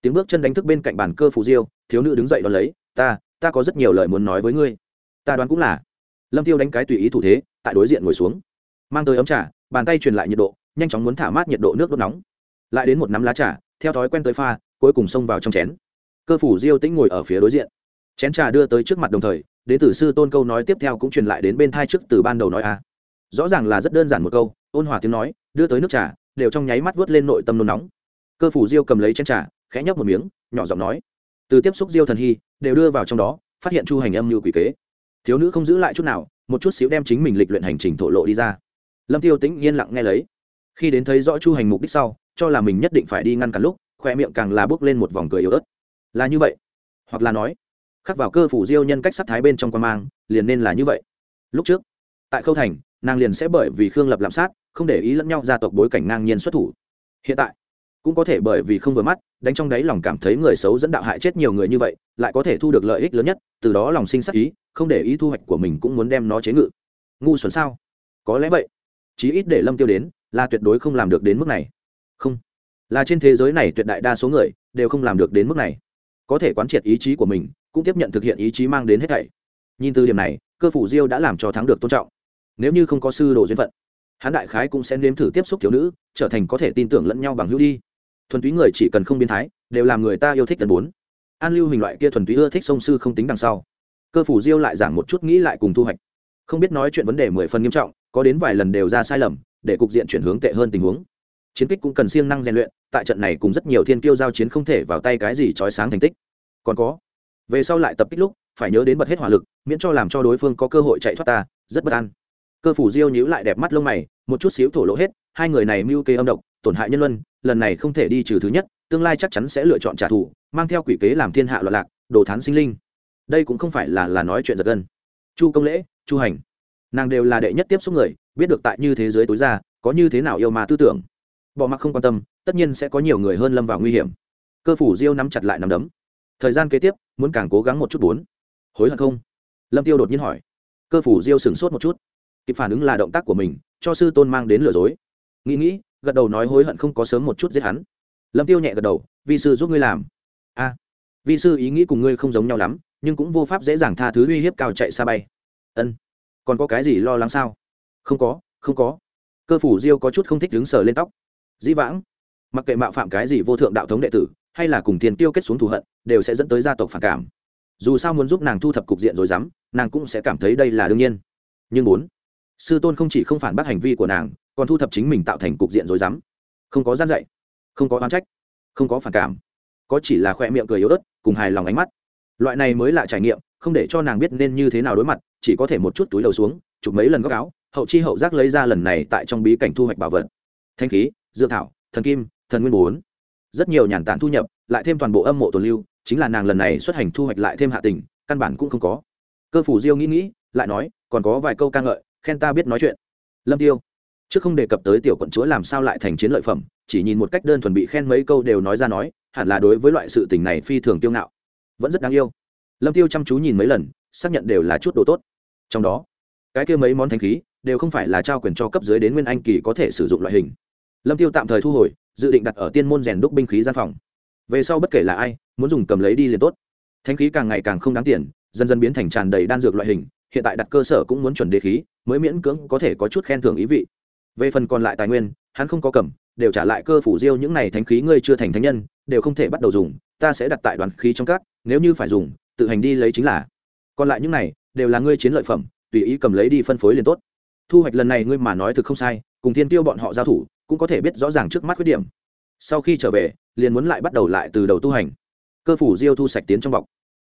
Tiếng bước chân đánh thức bên cạnh bàn cơ phù diêu, thiếu nữ đứng dậy đón lấy, ta ta có rất nhiều lời muốn nói với ngươi. Ta đoán cũng là. Lâm tiêu đánh cái tùy ý thủ thế, tại đối diện ngồi xuống. Mang tới ấm trà, bàn tay truyền lại nhiệt độ, nhanh chóng muốn thả mát nhiệt độ nước đốt nóng. Lại đến một nắm lá trà, theo thói quen tới pha, cuối cùng xông vào trong chén. Cơ phủ diêu tĩnh ngồi ở phía đối diện. Chén trà đưa tới trước mặt đồng thời, đến từ sư tôn câu nói tiếp theo cũng truyền lại đến bên thai trước từ ban đầu nói a. Rõ ràng là rất đơn giản một câu, ôn hòa tiếng nói, đưa tới nước trà, đều trong nháy mắt vớt lên nội tâm nôn nóng. Cơ phủ diêu cầm lấy chén trà, khẽ nhấp một miếng, nhỏ giọng nói. Từ tiếp xúc diêu thần hy đều đưa vào trong đó, phát hiện chu hành âm như quỷ kế. Thiếu nữ không giữ lại chút nào, một chút xíu đem chính mình lịch luyện hành trình thổ lộ đi ra. Lâm tiêu tĩnh yên lặng nghe lấy. Khi đến thấy rõ chu hành mục đích sau, cho là mình nhất định phải đi ngăn cản lúc khoe miệng càng là bước lên một vòng cười yếu ớt. Là như vậy. Hoặc là nói, khắc vào cơ phủ diêu nhân cách sắc thái bên trong quan mang, liền nên là như vậy. Lúc trước, tại khâu thành, nàng liền sẽ bởi vì khương lập lạm sát, không để ý lẫn nhau gia tộc bối cảnh ngang nhiên xuất thủ. Hiện tại, cũng có thể bởi vì không vừa mắt đánh trong đáy lòng cảm thấy người xấu dẫn đạo hại chết nhiều người như vậy, lại có thể thu được lợi ích lớn nhất, từ đó lòng sinh sắc ý, không để ý thu hoạch của mình cũng muốn đem nó chế ngự. Ngu xuẩn sao? Có lẽ vậy. Chí ít để lâm tiêu đến, là tuyệt đối không làm được đến mức này. Không. Là trên thế giới này tuyệt đại đa số người, đều không làm được đến mức này. Có thể quán triệt ý chí của mình, cũng tiếp nhận thực hiện ý chí mang đến hết thảy. Nhìn từ điểm này, cơ phủ diêu đã làm cho thắng được tôn trọng. Nếu như không có sư đồ duyên phận, hắn đại khái cũng sẽ nếm thử tiếp xúc thiếu nữ, trở thành có thể tin tưởng lẫn nhau bằng hữu đi thuần túy người chỉ cần không biến thái, đều làm người ta yêu thích gần bốn. An lưu hình loại kia thuần túy ưa thích sông sư không tính đằng sau. Cơ phủ diêu lại giảng một chút nghĩ lại cùng thu hoạch. Không biết nói chuyện vấn đề mười phần nghiêm trọng, có đến vài lần đều ra sai lầm, để cục diện chuyển hướng tệ hơn tình huống. Chiến kích cũng cần siêng năng rèn luyện, tại trận này cùng rất nhiều thiên kiêu giao chiến không thể vào tay cái gì trói sáng thành tích. Còn có, về sau lại tập kích lúc, phải nhớ đến bật hết hỏa lực, miễn cho làm cho đối phương có cơ hội chạy thoát ta, rất bất an. Cơ phủ diêu nhíu lại đẹp mắt lông mày, một chút xíu thổ lộ hết, hai người này mưu kê âm độc, tổn hại nhân luân lần này không thể đi trừ thứ nhất, tương lai chắc chắn sẽ lựa chọn trả thù, mang theo quỷ kế làm thiên hạ loạn lạc, đồ thán sinh linh. Đây cũng không phải là là nói chuyện giật gân. Chu công lễ, chu hành. Nàng đều là đệ nhất tiếp xúc người, biết được tại như thế giới tối ra, có như thế nào yêu mà tư tưởng. Bỏ mặc không quan tâm, tất nhiên sẽ có nhiều người hơn lâm vào nguy hiểm. Cơ phủ diêu nắm chặt lại nắm đấm. Thời gian kế tiếp, muốn càng cố gắng một chút bốn. Hối hận không? Lâm tiêu đột nhiên hỏi. Cơ phủ diêu sửng sốt một chút. Kịp phản ứng là động tác của mình, cho sư tôn mang đến lừa dối. Nghĩ nghĩ gật đầu nói hối hận không có sớm một chút giết hắn. Lâm tiêu nhẹ gật đầu, vi sư giúp ngươi làm. A, vi sư ý nghĩ cùng ngươi không giống nhau lắm, nhưng cũng vô pháp dễ dàng tha thứ uy hiếp cao chạy xa bay. Ân, còn có cái gì lo lắng sao? Không có không có. Cơ phủ diêu có chút không thích đứng sờ lên tóc. Dĩ vãng, mặc kệ mạo phạm cái gì vô thượng đạo thống đệ tử, hay là cùng tiền tiêu kết xuống thù hận, đều sẽ dẫn tới gia tộc phản cảm. Dù sao muốn giúp nàng thu thập cục diện rồi dám, nàng cũng sẽ cảm thấy đây là đương nhiên. Nhưng bốn, sư tôn không chỉ không phản bác hành vi của nàng còn thu thập chính mình tạo thành cục diện rồi dám không có gian dạy, không có oán trách, không có phản cảm. Có chỉ là khoe miệng cười yếu ớt, cùng hài lòng ánh mắt. Loại này mới là trải nghiệm, không để cho nàng biết nên như thế nào đối mặt, chỉ có thể một chút túi đầu xuống, chụp mấy lần góc áo, hậu chi hậu giác lấy ra lần này tại trong bí cảnh thu hoạch bảo vật. Thanh khí, dược thảo, thần kim, thần nguyên bốn. Rất nhiều nhàn tản thu nhập, lại thêm toàn bộ âm mộ tồn lưu, chính là nàng lần này xuất hành thu hoạch lại thêm hạ tình, căn bản cũng không có. Cơ phủ diêu nghĩ nghĩ, lại nói, còn có vài câu ca ngợi, khen ta biết nói chuyện. Lâm tiêu trước không đề cập tới tiểu quận chúa làm sao lại thành chiến lợi phẩm, chỉ nhìn một cách đơn thuần bị khen mấy câu đều nói ra nói, hẳn là đối với loại sự tình này phi thường tiêu ngạo. Vẫn rất đáng yêu. Lâm tiêu chăm chú nhìn mấy lần, xác nhận đều là chút đồ tốt. Trong đó, cái kia mấy món thanh khí, đều không phải là trao quyền cho cấp dưới đến nguyên anh kỳ có thể sử dụng loại hình. Lâm tiêu tạm thời thu hồi, dự định đặt ở tiên môn rèn đúc binh khí gian phòng. Về sau bất kể là ai, muốn dùng cầm lấy đi liền tốt. Thanh khí càng ngày càng không đáng tiền, dần dần biến thành tràn đầy đan dược loại hình, hiện tại đặt cơ sở cũng muốn chuẩn đề khí, mới miễn cưỡng có thể có chút khen thưởng ý vị về phần còn lại tài nguyên, hắn không có cầm, đều trả lại cơ phủ diêu những này thánh khí ngươi chưa thành thánh nhân, đều không thể bắt đầu dùng, ta sẽ đặt tại đoàn khí trong các, nếu như phải dùng, tự hành đi lấy chính là. Còn lại những này, đều là ngươi chiến lợi phẩm, tùy ý cầm lấy đi phân phối liền tốt. Thu hoạch lần này ngươi mà nói thực không sai, cùng thiên tiêu bọn họ giao thủ, cũng có thể biết rõ ràng trước mắt khuyết điểm. Sau khi trở về, liền muốn lại bắt đầu lại từ đầu tu hành. Cơ phủ diêu thu sạch tiến trong bọc.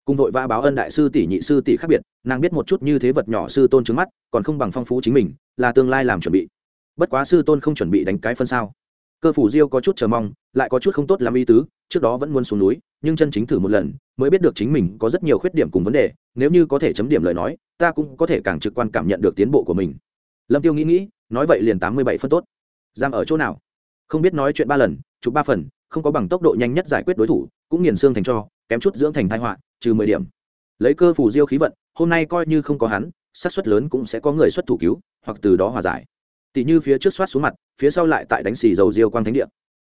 Cùng vội vã báo ân đại sư tỷ nhị sư tỷ khác biệt, nàng biết một chút như thế vật nhỏ sư tôn trứng mắt, còn không bằng phong phú chính mình, là tương lai làm chuẩn bị bất quá sư tôn không chuẩn bị đánh cái phân sao. Cơ phủ diêu có chút chờ mong, lại có chút không tốt làm y tứ, trước đó vẫn muốn xuống núi, nhưng chân chính thử một lần, mới biết được chính mình có rất nhiều khuyết điểm cùng vấn đề, nếu như có thể chấm điểm lời nói, ta cũng có thể càng trực quan cảm nhận được tiến bộ của mình. Lâm tiêu nghĩ nghĩ, nói vậy liền tám mươi bảy phân tốt. Giam ở chỗ nào? Không biết nói chuyện ba lần, chụp ba phần, không có bằng tốc độ nhanh nhất giải quyết đối thủ, cũng nghiền xương thành cho, kém chút dưỡng thành thai họa, trừ mười điểm. Lấy cơ phủ diêu khí vận, hôm nay coi như không có hắn, xác suất lớn cũng sẽ có người xuất thủ cứu, hoặc từ đó hòa giải tỷ như phía trước soát xuống mặt, phía sau lại tại đánh xì dầu diêu quang thánh địa.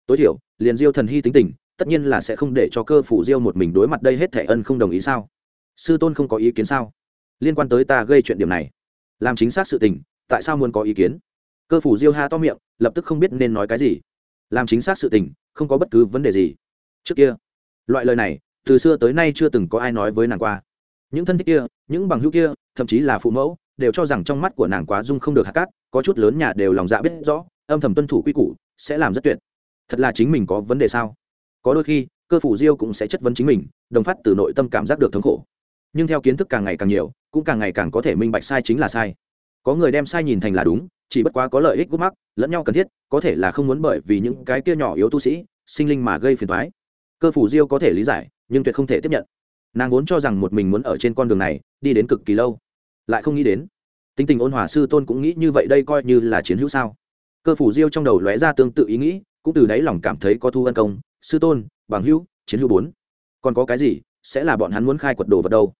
Tối thiểu, liền diêu thần hy tính tình, tất nhiên là sẽ không để cho cơ phủ diêu một mình đối mặt đây hết thẻ ân không đồng ý sao? Sư tôn không có ý kiến sao? Liên quan tới ta gây chuyện điểm này. Làm chính xác sự tình, tại sao muốn có ý kiến? Cơ phủ diêu ha to miệng, lập tức không biết nên nói cái gì. Làm chính xác sự tình, không có bất cứ vấn đề gì. Trước kia, loại lời này, từ xưa tới nay chưa từng có ai nói với nàng qua. Những thân thích kia, những bằng hữu kia, thậm chí là phụ mẫu đều cho rằng trong mắt của nàng quá dung không được hạt cát, có chút lớn nhà đều lòng dạ biết rõ, âm thầm tuân thủ quy củ, sẽ làm rất tuyệt. Thật là chính mình có vấn đề sao? Có đôi khi, cơ phủ diêu cũng sẽ chất vấn chính mình, đồng phát từ nội tâm cảm giác được thống khổ. Nhưng theo kiến thức càng ngày càng nhiều, cũng càng ngày càng có thể minh bạch sai chính là sai. Có người đem sai nhìn thành là đúng, chỉ bất quá có lợi ích gút mắc, lẫn nhau cần thiết, có thể là không muốn bởi vì những cái kia nhỏ yếu tu sĩ, sinh linh mà gây phiền thoái cơ phủ diêu có thể lý giải, nhưng tuyệt không thể tiếp nhận. Nàng vốn cho rằng một mình muốn ở trên con đường này, đi đến cực kỳ lâu lại không nghĩ đến. Tính tình ôn hòa sư tôn cũng nghĩ như vậy đây coi như là chiến hữu sao. Cơ phủ diêu trong đầu lóe ra tương tự ý nghĩ, cũng từ đáy lòng cảm thấy có thu ân công. Sư tôn, bằng hữu, chiến hữu bốn. Còn có cái gì? Sẽ là bọn hắn muốn khai quật đồ vật đâu?